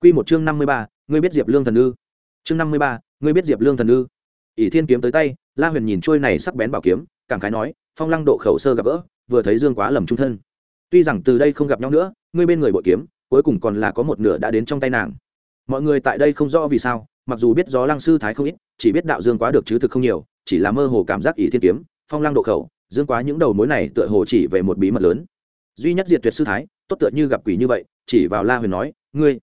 Quy một chương năm mươi ba, ngươi biết Diệp Lương thần ư? Chương năm mươi ba, ngươi biết Diệp Lương thần ư? ỷ thiên kiếm tới tay la huyền nhìn trôi này sắc bén bảo kiếm cảm khái nói phong lăng độ khẩu sơ gặp gỡ vừa thấy dương quá lầm trung thân tuy rằng từ đây không gặp nhau nữa ngươi bên người bội kiếm cuối cùng còn là có một nửa đã đến trong tay nàng mọi người tại đây không rõ vì sao mặc dù biết gió lăng sư thái không ít chỉ biết đạo dương quá được chứ thực không nhiều chỉ là mơ hồ cảm giác ỷ thiên kiếm phong lăng độ khẩu dương quá những đầu mối này tựa hồ chỉ về một bí mật lớn duy nhất diệt tuyệt sư thái tốt tựa như gặp quỷ như vậy chỉ vào la huyền nói ngươi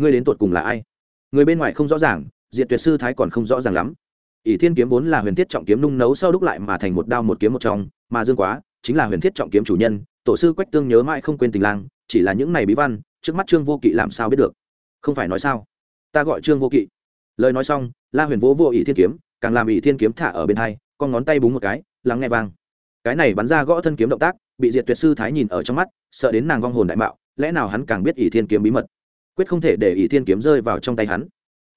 ngươi đến tột cùng là ai? Người bên ngoài không rõ ràng, diệt tuyệt sư thái còn không rõ ràng lắm. Ỷ thiên kiếm vốn là huyền thiết trọng kiếm nung nấu sau đúc lại mà thành một đao một kiếm một trong, mà dương quá chính là huyền thiết trọng kiếm chủ nhân, tổ sư quách tương nhớ mãi không quên tình lang, chỉ là những này bí văn, trước mắt trương vô kỵ làm sao biết được? Không phải nói sao? Ta gọi trương vô kỵ. Lời nói xong, la huyền vỗ vô ỷ thiên kiếm, càng làm ỷ thiên kiếm thả ở bên hai, con ngón tay búng một cái, lắng nghe vang. Cái này bắn ra gõ thân kiếm động tác, bị diệt tuyệt sư thái nhìn ở trong mắt, sợ đến nàng vong hồn đại mạo, lẽ nào hắn càng biết ỷ thiên kiếm bí mật? Quyết không thể để ỷ thiên kiếm rơi vào trong tay hắn.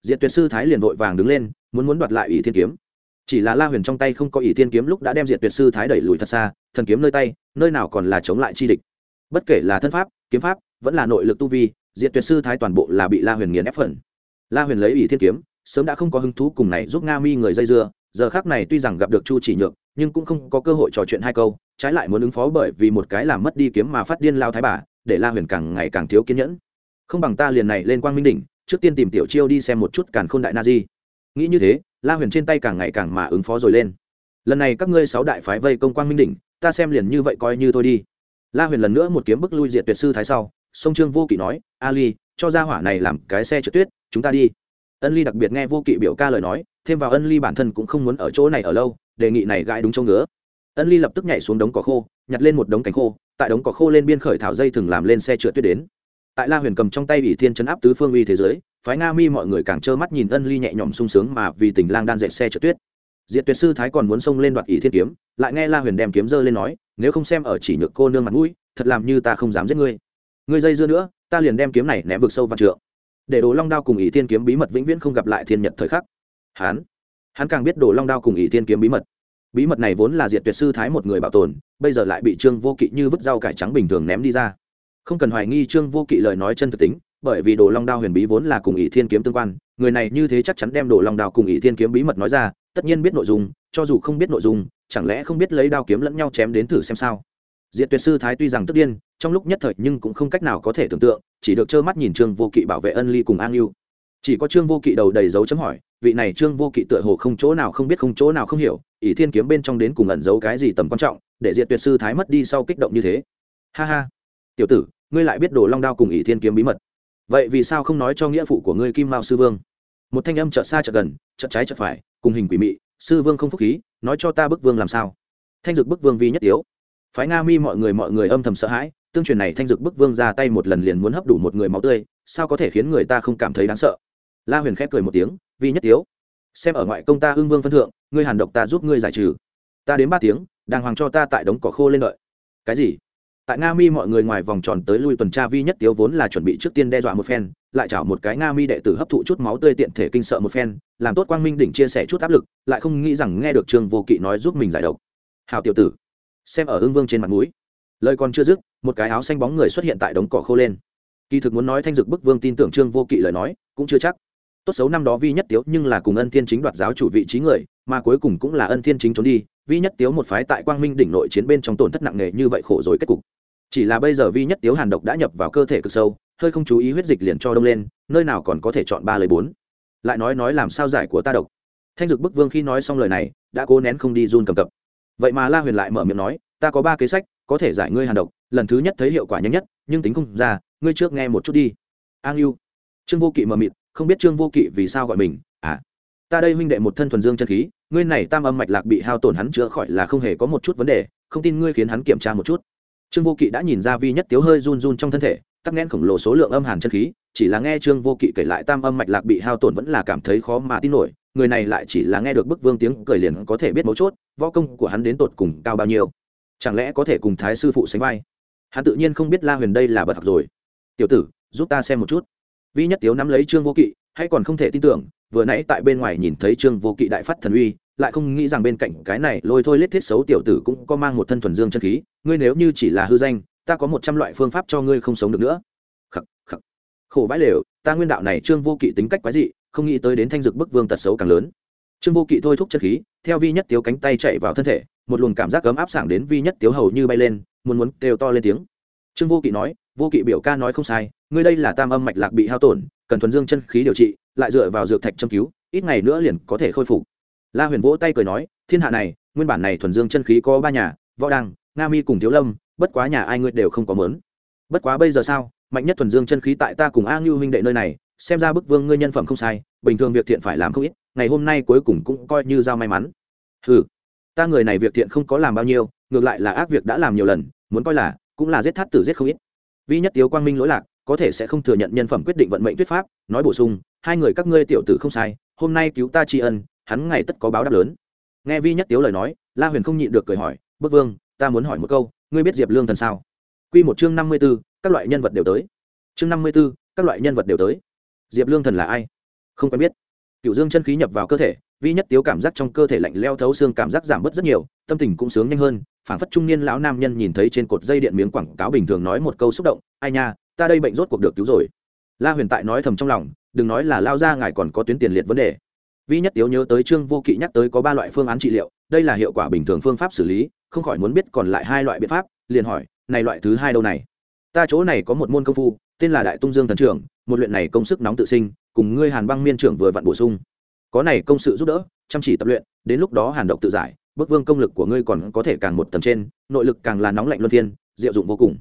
Diệt tuyệt sư thái liền vội vàng đứng lên, muốn muốn đoạt lại ỷ thiên kiếm. Chỉ là la huyền trong tay không có ỷ thiên kiếm lúc đã đem diệt tuyệt sư thái đẩy lùi thật xa, thần kiếm nơi tay, nơi nào còn là chống lại chi địch. Bất kể là thân pháp, kiếm pháp, vẫn là nội lực tu vi, diệt tuyệt sư thái toàn bộ là bị la huyền nghiền ép phần. La huyền lấy ỷ thiên kiếm, sớm đã không có hứng thú cùng này giúp nga mi người dây dưa, giờ khác này tuy rằng gặp được chu chỉ nhược, nhưng cũng không có cơ hội trò chuyện hai câu, trái lại muốn ứng phó bởi vì một cái làm mất đi kiếm mà phát điên lao thái bà, để la huyền càng ngày càng thiếu kiên nhẫn không bằng ta liền này lên quang minh đỉnh, trước tiên tìm tiểu chiêu đi xem một chút càn khôn đại na di. Nghĩ như thế, la huyền trên tay càng ngày càng mà ứng phó rồi lên. Lần này các ngươi sáu đại phái vây công quang minh đỉnh, ta xem liền như vậy coi như thôi đi. La huyền lần nữa một kiếm bức lui diệt tuyệt sư thái sau, sông trương vô kỵ nói, ali, cho ra hỏa này làm cái xe trượt tuyết, chúng ta đi. Ân ly đặc biệt nghe vô kỵ biểu ca lời nói, thêm vào ân ly bản thân cũng không muốn ở chỗ này ở lâu, đề nghị này gãi đúng chỗ ngứa. Ân ly lập tức nhảy xuống đống cỏ khô, nhặt lên một đống cánh khô, tại đống cỏ khô lên biên khởi thảo dây thường làm lên xe trượt tuyết đến tại la huyền cầm trong tay ủy thiên chấn áp tứ phương uy thế giới phái nga mi mọi người càng trơ mắt nhìn ân ly nhẹ nhõm sung sướng mà vì tình lang đan dẹp xe trượt tuyết. Diệt tuyệt sư thái còn muốn xông lên đoạt ỷ thiên kiếm lại nghe la huyền đem kiếm dơ lên nói nếu không xem ở chỉ nhược cô nương mặt mũi thật làm như ta không dám giết ngươi. Ngươi dây dưa nữa ta liền đem kiếm này ném vực sâu vào trượng. Để đồ long đao cùng ỷ thiên kiếm bí mật vĩnh viễn không gặp lại thiên nhật thời khắc. Hán, hắn càng biết đồ long đao cùng ỷ thiên kiếm bí mật. Bí mật này vốn là diệt tuyệt sư thái một người bảo tồn bây giờ lại bị trương vô kỵ như vứt rau cải trắng bình thường ném đi ra không cần hoài nghi trương vô kỵ lời nói chân thực tính, bởi vì đồ long đao huyền bí vốn là cùng ỷ thiên kiếm tương quan, người này như thế chắc chắn đem đồ long đao cùng ỷ thiên kiếm bí mật nói ra, tất nhiên biết nội dung, cho dù không biết nội dung, chẳng lẽ không biết lấy đao kiếm lẫn nhau chém đến thử xem sao. Diệt tuyệt sư thái tuy rằng tức điên, trong lúc nhất thời nhưng cũng không cách nào có thể tưởng tượng, chỉ được trơ mắt nhìn trương vô kỵ bảo vệ ân ly cùng an yêu chỉ có trương vô kỵ đầu đầy dấu chấm hỏi, vị này trương vô kỵ tựa hồ không chỗ nào không biết không chỗ nào không hiểu, ỷ thiên kiếm bên trong đến cùng ẩn giấu cái gì tầm quan trọng, để diệt tuyệt sư thái mất đi sau kích động như thế. Ha ha tiểu tử, ngươi lại biết đồ long đao cùng ỷ thiên kiếm bí mật. Vậy vì sao không nói cho nghĩa phụ của ngươi kim mao sư vương? Một thanh âm chợt xa chợt gần, chợt trái chợt phải, cùng hình quỷ mị, sư vương không phúc khí, nói cho ta bức vương làm sao? Thanh dực bức vương vi nhất yếu phái nga mi mọi người mọi người âm thầm sợ hãi, tương truyền này thanh dực bức vương ra tay một lần liền muốn hấp đủ một người máu tươi, sao có thể khiến người ta không cảm thấy đáng sợ? La huyền khép cười một tiếng, vi nhất yếu xem ở ngoại công ta hưng vương phân thượng, ngươi hàn độc ta giúp ngươi giải trừ. Ta đến ba tiếng, đàng hoàng cho ta tại đống cỏ khô lên đợi. Cái gì? Tại nga mi mọi người ngoài vòng tròn tới lui tuần tra vi nhất tiếu vốn là chuẩn bị trước tiên đe dọa một phen, lại chảo một cái nga mi đệ tử hấp thụ chút máu tươi tiện thể kinh sợ một phen, làm tốt quang minh đỉnh chia sẻ chút áp lực, lại không nghĩ rằng nghe được trương vô kỵ nói giúp mình giải độc. Hào tiểu tử, xem ở hưng vương trên mặt mũi. Lời còn chưa dứt, một cái áo xanh bóng người xuất hiện tại đống cỏ khô lên. Kỳ thực muốn nói thanh dực bức vương tin tưởng trương vô kỵ lời nói, cũng chưa chắc. Tốt xấu năm đó vi nhất tiếu nhưng là cùng ân thiên chính đoạt giáo chủ vị trí người, mà cuối cùng cũng là ân thiên chính trốn đi, vi nhất tiếu một phái tại quang minh đỉnh nội chiến bên trong tổn thất nặng nề như vậy khổ rồi kết cục chỉ là bây giờ vi nhất tiếu hàn độc đã nhập vào cơ thể cực sâu, hơi không chú ý huyết dịch liền cho đông lên, nơi nào còn có thể chọn ba lời bốn. Lại nói nói làm sao giải của ta độc? Thanh dực bức vương khi nói xong lời này, đã cố nén không đi run cầm cập. Vậy mà la huyền lại mở miệng nói, ta có ba kế sách, có thể giải ngươi hàn độc, lần thứ nhất thấy hiệu quả nhanh nhất, nhưng tính không ra, ngươi trước nghe một chút đi. An yêu trương vô kỵ mờ mịt, không biết trương vô kỵ vì sao gọi mình à ta đây huynh đệ một thân thuần dương chân khí, ngươi này tam âm mạch lạc bị hao tổn hắn chữa khỏi là không hề có một chút vấn đề, không tin ngươi khiến hắn kiểm tra một chút trương vô kỵ đã nhìn ra vi nhất tiếu hơi run run trong thân thể, tắc nghẽn khổng lồ số lượng âm hàn chân khí, chỉ là nghe trương vô kỵ kể lại tam âm mạch lạc bị hao tổn vẫn là cảm thấy khó mà tin nổi, người này lại chỉ là nghe được bức vương tiếng cười liền có thể biết mấu chốt, võ công của hắn đến tột cùng cao bao nhiêu. Chẳng lẽ có thể cùng thái sư phụ sánh vai? Hắn tự nhiên không biết la huyền đây là bật học rồi. Tiểu tử, giúp ta xem một chút. Vi nhất tiếu nắm lấy trương vô kỵ hay còn không thể tin tưởng, vừa nãy tại bên ngoài nhìn thấy trương vô kỵ đại phát thần uy lại không nghĩ rằng bên cạnh cái này lôi thôi lết thiết xấu tiểu tử cũng có mang một thân thuần dương chân khí, ngươi nếu như chỉ là hư danh, ta có một trăm loại phương pháp cho ngươi không sống được nữa. Khắc khắc. Khổ vãi lều, ta nguyên đạo này trương vô kỵ tính cách quái dị, không nghĩ tới đến thanh dực bức vương tật xấu càng lớn. Trương vô kỵ thôi thúc chân khí, theo vi nhất tiếu cánh tay chạy vào thân thể, một luồng cảm giác ấm áp sảng đến vi nhất tiếu hầu như bay lên, muốn muốn kêu to lên tiếng. Trương vô kỵ nói, vô kỵ biểu ca nói không sai, ngươi đây là tam âm mạch lạc bị hao tổn, cần thuần dương chân khí điều trị, lại dựa vào dược thạch châm cứu, ít ngày nữa liền có thể khôi phục la huyền vỗ tay cười nói, thiên hạ này, nguyên bản này thuần dương chân khí có ba nhà, võ đăng, nga mi cùng thiếu lâm, bất quá nhà ai ngươi đều không có mớn. Bất quá bây giờ sao, mạnh nhất thuần dương chân khí tại ta cùng a ngưu huynh đệ nơi này, xem ra bức vương ngươi nhân phẩm không sai, bình thường việc thiện phải làm không ít, ngày hôm nay cuối cùng cũng coi như giao may mắn. Ừ ta người này việc thiện không có làm bao nhiêu, ngược lại là ác việc đã làm nhiều lần, muốn coi là, cũng là giết thắt tử giết không ít. Vi nhất tiếu quang minh lỗi lạc, có thể sẽ không thừa nhận nhân phẩm quyết định vận mệnh tuyết pháp, nói bổ sung, hai người các ngươi tiểu tử không sai, hôm nay cứu ta tri ân hắn ngày tất có báo đáp lớn. Nghe vi nhất tiếu lời nói, la huyền không nhịn được cười hỏi bức vương, ta muốn hỏi một câu, ngươi biết diệp lương thần sao? Q một chương năm mươi b ố các loại nhân vật đều tới. Chương năm mươi b ố các loại nhân vật đều tới. Diệp lương thần là ai? Không quen biết. Cựu dương chân khí nhập vào cơ thể, vi nhất tiếu cảm giác trong cơ thể lạnh leo thấu xương cảm giác giảm bớt rất nhiều, tâm tình cũng sướng nhanh hơn. Phản phất trung niên lão nam nhân nhìn thấy trên cột dây điện miếng quảng cáo bình thường nói một câu xúc động, ai nha, ta đây bệnh rốt cuộc được cứu rồi. La huyền tại nói thầm trong lòng, đừng nói là lao ra ngài còn có tuyến tiền liệt vấn đề vi nhất tiếu nhớ tới trương vô kỵ nhắc tới có ba loại phương án trị liệu, đây là hiệu quả bình thường phương pháp xử lý, không khỏi muốn biết còn lại hai loại biện pháp, liền hỏi, này loại thứ hai đâu này? Ta chỗ này có một môn công phu, tên là đại tung dương thần trưởng, một luyện này công sức nóng tự sinh, cùng ngươi hàn băng miên trưởng vừa vặn bổ sung. Có này công sự giúp đỡ, chăm chỉ tập luyện, đến lúc đó hàn độc tự giải bức vương công lực của ngươi còn có thể càng một tầng trên, nội lực càng là nóng lạnh luân phiên, diệu dụng vô cùng.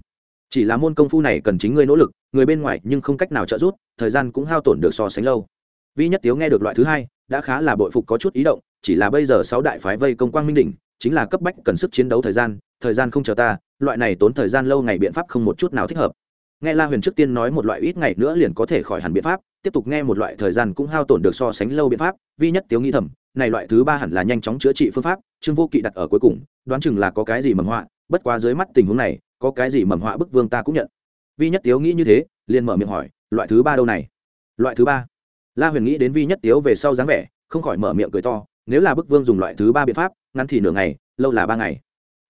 Chỉ là môn công phu này cần chính ngươi nỗ lực, người bên ngoài nhưng không cách nào trợ giúp, thời gian cũng hao tổn được so sánh lâu. Vi nhất tiếu nghe được loại thứ hai đã khá là bội phục có chút ý động, chỉ là bây giờ sáu đại phái vây công quang minh đỉnh, chính là cấp bách cần sức chiến đấu thời gian thời gian không chờ ta, loại này tốn thời gian lâu ngày biện pháp không một chút nào thích hợp. Nghe la huyền trước tiên nói một loại ít ngày nữa liền có thể khỏi hẳn biện pháp, tiếp tục nghe một loại thời gian cũng hao tổn được so sánh lâu biện pháp, vi nhất tiếu nghĩ thầm, này loại thứ ba hẳn là nhanh chóng chữa trị phương pháp, trương vô kỵ đặt ở cuối cùng, đoán chừng là có cái gì mầm họa, bất quá dưới mắt tình huống này, có cái gì mầm họa bức vương ta cũng nhận. Vi nhất tiếu nghĩ như thế, liền mở miệng hỏi, loại thứ ba đâu này? Loại thứ ba? La huyền nghĩ đến vi nhất tiếu về sau dáng vẻ, không khỏi mở miệng cười to, nếu là bức vương dùng loại thứ ba biện pháp, ngắn thì nửa ngày, lâu là ba ngày.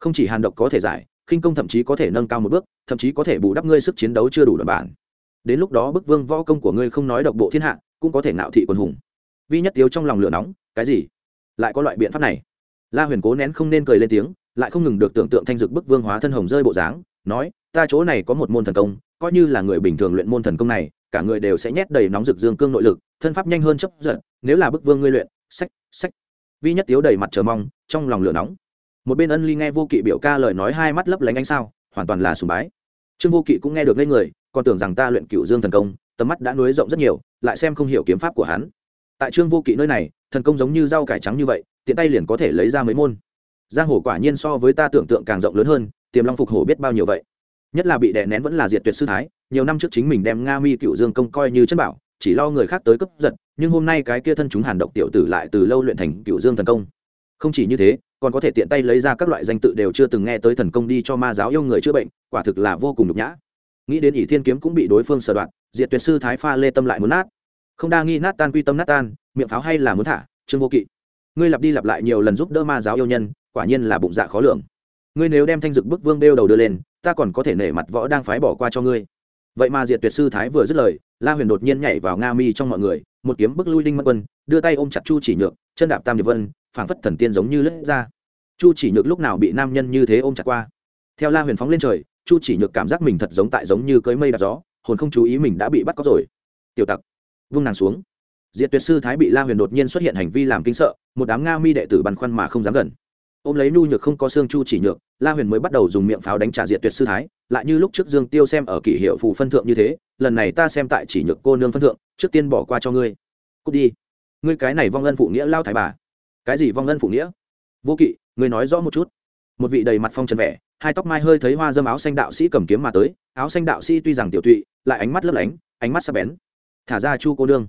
Không chỉ hàn độc có thể giải, khinh công thậm chí có thể nâng cao một bước, thậm chí có thể bù đắp ngươi sức chiến đấu chưa đủ đoạn bản. Đến lúc đó bức vương võ công của ngươi không nói độc bộ thiên hạ, cũng có thể nạo thị quần hùng. Vi nhất tiếu trong lòng lửa nóng, cái gì? Lại có loại biện pháp này. La huyền cố nén không nên cười lên tiếng, lại không ngừng được tưởng tượng thanh dực bức vương hóa thân hồng rơi bộ dáng, nói, ta chỗ này có một môn thần công, coi như là người bình thường luyện môn thần công này cả người đều sẽ nhét đầy nóng rực dương cương nội lực, thân pháp nhanh hơn chấp giận nếu là bức vương ngươi luyện, sách sách. Vi nhất tiếu đầy mặt chờ mong, trong lòng lửa nóng. Một bên ân ly nghe vô kỵ biểu ca lời nói hai mắt lấp lánh ánh sao, hoàn toàn là sùng bái. Trương vô kỵ cũng nghe được lên người, còn tưởng rằng ta luyện cựu dương thần công, tầm mắt đã nuối rộng rất nhiều, lại xem không hiểu kiếm pháp của hắn. Tại trương vô kỵ nơi này, thần công giống như rau cải trắng như vậy, tiện tay liền có thể lấy ra mấy môn. Giang hồ quả nhiên so với ta tưởng tượng càng rộng lớn hơn, tiềm long phục hổ biết bao nhiêu vậy. Nhất là bị đè nén vẫn là diệt tuyệt sư thái nhiều năm trước chính mình đem nga mi cựu dương công coi như chân bảo, chỉ lo người khác tới cấp giật, nhưng hôm nay cái kia thân chúng hàn độc tiểu tử lại từ lâu luyện thành cựu dương thần công. Không chỉ như thế, còn có thể tiện tay lấy ra các loại danh tự đều chưa từng nghe tới thần công đi cho ma giáo yêu người chữa bệnh, quả thực là vô cùng nhục nhã. Nghĩ đến ỷ thiên kiếm cũng bị đối phương sờ đoạt, diệt tuyệt sư thái pha lê tâm lại muốn nát. Không đa nghi nát tan quy tâm nát tan, miệng pháo hay là muốn thả, trương vô kỵ. Ngươi lặp đi lặp lại nhiều lần giúp đỡ ma giáo yêu nhân, quả nhiên là bụng dạ khó lường. Ngươi nếu đem thanh dực bức vương đeo đầu đưa lên, ta còn có thể nể mặt võ đang phái bỏ qua cho ngươi vậy mà diệt tuyệt sư thái vừa dứt lời, la huyền đột nhiên nhảy vào nga mi trong mọi người, một kiếm bức lui đinh mất quân, đưa tay ôm chặt chu chỉ nhược, chân đạp tam điệp vân, phảng phất thần tiên giống như lướt ra. Chu chỉ nhược lúc nào bị nam nhân như thế ôm chặt qua? Theo la huyền phóng lên trời, chu chỉ nhược cảm giác mình thật giống tại giống như cưới mây đạp gió, hồn không chú ý mình đã bị bắt cóc rồi. Tiểu tặc, vung nàng xuống. Diệt tuyệt sư thái bị la huyền đột nhiên xuất hiện hành vi làm kinh sợ, một đám nga mi đệ tử băn khoăn mà không dám gần ôm lấy nhu nhược không có xương chu chỉ nhược, la huyền mới bắt đầu dùng miệng pháo đánh trả diệt tuyệt sư thái, lại như lúc trước dương tiêu xem ở kỷ hiệu phù phân thượng như thế, lần này ta xem tại chỉ nhược cô nương phân thượng, trước tiên bỏ qua cho ngươi. Cút đi. Ngươi cái này vong ân phụ nghĩa lao thái bà. Cái gì vong ân phụ nghĩa? Vô kỵ, ngươi nói rõ một chút. Một vị đầy mặt phong trần vẻ, hai tóc mai hơi thấy hoa dâm áo xanh đạo sĩ cầm kiếm mà tới, áo xanh đạo sĩ tuy rằng tiểu tụy, lại ánh mắt lấp lánh, ánh mắt sắc bén. Thả ra chu cô nương.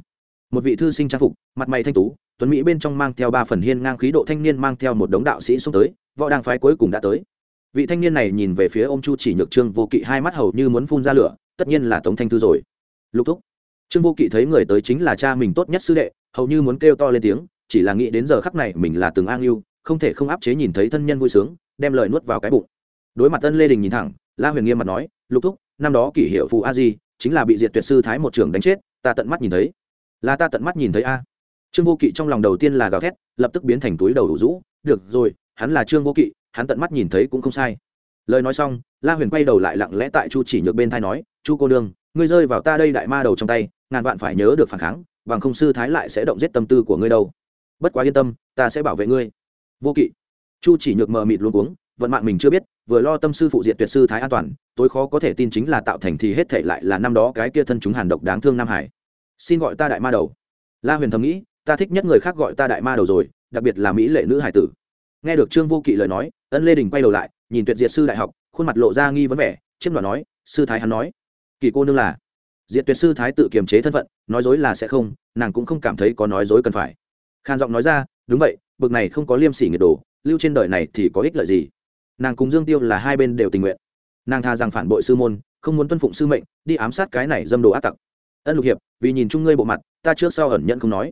Một vị thư sinh trang phục, mặt mày thanh tú tuấn mỹ bên trong mang theo ba phần hiên ngang khí độ thanh niên mang theo một đống đạo sĩ xuống tới, võ đang phái cuối cùng đã tới. Vị thanh niên này nhìn về phía ô m chu chỉ nhược trương vô kỵ hai mắt hầu như muốn phun ra lửa, tất nhiên là tống thanh thư rồi. Lục thúc. Trương vô kỵ thấy người tới chính là cha mình tốt nhất sư đệ, hầu như muốn kêu to lên tiếng, chỉ là nghĩ đến giờ khắc này mình là từng an yêu không thể không áp chế nhìn thấy thân nhân vui sướng, đem lời nuốt vào cái bụng. Đối mặt tân lê đình nhìn thẳng, la huyền nghiêm mặt nói, lục thúc, năm đó kỷ hiệu phụ a di, chính là bị diệt tuyệt sư thái một trưởng đánh chết, ta tận mắt nhìn thấy. Là ta tận mắt nhìn thấy a trương vô kỵ trong lòng đầu tiên là gào thét, lập tức biến thành túi đầu đủ rũ. Được rồi, hắn là trương vô kỵ, hắn tận mắt nhìn thấy cũng không sai. Lời nói xong, la huyền quay đầu lại lặng lẽ tại chu chỉ nhược bên thai nói, chu cô đương ngươi rơi vào ta đây đại ma đầu trong tay, ngàn vạn phải nhớ được phản kháng, bằng không sư thái lại sẽ động giết tâm tư của ngươi đâu. Bất quá yên tâm, ta sẽ bảo vệ ngươi. Vô kỵ. Chu chỉ nhược mờ mịt luôn uống vận mạng mình chưa biết, vừa lo tâm sư phụ diệt tuyệt sư thái an toàn, tối khó có thể tin chính là tạo thành thì hết thể lại là năm đó cái kia thân chúng hàn độc đáng thương nam hải. Xin gọi ta đại ma đầu. La huyền thầm nghĩ ta thích nhất người khác gọi ta đại ma đầu rồi, đặc biệt là mỹ lệ nữ hải tử. Nghe được trương vô kỵ lời nói, ân lê đình quay đầu lại, nhìn tuyệt diệt sư đại học, khuôn mặt lộ ra nghi vấn vẻ, chiếm đoạt nói, sư thái hắn nói, kỳ cô nương là. Diệt tuyệt sư thái tự kiềm chế thân phận, nói dối là sẽ không, nàng cũng không cảm thấy có nói dối cần phải. Khan giọng nói ra, đúng vậy, bực này không có liêm sỉ nghiệt đồ, lưu trên đời này thì có ích lợi gì? Nàng cùng dương tiêu là hai bên đều tình nguyện. Nàng tha rằng phản bội sư môn, không muốn tuân phụng sư mệnh, đi ám sát cái này dâm đồ ác tặc. Ân lục hiệp, vì nhìn chung ngươi bộ mặt, ta trước sau ẩn nhận không nói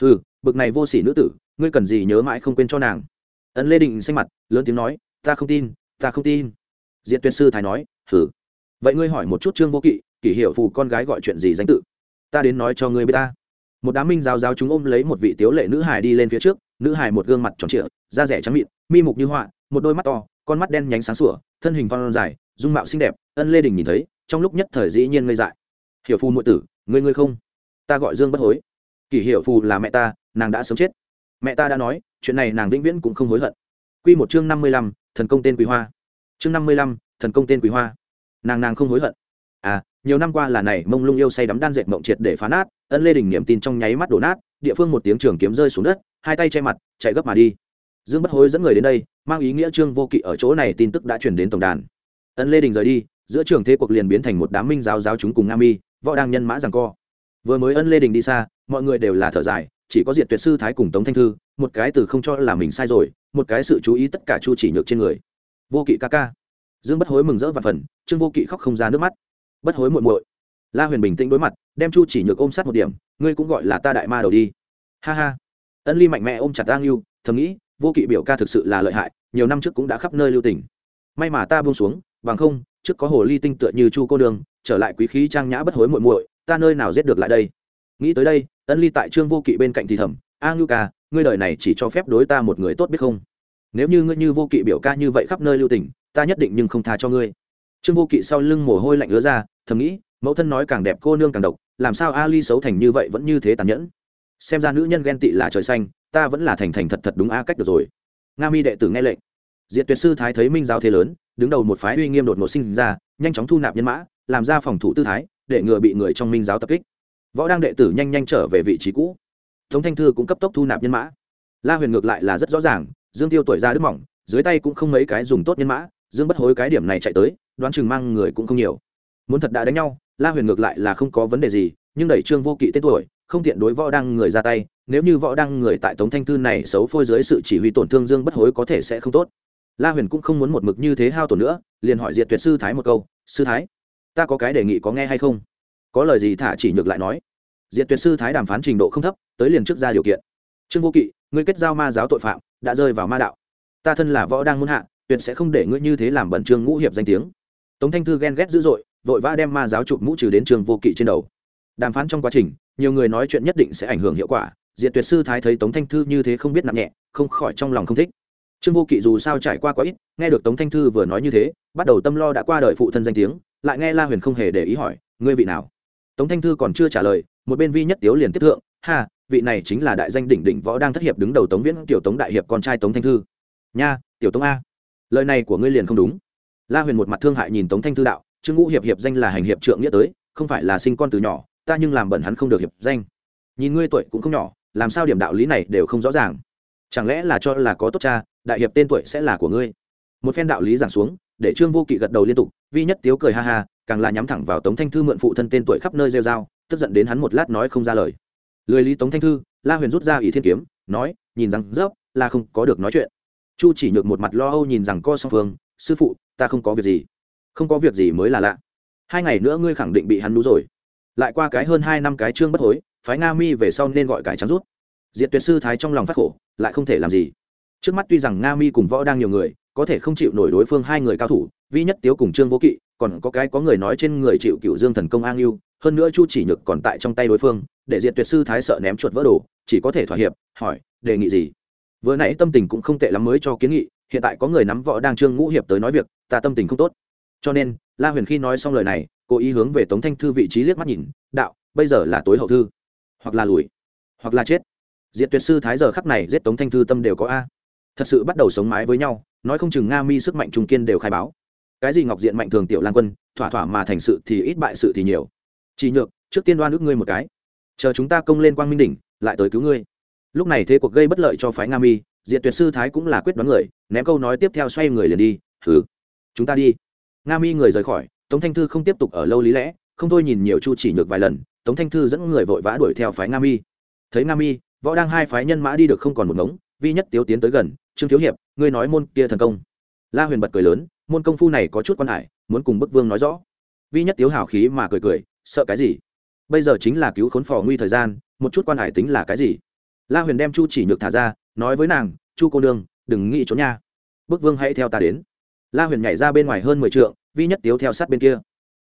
ừ bực này vô sỉ nữ tử, ngươi cần gì nhớ mãi không quên cho nàng. Ân lê định xanh mặt, lớn tiếng nói, ta không tin, ta không tin. Diện Tuyên sư thái nói hử vậy ngươi hỏi một chút trương vô kỵ, kỷ hiệu phù con gái gọi chuyện gì danh tự? Ta đến nói cho ngươi biết ta. Một đám minh giáo giáo chúng ôm lấy một vị tiếu lệ nữ hài đi lên phía trước, nữ hài một gương mặt tròn trịa, da rẻ trắng mịn, mi mục như họa, một đôi mắt to, con mắt đen nhánh sáng sủa, thân hình con dài, dung mạo xinh đẹp ân lê đình nhìn thấy, trong lúc nhất thời dĩ nhiên ngây dại. Hiểu phù muội tử, ngươi ngươi không? Ta gọi dương bất hối kỷ hiệu phù là mẹ ta, nàng đã sớm chết. Mẹ ta đã nói, chuyện này nàng vĩnh viễn cũng không hối hận. Q một chương năm mươi lăm, thần công tên quý hoa. Chương năm mươi lăm, thần công tên quý hoa. Nàng nàng không hối hận. À nhiều năm qua là này, mông lung yêu say đắm đan dệt mộng triệt để phá nát, ân lê đình niềm tin trong nháy mắt đổ nát, địa phương một tiếng trường kiếm rơi xuống đất, hai tay che mặt, chạy gấp mà đi. Dương bất hối dẫn người đến đây, mang ý nghĩa trương vô kỵ ở chỗ này tin tức đã chuyển đến tổng đàn. Ân lê đình rời đi, giữa trường thế cuộc liền biến thành một đám minh giáo giáo chúng cùng nga mi, võ đang nhân mã rằng co vừa mới ân lê đình đi xa, mọi người đều là thở dài, chỉ có diện tuyệt sư thái cùng tống thanh thư, một cái từ không cho là mình sai rồi, một cái sự chú ý tất cả chu chỉ nhược trên người. Vô kỵ ca ca. Dương bất hối mừng rỡ và phần, trương vô kỵ khóc không ra nước mắt. Bất hối muội muội. La huyền bình tĩnh đối mặt, đem chu chỉ nhược ôm sát một điểm, ngươi cũng gọi là ta đại ma đầu đi. Ha ha. Ân ly mạnh mẽ ôm chặt tang yêu thầm nghĩ, vô kỵ biểu ca thực sự là lợi hại, nhiều năm trước cũng đã khắp nơi lưu tỉnh may mà ta buông xuống, bằng không, trước có hồ ly tinh tựa như chu cô đường trở lại quý khí trang nhã bất hối muội muội ta nơi nào giết được lại đây? Nghĩ tới đây, ân ly tại trương vô kỵ bên cạnh thì thầm, a ngưu ca, ngươi đời này chỉ cho phép đối ta một người tốt biết không? Nếu như ngươi như vô kỵ biểu ca như vậy khắp nơi lưu tỉnh ta nhất định nhưng không tha cho ngươi. Trương vô kỵ sau lưng mồ hôi lạnh ứa ra, thầm nghĩ, mẫu thân nói càng đẹp cô nương càng độc, làm sao a ly xấu thành như vậy vẫn như thế tàn nhẫn? Xem ra nữ nhân ghen tị là trời xanh, ta vẫn là thành thành thật thật đúng a cách được rồi. Nga mi đệ tử nghe lệnh. Diện tuyệt sư thái thấy minh giáo thế lớn, đứng đầu một phái uy nghiêm đột ngột sinh ra, nhanh chóng thu nạp nhân mã, làm ra phòng thủ tư thái để ngừa bị người trong minh giáo tập kích. Võ đang đệ tử nhanh nhanh trở về vị trí cũ. Tống thanh thư cũng cấp tốc thu nạp nhân mã. La huyền ngược lại là rất rõ ràng, dương tiêu tuổi ra đứt mỏng, dưới tay cũng không mấy cái dùng tốt nhân mã, dương bất hối cái điểm này chạy tới, đoán chừng mang người cũng không nhiều. Muốn thật đã đánh nhau, la huyền ngược lại là không có vấn đề gì, nhưng đẩy trương vô kỵ tên tuổi, không tiện đối võ đăng người ra tay, nếu như võ đăng người tại tống thanh thư này xấu phôi dưới sự chỉ huy tổn thương dương bất hối có thể sẽ không tốt. La huyền cũng không muốn một mực như thế hao tổn nữa, liền hỏi diệt tuyệt sư thái một câu, sư thái ta có cái đề nghị có nghe hay không? Có lời gì thả chỉ nhược lại nói. Diệt tuyệt sư thái đàm phán trình độ không thấp, tới liền trước ra điều kiện. Trương vô kỵ, ngươi kết giao ma giáo tội phạm, đã rơi vào ma đạo. Ta thân là võ đang muốn hạ, tuyệt sẽ không để ngươi như thế làm bẩn trương ngũ hiệp danh tiếng. Tống thanh thư ghen ghét dữ dội, vội vã đem ma giáo chụp mũ trừ đến trường vô kỵ trên đầu. Đàm phán trong quá trình, nhiều người nói chuyện nhất định sẽ ảnh hưởng hiệu quả, diệt tuyệt sư thái thấy tống thanh thư như thế không biết nặng nhẹ, không khỏi trong lòng không thích. Trương vô kỵ dù sao trải qua quá ít, nghe được tống thanh thư vừa nói như thế, bắt đầu tâm lo đã qua đời phụ thân danh tiếng lại nghe la huyền không hề để ý hỏi, ngươi vị nào? Tống thanh thư còn chưa trả lời, một bên vi nhất tiếu liền tiếp thượng, ha, vị này chính là đại danh đỉnh đỉnh võ đang thất hiệp đứng đầu tống viễn, tiểu tống đại hiệp con trai tống thanh thư. Nha, tiểu tống a, lời này của ngươi liền không đúng. La huyền một mặt thương hại nhìn tống thanh thư đạo, trương ngũ hiệp hiệp danh là hành hiệp trượng nghĩa tới, không phải là sinh con từ nhỏ, ta nhưng làm bẩn hắn không được hiệp danh. Nhìn ngươi tuổi cũng không nhỏ, làm sao điểm đạo lý này đều không rõ ràng? Chẳng lẽ là cho là có tốt cha, đại hiệp tên tuổi sẽ là của ngươi? Một phen đạo lý giảng xuống để trương vô kỵ gật đầu liên tục, vi nhất tiếu cười ha ha, càng là nhắm thẳng vào tống thanh thư mượn phụ thân tên tuổi khắp nơi rêu dao tức giận đến hắn một lát nói không ra lời. Lười lý tống thanh thư, la huyền rút ra ỷ thiên kiếm, nói, nhìn rằng rớp là không có được nói chuyện. Chu chỉ nhược một mặt lo âu nhìn rằng co song phương, sư phụ, ta không có việc gì. Không có việc gì mới là lạ. Hai ngày nữa ngươi khẳng định bị hắn đú rồi. Lại qua cái hơn hai năm cái trương bất hối, phái nga mi về sau nên gọi cải trắng rút. Diệt tuyệt sư thái trong lòng phát khổ, lại không thể làm gì. Trước mắt tuy rằng nga mi cùng võ đang nhiều người có thể không chịu nổi đối phương hai người cao thủ, vi nhất tiếu cùng trương vô kỵ, còn có cái có người nói trên người chịu cựu dương thần công an yêu, hơn nữa chu chỉ nhược còn tại trong tay đối phương, để diệt tuyệt sư thái sợ ném chuột vỡ đồ, chỉ có thể thỏa hiệp, hỏi, đề nghị gì? Vừa nãy tâm tình cũng không tệ lắm mới cho kiến nghị, hiện tại có người nắm võ đang trương ngũ hiệp tới nói việc, ta tâm tình không tốt. Cho nên, la huyền khi nói xong lời này, cố ý hướng về tống thanh thư vị trí liếc mắt nhìn, đạo, bây giờ là tối hậu thư, hoặc là lùi, hoặc là chết. Diệt tuyệt sư thái giờ khắc này giết tống thanh thư tâm đều có a. Thật sự bắt đầu sống mái với nhau nói không chừng nga mi sức mạnh trung kiên đều khai báo. Cái gì ngọc diện mạnh thường tiểu lan quân, thỏa thỏa mà thành sự thì ít bại sự thì nhiều. Chỉ nhược, trước tiên đoan ước ngươi một cái. Chờ chúng ta công lên quang minh đỉnh, lại tới cứu ngươi. Lúc này thế cuộc gây bất lợi cho phái nga mi diện tuyệt sư thái cũng là quyết đoán người, ném câu nói tiếp theo xoay người liền đi thử chúng ta đi. Nga mi người rời khỏi, tống thanh thư không tiếp tục ở lâu lý lẽ, không thôi nhìn nhiều chu chỉ nhược vài lần, tống thanh thư dẫn người vội vã đuổi theo phái nga mi. Thấy nga mi, võ đang hai phái nhân mã đi được không còn một ngống vi nhất tiếu tiến tới gần, trương thiếu hiệp, ngươi nói môn kia thần công. La huyền bật cười lớn, môn công phu này có chút quan hải, muốn cùng bức vương nói rõ. Vi nhất tiếu hào khí mà cười cười, sợ cái gì? Bây giờ chính là cứu khốn phò nguy thời gian, một chút quan hải tính là cái gì? La huyền đem chu chỉ nhược thả ra, nói với nàng, chu cô nương, đừng nghĩ trốn nha. Bức vương hãy theo ta đến. La huyền nhảy ra bên ngoài hơn mười t vi nhất tiếu theo sát bên kia.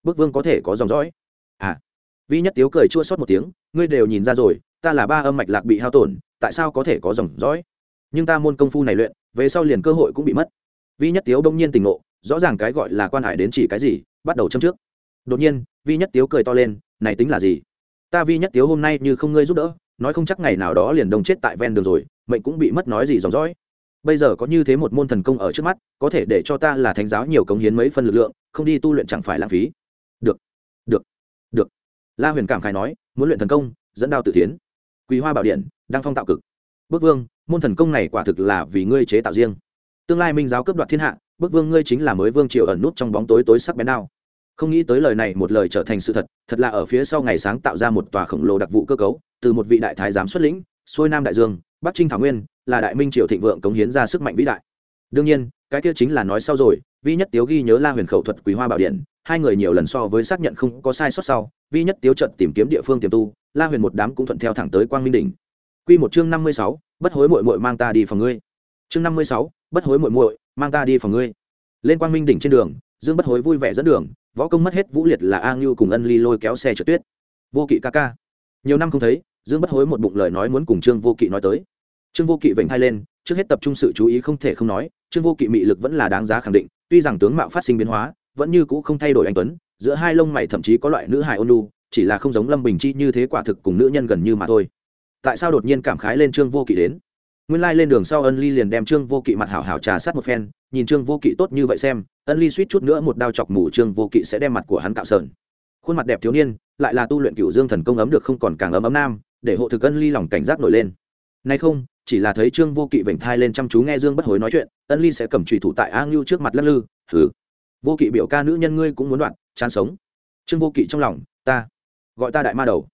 Bức vương có thể có dòng dõi. À. Vi nhất tiếu cười chua sót một tiếng, ngươi đều nhìn ra rồi, ta là ba âm mạch lạc bị hao tổn, tại sao có thể có dòng dõi? Nhưng ta môn công phu này luyện, về sau liền cơ hội cũng bị mất. Vi nhất tiếu đông nhiên tỉnh ngộ, rõ ràng cái gọi là quan hải đến chỉ cái gì, bắt đầu châm trước. Đột nhiên, vi nhất tiếu cười to lên, này tính là gì? Ta vi nhất tiếu hôm nay như không ngươi giúp đỡ, nói không chắc ngày nào đó liền đông chết tại ven đường rồi, mệnh cũng bị mất nói gì dòng dõi. Bây giờ có như thế một môn thần công ở trước mắt, có thể để cho ta là thánh giáo nhiều cống hiến mấy phân lực lượng, không đi tu luyện chẳng phải lãng phí. Được được được. La huyền cảm khai nói, muốn luyện thần công, dẫn đao tự tiến. Quý hoa bảo điện đang phong tạo cực. Bước vương môn thần công này quả thực là vì ngươi chế tạo riêng. Tương lai minh giáo cướp đoạt thiên hạ bức vương ngươi chính là mới vương triều ẩn nút trong bóng tối tối sắc bén đao. Không nghĩ tới lời này, một lời trở thành sự thật thật là ở phía sau ngày sáng tạo ra một tòa khổng lồ đặc vụ cơ cấu, từ một vị đại thái giám xuất lĩnh, xuôi nam đại dương, bắc trinh thảo nguyên, là đại minh triều thịnh vượng cống hiến ra sức mạnh vĩ đại. Đương nhiên, cái kia chính là nói sau rồi, vi nhất tiếu ghi nhớ la huyền khẩu thuật quý hoa bảo điện, hai người nhiều lần so với xác nhận không có sai sót sau, vi nhất tiếu trận tìm kiếm địa phương tiềm tu, la huyền một đám cũng thuận theo thẳng tới quang minh đỉnh. Quy một chương năm mươi sáu bất hối muội muội mang ta đi phòng ngươi. Chương năm mươi sáu bất hối muội muội mang ta đi phòng ngươi. Lên quang minh đỉnh trên đường dương bất hối vui vẻ dẫn đường võ công mất hết vũ liệt là a ngưu cùng ân ly lôi kéo xe trượt tuyết. Vô kỵ ca ca. Nhiều năm không thấy dương bất hối một bụng lời nói muốn cùng trương vô kỵ nói tới. Trương vô kỵ vểnh hai lên trước hết tập trung sự chú ý không thể không nói trương vô kỵ mị lực vẫn là đáng giá khẳng định tuy rằng tướng mạo phát sinh biến hóa vẫn như cũ không thay đổi anh tuấn giữa hai lông mày thậm chí có loại nữ hài ôn nhu, chỉ là không giống lâm bình chi như thế quả thực cùng nữ nhân gần như mà thôi tại sao đột nhiên cảm khái lên trương vô kỵ đến? Nguyên lai lên đường sau ân ly liền đem trương vô kỵ mặt hảo hảo trà sát một phen, nhìn trương vô kỵ tốt như vậy xem, ân ly suýt chút nữa một đao chọc mù trương vô kỵ sẽ đem mặt của hắn cạo sờn. Khuôn mặt đẹp thiếu niên, lại là tu luyện cựu dương thần công ấm được không còn càng ấm ấm nam, để hộ thực ân ly lòng cảnh giác nổi lên. Nay không, chỉ là thấy trương vô kỵ vểnh thai lên chăm chú nghe dương bất hối nói chuyện, ân ly sẽ cầm trùy thủ tại a ngưu trước mặt lắc lư thử vô kỵ biểu ca nữ nhân ngươi cũng muốn đoạn, chán sống. Trương vô kỵ trong lòng, ta, gọi ta đại ma đầu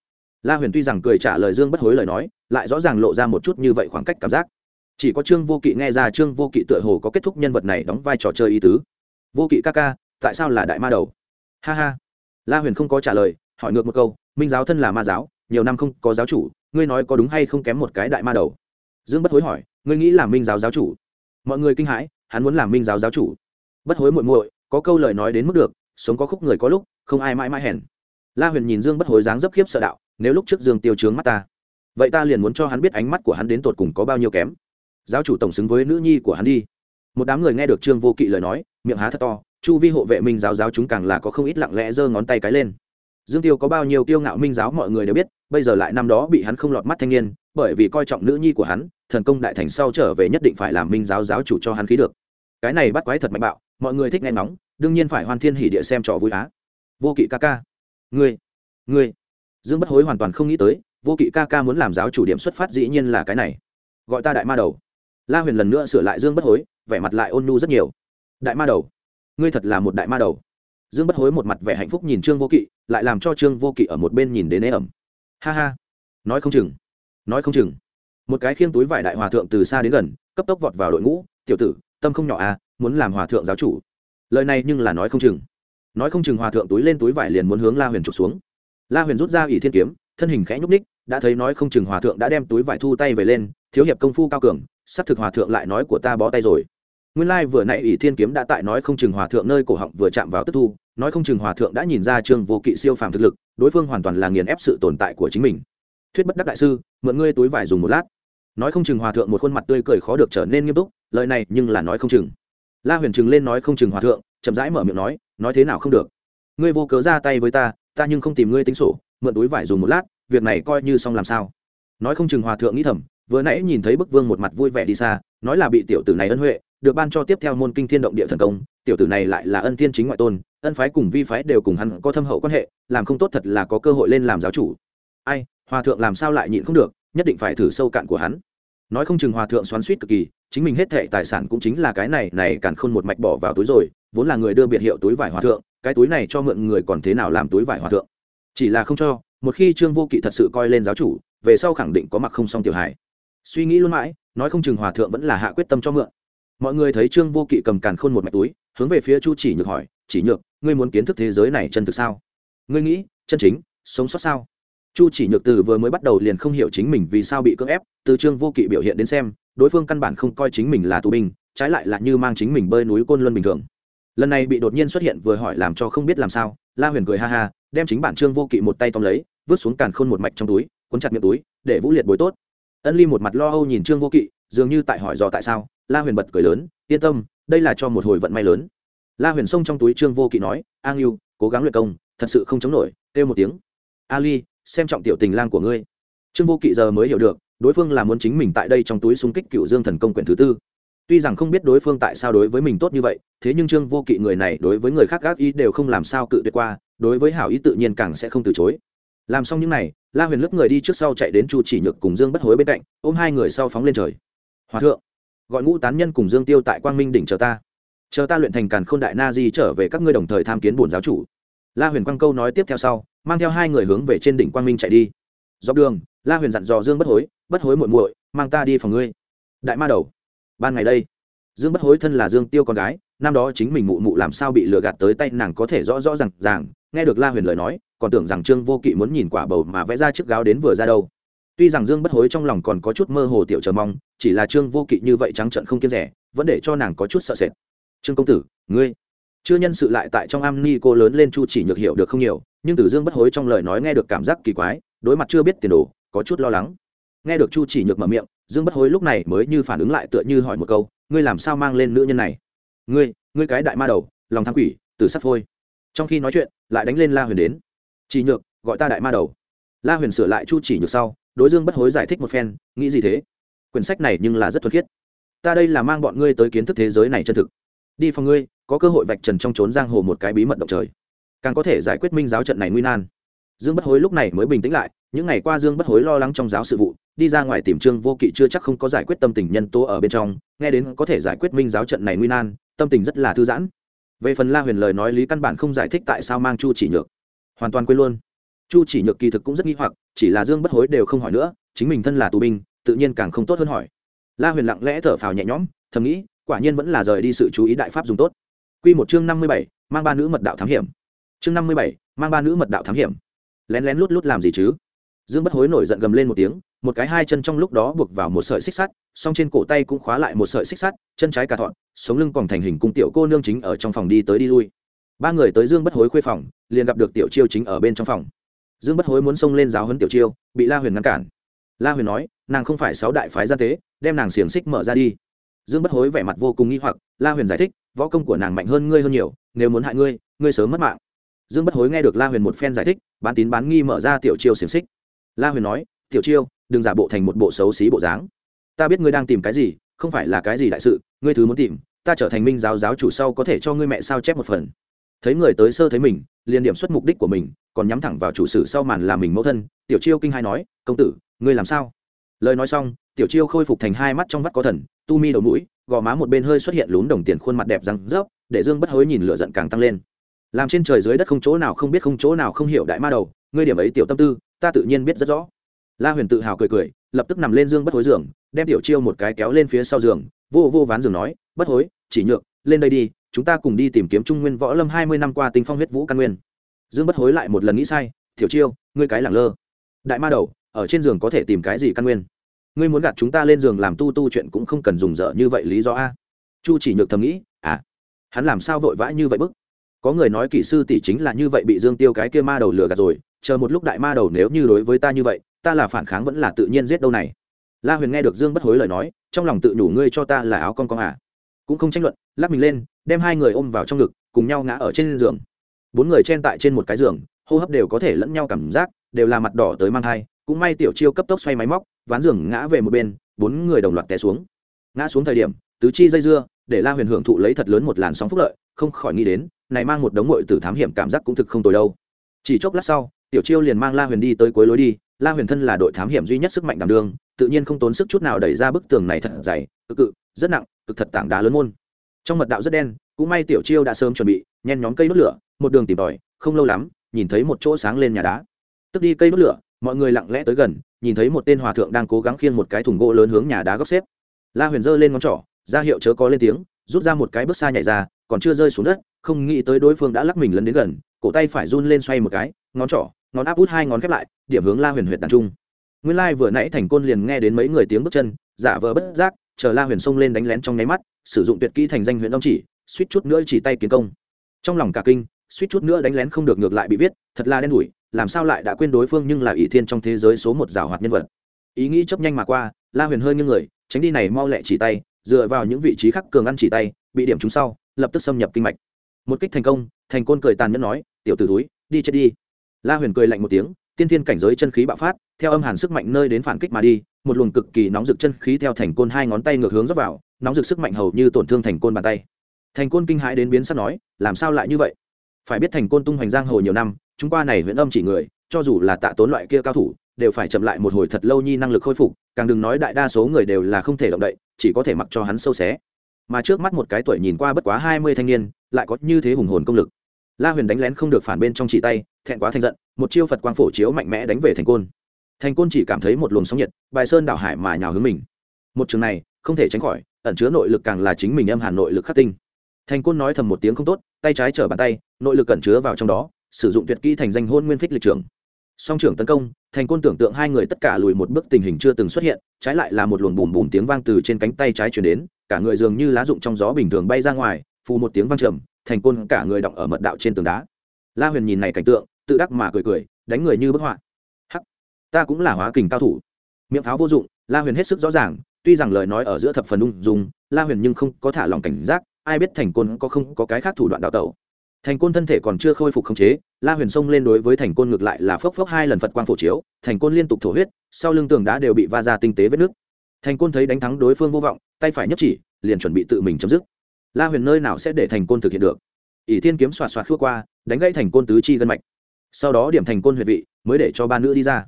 la huyền tuy rằng cười trả lời dương bất hối lời nói, lại rõ ràng lộ ra một chút như vậy khoảng cách cảm giác. Chỉ có trương vô kỵ nghe ra trương vô kỵ tựa hồ có kết thúc nhân vật này đóng vai trò chơi ý tứ. Vô kỵ ca ca, tại sao là đại ma đầu? Ha ha. La huyền không có trả lời, hỏi ngược một câu, minh giáo thân là ma giáo, nhiều năm không có giáo chủ, ngươi nói có đúng hay không kém một cái đại ma đầu? Dương bất hối hỏi, ngươi nghĩ là minh giáo giáo chủ? Mọi người kinh hãi, hắn muốn làm minh giáo giáo chủ. Bất hối muội muội, có câu lời nói đến mức được, sống có khúc người có lúc, không ai mãi mãi hèn. La huyền nhìn dương bất hối dáng dấp khiếp sợ đạo nếu lúc trước dương tiêu trướng mắt ta, vậy ta liền muốn cho hắn biết ánh mắt của hắn đến tột cùng có bao nhiêu kém. Giáo chủ tổng xứng với nữ nhi của hắn đi. Một đám người nghe được trương vô kỵ lời nói, miệng há thật to, chu vi hộ vệ minh giáo giáo chúng càng là có không ít lặng lẽ giơ ngón tay cái lên. Dương tiêu có bao nhiêu kiêu ngạo minh giáo mọi người đều biết, bây giờ lại năm đó bị hắn không lọt mắt thanh niên, bởi vì coi trọng nữ nhi của hắn, thần công đại thành sau trở về nhất định phải làm minh giáo giáo chủ cho hắn khí được. Cái này bắt quái thật mạnh bạo, mọi người thích nghe nóng đương nhiên phải hoan thiên hỉ địa xem trò vui á. Vô kỵ ca ca, ngươi ngươi dương bất hối hoàn toàn không nghĩ tới, vô kỵ ca ca muốn làm giáo chủ điểm xuất phát dĩ nhiên là cái này. Gọi ta đại ma đầu. La huyền lần nữa sửa lại dương bất hối, vẻ mặt lại ôn nhu rất nhiều. Đại ma đầu. Ngươi thật là một đại ma đầu. Dương bất hối một mặt vẻ hạnh phúc nhìn trương vô kỵ, lại làm cho trương vô kỵ ở một bên nhìn đến ế ẩm. Ha ha. Nói không chừng. Nói không chừng. Một cái khiêng túi vải đại hòa thượng từ xa đến gần, cấp tốc vọt vào đội ngũ, tiểu tử, tâm không nhỏ à muốn làm hòa thượng giáo chủ. Lời này nhưng là nói không chừng. Nói không chừng hòa thượng túi lên túi vải liền muốn hướng la huyền trục xuống la huyền rút ra ỷ thiên kiếm, thân hình khẽ nhúc ních đã thấy nói không chừng hòa thượng đã đem túi vải thu tay về lên, thiếu hiệp công phu cao cường, sắp thực hòa thượng lại nói của ta bó tay rồi. Nguyên lai vừa nãy ỷ thiên kiếm đã tại nói không chừng hòa thượng nơi cổ họng vừa chạm vào tức thu, nói không chừng hòa thượng đã nhìn ra trương vô kỵ siêu phàm thực lực, đối phương hoàn toàn là nghiền ép sự tồn tại của chính mình. Thuyết bất đắc đại sư, mượn ngươi túi vải dùng một lát. Nói không chừng hòa thượng một khuôn mặt tươi cười khó được trở nên nghiêm túc, lời này nhưng là nói không chừng. La huyền chừng lên nói không chừng hòa thượng, chậm rãi mở miệng nói nói thế nào không được. Ngươi vô cớ ra tay với ta ta nhưng không tìm ngươi tính sổ, mượn túi vải dùng một lát, việc này coi như xong làm sao. Nói không chừng hòa thượng nghĩ thầm, vừa nãy nhìn thấy bức vương một mặt vui vẻ đi xa, nói là bị tiểu tử này ân huệ, được ban cho tiếp theo môn kinh thiên động địa thần công, tiểu tử này lại là ân thiên chính ngoại tôn, ân phái cùng vi phái đều cùng hắn có thâm hậu quan hệ, làm không tốt thật là có cơ hội lên làm giáo chủ. Ai, hòa thượng làm sao lại nhịn không được, nhất định phải thử sâu cạn của hắn. Nói không chừng hòa thượng xoắn suýt cực kỳ, chính mình hết thệ tài sản cũng chính là cái này này càn khôn một mạch bỏ vào túi rồi, vốn là người đưa biệt hiệu túi vải hòa thượng cái túi này cho mượn người còn thế nào làm túi vải hòa thượng? Chỉ là không cho, một khi trương vô kỵ thật sự coi lên giáo chủ, về sau khẳng định có mặc không xong tiểu hải suy nghĩ luôn mãi, nói không chừng hòa thượng vẫn là hạ quyết tâm cho mượn. Mọi người thấy trương vô kỵ cầm càn khôn một mạch túi, hướng về phía chu chỉ nhược hỏi, chỉ nhược, ngươi muốn kiến thức thế giới này chân thực sao? Ngươi nghĩ, chân chính, sống sót sao? Chu chỉ nhược từ vừa mới bắt đầu liền không hiểu chính mình vì sao bị cưỡng ép, từ trương vô kỵ biểu hiện đến xem, đối phương căn bản không coi chính mình là tù binh, trái lại là như mang chính mình bơi núi côn luân bình thường lần này bị đột nhiên xuất hiện vừa hỏi làm cho không biết làm sao, la huyền cười ha ha, đem chính bản trương vô kỵ một tay tóm lấy, vứt xuống càn khôn một mạch trong túi, cuốn chặt miệng túi, để vũ liệt bối tốt. Ân ly một mặt lo âu nhìn trương vô kỵ, dường như tại hỏi dò tại sao, la huyền bật cười lớn, yên tâm, đây là cho một hồi vận may lớn. La huyền xông trong túi trương vô kỵ nói a ngưu cố gắng luyện công, thật sự không chống nổi, kêu một tiếng. A ly, xem trọng tiểu tình lang của ngươi. Trương vô kỵ giờ mới hiểu được, đối phương là muốn chính mình tại đây trong túi xung kích cựu dương thần công quyển thứ tư tuy rằng không biết đối phương tại sao đối với mình tốt như vậy, thế nhưng trương vô kỵ người này đối với người khác gác ý đều không làm sao cự tuyệt qua, đối với hảo ý tự nhiên càng sẽ không từ chối. Làm xong những n à y la huyền lướt người đi trước sau chạy đến chu chỉ nhược cùng dương bất hối bên cạnh, ôm hai người sau phóng lên trời. Hòa thượng, gọi ngũ tán nhân cùng dương tiêu tại quang minh đỉnh chờ ta. Chờ ta luyện thành càn k h ô n đại na di trở về các ngươi đồng thời tham kiến bổn giáo chủ. La huyền quang câu nói tiếp theo sau, mang theo hai người hướng về trên đỉnh quang minh chạy đi. Dọc đường, la huyền dặn dò dương bất hối bất hối muội muội, mang ta đi phòng ngươi. Đại ma đầu ban ngày đây. Dương bất hối thân là dương tiêu con gái, năm đó chính mình mụ mụ làm sao bị lừa gạt tới tay nàng có thể rõ rõ r à n g ràng, nghe được la huyền lời nói, còn tưởng rằng trương vô kỵ muốn nhìn quả bầu mà vẽ ra chiếc gáo đến vừa ra đâu. Tuy rằng dương bất hối trong lòng còn có chút mơ hồ tiểu chờ mong, chỉ là trương vô kỵ như vậy trắng trận không kiên rẻ, vẫn để cho nàng có chút sợ sệt. Trương công tử, ngươi? Chưa nhân sự lại tại trong am ni cô lớn lên chu chỉ nhược hiểu được không nhiều, nhưng từ dương bất hối trong lời nói nghe được cảm giác kỳ quái, đối mặt chưa biết tiền đồ, có chút lo lắng nghe được chu chỉ nhược mở miệng, dương bất hối lúc này mới như phản ứng lại tựa như hỏi một câu, ngươi làm sao mang lên nữ nhân này? Ngươi ngươi cái đại ma đầu, lòng tham quỷ từ sắt phôi. Trong khi nói chuyện, lại đánh lên la huyền đến. Chỉ nhược, gọi ta đại ma đầu. La huyền sửa lại chu chỉ nhược sau, đối dương bất hối giải thích một phen, nghĩ gì thế? Quyển sách này nhưng là rất thuật khiết. Ta đây là mang bọn ngươi tới kiến thức thế giới này chân thực. Đi phòng ngươi, có cơ hội vạch trần trong trốn giang hồ một cái bí mật động trời. Càng có thể giải quyết minh giáo trận này nguy nan. Dương bất hối lúc này mới bình tĩnh lại những ngày qua dương bất hối lo lắng trong giáo sự vụ, đi ra ngoài tìm trương vô kỵ chưa chắc không có giải quyết tâm tình nhân tố ở bên trong, nghe đến có thể giải quyết minh giáo trận này nguy nan, tâm tình rất là thư giãn. Về phần la huyền lời nói lý căn bản không giải thích tại sao mang chu chỉ nhược. Hoàn toàn quên luôn. Chu chỉ nhược kỳ thực cũng rất nghi hoặc, chỉ là dương bất hối đều không hỏi nữa, chính mình thân là tù binh, tự nhiên càng không tốt hơn hỏi. La huyền lặng lẽ thở phào nhẹ nhõm, thầm nghĩ, quả nhiên vẫn là rời đi sự chú ý đại pháp dùng tốt. Q một chương năm mươi bảy, mang ba nữ mật đạo thám hiểm. Chương năm mươi bảy, mang ba nữ mật đạo thám hiểm. Lén lén lút lút làm gì chứ? Dương bất hối nổi giận gầm lên một tiếng, một cái hai chân trong lúc đó buộc vào một sợi xích sắt, song trên cổ tay cũng khóa lại một sợi xích sắt, chân trái cà thọn, sống lưng còn thành hình cung tiểu cô nương chính ở trong phòng đi tới đi lui. Ba người tới dương bất hối khuê phòng, liền gặp được tiểu chiêu chính ở bên trong phòng. Dương bất hối muốn xông lên giáo hấn tiểu chiêu, bị la huyền ngăn cản. La huyền nói, nàng không phải sáu đại phái gia tế, đem nàng xiềng xích mở ra đi. Dương bất hối vẻ mặt vô cùng nghi hoặc, la huyền giải thích, võ công của nàng mạnh hơn ngươi hơn nhiều, nếu muốn hại ngươi ngươi sớm mất mạng. Dương bất hối nghe được la huyền một phen giải thích, bán tín bán nghi mở ra tiểu chiêu xiềng xích la huyền nói, tiểu chiêu, đừng giả bộ thành một bộ xấu xí bộ dáng. Ta biết ngươi đang tìm cái gì, không phải là cái gì đại sự, ngươi thứ muốn tìm, ta trở thành minh giáo giáo chủ sau có thể cho ngươi mẹ sao chép một phần. Thấy người tới sơ thấy mình, liền điểm xuất mục đích của mình, còn nhắm thẳng vào chủ sử sau màn là mình mẫu thân, tiểu chiêu kinh hai nói, công tử, ngươi làm sao? Lời nói xong, tiểu chiêu khôi phục thành hai mắt trong vắt có thần, tu mi đầu mũi, gò má một bên hơi xuất hiện lún đồng tiền khuôn mặt đẹp răng rớp, để dương bất hối nhìn lửa giận càng tăng lên. Làm trên trời dưới đất không chỗ nào không biết không chỗ nào không hiểu đại ma đầu, ngươi điểm ấy tiểu tâm tư ta tự nhiên biết rất rõ. La huyền tự hào cười cười, lập tức nằm lên dương bất hối giường, đem tiểu chiêu một cái kéo lên phía sau giường, vô vô ván giường nói, bất hối, chỉ nhượng, lên đây đi, chúng ta cùng đi tìm kiếm trung nguyên võ lâm hai mươi năm qua tinh phong huyết vũ căn nguyên. Dương bất hối lại một lần nghĩ sai, tiểu chiêu, ngươi cái lẳng lơ. Đại ma đầu, ở trên giường có thể tìm cái gì căn nguyên? Ngươi muốn gạt chúng ta lên giường làm tu tu chuyện cũng không cần dùng dở như vậy lý do a. Chu chỉ nhược thầm nghĩ à hắn làm sao vội vã như vậy bức? Có người nói kỹ sư tỷ chính là như vậy bị dương tiêu cái kia ma đầu lừa gạt rồi chờ một lúc đại ma đầu nếu như đối với ta như vậy, ta là phản kháng vẫn là tự nhiên giết đâu này? La huyền nghe được dương bất hối lời nói, trong lòng tự nhủ ngươi cho ta là áo con con à? Cũng không tranh luận, lắc mình lên, đem hai người ôm vào trong ngực, cùng nhau ngã ở trên giường. Bốn người chen tại trên một cái giường, hô hấp đều có thể lẫn nhau cảm giác, đều là mặt đỏ tới mang thai, cũng may tiểu chiêu cấp tốc xoay máy móc, ván giường ngã về một bên, bốn người đồng loạt té xuống. Ngã xuống thời điểm, tứ chi dây dưa, để la huyền hưởng thụ lấy thật lớn một làn sóng phúc lợi, không khỏi nghĩ đến, này mang một đống ngội từ thám hiểm cảm giác cũng thực không tồi đâu. Chỉ chốc lát sau tiểu chiêu liền mang la huyền đi tới cuối lối đi, la huyền thân là đội thám hiểm duy nhất sức mạnh đảm đương, tự nhiên không tốn sức chút nào đẩy ra bức tường này thật dày, cực cự, rất nặng, cực thật tảng đá lớn môn. Trong mật đạo rất đen, cũng may tiểu chiêu đã sớm chuẩn bị, nhen nhóm cây đốt lửa, một đường tìm tòi, không lâu lắm, nhìn thấy một chỗ sáng lên nhà đá. Tức đi cây đốt lửa, mọi người lặng lẽ tới gần, nhìn thấy một tên hòa thượng đang cố gắng khiêng một cái thùng gỗ lớn hướng nhà đá góc xếp. La huyền giơ lên ngón trỏ, ra hiệu chớ có lên tiếng, rút ra một cái bước xa nhảy ra, còn chưa rơi xuống đất, không nghĩ tới đối phương đã lắc mình lấn đến gần cổ tay phải run lên xoay một cái, ngón trỏ, ngón áp út hai ngón khép lại, điểm hướng la huyền huyệt đàn trung. Nguyên lai vừa nãy thành côn liền nghe đến mấy người tiếng bước chân, giả vờ bất giác, chờ la huyền xông lên đánh lén trong nháy mắt, sử dụng tuyệt kỹ thành danh huyện Đông chỉ, suýt chút nữa chỉ tay kiến công. Trong lòng cả kinh, suýt chút nữa đánh lén không được ngược lại bị viết, thật là đen đủi, làm sao lại đã quên đối phương nhưng là ỷ thiên trong thế giới số một rào hoạt nhân vật. Ý nghĩ chấp nhanh mà qua, la huyền hơi như người, tránh đi này mau lẹ chỉ tay, dựa vào những vị trí khác cường ăn chỉ tay, bị điểm trúng sau, lập tức xâm nhập kinh mạch. Một kích thành công thành côn cười tàn nhẫn nói, tiểu t ử túi đi chết đi. La huyền cười lạnh một tiếng, tiên thiên cảnh giới chân khí bạo phát, theo âm hàn sức mạnh nơi đến phản kích mà đi, một luồng cực kỳ nóng rực chân khí theo thành côn hai ngón tay ngược hướng dốc vào, nóng rực sức mạnh hầu như tổn thương thành côn bàn tay. Thành côn kinh hãi đến biến sắc nói, làm sao lại như vậy? Phải biết thành côn tung hoành giang hồ nhiều năm, chúng qua này huyện âm chỉ người, cho dù là tạ tốn loại kia cao thủ, đều phải chậm lại một hồi thật lâu nhi năng lực khôi phục, càng đừng nói đại đa số người đều là không thể động đậy, chỉ có thể mặc cho hắn sâu xé. Mà trước mắt một cái tuổi nhìn qua bất quá hai mươi thanh niên, lại có như thế hùng hồn công lực la huyền đánh lén không được phản bên trong chỉ tay, thẹn quá thành giận, một chiêu phật quang phổ chiếu mạnh mẽ đánh về thành côn. Thành côn chỉ cảm thấy một luồng sóng nhiệt, bài sơn đảo hải mà nhào hướng mình. Một trường này, không thể tránh khỏi, ẩn chứa nội lực càng là chính mình âm hàn nội lực khắc tinh. Thành côn nói thầm một tiếng không tốt, tay trái chở bàn tay, nội lực ẩn chứa vào trong đó, sử dụng tuyệt kỹ thành danh hôn nguyên phích lịch trưởng. Song trưởng tấn công, thành côn tưởng tượng hai người tất cả lùi một bước tình hình chưa từng xuất hiện, trái lại là một luồng bùm bùm tiếng vang từ trên cánh tay trái chuyển đến, cả người dường như lá rụng trong gió bình thường bay ra ngoài, phù một tiếng vang trầm thành côn cả người động ở mật đạo trên tường đá. La huyền nhìn này cảnh tượng, tự đắc mà cười cười, đánh người như bức họa. Hắc, ta cũng là hóa kình cao thủ. Miệng pháo vô dụng, la huyền hết sức rõ ràng, tuy rằng lời nói ở giữa thập phần ung dung, la huyền nhưng không có thả lòng cảnh giác, ai biết thành côn có không có cái khác thủ đoạn đào tẩu. Thành côn thân thể còn chưa khôi phục khống chế, la huyền xông lên đối với thành côn ngược lại là phốc phốc hai lần phật quang phổ chiếu, thành côn liên tục thổ huyết, sau lưng tường đá đều bị va ra tinh tế vết nước thành côn thấy đánh thắng đối phương vô vọng, tay phải nhấp chỉ, liền chuẩn bị tự mình chấm dứt la huyền nơi nào sẽ để thành côn thực hiện được? ỷ thiên kiếm xoạt xoạt khua qua, đánh gãy thành côn tứ chi gân mạch. Sau đó điểm thành côn huyệt vị, mới để cho ba nữ đi ra.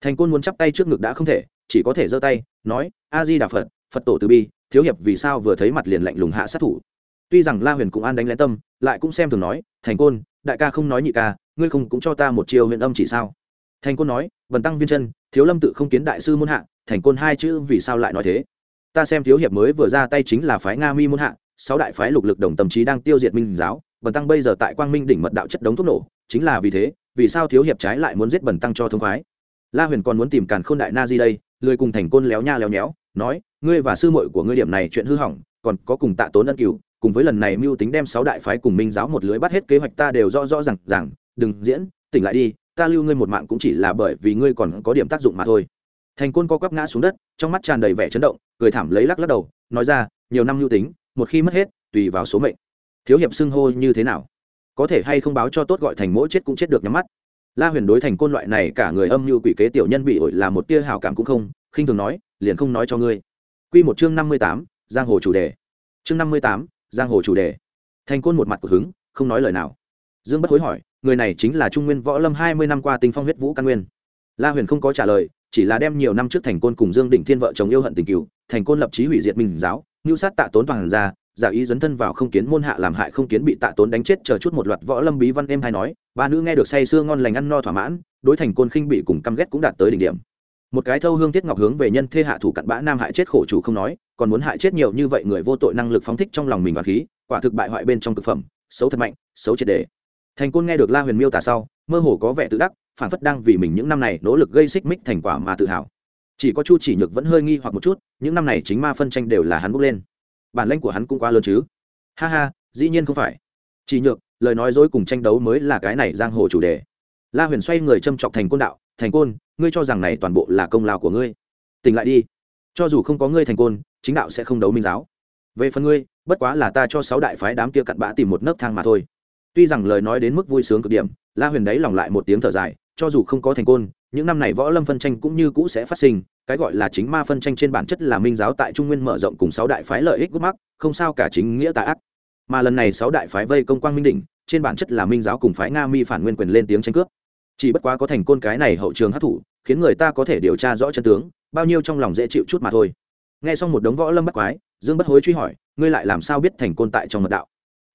Thành côn muốn chắp tay trước ngực đã không thể, chỉ có thể giơ tay, nói, a di đà phật phật tổ từ bi, thiếu hiệp vì sao vừa thấy mặt liền lạnh lùng hạ sát thủ? Tuy rằng la huyền cũng an đánh lén tâm, lại cũng xem thường nói, thành côn, đại ca không nói nhị ca, ngươi không cũng cho ta một chiều huyện âm chỉ sao? Thành côn nói vần tăng viên chân, thiếu lâm tự không kiến đại sư muôn hạ, thành côn hai chữ vì sao lại nói thế? Ta xem thiếu hiệp mới vừa ra tay chính là phái nga mi muôn hạ sáu đại phái lục lực đồng tâm trí đang tiêu diệt minh giáo, bần tăng bây giờ tại quang minh đỉnh mật đạo chất đống thuốc nổ, chính là vì thế, vì sao thiếu hiệp trái lại muốn giết bần tăng cho thông khoái? La huyền còn muốn tìm càn k h ô n đại na di đây, lười cùng thành côn léo nha léo nhéo, nói, ngươi và sư muội của ngươi điểm này chuyện hư hỏng, còn có cùng tạ tốn ân cựu cùng với lần này mưu tính đem sáu đại phái cùng minh giáo một lưới bắt hết kế hoạch ta đều rõ rõ r à n g rằng đừng diễn, tỉnh lại đi, ta lưu ngươi một mạng cũng chỉ là bởi vì ngươi còn có điểm tác dụng mà thôi. Thành côn co quắp ngã xuống đất, trong mắt tràn đầy vẻ chấn động, cười thảm lấy lắc lắc đầu, nói ra, nhiều năm mưu tính một khi mất hết, tùy vào số mệnh. Thiếu hiệp xưng hô như thế nào? Có thể hay không báo cho tốt gọi thành mỗi chết cũng chết được nhắm mắt. La huyền đối thành côn loại này cả người âm như quỷ kế tiểu nhân bị ổi là một tia hào cảm cũng không, khinh thường nói, liền không nói cho ngươi. Q một chương năm mươi tám, giang hồ chủ đề. Chương năm mươi tám, giang hồ chủ đề. Thành côn một mặt của hứng, không nói lời nào. Dương bất hối hỏi, người này chính là trung nguyên võ lâm hai mươi năm qua tinh phong huyết vũ căn nguyên. La huyền không có trả lời, chỉ là đem nhiều năm trước thành côn cùng dương đỉnh thiên vợ chồng yêu hận tình cựu thành côn lập trí hủy diệt minh giáo ngưu sát tạ tốn toàn ra, giả ý dấn thân vào không kiến môn hạ làm hại không kiến bị tạ tốn đánh chết chờ chút một loạt võ lâm bí văn em hay nói, ba nữ nghe được say sưa ngon lành ăn no thỏa mãn, đối thành côn khinh bị cùng căm ghét cũng đạt tới đỉnh điểm. Một cái thâu hương thiết ngọc hướng về nhân thê hạ thủ cặn bã nam hại chết khổ chủ không nói, còn muốn hại chết nhiều như vậy người vô tội năng lực phóng thích trong lòng mình và khí, quả thực bại hoại bên trong thực phẩm, xấu thật mạnh, xấu triệt đề. Thành côn nghe được la huyền miêu tả sau, mơ hồ có vẻ tự đắc phản phất đang vì mình những năm này nỗ lực gây xích mích thành quả mà tự hào chỉ có chu chỉ nhược vẫn hơi nghi hoặc một chút, những năm này chính ma phân tranh đều là hắn bốc lên. Bản lãnh của hắn cũng quá lớn chứ? Ha ha, dĩ nhiên không phải. Chỉ nhược, lời nói dối cùng tranh đấu mới là cái này giang hồ chủ đề. La huyền xoay người châm chọc thành côn đạo, thành côn, ngươi cho rằng này toàn bộ là công lao của ngươi? Tỉnh lại đi. Cho dù không có ngươi thành côn, chính đạo sẽ không đấu minh giáo. Về phần ngươi, bất quá là ta cho sáu đại phái đám kia cặn bã tìm một nấc thang mà thôi. Tuy rằng lời nói đến mức vui sướng cực điểm, la huyền đấy lòng lại một tiếng thở dài, cho dù không có thành côn những năm này võ lâm phân tranh cũng như cũ sẽ phát sinh, cái gọi là chính ma phân tranh trên bản chất là minh giáo tại trung nguyên mở rộng cùng sáu đại phái lợi ích gút mắc, không sao cả chính nghĩa tà ác. Mà lần này sáu đại phái vây công quang minh đỉnh, trên bản chất là minh giáo cùng phái nga mi phản nguyên quyền lên tiếng tranh cướp. Chỉ bất quá có thành côn cái này hậu trường hấp thụ, khiến người ta có thể điều tra rõ chân tướng, bao nhiêu trong lòng dễ chịu chút mà thôi. Nghe xong một đống võ lâm bắt quái, dương bất hối truy hỏi, ngươi lại làm sao biết thành côn tại trong mật đạo?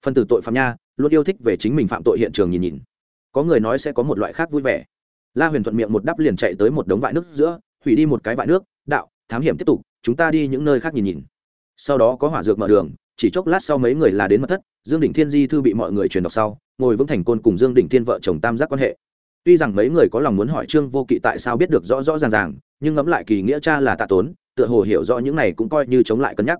Phần tử tội phạm nha, luôn yêu thích về chính mình phạm tội hiện trường nhìn nhìn. Có người nói sẽ có một loại khác vui vẻ la huyền thuận miệng một đắp liền chạy tới một đống vại nước giữa, hủy đi một cái vại nước, đạo, thám hiểm tiếp tục, chúng ta đi những nơi khác nhìn nhìn. Sau đó có hỏa dược mở đường, chỉ chốc lát sau mấy người là đến mật thất, dương đỉnh thiên di thư bị mọi người truyền đọc sau, ngồi vững thành côn cùng dương đỉnh thiên vợ chồng tam giác quan hệ. Tuy rằng mấy người có lòng muốn hỏi trương vô kỵ tại sao biết được rõ rõ ràng ràng, nhưng ngẫm lại kỳ nghĩa cha là tạ tốn, tựa hồ hiểu rõ những này cũng coi như chống lại cân nhắc.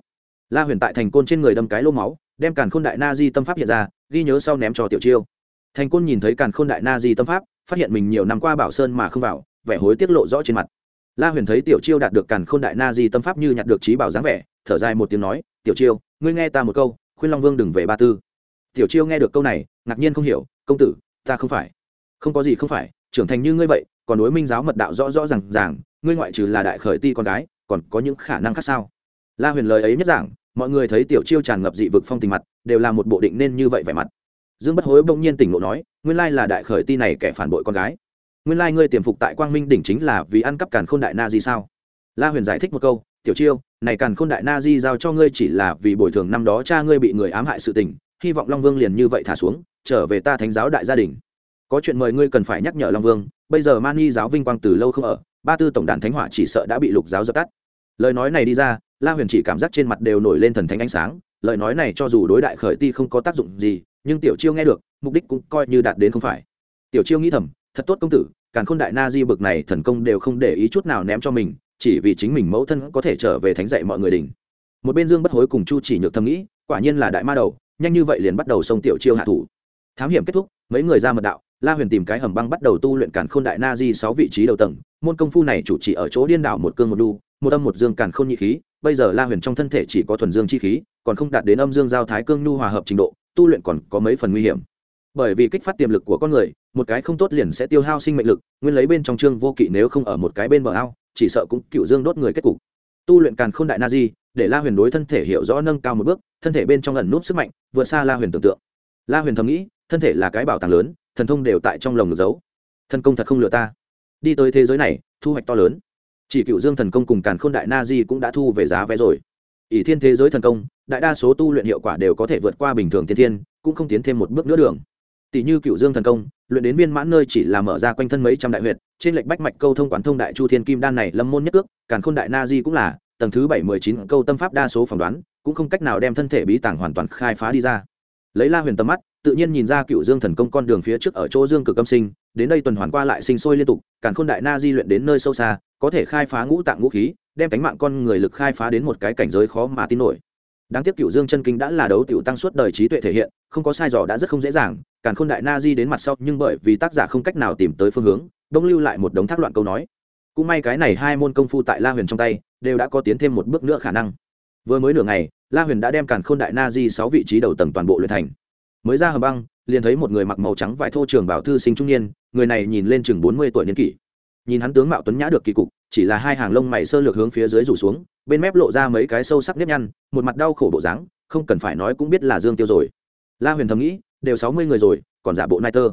La huyền tại thành côn trên người đâm cái lô máu, đem càn khôn đại na di tâm pháp hiện ra, ghi nhớ sau ném cho tiểu chiêu. Thành côn nhìn thấy càn khôn đại na di tâm pháp phát hiện mình nhiều năm qua bảo sơn mà không vào, vẻ hối tiết lộ rõ trên mặt. La huyền thấy tiểu chiêu đạt được càn khôn đại na di tâm pháp như nhặt được trí bảo dáng vẻ, thở dài một tiếng nói, tiểu chiêu, ngươi nghe ta một câu, khuyên long vương đừng về ba tư. Tiểu chiêu nghe được câu này, ngạc nhiên không hiểu, công tử, ta không phải. Không có gì không phải, trưởng thành như ngươi vậy, còn đối minh giáo mật đạo rõ rõ r à n g ràng, ngươi ngoại trừ là đại khởi ti con gái, còn có những khả năng khác sao? La huyền lời ấy nhất giảng, mọi người thấy tiểu chiêu tràn ngập dị vực phong tình mặt, đều là một bộ định nên như vậy vẻ mặt. Dương bất hối bỗng nhiên tỉnh lộ nói nguyên lai là đại khởi ti này kẻ phản bội con gái. Nguyên lai ngươi tiềm phục tại quang minh đỉnh chính là vì ăn cắp càn khôn đại na di sao? La huyền giải thích một câu, tiểu chiêu, này càn khôn đại na di giao cho ngươi chỉ là vì bồi thường năm đó cha ngươi bị người ám hại sự tình, hy vọng long vương liền như vậy thả xuống, trở về ta thánh giáo đại gia đình. Có chuyện mời ngươi cần phải nhắc nhở long vương, bây giờ mani giáo vinh quang từ lâu không ở, ba tư tổng đàn thánh hỏa chỉ sợ đã bị lục giáo dập tắt. Lời nói này đi ra, la huyền chỉ cảm giác trên mặt đều nổi lên thần thánh ánh sáng, lời nói này cho dù đối đại khởi ti không có tác dụng gì nhưng tiểu chiêu nghe được, mục đích cũng coi như đạt đến không phải. Tiểu chiêu nghĩ thầm, thật tốt công tử, càn khôn đại na di bực này thần công đều không để ý chút nào ném cho mình, chỉ vì chính mình mẫu thân có thể trở về thánh dạy mọi người đình một bên dương bất hối cùng chu chỉ nhược thầm nghĩ, quả nhiên là đại ma đầu, nhanh như vậy liền bắt đầu xông tiểu chiêu hạ thủ. Thám hiểm kết thúc, mấy người ra mật đạo, la huyền tìm cái hầm băng bắt đầu tu luyện càn khôn đại na di sáu vị trí đầu tầng, môn công phu này chủ chỉ ở chỗ điên đảo một cương một đu, một âm một dương càn khôn nhị khí, bây giờ la huyền trong thân thể chỉ có thuần dương chi khí, còn không đạt đến âm dương giao thái cương nhu hòa hợp trình độ tu luyện còn có mấy phần nguy hiểm. Bởi vì kích phát tiềm lực của con người, một cái không tốt liền sẽ tiêu hao sinh mệnh lực, nguyên lấy bên trong trương vô kỵ nếu không ở một cái bên bờ ao, chỉ sợ cũng cựu dương đốt người kết cục. Tu luyện càn khôn đại na di, để la huyền đối thân thể hiểu rõ nâng cao một bước, thân thể bên trong ẩn núp sức mạnh, vượt xa la huyền tưởng tượng. La huyền thầm nghĩ, thân thể là cái bảo tàng lớn, thần thông đều tại trong lồng giấu. Thần công thật không lừa ta. Đi tới thế giới này, thu hoạch to lớn. Chỉ cựu dương thần công cùng càn khôn đại na di cũng đã thu về giá vé rồi ỷ thiên thế giới thần công, đại đa số tu luyện hiệu quả đều có thể vượt qua bình thường tiên thiên, cũng không tiến thêm một bước nữa đường. Tỷ như cựu dương thần công, luyện đến viên mãn nơi chỉ là mở ra quanh thân mấy trăm đại huyệt, trên lệnh bách mạch câu thông quán thông đại chu thiên kim đan này lâm môn nhất ước càn khôn đại na di cũng là, tầng thứ bảy mười chín câu tâm pháp đa số phỏng đoán, cũng không cách nào đem thân thể bí tàng hoàn toàn khai phá đi ra. Lấy la huyền tầm mắt, tự nhiên nhìn ra cựu dương thần công con đường phía trước ở chỗ dương cực âm sinh, đến đây tuần hoàn qua lại sinh sôi liên tục, càn khôn đại na di luyện đến nơi sâu xa, có thể khai phá ngũ tạng ngũ khí đem cánh mạng con người lực khai phá đến một cái cảnh giới khó mà tin nổi. Đáng tiếc cựu dương chân kinh đã là đấu tiểu tăng suốt đời trí tuệ thể hiện, không có sai dò đã rất không dễ dàng, càn khôn đại na di đến mặt sau, nhưng bởi vì tác giả không cách nào tìm tới phương hướng, bỗng lưu lại một đống thác loạn câu nói. Cũng may cái này hai môn công phu tại la huyền trong tay, đều đã có tiến thêm một bước nữa khả năng. Vừa mới nửa ngày, la huyền đã đem càn khôn đại na di sáu vị trí đầu tầng toàn bộ luyện thành. Mới ra hầm băng, liền thấy một người mặc màu trắng vải thô trường bảo thư sinh trung niên, người này nhìn lên chừng bốn mươi tuổi niên kỷ nhìn hắn tướng mạo tuấn nhã được kỳ cục, chỉ là hai hàng lông mày sơ lược hướng phía dưới rủ xuống, bên mép lộ ra mấy cái sâu sắc nếp nhăn, một mặt đau khổ bộ dáng, không cần phải nói cũng biết là dương tiêu rồi. La huyền thầm nghĩ, đều sáu mươi người rồi, còn giả bộ nai tơ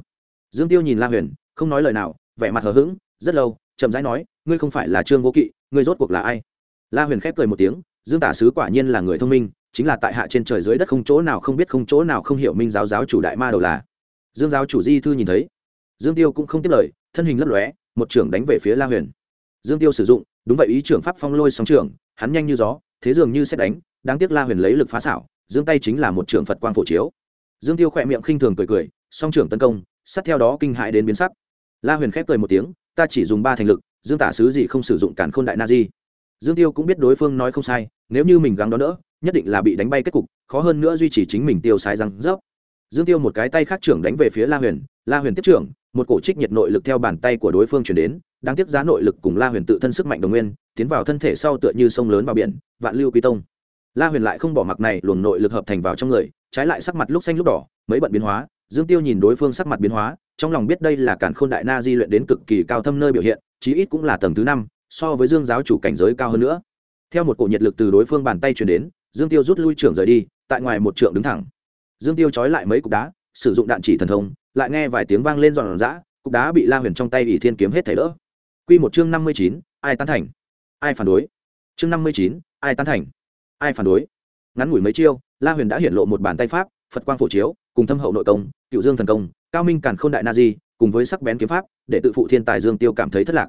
dương tiêu nhìn la huyền, không nói lời nào, vẻ mặt hờ hững, rất lâu, chậm rãi nói, ngươi không phải là trương vô kỵ, ngươi rốt cuộc là ai? La huyền khép cười một tiếng, dương tả sứ quả nhiên là người thông minh, chính là tại hạ trên trời dưới đất không chỗ nào không biết không chỗ nào không hiểu minh giáo giáo chủ đại ma đầu là. Dương giáo chủ di thư nhìn thấy. Dương tiêu cũng không tiếp lời, thân hình lấp lóe một trưởng đánh về phía la huyền. Dương tiêu sử dụng, đúng vậy, ý trưởng pháp phong lôi sóng trưởng, hắn nhanh như gió, thế dường như xét đánh, đáng tiếc la huyền lấy lực phá xảo dương tay chính là một trưởng phật quang phổ chiếu. Dương tiêu khỏe miệng khinh thường cười cười, song trưởng tấn công, sát theo đó kinh hại đến biến sắc. La huyền khép cười một tiếng, ta chỉ dùng ba thành lực, dương tả sứ gì không sử dụng cản khôn đại na di. Dương tiêu cũng biết đối phương nói không sai, nếu như mình gắng đó đỡ, nhất định là bị đánh bay kết cục, khó hơn nữa duy trì chính mình tiêu sai răng rớp. Dương tiêu một cái tay khác trưởng đánh về phía la huyền la huyền tiếp trưởng một cổ trích nhiệt nội lực theo bàn tay của đối phương chuyển đến, đáng tiếc giá nội lực cùng la huyền tự thân sức mạnh đồng nguyên, tiến vào thân thể sau tựa như sông lớn vào biển, vạn lưu quy tông. La huyền lại không bỏ mặc này luồng nội lực hợp thành vào trong người, trái lại sắc mặt lúc xanh lúc đỏ, mấy bận biến hóa, dương tiêu nhìn đối phương sắc mặt biến hóa, trong lòng biết đây là cản khôn đại na di luyện đến cực kỳ cao thâm nơi biểu hiện, chí ít cũng là tầng thứ năm, so với dương giáo chủ cảnh giới cao hơn nữa. Theo một cổ nhiệt lực từ đối phương bàn tay truyền đến, dương tiêu rút lui trưởng rời đi, tại ngoài một trượng đứng thẳng. Dương tiêu trói lại mấy cục đá, sử dụng đạn chỉ thần thông lại nghe vài tiếng vang lên giòn giã, cục đá bị la huyền trong tay ỷ thiên kiếm hết thảy đỡ. Q một chương năm mươi chín, ai tán thành? Ai phản đối? Chương năm mươi chín, ai tán thành? Ai phản đối? Ngắn ngủi mấy chiêu, la huyền đã hiện lộ một bàn tay pháp, phật quang phổ chiếu, cùng thâm hậu nội công, cựu dương thần công, cao minh càn k h ô n đại na di, cùng với sắc bén kiếm pháp, để tự phụ thiên tài dương tiêu cảm thấy thất lạc.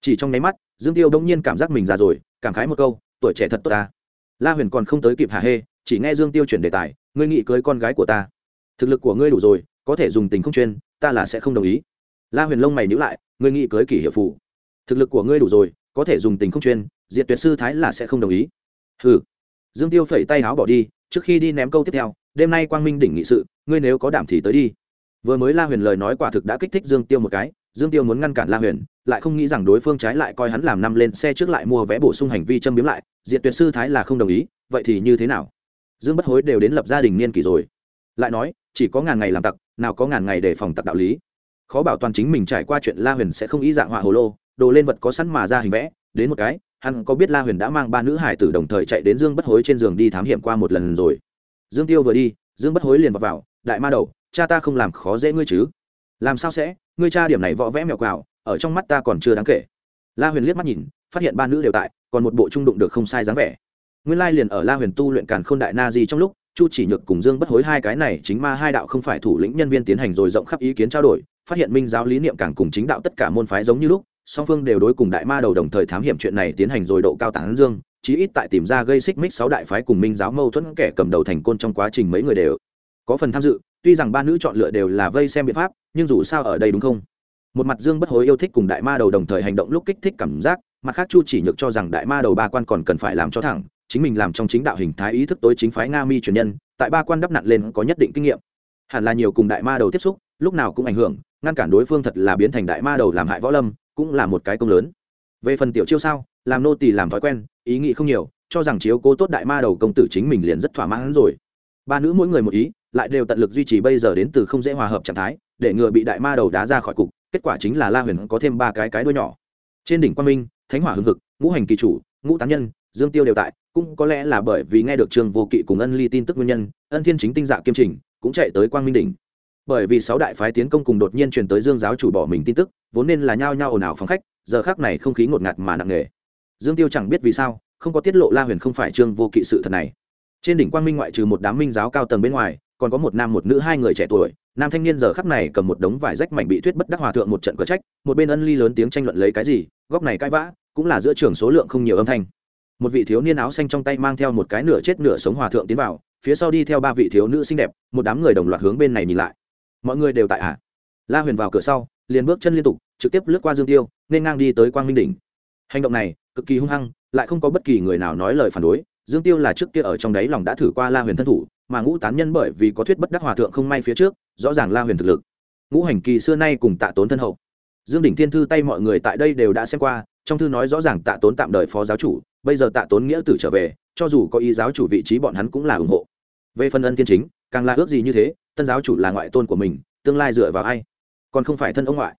Chỉ trong nháy mắt, dương tiêu đông nhiên cảm giác mình già rồi, cảm khái một câu, tuổi trẻ thật tốt ta. La huyền còn không tới kịp hà hê, chỉ nghe dương tiêu chuyển đề tài, ngươi nghĩ cưới con gái của ta. Thực lực của ngươi đủ rồi có thể dùng tình không chuyên, ta là sẽ không đồng ý. La huyền lông mày nhữ lại, ngươi nghĩ cưới kỷ hiệu phụ thực lực của ngươi đủ rồi, có thể dùng tình không chuyên diện tuyệt sư thái là sẽ không đồng ý. Ừ dương tiêu phẩy tay áo bỏ đi, trước khi đi ném câu tiếp theo, đêm nay quang minh đỉnh nghị sự, ngươi nếu có đảm thì tới đi. Vừa mới la huyền lời nói quả thực đã kích thích dương tiêu một cái, dương tiêu muốn ngăn cản la huyền, lại không nghĩ rằng đối phương trái lại coi hắn làm năm lên xe trước lại mua vé bổ sung hành vi châm biếm lại diện tuyệt sư thái là không đồng ý, vậy thì như thế nào? Dương bất hối đều đến lập gia đình niên kỷ rồi. Lại nói, chỉ có ngàn ngày làm tặc nào có ngàn ngày để phòng tặc đạo lý. Khó bảo toàn chính mình trải qua chuyện la huyền sẽ không ý dạng họa hồ lô đồ lên vật có sẵn mà ra hình vẽ đến một cái hắn có biết la huyền đã mang ba nữ hải tử đồng thời chạy đến dương bất hối trên giường đi thám hiểm qua một lần rồi. Dương tiêu vừa đi dương bất hối liền vào, vào đại ma đầu cha ta không làm khó dễ ngươi chứ. Làm sao sẽ? Ngươi cha điểm này võ vẽ mèo quào ở trong mắt ta còn chưa đáng kể. La huyền liếc mắt nhìn phát hiện ba nữ đều tại còn một bộ trung đụng được không sai dáng vẻ. Nguyên lai liền ở la huyền tu luyện càn k h ô n đại na di trong lúc chu chỉ nhược cùng dương bất hối hai cái này chính ma hai đạo không phải thủ lĩnh nhân viên tiến hành rồi rộng khắp ý kiến trao đổi, phát hiện minh giáo lý niệm càng cùng chính đạo tất cả môn phái giống như lúc, song phương đều đối cùng đại ma đầu đồng thời thám hiểm chuyện này tiến hành rồi độ cao tán dương, chí ít tại tìm ra gây xích mích sáu đại phái cùng minh giáo mâu thuẫn kẻ cầm đầu thành côn trong quá trình mấy người đều có phần tham dự, tuy rằng ba nữ chọn lựa đều là vây xem biện pháp, nhưng dù sao ở đây đúng không? Một mặt dương bất hối yêu thích cùng đại ma đầu đồng thời hành động lúc kích thích cảm giác, mặt khác chu chỉ nhược cho rằng đại ma đầu ba quan còn cần phải làm cho thẳng chính mình làm trong chính đạo hình thái ý thức tối chính phái nga mi truyền nhân, tại ba quan đắp nặn lên có nhất định kinh nghiệm. Hẳn là nhiều cùng đại ma đầu tiếp xúc, lúc nào cũng ảnh hưởng, ngăn cản đối phương thật là biến thành đại ma đầu làm hại võ lâm, cũng là một cái công lớn. Về phần tiểu chiêu sao, làm nô tỳ làm thói quen, ý nghĩ không nhiều, cho rằng chiếu cố tốt đại ma đầu công tử chính mình liền rất thỏa mãn rồi. Ba nữ mỗi người một ý, lại đều tận lực duy trì bây giờ đến từ không dễ hòa hợp trạng thái, để ngừa bị đại ma đầu đá ra khỏi cục, kết quả chính là la huyền có thêm ba cái cái đuôi nhỏ. Trên đỉnh quan minh, thánh hỏa hưng hực, ngũ hành kỳ chủ, ngũ tán nhân, dương tiêu đều tại cũng có lẽ là bởi vì nghe được trương vô kỵ cùng ân ly tin tức nguyên nhân, ân thiên chính tinh dạ kiêm trình, cũng chạy tới quang minh đỉnh. Bởi vì sáu đại phái tiến công cùng đột nhiên truyền tới dương giáo chủ bỏ mình tin tức, vốn nên là nhao nhao ồn ào phóng khách, giờ khác này không khí ngột ngạt mà nặng nề. Dương tiêu chẳng biết vì sao, không có tiết lộ la huyền không phải trương vô kỵ sự thật này. Trên đỉnh quang minh ngoại trừ một đám minh giáo cao tầng bên ngoài, còn có một nam một nữ hai người trẻ tuổi, nam thanh niên giờ khắc này cầm một đống vải rách mảnh bị thuyết bất đắc hòa thượng một trận có trách, một bên ân ly lớn tiếng tranh luận lấy cái gì, góc này cãi vã, cũng là giữa trường số lượng không nhiều âm thanh một vị thiếu niên áo xanh trong tay mang theo một cái nửa chết nửa sống hòa thượng tiến vào, phía sau đi theo ba vị thiếu nữ xinh đẹp, một đám người đồng loạt hướng bên này nhìn lại. Mọi người đều tại ạ. À. la huyền vào cửa sau, liền bước chân liên tục, trực tiếp lướt qua dương tiêu, nên ngang đi tới quang minh đỉnh. Hành động này, cực kỳ hung hăng, lại không có bất kỳ người nào nói lời phản đối, dương tiêu là trước kia ở trong đấy lòng đã thử qua la huyền thân thủ, mà ngũ tán nhân bởi vì có thuyết bất đắc hòa thượng không may phía trước, rõ ràng la huyền thực lực. Ngũ hành kỳ xưa nay cùng tạ tốn thân hậu. Dương đỉnh thiên thư tay mọi người tại đây đều đã xem qua, trong thư nói rõ ràng tạ tốn tạm đời phó giáo chủ bây giờ tạ tốn nghĩa tử trở về, cho dù có ý giáo chủ vị trí bọn hắn cũng là ủng hộ. Về phần ân thiên chính, càng là ước gì như thế, tân giáo chủ là ngoại tôn của mình, tương lai dựa vào ai? Còn không phải thân ông ngoại.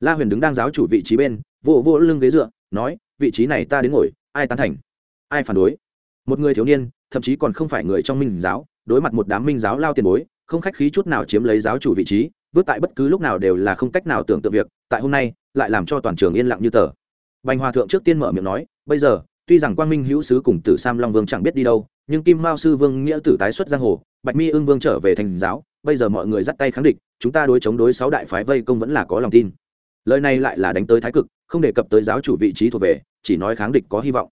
La huyền đứng đang giáo chủ vị trí bên vô vô lưng ghế dựa, nói, vị trí này ta đến ngồi, ai tán thành? Ai phản đối? Một người thiếu niên, thậm chí còn không phải người trong minh giáo, đối mặt một đám minh giáo lao tiền bối, không khách khí chút nào chiếm lấy giáo chủ vị trí, vứt tại bất cứ lúc nào đều là không cách nào tưởng tượng việc, tại hôm nay, lại làm cho toàn trường yên lặng như tờ. Bành hòa thượng trước tiên mở miệng nói, bây giờ tuy rằng quang minh hữu sứ cùng tử sam long vương chẳng biết đi đâu, nhưng kim mao sư vương nghĩa tử tái xuất giang hồ, bạch mi ương vương trở về thành giáo, bây giờ mọi người dắt tay kháng địch, chúng ta đối chống đối sáu đại phái vây công vẫn là có lòng tin. Lời này lại là đánh tới thái cực, không đề cập tới giáo chủ vị trí thuộc về, chỉ nói kháng địch có hy vọng.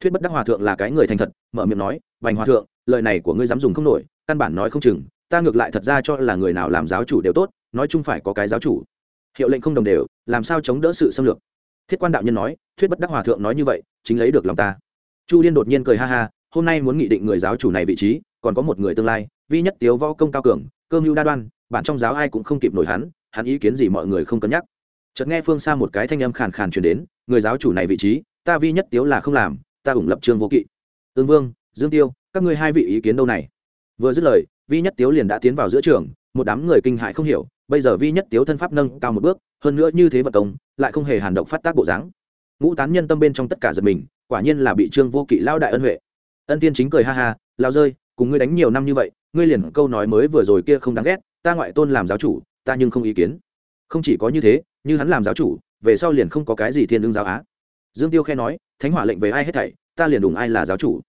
Thuyết bất đắc hòa thượng là cái người thành thật, mở miệng nói vành hòa thượng, lời này của ngươi dám dùng không nổi, căn bản nói không chừng, ta ngược lại thật ra cho là người nào làm giáo chủ đều tốt, nói chung phải có cái giáo chủ. Hiệu lệnh không đồng đều, làm sao chống đỡ sự xâm lược? Thiết quan đạo nhân nói, thuyết bất đắc hòa thượng nói như vậy, chính lấy được lòng ta. Chu liên đột nhiên cười ha ha, hôm nay muốn nghị định người giáo chủ này vị trí, còn có một người tương lai, vi nhất tiếu võ công cao cường, cơ mưu đa đoan, bản trong giáo ai cũng không kịp nổi hắn hắn ý kiến gì mọi người không cân nhắc. Chợt nghe phương xa một cái thanh âm khàn khàn truyền đến, người giáo chủ này vị trí, ta vi nhất tiếu là không làm, ta ủng lập trương vô kỵ. Ương vương, dương tiêu, các ngươi hai vị ý kiến đâu này? Vừa dứt lời, vi nhất tiếu liền đã tiến vào giữa trường một đám người kinh hại không hiểu, bây giờ vi nhất tiếu thân pháp nâng cao một bước, hơn nữa như thế vật công, lại không hề hàn động phát tác bộ dáng. Ngũ tán nhân tâm bên trong tất cả giật mình, quả nhiên là bị trương vô kỵ lao đại ân huệ. Ân tiên chính cười ha ha lao rơi, cùng ngươi đánh nhiều năm như vậy, ngươi liền câu nói mới vừa rồi kia không đáng ghét, ta ngoại tôn làm giáo chủ, ta nhưng không ý kiến. Không chỉ có như thế, như hắn làm giáo chủ, về sau liền không có cái gì thiên đương giáo á. Dương tiêu khe nói, thánh hỏa lệnh về ai hết thảy, ta liền đùng ai là giáo chủ.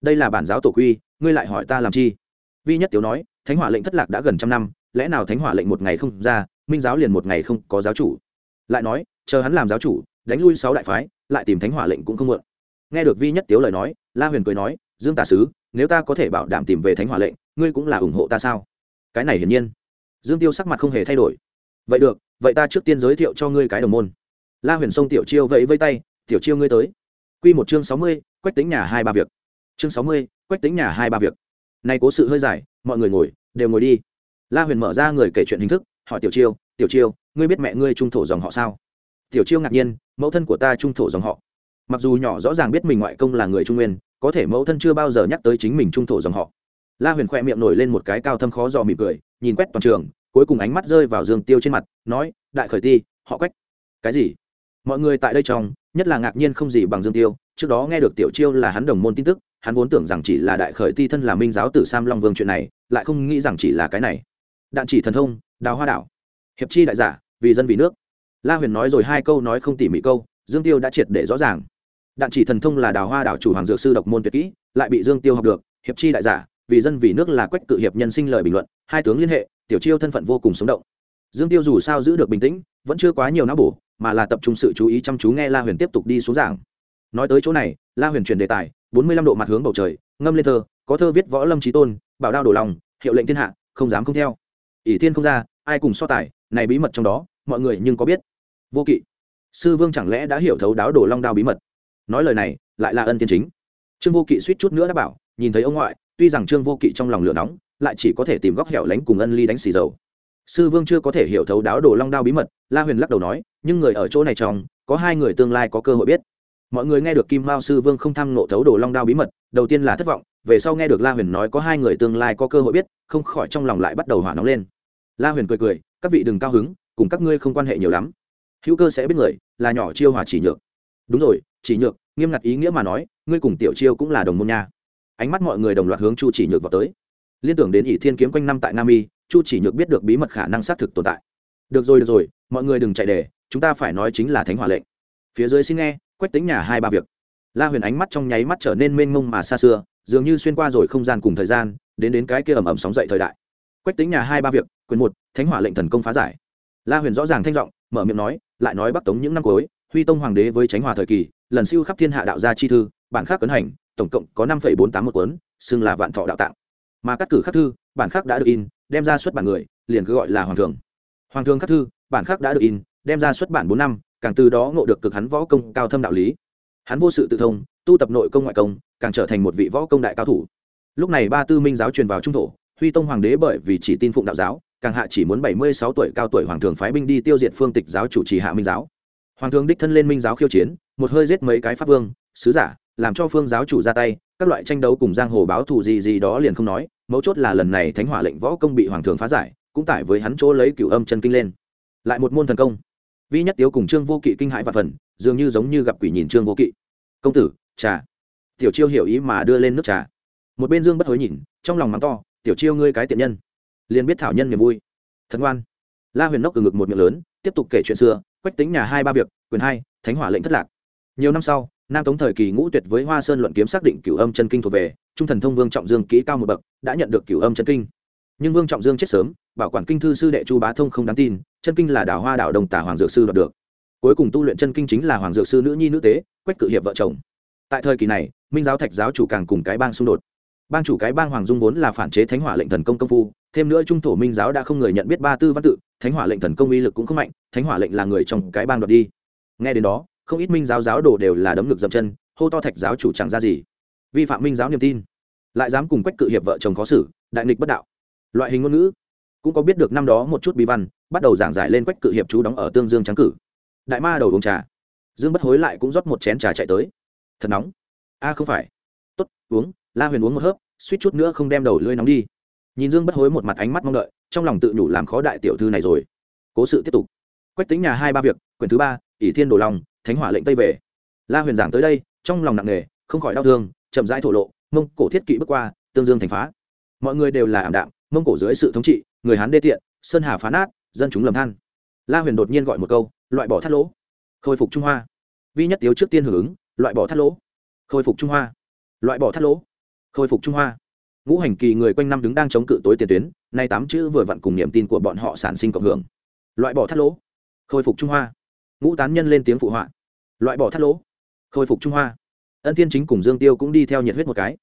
Đây là bản giáo tổ quy, ngươi lại hỏi ta làm chi? Vi nhất tiếu nói thánh hỏa lệnh thất lạc đã gần trăm năm, lẽ nào thánh hỏa lệnh một ngày không ra, minh giáo liền một ngày không có giáo chủ? Lại nói, chờ hắn làm giáo chủ, đánh lui sáu đại phái, lại tìm thánh hỏa lệnh cũng không muộn. Nghe được vi nhất tiếu lời nói, la huyền cười nói, dương tà sứ, nếu ta có thể bảo đảm tìm về thánh hỏa lệnh, ngươi cũng là ủng hộ ta sao? Cái này hiển nhiên. Dương tiêu sắc mặt không hề thay đổi. Vậy được, vậy ta trước tiên giới thiệu cho ngươi cái đồng môn. La huyền sông tiểu chiêu vẫy vây tay, tiểu chiêu ngươi tới. Q một chương sáu mươi, quách tính nhà hai ba việc. Chương sáu mươi, quách tính nhà hai ba việc. Nay cố sự hơi dài mọi người ngồi, đều ngồi đi. La huyền mở ra người kể chuyện hình thức, hỏi tiểu chiêu tiểu chiêu, ngươi biết mẹ ngươi trung thổ dòng họ sao? Tiểu chiêu ngạc nhiên, mẫu thân của ta trung thổ dòng họ. Mặc dù nhỏ rõ ràng biết mình ngoại công là người trung nguyên, có thể mẫu thân chưa bao giờ nhắc tới chính mình trung thổ dòng họ. La huyền khoe miệng nổi lên một cái cao thâm khó dò mỉm cười, nhìn quét toàn trường, cuối cùng ánh mắt rơi vào dương tiêu trên mặt, nói, đại khởi ti, họ quách. Cái gì? Mọi người tại đây trong, nhất là ngạc nhiên không gì bằng dương tiêu, trước đó nghe được tiểu chiêu là hắn đồng môn tin tức hắn vốn tưởng rằng chỉ là đại khởi ti thân là minh giáo tử sam long vương chuyện này, lại không nghĩ rằng chỉ là cái này. Đạn chỉ thần thông, đào hoa đảo. Hiệp chi đại giả, vì dân vì nước. La huyền nói rồi hai câu nói không tỉ mỉ câu, dương tiêu đã triệt để rõ ràng. Đạn chỉ thần thông là đào hoa đảo chủ hoàng dược sư độc môn tuyệt kỹ, lại bị dương tiêu học được. Hiệp chi đại giả, vì dân vì nước là quách cự hiệp nhân sinh lời bình luận, hai tướng liên hệ, tiểu chiêu thân phận vô cùng sống động. Dương tiêu dù sao giữ được bình tĩnh, vẫn chưa quá nhiều não bổ, mà là tập trung sự chú ý chăm chú nghe la huyền tiếp tục đi xuống giảng nói tới chỗ này, la huyền chuyển đề tài, bốn mươi lăm độ mặt hướng bầu trời, ngâm lên thơ, có thơ viết võ lâm trí tôn, bảo đao đổ lòng, hiệu lệnh thiên hạ, không dám không theo. ỷ thiên không ra, ai cùng so tài, này bí mật trong đó, mọi người nhưng có biết. Vô kỵ. Sư vương chẳng lẽ đã hiểu thấu đáo đổ long đao bí mật? Nói lời này, lại là ân tiên chính. Trương vô kỵ suýt chút nữa đã bảo, nhìn thấy ông ngoại, tuy rằng trương vô kỵ trong lòng lửa nóng, lại chỉ có thể tìm góc hẻo lánh cùng ân ly đánh xì dầu. Sư vương chưa có thể hiểu thấu đáo đồ long đao bí mật, la huyền lắc đầu nói, nhưng người ở chỗ này trong, có hai người tương lai có cơ hội biết mọi người nghe được kim mao sư vương không tham nộ thấu đồ long đao bí mật, đầu tiên là thất vọng, về sau nghe được la huyền nói có hai người tương lai có cơ hội biết, không khỏi trong lòng lại bắt đầu hỏa nóng lên. La huyền cười cười, các vị đừng cao hứng, cùng các ngươi không quan hệ nhiều lắm. Hữu cơ sẽ biết người, là nhỏ chiêu hòa chỉ nhược. Đúng rồi, chỉ nhược, nghiêm ngặt ý nghĩa mà nói, ngươi cùng tiểu chiêu cũng là đồng môn nha. Ánh mắt mọi người đồng loạt hướng chu chỉ nhược vào tới. Liên tưởng đến ỷ thiên kiếm quanh năm tại nam y, chu chỉ nhược biết được bí mật khả năng xác thực tồn tại. Được rồi được rồi, mọi người đừng chạy đề chúng ta phải nói chính là thánh hỏa lệnh. Phía dưới xin nghe quách tính nhà hai ba việc. La huyền ánh mắt trong nháy mắt trở nên mênh mông mà xa xưa, dường như xuyên qua rồi không gian cùng thời gian, đến đến cái kia ẩm ẩm sóng dậy thời đại. Quách tính nhà hai ba việc, quyền một, thánh hỏa lệnh thần công phá giải. La huyền rõ ràng thanh giọng, mở miệng nói, lại nói bắc tống những năm cuối, huy tông hoàng đế với chánh hòa thời kỳ, lần siêu khắp thiên hạ đạo gia chi thư, bản khác cấn hành, tổng cộng có năm bốn tám một cuốn, xưng là vạn thọ đạo tạng. Mà các cử khắc thư, bản khác đã được in, đem ra xuất bản người, liền cứ gọi là hoàng thường hoàng thường khắc thư, bản khác đã được in, đem ra xuất bản bốn năm càng từ đó ngộ được cực hắn võ công cao thâm đạo lý. Hắn vô sự tự thông, tu tập nội công ngoại công, càng trở thành một vị võ công đại cao thủ. Lúc này ba tư minh giáo truyền vào trung thổ, huy tông hoàng đế bởi vì chỉ tin phụng đạo giáo, càng hạ chỉ muốn bảy mươi sáu tuổi cao tuổi hoàng thường phái binh đi tiêu diệt phương tịch giáo chủ trì hạ minh giáo. Hoàng thường đích thân lên minh giáo khiêu chiến, một hơi giết mấy cái pháp vương, sứ giả, làm cho phương giáo chủ ra tay, các loại tranh đấu cùng giang hồ báo thù gì gì đó liền không nói, mấu chốt là lần này thánh hỏa lệnh võ công bị hoàng thường phá giải, cũng tải với hắn chỗ lấy cửu âm chân kinh lên. Lại một môn thần công vi nhất tiếu cùng trương vô kỵ kinh hãi và phần, dường như giống như gặp quỷ nhìn trương vô kỵ. Công tử, trà. Tiểu chiêu hiểu ý mà đưa lên nước trà. Một bên dương bất hối nhìn, trong lòng mắng to, tiểu chiêu ngươi cái tiện nhân. Liền biết thảo nhân niềm vui. Thần ngoan. La huyền nốc từ ngực một miệng lớn, tiếp tục kể chuyện xưa, quách tính nhà hai ba việc, quyền hai, thánh hỏa lệnh thất lạc. Nhiều năm sau, nam tống thời kỳ ngũ tuyệt với hoa sơn luận kiếm xác định cửu âm chân kinh thuộc về, trung thần thông vương trọng dương kỹ cao một bậc, đã nhận được cửu âm chân kinh nhưng vương trọng dương chết sớm bảo quản kinh thư sư đệ chu bá thông không đáng tin chân kinh là đào hoa đảo đồng tả hoàng dược sư đoạt được cuối cùng tu luyện chân kinh chính là hoàng dược sư nữ nhi nữ tế quách cự hiệp vợ chồng tại thời kỳ này minh giáo thạch giáo chủ càng cùng cái bang xung đột bang chủ cái bang hoàng dung vốn là phản chế thánh hỏa lệnh thần công công phu thêm nữa trung thổ minh giáo đã không người nhận biết ba tư văn tự thánh hỏa lệnh thần công uy lực cũng không mạnh thánh hỏa lệnh là người trong cái bang đoạt đi nghe đến đó không ít minh giáo giáo đồ đều là đấm ngực dậm chân hô to thạch giáo chủ chẳng ra gì vi phạm minh giáo niềm tin lại dám cùng quách cự hiệp vợ chồng khó xử đại nghịch bất đạo loại hình ngôn ngữ cũng có biết được năm đó một chút bí văn, bắt đầu giảng giải lên quách cự hiệp chú đóng ở tương dương trắng cử. Đại ma đầu uống trà. Dương bất hối lại cũng rót một chén trà chạy tới. Thật nóng. A không phải. Tốt, uống, la huyền uống một hớp, suýt chút nữa không đem đầu lưỡi nóng đi. Nhìn dương bất hối một mặt ánh mắt mong đợi, trong lòng tự nhủ làm khó đại tiểu thư này rồi. Cố sự tiếp tục. Quách tính nhà hai ba việc, quyển thứ ba, ỷ thiên đồ lòng, thánh hỏa lệnh tây về. La huyền giảng tới đây, trong lòng nặng nề, không khỏi đau thương, chậm rãi thổ lộ, mông cổ thiết kỵ bước qua, tương dương thành phá. Mọi người đều là ảm đạm mông cổ dưới sự thống trị, người hán đê tiện, sơn hà phá nát, dân chúng lầm than. La huyền đột nhiên gọi một câu, loại bỏ thắt lỗ. Khôi phục trung hoa. Vi nhất tiếu trước tiên hưởng ứng, loại bỏ thắt lỗ. Khôi phục trung hoa. Loại bỏ thắt lỗ. Khôi phục trung hoa. Ngũ hành kỳ người quanh năm đứng đang chống cự tối tiền tuyến, nay tám chữ vừa vặn cùng niềm tin của bọn họ sản sinh cộng hưởng. Loại bỏ thắt lỗ. Khôi phục trung hoa. Ngũ tán nhân lên tiếng phụ họa. Loại bỏ thắt lỗ. Khôi phục trung hoa. Ân thiên chính cùng dương tiêu cũng đi theo nhiệt huyết một cái.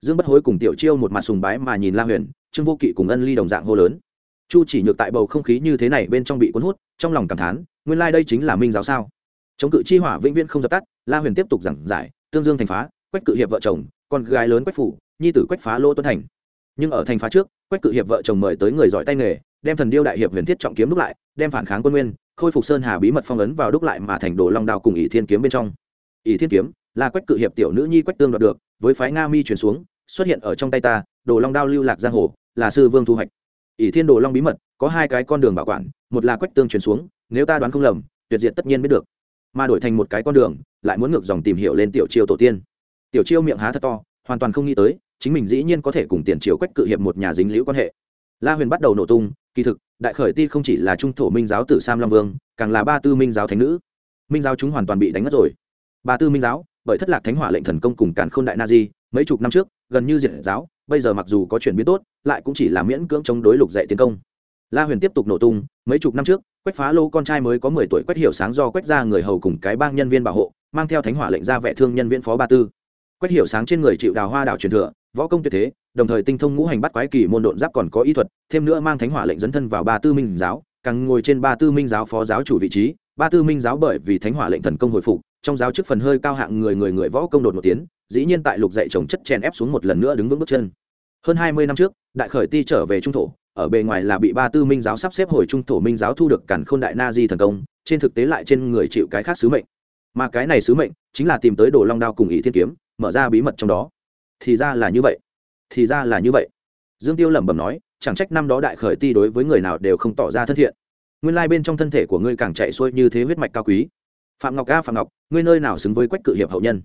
Dương bất hối cùng tiểu chiêu một mặt sùng bái mà nhìn la huyền trương vô kỵ cùng ân ly đồng dạng hô lớn. Chu chỉ nhược tại bầu không khí như thế này bên trong bị cuốn hút, trong lòng cảm thán, nguyên lai、like、đây chính là minh giáo sao? Chống cự chi hỏa vĩnh viễn không dập tắt, la huyền tiếp tục giảng giải, tương dương thành phá, quách cự hiệp vợ chồng, con gái lớn quách phủ, nhi tử quách phá lô tuấn thành. Nhưng ở thành phá trước, quách cự hiệp vợ chồng mời tới người giỏi tay nghề, đem thần điêu đại hiệp huyền thiết trọng kiếm đúc lại, đem phản kháng quân nguyên, khôi phục sơn hà bí mật phong ấn vào đúc lại mà thành đồ long đao cùng ỷ thiên kiếm bên trong. Ỷ thiên kiếm là quách cự hiệp tiểu nữ nhi quách tương đoạt được, với phái nga mi truyền xuống, xuất hiện ở trong tay ta đồ long đao lưu lạc giang hồ, là sư vương thu hoạch. ỷ thiên đồ long bí mật, có hai cái con đường bảo quản, một là quách tương truyền xuống, nếu ta đoán không lầm, tuyệt diệt tất nhiên biết được. mà đổi thành một cái con đường, lại muốn ngược dòng tìm hiểu lên tiểu chiêu tổ tiên. tiểu chiêu miệng há thật to, hoàn toàn không nghĩ tới, chính mình dĩ nhiên có thể cùng tiền triều quách cự hiệp một nhà dính liễu quan hệ. la huyền bắt đầu nổ tung, kỳ thực, đại khởi ti không chỉ là trung thổ minh giáo tử sam long vương, càng là ba tư minh giáo thánh nữ. minh giáo chúng hoàn toàn bị đánh mất rồi. ba tư minh giáo, bởi thất lạc thánh hỏa lệnh thần công cùng càn khôn đại na di, mấy chục năm trước, gần như diệt giáo bây giờ mặc dù có chuyển biến tốt, lại cũng chỉ là miễn cưỡng chống đối lục dạy tiến công. La huyền tiếp tục nổ tung, mấy chục năm trước, quách phá lô con trai mới có mười tuổi quách hiểu sáng do quách ra người hầu cùng cái bang nhân viên bảo hộ, mang theo thánh hỏa lệnh ra vệ thương nhân viên phó ba tư. Quách hiểu sáng trên người chịu đào hoa đạo truyền thừa, võ công tuyệt thế, đồng thời tinh thông ngũ hành bắt quái kỳ môn độn giáp còn có ý thuật, thêm nữa mang thánh hỏa lệnh dẫn thân vào ba tư minh giáo, càng ngồi trên ba tư minh giáo phó giáo chủ vị trí. Ba tư minh giáo bởi vì thánh hỏa lệnh thần công hồi phục trong giáo chức phần hơi cao hạng người người người võ công đột một tiến, dĩ nhiên tại lục dạy trồng chất chèn ép xuống một lần nữa đứng vững bước chân. Hơn hai mươi năm trước, đại khởi ti trở về trung thổ, ở bề ngoài là bị ba tư minh giáo sắp xếp hồi trung thổ minh giáo thu được cản khôn đại na di thần công, trên thực tế lại trên người chịu cái khác sứ mệnh. Mà cái này sứ mệnh chính là tìm tới đồ long đao cùng ý thiên kiếm, mở ra bí mật trong đó. Thì ra là như vậy. Thì ra là như vậy. Dương tiêu lẩm bẩm nói, chẳng trách năm đó đại khởi ti đối với người nào đều không tỏ ra thân thiện. Nguyên lai bên trong thân thể của ngươi càng chạy xuôi như thế huyết mạch cao quý phạm ngọc a, phạm ngọc, ngươi nơi nào xứng với quách cự hiệp hậu nhân?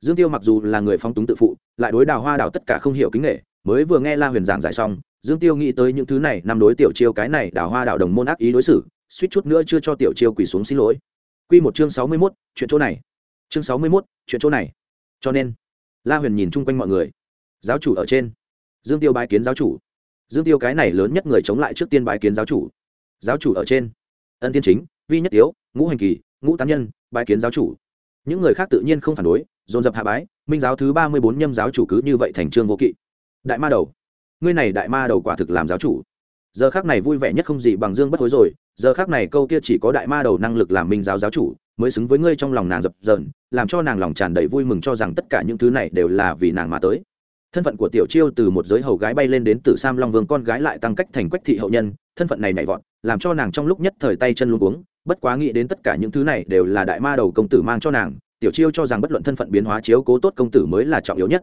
Dương tiêu mặc dù là người phong túng tự phụ, lại đối đào hoa đào tất cả không hiểu kính nghệ mới vừa nghe la huyền giảng giải xong, dương tiêu nghĩ tới những thứ này, năm đối tiểu chiêu cái này đào hoa đào đồng môn ác ý đối xử, suýt chút nữa chưa cho tiểu chiêu quỳ xuống xin lỗi. Q một chương sáu mươi mốt, chuyện chỗ này. Chương sáu mươi mốt, chuyện chỗ này. Cho nên, la huyền nhìn chung quanh mọi người. Giáo chủ ở trên. Dương tiêu bái kiến giáo chủ. Dương tiêu cái này lớn nhất người chống lại trước tiên bái kiến giáo chủ. Giáo chủ ở trên. Ân tiên chính, vi nhất tiếu, ngũ hành kỳ ngũ tán nhân, bái kiến giáo chủ. Những người khác tự nhiên không phản đối, dồn dập hạ bái, minh giáo thứ ba mươi bốn nhâm giáo chủ cứ như vậy thành trương vô kỵ. Đại ma đầu. Ngươi này đại ma đầu quả thực làm giáo chủ. Giờ khác này vui vẻ nhất không gì bằng dương bất hối rồi, giờ khác này câu kia chỉ có đại ma đầu năng lực làm minh giáo giáo chủ, mới xứng với ngươi trong lòng nàng dập dờn, làm cho nàng lòng tràn đầy vui mừng cho rằng tất cả những thứ này đều là vì nàng mà tới. Thân phận của tiểu chiêu từ một giới hầu gái bay lên đến từ sam long vương con gái lại tăng cách thành quách thị hậu nhân, thân phận này nhảy vọt, làm cho nàng trong lúc nhất thời tay chân luôn uống bất quá nghĩ đến tất cả những thứ này đều là đại ma đầu công tử mang cho nàng, tiểu chiêu cho rằng bất luận thân phận biến hóa chiếu cố tốt công tử mới là trọng yếu nhất.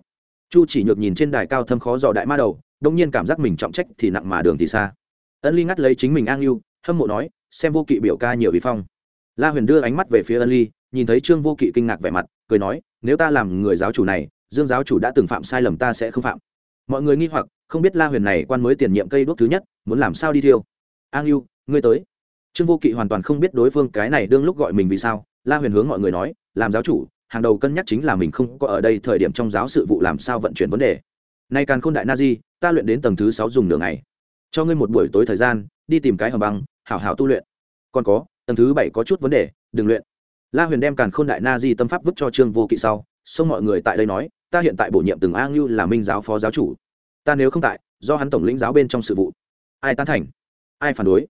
Chu chỉ nhược nhìn trên đài cao thâm khó dò đại ma đầu, đông nhiên cảm giác mình trọng trách thì nặng mà đường thì xa. Ân ly ngắt lấy chính mình an yêu hâm mộ nói, xem vô kỵ biểu ca nhiều vi phong. La huyền đưa ánh mắt về phía ân ly, nhìn thấy trương vô kỵ kinh ngạc vẻ mặt, cười nói, nếu ta làm người giáo chủ này, dương giáo chủ đã từng phạm sai lầm ta sẽ không phạm. Mọi người nghi hoặc, không biết la huyền này quan mới tiền nhiệm cây đuốc thứ nhất, muốn làm sao đi thiêu. An yêu ngươi tới trương vô kỵ hoàn toàn không biết đối phương cái này đương lúc gọi mình vì sao, la huyền hướng mọi người nói, làm giáo chủ, hàng đầu cân nhắc chính là mình không có ở đây thời điểm trong giáo sự vụ làm sao vận chuyển vấn đề. Nay càn khôn đại na di, ta luyện đến tầng thứ sáu dùng nửa ngày. Cho ngươi một buổi tối thời gian, đi tìm cái hầm băng, hảo hảo tu luyện. Còn có, tầng thứ bảy có chút vấn đề, đừng luyện. La huyền đem càn khôn đại na di tâm pháp vứt cho trương vô kỵ sau, Xong mọi người tại đây nói, ta hiện tại bổ nhiệm từng a ngưu là minh giáo phó giáo chủ. Ta nếu không tại, do hắn tổng lĩnh giáo bên trong sự vụ. Ai tán thành? Ai phản đối?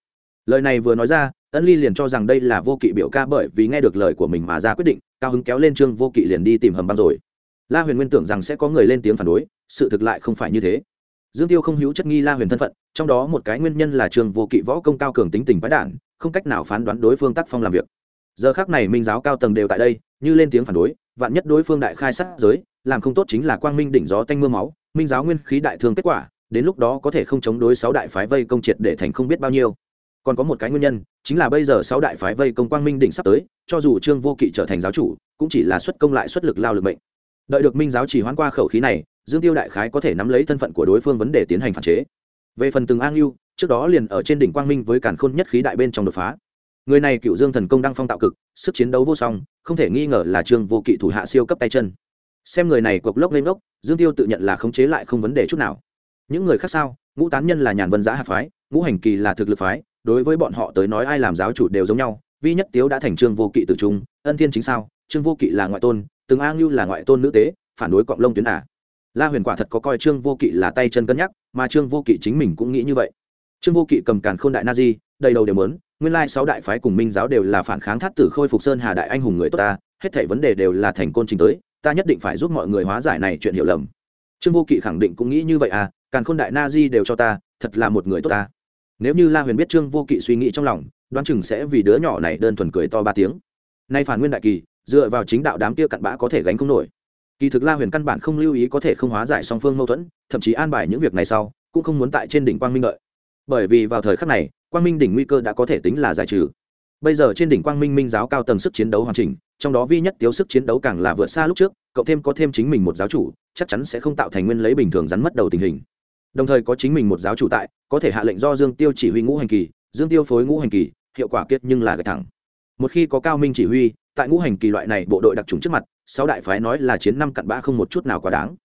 Lời này vừa nói ra, ân ly liền cho rằng đây là vô kỵ biểu ca bởi vì nghe được lời của mình mà ra quyết định, cao hứng kéo lên trương vô kỵ liền đi tìm hầm băng rồi. La huyền nguyên tưởng rằng sẽ có người lên tiếng phản đối, sự thực lại không phải như thế. Dương tiêu không hữu chất nghi la huyền thân phận, trong đó một cái nguyên nhân là trường vô kỵ võ công cao cường tính tình quái đản, không cách nào phán đoán đối phương tác phong làm việc. Giờ khác này minh giáo cao tầng đều tại đây, như lên tiếng phản đối, vạn nhất đối phương đại khai sát giới, làm không tốt chính là quang minh đỉnh gió tanh mưa máu, minh giáo nguyên khí đại thương kết quả, đến lúc đó có thể không chống đối sáu đại phái vây công triệt để thành không biết bao nhiêu còn có một cái nguyên nhân chính là bây giờ sáu đại phái vây công quang minh đỉnh sắp tới cho dù trương vô kỵ trở thành giáo chủ cũng chỉ là xuất công lại xuất lực lao lực mệnh. Đợi được minh giáo chỉ hoãn qua khẩu khí này dương tiêu đại khái có thể nắm lấy thân phận của đối phương vấn đề tiến hành phản chế. Về phần từng an lưu trước đó liền ở trên đỉnh quang minh với cản khôn nhất khí đại bên trong đột phá. Người này cựu dương thần công đăng phong tạo cực sức chiến đấu vô song không thể nghi ngờ là trương vô kỵ thủ hạ siêu cấp tay chân. Xem người này cộc lốc lên lốc, dương tiêu tự nhận là khống chế lại không vấn đề chút nào. Những người khác sao? Ngũ tán nhân là nhàn vân giã hạ phái ngũ hành kỳ là thực lực phái đối với bọn họ tới nói ai làm giáo chủ đều giống nhau, vi nhất tiếu đã thành trương vô kỵ từ trung, ân thiên chính sao, trương vô kỵ là ngoại tôn, từng a ngưu là ngoại tôn nữ tế, phản đối cọng lông tuyến ả la huyền quả thật có coi trương vô kỵ là tay chân cân nhắc, mà trương vô kỵ chính mình cũng nghĩ như vậy. Trương vô kỵ cầm càn khôn đại na di, đầy đầu đều mớn nguyên lai sáu đại phái cùng minh giáo đều là phản kháng thát tử khôi phục sơn hà đại anh hùng người tốt ta, hết thảy vấn đề đều là thành côn trình tới, ta nhất định phải giúp mọi người hóa giải này chuyện hiểu lầm. Trương vô kỵ khẳng định cũng nghĩ như vậy à càn khôn đại na di đều cho ta, thật là một người tốt ta nếu như la huyền biết trương vô kỵ suy nghĩ trong lòng, đoán chừng sẽ vì đứa nhỏ này đơn thuần cười to ba tiếng. Nay phản nguyên đại kỳ, dựa vào chính đạo đám kia cặn bã có thể gánh không nổi. Kỳ thực la huyền căn bản không lưu ý có thể không hóa giải song phương mâu thuẫn, thậm chí an bài những việc này sau, cũng không muốn tại trên đỉnh quang minh lợi bởi vì vào thời khắc này, quang minh đỉnh nguy cơ đã có thể tính là giải trừ. Bây giờ trên đỉnh quang minh minh giáo cao tầng sức chiến đấu hoàn chỉnh, trong đó vi nhất tiếu sức chiến đấu càng là vượt xa lúc trước Cậu thêm có thêm chính mình một giáo chủ, chắc chắn sẽ không tạo thành nguyên lấy bình thường rắn mất đầu tình hình đồng thời có chính mình một giáo chủ tại, có thể hạ lệnh do dương tiêu chỉ huy ngũ hành kỳ, dương tiêu phối ngũ hành kỳ, hiệu quả kiệt nhưng là gạch thẳng. Một khi có cao minh chỉ huy, tại ngũ hành kỳ loại này bộ đội đặc trùng trước mặt, sáu đại phái nói là chiến năm cặn bã không một chút nào quá đáng.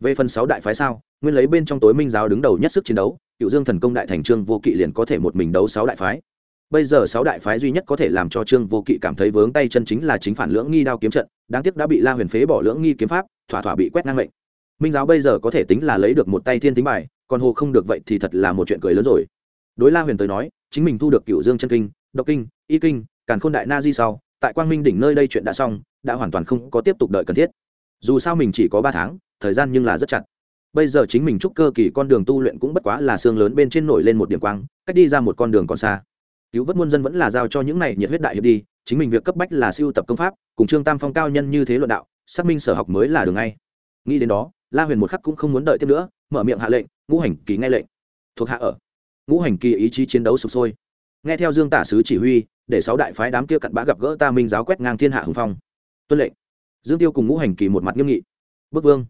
Về phần sáu đại phái sao, nguyên lấy bên trong tối minh giáo đứng đầu nhất sức chiến đấu, cựu dương thần công đại thành trương vô kỵ liền có thể một mình đấu sáu đại phái. Bây giờ sáu đại phái duy nhất có thể làm cho trương vô kỵ cảm thấy vướng tay chân chính là chính phản lưỡng nghi đao kiếm trận, đáng tiếc đã bị la huyền phế bỏ lưỡng nghi kiếm pháp, thỏa thỏa bị quét ngang mệnh. Minh giáo bây giờ có thể tính là lấy được một tay thiên tính bài còn hồ không được vậy thì thật là một chuyện cười lớn rồi. Đối la huyền tới nói, chính mình thu được cựu dương chân kinh, độc kinh, y kinh, càn khôn đại na di sau, tại quang minh đỉnh nơi đây chuyện đã xong, đã hoàn toàn không có tiếp tục đợi cần thiết. Dù sao mình chỉ có ba tháng, thời gian nhưng là rất chặt. Bây giờ chính mình chúc cơ kỳ con đường tu luyện cũng bất quá là xương lớn bên trên nổi lên một điểm quang, cách đi ra một con đường còn xa. Cứu vớt muôn dân vẫn là giao cho những này nhiệt huyết đại hiệp đi, chính mình việc cấp bách là siêu tập công pháp, cùng trương tam phong cao nhân như thế luận đạo, xác minh sở học mới là đường ngay. Nghĩ đến đó, la huyền một khắc cũng không muốn đợi thêm nữa, mở miệng hạ lệnh ngũ hành kỳ nghe lệnh. Thuộc hạ ở. Ngũ hành kỳ ý chí chiến đấu sụp sôi. Nghe theo dương tả sứ chỉ huy, để sáu đại phái đám kia cặn bã gặp gỡ ta minh giáo quét ngang thiên hạ hùng phong. Tuân lệnh. Dương tiêu cùng ngũ hành kỳ một mặt nghiêm nghị. Bức vương.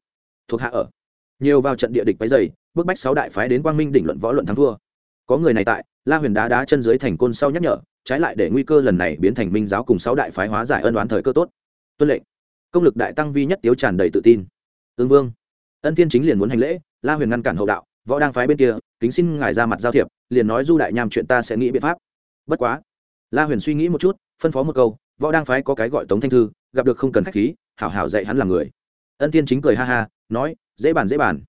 Thuộc hạ ở. Nhiều vào trận địa địch váy dày bức bách sáu đại phái đến quang minh đỉnh luận võ luận thắng thua. Có người này tại, la huyền đá đá chân dưới thành côn sau nhắc nhở, trái lại để nguy cơ lần này biến thành minh giáo cùng sáu đại phái hóa giải ân đoán thời cơ tốt. Tuân lệnh. Công lực đại tăng vi nhất tiếu tràn đầy tự tin. Tương vương ân thiên chính liền muốn hành lễ, la huyền ngăn cản hậu đạo, võ đang phái bên kia, kính xin ngài ra mặt giao thiệp, liền nói du đại nham chuyện ta sẽ nghĩ biện pháp. Bất quá, la huyền suy nghĩ một chút, phân phó một câu, võ đang phái có cái gọi tống thanh thư, gặp được không cần khách khí, hảo hảo dạy hắn làm người. Ân thiên chính cười ha ha, nói, dễ bàn dễ bàn.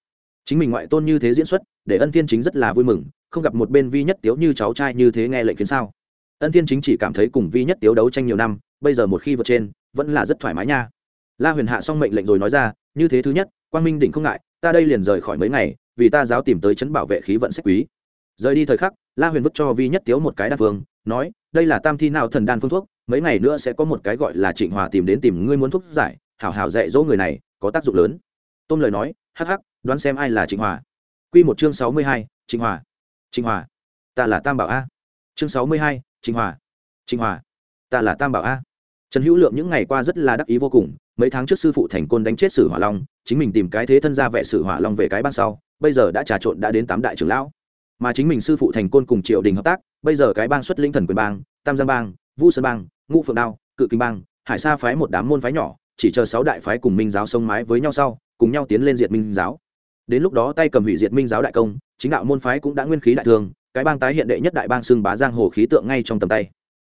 Chính mình ngoại tôn như thế diễn xuất, để ân thiên chính rất là vui mừng, không gặp một bên vi nhất tiếu như cháu trai như thế nghe lệnh kiến sao. Ân thiên chính chỉ cảm thấy cùng vi nhất tiếu đấu tranh nhiều năm, bây giờ một khi vượt trên, vẫn là rất thoải mái nha. La huyền hạ xong mệnh lệnh rồi nói ra như thế thứ nhất, quang minh đỉnh không ngại, ta đây liền rời khỏi mấy ngày, vì ta giáo tìm tới chấn bảo vệ khí vận sách quý. Rời đi thời khắc, la huyền vứt cho vi nhất tiếu một cái đan phương, nói, đây là tam thi nào thần đan phương thuốc, mấy ngày nữa sẽ có một cái gọi là trịnh hòa tìm đến tìm ngươi muốn thuốc giải, hảo hảo dạy dỗ người này, có tác dụng lớn. Tôm lời nói, hắc hắc, đoán xem ai là trịnh hòa. Q một chương sáu mươi hai, trịnh hòa. Trịnh hòa. Ta là tam bảo a. Chương sáu mươi hai, trịnh hòa. Trịnh hòa. Ta là tam bảo a. Trần hữu lượng những ngày qua rất là đắc ý vô cùng mấy tháng trước sư phụ thành côn đánh chết sử hỏa long, chính mình tìm cái thế thân ra vệ sử hỏa long về cái ban sau, bây giờ đã trà trộn đã đến tám đại trưởng lão. Mà chính mình sư phụ thành côn cùng triều đình hợp tác, bây giờ cái bang xuất linh thần quyền bang, tam giang bang, vu sơn bang, ngũ phượng đao, cự kinh bang, hải sa phái một đám môn phái nhỏ, chỉ chờ sáu đại phái cùng minh giáo sông mái với nhau sau, cùng nhau tiến lên diệt minh giáo. Đến lúc đó tay cầm hủy diệt minh giáo đại công, chính đạo môn phái cũng đã nguyên khí đại thương cái bang tái hiện đệ nhất đại bang xưng bá giang hồ khí tượng ngay trong tầm tay.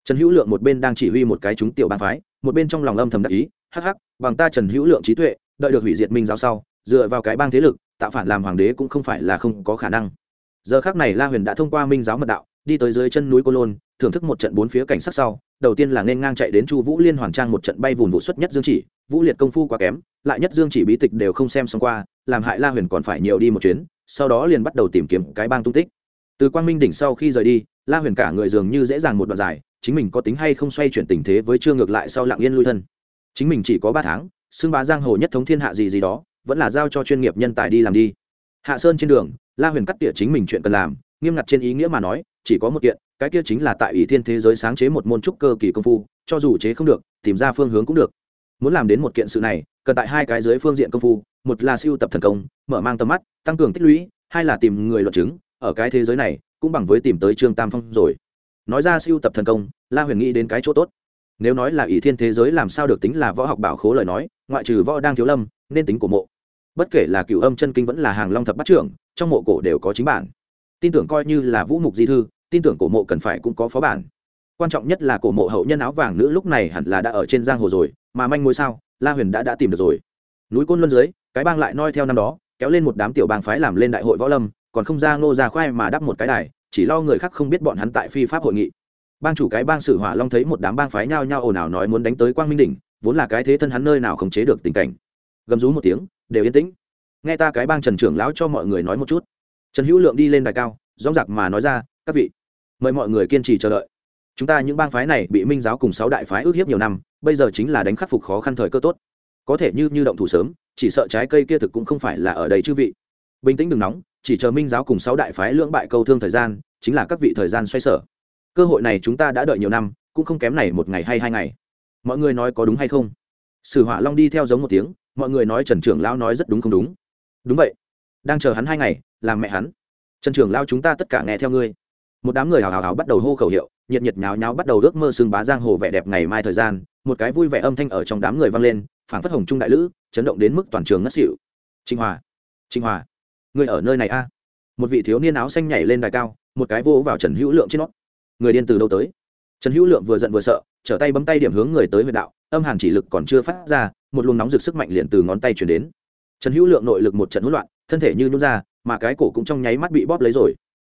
Trần hữu lượng một bên đang chỉ huy một cái chúng tiểu bang phái, một bên trong lòng âm thầm đắc ý hắc hắc, bằng ta trần hữu lượng trí tuệ, đợi được hủy diệt minh giáo sau, dựa vào cái bang thế lực, tạo phản làm hoàng đế cũng không phải là không có khả năng. Giờ khác này la huyền đã thông qua minh giáo mật đạo, đi tới dưới chân núi cô lôn, thưởng thức một trận bốn phía cảnh sát sau, đầu tiên là nên ngang chạy đến chu vũ liên hoàn trang một trận bay vùn vụ xuất nhất dương chỉ, vũ liệt công phu quá kém, lại nhất dương chỉ bí tịch đều không xem xong qua, làm hại la huyền còn phải nhiều đi một chuyến, sau đó liền bắt đầu tìm kiếm cái bang tung tích. Từ quang minh đỉnh sau khi rời đi, la huyền cả người dường như dễ dàng một đoạn dài, chính mình có tính hay không xoay chuyển tình thế với chưa ngược lại sau lặng yên lui thân chính mình chỉ có ba tháng, xưng bá giang hồ nhất thống thiên hạ gì gì đó, vẫn là giao cho chuyên nghiệp nhân tài đi làm đi. Hạ sơn trên đường, la huyền cắt tỉa chính mình chuyện cần làm, nghiêm ngặt trên ý nghĩa mà nói, chỉ có một kiện, cái kia chính là tại ủy thiên thế giới sáng chế một môn trúc cơ kỳ công phu, cho dù chế không được, tìm ra phương hướng cũng được. Muốn làm đến một kiện sự này, cần tại hai cái dưới phương diện công phu, một là siêu tập thần công, mở mang tầm mắt, tăng cường tích lũy, hai là tìm người luận chứng, ở cái thế giới này, cũng bằng với tìm tới trương tam phong rồi. Nói ra siêu tập thần công, la huyền nghĩ đến cái chỗ tốt nếu nói là ỷ thiên thế giới làm sao được tính là võ học bảo khố lời nói, ngoại trừ võ đang thiếu lâm, nên tính của mộ. Bất kể là cựu âm chân kinh vẫn là hàng long thập bắt trưởng, trong mộ cổ đều có chính bản. Tin tưởng coi như là vũ mục di thư, tin tưởng cổ mộ cần phải cũng có phó bản. Quan trọng nhất là cổ mộ hậu nhân áo vàng nữ lúc này hẳn là đã ở trên giang hồ rồi, mà manh mối sao, la huyền đã đã tìm được rồi. Núi côn luân dưới, cái bang lại noi theo năm đó, kéo lên một đám tiểu bang phái làm lên đại hội võ lâm, còn không ra ngô ra khoai mà đắp một cái đài, chỉ lo người khác không biết bọn hắn tại phi pháp hội nghị bang chủ cái bang sử hỏa long thấy một đám bang phái nhao nhao ồn ào nói muốn đánh tới quang minh đỉnh, vốn là cái thế thân hắn nơi nào khống chế được tình cảnh. Gầm rú một tiếng, đều yên tĩnh. Nghe ta cái bang trần trưởng lão cho mọi người nói một chút. Trần hữu lượng đi lên đài cao dóng giặc mà nói ra, các vị, mời mọi người kiên trì chờ đợi. Chúng ta những bang phái này bị minh giáo cùng sáu đại phái ước hiếp nhiều năm, bây giờ chính là đánh khắc phục khó khăn thời cơ tốt. Có thể như như động thủ sớm, chỉ sợ trái cây kia thực cũng không phải là ở đây chư vị. Bình tĩnh đừng nóng, chỉ chờ minh giáo cùng sáu đại phái lưỡng bại câu thương thời gian, chính là các vị thời gian xoay sở cơ hội này chúng ta đã đợi nhiều năm, cũng không kém này một ngày hay hai ngày. Mọi người nói có đúng hay không? Sử hỏa long đi theo giống một tiếng, mọi người nói trần trưởng lão nói rất đúng không đúng? Đúng vậy. Đang chờ hắn hai ngày làm mẹ hắn. Trần trưởng lao chúng ta tất cả nghe theo ngươi. Một đám người hào hào hào bắt đầu hô khẩu hiệu, nhiệt nhiệt nháo nháo bắt đầu ước mơ sương bá giang hồ vẻ đẹp ngày mai thời gian, một cái vui vẻ âm thanh ở trong đám người vang lên, phảng phất hồng trung đại lữ, chấn động đến mức toàn trường ngất xỉu. Trinh hòa trinh hòa người ở nơi này a? Một vị thiếu niên áo xanh nhảy lên đài cao, một cái vô vào trần hữu lượng trên nó người điên từ đâu tới? Trần hữu lượng vừa giận vừa sợ, trở tay bấm tay điểm hướng người tới huyện đạo, âm hàn chỉ lực còn chưa phát ra, một luồng nóng rực sức mạnh liền từ ngón tay chuyển đến. Trần hữu lượng nội lực một trận hỗn loạn, thân thể như nhún ra, mà cái cổ cũng trong nháy mắt bị bóp lấy rồi.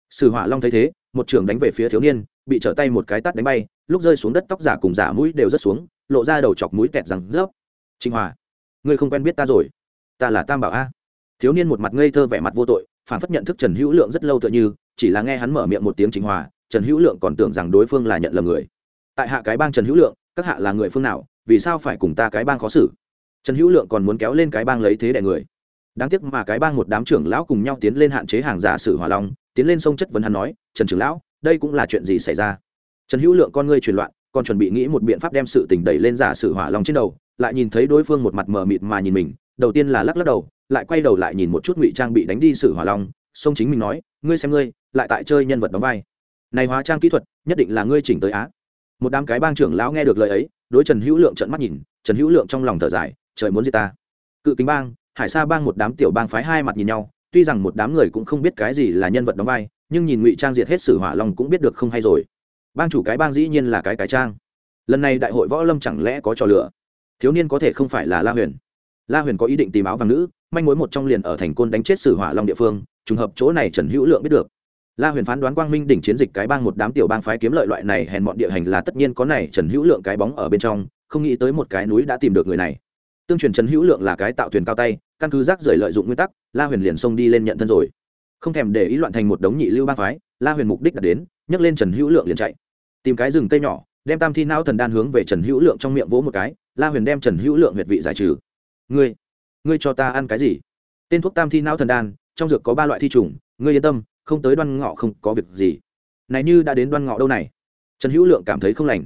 Sử hỏa long thấy thế, một trường đánh về phía thiếu niên, bị trở tay một cái tát đánh bay, lúc rơi xuống đất tóc giả cùng giả mũi đều rớt xuống, lộ ra đầu chọc mũi kẹt rằng rớp. Trinh hòa, ngươi không quen biết ta rồi. Ta là tam bảo a. Thiếu niên một mặt ngây thơ vẻ mặt vô tội, phản phất nhận thức trần hữu lượng rất lâu tựa như, chỉ là nghe hắn mở miệng một tiếng trinh hòa trần hữu lượng còn tưởng rằng đối phương là nhận lầm người. Tại hạ cái bang trần hữu lượng, các hạ là người phương nào, vì sao phải cùng ta cái bang khó xử? Trần hữu lượng còn muốn kéo lên cái bang lấy thế đại người. Đáng tiếc mà cái bang một đám trưởng lão cùng nhau tiến lên hạn chế hàng giả sử hỏa long, tiến lên sông chất vấn hắn nói, trần trưởng lão, đây cũng là chuyện gì xảy ra? Trần hữu lượng con ngươi truyền loạn, còn chuẩn bị nghĩ một biện pháp đem sự tình đẩy lên giả sử hỏa long trên đầu, lại nhìn thấy đối phương một mặt mờ mịt mà nhìn mình, đầu tiên là lắc lắc đầu, lại quay đầu lại nhìn một chút ngụy trang bị đánh đi sử hỏa long, sông chính mình nói, ngươi xem ngươi, lại tại chơi nhân vật đóng vai này hóa trang kỹ thuật, nhất định là ngươi chỉnh tới á. Một đám cái bang trưởng lão nghe được lời ấy, đối trần hữu lượng trợn mắt nhìn, trần hữu lượng trong lòng thở dài, trời muốn gì ta. Cự kính bang, hải sa bang một đám tiểu bang phái hai mặt nhìn nhau, tuy rằng một đám người cũng không biết cái gì là nhân vật đóng vai, nhưng nhìn ngụy trang diệt hết sử hỏa long cũng biết được không hay rồi. Bang chủ cái bang dĩ nhiên là cái cái trang. Lần này đại hội võ lâm chẳng lẽ có trò lửa? Thiếu niên có thể không phải là la huyền. La huyền có ý định tìm áo vàng nữ, manh mối một trong liền ở thành côn đánh chết sử hỏa long địa phương, trùng hợp chỗ này trần hữu lượng biết được la huyền phán đoán quang minh đỉnh chiến dịch cái bang một đám tiểu bang phái kiếm lợi loại này hèn mọn địa hành là tất nhiên có này trần hữu lượng cái bóng ở bên trong, không nghĩ tới một cái núi đã tìm được người này. Tương truyền trần hữu lượng là cái tạo thuyền cao tay, căn cứ rác rời lợi dụng nguyên tắc, la huyền liền xông đi lên nhận thân rồi. Không thèm để ý loạn thành một đống nhị lưu bang phái, la huyền mục đích đã đến, nhấc lên trần hữu lượng liền chạy. Tìm cái rừng cây nhỏ, đem tam thi não thần đan hướng về trần hữu lượng trong miệng vỗ một cái, la huyền đem trần hữu lượng huyệt vị giải trừ. Ngươi ngươi cho ta ăn cái gì? Tên thuốc tam thi não thần đan, trong dược có ba loại thi trùng, ngươi yên tâm không tới đoan ngọ không có việc gì. Này như đã đến đoan ngọ đâu này? Trần hữu lượng cảm thấy không lành.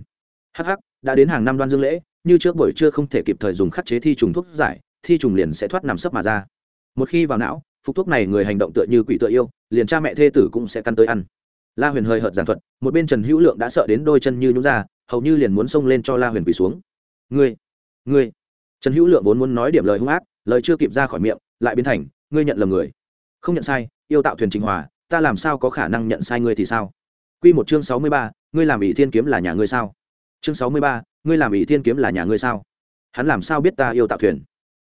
Hắc hắc, đã đến hàng năm đoan dương lễ, như trước buổi trưa không thể kịp thời dùng khắc chế thi trùng thuốc giải, thi trùng liền sẽ thoát nằm sấp mà ra. Một khi vào não, phục thuốc này người hành động tựa như quỷ tựa yêu, liền cha mẹ thê tử cũng sẽ căn tới ăn. La huyền hơi hợt giảng thuật, một bên trần hữu lượng đã sợ đến đôi chân như nhún ra, hầu như liền muốn xông lên cho la huyền quỳ xuống. Ngươi ngươi. Trần hữu lượng vốn muốn nói điểm lời hung ác, lời chưa kịp ra khỏi miệng, lại biến thành, ngươi nhận lầm người. Không nhận sai, yêu tạo thuyền trình hòa ta làm sao có khả năng nhận sai ngươi thì sao Quy một chương sáu mươi ba, ngươi làm ỷ thiên kiếm là nhà ngươi sao? Chương sáu mươi ba, ngươi làm ỷ thiên kiếm là nhà ngươi sao? Hắn làm sao biết ta yêu tạo thuyền?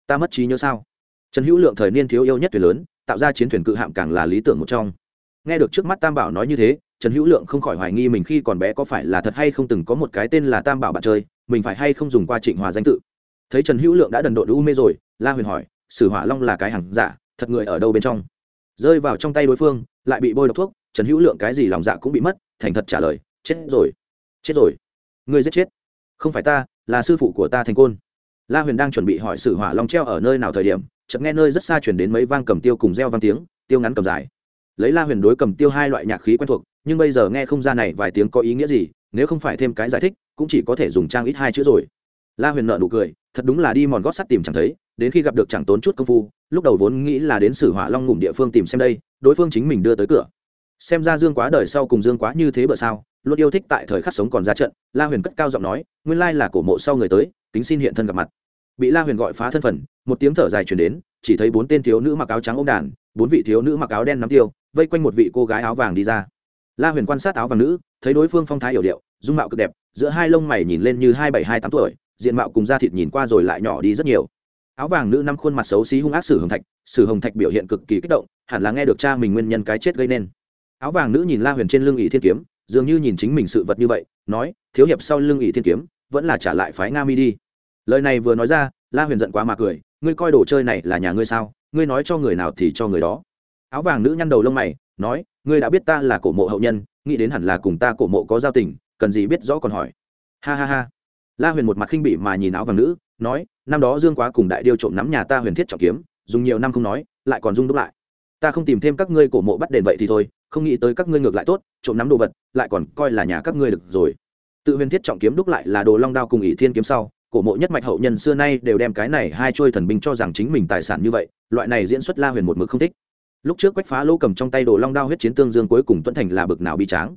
Ta mất trí nhớ sao? Trần Hữu Lượng thời niên thiếu yêu nhất thuyền lớn, tạo ra chiến thuyền cự hạm càng là lý tưởng một trong. Nghe được trước mắt Tam Bảo nói như thế, Trần Hữu Lượng không khỏi hoài nghi mình khi còn bé có phải là thật hay không từng có một cái tên là Tam Bảo bạn chơi, mình phải hay không dùng qua Trịnh Hòa danh tự. Thấy Trần Hữu Lượng đã đần độn u mê rồi, La Huyền hỏi, "Sử Hỏa Long là cái hàng giả, thật người ở đâu bên trong?" Rơi vào trong tay đối phương, lại bị bôi độc thuốc trần hữu lượng cái gì lòng dạ cũng bị mất thành thật trả lời chết rồi chết rồi ngươi giết chết không phải ta là sư phụ của ta thành côn. La huyền đang chuẩn bị hỏi sử hỏa long treo ở nơi nào thời điểm chợt nghe nơi rất xa chuyển đến mấy vang cầm tiêu cùng reo vang tiếng tiêu ngắn cầm dài. Lấy la huyền đối cầm tiêu hai loại nhạc khí quen thuộc nhưng bây giờ nghe không ra này vài tiếng có ý nghĩa gì nếu không phải thêm cái giải thích cũng chỉ có thể dùng trang ít hai chữ rồi. La huyền nợ nụ cười thật đúng là đi mòn gót sắt tìm chẳng thấy đến khi gặp được chẳng tốn chút công phu, lúc đầu vốn nghĩ là đến sử hỏa long ngủm địa phương tìm xem đây, đối phương chính mình đưa tới cửa. Xem ra dương quá đời sau cùng dương quá như thế bợ sao, luôn yêu thích tại thời khắc sống còn ra trận, la huyền cất cao giọng nói, nguyên lai là cổ mộ sau người tới tính xin hiện thân gặp mặt. Bị la huyền gọi phá thân phận, một tiếng thở dài chuyển đến, chỉ thấy bốn tên thiếu nữ mặc áo trắng ôm đàn, bốn vị thiếu nữ mặc áo đen nắm tiêu, vây quanh một vị cô gái áo vàng đi ra. La huyền quan sát áo vàng nữ, thấy đối phương phong thái hiểu điệu, dung mạo cực đẹp, giữa hai lông mày nhìn lên như hai bảy hai tám tuổi, diện mạo cùng da thịt nhìn qua rồi lại nhỏ đi rất nhiều áo vàng nữ năm khuôn mặt xấu xí hung ác sử hồng thạch, sử hồng thạch biểu hiện cực kỳ kích động, hẳn là nghe được cha mình nguyên nhân cái chết gây nên. Áo vàng nữ nhìn la huyền trên lưng ỷ thiên kiếm, dường như nhìn chính mình sự vật như vậy, nói, thiếu hiệp sau lưng ỷ thiên kiếm, vẫn là trả lại phái nga mi đi. Lời này vừa nói ra, la huyền giận quá mà cười, ngươi coi đồ chơi này là nhà ngươi sao? Ngươi nói cho người nào thì cho người đó. Áo vàng nữ nhăn đầu lông mày, nói, ngươi đã biết ta là cổ mộ hậu nhân, nghĩ đến hẳn là cùng ta cổ mộ có giao tình, cần gì biết rõ còn hỏi. Ha ha ha. La huyền một mặt khinh bỉ mà nhìn áo vàng nữ, nói năm đó dương quá cùng đại điêu trộm nắm nhà ta huyền thiết trọng kiếm, dùng nhiều năm không nói, lại còn dung đúc lại. Ta không tìm thêm các ngươi cổ mộ bắt đền vậy thì thôi, không nghĩ tới các ngươi ngược lại tốt, trộm nắm đồ vật, lại còn coi là nhà các ngươi được rồi. Tự huyền thiết trọng kiếm đúc lại là đồ long đao cùng ỷ thiên kiếm sau, cổ mộ nhất mạch hậu nhân xưa nay đều đem cái này hai trôi thần binh cho rằng chính mình tài sản như vậy, loại này diễn xuất la huyền một mực không thích. Lúc trước quách phá lỗ cầm trong tay đồ long đao huyết chiến tương dương cuối cùng tuân thành là bực nào bi tráng.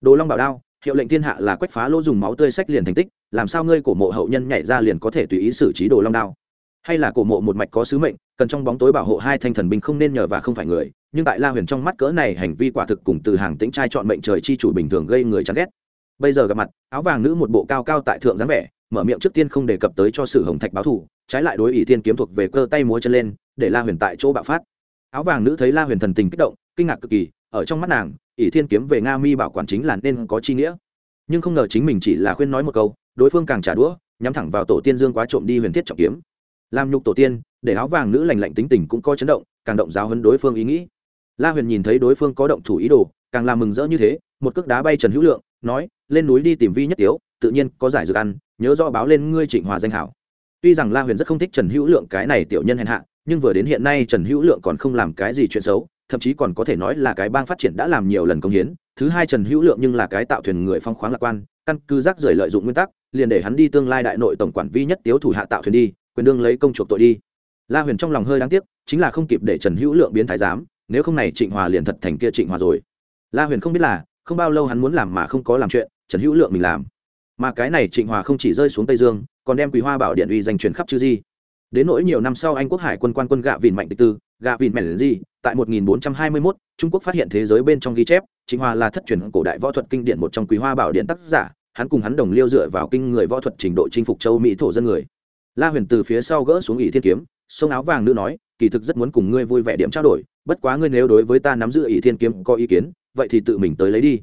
Đồ long bảo đao, hiệu lệnh thiên hạ là quách phá lỗ dùng máu tươi sách liền thành tích làm sao ngươi cổ mộ hậu nhân nhảy ra liền có thể tùy ý xử trí đồ long đao? Hay là cổ mộ một mạch có sứ mệnh, cần trong bóng tối bảo hộ hai thanh thần binh không nên nhờ và không phải người, nhưng tại la huyền trong mắt cỡ này hành vi quả thực cùng từ hàng tĩnh trai chọn mệnh trời chi chủ bình thường gây người chán ghét. Bây giờ gặp mặt, áo vàng nữ một bộ cao cao tại thượng dáng vẻ, mở miệng trước tiên không đề cập tới cho sử hồng thạch báo thủ trái lại đối ỷ thiên kiếm thuộc về cơ tay múa chân lên, để la huyền tại chỗ bạo phát. Áo vàng nữ thấy la huyền thần tình kích động, kinh ngạc cực kỳ, ở trong mắt nàng, ỷ thiên kiếm về nga mi bảo quản chính là nên có chi nghĩa. Nhưng không ngờ chính mình chỉ là khuyên nói một câu đối phương càng trả đũa, nhắm thẳng vào tổ tiên dương quá trộm đi huyền thiết trọng kiếm. Làm nhục tổ tiên, để áo vàng nữ lành lạnh tính tình cũng có chấn động, càng động giáo hơn đối phương ý nghĩ. La huyền nhìn thấy đối phương có động thủ ý đồ, càng làm mừng rỡ như thế, một cước đá bay trần hữu lượng, nói, lên núi đi tìm vi nhất tiếu, tự nhiên có giải dược ăn, nhớ do báo lên ngươi trịnh hòa danh hảo. Tuy rằng la huyền rất không thích trần hữu lượng cái này tiểu nhân hèn hạ, nhưng vừa đến hiện nay trần hữu lượng còn không làm cái gì chuyện xấu, thậm chí còn có thể nói là cái bang phát triển đã làm nhiều lần công hiến. Thứ hai trần hữu lượng nhưng là cái tạo thuyền người phong khoáng lạc quan, căn cứ rác rưởi lợi dụng nguyên tắc liền để hắn đi tương lai đại nội tổng quản vi nhất tiếu thủ hạ tạo thuyền đi quyền đương lấy công chuộc tội đi. La huyền trong lòng hơi đáng tiếc chính là không kịp để trần hữu lượng biến thái giám nếu không này trịnh hòa liền thật thành kia trịnh hòa rồi. La huyền không biết là không bao lâu hắn muốn làm mà không có làm chuyện trần hữu lượng mình làm. Mà cái này trịnh hòa không chỉ rơi xuống tây dương còn đem quý hoa bảo điện uy danh truyền khắp chư di. Đến nỗi nhiều năm sau anh quốc hải quân quan quân gạ vìn mạnh tịch tư gạ vìn mèn di tại 1421, trung quốc phát hiện thế giới bên trong ghi chép trịnh hòa là thất truyền cổ đại võ thuật kinh điển một trong quý hoa bảo điện tác giả hắn cùng hắn đồng liêu dựa vào kinh người võ thuật trình độ chinh phục châu mỹ thổ dân người. La huyền từ phía sau gỡ xuống ỷ thiên kiếm sông áo vàng nữ nói, kỳ thực rất muốn cùng ngươi vui vẻ điểm trao đổi, bất quá ngươi nếu đối với ta nắm giữ ỷ thiên kiếm có ý kiến, vậy thì tự mình tới lấy đi.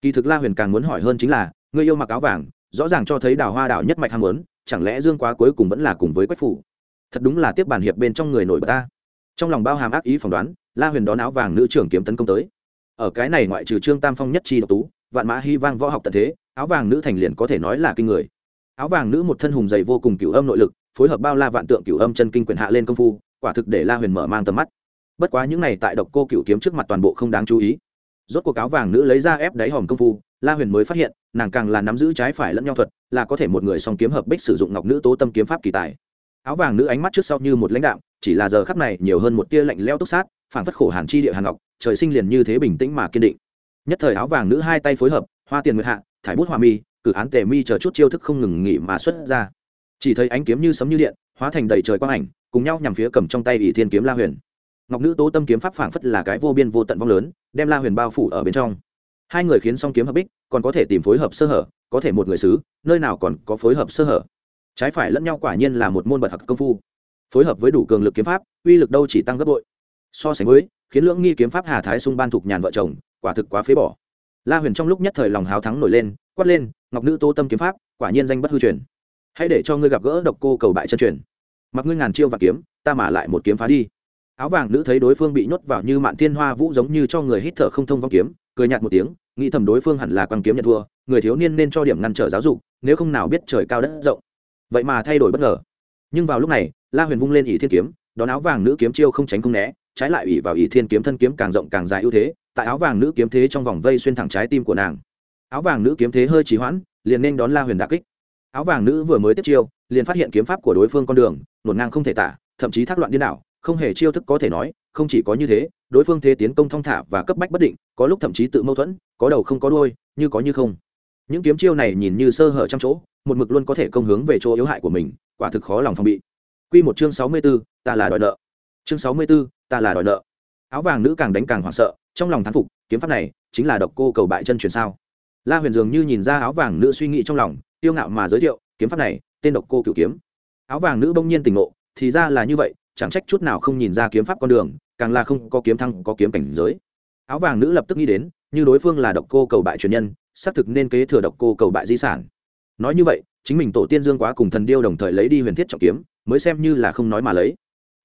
Kỳ thực la huyền càng muốn hỏi hơn chính là, ngươi yêu mặc áo vàng, rõ ràng cho thấy đào hoa đảo nhất mạch ham muốn, chẳng lẽ dương quá cuối cùng vẫn là cùng với quách phủ? Thật đúng là tiếp bản hiệp bên trong người nổi bật ta. Trong lòng bao hàm ác ý phỏng đoán, la huyền đón áo vàng nữ trưởng kiếm tấn công tới. Ở cái này ngoại trừ trương tam phong nhất chi độc tú, vạn mã hy vang võ học tận thế áo vàng nữ thành liền có thể nói là kinh người. Áo vàng nữ một thân hùng dày vô cùng cửu âm nội lực, phối hợp bao la vạn tượng cửu âm chân kinh quyền hạ lên công phu, quả thực để la huyền mở mang tầm mắt. Bất quá những này tại độc cô cửu kiếm trước mặt toàn bộ không đáng chú ý. Rốt cuộc áo vàng nữ lấy ra ép đáy hòm công phu, la huyền mới phát hiện, nàng càng là nắm giữ trái phải lẫn nhau thuật, là có thể một người song kiếm hợp bích sử dụng ngọc nữ tố tâm kiếm pháp kỳ tài. Áo vàng nữ ánh mắt trước sau như một lãnh đạo chỉ là giờ khắp này nhiều hơn một tia lạnh leo túc sát phản phất khổ hàn chi địa hàn ngọc, trời sinh liền như thế bình tĩnh mà kiên định. Nhất thời áo vàng nữ hai tay phối hợp, hoa tiền nguyệt hạ thải bút hoa mi, cử án tề mi chờ chút chiêu thức không ngừng nghỉ mà xuất ra. Chỉ thấy ánh kiếm như sấm như điện, hóa thành đầy trời quang ảnh, cùng nhau nhằm phía cầm trong tay ỷ thiên kiếm la huyền. Ngọc nữ tố tâm kiếm pháp phảng phất là cái vô biên vô tận vong lớn, đem la huyền bao phủ ở bên trong. Hai người khiến song kiếm hợp bích, còn có thể tìm phối hợp sơ hở, có thể một người xứ, nơi nào còn có phối hợp sơ hở. Trái phải lẫn nhau quả nhiên là một môn bật học công phu. Phối hợp với đủ cường lực kiếm pháp, uy lực đâu chỉ tăng gấp bội. So sánh với, khiến lưỡng nghi kiếm pháp hà thái sung ban thục nhàn vợ chồng, quả thực quá phế bỏ la huyền trong lúc nhất thời lòng háo thắng nổi lên, quát lên, ngọc nữ tô tâm kiếm pháp, quả nhiên danh bất hư truyền. Hãy để cho ngươi gặp gỡ độc cô cầu bại chân truyền. Mặc ngươi ngàn chiêu và kiếm, ta mà lại một kiếm phá đi. Áo vàng nữ thấy đối phương bị nhốt vào như mạn thiên hoa vũ giống như cho người hít thở không thông vong kiếm, cười nhạt một tiếng, nghĩ thầm đối phương hẳn là quan kiếm nhận thua, người thiếu niên nên cho điểm ngăn trở giáo dục, nếu không nào biết trời cao đất rộng. Vậy mà thay đổi bất ngờ. Nhưng vào lúc này, la huyền vung lên ỷ thiên kiếm, đón áo vàng nữ kiếm chiêu không tránh không né, trái lại ỷ vào ỷ thiên kiếm thân kiếm càng rộng càng dài ưu thế tại áo vàng nữ kiếm thế trong vòng vây xuyên thẳng trái tim của nàng áo vàng nữ kiếm thế hơi trì hoãn liền nên đón la huyền đà kích áo vàng nữ vừa mới tiếp chiêu liền phát hiện kiếm pháp của đối phương con đường nổn ngang không thể tả thậm chí thác loạn điên đảo không hề chiêu thức có thể nói không chỉ có như thế đối phương thế tiến công thong thả và cấp bách bất định có lúc thậm chí tự mâu thuẫn có đầu không có đôi như có như không những kiếm chiêu này nhìn như sơ hở trong chỗ một mực luôn có thể công hướng về chỗ yếu hại của mình quả thực khó lòng phòng bị Quy một chương sáu mươi 64, ta là đòi nợ. Chương sáu mươi 64, ta là đòi nợ. Áo vàng nữ càng đánh càng hoảng sợ, trong lòng thán phục, kiếm pháp này chính là độc cô cầu bại chân truyền sao? La Huyền dường như nhìn ra áo vàng nữ suy nghĩ trong lòng, tiêu ngạo mà giới thiệu, kiếm pháp này, tên độc cô cửu kiếm. Áo vàng nữ bỗng nhiên tỉnh ngộ, thì ra là như vậy, chẳng trách chút nào không nhìn ra kiếm pháp con đường, càng là không có kiếm thăng, có kiếm cảnh giới. Áo vàng nữ lập tức nghĩ đến, như đối phương là độc cô cầu bại truyền nhân, xác thực nên kế thừa độc cô cầu bại di sản. Nói như vậy, chính mình tổ tiên Dương Quá cùng thần điêu đồng thời lấy đi huyền thiết trọng kiếm, mới xem như là không nói mà lấy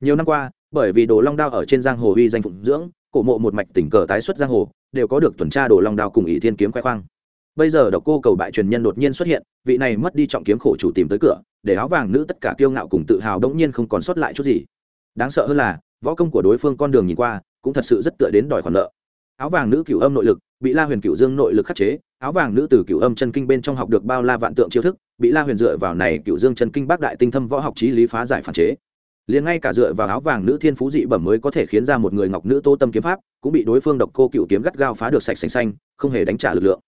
nhiều năm qua bởi vì đồ long đao ở trên giang hồ uy danh phụng dưỡng cổ mộ một mạch tỉnh cờ tái xuất giang hồ, đều có được tuần tra đồ long đao cùng ỷ thiên kiếm khoe khoang. Bây giờ độc cô cầu bại truyền nhân đột nhiên xuất hiện, vị này mất đi trọng kiếm khổ chủ tìm tới cửa, để áo vàng nữ tất cả kiêu ngạo cùng tự hào đống nhiên không còn sót lại chút gì. Đáng sợ hơn là, võ công của đối phương con đường nhìn qua, cũng thật sự rất tựa đến đòi khoản nợ. Áo vàng nữ cửu âm nội lực, bị la huyền cửu dương nội lực khắc chế, áo vàng nữ từ cửu âm chân kinh bên trong học được bao la vạn tượng chiêu thức, bị la huyền dựa vào này cửu dương chân kinh bác đại tinh thâm võ học trí lý phá giải phản chế liền ngay cả dựa vào áo vàng nữ thiên phú dị bẩm mới có thể khiến ra một người ngọc nữ tô tâm kiếm pháp, cũng bị đối phương độc cô cựu kiếm gắt gao phá được sạch xanh xanh, không hề đánh trả lực lượng.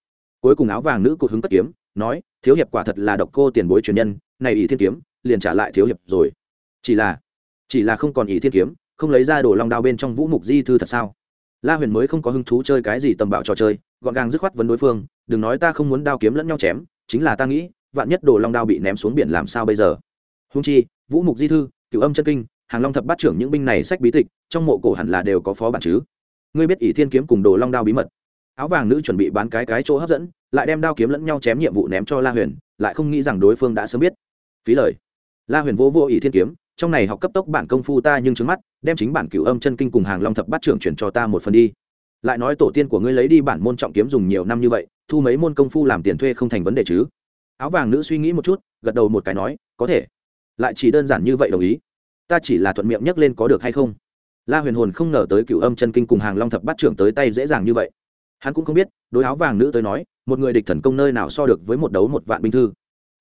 Cuối cùng áo vàng nữ cụt hứng cất kiếm, nói, thiếu hiệp quả thật là độc cô tiền bối truyền nhân, này ỷ thiên kiếm, liền trả lại thiếu hiệp rồi. Chỉ là chỉ là không còn ỷ thiên kiếm, không lấy ra đồ long đao bên trong vũ mục di thư thật sao? La huyền mới không có hứng thú chơi cái gì tầm bạo trò chơi, gọn gàng dứt khoát vấn đối phương, đừng nói ta không muốn đao kiếm lẫn nhau chém, chính là ta nghĩ, vạn nhất đồ long đao bị ném xuống biển làm sao bây giờ? Húng chi, vũ mục di thư cựu âm chân kinh, hàng long thập bát trưởng những binh này sách bí tịch, trong mộ cổ hẳn là đều có phó bản chứ. Ngươi biết ỷ thiên kiếm cùng đồ long đao bí mật. Áo vàng nữ chuẩn bị bán cái cái chỗ hấp dẫn, lại đem đao kiếm lẫn nhau chém nhiệm vụ ném cho la huyền, lại không nghĩ rằng đối phương đã sớm biết. Phí lời. La huyền vô vô ỷ thiên kiếm, trong này học cấp tốc bản công phu ta nhưng trước mắt, đem chính bản cửu âm chân kinh cùng hàng long thập bát trưởng chuyển cho ta một phần đi. Lại nói tổ tiên của ngươi lấy đi bản môn trọng kiếm dùng nhiều năm như vậy, thu mấy môn công phu làm tiền thuê không thành vấn đề chứ. Áo vàng nữ suy nghĩ một chút, gật đầu một cái nói, có thể lại chỉ đơn giản như vậy đồng ý. Ta chỉ là thuận miệng nhắc lên có được hay không? La huyền hồn không ngờ tới cựu âm chân kinh cùng hàng long thập bát trưởng tới tay dễ dàng như vậy. Hắn cũng không biết, đối áo vàng nữ tới nói, một người địch thần công nơi nào so được với một đấu một vạn binh thư.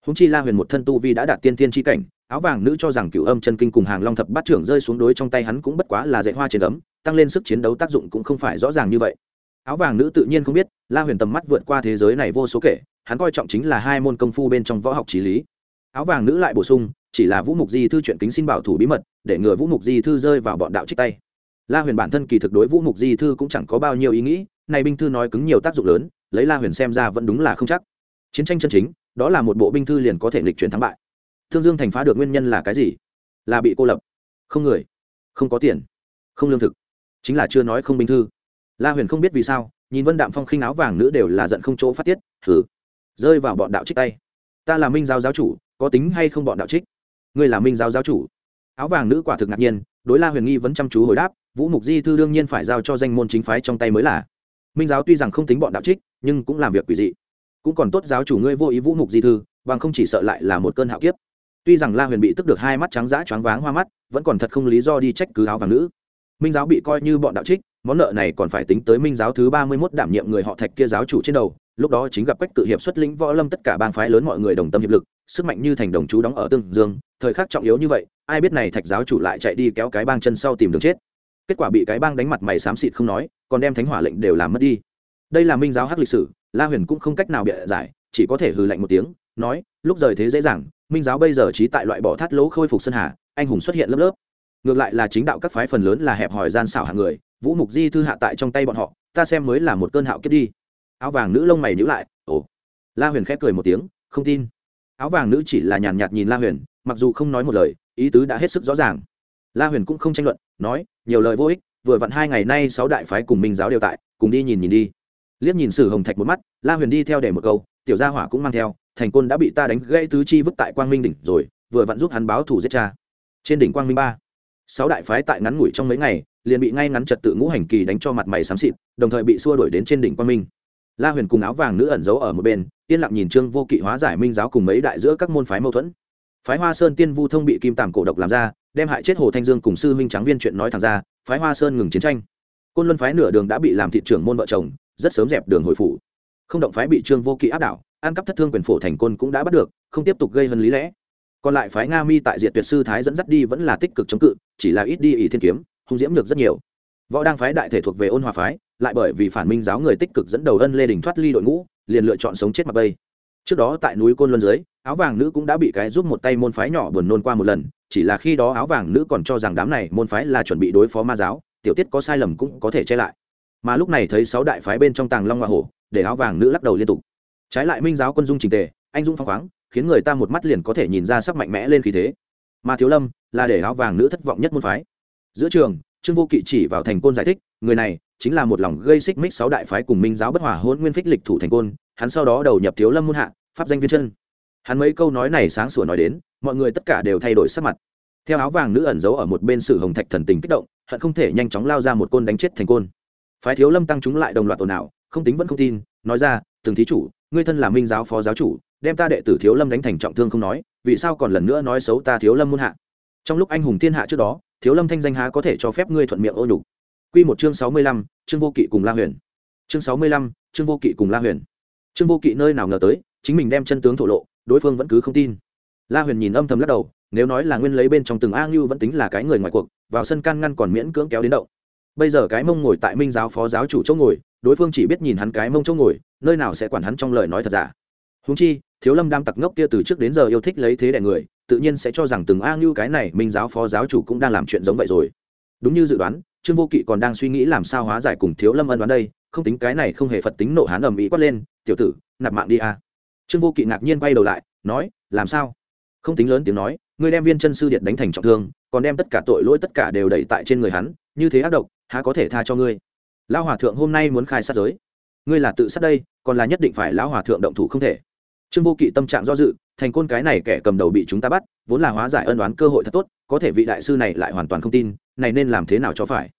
Húng chi la huyền một thân tu vi đã đạt tiên tiên tri cảnh, áo vàng nữ cho rằng cựu âm chân kinh cùng hàng long thập bát trưởng rơi xuống đối trong tay hắn cũng bất quá là dạy hoa trên ấm, tăng lên sức chiến đấu tác dụng cũng không phải rõ ràng như vậy. Áo vàng nữ tự nhiên không biết, la huyền tầm mắt vượt qua thế giới này vô số kể, hắn coi trọng chính là hai môn công phu bên trong võ học trí lý. Áo vàng nữ lại bổ sung chỉ là vũ mục di thư chuyện kính xin bảo thủ bí mật, để ngừa vũ mục di thư rơi vào bọn đạo trích tay. La huyền bản thân kỳ thực đối vũ mục di thư cũng chẳng có bao nhiêu ý nghĩ, này binh thư nói cứng nhiều tác dụng lớn, lấy la huyền xem ra vẫn đúng là không chắc. Chiến tranh chân chính, đó là một bộ binh thư liền có thể lịch chuyển thắng bại. Thương dương thành phá được nguyên nhân là cái gì? Là bị cô lập. Không người. Không có tiền. Không lương thực. Chính là chưa nói không binh thư. La huyền không biết vì sao, nhìn vân đạm phong khinh áo vàng nữ đều là giận không chỗ phát tiết thử rơi vào bọn đạo trích tay. Ta là minh giáo giáo chủ, có tính hay không bọn đạo trích? Ngươi là minh giáo giáo chủ. Áo vàng nữ quả thực ngạc nhiên, đối la huyền nghi vẫn chăm chú hồi đáp, vũ mục di thư đương nhiên phải giao cho danh môn chính phái trong tay mới là. Minh giáo tuy rằng không tính bọn đạo trích, nhưng cũng làm việc quỷ dị. Cũng còn tốt giáo chủ ngươi vô ý vũ mục di thư, bằng không chỉ sợ lại là một cơn hạo kiếp. Tuy rằng la huyền bị tức được hai mắt trắng dã choáng váng hoa mắt, vẫn còn thật không lý do đi trách cứ áo vàng nữ. Minh giáo bị coi như bọn đạo trích, món nợ này còn phải tính tới minh giáo thứ ba mươi mốt đảm nhiệm người họ thạch kia giáo chủ trên đầu, lúc đó chính gặp quách cự hiệp xuất lĩnh võ lâm tất cả bang phái lớn mọi người đồng tâm hiệp lực sức mạnh như thành đồng chú đóng ở tương dương, thời khắc trọng yếu như vậy, ai biết này thạch giáo chủ lại chạy đi kéo cái bang chân sau tìm đường chết. Kết quả bị cái bang đánh mặt mày xám xịt không nói, còn đem thánh hỏa lệnh đều làm mất đi. Đây là minh giáo hắc lịch sử, la huyền cũng không cách nào bịa giải, chỉ có thể hừ lạnh một tiếng, nói, lúc rời thế dễ dàng, minh giáo bây giờ trí tại loại bỏ thắt lỗ khôi phục sơn hà, anh hùng xuất hiện lớp lớp. Ngược lại là chính đạo các phái phần lớn là hẹp hòi gian xảo hạng người, vũ mục di thư hạ tại trong tay bọn họ, ta xem mới là một cơn hạo kiếp đi. Áo vàng nữ lông mày nhữ lại, ồ. La huyền khép cười một tiếng, không tin áo vàng nữ chỉ là nhàn nhạt nhìn la huyền, mặc dù không nói một lời, ý tứ đã hết sức rõ ràng. La huyền cũng không tranh luận, nói, nhiều lời vô ích, vừa vặn hai ngày nay sáu đại phái cùng minh giáo đều tại, cùng đi nhìn nhìn đi. Liếc nhìn sử hồng thạch một mắt, la huyền đi theo để một câu, tiểu gia hỏa cũng mang theo, thành côn đã bị ta đánh gãy tứ chi vứt tại quang minh đỉnh rồi, vừa vặn giúp hắn báo thủ giết cha. Trên đỉnh quang minh ba, sáu đại phái tại ngắn ngủi trong mấy ngày, liền bị ngay ngắn trật tự ngũ hành kỳ đánh cho mặt mày xám xịt, đồng thời bị xua đuổi đến trên đỉnh Quang minh. La huyền cùng áo vàng nữ ẩn giấu ở một bên yên lặng nhìn trương vô kỵ hóa giải minh giáo cùng mấy đại giữa các môn phái mâu thuẫn. Phái hoa sơn tiên vu thông bị kim tàm cổ độc làm ra, đem hại chết hồ thanh dương cùng sư huynh tráng viên chuyện nói thẳng ra, phái hoa sơn ngừng chiến tranh. Côn luân phái nửa đường đã bị làm thị trưởng môn vợ chồng, rất sớm dẹp đường hồi phủ. Không động phái bị trương vô kỵ áp đảo, ăn cắp thất thương quyền phổ thành côn cũng đã bắt được, không tiếp tục gây hơn lý lẽ. Còn lại phái nga mi tại diện tuyệt sư thái dẫn dắt đi vẫn là tích cực chống cự, chỉ là ít đi ỷ thiên kiếm, hung diễm được rất nhiều. Võ đang phái đại thể thuộc về ôn hòa phái, lại bởi vì phản minh giáo người tích cực dẫn đầu ân lê đình thoát ly đội ngũ liền lựa chọn sống chết mặc bây trước đó tại núi côn luân dưới, áo vàng nữ cũng đã bị cái giúp một tay môn phái nhỏ buồn nôn qua một lần, chỉ là khi đó áo vàng nữ còn cho rằng đám này môn phái là chuẩn bị đối phó ma giáo, tiểu tiết có sai lầm cũng có thể che lại. Mà lúc này thấy sáu đại phái bên trong tàng long hoa hổ, để áo vàng nữ lắc đầu liên tục. Trái lại minh giáo quân dung trình tề, anh dung phong khoáng, khiến người ta một mắt liền có thể nhìn ra sắc mạnh mẽ lên khí thế. Mà thiếu lâm là để áo vàng nữ thất vọng nhất môn phái. Giữa trường trương vô kỵ chỉ vào thành côn giải thích, người này chính là một lòng gây xích mích sáu đại phái cùng minh giáo bất hòa hôn nguyên phích lịch thủ thành côn, hắn sau đó đầu nhập thiếu lâm muôn hạ, pháp danh viên chân. Hắn mấy câu nói này sáng sủa nói đến, mọi người tất cả đều thay đổi sắc mặt. Theo áo vàng nữ ẩn giấu ở một bên sử hồng thạch thần tình kích động, hận không thể nhanh chóng lao ra một côn đánh chết thành côn. Phái thiếu lâm tăng chúng lại đồng loạt ồn ào, không tính vẫn không tin, nói ra, từng thí chủ, ngươi thân là minh giáo phó giáo chủ, đem ta đệ tử thiếu lâm đánh thành trọng thương không nói, vì sao còn lần nữa nói xấu ta thiếu lâm muôn hạ? Trong lúc anh hùng thiên hạ trước đó thiếu lâm thanh danh há có thể cho phép ngươi thuận miệng ô nhục. Q một chương sáu mươi lăm chương vô kỵ cùng la huyền. Chương sáu mươi lăm chương vô kỵ cùng la huyền. Chương vô kỵ nơi nào ngờ tới, chính mình đem chân tướng thổ lộ, đối phương vẫn cứ không tin. La huyền nhìn âm thầm lắc đầu, nếu nói là nguyên lấy bên trong từng a ngưu vẫn tính là cái người ngoài cuộc, vào sân can ngăn còn miễn cưỡng kéo đến động. Bây giờ cái mông ngồi tại minh giáo phó giáo chủ chỗ ngồi, đối phương chỉ biết nhìn hắn cái mông chỗ ngồi, nơi nào sẽ quản hắn trong lời nói thật giả. Húng chi thiếu lâm đam tặc ngốc kia từ trước đến giờ yêu thích lấy thế đẻ người, tự nhiên sẽ cho rằng từng a ngưu cái này minh giáo phó giáo chủ cũng đang làm chuyện giống vậy rồi. Đúng như dự đoán, trương vô kỵ còn đang suy nghĩ làm sao hóa giải cùng thiếu lâm ân đoán đây, không tính cái này không hề phật tính nộ hán ầm ĩ quát lên, tiểu tử, nạp mạng đi a. Trương vô kỵ ngạc nhiên quay đầu lại, nói, làm sao? Không tính lớn tiếng nói, ngươi đem viên chân sư điện đánh thành trọng thương, còn đem tất cả tội lỗi tất cả đều đẩy tại trên người hắn, như thế ác độc, há có thể tha cho ngươi? Lão hòa thượng hôm nay muốn khai sát giới. Ngươi là tự sát đây, còn là nhất định phải lão hòa thượng động thủ không thể trương vô kỵ tâm trạng do dự, thành côn cái này kẻ cầm đầu bị chúng ta bắt, vốn là hóa giải ân đoán cơ hội thật tốt, có thể vị đại sư này lại hoàn toàn không tin, này nên làm thế nào cho phải?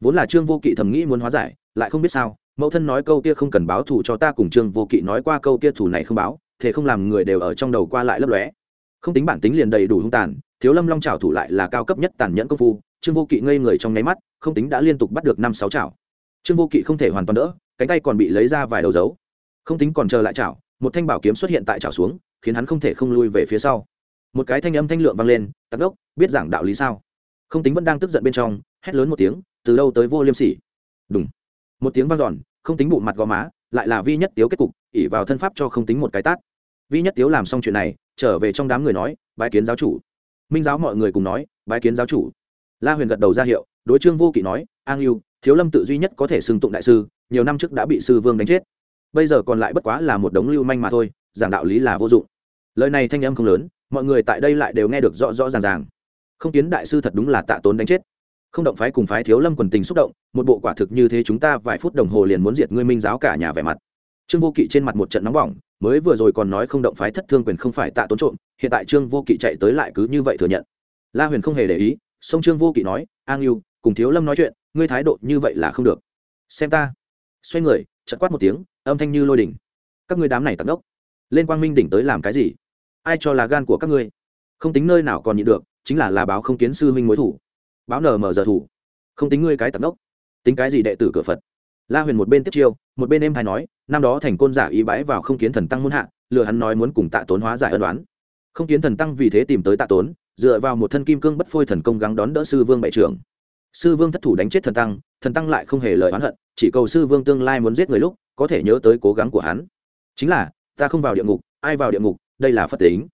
Vốn là trương vô kỵ thầm nghĩ muốn hóa giải, lại không biết sao, mẫu thân nói câu kia không cần báo thù cho ta cùng trương vô kỵ nói qua câu kia thù này không báo, thế không làm người đều ở trong đầu qua lại lấp lóe. Không tính bản tính liền đầy đủ hung tàn, thiếu lâm long trào thủ lại là cao cấp nhất tàn nhẫn công phu, trương vô kỵ ngây người trong nháy mắt, không tính đã liên tục bắt được năm sáu chảo trương vô kỵ không thể hoàn toàn đỡ, cánh tay còn bị lấy ra vài đầu dấu. Không tính còn chờ lại chảo một thanh bảo kiếm xuất hiện tại chảo xuống, khiến hắn không thể không lui về phía sau. Một cái thanh âm thanh lượng vang lên tắc đốc, biết giảng đạo lý sao? Không tính vẫn đang tức giận bên trong, hét lớn một tiếng, từ đâu tới vô liêm sỉ. Đúng một tiếng vang giòn không tính bụng mặt gò má, lại là vi nhất tiếu kết cục ỉ vào thân pháp cho không tính một cái tát. Vi nhất tiếu làm xong chuyện này, trở về trong đám người nói, bái kiến giáo chủ. Minh giáo mọi người cùng nói, bái kiến giáo chủ. La huyền gật đầu ra hiệu, đối trương vô kỵ nói, an yêu thiếu lâm tự duy nhất có thể xưng tụng đại sư, nhiều năm trước đã bị sư vương đánh chết bây giờ còn lại bất quá là một đống lưu manh mà thôi, giảng đạo lý là vô dụng. Lời này thanh âm không lớn, mọi người tại đây lại đều nghe được rõ rõ ràng ràng. Không kiến đại sư thật đúng là tạ tốn đánh chết. Không động phái cùng phái thiếu lâm quần tình xúc động, một bộ quả thực như thế chúng ta vài phút đồng hồ liền muốn diệt ngươi minh giáo cả nhà vẻ mặt. Trương vô kỵ trên mặt một trận nóng bỏng, mới vừa rồi còn nói không động phái thất thương quyền không phải tạ tốn trộm, hiện tại trương vô kỵ chạy tới lại cứ như vậy thừa nhận. La huyền không hề để ý, song trương vô kỵ nói, an yêu cùng thiếu lâm nói chuyện, ngươi thái độ như vậy là không được. Xem ta. Xoay người chật quát một tiếng âm thanh như lôi đỉnh. Các ngươi đám này tận đốc, lên quang minh đỉnh tới làm cái gì? Ai cho là gan của các ngươi? Không tính nơi nào còn nhịn được, chính là là báo không kiến sư huynh mối thủ. Báo nở mở giờ thủ. Không tính ngươi cái tận đốc. Tính cái gì đệ tử cửa phật? La huyền một bên tiếp chiêu, một bên em hay nói, năm đó thành côn giả ý bãi vào không kiến thần tăng muôn hạ, lừa hắn nói muốn cùng tạ tốn hóa giải ân đoán không kiến thần tăng vì thế tìm tới tạ tốn, dựa vào một thân kim cương bất phôi thần công gắng đón đỡ sư vương bệ trưởng. Sư vương thất thủ đánh chết thần tăng thần tăng lại không hề lời oán hận, chỉ cầu sư vương tương lai muốn giết người lúc có thể nhớ tới cố gắng của hắn. Chính là, ta không vào địa ngục, ai vào địa ngục, đây là phật tính.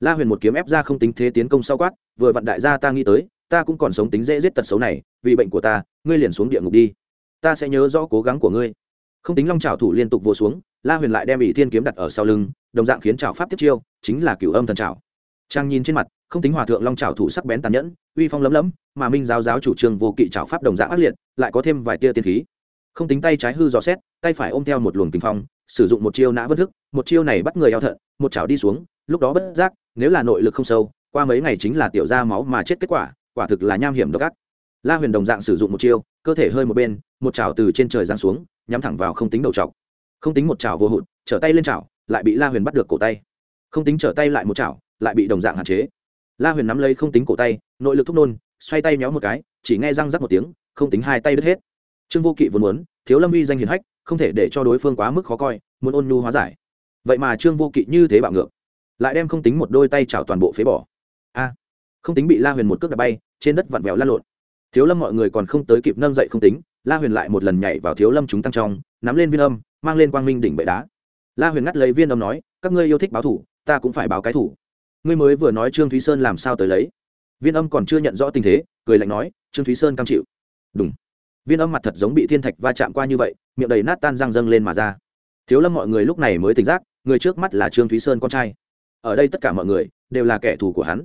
La huyền một kiếm ép ra không tính thế tiến công sau quát, vừa vặn đại gia ta nghĩ tới, ta cũng còn sống tính dễ giết tật xấu này, vì bệnh của ta, ngươi liền xuống địa ngục đi. Ta sẽ nhớ rõ cố gắng của ngươi. Không tính long trào thủ liên tục vô xuống, la huyền lại đem ỷ thiên kiếm đặt ở sau lưng, đồng dạng khiến trào pháp tiếp chiêu, chính là cửu âm thần trào trang nhìn trên mặt, không tính hòa thượng long trào thủ sắc bén tàn nhẫn, uy phong lấm lấm, mà minh giáo giáo chủ trương vô kỵ trào pháp đồng dạng ác liệt, lại có thêm vài tia tiên khí không tính tay trái hư dò xét, tay phải ôm theo một luồng kinh phong, sử dụng một chiêu nã vân thức, một chiêu này bắt người eo thận, một chảo đi xuống, lúc đó bất giác, nếu là nội lực không sâu, qua mấy ngày chính là tiểu ra máu mà chết kết quả quả thực là nham hiểm độc ác. La huyền đồng dạng sử dụng một chiêu, cơ thể hơi một bên, một chảo từ trên trời giáng xuống, nhắm thẳng vào không tính đầu chọc. Không tính một chảo vô hụt, trở tay lên chảo, lại bị la huyền bắt được cổ tay. Không tính trở tay lại một chảo, lại bị đồng dạng hạn chế. La huyền nắm lấy không tính cổ tay, nội lực thúc nôn, xoay tay méo một cái, chỉ nghe răng rắc một tiếng, không tính hai tay đứt hết trương vô kỵ vốn muốn, thiếu lâm uy danh hiền hách, không thể để cho đối phương quá mức khó coi, muốn ôn nhu hóa giải. Vậy mà trương vô kỵ như thế bạo ngược, lại đem không tính một đôi tay chảo toàn bộ phế bỏ. A, không tính bị la huyền một cước đập bay, trên đất vặn vẹo lăn lộn. Thiếu lâm mọi người còn không tới kịp nâng dậy không tính, la huyền lại một lần nhảy vào thiếu lâm chúng tăng trong, nắm lên viên âm, mang lên quang minh đỉnh bệ đá. La huyền ngắt lấy viên âm nói, các ngươi yêu thích báo thủ, ta cũng phải báo cái thủ. Ngươi mới vừa nói trương thúy sơn làm sao tới lấy. Viên âm còn chưa nhận rõ tình thế, cười lạnh nói, trương thúy sơn cam chịu. Đúng viên âm mặt thật giống bị thiên thạch va chạm qua như vậy, miệng đầy nát tan răng dâng lên mà ra. Thiếu lâm mọi người lúc này mới tỉnh giác, người trước mắt là trương thúy sơn con trai. Ở đây tất cả mọi người đều là kẻ thù của hắn.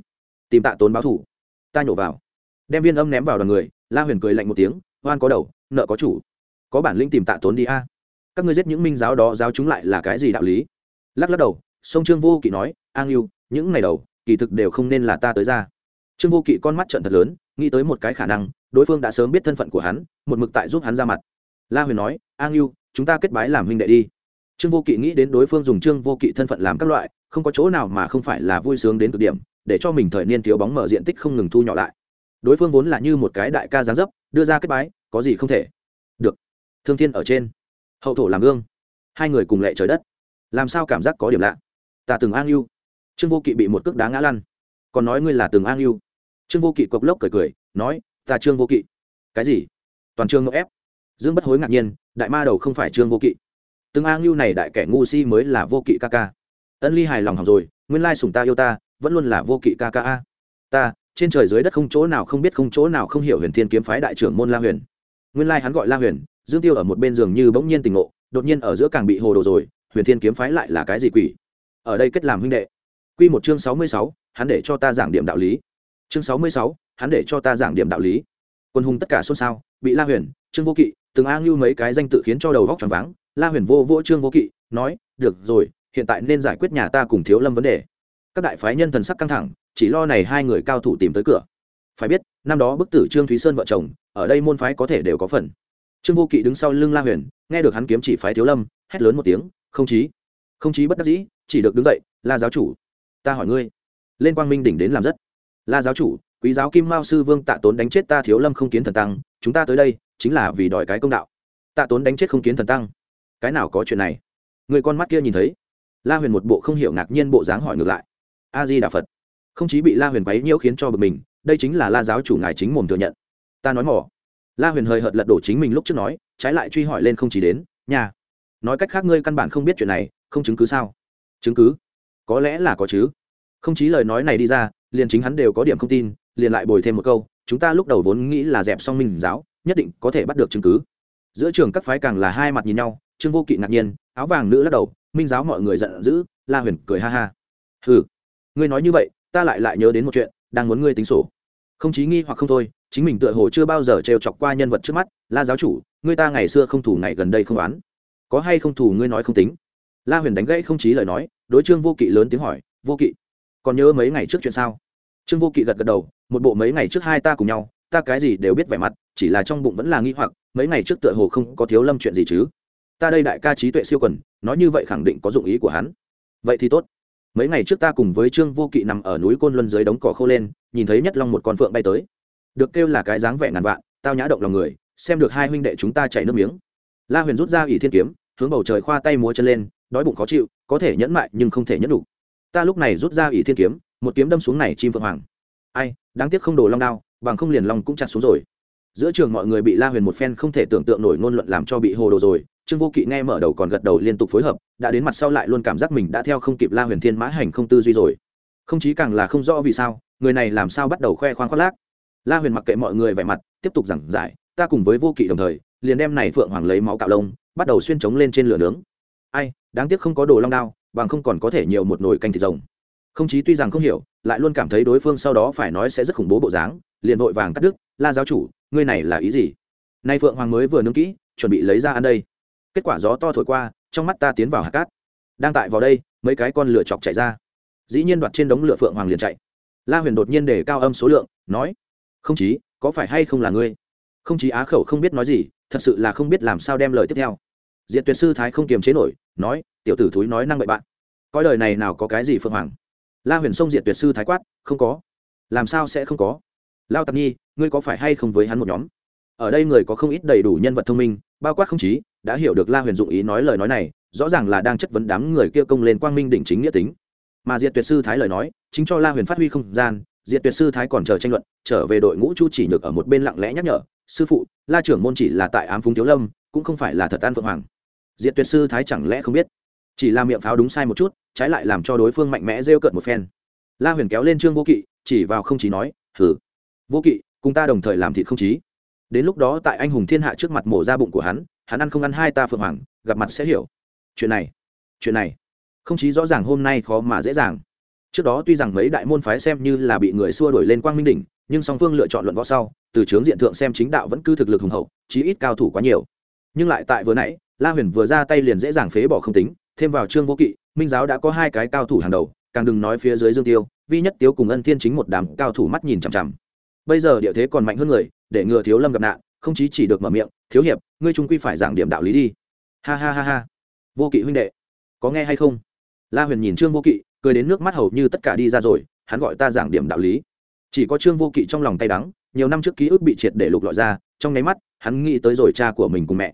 Tìm tạ tốn báo thủ. Ta nhổ vào. Đem viên âm ném vào đoàn người, la huyền cười lạnh một tiếng, oan có đầu, nợ có chủ. Có bản lĩnh tìm tạ tốn đi a. Các ngươi giết những minh giáo đó, giáo chúng lại là cái gì đạo lý? Lắc lắc đầu, sông trương vô kỵ nói, an yêu những ngày đầu, kỳ thực đều không nên là ta tới ra. Trương vô kỵ con mắt trận thật lớn, nghĩ tới một cái khả năng đối phương đã sớm biết thân phận của hắn, một mực tại giúp hắn ra mặt. La huyền nói a ngưu chúng ta kết bái làm huynh đệ đi. Trương vô kỵ nghĩ đến đối phương dùng trương vô kỵ thân phận làm các loại, không có chỗ nào mà không phải là vui sướng đến cực điểm, để cho mình thời niên thiếu bóng mở diện tích không ngừng thu nhỏ lại. Đối phương vốn là như một cái đại ca giáng dấp, đưa ra kết bái, có gì không thể. Được. Thương thiên ở trên. Hậu thổ làm gương. Hai người cùng lệ trời đất. Làm sao cảm giác có điểm lạ? Ta từng an yêu trương vô kỵ bị một cước đá ngã lăn. Còn nói ngươi là từng an yêu trương vô kỵ cộc lốc cười cười, nói ta trương vô kỵ. Cái gì? Toàn trương ngộ ép. Dương bất hối ngạc nhiên đại ma đầu không phải trương vô kỵ. Từng a ngưu này đại kẻ ngu si mới là vô kỵ ca ca. Ân ly hài lòng học rồi nguyên lai sùng ta yêu ta vẫn luôn là vô kỵ ca ca a. Ta trên trời dưới đất không chỗ nào không biết không chỗ nào không hiểu huyền thiên kiếm phái đại trưởng môn la huyền. Nguyên lai hắn gọi la huyền dương tiêu ở một bên giường như bỗng nhiên tình ngộ đột nhiên ở giữa càng bị hồ đồ rồi huyền thiên kiếm phái lại là cái gì quỷ? Ở đây kết làm huynh đệ. Quy một chương sáu mươi sáu, hắn để cho ta giảng điểm đạo lý. Chương sáu mươi sáu, hắn để cho ta giảng điểm đạo lý. Quân hùng tất cả xôn xao, bị la huyền, trương vô kỵ, từng a ngưu mấy cái danh tự khiến cho đầu góc tròn váng. La huyền vô vô trương vô kỵ, nói, được rồi, hiện tại nên giải quyết nhà ta cùng thiếu lâm vấn đề. Các đại phái nhân thần sắc căng thẳng, chỉ lo này hai người cao thủ tìm tới cửa. Phải biết, năm đó bức tử trương thúy sơn vợ chồng, ở đây môn phái có thể đều có phần. Trương vô kỵ đứng sau lưng la huyền, nghe được hắn kiếm chỉ phái thiếu lâm, hét lớn một tiếng, không chí không chí bất đắc dĩ, chỉ được đứng dậy, la giáo chủ, ta hỏi ngươi, lên quang minh đỉnh đến làm rất. La giáo chủ quý giáo kim mao sư vương tạ tốn đánh chết ta thiếu lâm không kiến thần tăng, chúng ta tới đây, chính là vì đòi cái công đạo. Tạ tốn đánh chết không kiến thần tăng. Cái nào có chuyện này? Người con mắt kia nhìn thấy. La huyền một bộ không hiểu ngạc nhiên bộ dáng hỏi ngược lại. A di đà phật. Không chí bị la huyền quấy nhiễu khiến cho bực mình, đây chính là la giáo chủ ngài chính mồm thừa nhận. Ta nói mỏ la huyền hơi hợt lật đổ chính mình lúc trước nói, trái lại truy hỏi lên không chỉ đến nhà nói cách khác ngươi căn bản không biết chuyện này, không chứng cứ sao? Chứng cứ? Có lẽ là có chứ. Không chí lời nói này đi ra, liền chính hắn đều có điểm không tin liền lại bồi thêm một câu, chúng ta lúc đầu vốn nghĩ là dẹp xong minh giáo, nhất định có thể bắt được chứng cứ. Giữa trường các phái càng là hai mặt nhìn nhau, trương vô kỵ ngạc nhiên, áo vàng nữ lắc đầu, minh giáo mọi người giận dữ, la huyền cười ha ha. Ừ ngươi nói như vậy, ta lại lại nhớ đến một chuyện, đang muốn ngươi tính sổ. Không chí nghi hoặc không thôi, chính mình tựa hồ chưa bao giờ trêu chọc qua nhân vật trước mắt, la giáo chủ, ngươi ta ngày xưa không thủ ngày gần đây không đoán có hay không thủ ngươi nói không tính? La huyền đánh gãy không chí lời nói, đối trương vô kỵ lớn tiếng hỏi, vô kỵ, còn nhớ mấy ngày trước chuyện sao? Trương vô kỵ gật gật đầu, một bộ mấy ngày trước hai ta cùng nhau, ta cái gì đều biết vẻ mặt, chỉ là trong bụng vẫn là nghi hoặc, mấy ngày trước tựa hồ không có thiếu lâm chuyện gì chứ. Ta đây đại ca trí tuệ siêu quần, nói như vậy khẳng định có dụng ý của hắn. Vậy thì tốt. Mấy ngày trước ta cùng với trương vô kỵ nằm ở núi côn luân dưới đống cỏ khô lên, nhìn thấy nhất long một con phượng bay tới. Được kêu là cái dáng vẻ ngàn vạn, tao nhã động lòng người, xem được hai huynh đệ chúng ta chảy nước miếng. La huyền rút ra ỷ thiên kiếm, hướng bầu trời khoa tay múa chân lên, đói bụng khó chịu, có thể nhẫn mại nhưng không thể nhẫn đủ. Ta lúc này rút ra ỷ thiên kiếm một kiếm đâm xuống này chim phượng hoàng. Ai, đáng tiếc không đổ long đao, bằng không liền long cũng chặt xuống rồi. Giữa trường mọi người bị la huyền một phen không thể tưởng tượng nổi ngôn luận làm cho bị hồ đồ rồi, trương vô kỵ nghe mở đầu còn gật đầu liên tục phối hợp, đã đến mặt sau lại luôn cảm giác mình đã theo không kịp la huyền thiên mã hành không tư duy rồi. Không chí càng là không rõ vì sao, người này làm sao bắt đầu khoe khoang khoác lác. La huyền mặc kệ mọi người vẻ mặt, tiếp tục giảng giải, ta cùng với vô kỵ đồng thời, liền đem này phượng hoàng lấy máu cạo lông, bắt đầu xuyên trống lên trên lửa nướng. Ai, đáng tiếc không có đồ long đao, bằng không còn có thể nhiều một nồi canh thịt rồng không chí tuy rằng không hiểu, lại luôn cảm thấy đối phương sau đó phải nói sẽ rất khủng bố bộ dáng, liền vội vàng cắt đứt, la giáo chủ, ngươi này là ý gì? Nay phượng hoàng mới vừa nướng kỹ, chuẩn bị lấy ra ăn đây. Kết quả gió to thổi qua, trong mắt ta tiến vào hạt cát. Đang tại vào đây, mấy cái con lửa chọc chạy ra. Dĩ nhiên đoạt trên đống lửa phượng hoàng liền chạy. La huyền đột nhiên để cao âm số lượng, nói, không chí, có phải hay không là ngươi? Không chí á khẩu không biết nói gì, thật sự là không biết làm sao đem lời tiếp theo. Diệt tuyệt sư thái không kiềm chế nổi, nói, tiểu tử thúi nói năng bậy bạn. Coi lời này nào có cái gì phượng hoàng? La huyền sông diệt tuyệt sư thái quát, không có. Làm sao sẽ không có? Lao tặc nhi, ngươi có phải hay không với hắn một nhóm? Ở đây người có không ít đầy đủ nhân vật thông minh, bao quát không chí, đã hiểu được la huyền dụng ý nói lời nói này, rõ ràng là đang chất vấn đám người kia công lên quang minh đỉnh chính nghĩa tính. Mà diệt tuyệt sư thái lời nói, chính cho la huyền phát huy không gian, diệt tuyệt sư thái còn chờ tranh luận, trở về đội ngũ chu chỉ nhược ở một bên lặng lẽ nhắc nhở, sư phụ, la trưởng môn chỉ là tại ám phúng thiếu lâm, cũng không phải là thật an phượng hoàng. Diệt tuyệt sư thái chẳng lẽ không biết? Chỉ là miệng pháo đúng sai một chút, trái lại làm cho đối phương mạnh mẽ rêu cợt một phen. La huyền kéo lên trương vô kỵ, chỉ vào không chí nói, hử? Vô kỵ, cùng ta đồng thời làm thịt không chí. Đến lúc đó tại anh hùng thiên hạ trước mặt mổ ra bụng của hắn hắn ăn không ăn hai ta phượng hoàng, gặp mặt sẽ hiểu. Chuyện này chuyện này, không chí rõ ràng hôm nay khó mà dễ dàng. Trước đó tuy rằng mấy đại môn phái xem như là bị người xua đuổi lên quang minh đỉnh, nhưng song phương lựa chọn luận võ sau, từ trướng diện thượng xem chính đạo vẫn cứ thực lực hùng hậu, chí ít cao thủ quá nhiều. Nhưng lại tại vừa nãy, la huyền vừa ra tay liền dễ dàng phế bỏ không tính thêm vào trương vô kỵ, minh giáo đã có hai cái cao thủ hàng đầu, càng đừng nói phía dưới dương tiêu, vi nhất tiếu cùng ân thiên chính một đám cao thủ mắt nhìn chằm chằm. Bây giờ địa thế còn mạnh hơn người, để ngừa thiếu lâm gặp nạn, không chí chỉ được mở miệng, thiếu hiệp, ngươi trung quy phải giảng điểm đạo lý đi. Ha ha ha ha. Vô kỵ huynh đệ, có nghe hay không? La huyền nhìn trương vô kỵ, cười đến nước mắt hầu như tất cả đi ra rồi, hắn gọi ta giảng điểm đạo lý. Chỉ có trương vô kỵ trong lòng tay đắng, nhiều năm trước ký ức bị triệt để lục lọi ra, trong nháy mắt, hắn nghĩ tới rồi cha của mình cùng mẹ.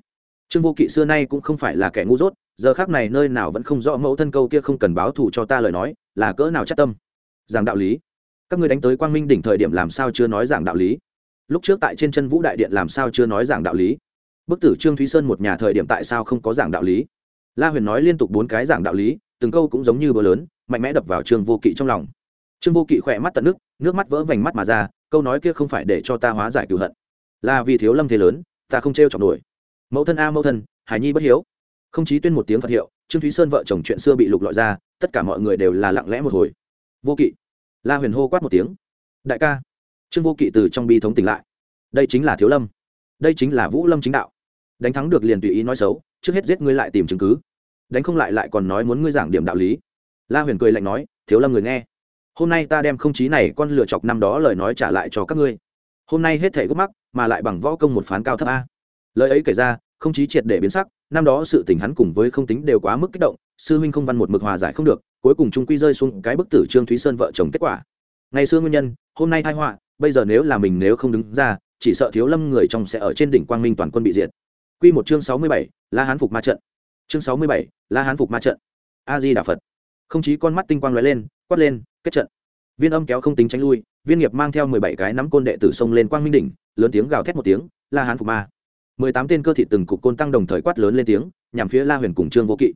Trương vô kỵ xưa nay cũng không phải là kẻ ngu dốt giờ khác này nơi nào vẫn không rõ mẫu thân câu kia không cần báo thù cho ta lời nói, là cỡ nào chắc tâm? Giảng đạo lý. Các ngươi đánh tới quang minh đỉnh thời điểm làm sao chưa nói giảng đạo lý? Lúc trước tại trên chân vũ đại điện làm sao chưa nói giảng đạo lý? Bức tử trương thúy sơn một nhà thời điểm tại sao không có giảng đạo lý? La huyền nói liên tục bốn cái giảng đạo lý, từng câu cũng giống như bờ lớn, mạnh mẽ đập vào trương vô kỵ trong lòng. Trương vô kỵ khỏe mắt tận nước nước mắt vỡ vành mắt mà ra, câu nói kia không phải để cho ta hóa giải cựu hận. Là vì thiếu lâm thế lớn, ta không t r chọc nổi. Mẫu thân a, mẫu thân hải nhi bất hiếu không chí tuyên một tiếng phật hiệu, trương thúy sơn vợ chồng chuyện xưa bị lục lọi ra, tất cả mọi người đều là lặng lẽ một hồi. Vô kỵ. La huyền hô quát một tiếng. Đại ca. Trương vô kỵ từ trong bi thống tỉnh lại. Đây chính là thiếu lâm. Đây chính là vũ lâm chính đạo. Đánh thắng được liền tùy ý nói xấu, trước hết giết ngươi lại tìm chứng cứ. Đánh không lại lại còn nói muốn ngươi giảng điểm đạo lý. La huyền cười lạnh nói, thiếu lâm người nghe. Hôm nay ta đem không chí này con lựa chọc năm đó lời nói trả lại cho các ngươi. Hôm nay hết thể gốc mắc, mà lại bằng võ công một phán cao thấp a. Lời ấy kể ra, không chí triệt để biến sắc năm đó sự tình hắn cùng với không tính đều quá mức kích động, sư huynh không văn một mực hòa giải không được, cuối cùng trung quy rơi xuống cái bức tử trương thúy sơn vợ chồng kết quả. Ngày xưa nguyên nhân, hôm nay thai họa, bây giờ nếu là mình nếu không đứng ra, chỉ sợ thiếu lâm người trong sẽ ở trên đỉnh quang minh toàn quân bị diệt. Quy một chương sáu mươi bảy, la hán phục ma trận. Chương sáu mươi bảy, la hán phục ma trận. A di đà phật. Không chí con mắt tinh quang lóe lên, quát lên, kết trận. Viên âm kéo không tính tránh lui, viên nghiệp mang theo mười bảy cái nắm côn đệ tử sông lên quang minh đỉnh, lớn tiếng gào thét một tiếng, la hán phục ma mười tám tên cơ thị từng cục côn tăng đồng thời quát lớn lên tiếng, nhằm phía la huyền cùng trương vô kỵ.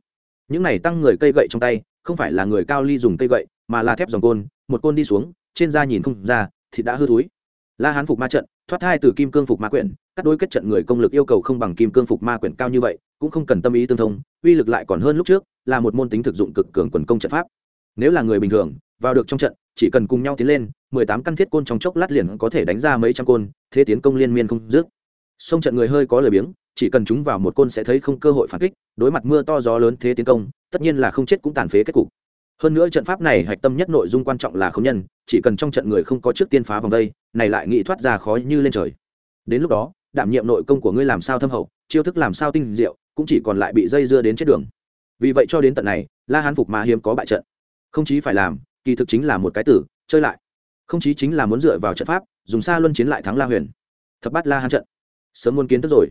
Những này tăng người cây gậy trong tay, không phải là người cao ly dùng cây gậy, mà là thép dòng côn, một côn đi xuống, trên da nhìn không ra thì đã hư thúi la hán phục ma trận, thoát thai từ kim cương phục ma quyển, các đối kết trận người công lực yêu cầu không bằng kim cương phục ma quyển cao như vậy, cũng không cần tâm ý tương thông, uy lực lại còn hơn lúc trước, là một môn tính thực dụng cực cường quần công trận pháp. Nếu là người bình thường, vào được trong trận, chỉ cần cùng nhau tiến lên, mười tám căn thiết côn trong chốc lát liền có thể đánh ra mấy trăm côn, thế tiến công liên miên không dứt sông trận người hơi có lời biếng, chỉ cần chúng vào một côn sẽ thấy không cơ hội phản kích, đối mặt mưa to gió lớn thế tiến công, tất nhiên là không chết cũng tàn phế kết cục. Hơn nữa trận pháp này hạch tâm nhất nội dung quan trọng là không nhân, chỉ cần trong trận người không có trước tiên phá vòng vây này lại nghĩ thoát ra khó như lên trời. Đến lúc đó, đảm nhiệm nội công của ngươi làm sao thâm hậu, chiêu thức làm sao tinh diệu, cũng chỉ còn lại bị dây dưa đến chết đường. Vì vậy cho đến tận này, la hán phục mà hiếm có bại trận. Không chí phải làm, kỳ thực chính là một cái tử, chơi lại. Không chí chính là muốn dựa vào trận pháp, dùng xa luân chiến lại thắng la huyền. Thập bát la hán trận sớm muốn kiến thức rồi.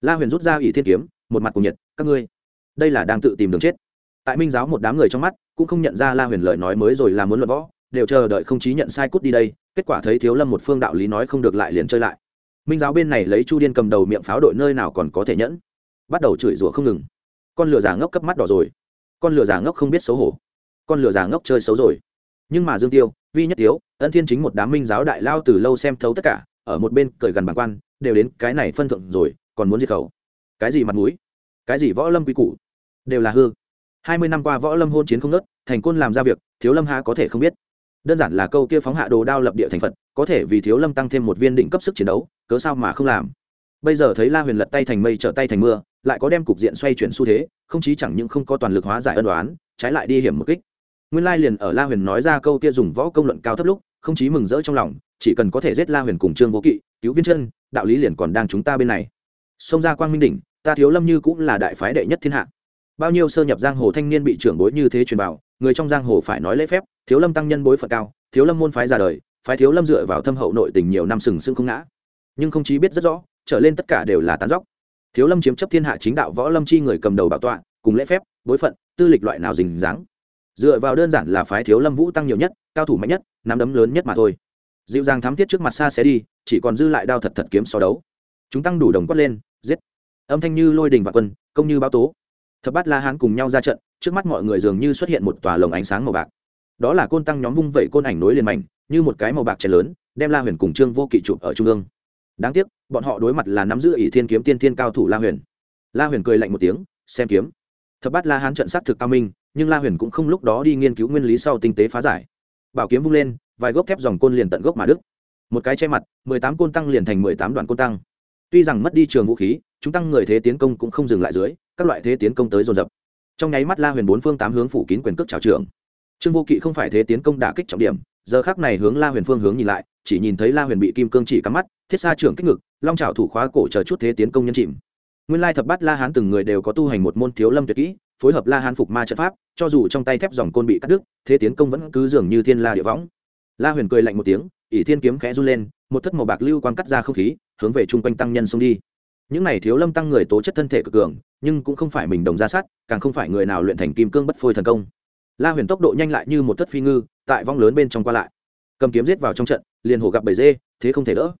La huyền rút ra ỷ thiên kiếm, một mặt cùng nhiệt, các ngươi, đây là đang tự tìm đường chết. Tại minh giáo một đám người trong mắt, cũng không nhận ra la huyền lời nói mới rồi là muốn luận võ, đều chờ đợi không chí nhận sai cút đi đây, kết quả thấy thiếu lâm một phương đạo lý nói không được lại liền chơi lại. Minh giáo bên này lấy chu điên cầm đầu miệng pháo đội nơi nào còn có thể nhẫn. Bắt đầu chửi rủa không ngừng. Con lừa giả ngốc cấp mắt đỏ rồi. Con lừa giả ngốc không biết xấu hổ. Con lừa giả ngốc chơi xấu rồi. Nhưng mà dương tiêu, vi nhất tiếu, ân thiên chính một đám minh giáo đại lao từ lâu xem thấu tất cả, ở một bên cởi gần bàn quan đều đến cái này phân thượng rồi, còn muốn diệt khẩu. Cái gì mặt mũi? Cái gì võ lâm quy củ? Đều là hư. Hai mươi năm qua võ lâm hôn chiến không nớt thành quân làm ra việc, thiếu lâm hạ có thể không biết. Đơn giản là câu kia phóng hạ đồ đao lập địa thành phật, có thể vì thiếu lâm tăng thêm một viên định cấp sức chiến đấu, cớ sao mà không làm? Bây giờ thấy la huyền lật tay thành mây trở tay thành mưa, lại có đem cục diện xoay chuyển xu thế, không chí chẳng những không có toàn lực hóa giải ân đoán trái lại đi hiểm một kích. Nguyên lai liền ở la huyền nói ra câu kia dùng võ công luận cao thấp lúc, không chí mừng rỡ trong lòng chỉ cần có thể giết la huyền cùng trương vô kỵ, cứu viên chân, đạo lý liền còn đang chúng ta bên này. Xông ra quang minh đỉnh, ta thiếu lâm như cũng là đại phái đệ nhất thiên hạ. Bao nhiêu sơ nhập giang hồ thanh niên bị trưởng bối như thế truyền bảo người trong giang hồ phải nói lễ phép, thiếu lâm tăng nhân bối phận cao, thiếu lâm môn phái ra đời, phái thiếu lâm dựa vào thâm hậu nội tình nhiều năm sừng sững không ngã. Nhưng không chí biết rất rõ, trở lên tất cả đều là tán dóc. Thiếu lâm chiếm chấp thiên hạ chính đạo võ lâm chi người cầm đầu bảo tọa, cùng lễ phép, bối phận, tư lịch loại nào dình dáng dựa vào đơn giản là phái thiếu lâm vũ tăng nhiều nhất, cao thủ mạnh nhất, nắm đấm lớn nhất mà thôi dịu dàng thám thiết trước mặt xa sẽ đi, chỉ còn dư lại đao thật thật kiếm so đấu. Chúng tăng đủ đồng quất lên, giết. Âm thanh như lôi đình và quân, công như báo tố. Thập bát la hán cùng nhau ra trận, trước mắt mọi người dường như xuất hiện một tòa lồng ánh sáng màu bạc. Đó là côn tăng nhóm vung vẩy côn ảnh nối liền mảnh, như một cái màu bạc chén lớn, đem la huyền cùng trương vô kỵ chụp ở trung ương. Đáng tiếc, bọn họ đối mặt là nắm giữ ỷ thiên kiếm tiên thiên cao thủ la huyền. La huyền cười lạnh một tiếng, xem kiếm. Thập bát la hán trận xác thực cao minh, nhưng la huyền cũng không lúc đó đi nghiên cứu nguyên lý sau tinh tế phá giải. Bảo kiếm vung lên vài gốc thép dòng côn liền tận gốc mà đức một cái che mặt, mười tám côn tăng liền thành mười tám đoạn côn tăng. Tuy rằng mất đi trường vũ khí, chúng tăng người thế tiến công cũng không dừng lại dưới, các loại thế tiến công tới dồn dập. Trong nháy mắt la huyền bốn phương tám hướng phủ kín quyền cước trào trưởng trương vô kỵ không phải thế tiến công đả kích trọng điểm, giờ khác này hướng la huyền phương hướng nhìn lại, chỉ nhìn thấy la huyền bị kim cương chỉ cắm mắt, thiết xa trưởng kích ngực, long trào thủ khóa cổ chờ chút thế tiến công nhân chìm. Nguyên lai thập bát la hán từng người đều có tu hành một môn thiếu lâm tuyệt kỹ, phối hợp la hán phục ma trận pháp, cho dù trong tay thép dòng côn bị cắt đứt, thế tiến công vẫn cứ dường như thiên la địa võng la huyền cười lạnh một tiếng, ỷ thiên kiếm khẽ run lên, một thất màu bạc lưu quang cắt ra không khí, hướng về chung quanh tăng nhân xông đi. Những này thiếu lâm tăng người tố chất thân thể cực cường, nhưng cũng không phải mình đồng ra sát, càng không phải người nào luyện thành kim cương bất phôi thần công. La huyền tốc độ nhanh lại như một thất phi ngư, tại vong lớn bên trong qua lại. Cầm kiếm giết vào trong trận, liền hổ gặp bầy dê, thế không thể đỡ.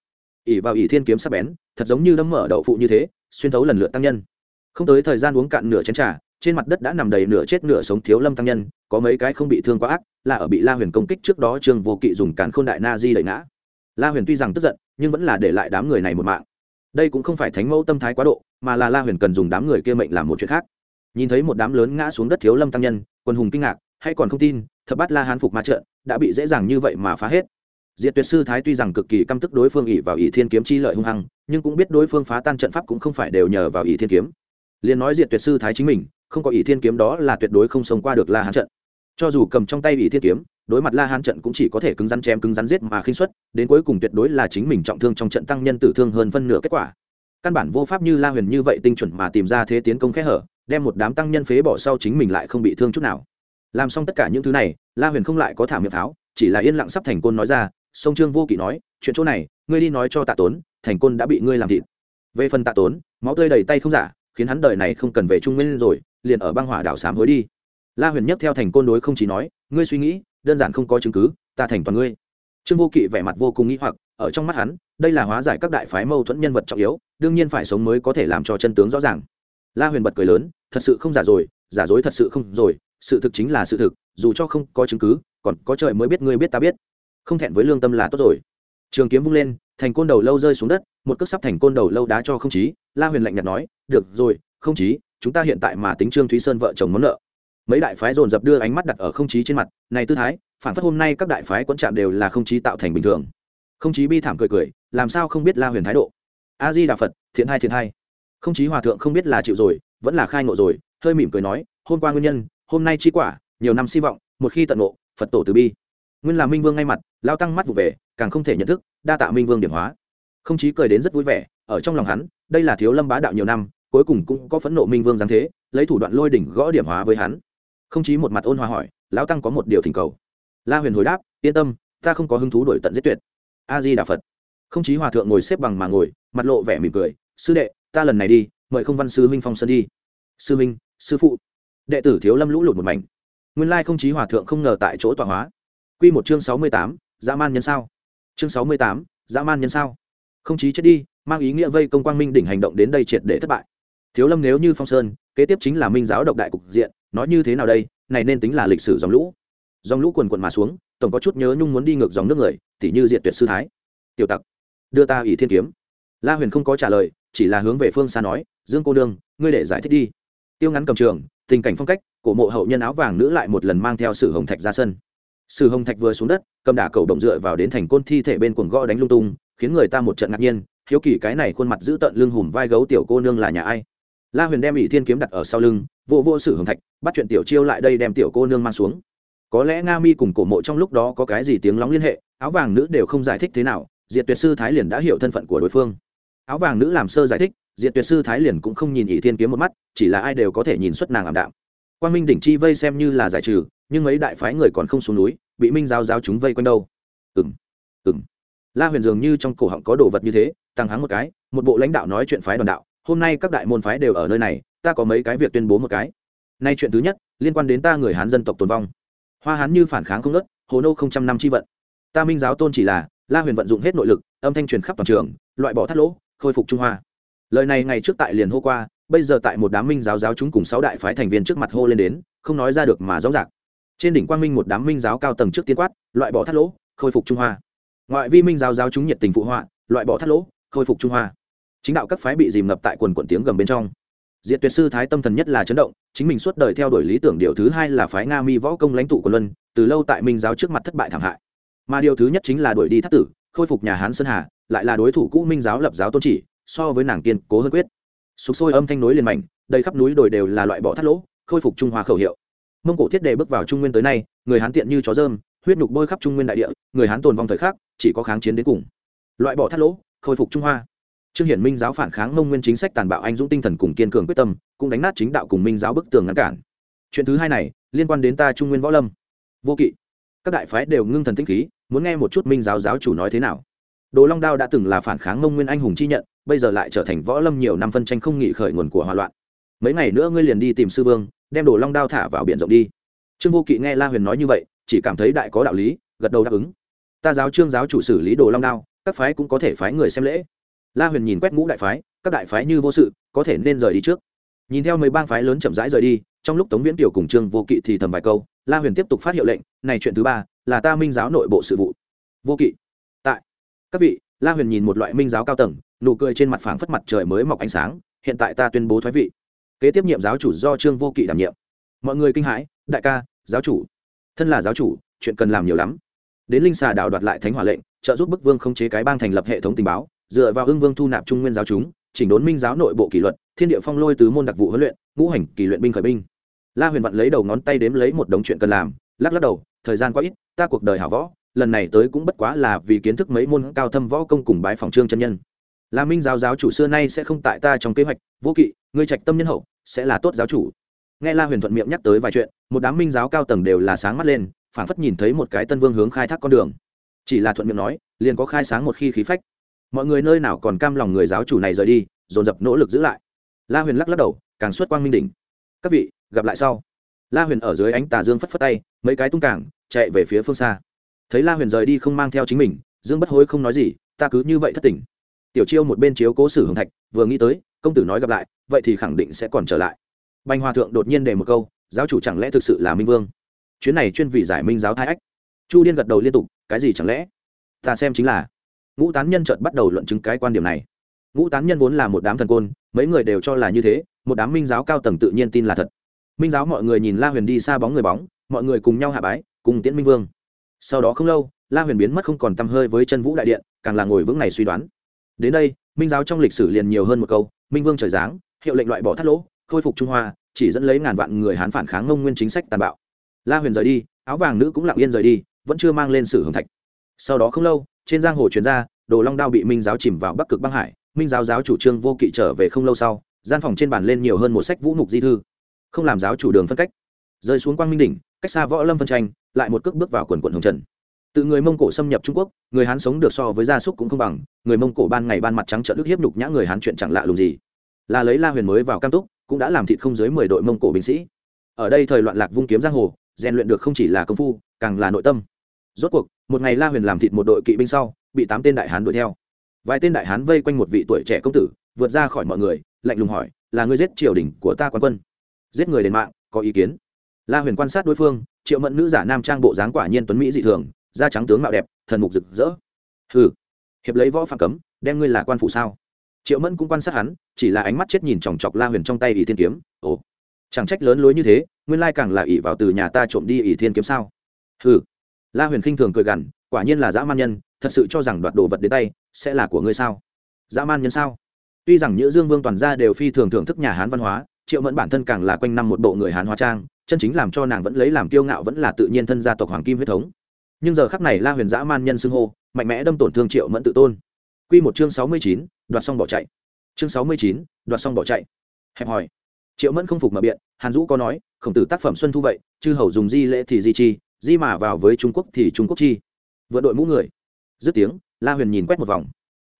Ỉ vào ỉ thiên kiếm sắp bén, thật giống như đâm mở đậu phụ như thế, xuyên thấu lần lượt tăng nhân. Không tới thời gian uống cạn nửa chén trà, trên mặt đất đã nằm đầy nửa chết nửa sống thiếu lâm tăng nhân có mấy cái không bị thương quá ác, là ở bị la huyền công kích trước đó trương vô kỵ dùng cán khôn đại na di đẩy ngã. La huyền tuy rằng tức giận, nhưng vẫn là để lại đám người này một mạng. Đây cũng không phải thánh mẫu tâm thái quá độ, mà là la huyền cần dùng đám người kia mệnh làm một chuyện khác. Nhìn thấy một đám lớn ngã xuống đất thiếu lâm tăng nhân, quân hùng kinh ngạc, hay còn không tin, thập bát la hán phục ma trận, đã bị dễ dàng như vậy mà phá hết. Diệt tuyệt sư thái tuy rằng cực kỳ căm tức đối phương ỷ vào ỷ thiên kiếm chi lợi hung hăng, nhưng cũng biết đối phương phá tan trận pháp cũng không phải đều nhờ vào ỷ thiên kiếm. Liền nói diệt tuyệt sư thái chính mình, không có ỷ thiên kiếm đó là tuyệt đối không sống qua được la hán trận cho dù cầm trong tay ỷ thiên kiếm, đối mặt la hán trận cũng chỉ có thể cứng rắn chém cứng rắn giết mà khinh xuất đến cuối cùng tuyệt đối là chính mình trọng thương trong trận tăng nhân tử thương hơn phân nửa kết quả. Căn bản vô pháp như la huyền như vậy tinh chuẩn mà tìm ra thế tiến công khẽ hở, đem một đám tăng nhân phế bỏ sau chính mình lại không bị thương chút nào. Làm xong tất cả những thứ này, la huyền không lại có thả miệng pháo, chỉ là yên lặng sắp thành côn nói ra, sông trương vô kỵ nói, chuyện chỗ này, ngươi đi nói cho tạ tốn, thành côn đã bị ngươi làm thịt. Về phần tạ tốn, máu tươi đầy tay không giả, khiến hắn đời này không cần về trung nguyên rồi, liền ở băng hỏa đảo sám hối đi la huyền nhất theo thành côn đối không chỉ nói, ngươi suy nghĩ, đơn giản không có chứng cứ, ta thành toàn ngươi. Trương vô kỵ vẻ mặt vô cùng nghĩ hoặc, ở trong mắt hắn, đây là hóa giải các đại phái mâu thuẫn nhân vật trọng yếu, đương nhiên phải sống mới có thể làm cho chân tướng rõ ràng. La huyền bật cười lớn, thật sự không giả rồi, giả dối thật sự không rồi, sự thực chính là sự thực, dù cho không có chứng cứ, còn có trời mới biết ngươi biết ta biết. Không thẹn với lương tâm là tốt rồi. Trường kiếm vung lên, thành côn đầu lâu rơi xuống đất, một cước sắp thành côn đầu lâu đá cho không chí. La huyền lạnh nhạt nói, được rồi, không chí, chúng ta hiện tại mà tính trương thúy sơn vợ chồng món nợ mấy đại phái dồn dập đưa ánh mắt đặt ở không chí trên mặt, này tư thái, phản phất hôm nay các đại phái quẫn chạm đều là không chí tạo thành bình thường. Không chí bi thảm cười cười, làm sao không biết la huyền thái độ? A di đà phật, thiện hai thiện hai. Không chí hòa thượng không biết là chịu rồi, vẫn là khai ngộ rồi, hơi mỉm cười nói, hôm qua nguyên nhân, hôm nay chi quả, nhiều năm hy vọng, một khi tận ngộ, phật tổ từ bi. Nguyên là minh vương ngay mặt, lao tăng mắt vụ về, càng không thể nhận thức, đa tạ minh vương điểm hóa. Không chí cười đến rất vui vẻ, ở trong lòng hắn, đây là thiếu lâm bá đạo nhiều năm, cuối cùng cũng có phẫn nộ minh vương giáng thế, lấy thủ đoạn lôi đỉnh gõ điểm hóa với hắn không chí một mặt ôn hòa hỏi, lão tăng có một điều thỉnh cầu. La huyền hồi đáp, yên tâm, ta không có hứng thú đổi tận giết tuyệt. A di đà phật. Không chí hòa thượng ngồi xếp bằng mà ngồi, mặt lộ vẻ mỉm cười, sư đệ, ta lần này đi, mời không văn sư huynh phong sơn đi. Sư huynh, sư phụ. Đệ tử thiếu lâm lũ lụt một mảnh. Nguyên lai không chí hòa thượng không ngờ tại chỗ tọa hóa. Q một chương sáu mươi tám, dã man nhân sao? Chương sáu mươi tám, dã man nhân sao? Không chí chết đi, mang ý nghĩa vây công quang minh đỉnh hành động đến đây triệt để thất bại. Thiếu lâm nếu như phong sơn, kế tiếp chính là minh giáo độc đại cục diện nói như thế nào đây này nên tính là lịch sử dòng lũ. Dòng lũ quần quần mà xuống tổng có chút nhớ nhung muốn đi ngược dòng nước người tỉ như diện tuyệt sư thái. Tiểu tặc đưa ta ỷ thiên kiếm. La huyền không có trả lời chỉ là hướng về phương xa nói dương cô nương, ngươi để giải thích đi. Tiêu ngắn cầm trường tình cảnh phong cách cổ mộ hậu nhân áo vàng nữ lại một lần mang theo sử hồng thạch ra sân. Sử hồng thạch vừa xuống đất cầm đả cầu động dựa vào đến thành côn thi thể bên cuồng gõ đánh lung tung khiến người ta một trận ngạc nhiên hiếu kỳ cái này khuôn mặt giữ tận lưng hùm vai gấu tiểu cô nương là nhà ai? La huyền đem ỷ thiên kiếm đặt ở sau lưng, vô vô sử hồng thạch, bắt chuyện tiểu chiêu lại đây đem tiểu cô nương mang xuống. Có lẽ nga mi cùng cổ mộ trong lúc đó có cái gì tiếng lóng liên hệ, áo vàng nữ đều không giải thích thế nào, diệt tuyệt sư thái liền đã hiểu thân phận của đối phương. Áo vàng nữ làm sơ giải thích, diệt tuyệt sư thái liền cũng không nhìn ỷ thiên kiếm một mắt, chỉ là ai đều có thể nhìn xuất nàng ảm đạm. Quan minh đỉnh chi vây xem như là giải trừ, nhưng mấy đại phái người còn không xuống núi, bị minh giáo giáo chúng vây quanh đâu. Ừ m ừ m la huyền dường như trong cổ họng có đồ vật như thế, tăng hắng một cái, một bộ lãnh đạo nói chuyện phái đoàn đạo hôm nay các đại môn phái đều ở nơi này, ta có mấy cái việc tuyên bố một cái. Nay chuyện thứ nhất, liên quan đến ta người hán dân tộc tồn vong. Hoa hán như phản kháng không nớt hồ nô không trăm năm c h i vận. Ta minh giáo tôn chỉ là, la huyền vận dụng hết nội lực, âm thanh truyền khắp toàn trường, loại bỏ thắt lỗ, khôi phục trung hoa. Lời này ngày trước tại liền hô qua, bây giờ tại một đám minh giáo giáo chúng cùng sáu đại phái thành viên trước mặt hô lên đến, không nói ra được mà rõ ràng. Trên đỉnh quang minh một đám minh giáo cao tầng trước tiên quát, loại bỏ thắt lỗ, khôi phục trung hoa. Ngoại vi minh giáo giáo chúng nhiệt tình phụ họa, loại bỏ thắt lỗ, khôi phục trung hoa chính đạo các phái bị dìm ngập tại quần quận tiếng gầm bên trong. Diệt tuyệt sư thái tâm thần nhất là chấn động, chính mình suốt đời theo đuổi lý tưởng điều thứ hai là phái nga mi võ công lãnh tụ của luân, từ lâu tại minh giáo trước mặt thất bại thảm hại. Mà điều thứ nhất chính là đuổi đi thất tử, khôi phục nhà hán sơn hà, lại là đối thủ cũ minh giáo lập giáo tôn chỉ, so với nàng kiên cố hơn quyết. Sục sôi âm thanh nối liền mảnh, đầy khắp núi đồi đều là loại bỏ thắt lỗ, khôi phục trung hoa khẩu hiệu. Mông cổ thiết đề bước vào trung nguyên tới nay, người hán tiện như chó dơm, huyết nhục bôi khắp trung nguyên đại địa, người hán tồn vong thời khắc, chỉ có kháng chiến đến cùng. Loại bỏ thắt lỗ, khôi phục trung hoa trương hiển minh giáo phản kháng mông nguyên chính sách tàn bạo anh dũng tinh thần cùng kiên cường quyết tâm, cũng đánh nát chính đạo cùng minh giáo bức tường ngăn cản. Chuyện thứ hai này, liên quan đến ta trung nguyên võ lâm. Vô kỵ. Các đại phái đều ngưng thần tinh khí, muốn nghe một chút minh giáo giáo chủ nói thế nào. Đồ long đao đã từng là phản kháng mông nguyên anh hùng chi nhận, bây giờ lại trở thành võ lâm nhiều năm phân tranh không nghị khởi nguồn của hòa loạn. Mấy ngày nữa ngươi liền đi tìm sư vương, đem đồ long đao thả vào biển rộng đi. Trương vô kỵ nghe la huyền nói như vậy, chỉ cảm thấy đại có đạo lý, gật đầu đáp ứng. Ta giáo trương giáo chủ xử lý đồ long đao, các phái cũng có thể phái người xem lễ la huyền nhìn quét ngũ đại phái, các đại phái như vô sự, có thể nên rời đi trước. Nhìn theo mấy bang phái lớn chậm rãi rời đi, trong lúc tống viễn tiểu cùng trương vô kỵ thì thầm vài câu, la huyền tiếp tục phát hiệu lệnh, này chuyện thứ ba, là ta minh giáo nội bộ sự vụ. Vô kỵ. Tại. Các vị. La huyền nhìn một loại minh giáo cao tầng, nụ cười trên mặt phảng phất mặt trời mới mọc ánh sáng, hiện tại ta tuyên bố thoái vị. Kế tiếp nhiệm giáo chủ do trương vô kỵ đảm nhiệm. Mọi người kinh hãi, đại ca, giáo chủ. Thân là giáo chủ, chuyện cần làm nhiều lắm. Đến linh xà đảo đoạt lại thánh hỏa lệnh, trợ giúp bức vương khống chế cái bang thành lập hệ thống tình báo dựa vào ưng vương thu nạp trung nguyên giáo chúng, chỉnh đốn minh giáo nội bộ kỷ luật, thiên địa phong lôi tứ môn đặc vụ huấn luyện, ngũ hành kỷ luyện binh khởi binh. La huyền vặn lấy đầu ngón tay đếm lấy một đống chuyện cần làm, lắc lắc đầu, thời gian quá ít, ta cuộc đời hảo võ, lần này tới cũng bất quá là vì kiến thức mấy môn cao thâm võ công cùng bái phòng trương chân nhân. Là minh giáo giáo chủ xưa nay sẽ không tại ta trong kế hoạch, vô kỵ, ngươi trạch tâm nhân hậu, sẽ là tốt giáo chủ. Nghe la huyền thuận miệng nhắc tới vài chuyện, một đám minh giáo cao tầng đều là sáng mắt lên, phảng phất nhìn thấy một cái tân vương hướng khai thác con đường. Chỉ là thuận miệng nói, liền có khai sáng một khi khí phách mọi người nơi nào còn cam lòng người giáo chủ này rời đi, dồn dập nỗ lực giữ lại. La huyền lắc lắc đầu, càng xuất quang minh đỉnh. Các vị, gặp lại sau. La huyền ở dưới ánh tà dương phất phất tay, mấy cái tung cảng, chạy về phía phương xa. Thấy la huyền rời đi không mang theo chính mình, dương bất hối không nói gì, ta cứ như vậy thất tình. Tiểu chiêu một bên chiếu cố sử hồng thạch, vừa nghĩ tới, công tử nói gặp lại, vậy thì khẳng định sẽ còn trở lại. Banh hòa thượng đột nhiên đề một câu, giáo chủ chẳng lẽ thực sự là minh vương? Chuyến này chuyên vì giải minh giáo thái ách. Chu điên gật đầu liên tục, cái gì chẳng lẽ? Ta xem chính là ngũ tán nhân trợt bắt đầu luận chứng cái quan điểm này. Ngũ tán nhân vốn là một đám thần côn, mấy người đều cho là như thế, một đám minh giáo cao tầng tự nhiên tin là thật. Minh giáo mọi người nhìn la huyền đi xa bóng người bóng, mọi người cùng nhau hạ bái, cùng tiễn minh vương. Sau đó không lâu, la huyền biến mất không còn t hơi với chân vũ đại điện, càng là ngồi vững này suy đoán. Đến đây, minh giáo trong lịch sử liền nhiều hơn một câu, minh vương trời giáng, hiệu lệnh loại bỏ thắt lỗ, khôi phục trung hoa, chỉ dẫn lấy ngàn vạn người hán phản kháng ngông nguyên chính sách tàn bạo. La huyền rời đi, áo vàng nữ cũng lặng yên rời đi, vẫn chưa mang lên sử hưởng thạch. Sau đó không lâu trên giang hồ chuyên gia đồ long đao bị minh giáo chìm vào bắc cực băng hải, minh giáo giáo chủ trương vô kỵ trở về không lâu sau, gian phòng trên bàn lên nhiều hơn một sách vũ mục di thư. Không làm giáo chủ đường phân cách. Rơi xuống quang minh đỉnh, cách xa võ lâm phân tranh, lại một cước bước vào quần quận hồng trần. Từ người mông cổ xâm nhập trung quốc, người hán sống được so với gia súc cũng không bằng, người mông cổ ban ngày ban mặt trắng trợ đức hiếp nhục nhã người hán chuyện chẳng lạ lùng gì. Là lấy la huyền mới vào cam túc, cũng đã làm thịt không dưới mười đội mông cổ binh sĩ. Ở đây thời loạn lạc vung kiếm giang hồ, rèn luyện được không chỉ là công phu, càng là nội tâm rốt cuộc, một ngày la huyền làm thịt một đội kỵ binh sau, bị tám tên đại hán đuổi theo. Vài tên đại hán vây quanh một vị tuổi trẻ công tử, vượt ra khỏi mọi người, lạnh lùng hỏi, là ngươi giết triều đình của ta quan quân? Giết người đền mạng, có ý kiến? La huyền quan sát đối phương, triệu mẫn nữ giả nam trang bộ dáng quả nhiên tuấn mỹ dị thường, da trắng tướng mạo đẹp, thần mục rực rỡ. Hừ, hiệp lấy võ phạm cấm, đem ngươi là quan phụ sao? Triệu mẫn cũng quan sát hắn, chỉ là ánh mắt chết nhìn chòng chọc la huyền trong tay ỷ thiên kiếm. Ồ, chẳng trách lớn lối như thế, nguyên lai càng là ỷ vào từ nhà ta trộm đi ỷ thiên kiếm sao? Hừ la huyền khinh thường cười gằn, quả nhiên là dã man nhân, thật sự cho rằng đoạt đồ vật đến tay sẽ là của ngươi sao? Dã man nhân sao? Tuy rằng nhữ dương vương toàn gia đều phi thường thưởng thức nhà hán văn hóa, triệu mẫn bản thân càng là quanh năm một bộ người hán hóa trang, chân chính làm cho nàng vẫn lấy làm kiêu ngạo vẫn là tự nhiên thân gia tộc hoàng kim huyết thống. Nhưng giờ khắc này la huyền dã man nhân xưng hô, mạnh mẽ đâm tổn thương triệu mẫn tự tôn. Q một chương sáu mươi chín, đoạt xong bỏ chạy. Chương sáu mươi chín, đoạt xong bỏ chạy. Hẹp hòi. Triệu mẫn không phục mà biện, hàn dũ có nói, khổng tử tác phẩm xuân thu vậy, chư hầu dùng di lễ thì di chi di mà vào với trung quốc thì trung quốc chi? Vượt đội mũ người. Dứt tiếng, la huyền nhìn quét một vòng.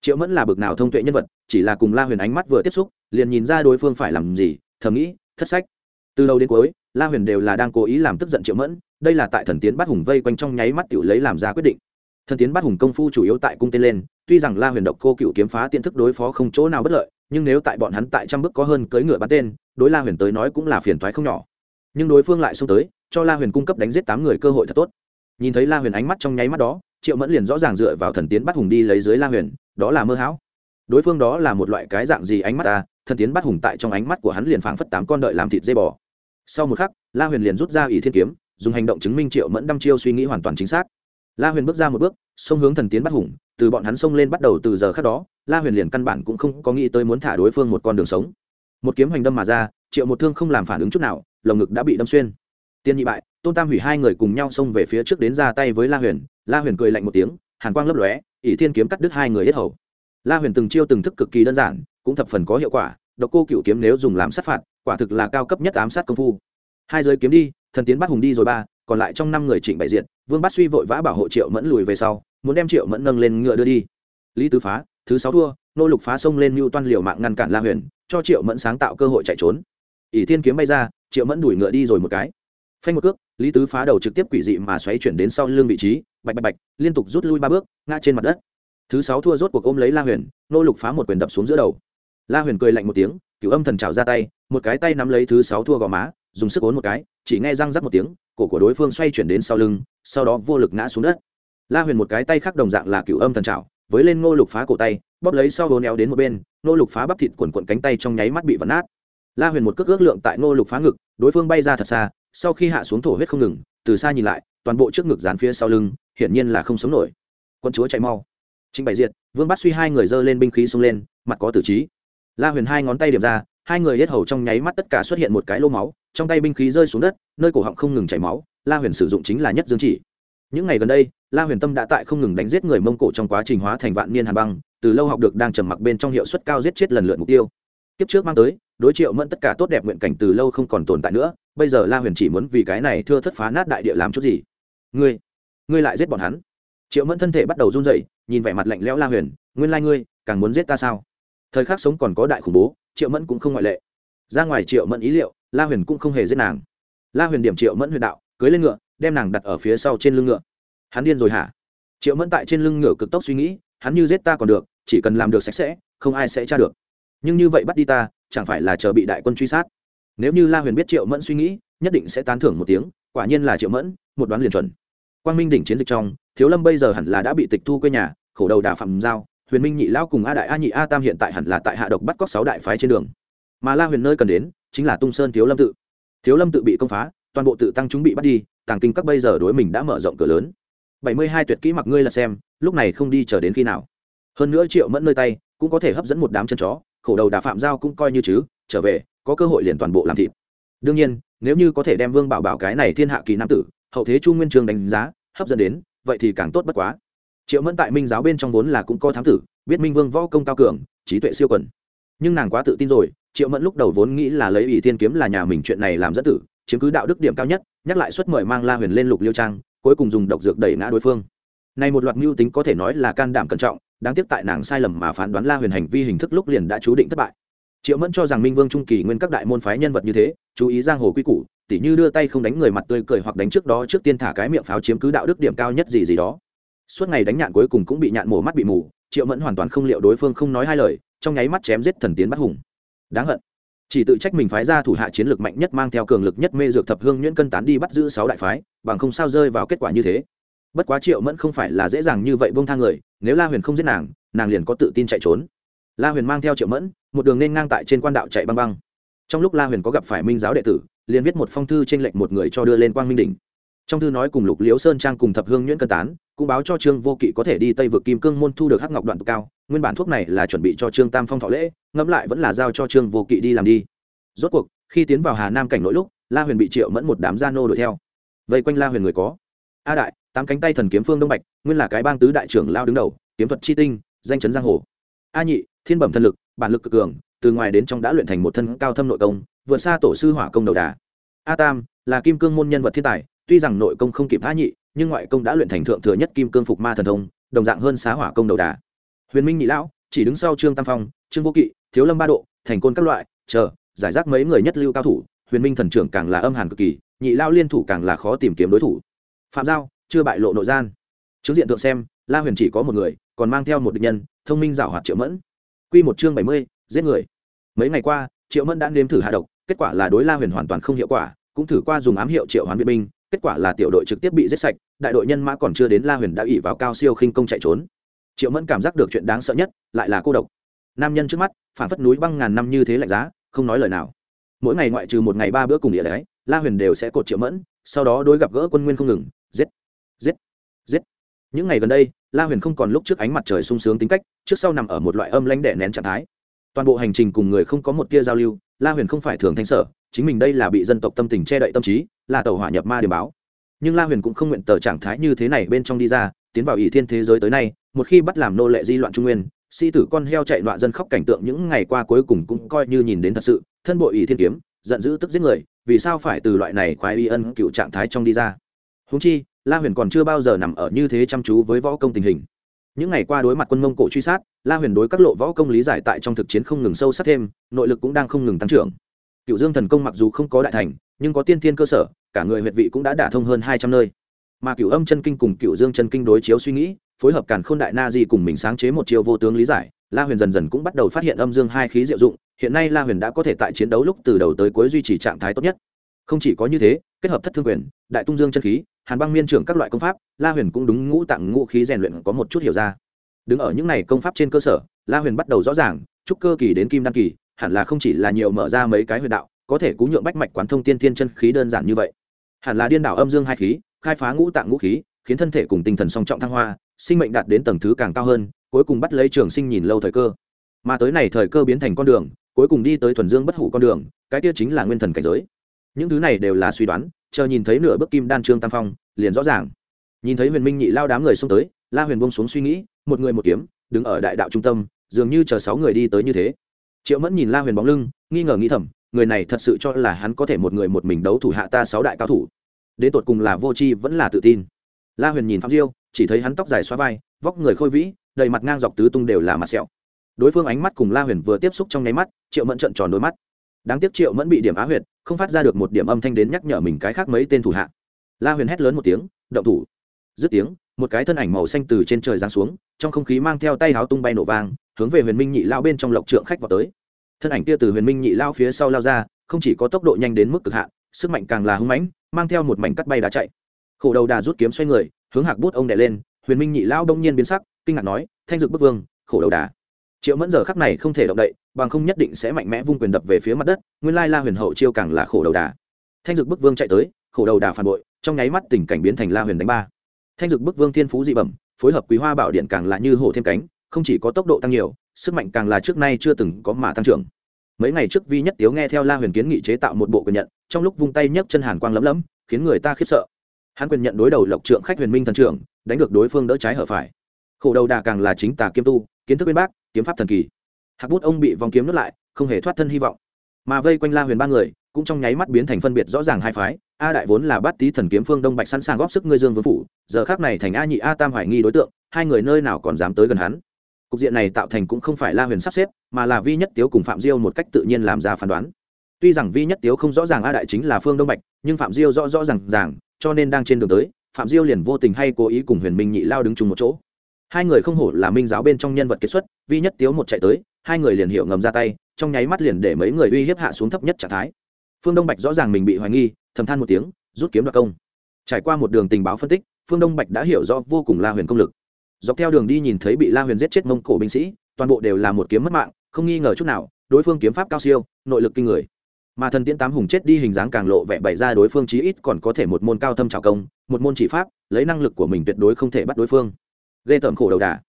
Triệu mẫn là bực nào thông tuệ nhân vật, chỉ là cùng la huyền ánh mắt vừa tiếp xúc, liền nhìn ra đối phương phải làm gì, thầm nghĩ, thất sách. Từ đầu đến cuối, la huyền đều là đang cố ý làm tức giận triệu mẫn, đây là tại thần tiến bắt hùng vây quanh trong nháy mắt tự lấy làm ra quyết định. Thần tiến bắt hùng công phu chủ yếu tại cung tên lên, tuy rằng la huyền độc cô cựu kiếm phá tiện thức đối phó không chỗ nào bất lợi, nhưng nếu tại bọn hắn tại trăm bước có hơn cưỡi ngựa bắn tên, đối la huyền tới nói cũng là phiền thoái không nhỏ nhưng đối phương lại xông tới, cho la huyền cung cấp đánh giết tám người cơ hội thật tốt. Nhìn thấy la huyền ánh mắt trong nháy mắt đó, triệu mẫn liền rõ ràng dựa vào thần tiến bắt hùng đi lấy dưới la huyền, đó là mơ hão. Đối phương đó là một loại cái dạng gì ánh mắt ta thần tiến bắt hùng tại trong ánh mắt của hắn liền phảng phất tám con đợi làm thịt dây bò. Sau một khắc, la huyền liền rút ra ỷ thiên kiếm, dùng hành động chứng minh triệu mẫn đăm chiêu suy nghĩ hoàn toàn chính xác. La huyền bước ra một bước, xông hướng thần tiến bắt hùng, từ bọn hắn xông lên bắt đầu từ giờ khác đó, la huyền liền căn bản cũng không có nghĩ tới muốn thả đối phương một con đường sống. Một kiếm hành đâm mà ra, triệu một thương không làm phản ứng chút nào lồng ngực đã bị đâm xuyên. Tiên nhị bại, tôn tam hủy hai người cùng nhau xông về phía trước đến ra tay với la huyền. La huyền cười lạnh một tiếng, hàn quang lấp lóe, ỷ thiên kiếm cắt đứt hai người hết hầu. La huyền từng chiêu từng thức cực kỳ đơn giản, cũng thập phần có hiệu quả, độc cô cựu kiếm nếu dùng làm sát phạt, quả thực là cao cấp nhất ám sát công phu. Hai giới kiếm đi, thần tiến bắt hùng đi rồi ba, còn lại trong năm người trịnh bại diện vương bát suy vội vã bảo hộ triệu mẫn lùi về sau, muốn đem triệu mẫn nâng lên ngựa đưa đi. Lý tứ phá, thứ sáu thua, nô lục phá sông lên mưu toan liều mạng ngăn cản la huyền, cho triệu mẫn sáng tạo cơ hội chạy trốn. Ỷ thiên kiếm bay ra triệu mẫn đuổi ngựa đi rồi một cái. Phanh một cước, lý tứ phá đầu trực tiếp quỷ dị mà xoáy chuyển đến sau lưng vị trí, bạch bạch bạch, liên tục rút lui ba bước, ngã trên mặt đất. Thứ sáu thua rốt cuộc ôm lấy la huyền, nô lục phá một quyền đập xuống giữa đầu. La huyền cười lạnh một tiếng cựu âm thần trào ra tay, một cái tay nắm lấy thứ sáu thua gò má, dùng sức ốn một cái, chỉ nghe răng rắc một tiếng, cổ của đối phương xoay chuyển đến sau lưng, sau đó vô lực ngã xuống đất. La huyền một cái tay khác đồng dạng là cựu âm thần trào với lên ngô lục phá cổ tay, bóp lấy sau hồn neo đến một bên ngô lục phá bắp thịt quần quận cánh tay trong nháy mắt bị vặn nát la huyền một cước ước lượng tại ngô lục phá ngực, đối phương bay ra thật xa, sau khi hạ xuống thổ huyết không ngừng, từ xa nhìn lại, toàn bộ trước ngực dán phía sau lưng, hiển nhiên là không sống nổi. Quân chúa chạy mau. Trịnh bày diệt, vương bắt suy hai người giơ lên binh khí xông lên, mặt có tử trí. La huyền hai ngón tay điểm ra, hai người hết hầu trong nháy mắt tất cả xuất hiện một cái lô máu, trong tay binh khí rơi xuống đất, nơi cổ họng không ngừng chảy máu, la huyền sử dụng chính là nhất dương chỉ. Những ngày gần đây, la huyền tâm đã tại không ngừng đánh giết người mông cổ trong quá trình hóa thành vạn niên hàn băng, từ lâu học được đang trầm mặc bên trong hiệu suất cao giết chết lần lượt mục tiêu kiếp trước mang tới, đối triệu mẫn tất cả tốt đẹp nguyện cảnh từ lâu không còn tồn tại nữa, bây giờ la huyền chỉ muốn vì cái này thưa thất phá nát đại địa làm chút gì? Ngươi ngươi lại giết bọn hắn. Triệu mẫn thân thể bắt đầu run rẩy, nhìn vẻ mặt lạnh lẽo la huyền, nguyên lai ngươi, càng muốn giết ta sao? Thời khắc sống còn có đại khủng bố, triệu mẫn cũng không ngoại lệ. Ra ngoài triệu mẫn ý liệu, la huyền cũng không hề giết nàng. La huyền điểm triệu mẫn huyền đạo, cưới lên ngựa, đem nàng đặt ở phía sau trên lưng ngựa. Hắn điên rồi hả? Triệu mẫn tại trên lưng ngựa cực tốc suy nghĩ, hắn như giết ta còn được, chỉ cần làm được sạch sẽ, không ai sẽ tra được nhưng như vậy bắt đi ta, chẳng phải là chờ bị đại quân truy sát? Nếu như la huyền biết triệu mẫn suy nghĩ, nhất định sẽ tán thưởng một tiếng, quả nhiên là triệu mẫn, một đoán liền chuẩn. Quang minh đỉnh chiến dịch trong, thiếu lâm bây giờ hẳn là đã bị tịch thu quê nhà, khổ đầu đà phạm giao, huyền minh nhị lao cùng a đại a nhị a tam hiện tại hẳn là tại hạ độc bắt cóc sáu đại phái trên đường. Mà la huyền nơi cần đến, chính là tung sơn thiếu lâm tự. Thiếu lâm tự bị công phá, toàn bộ tự tăng chúng bị bắt đi, tàng kinh các bây giờ đối mình đã mở rộng cửa lớn. Bảy mươi hai tuyệt kỹ mặc ngươi là xem, lúc này không đi chờ đến khi nào. Hơn nữa triệu mẫn nơi tay, cũng có thể hấp dẫn một đám chân chó khổ đầu đà phạm giao cũng coi như chứ, trở về, có cơ hội liền toàn bộ làm thịt. Đương nhiên, nếu như có thể đem vương bảo bảo cái này thiên hạ kỳ nam tử, hậu thế chu nguyên trường đánh giá, hấp dẫn đến, vậy thì càng tốt bất quá. Triệu mẫn tại minh giáo bên trong vốn là cũng có thám tử, biết minh vương võ công cao cường, trí tuệ siêu quần. Nhưng nàng quá tự tin rồi, triệu mẫn lúc đầu vốn nghĩ là lấy ủy Thiên kiếm là nhà mình chuyện này làm dẫn tử, chiếm cứ đạo đức điểm cao nhất, nhắc lại suất mời mang la huyền lên lục liêu trang, cuối cùng dùng độc dược đẩy ngã đối phương. Này một loạt mưu tính có thể nói là can đảm cẩn trọng đáng tiếc tại nàng sai lầm mà phán đoán la huyền hành vi hình thức lúc liền đã chú định thất bại. Triệu mẫn cho rằng minh vương trung kỳ nguyên các đại môn phái nhân vật như thế, chú ý giang hồ quy củ, tỉ như đưa tay không đánh người mặt tươi cười hoặc đánh trước đó trước tiên thả cái miệng pháo chiếm cứ đạo đức điểm cao nhất gì gì đó. Suốt ngày đánh nhạn cuối cùng cũng bị nhạn mổ mắt bị mù, triệu mẫn hoàn toàn không liệu đối phương không nói hai lời, trong nháy mắt chém giết thần tiến bắt hùng. Đáng hận. Chỉ tự trách mình phái ra thủ hạ chiến lược mạnh nhất mang theo cường lực nhất mê dược thập hương nhuyễn cân tán đi bắt giữ sáu đại phái, bằng không sao rơi vào kết quả như thế bất quá triệu mẫn không phải là dễ dàng như vậy bông tha người, nếu la huyền không giết nàng nàng liền có tự tin chạy trốn. La huyền mang theo triệu mẫn, một đường nên ngang tại trên quan đạo chạy băng băng. Trong lúc la huyền có gặp phải minh giáo đệ tử, liền viết một phong thư trên lệnh một người cho đưa lên quang minh đỉnh. Trong thư nói cùng lục liễu sơn trang cùng thập hương nhuyễn cân tán, cũng báo cho trương vô kỵ có thể đi tây vực kim cương môn thu được hắc ngọc đoạn tụ cao, nguyên bản thuốc này là chuẩn bị cho trương tam phong thọ lễ, ngẫm lại vẫn là giao cho trương vô kỵ đi làm đi. Rốt cuộc, khi tiến vào hà nam cảnh nội lúc, la huyền bị triệu mẫn một đám gia nô đuổi theo. Vây quanh la huyền người có. A đại tám cánh tay thần kiếm phương đông bạch, nguyên là cái bang tứ đại trưởng lao đứng đầu, kiếm thuật chi tinh, danh chấn giang hồ. A nhị, thiên bẩm thần lực, bản lực cực cường, từ ngoài đến trong đã luyện thành một thân cao thâm nội công, vượt xa tổ sư hỏa công đầu đà. A tam, là kim cương môn nhân vật thiên tài, tuy rằng nội công không kịp a nhị, nhưng ngoại công đã luyện thành thượng thừa nhất kim cương phục ma thần thông, đồng dạng hơn xá hỏa công đầu đà. Huyền minh nhị lão, chỉ đứng sau trương tam phong, trương vô kỵ, thiếu lâm ba độ, thành côn các loại, chờ, giải rác mấy người nhất lưu cao thủ, huyền minh thần trưởng càng là âm hàn cực kỳ, nhị lao liên thủ càng là khó tìm kiếm đối thủ. Phạm giao chưa bại lộ nội gian. Chứng diện tượng xem, la huyền chỉ có một người, còn mang theo một địch nhân, thông minh giảo hoạt triệu mẫn. Q một chương bảy mươi, giết người. Mấy ngày qua, triệu mẫn đã nếm thử hạ độc, kết quả là đối la huyền hoàn toàn không hiệu quả, cũng thử qua dùng ám hiệu triệu hoán viện binh, kết quả là tiểu đội trực tiếp bị giết sạch, đại đội nhân mã còn chưa đến la huyền đã ỉ vào cao siêu khinh công chạy trốn. Triệu mẫn cảm giác được chuyện đáng sợ nhất, lại là cô độc. Nam nhân trước mắt, phản phất núi băng ngàn năm như thế lạnh giá, không nói lời nào. Mỗi ngày ngoại trừ một ngày ba bữa cùng địa đấy la huyền đều sẽ cột triệu mẫn, sau đó đối gặp gỡ quân nguyên không ngừng, giết những ngày gần đây, la huyền không còn lúc trước ánh mặt trời sung sướng tính cách, trước sau nằm ở một loại âm lãnh đẻ nén trạng thái. Toàn bộ hành trình cùng người không có một tia giao lưu, la huyền không phải thường thanh sở, chính mình đây là bị dân tộc tâm tình che đậy tâm trí, là tàu hỏa nhập ma điểm báo. Nhưng la huyền cũng không nguyện tờ trạng thái như thế này bên trong đi ra, tiến vào ỷ thiên thế giới tới nay, một khi bắt làm nô lệ di loạn trung nguyên, sĩ tử con heo chạy loạn dân khóc cảnh tượng những ngày qua cuối cùng cũng coi như nhìn đến thật sự, thân bộ ỷ thiên kiếm, giận dữ tức giết người, vì sao phải từ loại này khoái y ân cựu trạng thái trong đi ra? Húng chi la huyền còn chưa bao giờ nằm ở như thế chăm chú với võ công tình hình. Những ngày qua đối mặt quân mông cổ truy sát, la huyền đối các lộ võ công lý giải tại trong thực chiến không ngừng sâu sắc thêm, nội lực cũng đang không ngừng tăng trưởng. Cựu dương thần công mặc dù không có đại thành, nhưng có tiên thiên cơ sở, cả người huyệt vị cũng đã đả thông hơn hai trăm nơi. Mà cựu âm chân kinh cùng cựu dương chân kinh đối chiếu suy nghĩ, phối hợp càn k h ô n đại na di cùng mình sáng chế một chiều vô tướng lý giải, la huyền dần dần cũng bắt đầu phát hiện âm dương hai khí diệu dụng, hiện nay la huyền đã có thể tại chiến đấu lúc từ đầu tới cuối duy trì trạng thái tốt nhất. Không chỉ có như thế, kết hợp thất thương quyền, đại tung dương chân khí hàn băng miên trưởng các loại công pháp, la huyền cũng đúng ngũ tặng ngũ khí rèn luyện có một chút hiểu ra. Đứng ở những n à y công pháp trên cơ sở, la huyền bắt đầu rõ ràng chúc cơ kỳ đến kim đăng kỳ, hẳn là không chỉ là nhiều mở ra mấy cái huyền đạo, có thể cú nhượng bách mạch quán thông tiên thiên chân khí đơn giản như vậy. Hẳn là điên đảo âm dương hai khí, khai phá ngũ tạng ngũ khí, khiến thân thể cùng tinh thần song trọng thăng hoa, sinh mệnh đạt đến tầng thứ càng cao hơn, cuối cùng bắt lấy trường sinh nhìn lâu thời cơ. Mà tới này thời cơ biến thành con đường, cuối cùng đi tới thuần dương bất hủ con đường, cái kia chính là nguyên thần cảnh giới. Những thứ này đều là suy đoán chờ nhìn thấy nửa bước kim đan trương tam phong, liền rõ ràng. Nhìn thấy huyền minh nhị lao đám người xông tới, la huyền bông xuống suy nghĩ, một người một kiếm, đứng ở đại đạo trung tâm, dường như chờ sáu người đi tới như thế. Triệu mẫn nhìn la huyền bóng lưng, nghi ngờ nghĩ thầm, người này thật sự cho là hắn có thể một người một mình đấu thủ hạ ta sáu đại cao thủ. Đến tột cùng là vô tri vẫn là tự tin. La huyền nhìn phạm diêu, chỉ thấy hắn tóc dài xoa vai, vóc người khôi vĩ, đầy mặt ngang dọc tứ tung đều là mặt sẹo. Đối phương ánh mắt cùng la huyền vừa tiếp xúc trong nháy mắt, triệu mẫn trận tròn đôi mắt đáng tiếc triệu mẫn bị điểm á huyệt, không phát ra được một điểm âm thanh đến nhắc nhở mình cái khác mấy tên thủ hạ. La huyền hét lớn một tiếng, động thủ! Dứt tiếng, một cái thân ảnh màu xanh từ trên trời giáng xuống, trong không khí mang theo tay háo tung bay nổ vang, hướng về huyền minh nhị lao bên trong lộc trượng khách vào tới. Thân ảnh kia từ huyền minh nhị lao phía sau lao ra, không chỉ có tốc độ nhanh đến mức cực hạn, sức mạnh càng là hưng mãnh, mang theo một mảnh cắt bay đá chạy. Khổ đầu đà rút kiếm xoay người, hướng hạc bút ông đẻ lên, huyền minh nhị lao đông nhiên biến sắc, kinh ngạc nói, thanh dực bức vương, khổ đầu đà. Triệu mẫn giờ khắc này không thể động đậy bằng không nhất định sẽ mạnh mẽ vung quyền đập về phía mặt đất, nguyên lai la huyền hậu chiêu càng là khổ đầu đà. Thanh dực bức vương chạy tới, khổ đầu đà phản bội, trong nháy mắt tình cảnh biến thành la huyền đánh ba. Thanh dực bức vương thiên phú dị bẩm, phối hợp quý hoa bảo điện càng là như hổ thêm cánh, không chỉ có tốc độ tăng nhiều, sức mạnh càng là trước nay chưa từng có mà tăng trưởng. Mấy ngày trước vi nhất tiếu nghe theo la huyền kiến nghị chế tạo một bộ quyền nhận, trong lúc vung tay nhấc chân hàn quang lấm lấm, khiến người ta khiếp sợ. Hắn quyền nhận đối đầu lộc trượng khách huyền minh thần trưởng, đánh được đối phương đỡ trái hở phải. Khổ đầu đà càng là chính tà kiêm tu, kiến thức bên bác, kiếm pháp thần kỳ hạc bút ông bị vòng kiếm nuốt lại, không hề thoát thân hy vọng. Mà vây quanh la huyền ba người, cũng trong nháy mắt biến thành phân biệt rõ ràng hai phái. A đại vốn là bát tý thần kiếm phương đông bạch sẵn sàng góp sức ngươi dương vương phủ, giờ khác này thành a nhị, a tam hoài nghi đối tượng, hai người nơi nào còn dám tới gần hắn. Cục diện này tạo thành cũng không phải la huyền sắp xếp, mà là vi nhất tiếu cùng phạm diêu một cách tự nhiên làm ra phán đoán. Tuy rằng vi nhất tiếu không rõ ràng a đại chính là phương đông bạch, nhưng phạm diêu rõ rõ r à n g ràng, cho nên đang trên đường tới, phạm diêu liền vô tình hay cố ý cùng huyền minh nhị lao đứng chung một chỗ. Hai người không hổ là minh giáo bên trong nhân vật kết xuất, vi nhất tiếu một chạy tới hai người liền hiểu ngầm ra tay, trong nháy mắt liền để mấy người uy hiếp hạ xuống thấp nhất trạng thái. Phương đông bạch rõ ràng mình bị hoài nghi, thầm than một tiếng, rút kiếm đoạt công. Trải qua một đường tình báo phân tích, phương đông bạch đã hiểu rõ vô cùng la huyền công lực. Dọc theo đường đi nhìn thấy bị la huyền giết chết mông cổ binh sĩ, toàn bộ đều là một kiếm mất mạng, không nghi ngờ chút nào, đối phương kiếm pháp cao siêu, nội lực kinh người. Mà thần tiễn tám hùng chết đi hình dáng càng lộ vẻ bày ra đối phương chí ít còn có thể một môn cao thâm trào công, một môn chỉ pháp, lấy năng lực của mình tuyệt đối không thể bắt đối phương. Ghê tởm khổ đầu đà.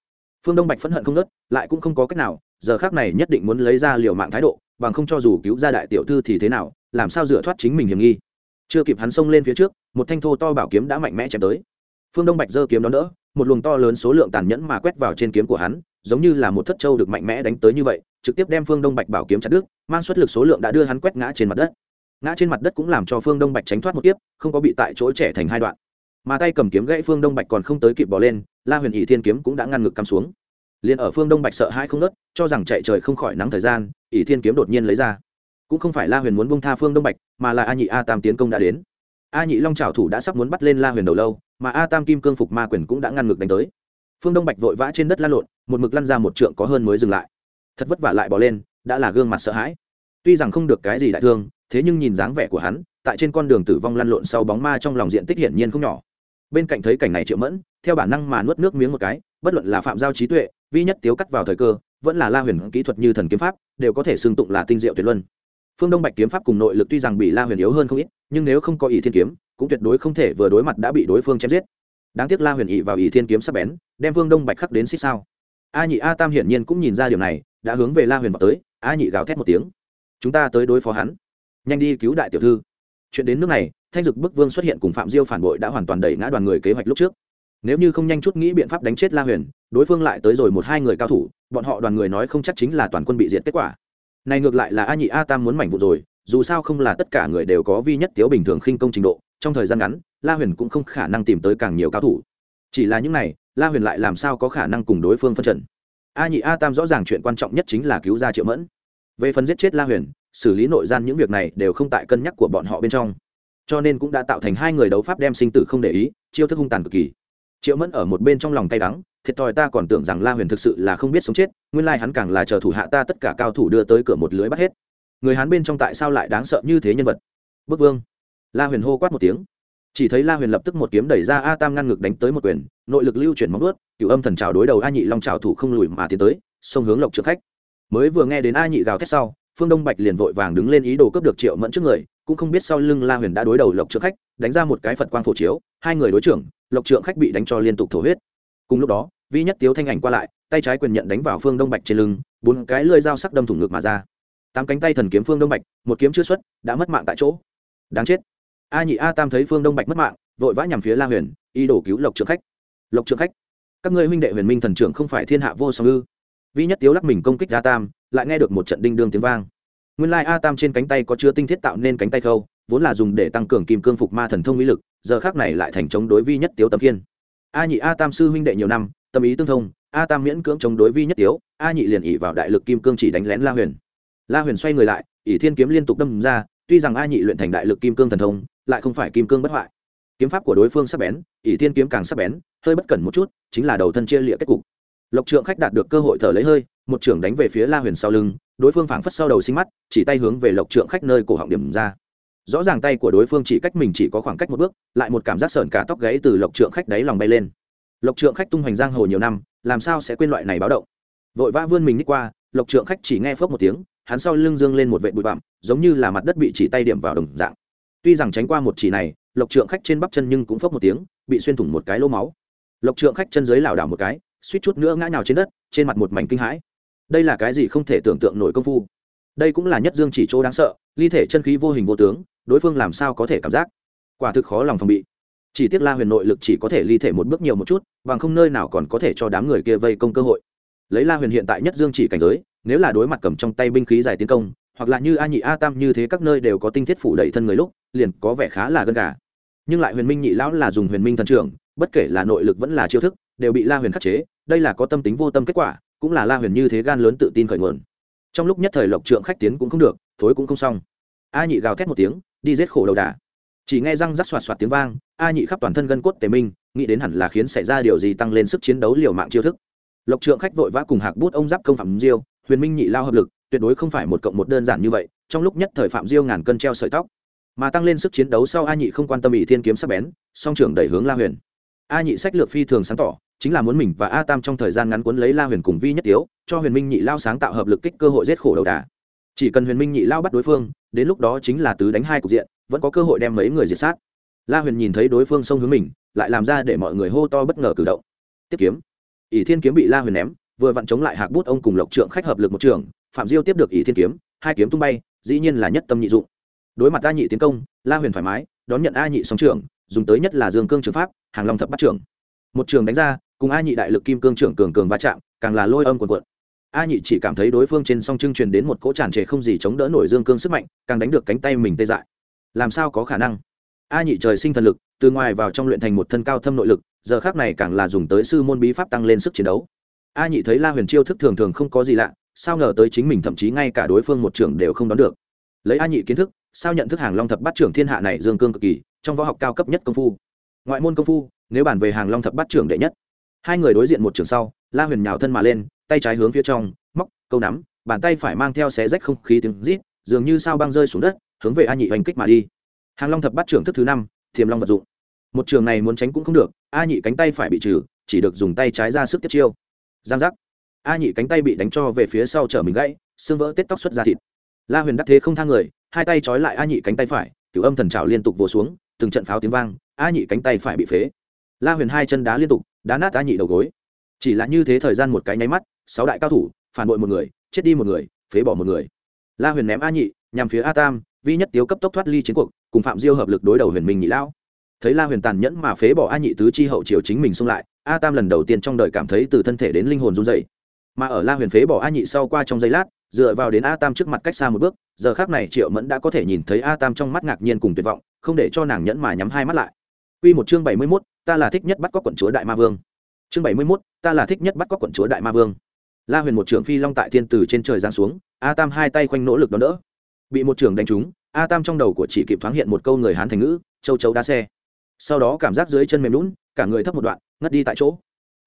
Phương đông bạch phẫn hận không nớt lại cũng không có cách nào giờ khác này nhất định muốn lấy ra liều mạng thái độ, bằng không cho dù cứu ra đại tiểu thư thì thế nào, làm sao dựa thoát chính mình hiểm nghi. Chưa kịp hắn xông lên phía trước, một thanh thô to bảo kiếm đã mạnh mẽ chém tới. Phương đông bạch giơ kiếm đó đỡ, một luồng to lớn số lượng tàn nhẫn mà quét vào trên kiếm của hắn, giống như là một thất châu được mạnh mẽ đánh tới như vậy, trực tiếp đem phương đông bạch bảo kiếm chặt đứt, mang suất lực số lượng đã đưa hắn quét ngã trên mặt đất. Ngã trên mặt đất cũng làm cho phương đông bạch tránh thoát một tiếp không có bị tại chỗ trẻ thành hai đoạn. Mà tay cầm kiếm gãy phương đông bạch còn không tới kịp bỏ lên, la huyền ỷ thiên kiếm cũng đã ngăn ngực cắm xuống liền ở phương đông bạch sợ hai không nớt, cho rằng chạy trời không khỏi nắng thời gian, ỷ thiên kiếm đột nhiên lấy ra. Cũng không phải la huyền muốn bông tha phương đông bạch, mà là a nhị a tam tiến công đã đến. A nhị long trào thủ đã sắp muốn bắt lên la huyền đầu lâu, mà a tam kim cương phục ma quyền cũng đã ngăn ngực đánh tới. Phương đông bạch vội vã trên đất lan lộn, một mực lăn ra một trượng có hơn mới dừng lại. Thật vất vả lại bỏ lên, đã là gương mặt sợ hãi. Tuy rằng không được cái gì đại thương, thế nhưng nhìn dáng vẻ của hắn, tại trên con đường tử vong lăn lộn sau bóng ma trong lòng diện tích hiển nhiên không nhỏ. Bên cạnh thấy cảnh này triệu mẫn, theo bản năng mà nuốt nước miếng một cái, bất luận là phạm giao trí tuệ vi nhất tiếu cắt vào thời cơ, vẫn là la huyền kỹ thuật như thần kiếm pháp, đều có thể xưng tụng là tinh diệu tuyệt luân. Phương đông bạch kiếm pháp cùng nội lực tuy rằng bị la huyền yếu hơn không ít, nhưng nếu không có ý thiên kiếm, cũng tuyệt đối không thể vừa đối mặt đã bị đối phương chém giết. Đáng tiếc la huyền ý vào ý thiên kiếm sắp bén, đem phương đông bạch khắc đến xích sao. A nhị a tam hiển nhiên cũng nhìn ra điều này, đã hướng về la huyền vào tới, a nhị gào thét một tiếng. Chúng ta tới đối phó hắn. Nhanh đi cứu đại tiểu thư. Chuyện đến nước này, thanh dực bức vương xuất hiện cùng phạm diêu phản bội đã hoàn toàn đẩy ngã đoàn người kế hoạch lúc trước nếu như không nhanh chút nghĩ biện pháp đánh chết la huyền, đối phương lại tới rồi một hai người cao thủ, bọn họ đoàn người nói không chắc chính là toàn quân bị diệt kết quả. Này ngược lại là a nhị a tam muốn mảnh vụ rồi, dù sao không là tất cả người đều có vi nhất tiếu bình thường khinh công trình độ, trong thời gian ngắn, la huyền cũng không khả năng tìm tới càng nhiều cao thủ. Chỉ là những này, la huyền lại làm sao có khả năng cùng đối phương phân trần a nhị a tam rõ ràng chuyện quan trọng nhất chính là cứu ra triệu mẫn. Về phần giết chết la huyền, xử lý nội gian những việc này đều không tại cân nhắc của bọn họ bên trong. Cho nên cũng đã tạo thành hai người đấu pháp đem sinh tử không để ý, chiêu thức hung tàn cực kỳ triệu mẫn ở một bên trong lòng cay đắng, thiệt thòi ta còn tưởng rằng la huyền thực sự là không biết sống chết, nguyên lai hắn càng là chờ thủ hạ ta tất cả cao thủ đưa tới cửa một lưới bắt hết. Người hắn bên trong tại sao lại đáng sợ như thế nhân vật? Bức vương. La huyền hô quát một tiếng. Chỉ thấy la huyền lập tức một kiếm đẩy ra a tam ngăn ngực đánh tới một quyền, nội lực lưu chuyển móng ướt cựu âm thần trào đối đầu a nhị long trào thủ không lùi mà tiến tới sông hướng lộc trước khách. Mới vừa nghe đến a nhị gào thét sau, phương đông bạch liền vội vàng đứng lên ý đồ cướp được triệu mẫn trước người cũng không biết sau lưng la huyền đã đối đầu lộc trượng khách, đánh ra một cái phật quang phổ chiếu, hai người đối trưởng, lộc trượng khách bị đánh cho liên tục thổ huyết. Cùng lúc đó, vi nhất tiếu thanh ảnh qua lại, tay trái quyền nhận đánh vào phương đông bạch trên lưng, bốn cái lưỡi dao sắc đâm thủng ngực mà ra. Tám cánh tay thần kiếm phương đông bạch, một kiếm chưa xuất, đã mất mạng tại chỗ. Đáng chết. A nhị a tam thấy phương đông bạch mất mạng, vội vã nhằm phía la huyền y đổ cứu lộc trượng khách. Lộc trượng khách, các ngươi huynh đệ huyền minh thần trưởng không phải thiên hạ vô song ư? Vi nhất tiếu lắc mình công kích a tam, lại nghe được một trận đinh đương tiếng vang nguyên lai a tam trên cánh tay có chứa tinh thiết tạo nên cánh tay khâu, vốn là dùng để tăng cường kim cương phục ma thần thông mỹ lực, giờ khác này lại thành chống đối vi nhất tiếu tầm kiên a nhị a tam sư huynh đệ nhiều năm, tâm ý tương thông, a tam miễn cưỡng chống đối vi nhất tiếu, a nhị liền ỉ vào đại lực kim cương chỉ đánh lén la huyền. La huyền xoay người lại ỉ thiên kiếm liên tục đâm ra, tuy rằng a nhị luyện thành đại lực kim cương thần thông, lại không phải kim cương bất hoại. Kiếm pháp của đối phương sắp bén, ỷ thiên kiếm càng sắp bén, hơi bất cẩn một chút, chính là đầu thân chia lịa kết cục. Lộc trượng khách đạt được cơ hội thở lấy hơi, một trưởng đánh về phía la huyền sau lưng đối phương phảng phất sau đầu sinh mắt, chỉ tay hướng về lộc trượng khách nơi cổ họng điểm ra. Rõ ràng tay của đối phương chỉ cách mình chỉ có khoảng cách một bước, lại một cảm giác sợn cả tóc gáy từ lộc trượng khách đáy lòng bay lên. Lộc trượng khách tung hoành giang hồ nhiều năm, làm sao sẽ quên loại này báo động? Vội vã vươn mình đi qua, lộc trượng khách chỉ nghe phớp một tiếng, hắn sau lưng dương lên một vệ bụi bặm, giống như là mặt đất bị chỉ tay điểm vào đồng dạng. Tuy rằng tránh qua một chỉ này, lộc trượng khách trên bắp chân nhưng cũng phớp một tiếng, bị xuyên thủng một cái lỗ máu. Lộc trượng khách chân dưới lảo đảo một cái, suýt chút nữa ngã nhào trên đất, trên mặt một mảnh kinh hãi đây là cái gì không thể tưởng tượng nổi công phu. Đây cũng là nhất dương chỉ chỗ đáng sợ, ly thể chân khí vô hình vô tướng, đối phương làm sao có thể cảm giác? Quả thực khó lòng phòng bị. Chỉ tiếc la huyền nội lực chỉ có thể ly thể một bước nhiều một chút, bằng không nơi nào còn có thể cho đám người kia vây công cơ hội. Lấy la huyền hiện tại nhất dương chỉ cảnh giới, nếu là đối mặt cầm trong tay binh khí dài tiến công, hoặc là như a nhị a tam như thế các nơi đều có tinh thiết phủ đẩy thân người lúc, liền có vẻ khá là gân gà. Nhưng lại huyền minh nhị lão là dùng huyền minh thần trưởng, bất kể là nội lực vẫn là chiêu thức, đều bị la huyền khắc chế, đây là có tâm tính vô tâm kết quả cũng là la huyền như thế gan lớn tự tin khởi nguồn. Trong lúc nhất thời lộc trượng khách tiến cũng không được, thối cũng không xong. A nhị gào thét một tiếng, đi giết khổ đầu đà. Chỉ nghe răng rắc xoạt xoạt tiếng vang, a nhị khắp toàn thân gân cốt tề minh, nghĩ đến hẳn là khiến xảy ra điều gì tăng lên sức chiến đấu liều mạng chiêu thức. Lộc trượng khách vội vã cùng hạc bút ông giáp công phạm diêu, huyền minh nhị lao hợp lực, tuyệt đối không phải một cộng một đơn giản như vậy, trong lúc nhất thời phạm diêu ngàn cân treo sợi tóc. Mà tăng lên sức chiến đấu sau a nhị không quan tâm ỷ thiên kiếm sắc bén, song trưởng đẩy hướng la huyền. A nhị sách lược phi thường sáng tỏ chính là muốn mình và a tam trong thời gian ngắn cuốn lấy la huyền cùng vi nhất tiếu, cho huyền minh nhị lao sáng tạo hợp lực kích cơ hội giết khổ đầu đà. Chỉ cần huyền minh nhị lao bắt đối phương, đến lúc đó chính là tứ đánh hai cục diện, vẫn có cơ hội đem mấy người diệt sát. La huyền nhìn thấy đối phương xông hướng mình, lại làm ra để mọi người hô to bất ngờ cử động. Tiếp kiếm. Ỷ thiên kiếm bị la huyền ném, vừa vặn chống lại hạc bút ông cùng lộc trượng khách hợp lực một trường, phạm diêu tiếp được ỷ thiên kiếm, hai kiếm tung bay, dĩ nhiên là nhất tâm nhị dụng. Đối mặt a nhị tiến công, la huyền thoải mái, đón nhận a nhị sóng trưởng, dùng tới nhất là dương cương trường pháp, hàng long thập bắt trưởng. Một trường đánh ra cùng a nhị đại lực kim cương trưởng cường cường va chạm, càng là lôi âm quần cuộn. A nhị chỉ cảm thấy đối phương trên song trưng truyền đến một cỗ tràn trề không gì chống đỡ nổi dương cương sức mạnh, càng đánh được cánh tay mình tê dại. Làm sao có khả năng? A nhị trời sinh thần lực, từ ngoài vào trong luyện thành một thân cao thâm nội lực, giờ khác này càng là dùng tới sư môn bí pháp tăng lên sức chiến đấu. A nhị thấy la huyền chiêu thức thường thường không có gì lạ, sao ngờ tới chính mình thậm chí ngay cả đối phương một trưởng đều không đón được. Lấy a nhị kiến thức, sao nhận thức hàng long thập bát trưởng thiên hạ này dương cương cực kỳ, trong võ học cao cấp nhất công phu. Ngoại môn công phu, nếu bàn về hàng long thập bát trưởng đệ nhất hai người đối diện một trường sau, la huyền nhào thân mà lên, tay trái hướng phía trong, móc, câu nắm, bàn tay phải mang theo xé rách không khí tiếng rít, dường như sao băng rơi xuống đất, hướng về a nhị oanh kích mà đi. Hàng long thập bắt trưởng thức thứ năm, thiềm long vật dụng. Một trường này muốn tránh cũng không được, a nhị cánh tay phải bị trừ, chỉ được dùng tay trái ra sức tiếp chiêu. Giang giác. A nhị cánh tay bị đánh cho về phía sau chở mình gãy, xương vỡ tết tóc xuất ra thịt. La huyền đắc thế không thang người, hai tay trói lại a nhị cánh tay phải, cửu âm thần trào liên tục vồ xuống, từng trận pháo tiếng vang, a nhị cánh tay phải bị phế. La huyền hai chân đá liên tục đá nát a nhị đầu gối. Chỉ là như thế thời gian một cái nháy mắt, sáu đại cao thủ, phản bội một người, chết đi một người, phế bỏ một người. La huyền ném a nhị, nhằm phía a tam, vi nhất tiếu cấp tốc thoát ly chiến cuộc, cùng phạm diêu hợp lực đối đầu huyền minh nhị lão. Thấy la huyền tàn nhẫn mà phế bỏ a nhị tứ chi hậu triều chính mình xông lại, a tam lần đầu tiên trong đời cảm thấy từ thân thể đến linh hồn run dày mà ở la huyền phế bỏ a nhị sau qua trong giây lát, dựa vào đến a tam trước mặt cách xa một bước, giờ khác này triệu mẫn đã có thể nhìn thấy a tam trong mắt ngạc nhiên cùng tuyệt vọng, không để cho nàng nhẫn mà nhắm hai mắt lại. Quy một chương bảy mươi 71, ta là thích nhất bắt cóc quận chúa đại ma vương. Chương bảy mươi 71, ta là thích nhất bắt cóc quận chúa đại ma vương. La Huyền một trưởng phi long tại thiên tử trên trời giáng xuống, A Tam hai tay quanh nỗ lực đón đỡ. Bị một trưởng đánh trúng, A Tam trong đầu của chỉ kịp thoáng hiện một câu người Hán thành ngữ, châu chấu đá xe. Sau đó cảm giác dưới chân mềm nhũn, cả người thấp một đoạn, ngất đi tại chỗ.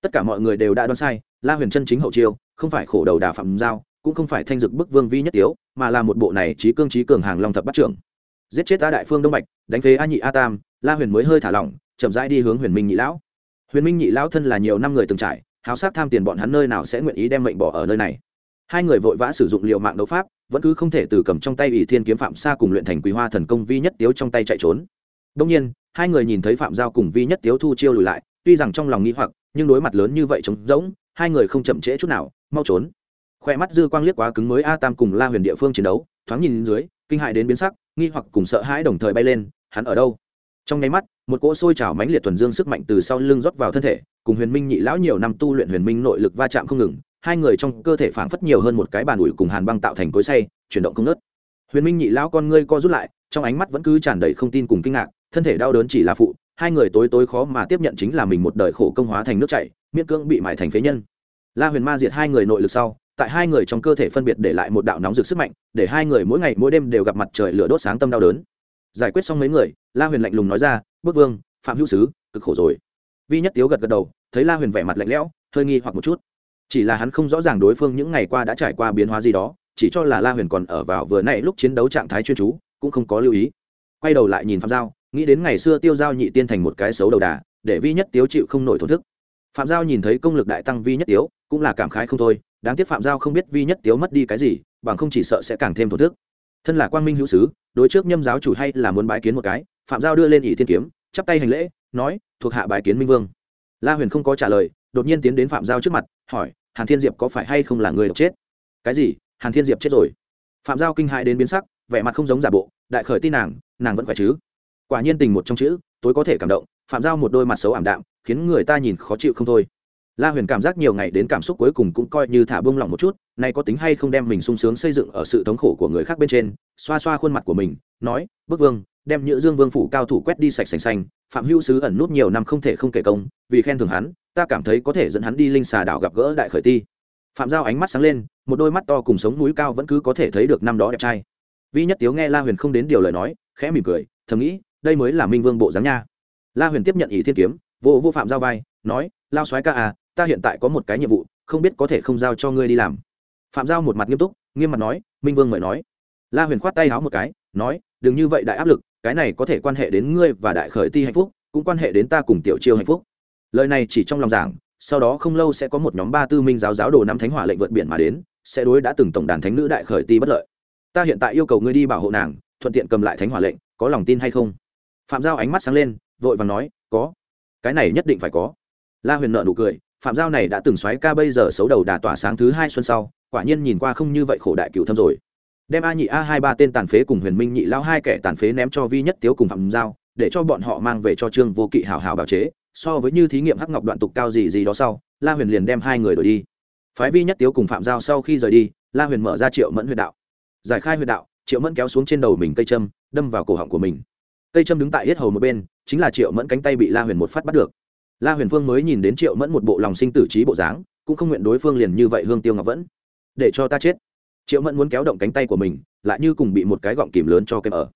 Tất cả mọi người đều đã đoán sai, La Huyền chân chính hậu chiêu, không phải khổ đầu đà phạm giao, cũng không phải thanh dực bức vương vi nhất tiếu, mà là một bộ này trí cương trí cường hàng long thập bắt trưởng. Giết chết A Đại Phương Đông Bạch, đánh phế A Nhị A Tam, La Huyền mới hơi thả lỏng, chậm rãi đi hướng huyền minh nhị lão. Huyền minh nhị lão thân là nhiều năm người từng trải háo sát tham tiền bọn hắn nơi nào sẽ nguyện ý đem mệnh bỏ ở nơi này. Hai người vội vã sử dụng liệu mạng đấu pháp vẫn cứ không thể từ cầm trong tay ỷ thiên kiếm phạm xa cùng luyện thành quý hoa thần công vi nhất tiếu trong tay chạy trốn. Đông nhiên hai người nhìn thấy phạm giao cùng vi nhất tiếu thu chiêu lùi lại tuy rằng trong lòng nghĩ hoặc nhưng đối mặt lớn như vậy trống rỗng hai người không chậm trễ chút nào mau trốn. Khoe mắt dư quang liếc quá cứng mới a tam cùng la huyền địa phương chiến đấu thoáng nhìn dưới kinh hại đến biến sắc nghi hoặc cùng sợ hãi đồng thời bay lên hắn ở đâu? Trong nháy mắt, một cỗ sôi trào mãnh liệt thuần dương sức mạnh từ sau lưng rót vào thân thể, cùng huyền minh nhị lão nhiều năm tu luyện huyền minh nội lực va chạm không ngừng, hai người trong cơ thể phảng phất nhiều hơn một cái bàn ủi cùng hàn băng tạo thành cối say chuyển động không nớt huyền minh nhị lão con ngươi co rút lại, trong ánh mắt vẫn cứ tràn đầy không tin cùng kinh ngạc, thân thể đau đớn chỉ là phụ, hai người tối tối khó mà tiếp nhận chính là mình một đời khổ công hóa thành nước chảy, miễn cưỡng bị mại thành phế nhân. La huyền ma diệt hai người nội lực sau, tại hai người trong cơ thể phân biệt để lại một đạo nóng rực sức mạnh, để hai người mỗi ngày mỗi đêm đều gặp mặt trời lửa đốt sáng tâm đau đớn. Giải quyết xong mấy người la huyền lạnh lùng nói ra, bước vương, phạm hữu sứ, cực khổ rồi. Vi nhất tiếu gật gật đầu, thấy la huyền vẻ mặt lạnh lẽo, hơi nghi hoặc một chút. Chỉ là hắn không rõ ràng đối phương những ngày qua đã trải qua biến hóa gì đó, chỉ cho là la huyền còn ở vào vừa nãy lúc chiến đấu trạng thái chuyên chú, cũng không có lưu ý. Quay đầu lại nhìn phạm giao, nghĩ đến ngày xưa tiêu giao nhị tiên thành một cái xấu đầu đà, để vi nhất tiếu chịu không nổi thổn thức. Phạm giao nhìn thấy công lực đại tăng vi nhất tiếu, cũng là cảm khái không thôi, đáng tiếc phạm giao không biết vi nhất tiếu mất đi cái gì, bằng không chỉ sợ sẽ càng thêm thổn thức. Thân là quang minh hữu sứ, đối trước nhâm giáo chủ hay là muốn bái kiến một cái phạm giao đưa lên ỷ thiên kiếm, chắp tay hành lễ, nói, thuộc hạ bài kiến minh vương. La huyền không có trả lời, đột nhiên tiến đến phạm giao trước mặt, hỏi, hàn thiên diệp có phải hay không là người độc chết? Cái gì? Hàn thiên diệp chết rồi? Phạm giao kinh hại đến biến sắc, vẻ mặt không giống giả bộ, đại khởi tin nàng nàng vẫn khỏe chứ? Quả nhiên tình một trong chữ, tối có thể cảm động, phạm giao một đôi mặt xấu ảm đạm, khiến người ta nhìn khó chịu không thôi. La huyền cảm giác nhiều ngày đến cảm xúc cuối cùng cũng coi như thả bông lỏng một chút, nay có tính hay không đem mình sung sướng xây dựng ở sự thống khổ của người khác bên trên, xoa xoa khuôn mặt của mình, nói, bức vương đem nhữ dương vương phủ cao thủ quét đi sạch sành xanh, phạm hữu sứ ẩn nút nhiều năm không thể không kể công, vì khen thưởng hắn, ta cảm thấy có thể dẫn hắn đi linh xà đảo gặp gỡ đại khởi ti. Phạm giao ánh mắt sáng lên, một đôi mắt to cùng sống núi cao vẫn cứ có thể thấy được năm đó đẹp trai. Vi nhất tiếu nghe la huyền không đến điều lời nói, khẽ mỉm cười, thầm nghĩ, đây mới là minh vương bộ dáng nha. La huyền tiếp nhận ý thiên kiếm, vô vô phạm giao vai, nói, lao soái ca à ta hiện tại có một cái nhiệm vụ, không biết có thể không giao cho ngươi đi làm. Phạm giao một mặt nghiêm túc, nghiêm mặt nói, minh vương mời nói. La huyền khoát tay háo một cái, nói, đừng như vậy, đại áp lực cái này có thể quan hệ đến ngươi và đại khởi ti hạnh phúc, cũng quan hệ đến ta cùng tiểu chiêu hạnh phúc. Lời này chỉ trong lòng giảng, sau đó không lâu sẽ có một nhóm ba tư minh giáo giáo đồ năm thánh hỏa lệnh vượt biển mà đến, sẽ đối đã từng tổng đàn thánh nữ đại khởi ti bất lợi. Ta hiện tại yêu cầu ngươi đi bảo hộ nàng, thuận tiện cầm lại thánh hỏa lệnh, có lòng tin hay không? Phạm giao ánh mắt sáng lên, vội và nói, có. Cái này nhất định phải có. La huyền nợ nụ cười, phạm giao này đã từng xoáy ca bây giờ xấu đầu đà tỏa sáng thứ hai xuân sau, quả nhiên nhìn qua không như vậy khổ đại cựu thâm rồi đem a nhị, a hai, ba tên tàn phế cùng huyền minh nhị lao hai kẻ tàn phế ném cho vi nhất tiếu cùng phạm giao, để cho bọn họ mang về cho trương vô kỵ hảo hảo bào chế, so với như thí nghiệm hắc ngọc đoạn tục cao gì gì đó sau, la huyền liền đem hai người đổi đi. Phái vi nhất tiếu cùng phạm giao sau khi rời đi, la huyền mở ra triệu mẫn huyệt đạo. Giải khai huyệt đạo, triệu mẫn kéo xuống trên đầu mình cây châm, đâm vào cổ họng của mình. Cây châm đứng tại yết hầu một bên, chính là triệu mẫn cánh tay bị la huyền một phát bắt được. La huyền phương mới nhìn đến triệu mẫn một bộ lòng sinh tử trí bộ dáng, cũng không nguyện đối phương liền như vậy hương tiêu ngọc vẫn, để cho ta chết triệu mẫn muốn kéo động cánh tay của mình, lại như cùng bị một cái gọng kìm lớn cho kèm ở.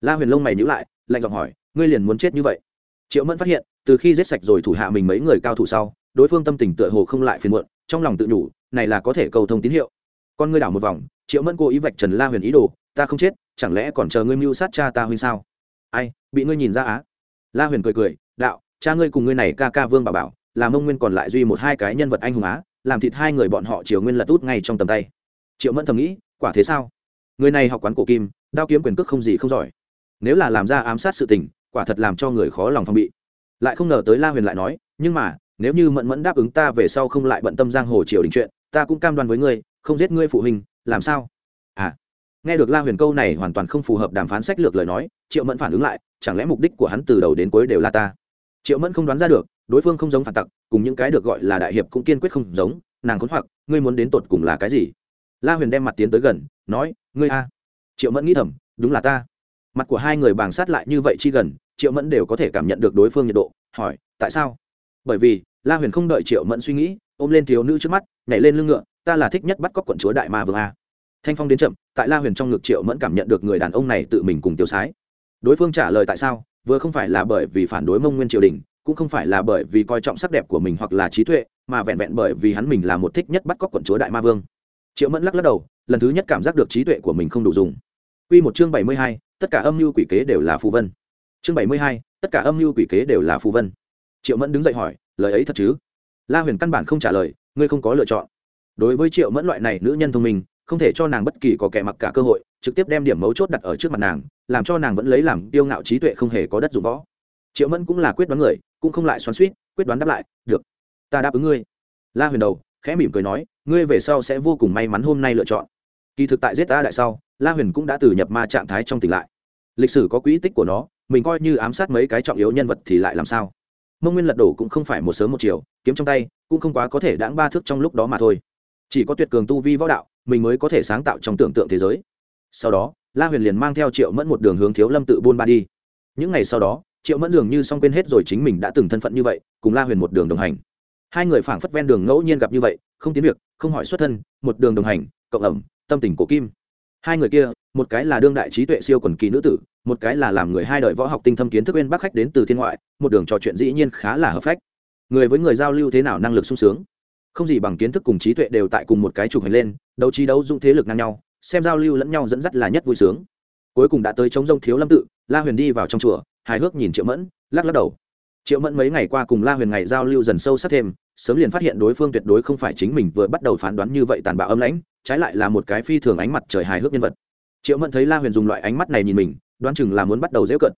La huyền lông mày nhữ lại, lạnh giọng hỏi, ngươi liền muốn chết như vậy? Triệu mẫn phát hiện, từ khi giết sạch rồi thủ hạ mình mấy người cao thủ sau, đối phương tâm tình tựa hồ không lại phiền muộn, trong lòng tự nhủ, này là có thể cầu thông tín hiệu. Con ngươi đảo một vòng, triệu mẫn cố ý vạch trần la huyền ý đồ, ta không chết, chẳng lẽ còn chờ ngươi mưu sát cha ta huynh sao? Ai, bị ngươi nhìn ra á? La huyền cười cười, đạo, cha ngươi cùng ngươi này ca ca vương bà bảo, làm ông nguyên còn lại duy một hai cái nhân vật anh hùng á, làm thịt hai người bọn họ triều nguyên lật út ngay trong tầm tay triệu mẫn thầm nghĩ, quả thế sao? Người này học quán cổ kim, đao kiếm quyền cước không gì không giỏi. Nếu là làm ra ám sát sự tình, quả thật làm cho người khó lòng phòng bị. Lại không ngờ tới la huyền lại nói, nhưng mà, nếu như mẫn mẫn đáp ứng ta về sau không lại bận tâm giang hồ triều đình chuyện, ta cũng cam đoan với ngươi, không giết ngươi phụ huynh, làm sao? À. Nghe được la huyền câu này hoàn toàn không phù hợp đàm phán sách lược lời nói, triệu mẫn phản ứng lại, chẳng lẽ mục đích của hắn từ đầu đến cuối đều là ta? Triệu mẫn không đoán ra được, đối phương không giống phản tặc, cùng những cái được gọi là đại hiệp cũng kiên quyết không giống, nàng khốn hoặc, ngươi muốn đến tột cùng là cái gì? La huyền đem mặt tiến tới gần, nói, ngươi a. Triệu mẫn nghĩ thầm, đúng là ta. Mặt của hai người bàng sát lại như vậy chi gần, triệu mẫn đều có thể cảm nhận được đối phương nhiệt độ, hỏi, tại sao? Bởi vì, la huyền không đợi triệu mẫn suy nghĩ, ôm lên thiếu nữ trước mắt, nhảy lên lưng ngựa, ta là thích nhất bắt cóc quận chúa đại ma vương a. Thanh phong đến chậm, tại la huyền trong ngực triệu mẫn cảm nhận được người đàn ông này tự mình cùng tiêu sái. Đối phương trả lời tại sao, vừa không phải là bởi vì phản đối mông nguyên triều đình, cũng không phải là bởi vì coi trọng sắc đẹp của mình hoặc là trí tuệ, mà vẹn vẹn bởi vì hắn mình là một thích nhất bắt cóc quận chúa đại ma vương triệu mẫn lắc lắc đầu lần thứ nhất cảm giác được trí tuệ của mình không đủ dùng Quy một chương bảy mươi hai, tất cả âm mưu quỷ kế đều là phù vân. Chương bảy mươi hai, tất cả âm mưu quỷ kế đều là phù vân. Triệu Mẫn đứng dậy hỏi, lời ấy thật chứ? La Huyền căn bản không trả lời, ngươi không có lựa chọn. Đối với Triệu Mẫn loại này nữ nhân thông minh, không thể cho nàng bất kỳ có kẻ mặc cả cơ hội, trực tiếp đem điểm mấu chốt đặt ở trước mặt nàng, làm cho nàng vẫn lấy làm tiêu ngạo trí tuệ không hề có đất dụng võ. Triệu Mẫn cũng là quyết đoán người, cũng không lại xoắn suýt quyết đoán đáp lại, "Được, ta đáp ứng ngươi." La Huyền đầu, khẽ mỉm cười nói, "Ngươi về sau sẽ vô cùng may mắn hôm nay lựa chọn." Kỳ thực tại giết ta đại sau, la huyền cũng đã từ nhập ma trạng thái trong tỉnh lại. Lịch sử có quỹ tích của nó mình coi như ám sát mấy cái trọng yếu nhân vật thì lại làm sao? Mông nguyên lật đổ cũng không phải một sớm một chiều kiếm trong tay cũng không quá có thể đãng ba thước trong lúc đó mà thôi. Chỉ có tuyệt cường tu vi võ đạo mình mới có thể sáng tạo trong tưởng tượng thế giới. Sau đó la huyền liền mang theo triệu mẫn một đường hướng thiếu lâm tự buôn ba đi. Những ngày sau đó triệu mẫn dường như xong quên hết rồi chính mình đã từng thân phận như vậy cùng la huyền một đường đồng hành. Hai người phảng phất ven đường ngẫu nhiên gặp như vậy không tiến việc, không hỏi xuất thân, một đường đồng hành, cộng ẩm, tâm tình cổ kim. Hai người kia, một cái là đương đại trí tuệ siêu quần kỳ nữ tử, một cái là làm người hai đời võ học tinh thâm kiến thức bên bắc khách đến từ thiên ngoại, một đường trò chuyện dĩ nhiên khá là hợp phách. Người với người giao lưu thế nào năng lực sung sướng. Không gì bằng kiến thức cùng trí tuệ đều tại cùng một cái chụp hành lên, đấu trí đấu dụng thế lực ngang nhau, xem giao lưu lẫn nhau dẫn dắt là nhất vui sướng. Cuối cùng đã tới chống rông thiếu lâm tự, la huyền đi vào trong chùa, hài hước nhìn triệu mẫn, lắc lắc đầu triệu mẫn mấy ngày qua cùng la huyền ngày giao lưu dần sâu sắc thêm, sớm liền phát hiện đối phương tuyệt đối không phải chính mình vừa bắt đầu phán đoán như vậy tàn bạo âm lãnh, trái lại là một cái phi thường ánh mặt trời hài hước nhân vật. Triệu mẫn thấy la huyền dùng loại ánh mắt này nhìn mình, đoán chừng là muốn bắt đầu dễ cận.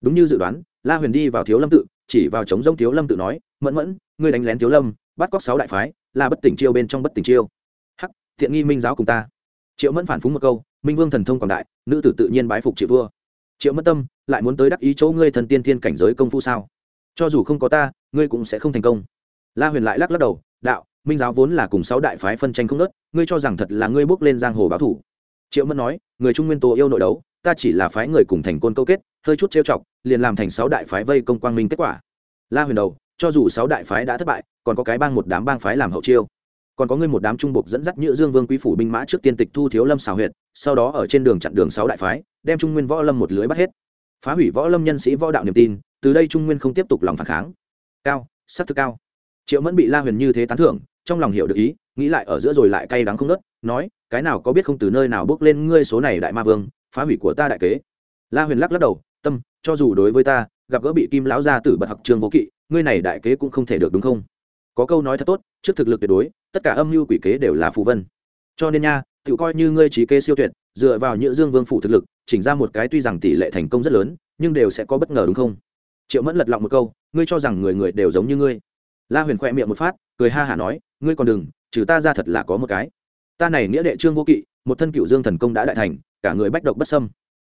Đúng như dự đoán, la huyền đi vào thiếu lâm tự, chỉ vào chống rông thiếu lâm tự nói, mẫn mẫn, ngươi đánh lén thiếu lâm, bắt cóc sáu đại phái, là bất tỉnh chiêu bên trong bất tỉnh chiêu. Hắc, thiện nghi minh giáo cùng ta. Triệu mẫn phản phúng một câu, minh vương thần thông quảng đại, nữ tử tự nhiên bái phục triệu vua. Triệu mẫn tâm, lại muốn tới đắc ý chỗ ngươi thần tiên thiên cảnh giới công phu sao? Cho dù không có ta ngươi cũng sẽ không thành công. La huyền lại lắc lắc đầu đạo minh giáo vốn là cùng sáu đại phái phân tranh không nớt ngươi cho rằng thật là ngươi bước lên giang hồ báo thủ. Triệu mẫn nói người trung nguyên tố yêu nội đấu ta chỉ là phái người cùng thành côn câu kết hơi chút trêu chọc liền làm thành sáu đại phái vây công quang minh kết quả. La huyền đầu cho dù sáu đại phái đã thất bại còn có cái bang một đám bang phái làm hậu chiêu. Còn có ngươi một đám trung buộc dẫn dắt nhữ dương vương quý phủ binh mã trước tiên tịch thu thiếu lâm xào huyệt, sau đó ở trên đường chặn đường sáu đại phái đem trung nguyên võ lâm một lưới bắt hết. Phá hủy võ lâm nhân sĩ võ đạo niềm tin từ đây trung nguyên không tiếp tục lòng phản kháng. Cao, sắc thực cao. Triệu mẫn bị la huyền như thế tán thưởng, trong lòng hiểu được ý, nghĩ lại ở giữa rồi lại cay đắng không nớt nói, cái nào có biết không từ nơi nào bước lên ngươi số này đại ma vương, phá hủy của ta đại kế. La huyền lắc lắc đầu, tâm, cho dù đối với ta, gặp gỡ bị kim lão gia tử bật học trường vô kỵ, ngươi này đại kế cũng không thể được đúng không? Có câu nói thật tốt, trước thực lực tuyệt đối, tất cả âm mưu quỷ kế đều là phù vân. Cho nên nha tự coi như ngươi trí kế siêu tuyệt, dựa vào những dương vương phủ thực lực, chỉnh ra một cái tuy rằng tỷ lệ thành công rất lớn, nhưng đều sẽ có bất ngờ đúng không? Triệu mẫn lật lọng một câu, ngươi cho rằng người người đều giống như ngươi? La huyền khoe miệng một phát, cười ha hả nói, ngươi còn đừng, trừ ta ra thật là có một cái. Ta này nghĩa đệ trương vô kỵ, một thân cựu dương thần công đã đại thành, cả người bách độc bất sâm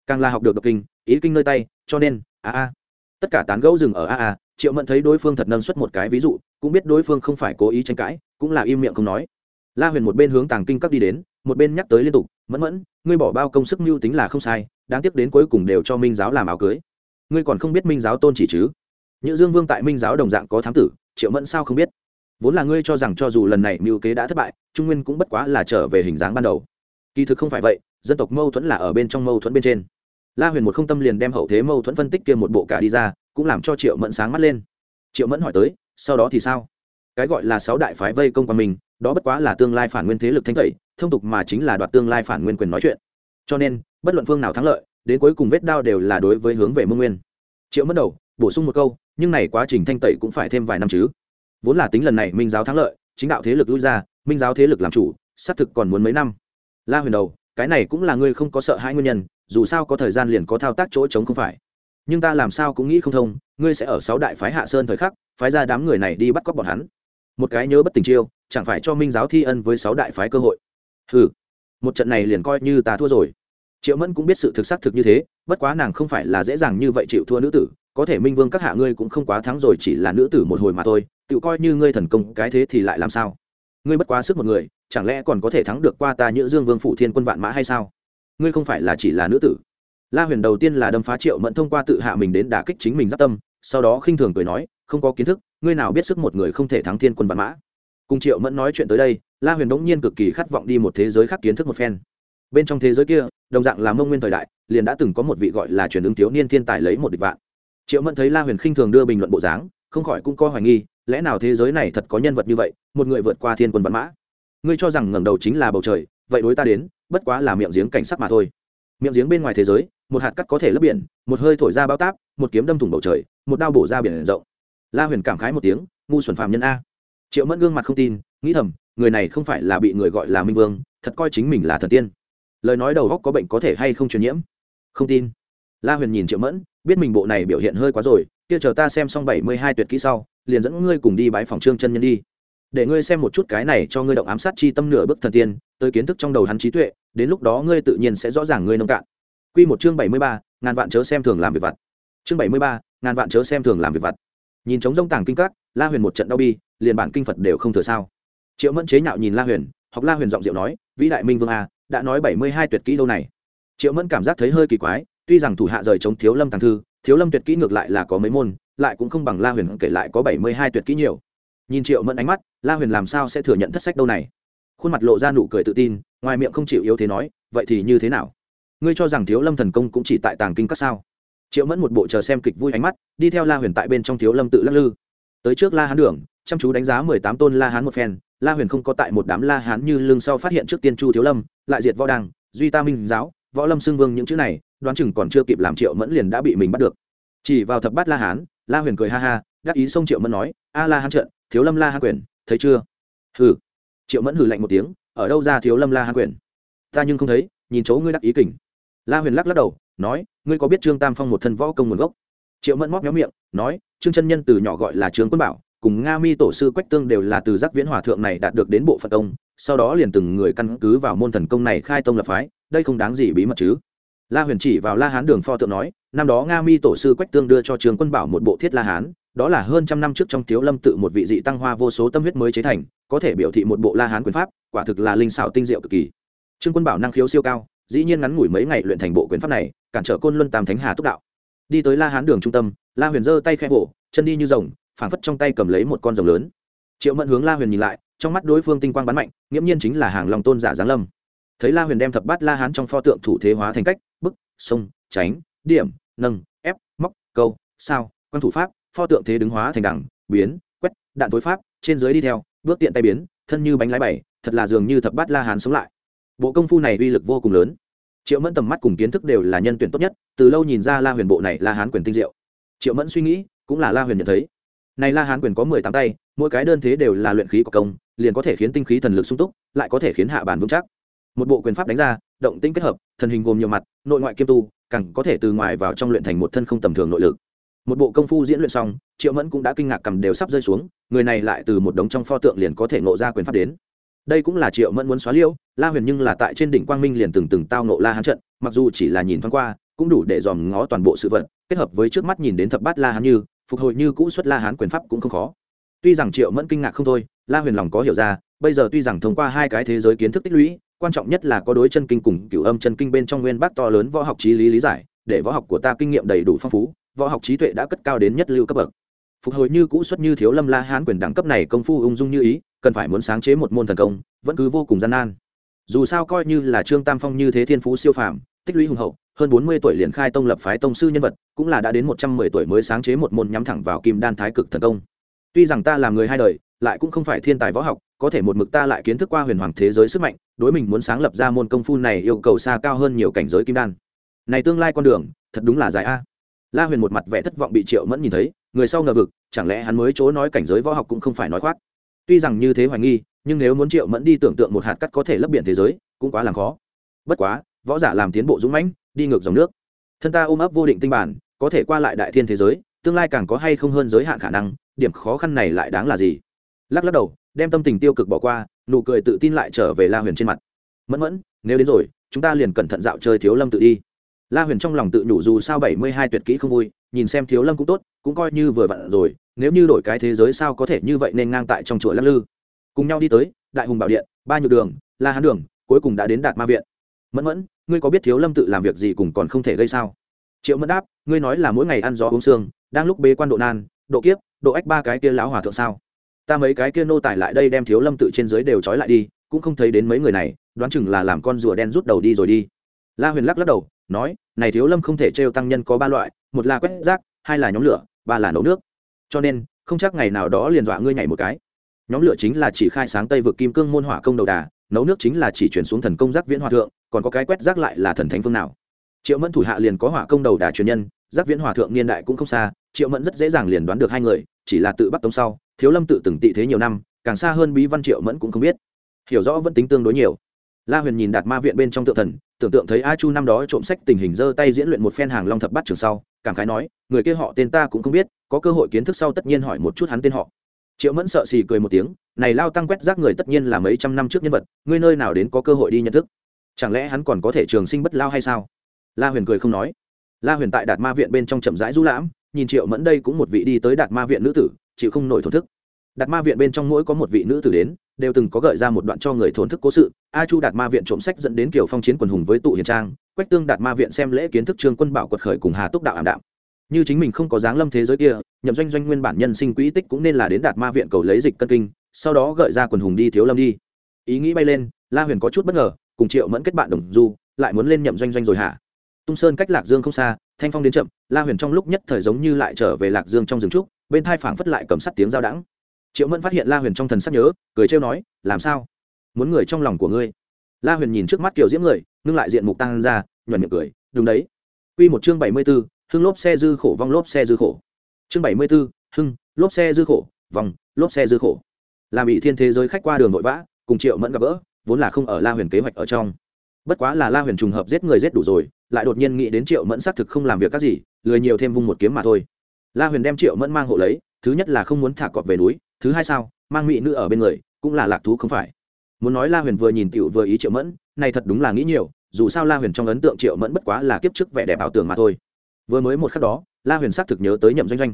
càng là học được độc kinh, ý kinh nơi tay, cho nên, a a. Tất cả tán gẫu dừng ở a a, triệu mẫn thấy đối phương thật nâng xuất một cái ví dụ, cũng biết đối phương không phải cố ý tranh cãi, cũng là im miệng không nói. La huyền một bên hướng tàng kinh cấp đi đến, một bên nhắc tới liên tục, mẫn mẫn, ngươi bỏ bao công sức mưu tính là không sai, đáng tiếc đến cuối cùng đều cho minh giáo làm áo cưới ngươi còn không biết minh giáo tôn chỉ chứ Nhữ Dương Vương tại Minh giáo đồng dạng có thám tử, Triệu Mẫn sao không biết? Vốn là ngươi cho rằng cho dù lần này mưu kế đã thất bại, Trung Nguyên cũng bất quá là trở về hình dáng ban đầu. Kỳ thực không phải vậy, dân tộc mâu thuẫn là ở bên trong mâu thuẫn bên trên. La Huyền một không tâm liền đem hậu thế mâu thuẫn phân tích kia một bộ cả đi ra, cũng làm cho Triệu Mẫn sáng mắt lên. Triệu Mẫn hỏi tới, sau đó thì sao? Cái gọi là sáu đại phái vây công qua mình, đó bất quá là tương lai phản nguyên thế lực thanh tẩy, thông tục mà chính là đoạt tương lai phản nguyên quyền nói chuyện. Cho nên, bất luận phương nào thắng lợi, đến cuối cùng vết đao đều là đối với hướng về Mông Nguyên. Triệu mất đầu, bổ sung một câu, nhưng này quá trình thanh tẩy cũng phải thêm vài năm chứ. Vốn là tính lần này minh giáo thắng lợi chính đạo thế lực lui ra minh giáo thế lực làm chủ xác thực còn muốn mấy năm. La huyền đầu cái này cũng là ngươi không có sợ hai nguyên nhân dù sao có thời gian liền có thao tác chỗ trống không phải. Nhưng ta làm sao cũng nghĩ không thông ngươi sẽ ở sáu đại phái hạ sơn thời khắc phái ra đám người này đi bắt cóc bọn hắn. Một cái nhớ bất tình chiêu chẳng phải cho minh giáo thi ân với sáu đại phái cơ hội. Ừ một trận này liền coi như ta thua rồi triệu mẫn cũng biết sự thực xác thực như thế, bất quá nàng không phải là dễ dàng như vậy chịu thua nữ tử, có thể minh vương các hạ ngươi cũng không quá thắng rồi chỉ là nữ tử một hồi mà thôi, tự coi như ngươi thần công cái thế thì lại làm sao? Ngươi bất quá sức một người, chẳng lẽ còn có thể thắng được qua ta nhữ dương vương phụ thiên quân vạn mã hay sao? Ngươi không phải là chỉ là nữ tử. La huyền đầu tiên là đâm phá triệu mẫn thông qua tự hạ mình đến đả kích chính mình giáp tâm, sau đó khinh thường cười nói, không có kiến thức, ngươi nào biết sức một người không thể thắng thiên quân vạn mã? Cùng triệu mẫn nói chuyện tới đây, la huyền đống nhiên cực kỳ khát vọng đi một thế giới khác kiến thức một phen bên trong thế giới kia, đồng dạng là mông nguyên thời đại, liền đã từng có một vị gọi là truyền ứng thiếu niên thiên tài lấy một địch vạn. Triệu mẫn thấy la huyền khinh thường đưa bình luận bộ dáng, không khỏi cũng có hoài nghi, lẽ nào thế giới này thật có nhân vật như vậy, một người vượt qua thiên quân văn mã? Ngươi cho rằng ngẩng đầu chính là bầu trời, vậy đối ta đến, bất quá là miệng giếng cảnh sắc mà thôi. Miệng giếng bên ngoài thế giới, một hạt cắt có thể lấp biển, một hơi thổi ra bao táp, một kiếm đâm thủng bầu trời, một đao bổ ra biển rộng. La huyền cảm khái một tiếng, ngu xuẩn phàm nhân a. Triệu mẫn gương mặt không tin, nghĩ thầm, người này không phải là bị người gọi là minh vương, thật coi chính mình là thần tiên lời nói đầu góc có bệnh có thể hay không truyền nhiễm? Không tin. La huyền nhìn triệu mẫn, biết mình bộ này biểu hiện hơi quá rồi, kia chờ ta xem xong bảy mươi hai tuyệt kỹ sau, liền dẫn ngươi cùng đi bãi phòng trương chân nhân đi. Để ngươi xem một chút cái này cho ngươi động ám sát chi tâm nửa bước thần tiên, tới kiến thức trong đầu hắn trí tuệ, đến lúc đó ngươi tự nhiên sẽ rõ ràng ngươi nông cạn. Quy một chương bảy mươi ba, ngàn vạn chớ xem thường làm việc vặt. Chương bảy mươi ba, ngàn vạn chớ xem thường làm việc vặt. Nhìn trống rông tàng kinh các, la huyền một trận đau bi, liền bản kinh phật đều không thừa sao. Triệu mẫn chế nhạo nhìn la huyền, học la huyền giọng diệu nói, vĩ đại minh vương a đã nói bảy mươi hai tuyệt kỹ đâu này. Triệu mẫn cảm giác thấy hơi kỳ quái, tuy rằng thủ hạ rời chống thiếu lâm tàng thư, thiếu lâm tuyệt kỹ ngược lại là có mấy môn, lại cũng không bằng la huyền kể lại có bảy mươi hai tuyệt kỹ nhiều. Nhìn triệu mẫn ánh mắt, la huyền làm sao sẽ thừa nhận thất sách đâu này? Khuôn mặt lộ ra nụ cười tự tin, ngoài miệng không chịu yếu thế nói, vậy thì như thế nào? Ngươi cho rằng thiếu lâm thần công cũng chỉ tại tàng kinh các sao? Triệu mẫn một bộ chờ xem kịch vui ánh mắt, đi theo la huyền tại bên trong thiếu lâm tự lắc lư. Tới trước la hán đường chăm chú đánh giá mười tám tôn la hán một phen, la huyền không có tại một đám la hán như lưng sau phát hiện trước tiên chu thiếu lâm, lại diệt võ đăng, duy ta minh giáo, võ lâm xưng vương những chữ này, đoán chừng còn chưa kịp làm triệu mẫn liền đã bị mình bắt được. Chỉ vào thập bát la hán, la huyền cười ha ha, đắc ý xông triệu mẫn nói, a la hán trận, thiếu lâm la hán quyền, thấy chưa? Hừ. Triệu mẫn hừ lạnh một tiếng, ở đâu ra thiếu lâm la hán quyền? Ta nhưng không thấy, nhìn chỗ ngươi đắc ý kỉnh la huyền lắc lắc đầu, nói, ngươi có biết trương tam phong một thân võ công nguồn gốc? Triệu mẫn móc méo miệng, nói, trương chân nhân từ nhỏ gọi là trương quân bảo cùng nga mi tổ sư quách tương đều là từ giác viễn hòa thượng này đạt được đến bộ phận công sau đó liền từng người căn cứ vào môn thần công này khai tông lập phái, đây không đáng gì bí mật chứ. La huyền chỉ vào la hán đường pho tượng nói, năm đó nga mi tổ sư quách tương đưa cho trường quân bảo một bộ thiết la hán, đó là hơn trăm năm trước trong thiếu lâm tự một vị dị tăng hoa vô số tâm huyết mới chế thành, có thể biểu thị một bộ la hán quyền pháp, quả thực là linh xảo tinh diệu cực kỳ. Trương quân bảo năng khiếu siêu cao, dĩ nhiên ngắn ngủi mấy ngày luyện thành bộ quyền pháp này, cản trở côn luân tam thánh hà túc đạo. Đi tới la hán đường trung tâm, la huyền giơ tay khẽ vỗ, chân đi như rồng phảng phất trong tay cầm lấy một con rồng lớn. Triệu mẫn hướng la huyền nhìn lại, trong mắt đối phương tinh quang bắn mạnh, nghiễm nhiên chính là hàng lòng tôn giả giáng lâm. Thấy la huyền đem thập bát la hán trong pho tượng thủ thế hóa thành cách, bức, sông, tránh, điểm, nâng, ép, móc, câu, sao quan thủ pháp, pho tượng thế đứng hóa thành đẳng, biến, quét, đạn tối pháp, trên dưới đi theo, bước tiện tay biến, thân như bánh lái bảy, thật là dường như thập bát la hán sống lại. Bộ công phu này uy lực vô cùng lớn. Triệu mẫn tầm mắt cùng kiến thức đều là nhân tuyển tốt nhất, từ lâu nhìn ra la huyền bộ này la hán quyền tinh diệu. Triệu mẫn suy nghĩ, cũng là la huyền nhận thấy này la hán quyền có mười tám tay, mỗi cái đơn thế đều là luyện khí có công, liền có thể khiến tinh khí thần lực sung túc, lại có thể khiến hạ bàn vững chắc. Một bộ quyền pháp đánh ra, động tinh kết hợp, thần hình gồm nhiều mặt, nội ngoại kiêm tu, càng có thể từ ngoài vào trong luyện thành một thân không tầm thường nội lực. Một bộ công phu diễn luyện xong, triệu mẫn cũng đã kinh ngạc cầm đều sắp rơi xuống, người này lại từ một đống trong pho tượng liền có thể nộ ra quyền pháp đến. Đây cũng là triệu mẫn muốn xóa liêu, la huyền nhưng là tại trên đỉnh quang minh liền từng từng tao nộ la hán trận, mặc dù chỉ là nhìn thoáng qua, cũng đủ để dòm ngó toàn bộ sự vật, kết hợp với trước mắt nhìn đến thập bát la hán như phục hồi như cũ xuất la hán quyền pháp cũng không khó. Tuy rằng triệu mẫn kinh ngạc không thôi, la huyền lòng có hiểu ra, bây giờ tuy rằng thông qua hai cái thế giới kiến thức tích lũy, quan trọng nhất là có đối chân kinh cùng cửu âm chân kinh bên trong nguyên bác to lớn võ học trí lý lý giải, để võ học của ta kinh nghiệm đầy đủ phong phú, võ học trí tuệ đã cất cao đến nhất lưu cấp bậc. Phục hồi như cũ xuất như thiếu lâm la hán quyền đẳng cấp này công phu ung dung như ý, cần phải muốn sáng chế một môn thần công, vẫn cứ vô cùng gian nan. Dù sao coi như là trương tam phong như thế thiên phú siêu phàm, tích lũy hùng hậu hơn bốn mươi tuổi liền khai tông lập phái tông sư nhân vật, cũng là đã đến một trăm mười tuổi mới sáng chế một môn nhắm thẳng vào kim đan thái cực thần công. Tuy rằng ta là người hai đời, lại cũng không phải thiên tài võ học, có thể một mực ta lại kiến thức qua huyền hoàng thế giới sức mạnh, đối mình muốn sáng lập ra môn công phu này yêu cầu xa cao hơn nhiều cảnh giới kim đan. Này tương lai con đường, thật đúng là dài a. La huyền một mặt vẻ thất vọng bị triệu mẫn nhìn thấy, người sau ngờ vực, chẳng lẽ hắn mới chỗ nói cảnh giới võ học cũng không phải nói khoác? Tuy rằng như thế hoài nghi, nhưng nếu muốn triệu mẫn đi tưởng tượng một hạt cắt có thể lấp biển thế giới, cũng quá làm khó. Bất quá, võ giả làm tiến bộ dũng mãnh đi ngược dòng nước. Thân ta ôm ấp vô định tinh bản, có thể qua lại đại thiên thế giới, tương lai càng có hay không hơn giới hạn khả năng, điểm khó khăn này lại đáng là gì? Lắc lắc đầu, đem tâm tình tiêu cực bỏ qua, nụ cười tự tin lại trở về la huyền trên mặt. Mẫn mẫn, nếu đến rồi, chúng ta liền cẩn thận dạo chơi thiếu lâm tự đi. La huyền trong lòng tự nhủ dù sao bảy mươi hai tuyệt kỹ không vui, nhìn xem thiếu lâm cũng tốt, cũng coi như vừa vặn rồi, nếu như đổi cái thế giới sao có thể như vậy nên ngang tại trong chùa lắc lư. Cùng nhau đi tới, đại hùng bảo điện, ba nhược đường, la hán đường, cuối cùng đã đến đạt ma viện. Mẫn mẫn ngươi có biết thiếu lâm tự làm việc gì cùng còn không thể gây sao? Triệu mẫn đáp, ngươi nói là mỗi ngày ăn gió uống xương đang lúc bế quan độ nan, độ kiếp, độ ách ba cái kia lão hòa thượng sao? Ta mấy cái kia nô tải lại đây đem thiếu lâm tự trên dưới đều trói lại đi, cũng không thấy đến mấy người này, đoán chừng là làm con rùa đen rút đầu đi rồi đi. La huyền lắc lắc đầu, nói, này thiếu lâm không thể trêu tăng nhân có ba loại, một là quét rác, hai là nhóm lửa, ba là nấu nước. Cho nên, không chắc ngày nào đó liền dọa ngươi nhảy một cái. Nhóm lửa chính là chỉ khai sáng tây vực kim cương môn hỏa công đầu đà, nấu nước chính là chỉ chuyển xuống thần công giác viễn hòa thượng còn có cái quét rác lại là thần thánh phương nào? Triệu mẫn thủ hạ liền có hỏa công đầu đà truyền nhân giác viễn hòa thượng niên đại cũng không xa, triệu mẫn rất dễ dàng liền đoán được hai người, chỉ là tự bắt tống sau, thiếu lâm tự từng tị thế nhiều năm, càng xa hơn bí văn triệu mẫn cũng không biết. Hiểu rõ vẫn tính tương đối nhiều. La huyền nhìn đạt ma viện bên trong tự thần, tưởng tượng thấy a chu năm đó trộm sách tình hình giơ tay diễn luyện một phen hàng long thập bắt trường sau, cảm khái nói, người kia họ tên ta cũng không biết, có cơ hội kiến thức sau tất nhiên hỏi một chút hắn tên họ. Triệu mẫn sợ xì cười một tiếng, này lao tăng quét rác người tất nhiên là mấy trăm năm trước nhân vật, ngươi nơi nào đến có cơ hội đi nhận thức? Chẳng lẽ hắn còn có thể trường sinh bất lao hay sao? La huyền cười không nói. La huyền tại đạt ma viện bên trong chậm rãi du lãm, nhìn triệu mẫn đây cũng một vị đi tới đạt ma viện nữ tử, chịu không nổi thổn thức. Đạt ma viện bên trong mỗi có một vị nữ tử đến, đều từng có gợi ra một đoạn cho người thổn thức cố sự. A chu đạt ma viện trộm sách dẫn đến kiểu phong chiến quần hùng với tụ hiền trang, quách tương đạt ma viện xem lễ kiến thức trương quân bảo quật khởi cùng hà túc đạo ảm đạm. Như chính mình không có dáng lâm thế giới kia, nhậm doanh doanh nguyên bản nhân sinh quỹ tích cũng nên là đến đạt ma viện cầu lấy dịch cân kinh, sau đó gợi ra quần hùng đi thiếu lâm đi. Ý nghĩ bay lên, la huyền có chút bất ngờ cùng triệu mẫn kết bạn đồng du lại muốn lên nhậm doanh doanh rồi hả? Tung sơn cách lạc dương không xa thanh phong đến chậm la huyền trong lúc nhất thời giống như lại trở về lạc dương trong rừng trúc bên thai phảng phất lại cầm sắt tiếng giao đãng. Triệu mẫn phát hiện la huyền trong thần sắc nhớ cười trêu nói làm sao? Muốn người trong lòng của ngươi. La huyền nhìn trước mắt kiểu diễm người ngưng lại diện mục tăng ra nhuẩn miệng cười đúng đấy. Quy một chương bảy mươi 74, hưng lốp xe dư khổ vong lốp xe dư khổ. Chương bảy mươi 74, hưng, lốp xe dư khổ, vòng, lốp xe dư khổ. Làm bị thiên thế giới khách qua đường vội vã, cùng Triệu Mẫn gặp gỡ, vốn là không ở La Huyền kế hoạch ở trong. Bất quá là La Huyền trùng hợp giết người giết đủ rồi, lại đột nhiên nghĩ đến Triệu Mẫn xác thực không làm việc các gì, lười nhiều thêm vung một kiếm mà thôi. La Huyền đem Triệu Mẫn mang hộ lấy, thứ nhất là không muốn thả cọp về núi, thứ hai sao, mang mỹ nữ ở bên người, cũng là lạc thú không phải. Muốn nói La Huyền vừa nhìn tiểu vừa ý Triệu Mẫn, này thật đúng là nghĩ nhiều, dù sao la huyền trong ấn tượng triệu mẫn bất quá là kiếp trước vẻ đẹp ảo tưởng mà thôi vừa mới một khắc đó la huyền xác thực nhớ tới nhậm doanh doanh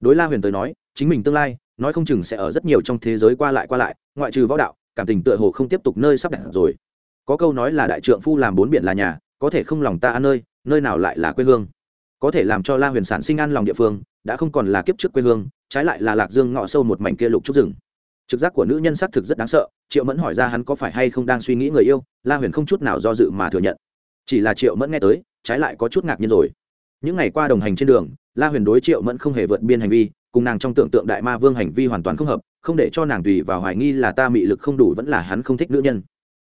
đối la huyền tới nói chính mình tương lai nói không chừng sẽ ở rất nhiều trong thế giới qua lại qua lại ngoại trừ võ đạo cảm tình tựa hồ không tiếp tục nơi sắp đặt rồi. Có câu nói là đại trượng phu làm bốn biển là nhà, có thể không lòng ta ăn nơi nơi nào lại là quê hương? Có thể làm cho la huyền sản sinh ăn lòng địa phương, đã không còn là kiếp trước quê hương, trái lại là lạc dương ngọ sâu một mảnh kia lục trúc rừng. Trực giác của nữ nhân xác thực rất đáng sợ, triệu mẫn hỏi ra hắn có phải hay không đang suy nghĩ người yêu, la huyền không chút nào do dự mà thừa nhận. Chỉ là triệu mẫn nghe tới, trái lại có chút ngạc nhiên rồi. Những ngày qua đồng hành trên đường, la huyền đối triệu mẫn không hề vượt biên hành vi cùng nàng trong tưởng tượng đại ma vương hành vi hoàn toàn không hợp, không để cho nàng tùy vào hoài nghi là ta mị lực không đủ vẫn là hắn không thích nữ nhân.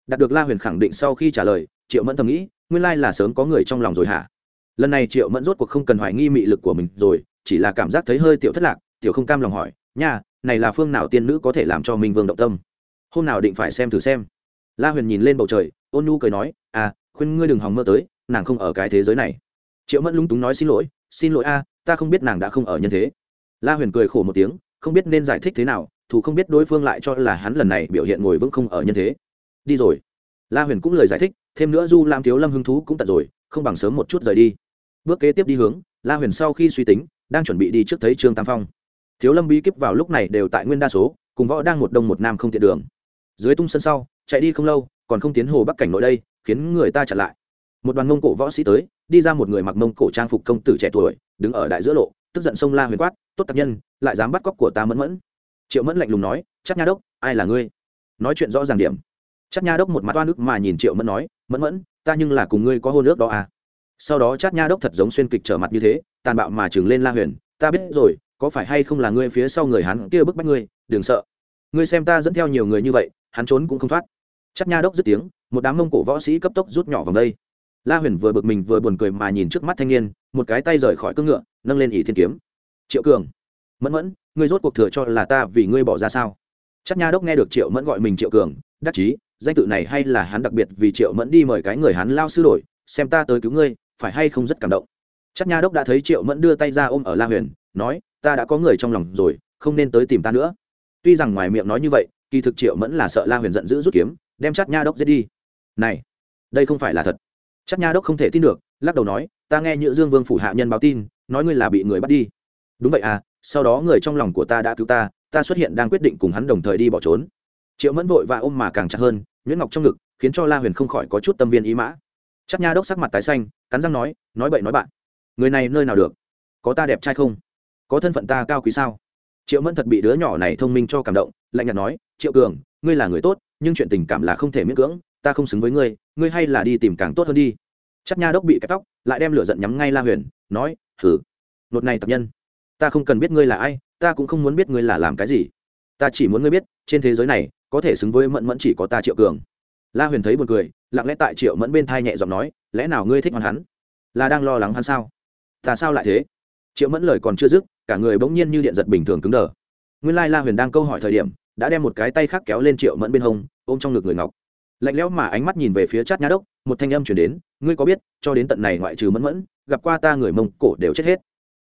Đạt được la huyền khẳng định sau khi trả lời, triệu mẫn thầm nghĩ, nguyên lai là sớm có người trong lòng rồi hả? Lần này triệu mẫn rốt cuộc không cần hoài nghi mị lực của mình rồi, chỉ là cảm giác thấy hơi tiểu thất lạc, tiểu không cam lòng hỏi, nha, này là phương nào tiên nữ có thể làm cho minh vương động tâm? Hôm nào định phải xem thử xem. La huyền nhìn lên bầu trời, ôn nu cười nói à khuyên ngươi đừng hòng mơ tới, nàng không ở cái thế giới này. Triệu mẫn lúng túng nói, xin lỗi xin lỗi a, ta không biết nàng đã không ở nhân thế la huyền cười khổ một tiếng, không biết nên giải thích thế nào thủ không biết đối phương lại cho là hắn lần này biểu hiện ngồi vững không ở nhân thế. Đi rồi. La huyền cũng lời giải thích, thêm nữa du lam thiếu lâm hứng thú cũng tận rồi, không bằng sớm một chút rời đi. Bước kế tiếp đi hướng, la huyền sau khi suy tính, đang chuẩn bị đi trước thấy trương tam phong. Thiếu lâm bí kíp vào lúc này đều tại nguyên đa số, cùng võ đang một đông một nam không tiện đường. Dưới tung sân sau, chạy đi không lâu, còn không tiến hồ bắc cảnh nội đây, khiến người ta chặn lại. Một đoàn mông cổ võ sĩ tới, đi ra một người mặc mông cổ trang phục công tử trẻ tuổi, đứng ở đại giữa lộ tức giận sông la huyền quát, tốt tạc nhân, lại dám bắt cóc của ta mẫn mẫn. Triệu mẫn lạnh lùng nói, chắc nha đốc, ai là ngươi? Nói chuyện rõ ràng điểm. Chắc nha đốc một mặt oan ức mà nhìn triệu mẫn nói, mẫn mẫn, ta nhưng là cùng ngươi có hôn ước đó à? Sau đó chát nha đốc thật giống xuyên kịch trở mặt như thế, tàn bạo mà chừng lên la huyền, ta biết rồi, có phải hay không là ngươi phía sau người hắn kia bức bách ngươi, đừng sợ. Ngươi xem ta dẫn theo nhiều người như vậy, hắn trốn cũng không thoát. Chắc nha đốc dứt tiếng, một đám mông cổ võ sĩ cấp tốc rút nhỏ vòng đây. La huyền vừa bực mình vừa buồn cười mà nhìn trước mắt thanh niên, một cái tay rời khỏi cưỡng ngựa nâng lên ỷ thiên kiếm. Triệu cường, mẫn mẫn, ngươi rốt cuộc thừa cho là ta vì ngươi bỏ ra sao? Chắc nha đốc nghe được triệu mẫn gọi mình triệu cường, đắc chí, danh tự này hay là hắn đặc biệt vì triệu mẫn đi mời cái người hắn lao sư đổi, xem ta tới cứu ngươi, phải hay không rất cảm động. Chắc nha đốc đã thấy triệu mẫn đưa tay ra ôm ở la huyền, nói, ta đã có người trong lòng rồi, không nên tới tìm ta nữa. Tuy rằng ngoài miệng nói như vậy, kỳ thực triệu mẫn là sợ la huyền giận dữ rút kiếm, đem chắc nha đốc giết đi. Này, đây không phải là thật. Chắc nha đốc không thể tin được lắc đầu nói, ta nghe nhữ dương vương phủ hạ nhân báo tin, nói ngươi là bị người bắt đi. Đúng vậy à sau đó người trong lòng của ta đã cứu ta ta xuất hiện đang quyết định cùng hắn đồng thời đi bỏ trốn. Triệu mẫn vội và ôm mà càng chặt hơn, nhuyễn ngọc trong ngực, khiến cho la huyền không khỏi có chút tâm viên ý mã. Chắc nha đốc sắc mặt tái xanh, cắn răng nói nói bậy nói bạn. Người này nơi nào được? Có ta đẹp trai không? Có thân phận ta cao quý sao? Triệu mẫn thật bị đứa nhỏ này thông minh cho cảm động, lạnh nhạt nói, triệu cường, ngươi là người tốt, nhưng chuyện tình cảm là không thể miễn cưỡng, ta không xứng với ngươi ngươi hay là đi tìm càng tốt hơn đi chắc nha đốc bị kẹp tóc lại đem lửa giận nhắm ngay la huyền nói Hử, nột này tập nhân ta không cần biết ngươi là ai ta cũng không muốn biết ngươi là làm cái gì. Ta chỉ muốn ngươi biết trên thế giới này có thể xứng với mẫn mẫn chỉ có ta triệu cường. La huyền thấy buồn cười lặng lẽ tại triệu mẫn bên thai nhẹ giọng nói lẽ nào ngươi thích hoàn hắn? Là đang lo lắng hắn sao? Ta sao lại thế? Triệu mẫn lời còn chưa dứt cả người bỗng nhiên như điện giật bình thường cứng đờ. Nguyên lai la huyền đang câu hỏi thời điểm đã đem một cái tay khác kéo lên triệu mẫn bên hông ôm trong ngực người ngọc. Lạnh lẽo mà ánh mắt nhìn về phía chát nhã đốc một thanh âm chuyển đến ngươi có biết, cho đến tận này ngoại trừ mẫn mẫn, gặp qua ta người mông cổ đều chết hết.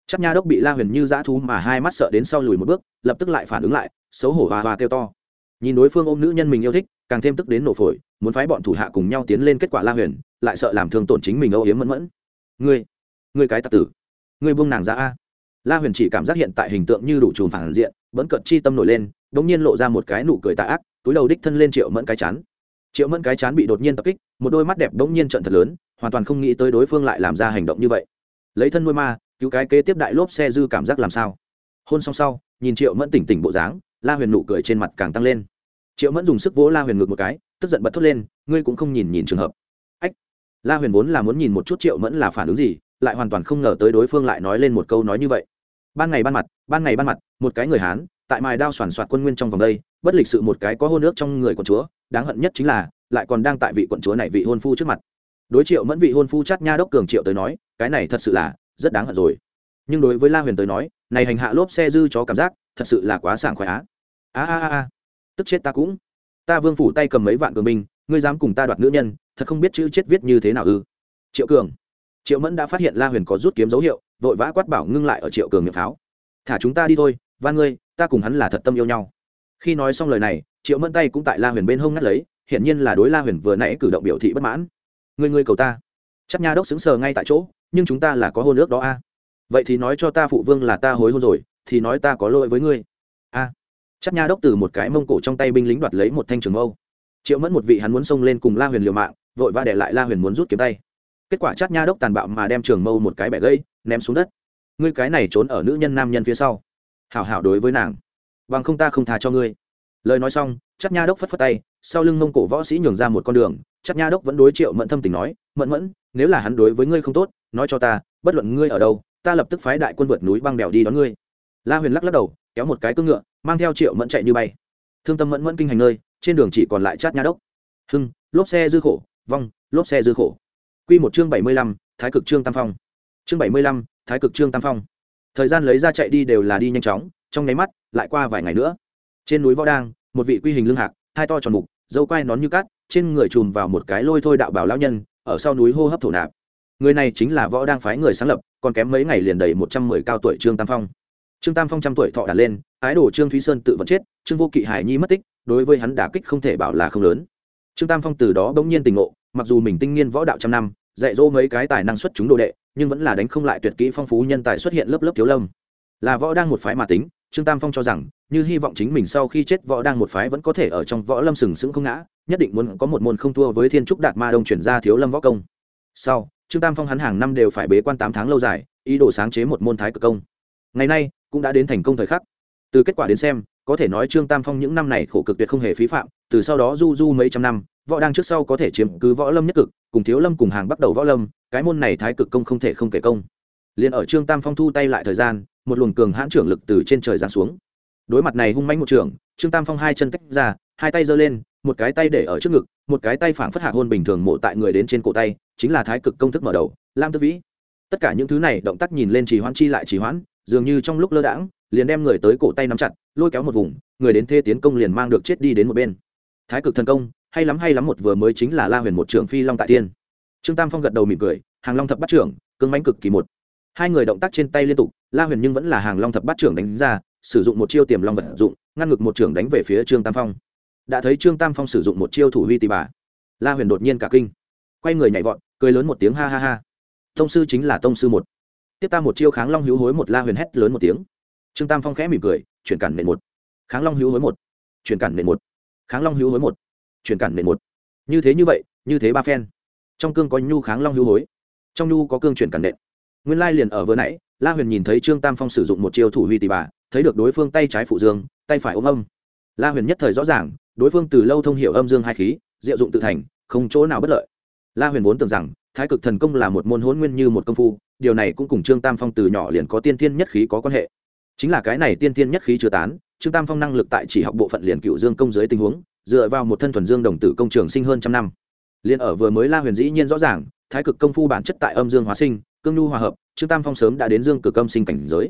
Chắc nha đốc bị la huyền như dã thú mà hai mắt sợ đến sau lùi một bước, lập tức lại phản ứng lại, xấu hổ hoa hoa kêu to. Nhìn đối phương ôm nữ nhân mình yêu thích, càng thêm tức đến nổ phổi, muốn phái bọn thủ hạ cùng nhau tiến lên kết quả la huyền, lại sợ làm thương tổn chính mình âu yếm mẫn mẫn. Ngươi ngươi cái tặc tử, ngươi buông nàng ra a. La huyền chỉ cảm giác hiện tại hình tượng như đủ trùm phản diện, vẫn cợt chi tâm nổi lên đ ỗ n g nhiên lộ ra một cái nụ cười tạ ác, túi đầu đích thân lên triệu mẫn cái chán. Triệu mẫn cái chán bị đột nhiên tập kích, một đôi mắt đẹp đ ỗ n g nhiên trận thật lớn hoàn toàn không nghĩ tới đối phương lại làm ra hành động như vậy. Lấy thân nuôi ma, cứu cái kế tiếp đại lốp xe dư cảm giác làm sao? Hôn xong sau, nhìn triệu mẫn tỉnh tỉnh bộ dáng, la huyền nụ cười trên mặt càng tăng lên. Triệu mẫn dùng sức vỗ la huyền ngược một cái, tức giận bật thốt lên, ngươi cũng không nhìn nhìn trường hợp. Ách. La huyền vốn là muốn nhìn một chút triệu mẫn là phản ứng gì, lại hoàn toàn không ngờ tới đối phương lại nói lên một câu nói như vậy. Ban ngày ban mặt, ban ngày ban mặt, một cái người hán, tại mài đao soàn soạt quân nguyên trong vòng đây, bất lịch sự một cái có hôn ước trong người quận chúa, đáng hận nhất chính là, lại còn đang tại vị quận chúa này vị hôn phu trước mặt đối triệu mẫn vị hôn phu chát nha đốc cường triệu tới nói, cái này thật sự là rất đáng hận rồi. Nhưng đối với la huyền tới nói, này hành hạ lốp xe dư cho cảm giác, thật sự là quá sảng khoái á. A a a. Tức chết ta cũng. Ta vương phủ tay cầm mấy vạn cường binh, ngươi dám cùng ta đoạt nữ nhân, thật không biết chữ chết viết như thế nào ư? Triệu cường. Triệu mẫn đã phát hiện la huyền có rút kiếm dấu hiệu, vội vã quát bảo ngưng lại ở triệu cường miệng pháo. Thả chúng ta đi thôi, van ngươi, ta cùng hắn là thật tâm yêu nhau. Khi nói xong lời này, triệu mẫn tay cũng tại la huyền bên hông ngắt lấy, hiển nhiên là đối la huyền vừa nãy cử động biểu thị bất mãn ngươi ngươi cầu ta. Chắc nha đốc xứng sờ ngay tại chỗ, nhưng chúng ta là có hôn ước đó a. Vậy thì nói cho ta phụ vương là ta hối hôn rồi, thì nói ta có lỗi với ngươi. A. À. chắc nha đốc từ một cái mông cổ trong tay binh lính đoạt lấy một thanh trường mâu. Triệu mẫn một vị hắn muốn xông lên cùng la huyền liều mạng, vội va để lại la huyền muốn rút kiếm tay. Kết quả chắc nha đốc tàn bạo mà đem trường mâu một cái bẻ gãy, ném xuống đất. Ngươi cái này trốn ở nữ nhân nam nhân phía sau. Hảo hảo đối với nàng. Bằng không ta không thà cho ngươi. Lời nói xong, chắc nha đốc phất phất tay, sau lưng mông cổ võ sĩ nhường ra một con đường chắc nha đốc vẫn đối triệu mẫn thâm tình nói mẫn mẫn nếu là hắn đối với ngươi không tốt nói cho ta bất luận ngươi ở đâu ta lập tức phái đại quân vượt núi băng đèo đi đón ngươi la huyền lắc lắc đầu kéo một cái cưỡng ngựa mang theo triệu mẫn chạy như bay thương tâm mẫn mẫn kinh hành nơi trên đường chỉ còn lại chát nha đốc hưng lốp xe dư khổ vong lốp xe dư khổ Quy một chương 75, Thái cực chương Tam Phong. Chương 75, Thái cực chương Tam Phong. Thời gian lấy ra chạy đi đều là đi nhanh chóng, trong nháy mắt, lại qua vài ngày nữa. Trên núi Võ Đang, một vị quy hình lưng hạc, hai to tròn mục, dâu quai nón như cát, trên người chùm vào một cái lôi thôi đạo bảo lão nhân, ở sau núi hô hấp thổ nạp. Người này chính là Võ Đang phái người sáng lập, còn kém mấy ngày liền đầy 110 cao tuổi Trương Tam Phong. Trương Tam Phong trăm tuổi thọ đã lên, ái đồ Trương Thúy Sơn tự vẫn chết, Trương Vô Kỵ Hải Nhi mất tích, đối với hắn đả kích không thể bảo là không lớn. Trương Tam Phong từ đó bỗng nhiên tỉnh ngộ, mặc dù mình tinh nghiên võ đạo trăm năm dạy dỗ mấy cái tài năng xuất chúng đồ đệ nhưng vẫn là đánh không lại tuyệt kỹ phong phú nhân tài xuất hiện lớp lớp thiếu lâm là võ đang một phái mà tính trương tam phong cho rằng như hy vọng chính mình sau khi chết võ đang một phái vẫn có thể ở trong võ lâm sừng sững không ngã nhất định muốn có một môn không thua với thiên trúc đạt ma đông chuyển ra thiếu lâm võ công. Sau, trương tam phong hắn hàng năm đều phải bế quan tám tháng lâu dài, ý đồ sáng chế một môn thái cực công. Ngày nay, cũng đã đến thành công thời khắc. Từ kết quả đến xem, có thể nói trương tam phong những năm này khổ cực tuyệt không hề phí phạm, từ sau đó du du mấy trăm năm, võ đang trước sau có thể chiếm cứ võ lâm nhất cực, cùng thiếu lâm cùng hàng bắt đầu võ lâm, cái môn này thái cực công không thể không kể công. Liền ở trương tam phong thu tay lại thời gian, một luồng cường hãn trưởng lực từ trên trời giáng xuống. Đối mặt này hung mãnh một trường trương tam phong hai chân tách ra hai tay giơ lên, một cái tay để ở trước ngực, một cái tay phảng phất hạ hôn bình thường mổ tại người đến trên cổ tay, chính là thái cực công thức mở đầu, lam tư vĩ. Tất cả những thứ này động tác nhìn lên trì hoãn chi lại trì hoãn, dường như trong lúc lơ đãng, liền đem người tới cổ tay nắm chặt, lôi kéo một vùng, người đến thê tiến công liền mang được chết đi đến một bên. Thái cực thần công, hay lắm hay lắm một vừa mới chính là la huyền một trưởng phi long tại tiên trương tam phong gật đầu mỉm cười, hàng long thập bắt trưởng, cương mãnh cực kỳ một. Hai người động tác trên tay liên tục, la huyền nhưng vẫn là hàng long thập bắt trưởng đánh ra, sử dụng một chiêu tiềm long vật dụng, ngăn ngực một trưởng đánh về phía trương tam phong đã thấy trương tam phong sử dụng một chiêu thủ huy tì bà. La huyền đột nhiên cả kinh. Quay người nhảy vọt, cười lớn một tiếng ha ha ha. Tông sư chính là tông sư một. Tiếp ta một chiêu kháng long hữu hối một, la huyền hét lớn một tiếng. Trương tam phong khẽ mỉm cười, chuyển cản nền một. Kháng long hữu hối một. Chuyển cản nền một. Kháng long hữu hối một. Chuyển cản nền một. Như thế như vậy, như thế ba phen. Trong cương có nhu kháng long hữu hối. Trong nhu có cương chuyển cản nền. Nguyên lai liền ở vừa nãy, la huyền nhìn thấy trương tam phong sử dụng một chiêu thủ huy tỷ bà, thấy được đối phương tay trái phụ dương, tay phải ôm âm. La huyền nhất thời rõ ràng đối phương từ lâu thông hiểu âm dương hai khí, diệu dụng tự thành, không chỗ nào bất lợi. La huyền vốn tưởng rằng, thái cực thần công là một môn hôn nguyên như một công phu, điều này cũng cùng trương tam phong từ nhỏ liền có tiên thiên nhất khí có quan hệ. Chính là cái này tiên thiên nhất khí chưa tán, trương tam phong năng lực tại chỉ học bộ phận liền cựu dương công dưới tình huống, dựa vào một thân thuần dương đồng tử công trường sinh hơn trăm năm. Liền ở vừa mới la huyền dĩ nhiên rõ ràng, thái cực công phu bản chất tại âm dương hóa sinh, cương nhu hòa hợp, trương tam phong sớm đã đến dương cực âm sinh cảnh giới.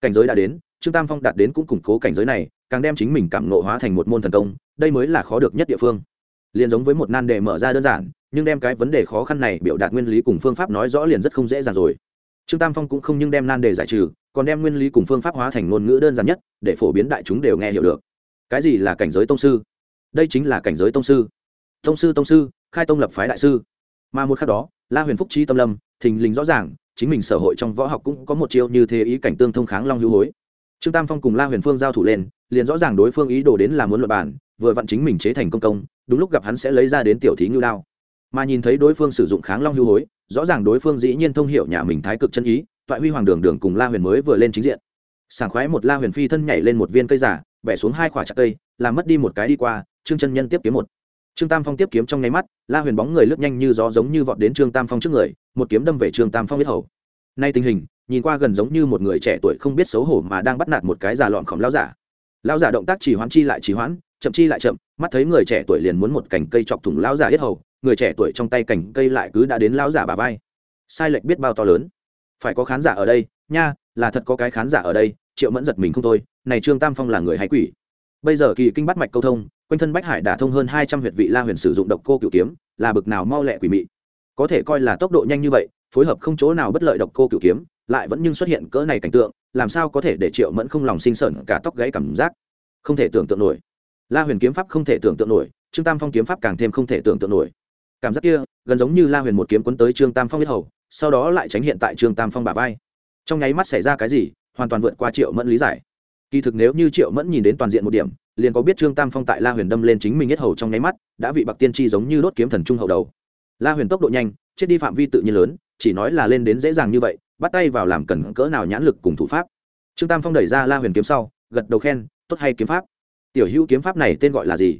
Cảnh giới đã đến, trương tam phong đạt đến cũng củng cố cảnh giới này càng đem chính mình cảm nộ hóa thành một môn thần công, đây mới là khó được nhất địa phương. Liền giống với một nan đề mở ra đơn giản, nhưng đem cái vấn đề khó khăn này biểu đạt nguyên lý cùng phương pháp nói rõ liền rất không dễ dàng rồi. Trương tam phong cũng không nhưng đem nan đề giải trừ, còn đem nguyên lý cùng phương pháp hóa thành ngôn ngữ đơn giản nhất, để phổ biến đại chúng đều nghe hiểu được. Cái gì là cảnh giới tông sư? Đây chính là cảnh giới tông sư. Tông sư tông sư, khai tông lập phái đại sư. Mà một khắc đó, la huyền phúc Chi tâm lâm, thình lình rõ ràng, chính mình sở hội trong võ học cũng có một chiêu như thế ý cảnh tương thông kháng long hữu hối trương tam phong cùng la huyền phương giao thủ lên, liền rõ ràng đối phương ý đồ đến là muốn luật bản vừa vặn chính mình chế thành công công, đúng lúc gặp hắn sẽ lấy ra đến tiểu thí ngưu đao. Mà nhìn thấy đối phương sử dụng kháng long hưu hối, rõ ràng đối phương dĩ nhiên thông hiểu nhà mình thái cực chân ý, toại huy hoàng đường đường cùng la huyền mới vừa lên chính diện. Sảng khoái một la huyền phi thân nhảy lên một viên cây giả, bẻ xuống hai quả chặt cây, làm mất đi một cái đi qua, trương chân nhân tiếp kiếm một. Trương tam phong tiếp kiếm trong nháy mắt, la huyền bóng người lướt nhanh như gió giống như vọt đến trương tam phong trước người, một kiếm đâm về trương tam phong biết hầu. Nay tình hình nhìn qua gần giống như một người trẻ tuổi không biết xấu hổ mà đang bắt nạt một cái già lọn khổng lao giả. Lao giả động tác chỉ hoãn chi lại chỉ hoãn, chậm chi lại chậm, mắt thấy người trẻ tuổi liền muốn một cành cây chọc thủng lao giả yết hầu, người trẻ tuổi trong tay cành cây lại cứ đã đến lao giả bà vai. Sai lệch biết bao to lớn. Phải có khán giả ở đây, nha, là thật có cái khán giả ở đây, triệu mẫn giật mình không thôi, này trương tam phong là người hay quỷ? Bây giờ kỳ kinh bắt mạch câu thông, quanh thân bách hải đả thông hơn hai trăm huyệt vị la huyền sử dụng độc cô cựu kiếm, là bực nào mau lẹ quỷ mị. Có thể coi là tốc độ nhanh như vậy, phối hợp không chỗ nào bất lợi độc cô cựu kiếm lại vẫn nhưng xuất hiện cỡ này cảnh tượng, làm sao có thể để triệu mẫn không lòng sinh sởn cả tóc gãy cảm giác? Không thể tưởng tượng nổi. La huyền kiếm pháp không thể tưởng tượng nổi, trương tam phong kiếm pháp càng thêm không thể tưởng tượng nổi. Cảm giác kia, gần giống như la huyền một kiếm quấn tới trương tam phong biết hầu, sau đó lại tránh hiện tại trương tam phong bà vai. Trong nháy mắt xảy ra cái gì, hoàn toàn vượt qua triệu mẫn lý giải. Kỳ thực nếu như triệu mẫn nhìn đến toàn diện một điểm, liền có biết trương tam phong tại la huyền đâm lên chính mình nhất hầu trong nháy mắt, đã bị bạc tiên tri giống như đốt kiếm thần trung hậu đầu. La huyền tốc độ nhanh, chết đi phạm vi tự nhiên lớn chỉ nói là lên đến dễ dàng như vậy, bắt tay vào làm cần cỡ nào nhãn lực cùng thủ pháp. Trương tam phong đẩy ra la huyền kiếm sau, gật đầu khen, tốt hay kiếm pháp. Tiểu hữu kiếm pháp này tên gọi là gì?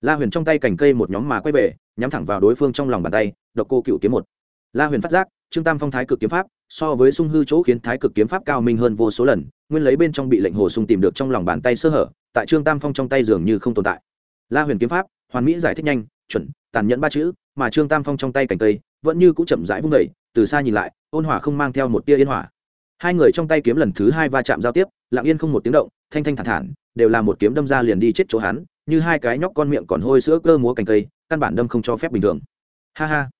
La huyền trong tay cành cây một nhóm mà quay về, nhắm thẳng vào đối phương trong lòng bàn tay, độc cô cựu kiếm một. La huyền phát giác, trương tam phong thái cực kiếm pháp, so với sung hư chỗ khiến thái cực kiếm pháp cao minh hơn vô số lần, nguyên lấy bên trong bị lệnh hồ sung tìm được trong lòng bàn tay sơ hở, tại trương tam phong trong tay dường như không tồn tại. La huyền kiếm pháp, hoàn mỹ giải thích nhanh, chuẩn, tàn nhẫn ba chữ mà trương tam phong trong tay cành cây vẫn như cũng chậm rãi vung đẩy từ xa nhìn lại, ôn hỏa không mang theo một tia yên hỏa. Hai người trong tay kiếm lần thứ hai va chạm giao tiếp, lặng yên không một tiếng động, thanh thanh thản thản, đều là một kiếm đâm ra liền đi chết chỗ hắn, như hai cái nhóc con miệng còn hôi sữa cơ múa cành cây, căn bản đâm không cho phép bình thường. Ha ha.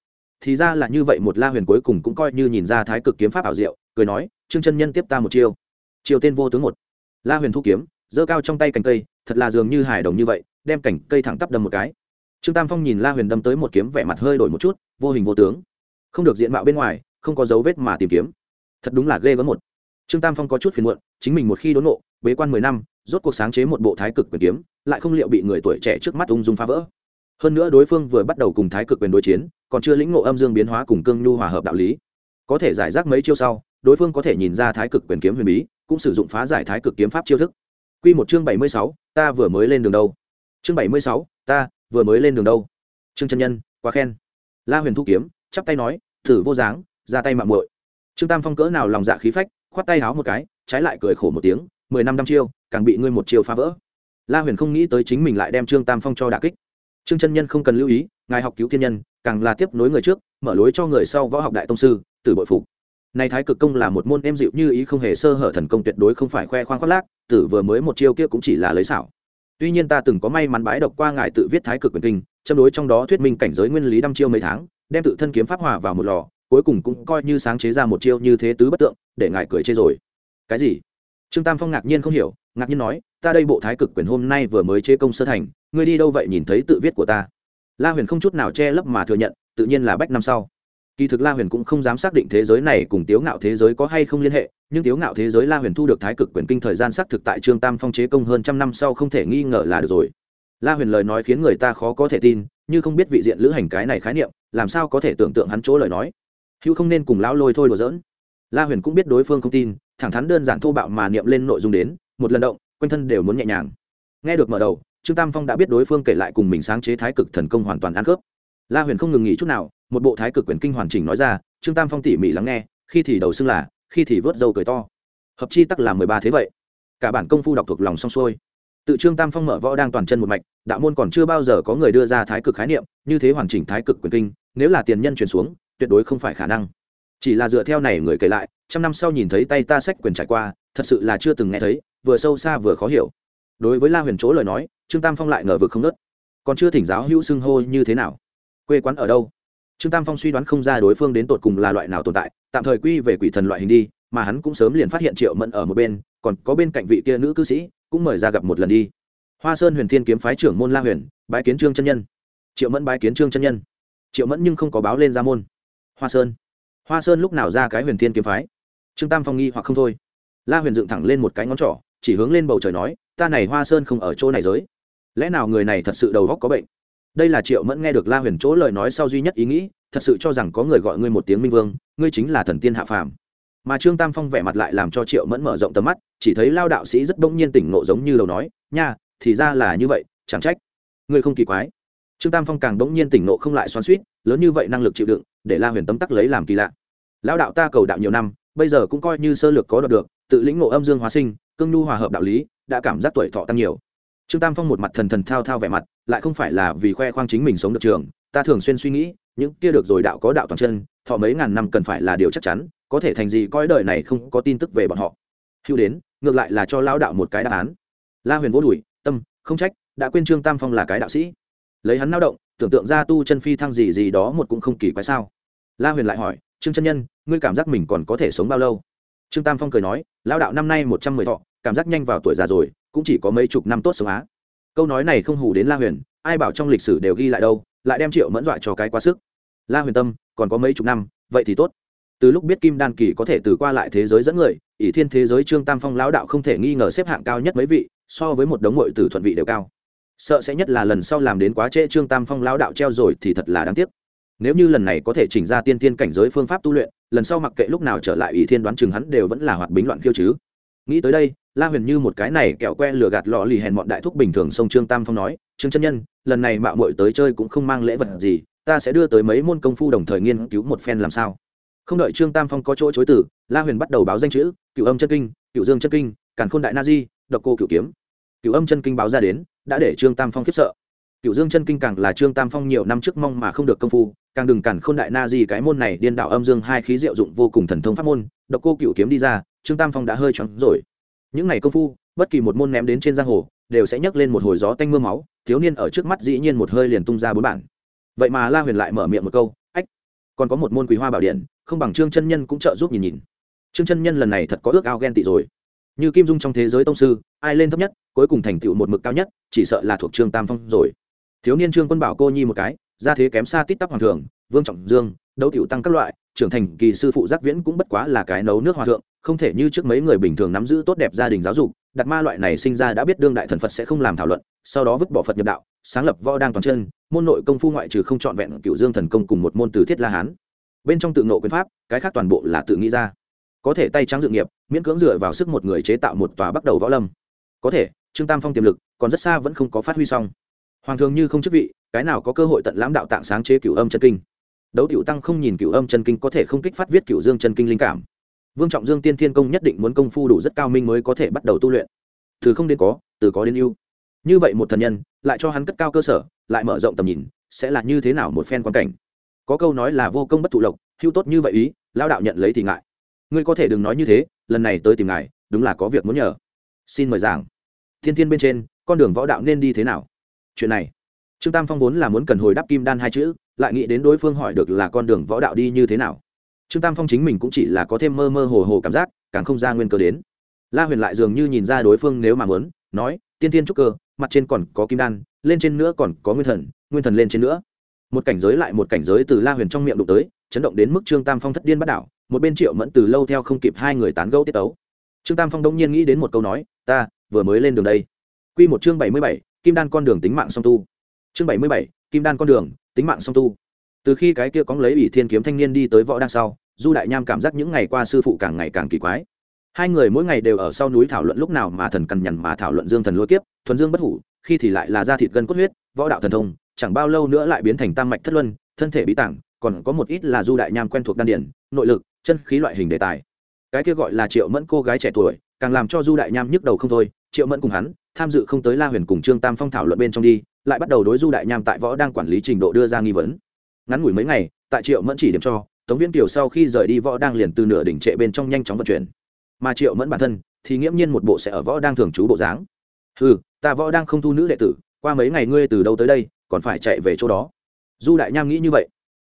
Thì ra là như vậy, một la huyền cuối cùng cũng coi như nhìn ra thái cực kiếm pháp ảo diệu, cười nói, trương chân nhân tiếp ta một chiêu. Chiêu tên vô tướng một. La huyền thu kiếm, giơ cao trong tay cành cây, thật là dường như hài đồng như vậy, đem cành cây thẳng tắp đâm một cái trương tam phong nhìn la huyền đâm tới một kiếm vẻ mặt hơi đổi một chút vô hình vô tướng. Không được diện mạo bên ngoài không có dấu vết mà tìm kiếm. Thật đúng là ghê gớm một. Trương tam phong có chút phiền muộn chính mình một khi đốn nộ bế quan mười năm rốt cuộc sáng chế một bộ thái cực quyền kiếm lại không liệu bị người tuổi trẻ trước mắt ung dung phá vỡ. Hơn nữa đối phương vừa bắt đầu cùng thái cực quyền đối chiến còn chưa lĩnh ngộ âm dương biến hóa cùng cương nhu hòa hợp đạo lý. Có thể giải rác mấy chiêu sau đối phương có thể nhìn ra thái cực quyền kiếm huyền bí cũng sử dụng phá giải thái cực kiếm pháp chiêu thức. Quy một chương bảy mươi sáu, ta vừa mới lên đường đâu. Chương bảy mươi sáu, ta vừa mới lên đường đâu. Trương chân nhân, quá khen. La Huyền thu kiếm, chắp tay nói, "Thử vô dáng, ra tay mạng muội." Trương Tam Phong cỡ nào lòng dạ khí phách, khoát tay háo một cái, trái lại cười khổ một tiếng, mười năm năm chiêu, càng bị ngươi một chiêu phá vỡ. La Huyền không nghĩ tới chính mình lại đem Trương Tam Phong cho đả kích. Trương chân nhân không cần lưu ý, ngài học cứu thiên nhân, càng là tiếp nối người trước, mở lối cho người sau võ học đại tông sư, tử bội phục này thái cực công là một môn em dịu như ý không hề sơ hở thần công tuyệt đối không phải khoe khoang khoác lác tử vừa mới một chiêu kia cũng chỉ là lấy xảo tuy nhiên ta từng có may mắn bái độc qua ngài tự viết thái cực quyền kinh, châm đối trong đó thuyết minh cảnh giới nguyên lý đăm chiêu mấy tháng, đem tự thân kiếm pháp hòa vào một lò, cuối cùng cũng coi như sáng chế ra một chiêu như thế tứ bất tượng, để ngài cười chê rồi. Cái gì? Trương tam phong ngạc nhiên không hiểu, ngạc nhiên nói, ta đây bộ thái cực quyền hôm nay vừa mới chế công sơ thành, ngươi đi đâu vậy nhìn thấy tự viết của ta? La huyền không chút nào che lấp mà thừa nhận, tự nhiên là bách năm sau kỳ thực la huyền cũng không dám xác định thế giới này cùng tiếu ngạo thế giới có hay không liên hệ, nhưng tiếu ngạo thế giới la huyền thu được thái cực quyền kinh thời gian xác thực tại trương tam phong chế công hơn trăm năm sau không thể nghi ngờ là được rồi. La huyền lời nói khiến người ta khó có thể tin, như không biết vị diện lữ hành cái này khái niệm, làm sao có thể tưởng tượng hắn chỗ lời nói. Hữu không nên cùng lão lôi thôi đùa giỡn. La huyền cũng biết đối phương không tin, thẳng thắn đơn giản thô bạo mà niệm lên nội dung đến, một lần động, quanh thân đều muốn nhẹ nhàng. Nghe được mở đầu, trương tam phong đã biết đối phương kể lại cùng mình sáng chế thái cực thần công hoàn toàn ăn khớp la huyền không ngừng nghỉ chút nào, một bộ thái cực quyền kinh hoàn chỉnh nói ra, trương tam phong tỉ mỉ lắng nghe, khi thì đầu xưng là, khi thì vớt dâu cười to. Hợp chi tắc là mười ba thế vậy. Cả bản công phu đọc thuộc lòng xong xuôi. Tự trương tam phong mở võ đang toàn chân một mạch, đạo môn còn chưa bao giờ có người đưa ra thái cực khái niệm, như thế hoàn chỉnh thái cực quyền kinh, nếu là tiền nhân truyền xuống, tuyệt đối không phải khả năng. Chỉ là dựa theo này người kể lại, trăm năm sau nhìn thấy tay ta sách quyền trải qua, thật sự là chưa từng nghe thấy, vừa sâu xa vừa khó hiểu. Đối với la huyền chỗ lời nói, trương tam phong lại ngờ vực không nớt. Còn chưa thỉnh giáo hữu xưng hô như thế nào quê quán ở đâu? Trương tam phong suy đoán không ra đối phương đến tột cùng là loại nào tồn tại, tạm thời quy về quỷ thần loại hình đi, mà hắn cũng sớm liền phát hiện triệu mẫn ở một bên, còn có bên cạnh vị kia nữ cư sĩ, cũng mời ra gặp một lần đi. Hoa sơn huyền thiên kiếm phái trưởng môn la huyền, bái kiến trương chân nhân. Triệu mẫn bái kiến trương chân nhân. Triệu mẫn nhưng không có báo lên ra môn. Hoa sơn. Hoa sơn lúc nào ra cái huyền thiên kiếm phái? Trương tam phong nghi hoặc không thôi. La huyền dựng thẳng lên một cái ngón trỏ, chỉ hướng lên bầu trời nói, ta này hoa sơn không ở chỗ này giới. Lẽ nào người này thật sự đầu góc có bệnh? Đây là triệu mẫn nghe được la huyền chỗ lời nói sau duy nhất ý nghĩ, thật sự cho rằng có người gọi ngươi một tiếng minh vương, ngươi chính là thần tiên hạ phàm. Mà trương tam phong vẻ mặt lại làm cho triệu mẫn mở rộng tầm mắt, chỉ thấy lao đạo sĩ rất đông nhiên tỉnh ngộ giống như đầu nói, nha, thì ra là như vậy, chẳng trách. Ngươi không kỳ quái. Trương tam phong càng đống nhiên tỉnh ngộ không lại xoắn suýt lớn như vậy năng lực chịu đựng, để la huyền tấm tắc lấy làm kỳ lạ. Lão đạo ta cầu đạo nhiều năm, bây giờ cũng coi như sơ lược có đoạt được, tự lĩnh ngộ âm dương hóa sinh, cương nhu hòa hợp đạo lý, đã cảm giác tuổi thọ tăng nhiều trương tam phong một mặt thần thần thao thao vẻ mặt, lại không phải là vì khoe khoang chính mình sống được trường, ta thường xuyên suy nghĩ, những kia được rồi đạo có đạo toàn chân, thọ mấy ngàn năm cần phải là điều chắc chắn, có thể thành gì coi đời này không có tin tức về bọn họ. Hưu đến, ngược lại là cho lao đạo một cái đáp án. La huyền vô đùi tâm, không trách, đã quên trương tam phong là cái đạo sĩ. Lấy hắn lao động, tưởng tượng ra tu chân phi thăng gì gì đó một cũng không kỳ quái sao. La huyền lại hỏi, trương chân nhân, ngươi cảm giác mình còn có thể sống bao lâu? Trương tam phong cười nói lao đạo năm nay một trăm mười thọ, cảm giác nhanh vào tuổi già rồi cũng chỉ có mấy chục năm tốt sống á. Câu nói này không hù đến la huyền, ai bảo trong lịch sử đều ghi lại đâu, lại đem triệu mẫn dọa cho cái quá sức. La huyền tâm, còn có mấy chục năm, vậy thì tốt. Từ lúc biết kim đan kỳ có thể từ qua lại thế giới dẫn người, ỷ thiên thế giới trương tam phong lão đạo không thể nghi ngờ xếp hạng cao nhất mấy vị, so với một đống mội tử thuận vị đều cao. Sợ sẽ nhất là lần sau làm đến quá trễ trương tam phong lão đạo treo rồi thì thật là đáng tiếc. Nếu như lần này có thể chỉnh ra tiên tiên cảnh giới phương pháp tu luyện, lần sau mặc kệ lúc nào trở lại ỷ thiên đoán chừng hắn đều vẫn là hoạt bính loạn khiêu chứ. Nghĩ tới đây la huyền như một cái này kẹo que lừa gạt lò lì hèn bọn đại thúc bình thường sông trương tam phong nói, trương chân nhân, lần này mạo muội tới chơi cũng không mang lễ vật gì, ta sẽ đưa tới mấy môn công phu đồng thời nghiên cứu một phen làm sao. Không đợi trương tam phong có chỗ chối từ, la huyền bắt đầu báo danh chữ cựu âm chân kinh cựu dương chân kinh Cản khôn đại na di, độc cô cựu kiếm. Cựu âm chân kinh báo ra đến, đã để trương tam phong khiếp sợ. Cựu dương chân kinh càng là trương tam phong nhiều năm trước mong mà không được công phu, càng đừng cản khôn đại na di cái môn này điên đảo âm dương hai khí diệu dụng vô cùng thần thông pháp môn, độc cô cựu kiếm đi ra, trương tam phong đã hơi choáng rồi những ngày công phu, bất kỳ một môn ném đến trên giang hồ, đều sẽ nhấc lên một hồi gió tanh mưa máu, thiếu niên ở trước mắt dĩ nhiên một hơi liền tung ra bốn bản. Vậy mà la huyền lại mở miệng một câu, ách, còn có một môn quý hoa bảo điện, không bằng trương chân nhân cũng trợ giúp nhìn nhìn. Trương chân nhân lần này thật có ước ao ghen tị rồi. Như kim dung trong thế giới tông sư, ai lên thấp nhất, cuối cùng thành tựu một mực cao nhất, chỉ sợ là thuộc trương tam phong rồi. Thiếu niên trương quân bảo cô nhi một cái, ra thế kém xa tít tắp hoàng thường vương trọng dương, đấu tiểu tăng các loại trưởng thành kỳ sư phụ giác viễn cũng bất quá là cái nấu nước hòa thượng, không thể như trước mấy người bình thường nắm giữ tốt đẹp gia đình giáo dục đặt ma loại này sinh ra đã biết đương đại thần phật sẽ không làm thảo luận, sau đó vứt bỏ phật nhập đạo, sáng lập võ đang toàn chân, môn nội công phu ngoại trừ không trọn vẹn cựu dương thần công cùng một môn từ thiết la hán. Bên trong tự nộ quyền pháp, cái khác toàn bộ là tự nghĩ ra. Có thể tay trắng dự nghiệp, miễn cưỡng dựa vào sức một người chế tạo một tòa bắt đầu võ lâm. Có thể, trương tam phong tiềm lực, còn rất xa vẫn không có phát huy xong. Hoàng thường như không chức vị, cái nào có cơ hội tận lãm đạo tạng sáng chế cửu âm chân kinh? Đấu tiểu tăng không nhìn cửu âm chân kinh có thể không kích phát viết cửu dương chân kinh linh cảm. Vương trọng dương tiên thiên công nhất định muốn công phu đủ rất cao minh mới có thể bắt đầu tu luyện. Từ không đến có, từ có đến ưu. Như vậy một thần nhân, lại cho hắn cất cao cơ sở, lại mở rộng tầm nhìn, sẽ là như thế nào một phen quan cảnh? Có câu nói là vô công bất thụ lộc, hưu tốt như vậy ý lao đạo nhận lấy thì ngại. Ngươi có thể đừng nói như thế, lần này tới tìm ngài, đúng là có việc muốn nhờ. Xin mời giảng. Thiên thiên bên trên, con đường võ đạo nên đi thế nào? Chuyện này. Trương tam phong vốn là muốn cần hồi đáp kim đan hai chữ lại nghĩ đến đối phương hỏi được là con đường võ đạo đi như thế nào. Trương tam phong chính mình cũng chỉ là có thêm mơ mơ hồ hồ cảm giác, càng không ra nguyên cơ đến. La huyền lại dường như nhìn ra đối phương nếu mà muốn, nói, tiên tiên trúc cơ, mặt trên còn có kim đan, lên trên nữa còn có nguyên thần nguyên thần lên trên nữa. Một cảnh giới lại một cảnh giới từ la huyền trong miệng đụng tới, chấn động đến mức trương tam phong thất điên bắt đảo, một bên triệu mẫn từ lâu theo không kịp hai người tán gẫu tiết tấu. Trương tam phong đông nhiên nghĩ đến một câu nói, ta, vừa mới lên đường đây. Q một chương bảy mươi bảy, kim đan con đường tính mạng song tu. Chương bảy mươi bảy, kim đan con đường tính mạng song tu. Từ khi cái kia cóng lấy ủy thiên kiếm thanh niên đi tới võ đăng sau, du đại nham cảm giác những ngày qua sư phụ càng ngày càng kỳ quái. Hai người mỗi ngày đều ở sau núi thảo luận lúc nào mà thần cằn nhằn mà thảo luận dương thần lôi kiếp, thuần dương bất hủ, khi thì lại là da thịt gân cốt huyết, võ đạo thần thông, chẳng bao lâu nữa lại biến thành tam mạch thất luân, thân thể bí tảng, còn có một ít là du đại nham quen thuộc đan điển, nội lực, chân khí loại hình đề tài. Cái kia gọi là triệu mẫn cô gái trẻ tuổi càng làm cho du đại nham nhức đầu không thôi, triệu mẫn cùng hắn, tham dự không tới la huyền cùng trương tam phong thảo luận bên trong đi, lại bắt đầu đối du đại nham tại võ đang quản lý trình độ đưa ra nghi vấn. Ngắn ngủi mấy ngày, tại triệu mẫn chỉ điểm cho, tống viên kiều sau khi rời đi võ đang liền từ nửa đỉnh trệ bên trong nhanh chóng vận chuyển. Mà triệu mẫn bản thân, thì nghiễm nhiên một bộ sẽ ở võ đang thường trú bộ dáng. Ừ ta võ đang không thu nữ đệ tử, qua mấy ngày ngươi từ đâu tới đây, còn phải chạy về chỗ đó. Du đại nham nghĩ như vậy.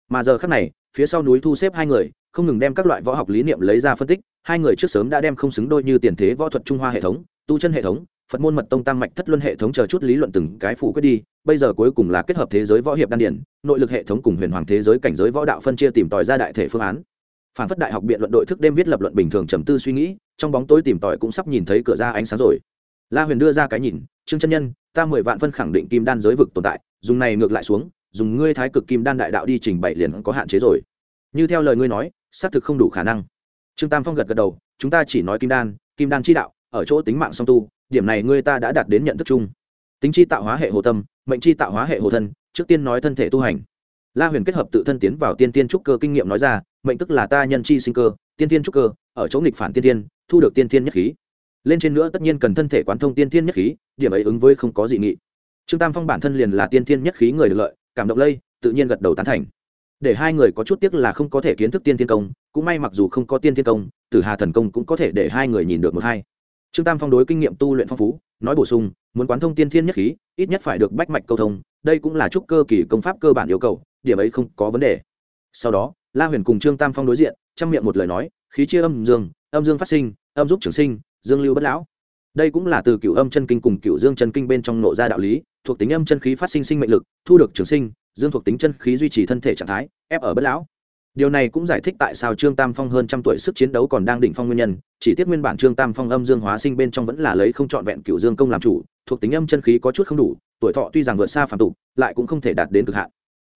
Mà giờ khắc này, phía sau núi thu xếp hai người, không ngừng đem các loại võ học lý niệm lấy ra phân tích hai người trước sớm đã đem không xứng đôi như tiền thế võ thuật trung hoa hệ thống, tu chân hệ thống, phật môn mật tông tăng mạch thất luân hệ thống chờ chút lý luận từng cái phủ quyết đi, bây giờ cuối cùng là kết hợp thế giới võ hiệp đan điển, nội lực hệ thống cùng huyền hoàng thế giới cảnh giới võ đạo phân chia tìm tòi ra đại thể phương án. Phản phất đại học biện luận đội thức đêm viết lập luận bình thường trầm tư suy nghĩ, trong bóng tối tìm tòi cũng sắp nhìn thấy cửa ra ánh sáng rồi. La huyền đưa ra cái nhìn, trương chân nhân, ta mười vạn phân khẳng định kim đan giới vực tồn tại, dùng này ngược lại xuống, dùng ngươi thái cực kim đan đại đạo đi trình bày liền có hạn chế rồi. Như theo lời ngươi nói, xác thực không đủ khả năng trương tam phong gật gật đầu, chúng ta chỉ nói kim đan kim đan chi đạo, ở chỗ tính mạng song tu, điểm này ngươi ta đã đạt đến nhận thức chung. Tính chi tạo hóa hệ hồ tâm, mệnh chi tạo hóa hệ hồ thân, trước tiên nói thân thể tu hành. La huyền kết hợp tự thân tiến vào tiên tiên trúc cơ kinh nghiệm nói ra, mệnh tức là ta nhân chi sinh cơ, tiên tiên trúc cơ, ở chỗ nghịch phản tiên tiên, thu được tiên tiên nhất khí. Lên trên nữa tất nhiên cần thân thể quán thông tiên tiên nhất khí, điểm ấy ứng với không có dị nghị. Trương tam phong bản thân liền là tiên tiên nhất khí người được lợi, cảm động lây, tự nhiên gật đầu tán thành để hai người có chút tiếc là không có thể kiến thức tiên thiên công, cũng may mặc dù không có tiên thiên công, tử hà thần công cũng có thể để hai người nhìn được một hai. Trương tam phong đối kinh nghiệm tu luyện phong phú, nói bổ sung, muốn quán thông tiên thiên nhất khí, ít nhất phải được bách mạch câu thông, đây cũng là chúc cơ kỳ công pháp cơ bản yêu cầu, điểm ấy không có vấn đề. Sau đó, la huyền cùng trương tam phong đối diện, chăm miệng một lời nói, khí chia âm dương âm dương phát sinh, âm giúp trường sinh, dương lưu bất lão. Đây cũng là từ cựu âm chân kinh cùng cựu dương chân kinh bên trong nộ ra đạo lý, thuộc tính âm chân khí phát sinh sinh mệnh lực, thu được trường sinh dương thuộc tính chân khí duy trì thân thể trạng thái, ép ở bất lão. Điều này cũng giải thích tại sao trương tam phong hơn trăm tuổi sức chiến đấu còn đang đỉnh phong nguyên nhân, chỉ tiếc nguyên bản trương tam phong âm dương hóa sinh bên trong vẫn là lấy không trọn vẹn cựu dương công làm chủ, thuộc tính âm chân khí có chút không đủ, tuổi thọ tuy rằng vượt xa phàm tục, lại cũng không thể đạt đến cực hạn.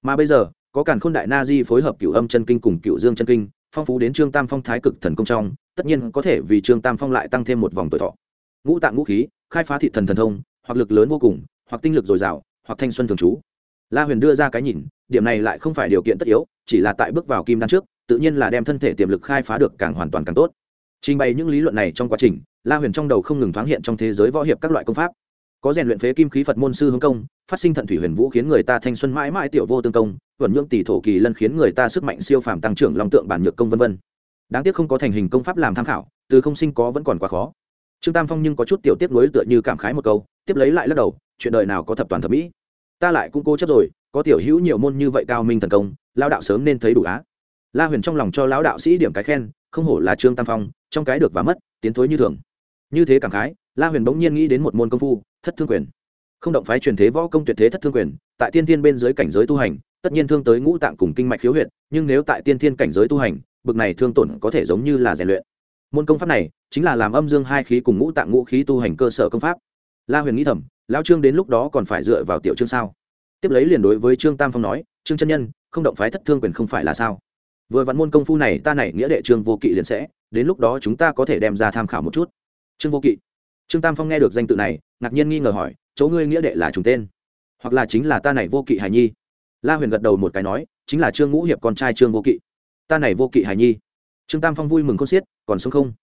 Mà bây giờ, có càn khôn đại na di phối hợp cựu âm chân kinh cùng cựu dương chân kinh, phong phú đến trương tam phong thái cực thần công trong, tất nhiên có thể vì trương tam phong lại tăng thêm một vòng tuổi thọ. Ngũ tạng ngũ khí, khai phá thị thần thần thông, hoặc lực lớn vô cùng, hoặc tinh lực dồi dào, hoặc thanh xuân thường trú la huyền đưa ra cái nhìn, điểm này lại không phải điều kiện tất yếu, chỉ là tại bước vào kim đan trước, tự nhiên là đem thân thể tiềm lực khai phá được càng hoàn toàn càng tốt. Trình bày những lý luận này trong quá trình, la huyền trong đầu không ngừng thoáng hiện trong thế giới võ hiệp các loại công pháp. Có rèn luyện phế kim khí phật môn sư hướng công, phát sinh thận thủy huyền vũ khiến người ta thanh xuân mãi mãi tiểu vô tương công, vận nhưỡng tỷ thổ kỳ lân khiến người ta sức mạnh siêu phàm tăng trưởng long tượng bản nhược công vân vân. Đáng tiếc không có thành hình công pháp làm tham khảo, từ không sinh có vẫn còn quá khó. Trương tam phong nhưng có chút tiểu tiếp nối tựa như cảm khái một câu, tiếp lấy lại lắc đầu, chuyện đời nào có thập toàn thẩm mỹ ta lại cũng cố chấp rồi, có tiểu hữu nhiều môn như vậy cao minh thần công lao đạo sớm nên thấy đủ á. La huyền trong lòng cho lão đạo sĩ điểm cái khen, không hổ là trương tam phong, trong cái được và mất, tiến thối như thường. Như thế cảm khái, la huyền bỗng nhiên nghĩ đến một môn công phu, thất thương quyền. Không động phái truyền thế võ công tuyệt thế thất thương quyền, tại tiên thiên bên dưới cảnh giới tu hành, tất nhiên thương tới ngũ tạng cùng kinh mạch khiếu huyệt, nhưng nếu tại tiên thiên cảnh giới tu hành, bực này thương tổn có thể giống như là rèn luyện. Môn công pháp này chính là làm âm dương hai khí cùng ngũ tạng ngũ khí tu hành cơ sở công pháp. La huyền nghĩ thầm lão trương đến lúc đó còn phải dựa vào tiểu trương sao? Tiếp lấy liền đối với trương tam phong nói, trương chân nhân, không động phái thất thương quyền không phải là sao? Vừa vặn môn công phu này, ta này nghĩa đệ trương vô kỵ liền sẽ, đến lúc đó chúng ta có thể đem ra tham khảo một chút. Trương vô kỵ. Trương tam phong nghe được danh tự này, ngạc nhiên nghi ngờ hỏi, chỗ ngươi nghĩa đệ là trùng tên? Hoặc là chính là ta này vô kỵ hài nhi? La huyền gật đầu một cái nói, chính là trương ngũ hiệp con trai trương vô kỵ. Ta này vô kỵ hài nhi. Trương tam phong vui mừng không xiết, còn sống không?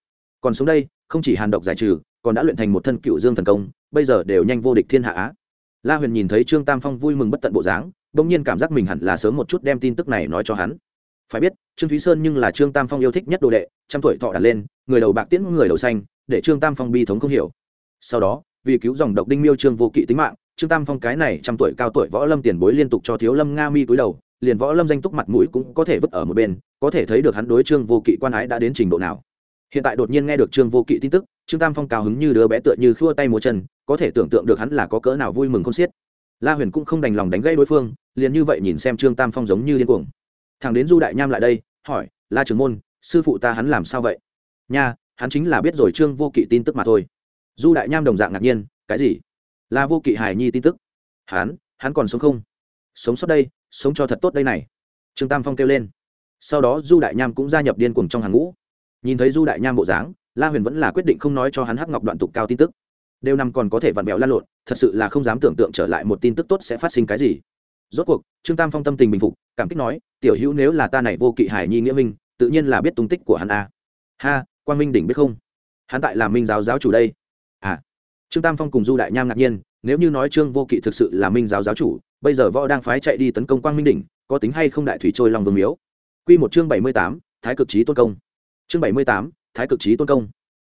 Còn sống đây, không chỉ hàn độc giải trừ còn đã luyện thành một thân cựu dương thần công, bây giờ đều nhanh vô địch thiên hạ á. La huyền nhìn thấy trương tam phong vui mừng bất tận bộ dáng, bỗng nhiên cảm giác mình hẳn là sớm một chút đem tin tức này nói cho hắn. Phải biết, trương thúy sơn nhưng là trương tam phong yêu thích nhất đồ đệ, trăm tuổi thọ đặt lên, người đầu bạc tiễn, người đầu xanh, để trương tam phong bi thống không hiểu. Sau đó, vì cứu dòng độc đinh miêu trương vô kỵ tính mạng, trương tam phong cái này trăm tuổi cao tuổi võ lâm tiền bối liên tục cho thiếu lâm nga mi cúi đầu, liền võ lâm danh túc mặt mũi cũng có thể vứt ở một bên, có thể thấy được hắn đối trương vô kỵ quan ái đã đến trình độ nào. Hiện tại đột nhiên nghe được trương vô kỵ tin tức trương tam phong cao hứng như đứa bé tựa như khua tay múa chân, có thể tưởng tượng được hắn là có cỡ nào vui mừng không xiết. La huyền cũng không đành lòng đánh gây đối phương, liền như vậy nhìn xem trương tam phong giống như điên cuồng. Thằng đến du đại nham lại đây, hỏi, la trưởng môn, sư phụ ta hắn làm sao vậy? Nha, hắn chính là biết rồi trương vô kỵ tin tức mà thôi. Du đại nham đồng dạng ngạc nhiên, cái gì? Là vô kỵ hài nhi tin tức. Hắn hắn còn sống không? Sống sót đây, sống cho thật tốt đây này. Trương tam phong kêu lên. Sau đó du đại nham cũng gia nhập điên cuồng trong hàng ngũ. Nhìn thấy du đại nham bộ dáng la huyền vẫn là quyết định không nói cho hắn hắc ngọc đoạn tục cao tin tức. Đều nằm còn có thể vặn vẹo lan lộn, thật sự là không dám tưởng tượng trở lại một tin tức tốt sẽ phát sinh cái gì. Rốt cuộc, trương tam phong tâm tình bình phục, cảm kích nói, tiểu hữu nếu là ta này vô kỵ hải nhi nghĩa minh, tự nhiên là biết tung tích của hắn a. Ha, quang minh đỉnh biết không? Hắn tại là minh giáo giáo chủ đây. À. Trương tam phong cùng du đại nham ngạc nhiên, nếu như nói trương vô kỵ thực sự là minh giáo giáo chủ, bây giờ võ đang phái chạy đi tấn công quang minh đỉnh, có tính hay không đại thủy trôi lòng vương miếu? Q một chương bảy mươi tám, thái cực trí tôn công. Chương bảy mươi tám thái cực trí tôn công.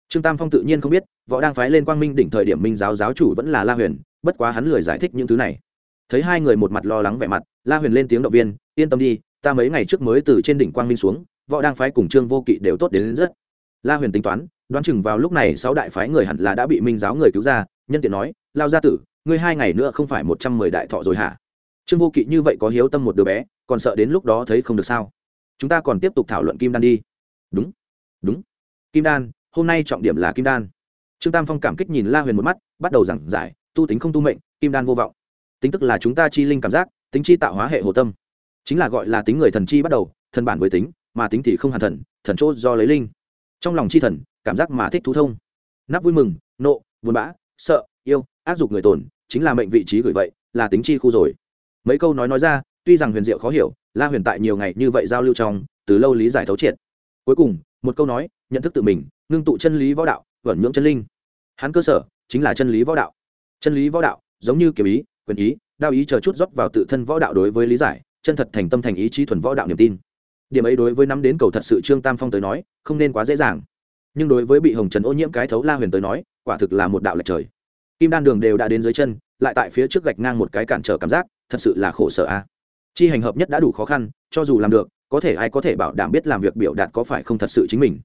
Trương tam phong tự nhiên không biết võ đang phái lên quang minh đỉnh thời điểm minh giáo giáo chủ vẫn là la huyền bất quá hắn lười giải thích những thứ này. Thấy hai người một mặt lo lắng vẻ mặt la huyền lên tiếng động viên yên tâm đi ta mấy ngày trước mới từ trên đỉnh quang minh xuống võ đang phái cùng trương vô kỵ đều tốt đến, đến rất. La huyền tính toán đoán chừng vào lúc này sáu đại phái người hẳn là đã bị minh giáo người cứu ra nhân tiện nói lao gia tử ngươi hai ngày nữa không phải một trăm mười đại thọ rồi hả? Trương vô kỵ như vậy có hiếu tâm một đứa bé còn sợ đến lúc đó thấy không được sao. Chúng ta còn tiếp tục thảo luận kim đan đi. Đúng đúng kim đan, hôm nay trọng điểm là kim đan. Trương tam phong cảm kích nhìn la huyền một mắt, bắt đầu giảng giải, tu tính không tu mệnh, kim đan vô vọng. Tính tức là chúng ta chi linh cảm giác, tính chi tạo hóa hệ hồ tâm. Chính là gọi là tính người thần chi bắt đầu, thần bản với tính, mà tính thì không hàn thần thần chỗ do lấy linh. Trong lòng chi thần, cảm giác mà thích thú thông. Nắp vui mừng, nộ, buồn bã, sợ, yêu áp dụng người tồn, chính là mệnh vị trí gửi vậy, là tính chi khu rồi. Mấy câu nói nói ra, tuy rằng huyền diệu khó hiểu, la huyền tại nhiều ngày như vậy giao lưu trong, từ lâu lý giải thấu triệt. Cuối cùng, một câu nói nhận thức tự mình, ngưng tụ chân lý võ đạo vẩn nhưỡng chân linh. Hắn cơ sở chính là chân lý võ đạo. Chân lý võ đạo, giống như kiểu ý, quyền ý, đao ý chờ chút dốc vào tự thân võ đạo đối với lý giải, chân thật thành tâm thành ý chí thuần võ đạo niềm tin. Điểm ấy đối với nắm đến cầu thật sự trương tam phong tới nói, không nên quá dễ dàng. Nhưng đối với bị hồng trần ô nhiễm cái thấu la huyền tới nói, quả thực là một đạo lệch trời. Kim đan đường đều đã đến dưới chân, lại tại phía trước gạch ngang một cái cản trở cảm giác, thật sự là khổ sở a. Chi hành hợp nhất đã đủ khó khăn, cho dù làm được, có thể ai có thể bảo đảm biết làm việc biểu đạt có phải không thật sự chính mình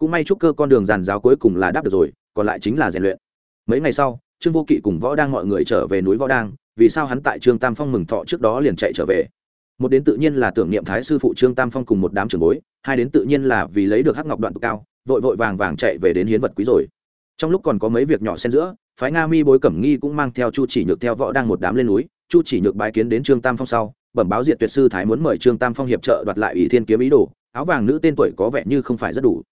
cũng may chúc cơ con đường giàn giáo cuối cùng là đáp được rồi, còn lại chính là rèn luyện. Mấy ngày sau, trương vô kỵ cùng võ đang mọi người trở về núi võ đang, vì sao hắn tại trương tam phong mừng thọ trước đó liền chạy trở về? Một đến tự nhiên là tưởng niệm thái sư phụ trương tam phong cùng một đám trưởng bối, hai đến tự nhiên là vì lấy được hắc ngọc đoạn tụ cao, vội vội vàng vàng chạy về đến hiến vật quý rồi. Trong lúc còn có mấy việc nhỏ xen giữa, phái nga mi bối cẩm nghi cũng mang theo chu chỉ nhược theo võ đang một đám lên núi, chu chỉ nhược bái kiến đến trương tam phong sau, bẩm báo diện tuyệt sư thái muốn mời trương tam phong hiệp trợ đoạt lại ủy thiên kiếm ý đồ, áo vàng nữ tên tuổi có vẻ như không phải rất đủ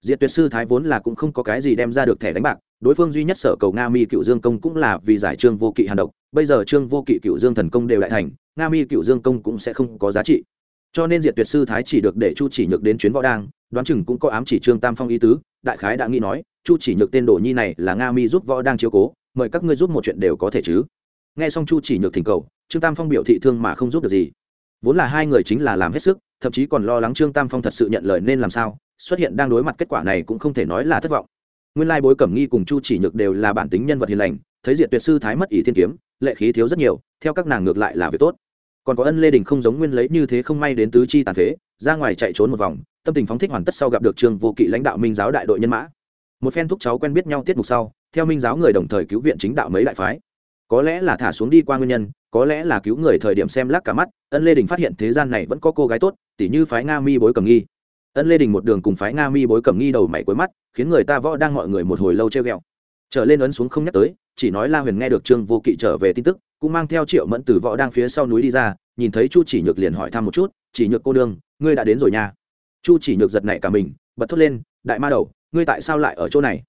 diệt tuyệt sư thái vốn là cũng không có cái gì đem ra được thẻ đánh bạc, đối phương duy nhất sở cầu nga mi cựu dương công cũng là vì giải trương vô kỵ hàn độc, bây giờ trương vô kỵ cựu dương thần công đều đại thành, nga mi cựu dương công cũng sẽ không có giá trị. Cho nên diệt tuyệt sư thái chỉ được để chu chỉ nhược đến chuyến võ đang đoán chừng cũng có ám chỉ trương tam phong ý tứ, đại khái đã nghĩ nói, chu chỉ nhược tên đồ nhi này là nga mi giúp võ đang chiếu cố, mời các ngươi giúp một chuyện đều có thể chứ. Nghe xong chu chỉ nhược thỉnh cầu, trương tam phong biểu thị thương mà không giúp được gì. Vốn là hai người chính là làm hết sức, thậm chí còn lo lắng trương tam phong thật sự nhận lời nên làm sao xuất hiện đang đối mặt kết quả này cũng không thể nói là thất vọng. Nguyên lai bối cẩm nghi cùng chu chỉ nhược đều là bản tính nhân vật hiền lành, thấy diệt tuyệt sư thái mất ỷ thiên kiếm, lệ khí thiếu rất nhiều, theo các nàng ngược lại là việc tốt. Còn có ân lê đình không giống nguyên lấy như thế không may đến tứ chi tàn phế, ra ngoài chạy trốn một vòng, tâm tình phóng thích hoàn tất sau gặp được trường vô kỵ lãnh đạo minh giáo đại đội nhân mã. Một phen thúc cháu quen biết nhau tiết mục sau, theo minh giáo người đồng thời cứu viện chính đạo mấy đại phái. Có lẽ là thả xuống đi qua nguyên nhân, có lẽ là cứu người thời điểm xem lắc cả mắt, ân lê đình phát hiện thế gian này vẫn có cô gái tốt, tỉ như phái nga mi bối cầm nghi ân lê đình một đường cùng phái nga mi bối cầm nghi đầu mày cuối mắt, khiến người ta võ đang mọi người một hồi lâu treo ghẹo. Trở lên ấn xuống không nhắc tới, chỉ nói la huyền nghe được trương vô kỵ trở về tin tức, cũng mang theo triệu mẫn từ võ đang phía sau núi đi ra, nhìn thấy chu chỉ nhược liền hỏi thăm một chút, chỉ nhược cô đương ngươi đã đến rồi nha? Chu chỉ nhược giật nảy cả mình, bật thốt lên, đại ma đầu, ngươi tại sao lại ở chỗ này?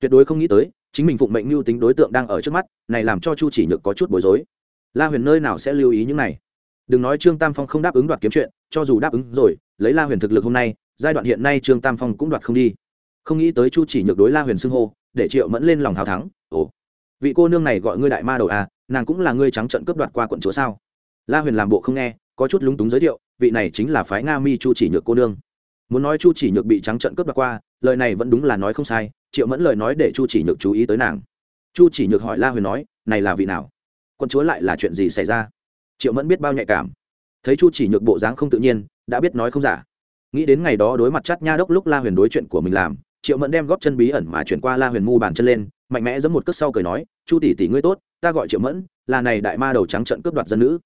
Tuyệt đối không nghĩ tới, chính mình phụng mệnh mưu tính đối tượng đang ở trước mắt, này làm cho chu chỉ nhược có chút bối rối. La huyền nơi nào sẽ lưu ý những này? Đừng nói trương tam phong không đáp ứng đoạt kiếm chuyện, cho dù đáp ứng rồi, lấy la huyền thực lực hôm nay giai đoạn hiện nay trương tam phong cũng đoạt không đi. Không nghĩ tới chu chỉ nhược đối la huyền xưng hô, để triệu mẫn lên lòng hào thắng. Ồ, vị cô nương này gọi ngươi đại ma đầu à nàng cũng là ngươi trắng trận cướp đoạt qua quận chúa sao? La huyền làm bộ không nghe, có chút lúng túng giới thiệu, vị này chính là phái nga mi chu chỉ nhược cô nương. Muốn nói chu chỉ nhược bị trắng trận cướp đoạt qua, lời này vẫn đúng là nói không sai, triệu mẫn lời nói để chu chỉ nhược chú ý tới nàng. Chu chỉ nhược hỏi la huyền nói, này là vị nào? Quận chúa lại là chuyện gì xảy ra? Triệu mẫn biết bao nhạy cảm. Thấy chu chỉ nhược bộ dáng không tự nhiên, đã biết nói không giả nghĩ đến ngày đó đối mặt chát nha đốc lúc la huyền đối chuyện của mình làm, triệu mẫn đem góp chân bí ẩn mà chuyển qua la huyền mu bàn chân lên, mạnh mẽ giấm một cước sau cười nói, chu tỷ tỷ ngươi tốt, ta gọi triệu mẫn, là này đại ma đầu trắng trận cướp đoạt dân nữ.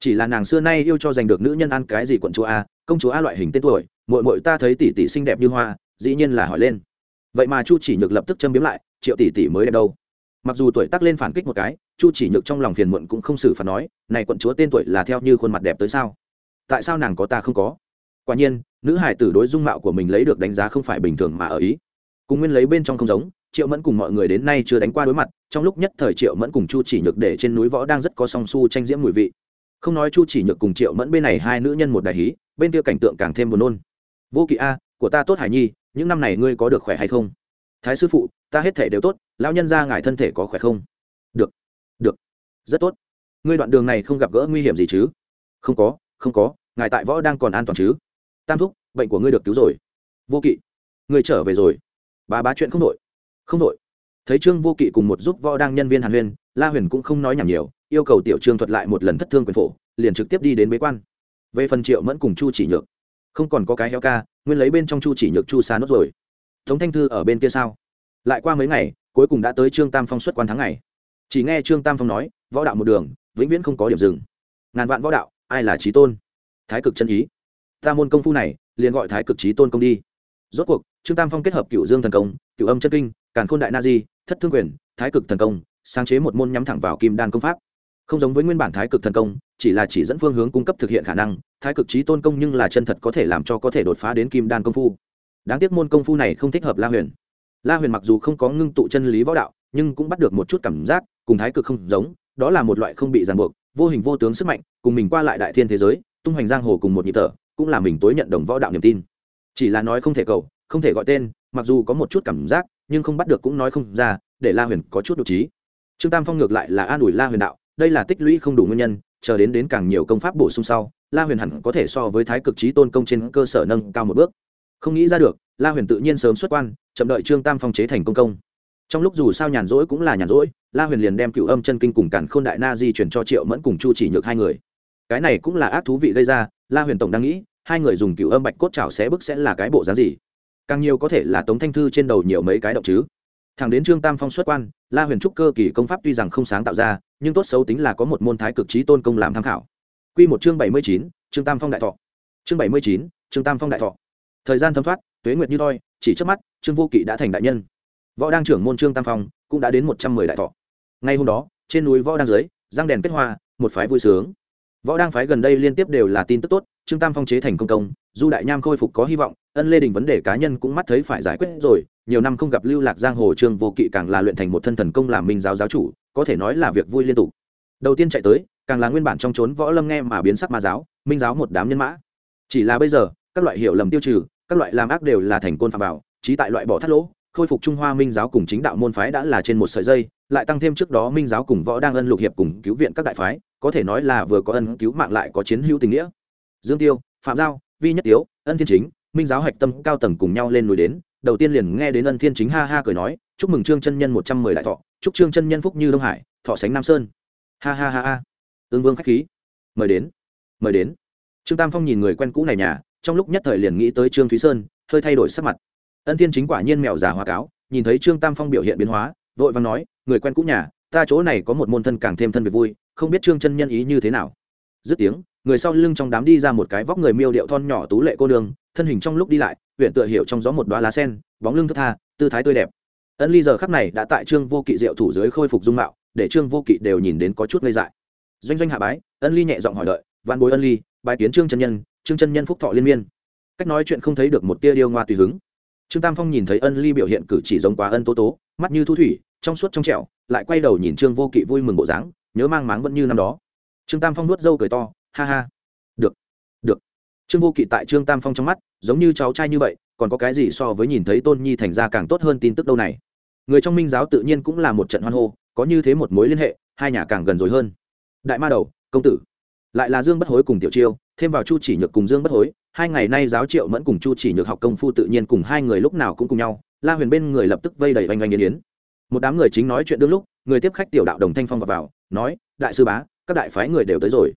Chỉ là nàng xưa nay yêu cho giành được nữ nhân ăn cái gì quận chúa a, công chúa a loại hình tên tuổi mội mội ta thấy tỷ tỷ xinh đẹp như hoa, dĩ nhiên là hỏi lên. Vậy mà chu chỉ nhược lập tức châm biếm lại, triệu tỷ tỷ mới đẹp đâu? Mặc dù tuổi tác lên phản kích một cái, chu chỉ nhược trong lòng phiền muộn cũng không xử phản nói, này quận chúa tên tuổi là theo như khuôn mặt đẹp tới sao? Tại sao nàng có ta không có? Quả nhiên nữ hải tử đối dung mạo của mình lấy được đánh giá không phải bình thường mà ở ý. Cùng nguyên lấy bên trong không giống, triệu mẫn cùng mọi người đến nay chưa đánh qua đối mặt, trong lúc nhất thời triệu mẫn cùng chu chỉ nhược để trên núi võ đang rất có song su tranh diễm mùi vị. Không nói chu chỉ nhược cùng triệu mẫn bên này hai nữ nhân một đại hí, bên kia cảnh tượng càng thêm buồn nôn. Vô kỵ a, của ta tốt hải nhi, những năm này ngươi có được khỏe hay không? Thái sư phụ, ta hết thể đều tốt, lão nhân ra ngài thân thể có khỏe không? Được được, rất tốt. Ngươi đoạn đường này không gặp gỡ nguy hiểm gì chứ? Không có không có, ngài tại võ đang còn an toàn chứ? Tam thúc, bệnh của ngươi được cứu rồi. Vô kỵ, ngươi trở về rồi. Bà bá chuyện không đội. Không đội. Thấy trương vô kỵ cùng một giúp võ đang nhân viên hàn huyên, la huyền cũng không nói nhảm nhiều, yêu cầu tiểu trương thuật lại một lần thất thương quyền phổ, liền trực tiếp đi đến bế quan. Về phần triệu mẫn cùng chu chỉ nhược, không còn có cái heo ca, nguyên lấy bên trong chu chỉ nhược chu xa nốt rồi. Tống thanh thư ở bên kia sao? Lại qua mấy ngày, cuối cùng đã tới trương tam phong xuất quan tháng ngày. Chỉ nghe trương tam phong nói, võ đạo một đường, vĩnh viễn không có điểm dừng. Ngàn vạn võ đạo, ai là trí tôn? Thái cực chân ý ta môn công phu này, liền gọi thái cực trí tôn công đi. Rốt cuộc, trương tam phong kết hợp cựu dương thần công cựu âm chân kinh, càn khôn đại na di, thất thương quyền, thái cực thần công, sáng chế một môn nhắm thẳng vào kim đan công pháp. Không giống với nguyên bản thái cực thần công, chỉ là chỉ dẫn phương hướng cung cấp thực hiện khả năng, thái cực trí tôn công nhưng là chân thật có thể làm cho có thể đột phá đến kim đan công phu. Đáng tiếc môn công phu này không thích hợp la huyền. La huyền mặc dù không có ngưng tụ chân lý võ đạo, nhưng cũng bắt được một chút cảm giác, cùng thái cực không giống, đó là một loại không bị ràng buộc, vô hình vô tướng sức mạnh, cùng mình qua lại đại thiên thế giới, tung hoành giang hồ cùng một nhịp thở cũng là mình tối nhận đồng võ đạo niềm tin. Chỉ là nói không thể cầu, không thể gọi tên, mặc dù có một chút cảm giác, nhưng không bắt được cũng nói không ra, để la huyền có chút độ trí trương tam phong ngược lại là an ủi la huyền đạo, đây là tích lũy không đủ nguyên nhân, chờ đến đến càng nhiều công pháp bổ sung sau, la huyền hẳn có thể so với thái cực trí tôn công trên cơ sở nâng cao một bước. Không nghĩ ra được, la huyền tự nhiên sớm xuất quan, chậm đợi trương tam phong chế thành công công. Trong lúc dù sao nhàn rỗi cũng là nhàn rỗi, la huyền liền đem cựu âm chân kinh cùng cản k h ô n đại na di chuyển cho triệu mẫn cùng chu chỉ nhược hai người. Cái này cũng là ác thú vị gây ra la huyền tổng đang nghĩ, hai người dùng cựu âm bạch cốt chảo xé bức sẽ là cái bộ dáng gì? Càng nhiều có thể là tống thanh thư trên đầu nhiều mấy cái động chứ. Thẳng đến trương tam phong xuất quan, la huyền trúc cơ kỳ công pháp tuy rằng không sáng tạo ra, nhưng tốt xấu tính là có một môn thái cực trí tôn công làm tham khảo. Q một chương bảy mươi chín, trương tam phong đại thọ. Chương bảy mươi chín, trương tam phong đại thọ. Thời gian thấm thoát, tuế nguyệt như thoi chỉ trước mắt, trương vô kỵ đã thành đại nhân. Võ đang trưởng môn trương tam phong cũng đã đến một trăm mười đại thọ. Ngay hôm đó, trên núi võ đang dưới răng đèn kết hoa, một phái vui sướng võ đang phái gần đây liên tiếp đều là tin tức tốt, trương tam phong chế thành công công, du đại nham khôi phục có hy vọng, ân lê đình vấn đề cá nhân cũng mắt thấy phải giải quyết rồi, nhiều năm không gặp lưu lạc giang hồ trương vô kỵ càng là luyện thành một thân thần công làm minh giáo giáo chủ, có thể nói là việc vui liên tục. Đầu tiên chạy tới, càng là nguyên bản trong trốn võ lâm nghe mà biến sắc ma giáo, minh giáo một đám nhân mã. Chỉ là bây giờ, các loại hiểu lầm tiêu trừ, các loại làm ác đều là thành côn phạm bảo trí tại loại bỏ thắt lỗ, khôi phục trung hoa minh giáo cùng chính đạo môn phái đã là trên một sợi dây, lại tăng thêm trước đó minh giáo cùng võ đang ân lục hiệp cùng cứu viện các đại phái có thể nói là vừa có ân cứu mạng lại có chiến hữu tình nghĩa. Dương tiêu, phạm giao, vi nhất tiếu, ân thiên chính, minh giáo hạch tâm, cao tầng cùng nhau lên núi đến, đầu tiên liền nghe đến ân thiên chính ha ha cười nói, chúc mừng trương chân nhân một trăm mười đại thọ, chúc trương chân nhân phúc như đông hải, thọ sánh nam sơn. Ha ha ha ha. Ương vương khách khí. Mời đến mời đến. Trương tam phong nhìn người quen cũ này nhà, trong lúc nhất thời liền nghĩ tới trương thúy sơn, hơi thay đổi sắc mặt. Ân thiên chính quả nhiên mèo già hoa cáo, nhìn thấy trương tam phong biểu hiện biến hóa, vội vàng nói, người quen cũ nhà, ta chỗ này có một môn thân càng thêm thân việc vui không biết trương chân nhân ý như thế nào. Dứt tiếng, người sau lưng trong đám đi ra một cái vóc người miêu điệu thon nhỏ tú lệ cô đường thân hình trong lúc đi lại huyện tựa hiệu trong gió một đoá lá sen, bóng lưng thức tha, tư thái tươi đẹp. Ân ly giờ khắc này đã tại trương vô kỵ diệu thủ dưới khôi phục dung mạo, để trương vô kỵ đều nhìn đến có chút ngây dại. Doanh doanh hạ bái, ân ly nhẹ giọng hỏi đợi văn bối ân ly bài kiến trương chân nhân, trương chân nhân phúc thọ liên miên. Cách nói chuyện không thấy được một tia điêu ngoa tùy hứng. Trương tam phong nhìn thấy ân ly biểu hiện cử chỉ giống quá ân tố tố, mắt như thu thủy, trong suốt trong trẻo, lại quay đầu nhìn trương vô kỵ vui mừng bộ dáng nhớ mang máng vẫn như năm đó. Trương tam phong nuốt dâu cười to ha ha. Được được. Trương vô kỵ tại trương tam phong trong mắt giống như cháu trai như vậy còn có cái gì so với nhìn thấy tôn nhi thành ra càng tốt hơn tin tức đâu này? Người trong minh giáo tự nhiên cũng là một trận hoan hô có như thế một mối liên hệ hai nhà càng gần rồi hơn. Đại ma đầu công tử. Lại là dương bất hối cùng tiểu chiêu thêm vào chu chỉ nhược cùng dương bất hối hai ngày nay giáo triệu mẫn cùng chu chỉ nhược học công phu tự nhiên cùng hai người lúc nào cũng cùng nhau la huyền bên người lập tức vây đầy oanh oanh yến yến. Một đám người chính nói chuyện đương lúc người tiếp khách tiểu đạo đồng thanh phong vào, vào nói, đại sư bá, các đại phái người đều tới rồi.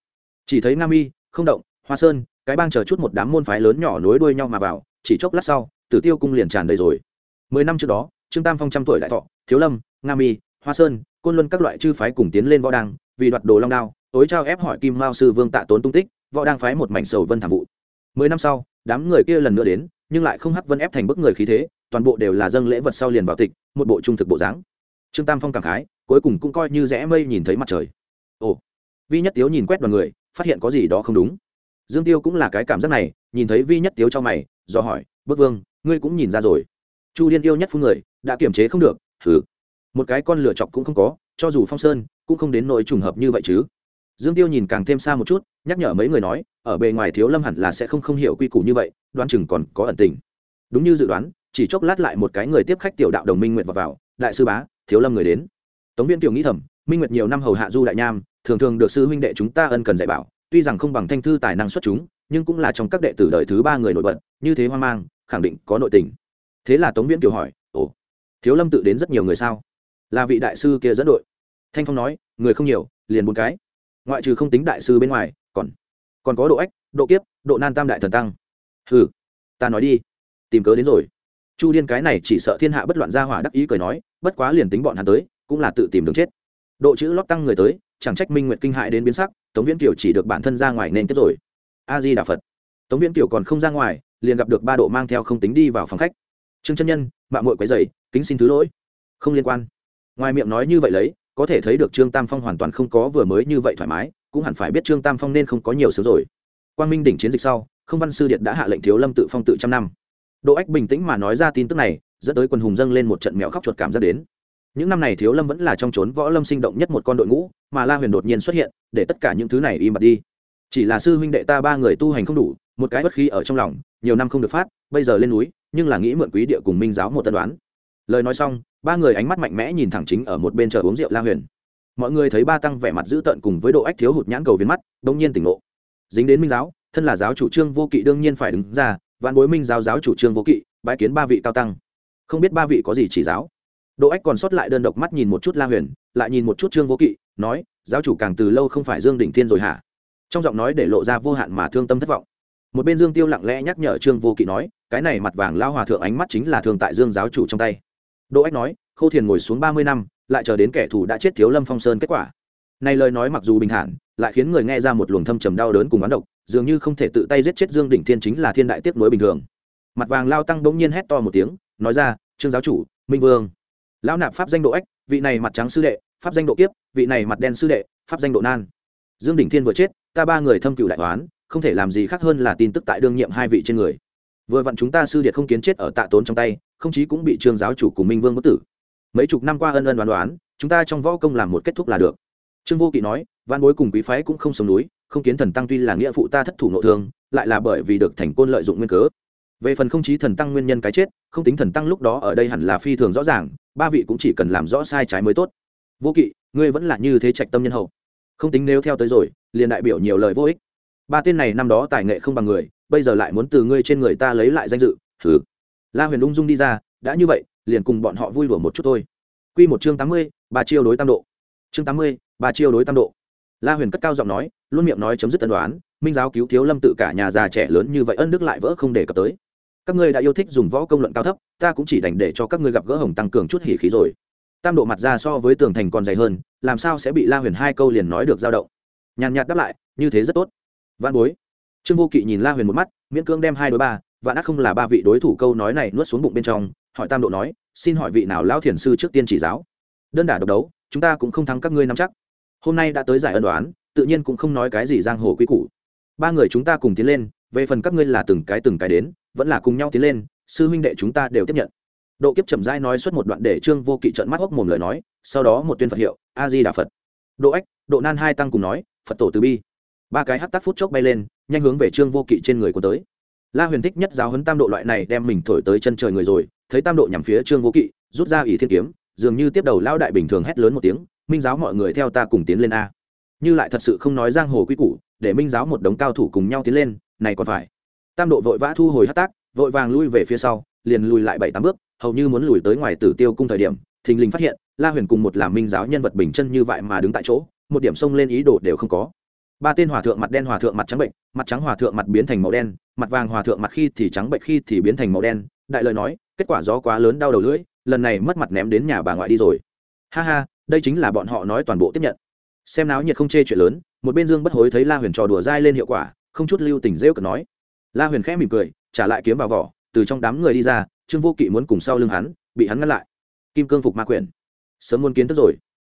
Chỉ thấy nam y không động, hoa sơn, cái bang chờ chút một đám môn phái lớn nhỏ nối đuôi nhau mà vào, chỉ chốc lát sau, tử tiêu cung liền tràn đầy rồi. Mười năm trước đó, trương tam phong trăm tuổi đại thọ, thiếu lâm, nga mi, hoa sơn, côn luân các loại chư phái cùng tiến lên võ đăng, vì đoạt đồ long đao, tối trao ép hỏi kim mao sư vương tạ tốn tung tích, võ đang phái một mảnh sầu vân thảm vụ. Mười năm sau, đám người kia lần nữa đến, nhưng lại không hắc vân ép thành bức người khí thế, toàn bộ đều là dâng lễ vật sau liền vào tịch, một bộ trung thực bộ dáng. Trương tam phong cảm khái cuối cùng cũng coi như rẽ mây nhìn thấy mặt trời. Ồ vi nhất tiếu nhìn quét đoàn người phát hiện có gì đó không đúng. Dương tiêu cũng là cái cảm giác này nhìn thấy vi nhất tiếu cho mày do hỏi bức vương ngươi cũng nhìn ra rồi. Chu điên yêu nhất phu người đã kiềm chế không được thử một cái con lửa chọc cũng không có cho dù phong sơn cũng không đến nỗi trùng hợp như vậy chứ. Dương tiêu nhìn càng thêm xa một chút nhắc nhở mấy người nói ở bề ngoài thiếu lâm hẳn là sẽ không không hiểu quy củ như vậy đoán chừng còn có ẩn tình. Đúng như dự đoán chỉ chốc lát lại một cái người tiếp khách tiểu đạo đồng minh nguyện vào, vào đại sư bá thiếu lâm người đến tống viên kiều nghĩ thầm minh nguyệt nhiều năm hầu hạ du đại nham thường thường được sư huynh đệ chúng ta ân cần dạy bảo tuy rằng không bằng thanh thư tài năng xuất chúng nhưng cũng là trong các đệ tử đời thứ ba người nổi bật như thế hoang mang khẳng định có nội tình. Thế là tống viễn kiều hỏi ồ thiếu lâm tự đến rất nhiều người sao? Là vị đại sư kia dẫn đội. Thanh phong nói người không nhiều liền bốn cái. Ngoại trừ không tính đại sư bên ngoài còn còn có độ ếch, độ kiếp độ nan tam đại thần tăng. Ừ ta nói đi tìm cớ đến rồi. Chu điên cái này chỉ sợ thiên hạ bất loạn gia hỏa đắc ý cười nói bất quá liền tính bọn hắn tới cũng là tự tìm đường chết. Độ chữ lót tăng người tới, chẳng trách minh nguyệt kinh hại đến biến sắc, tống viễn kiều chỉ được bản thân ra ngoài nên tiếp rồi. A di đà phật. Tống viễn kiều còn không ra ngoài, liền gặp được ba độ mang theo không tính đi vào phòng khách. Trương chân nhân, mạng mội quấy dày kính xin thứ lỗi. Không liên quan. Ngoài miệng nói như vậy lấy, có thể thấy được trương tam phong hoàn toàn không có vừa mới như vậy thoải mái, cũng hẳn phải biết trương tam phong nên không có nhiều sớm rồi. Quang minh đỉnh chiến dịch sau, không văn sư điện đã hạ lệnh thiếu lâm tự phong tự trăm năm. Độ ách bình tĩnh mà nói ra tin tức này, dẫn tới quần hùng dâng lên một trận mèo khóc chuột cảm giác đến những năm này thiếu lâm vẫn là trong trốn võ lâm sinh động nhất một con đội ngũ, mà la huyền đột nhiên xuất hiện, để tất cả những thứ này im bặt đi. Chỉ là sư huynh đệ ta ba người tu hành không đủ, một cái bất khí ở trong lòng, nhiều năm không được phát, bây giờ lên núi, nhưng là nghĩ mượn quý địa cùng minh giáo một tân đoán. Lời nói xong, ba người ánh mắt mạnh mẽ nhìn thẳng chính ở một bên chờ uống rượu la huyền. Mọi người thấy ba tăng vẻ mặt dữ tợn cùng với độ ách thiếu hụt nhãn cầu viên mắt đông nhiên tỉnh ngộ. Dính đến minh giáo, thân là giáo chủ trương vô kỵ đương nhiên phải đứng ra, vạn bối minh giáo giáo chủ trương vô kỵ bãi kiến ba vị cao tăng. Không biết ba vị có gì chỉ giáo. Đỗ ách còn sót lại đơn độc mắt nhìn một chút la huyền, lại nhìn một chút trương vô kỵ, nói, giáo chủ càng từ lâu không phải dương đỉnh thiên rồi hả? Trong giọng nói để lộ ra vô hạn mà thương tâm thất vọng. Một bên dương tiêu lặng lẽ nhắc nhở trương vô kỵ nói, cái này mặt vàng lao hòa thượng ánh mắt chính là thường tại dương giáo chủ trong tay. Đỗ ách nói khâu thiền ngồi xuống ba mươi năm, lại chờ đến kẻ thù đã chết thiếu lâm phong sơn kết quả. Này lời nói mặc dù bình thản, lại khiến người nghe ra một luồng thâm trầm đau đớn cùng oán độc, dường như không thể tự tay giết chết dương đỉnh thiên chính là thiên đại tiếc nối bình thường. Mặt vàng lao tăng bỗng nhiên hét to một tiếng, nói ra, trương giáo chủ, minh vương lão nạp pháp danh độ ếch, vị này mặt trắng sư đệ pháp danh độ kiếp vị này mặt đen sư đệ pháp danh độ nan. Dương đỉnh thiên vừa chết ta ba người thâm cựu đại toán không thể làm gì khác hơn là tin tức tại đương nhiệm hai vị trên người. Vừa vặn chúng ta sư điệt không kiến chết ở tạ tốn trong tay không chí cũng bị trương giáo chủ của minh vương bất tử. Mấy chục năm qua ân ân đoán đoán chúng ta trong võ công làm một kết thúc là được. Trương vô kỵ nói văn bối cùng quý phái cũng không sống núi không kiến thần tăng tuy là nghĩa phụ ta thất thủ nội thương lại là bởi vì được thành côn lợi dụng nguyên cớ về phần không chí thần tăng nguyên nhân cái chết, không tính thần tăng lúc đó ở đây hẳn là phi thường rõ ràng, ba vị cũng chỉ cần làm rõ sai trái mới tốt. Vô kỵ, ngươi vẫn là như thế trạch tâm nhân hậu. Không tính nếu theo tới rồi, liền đại biểu nhiều lời vô ích. Ba tên này năm đó tài nghệ không bằng người, bây giờ lại muốn từ ngươi trên người ta lấy lại danh dự thử la huyền ung dung đi ra, đã như vậy, liền cùng bọn họ vui đùa một chút thôi. Quy một chương tám mươi, ba chiêu đối tam độ. Chương tám mươi, ba chiêu đối tam độ. La huyền cất cao giọng nói, luôn miệng nói chấm dứt tân đoán minh giáo cứu thiếu lâm tự cả nhà già trẻ lớn như vậy ân đức lại vỡ không để cập tới các ngươi đã yêu thích dùng võ công luận cao thấp, ta cũng chỉ đành để cho các ngươi gặp gỡ hồng tăng cường chút hỉ khí rồi. Tam độ mặt ra so với tường thành còn dày hơn, làm sao sẽ bị la huyền hai câu liền nói được dao động? Nhàn nhạt đáp lại, như thế rất tốt. Văn bối. Trương vô kỵ nhìn la huyền một mắt, miễn cưỡng đem hai đối ba, vạn ác không là ba vị đối thủ câu nói này nuốt xuống bụng bên trong, hỏi tam độ nói, xin hỏi vị nào lão thiền sư trước tiên chỉ giáo? Đơn đả độc đấu, chúng ta cũng không thắng các ngươi nắm chắc. Hôm nay đã tới giải ân đoán, tự nhiên cũng không nói cái gì giang hồ quy củ. Ba người chúng ta cùng tiến lên về phần các ngươi là từng cái từng cái đến, vẫn là cùng nhau tiến lên, sư huynh đệ chúng ta đều tiếp nhận. Độ kiếp chậm rãi nói suốt một đoạn để trương vô kỵ trận mắt hốc mồm lời nói, sau đó một tuyên phật hiệu a di đà phật. Độ ách, độ nan hai tăng cùng nói, phật tổ từ bi. Ba cái hát tác phút chốc bay lên, nhanh hướng về trương vô kỵ trên người của tới. La huyền thích nhất giáo hấn tam độ loại này đem mình thổi tới chân trời người rồi, thấy tam độ nhằm phía trương vô kỵ, rút ra ỷ thiên kiếm, dường như tiếp đầu lao đại bình thường hét lớn một tiếng, minh giáo mọi người theo ta cùng tiến lên a. Như lại thật sự không nói giang hồ quy củ, để minh giáo một đống cao thủ cùng nhau tiến lên này còn phải. Tam độ vội vã thu hồi hát tác, vội vàng lui về phía sau, liền lùi lại bảy tám bước, hầu như muốn lùi tới ngoài tử tiêu cung thời điểm, thình lình phát hiện, la huyền cùng một làm minh giáo nhân vật bình chân như vậy mà đứng tại chỗ, một điểm xông lên ý đồ đều không có. Ba tên hòa thượng mặt đen hòa thượng mặt trắng bệnh, mặt trắng hòa thượng mặt biến thành màu đen, mặt vàng hòa thượng mặt khi thì trắng bệnh khi thì biến thành màu đen, đại lời nói, kết quả gió quá lớn đau đầu lưỡi, lần này mất mặt ném đến nhà bà ngoại đi rồi. Ha ha, đây chính là bọn họ nói toàn bộ tiếp nhận. Xem náo nhiệt không chê chuyện lớn, một bên dương bất hối thấy la huyền trò đùa dai lên hiệu quả không chút lưu tình rêu cực nói. La huyền khẽ mỉm cười, trả lại kiếm vào vỏ, từ trong đám người đi ra, trương vô kỵ muốn cùng sau lưng hắn, bị hắn ngăn lại. Kim cương phục ma quyển sớm muốn kiến thức rồi.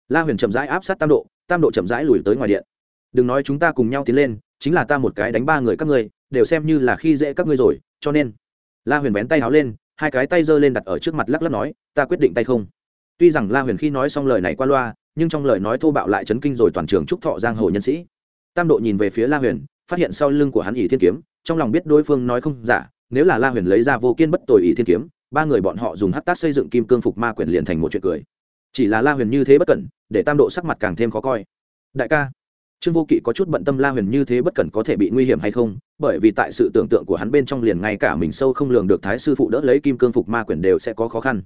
La huyền chậm rãi áp sát tam độ tam độ chậm rãi lùi tới ngoài điện. Đừng nói chúng ta cùng nhau tiến lên, chính là ta một cái đánh ba người các ngươi, đều xem như là khi dễ các ngươi rồi, cho nên. La huyền vén tay háo lên, hai cái tay giơ lên đặt ở trước mặt lắc lắc nói, ta quyết định tay không. Tuy rằng la huyền khi nói xong lời này qua loa, nhưng trong lời nói thô bạo lại chấn kinh rồi toàn trường trúc thọ giang hồ nhân sĩ. Tam độ nhìn về phía la huyền phát hiện sau lưng của hắn ỷ thiên kiếm, trong lòng biết đối phương nói không giả, nếu là la huyền lấy ra vô kiên bất tội ỷ thiên kiếm, ba người bọn họ dùng hát tác xây dựng kim cương phục ma quyển liền thành một chuyện cười. Chỉ là la huyền như thế bất cẩn, để tam độ sắc mặt càng thêm khó coi. Đại ca, trương vô kỵ có chút bận tâm la huyền như thế bất cẩn có thể bị nguy hiểm hay không? Bởi vì tại sự tưởng tượng của hắn bên trong liền ngay cả mình sâu không lường được thái sư phụ đỡ lấy kim cương phục ma quyển đều sẽ có khó khăn.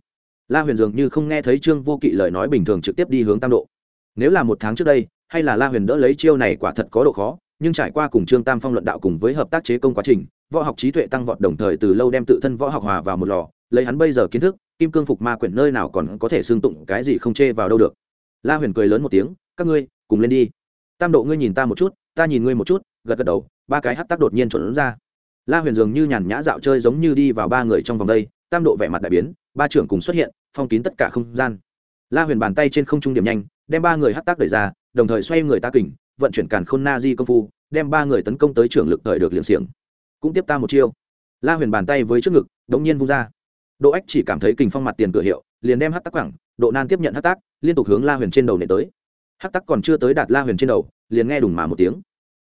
La huyền dường như không nghe thấy trương vô kỵ lời nói bình thường trực tiếp đi hướng tam độ. Nếu là một tháng trước đây, hay là la huyền đỡ lấy chiêu này quả thật có độ khó nhưng trải qua cùng trương tam phong luận đạo cùng với hợp tác chế công quá trình, võ học trí tuệ tăng vọt đồng thời từ lâu đem tự thân võ học hòa vào một lò, lấy hắn bây giờ kiến thức, kim cương phục ma quyển nơi nào còn có thể xương tụng cái gì không chê vào đâu được. La huyền cười lớn một tiếng, các ngươi, cùng lên đi. Tam độ ngươi nhìn ta một chút, ta nhìn ngươi một chút, gật gật đầu, ba cái hát tác đột nhiên trộn ra. La huyền dường như nhàn nhã dạo chơi giống như đi vào ba người trong vòng đây, tam độ vẻ mặt đại biến, ba trưởng cùng xuất hiện, phong kín tất cả không gian. La huyền bàn tay trên không trung điểm nhanh, đem ba người hát tác đẩy ra, đồng thời xoay người ta kình vận chuyển càn khôn na di công phu đem ba người tấn công tới trưởng lực thời được liệng xiềng. Cũng tiếp ta một chiêu. La huyền bàn tay với trước ngực đống nhiên vung ra. Độ ách chỉ cảm thấy kình phong mặt tiền cửa hiệu liền đem hắc tắc quẳng độ nan tiếp nhận hắc tắc, liên tục hướng la huyền trên đầu nệ tới. Hắc tắc còn chưa tới đạt la huyền trên đầu liền nghe đùng mà một tiếng.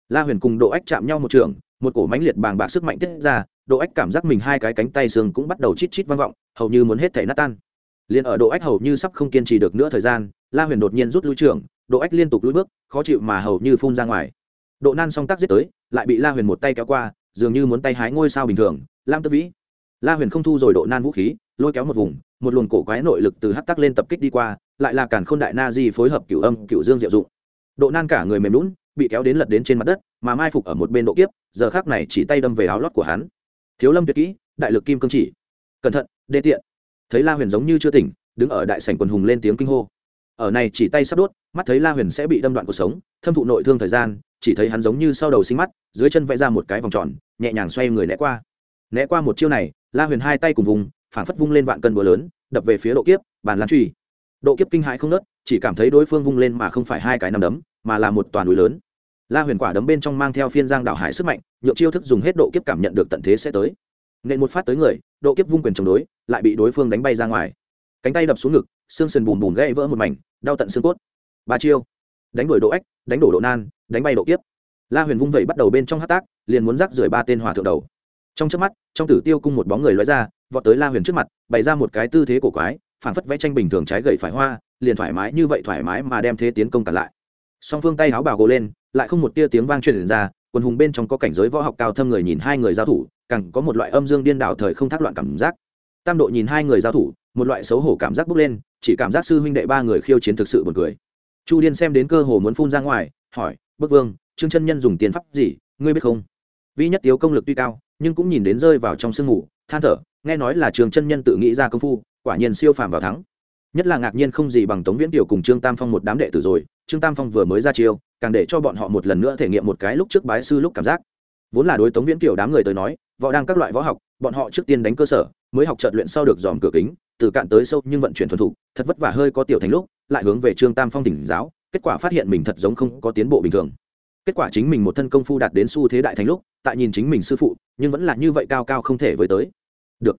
La huyền cùng độ ách chạm nhau một trường một cổ mãnh liệt bàng bạc sức mạnh tiết ra độ ách cảm giác mình hai cái cánh tay xương cũng bắt đầu chít chít vang vọng hầu như muốn hết thể nát tan. Liền ở độ ách hầu như sắp không kiên trì được nữa thời gian la huyền đột nhiên rút lui trường độ ách liên tục lùi bước, khó chịu mà hầu như phun ra ngoài. Độ nan song tác giết tới, lại bị la huyền một tay kéo qua, dường như muốn tay hái ngôi sao bình thường. Lam tức vĩ. La huyền không thu rồi độ nan vũ khí, lôi kéo một vùng, một luồng cổ quái nội lực từ hắt tắc lên tập kích đi qua, lại là cản k h ô n đại na di phối hợp cửu âm, cửu dương diệu dụng. Độ nan cả người mềm lún bị kéo đến lật đến trên mặt đất, mà mai phục ở một bên độ kiếp, giờ khác này chỉ tay đâm về áo lót của hắn. Thiếu lâm tuyệt kỹ, đại lực kim cương chỉ. Cẩn thận, đê tiện. Thấy la huyền giống như chưa tỉnh, đứng ở đại sảnh quần hùng lên tiếng kinh hô ở này chỉ tay sắp đốt, mắt thấy la huyền sẽ bị đâm đoạn cuộc sống, thâm thụ nội thương thời gian, chỉ thấy hắn giống như sau đầu sinh mắt, dưới chân vẽ ra một cái vòng tròn, nhẹ nhàng xoay người né qua. Né qua một chiêu này, la huyền hai tay cùng vùng phản phất vung lên vạn cân búa lớn, đập về phía độ kiếp, bàn lan truy. Độ kiếp kinh hãi không nớt chỉ cảm thấy đối phương vung lên mà không phải hai cái nằm đấm, mà là một toàn núi lớn. La huyền quả đấm bên trong mang theo phiên giang đảo hải sức mạnh, nhượng chiêu thức dùng hết độ kiếp cảm nhận được tận thế sẽ tới. Nên một phát tới người, độ kiếp vung quyền chống đối, lại bị đối phương đánh bay ra ngoài. Cánh tay đập xuống ngực xương sườn bùn bùn gãy vỡ một mảnh, đau tận xương cốt. Ba chiêu. Đánh đuổi độ ếch đánh đổ độ nan, đánh bay độ kiếp. La huyền vung vẩy bắt đầu bên trong hát tác, liền muốn rác rưởi ba tên hòa thượng đầu. Trong trước mắt, trong tử tiêu cung một bóng người lóe ra, vọt tới la huyền trước mặt, bày ra một cái tư thế cổ quái, phản phất vẽ tranh bình thường trái gậy phải hoa, liền thoải mái như vậy thoải mái mà đem thế tiến công cản lại. Song phương tay áo bào gồ lên, lại không một tia tiếng vang truyền ra, quần hùng bên trong có cảnh giới võ học cao thâm người nhìn hai người giao thủ, càng có một loại âm dương điên đảo thời không thác loạn cảm giác. Tam độ nhìn hai người giao thủ, một loại xấu hổ cảm giác bốc lên chỉ cảm giác sư huynh đệ ba người khiêu chiến thực sự buồn cười. Chu điên xem đến cơ hồ muốn phun ra ngoài, hỏi, bức vương, trương chân nhân dùng tiền pháp gì, ngươi biết không? Vi nhất tiếu công lực tuy cao, nhưng cũng nhìn đến rơi vào trong sương mù, than thở, nghe nói là trường chân nhân tự nghĩ ra công phu, quả nhiên siêu phàm vào thắng. Nhất là ngạc nhiên không gì bằng tống viễn tiểu cùng trương tam phong một đám đệ tử rồi, trương tam phong vừa mới ra chiêu, càng để cho bọn họ một lần nữa thể nghiệm một cái lúc trước bái sư lúc cảm giác vốn là đối tống viễn kiểu đám người tới nói, võ đang các loại võ học, bọn họ trước tiên đánh cơ sở, mới học trợt luyện sau được dòm cửa kính, từ cạn tới sâu nhưng vận chuyển thuần thục, thật vất vả hơi có tiểu thành lúc, lại hướng về trương tam phong tỉnh giáo, kết quả phát hiện mình thật giống không có tiến bộ bình thường. Kết quả chính mình một thân công phu đạt đến xu thế đại thành lúc, tại nhìn chính mình sư phụ, nhưng vẫn là như vậy cao cao không thể với tới. Được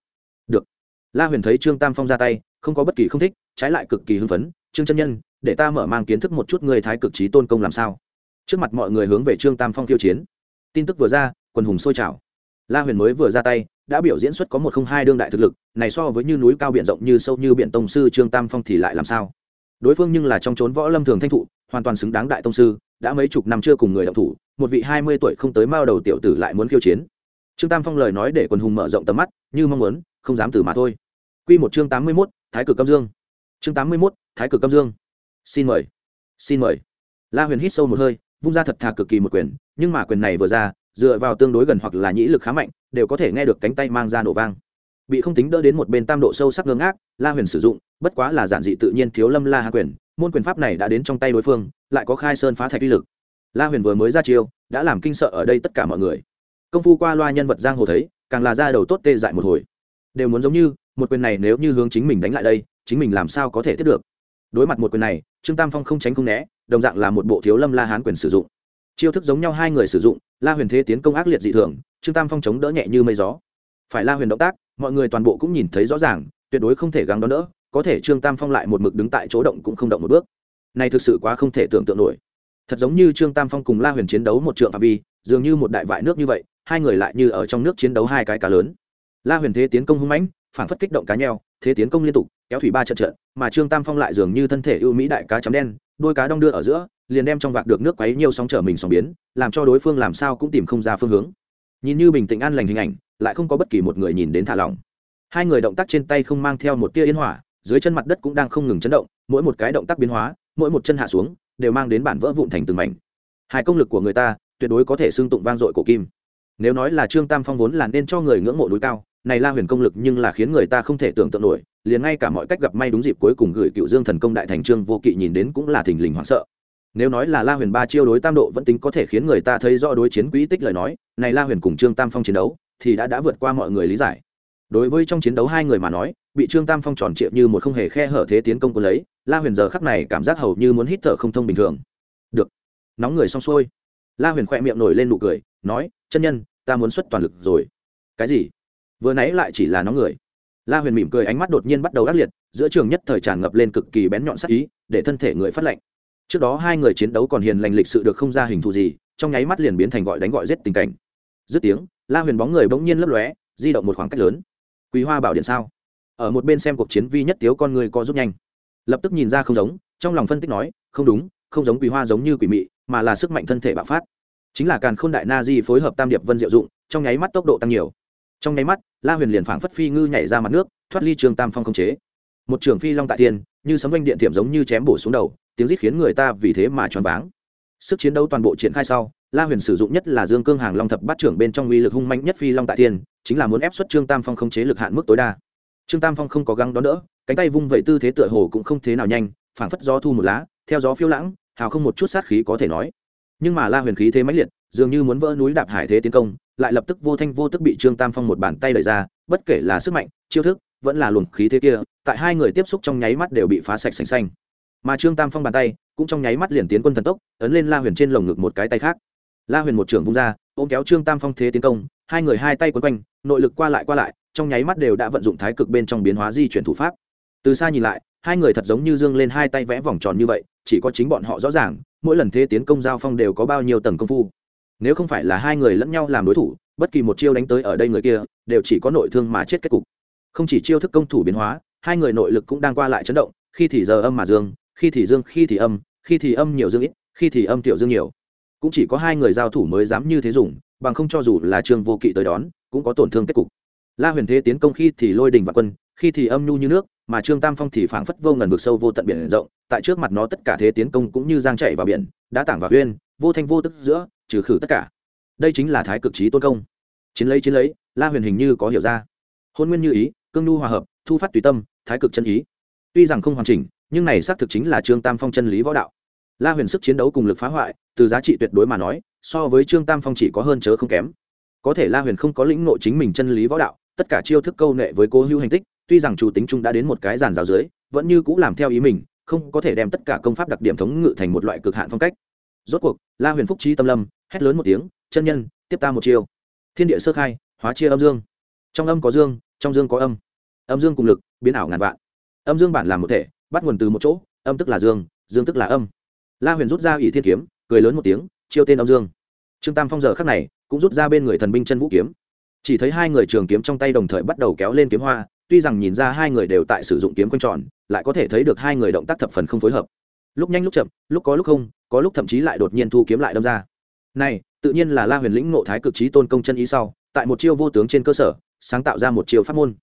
được. La huyền thấy trương tam phong ra tay, không có bất kỳ không thích, trái lại cực kỳ hưng phấn, trương chân nhân, để ta mở mang kiến thức một chút người thái cực trí tôn công làm sao? Trước mặt mọi người hướng về trương tam phong khiêu chiến tin tức vừa ra, quần hùng sôi trào. La huyền mới vừa ra tay, đã biểu diễn xuất có một không hai đương đại thực lực, này so với như núi cao biển rộng như sâu như biển tông sư trương tam phong thì lại làm sao? Đối phương nhưng là trong trốn võ lâm thường thanh thụ, hoàn toàn xứng đáng đại tông sư, đã mấy chục năm chưa cùng người động thủ, một vị hai mươi tuổi không tới mao đầu tiểu tử lại muốn khiêu chiến. Trương tam phong lời nói để quần hùng mở rộng tầm mắt, như mong muốn, không dám từ mà thôi. Q một chương tám mươi mốt, thái cực cấp dương. Chương tám mươi mốt, thái cực cấp dương. Xin mời. Xin mời. La huyền hít sâu một hơi vung ra thật thà cực kỳ một quyền, nhưng mà quyền này vừa ra, dựa vào tương đối gần hoặc là nhĩ lực khá mạnh, đều có thể nghe được cánh tay mang ra nổ vang. Bị không tính đỡ đến một bên tam độ sâu sắc ngưng ác la huyền sử dụng, bất quá là giản dị tự nhiên thiếu lâm la hạ quyền, môn quyền pháp này đã đến trong tay đối phương, lại có khai sơn phá thạch uy lực. La huyền vừa mới ra chiêu, đã làm kinh sợ ở đây tất cả mọi người. Công phu qua loa nhân vật giang hồ thấy, càng là ra đầu tốt tê dại một hồi. Đều muốn giống như, một quyền này nếu như hướng chính mình đánh lại đây, chính mình làm sao có thể tiếp được? Đối mặt một quyền này, trương tam phong không tránh không né, đồng dạng là một bộ thiếu lâm la hán quyền sử dụng. Chiêu thức giống nhau hai người sử dụng, la huyền thế tiến công ác liệt dị thường, trương tam phong chống đỡ nhẹ như mây gió. Phải la huyền động tác, mọi người toàn bộ cũng nhìn thấy rõ ràng, tuyệt đối không thể gắng đón đỡ, có thể trương tam phong lại một mực đứng tại chỗ động cũng không động một bước. Này thực sự quá không thể tưởng tượng nổi. Thật giống như trương tam phong cùng la huyền chiến đấu một trượng phạm vi, dường như một đại vại nước như vậy, hai người lại như ở trong nước chiến đấu hai cái cá lớn. La huyền thế tiến công hung mãnh phản phất kích động cá nheo, thế tiến công liên tục, kéo thủy ba trận trận, mà trương tam phong lại dường như thân thể ưu mỹ đại cá chấm đen, đôi cá đong đưa ở giữa, liền đem trong vạc được nước quấy nhiều sóng trở mình sóng biến, làm cho đối phương làm sao cũng tìm không ra phương hướng. Nhìn như bình tĩnh an lành hình ảnh, lại không có bất kỳ một người nhìn đến thả lỏng. Hai người động tác trên tay không mang theo một tia yên hỏa, dưới chân mặt đất cũng đang không ngừng chấn động, mỗi một cái động tác biến hóa, mỗi một chân hạ xuống, đều mang đến bản vỡ vụn thành từng mảnh. Hai công lực của người ta, tuyệt đối có thể xương tụng vang dội cổ kim. Nếu nói là trương tam phong vốn là nên cho người ngưỡng mộ núi cao này la huyền công lực nhưng là khiến người ta không thể tưởng tượng nổi, liền ngay cả mọi cách gặp may đúng dịp cuối cùng gửi cựu dương thần công đại thành trương vô kỵ nhìn đến cũng là thình lình hoảng sợ. Nếu nói là la huyền ba chiêu đối tam độ vẫn tính có thể khiến người ta thấy rõ đối chiến quỹ tích lời nói, này la huyền cùng trương tam phong chiến đấu thì đã đã vượt qua mọi người lý giải. Đối với trong chiến đấu hai người mà nói, bị trương tam phong tròn triệu như một không hề khe hở thế tiến công của lấy, la huyền giờ khắc này cảm giác hầu như muốn hít thở không thông bình thường. Được, nóng người xong xuôi. La huyền khỏe miệng nổi lên nụ cười, nói, chân nhân, ta muốn xuất toàn lực rồi. Cái gì? Vừa nãy lại chỉ là nóng người. La huyền mỉm cười ánh mắt đột nhiên bắt đầu ác liệt, giữa trường nhất thời tràn ngập lên cực kỳ bén nhọn sắc ý, để thân thể người phát lệnh trước đó hai người chiến đấu còn hiền lành lịch sự được không ra hình thù gì, trong nháy mắt liền biến thành gọi đánh gọi giết tình cảnh. Dứt tiếng, la huyền bóng người bỗng nhiên lấp lóe, di động một khoảng cách lớn. Quý hoa bảo điện sao? Ở một bên xem cuộc chiến vi nhất tiếu con người co rút nhanh. Lập tức nhìn ra không giống, trong lòng phân tích nói, không đúng, không giống quý hoa giống như quỷ mị, mà là sức mạnh thân thể bạo phát. Chính là càn khôn đại na di phối hợp tam điệp vân diệu dụng, trong nháy mắt tốc độ tăng nhiều trong nháy mắt, la huyền liền phảng phất phi ngư nhảy ra mặt nước, thoát ly trường tam phong không chế. Một trường phi long tại tiên như sấm oanh điện thiểm giống như chém bổ xuống đầu, tiếng rít khiến người ta vì thế mà choáng váng. Sức chiến đấu toàn bộ triển khai sau, la huyền sử dụng nhất là dương cương hàng long thập bát trưởng bên trong uy lực hung mạnh nhất phi long tại tiên chính là muốn ép xuất trương tam phong không chế lực hạn mức tối đa. Trương tam phong không có găng đón đỡ, cánh tay vung vẩy tư thế tựa hồ cũng không thế nào nhanh, phảng phất gió thu một lá, theo gió phiêu lãng, hào không một chút sát khí có thể nói. Nhưng mà la huyền khí thế mãnh liệt, dường như muốn vỡ núi đạp hải thế tiến công lại lập tức vô thanh vô tức bị trương tam phong một bàn tay đẩy ra, bất kể là sức mạnh, chiêu thức, vẫn là luồng khí thế kia, tại hai người tiếp xúc trong nháy mắt đều bị phá sạch sành xanh. Mà trương tam phong bàn tay cũng trong nháy mắt liền tiến quân thần tốc, ấn lên la huyền trên lồng ngực một cái tay khác. La huyền một trưởng vung ra, ôm kéo trương tam phong thế tiến công, hai người hai tay quấn quanh, nội lực qua lại qua lại, trong nháy mắt đều đã vận dụng thái cực bên trong biến hóa di chuyển thủ pháp. Từ xa nhìn lại, hai người thật giống như dương lên hai tay vẽ vòng tròn như vậy, chỉ có chính bọn họ rõ ràng, mỗi lần thế tiến công giao phong đều có bao nhiêu tầng công phu nếu không phải là hai người lẫn nhau làm đối thủ, bất kỳ một chiêu đánh tới ở đây người kia, đều chỉ có nội thương mà chết kết cục. Không chỉ chiêu thức công thủ biến hóa, hai người nội lực cũng đang qua lại chấn động, khi thì giờ âm mà dương, khi thì dương, khi thì âm, khi thì âm nhiều dương ít, khi thì âm tiểu dương nhiều. Cũng chỉ có hai người giao thủ mới dám như thế dùng, bằng không cho dù là trương vô kỵ tới đón, cũng có tổn thương kết cục. La huyền thế tiến công khi thì lôi đình và quân, khi thì âm nhu như nước, mà trương tam phong thì phảng phất vô ngần vực sâu vô tận biển rộng, tại trước mặt nó tất cả thế tiến công cũng như giang chạy vào biển đã tảng vào huyên vô thanh vô tức giữa trừ khử tất cả. Đây chính là thái cực trí tôn công. Chiến lấy chiến lấy, la huyền hình như có hiểu ra. Hôn nguyên như ý, cương nhu hòa hợp, thu phát tùy tâm, thái cực chân ý. Tuy rằng không hoàn chỉnh, nhưng này xác thực chính là trương tam phong chân lý võ đạo. La huyền sức chiến đấu cùng lực phá hoại, từ giá trị tuyệt đối mà nói, so với trương tam phong chỉ có hơn chớ không kém. Có thể la huyền không có lĩnh nội chính mình chân lý võ đạo, tất cả chiêu thức câu nệ với cố hữu hành tích, tuy rằng chủ tính trung đã đến một cái giàn rào dưới, vẫn như cũng làm theo ý mình, không có thể đem tất cả công pháp đặc điểm thống ngự thành một loại cực hạn phong cách rốt cuộc, la huyền phúc trí tâm lâm, hét lớn một tiếng, chân nhân, tiếp ta một chiêu. Thiên địa sơ khai, hóa chia âm dương. Trong âm có dương, trong dương có âm. Âm dương cùng lực, biến ảo ngàn vạn. Âm dương bản làm một thể, bắt nguồn từ một chỗ, âm tức là dương dương tức là âm. La huyền rút ra ỷ thiên kiếm, cười lớn một tiếng, chiêu tên âm dương. Trương tam phong giờ khắc này, cũng rút ra bên người thần binh chân vũ kiếm. Chỉ thấy hai người trường kiếm trong tay đồng thời bắt đầu kéo lên kiếm hoa, tuy rằng nhìn ra hai người đều tại sử dụng kiếm quanh tròn, lại có thể thấy được hai người động tác thập phần không phối hợp. Lúc nhanh lúc chậm, lúc có lúc không có lúc thậm chí lại đột nhiên thu kiếm lại đâm ra. Này, tự nhiên là la huyền lĩnh ngộ thái cực trí tôn công chân ý sau, tại một chiêu vô tướng trên cơ sở, sáng tạo ra một chiêu pháp môn.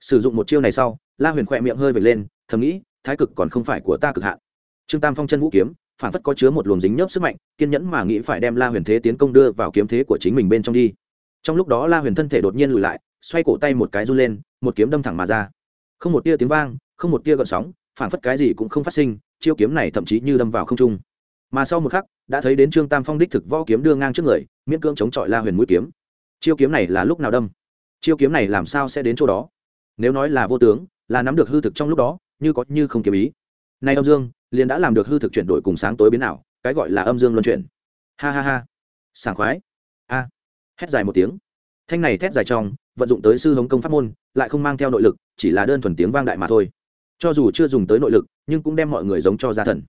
Sử dụng một chiêu này sau, la huyền khỏe miệng hơi vệt lên, thầm nghĩ, thái cực còn không phải của ta cực hạn. Trương tam phong chân vũ kiếm, phản phất có chứa một luồng dính nhớp sức mạnh, kiên nhẫn mà nghĩ phải đem la huyền thế tiến công đưa vào kiếm thế của chính mình bên trong đi. Trong lúc đó la huyền thân thể đột nhiên lùi lại, xoay cổ tay một cái run lên, một kiếm đâm thẳng mà ra. Không một tia tiếng vang, không một tia gợn sóng, phản phất cái gì cũng không phát sinh, chiêu kiếm này thậm chí như đâm vào không trung mà sau một khắc, đã thấy đến trương tam phong đích thực võ kiếm đưa ngang trước người, miễn cưỡng chống chọi la huyền mũi kiếm. Chiêu kiếm này là lúc nào đâm? Chiêu kiếm này làm sao sẽ đến chỗ đó? Nếu nói là vô tướng, là nắm được hư thực trong lúc đó, như có như không kiếm ý. Nay âm dương, liền đã làm được hư thực chuyển đổi cùng sáng tối biến ảo cái gọi là âm dương luân chuyển. Ha ha ha. Sảng khoái. A. Hét dài một tiếng. Thanh này thét dài trong, vận dụng tới sư hống công pháp môn, lại không mang theo nội lực, chỉ là đơn thuần tiếng vang đại mà thôi. Cho dù chưa dùng tới nội lực, nhưng cũng đem mọi người giống cho gia thần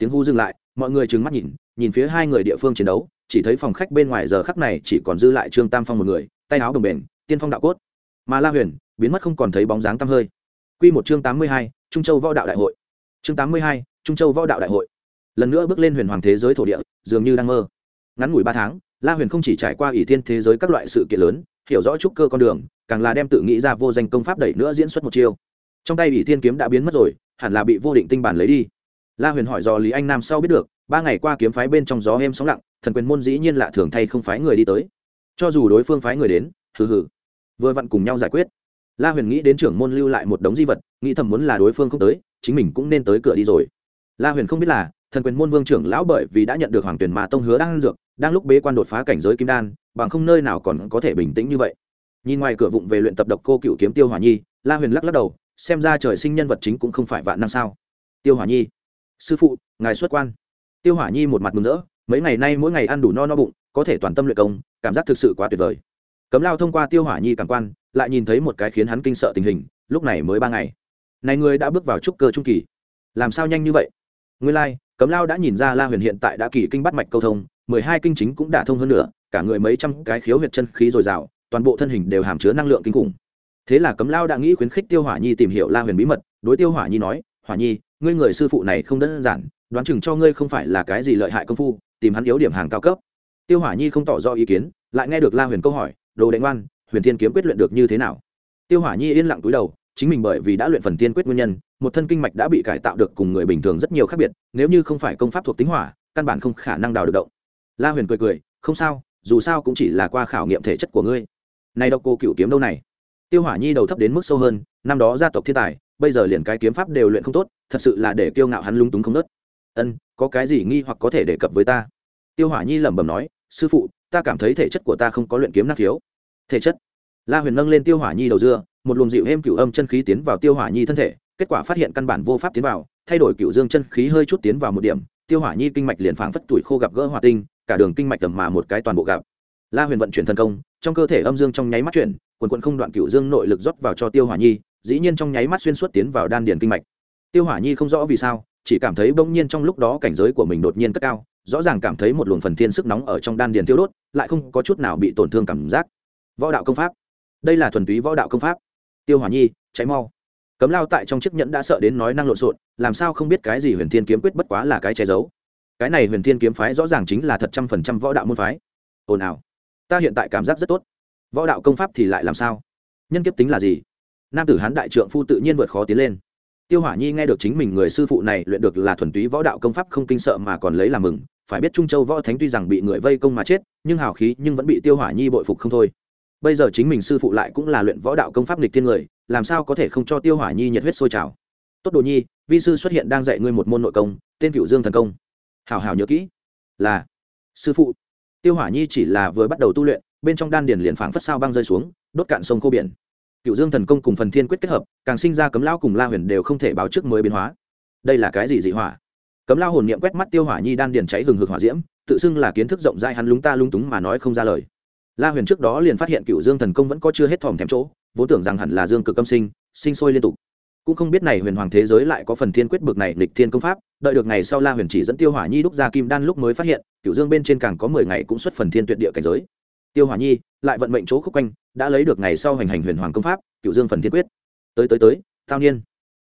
tiếng hu dừng lại, mọi người trừng mắt nhìn nhìn phía hai người địa phương chiến đấu, chỉ thấy phòng khách bên ngoài giờ khắc này chỉ còn dư lại trương tam phong một người, tay áo đồng bền, tiên phong đạo cốt. Mà la huyền, biến mất không còn thấy bóng dáng tăm hơi. Q một chương tám mươi hai, trung châu võ đạo đại hội. Chương tám mươi hai, trung châu võ đạo đại hội. Lần nữa bước lên huyền hoàng thế giới thổ địa, dường như đang mơ. Ngắn ngủi ba tháng, la huyền không chỉ trải qua ỷ thiên thế giới các loại sự kiện lớn, hiểu rõ trúc cơ con đường, càng là đem tự nghĩ ra vô danh công pháp đẩy nữa diễn xuất một chiêu. Trong tay ỷ thiên kiếm đã biến mất rồi, hẳn là bị vô định tinh bản lấy đi la huyền hỏi do lý anh nam sau biết được, ba ngày qua kiếm phái bên trong gió êm sóng lặng, thần quyền môn dĩ nhiên lạ thường thay không phái người đi tới. Cho dù đối phương phái người đến, hừ hừ, vừa vặn cùng nhau giải quyết. La huyền nghĩ đến trưởng môn lưu lại một đống di vật, nghĩ thầm muốn là đối phương không tới, chính mình cũng nên tới cửa đi rồi. La huyền không biết là, thần quyền môn vương trưởng lão bởi vì đã nhận được hoàng tuyển mà tông hứa đang dược, đang lúc bế quan đột phá cảnh giới kim đan, bằng không nơi nào còn có thể bình tĩnh như vậy. Nhìn ngoài cửa vụng về luyện tập độc cô cựu kiếm tiêu hỏa nhi, la huyền lắc lắc đầu, xem ra trời sinh nhân vật chính cũng không phải vạn năm sao. Tiêu hỏa nhi sư phụ ngài xuất quan. Tiêu hỏa nhi một mặt mừng rỡ mấy ngày nay mỗi ngày ăn đủ no no bụng có thể toàn tâm luyện công cảm giác thực sự quá tuyệt vời. Cấm lao thông qua tiêu hỏa nhi cảm quan lại nhìn thấy một cái khiến hắn kinh sợ tình hình lúc này mới ba ngày. Này người đã bước vào trúc cơ trung kỳ. Làm sao nhanh như vậy? Nguyên lai、like, cấm lao đã nhìn ra la huyền hiện tại đã kỳ kinh bắt mạch câu thông mười hai kinh chính cũng đã thông hơn nữa cả người mấy trăm cái khiếu huyệt chân khí dồi dào toàn bộ thân hình đều hàm chứa năng lượng kinh khủng. Thế là cấm lao đã nghĩ khuyến khích tiêu hỏa nhi tìm hiểu la huyền bí mật đối tiêu hỏa nhi nói hỏa nhi ngươi người sư phụ này không đơn giản, đoán chừng cho ngươi không phải là cái gì lợi hại công phu, tìm hắn yếu điểm hàng cao cấp. Tiêu hỏa nhi không tỏ rõ ý kiến, lại nghe được la huyền câu hỏi, đồ đánh oan, huyền thiên kiếm quyết luyện được như thế nào? Tiêu hỏa nhi yên lặng túi đầu, chính mình bởi vì đã luyện phần tiên quyết nguyên nhân, một thân kinh mạch đã bị cải tạo được cùng người bình thường rất nhiều khác biệt, nếu như không phải công pháp thuộc tính hỏa, căn bản không khả năng đào được động. La huyền cười cười, không sao, dù sao cũng chỉ là qua khảo nghiệm thể chất của ngươi. Này độc cô cựu kiếm đâu này? Tiêu hỏa nhi đầu thấp đến mức sâu hơn, năm đó gia tộc thiên tài bây giờ liền cái kiếm pháp đều luyện không tốt, thật sự là để kiêu ngạo hắn lung túng không nớt. Ân, có cái gì nghi hoặc có thể đề cập với ta? Tiêu hỏa nhi lẩm bẩm nói, sư phụ, ta cảm thấy thể chất của ta không có luyện kiếm năng khiếu. Thể chất? La huyền nâng lên tiêu hỏa nhi đầu dưa, một luồng dịu êm cửu âm chân khí tiến vào tiêu hỏa nhi thân thể, kết quả phát hiện căn bản vô pháp tiến vào, thay đổi cửu dương chân khí hơi chút tiến vào một điểm, tiêu hỏa nhi kinh mạch liền phảng phất tuổi khô gặp gỡ hỏa tinh, cả đường kinh mạch tầm mà một cái toàn bộ gặp. La huyền vận chuyển thần công, trong cơ thể âm dương trong nháy mắt chuyển, quần quận không đoạn cửu dương nội lực rót vào cho tiêu hỏa nhi dĩ nhiên trong nháy mắt xuyên suốt tiến vào đan điền kinh mạch. Tiêu hỏa nhi không rõ vì sao, chỉ cảm thấy bỗng nhiên trong lúc đó cảnh giới của mình đột nhiên cất cao, rõ ràng cảm thấy một luồng phần thiên sức nóng ở trong đan điền tiêu đốt, lại không có chút nào bị tổn thương cảm giác. Võ đạo công pháp. Đây là thuần túy võ đạo công pháp. Tiêu hỏa nhi cháy mau. Cấm lao tại trong chiếc nhẫn đã sợ đến nói năng lộn xộn, làm sao không biết cái gì huyền thiên kiếm quyết bất quá là cái che giấu. Cái này huyền thiên kiếm phái rõ ràng chính là thật trăm phần trăm võ đạo môn phái. Ồn ào. Ta hiện tại cảm giác rất tốt. Võ đạo công pháp thì lại làm sao? Nhân kiếp tính là gì? Nam tử hán đại trượng phu tự nhiên vượt khó tiến lên. Tiêu hỏa nhi nghe được chính mình người sư phụ này luyện được là thuần túy võ đạo công pháp không kinh sợ mà còn lấy làm mừng, phải biết trung châu võ thánh tuy rằng bị người vây công mà chết, nhưng hào khí nhưng vẫn bị tiêu hỏa nhi bội phục không thôi. Bây giờ chính mình sư phụ lại cũng là luyện võ đạo công pháp nghịch thiên người, làm sao có thể không cho tiêu hỏa nhi nhiệt huyết sôi trào? Tốt đồ nhi, vi sư xuất hiện đang dạy ngươi một môn nội công, tên cựu dương thần công. Hào hào nhớ kỹ. Là, sư phụ. Tiêu hỏa nhi chỉ là vừa bắt đầu tu luyện, bên trong đan điền liền phảng phất sao băng rơi xuống, đốt cạn sông khô biển cựu dương thần công cùng phần thiên quyết kết hợp, càng sinh ra cấm lao cùng la huyền đều không thể báo trước mới biến hóa. Đây là cái gì dị hỏa? Cấm lao hồn niệm quét mắt tiêu hỏa nhi đan điền cháy hừng hực hỏa diễm, tự xưng là kiến thức rộng rãi, hắn lúng ta lung túng mà nói không ra lời. La huyền trước đó liền phát hiện cựu dương thần công vẫn có chưa hết thòm thèm chỗ, vốn tưởng rằng hẳn là dương cực âm sinh sinh sôi liên tục. Cũng không biết này huyền hoàng thế giới lại có phần thiên quyết bực này lịch thiên công pháp, đợi được ngày sau la huyền chỉ dẫn tiêu hỏa nhi đúc ra kim đan lúc mới phát hiện cựu dương bên trên càng có mười ngày cũng xuất phần thiên tuyệt địa cảnh giới tiêu hỏa nhi lại vận mệnh chỗ khúc quanh đã lấy được ngày sau hành hành huyền hoàng công pháp cựu dương phần thiên quyết. Tới tới tới tao niên.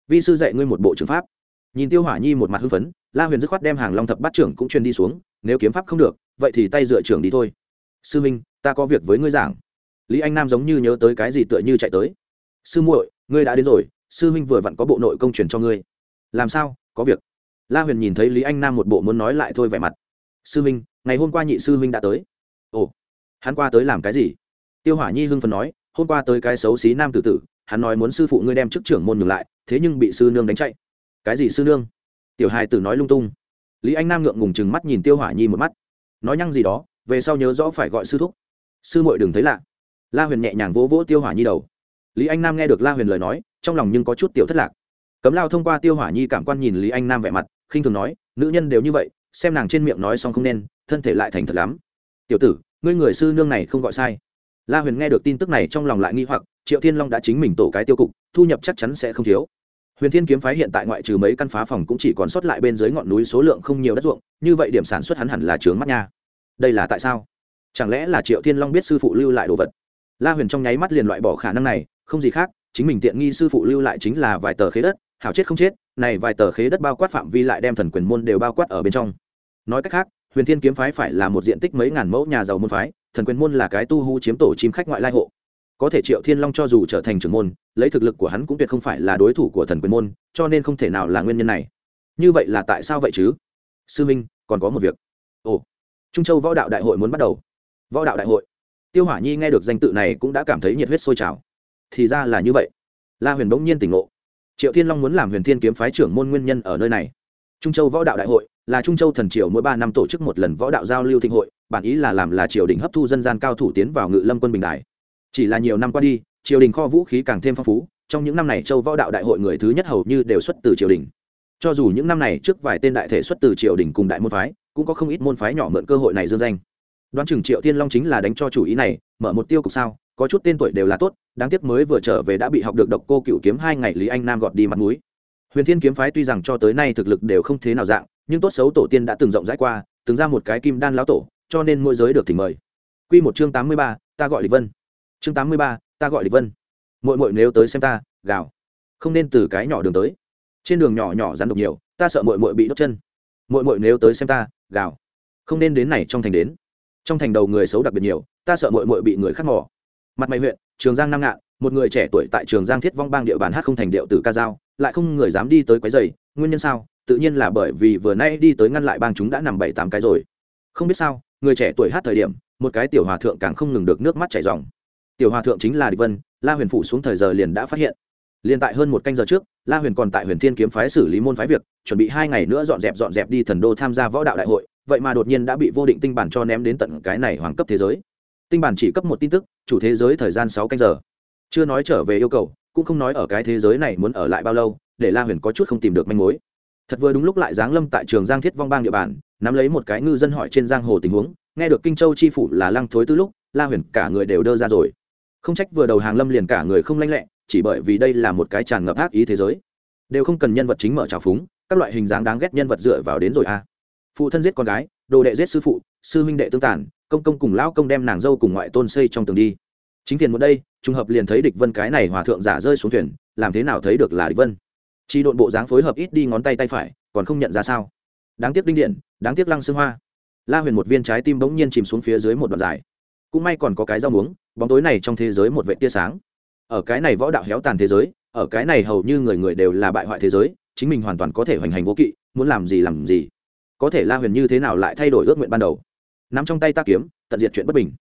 Vi sư dạy ngươi một bộ trường pháp. Nhìn tiêu hỏa nhi một mặt hưng phấn la huyền dứt khoát đem hàng long thập bát trưởng cũng truyền đi xuống nếu kiếm pháp không được vậy thì tay dựa trưởng đi thôi. Sư minh ta có việc với ngươi giảng. Lý anh nam giống như nhớ tới cái gì tựa như chạy tới. Sư muội ngươi đã đến rồi sư Minh vừa vặn có bộ nội công truyền cho ngươi. Làm sao có việc? La huyền nhìn thấy lý anh nam một bộ muốn nói lại thôi vẻ mặt. Sư Minh, ngày hôm qua nhị sư Minh đã tới. Ồ hắn qua tới làm cái gì? Tiêu hỏa nhi hưng phần nói, hôm qua tới cái xấu xí nam tử tử, hắn nói muốn sư phụ ngươi đem chức trưởng môn ngừng lại, thế nhưng bị sư nương đánh chạy. Cái gì sư nương? Tiểu hài tử nói lung tung. Lý anh nam ngượng ngùng chừng mắt nhìn tiêu hỏa nhi một mắt. Nói nhăng gì đó, về sau nhớ rõ phải gọi sư thúc. Sư muội đừng thấy lạ. La huyền nhẹ nhàng vỗ vỗ tiêu hỏa nhi đầu. Lý anh nam nghe được la huyền lời nói, trong lòng nhưng có chút tiểu thất lạc. Cấm lao thông qua tiêu hỏa nhi cảm quan nhìn lý anh nam vẻ mặt, khinh thường nói, nữ nhân đều như vậy, xem nàng trên miệng nói xong không nên, thân thể lại thành thật lắm. Tiểu tử ngươi người sư nương này không gọi sai. La huyền nghe được tin tức này trong lòng lại nghi hoặc, triệu thiên long đã chính mình tổ cái tiêu cục, thu nhập chắc chắn sẽ không thiếu. Huyền thiên kiếm phái hiện tại ngoại trừ mấy căn phá phòng cũng chỉ còn sót lại bên dưới ngọn núi số lượng không nhiều đất ruộng, như vậy điểm sản xuất hắn hẳn là trướng mắt nha. Đây là tại sao? Chẳng lẽ là triệu thiên long biết sư phụ lưu lại đồ vật? La huyền trong nháy mắt liền loại bỏ khả năng này, không gì khác, chính mình tiện nghi sư phụ lưu lại chính là vài tờ khế đất, hảo chết không chết, này vài tờ khế đất bao quát phạm vi lại đem thần quyền môn đều bao quát ở bên trong. Nói cách khác huyền thiên kiếm phái phải là một diện tích mấy ngàn mẫu nhà giàu môn phái, thần quyền môn là cái tu hú chiếm tổ chim khách ngoại lai hộ. Có thể triệu thiên long cho dù trở thành trưởng môn, lấy thực lực của hắn cũng tuyệt không phải là đối thủ của thần quyền môn, cho nên không thể nào là nguyên nhân này. Như vậy là tại sao vậy chứ? Sư minh, còn có một việc. Ồ, trung châu võ đạo đại hội muốn bắt đầu. Võ đạo đại hội. Tiêu hỏa nhi nghe được danh tự này cũng đã cảm thấy nhiệt huyết sôi trào. Thì ra là như vậy. La huyền bỗng nhiên tỉnh ngộ. Triệu thiên long muốn làm huyền thiên kiếm phái trưởng môn nguyên nhân ở nơi này. Trung châu võ đạo đại hội là trung châu thần triều mỗi ba năm tổ chức một lần võ đạo giao lưu thịnh hội, bản ý là làm là triều đình hấp thu dân gian cao thủ tiến vào ngự lâm quân bình đại chỉ là nhiều năm qua đi, triều đình kho vũ khí càng thêm phong phú, trong những năm này châu võ đạo đại hội người thứ nhất hầu như đều xuất từ triều đình. Cho dù những năm này trước vài tên đại thể xuất từ triều đình cùng đại môn phái, cũng có không ít môn phái nhỏ mượn cơ hội này dương danh. Đoán chừng triệu thiên long chính là đánh cho chủ ý này, mở một tiêu cục sao, có chút tên tuổi đều là tốt, đáng tiếc mới vừa trở về đã bị học được độc cô cựu kiếm hai ngày lý anh nam gọt đi mặt núi huyền thiên kiếm phái tuy rằng cho tới nay thực lực đều không thế nào dạng nhưng tốt xấu tổ tiên đã từng rộng rãi qua, từng ra một cái kim đan lão tổ, cho nên mỗi giới được thỉnh mời. Q một chương tám mươi ba, ta gọi Lý vân. Chương tám mươi ba, ta gọi Lý vân. Mội mội nếu tới xem ta, gào. Không nên từ cái nhỏ đường tới. Trên đường nhỏ nhỏ rắn độc nhiều, ta sợ mội mội bị đốt chân. Mội mội nếu tới xem ta, gào. Không nên đến này trong thành đến. Trong thành đầu người xấu đặc biệt nhiều, ta sợ mội mội bị người khắc mỏ mặt mày huyện, trường giang nam ngạn, một người trẻ tuổi tại trường giang thiết vong bang địa bàn hát không thành điệu từ ca dao, lại không người dám đi tới quái dày nguyên nhân sao? Tự nhiên là bởi vì vừa nay đi tới ngăn lại bang chúng đã nằm bảy tám cái rồi. Không biết sao, người trẻ tuổi hát thời điểm, một cái tiểu hòa thượng càng không ngừng được nước mắt chảy ròng. tiểu hòa thượng chính là địch vân, la huyền phủ xuống thời giờ liền đã phát hiện. Liền tại hơn một canh giờ trước, la huyền còn tại huyền thiên kiếm phái xử lý môn phái việc, chuẩn bị hai ngày nữa dọn dẹp dọn dẹp đi thần đô tham gia võ đạo đại hội, vậy mà đột nhiên đã bị vô định tinh bản cho ném đến tận cái này hoàng cấp thế giới. Tinh bản chỉ cấp một tin tức, chủ thế giới thời gian sáu canh giờ. Chưa nói trở về yêu cầu, cũng không nói ở cái thế giới này muốn ở lại bao lâu, để la huyền có chút không tìm được manh mối thật vừa đúng lúc lại giáng lâm tại trường giang thiết vong bang địa bàn, nắm lấy một cái ngư dân hỏi trên giang hồ tình huống, nghe được kinh châu chi phủ là lăng thối tư lúc, la huyền cả người đều đơ ra rồi. Không trách vừa đầu hàng lâm liền cả người không lanh lẹ, chỉ bởi vì đây là một cái tràn ngập ác ý thế giới. Đều không cần nhân vật chính mở trào phúng, các loại hình dáng đáng ghét nhân vật dựa vào đến rồi a à. phụ thân giết con gái, đồ đệ giết sư phụ, sư huynh đệ tương tàn, công công cùng lão công đem nàng dâu cùng ngoại tôn xây trong tường đi. Chính tiền một đây, trùng hợp liền thấy địch vân cái này hòa thượng giả rơi xuống thuyền, làm thế nào thấy được là địch vân? Chỉ độn bộ dáng phối hợp ít đi ngón tay tay phải, còn không nhận ra sao. Đáng tiếc đinh điện, đáng tiếc lăng xương hoa. La huyền một viên trái tim bỗng nhiên chìm xuống phía dưới một đoạn dài. Cũng may còn có cái rau muống, bóng tối này trong thế giới một vệ tia sáng. Ở cái này võ đạo héo tàn thế giới, ở cái này hầu như người người đều là bại hoại thế giới, chính mình hoàn toàn có thể hoành hành vô kỵ, muốn làm gì làm gì. Có thể la huyền như thế nào lại thay đổi ước nguyện ban đầu? N ắ m trong tay ta kiếm, tận diệt chuyện bất bình.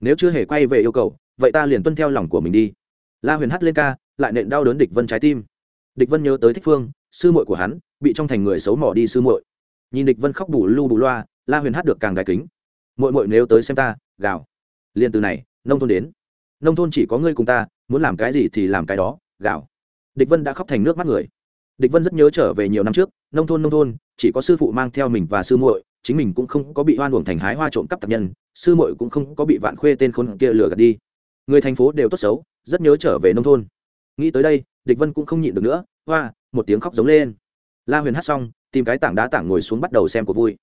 Nếu chưa hề quay về yêu cầu, vậy ta liền tuân theo lòng của mình đi. La huyền hắt lên ca, lại nện đau đớn địch vân trái tim địch vân nhớ tới thích phương, sư muội của hắn, bị trong thành người xấu mỏ đi sư muội. Nhìn địch vân khóc bù lu bù loa, la huyền hát được càng gài kính. Muội muội nếu tới xem ta, gào. Liền từ này, nông thôn đến. Nông thôn chỉ có ngươi cùng ta, muốn làm cái gì thì làm cái đó, gào. Địch vân đã khóc thành nước mắt người. Địch vân rất nhớ trở về nhiều năm trước, nông thôn nông thôn, chỉ có sư phụ mang theo mình và sư muội, chính mình cũng không có bị hoan uổng thành hái hoa trộm cắp tập nhân, sư muội cũng không có bị vạn khuê tên khốn kia lừa gạt đi. Người thành phố đều tốt xấu, rất nhớ trở về nông thôn. Nghĩ tới đây địch vân cũng không nhịn được nữa, hoa, một tiếng khóc giống lên. La huyền hát xong, tìm cái tảng đá tảng ngồi xuống bắt đầu xem cuộc vui.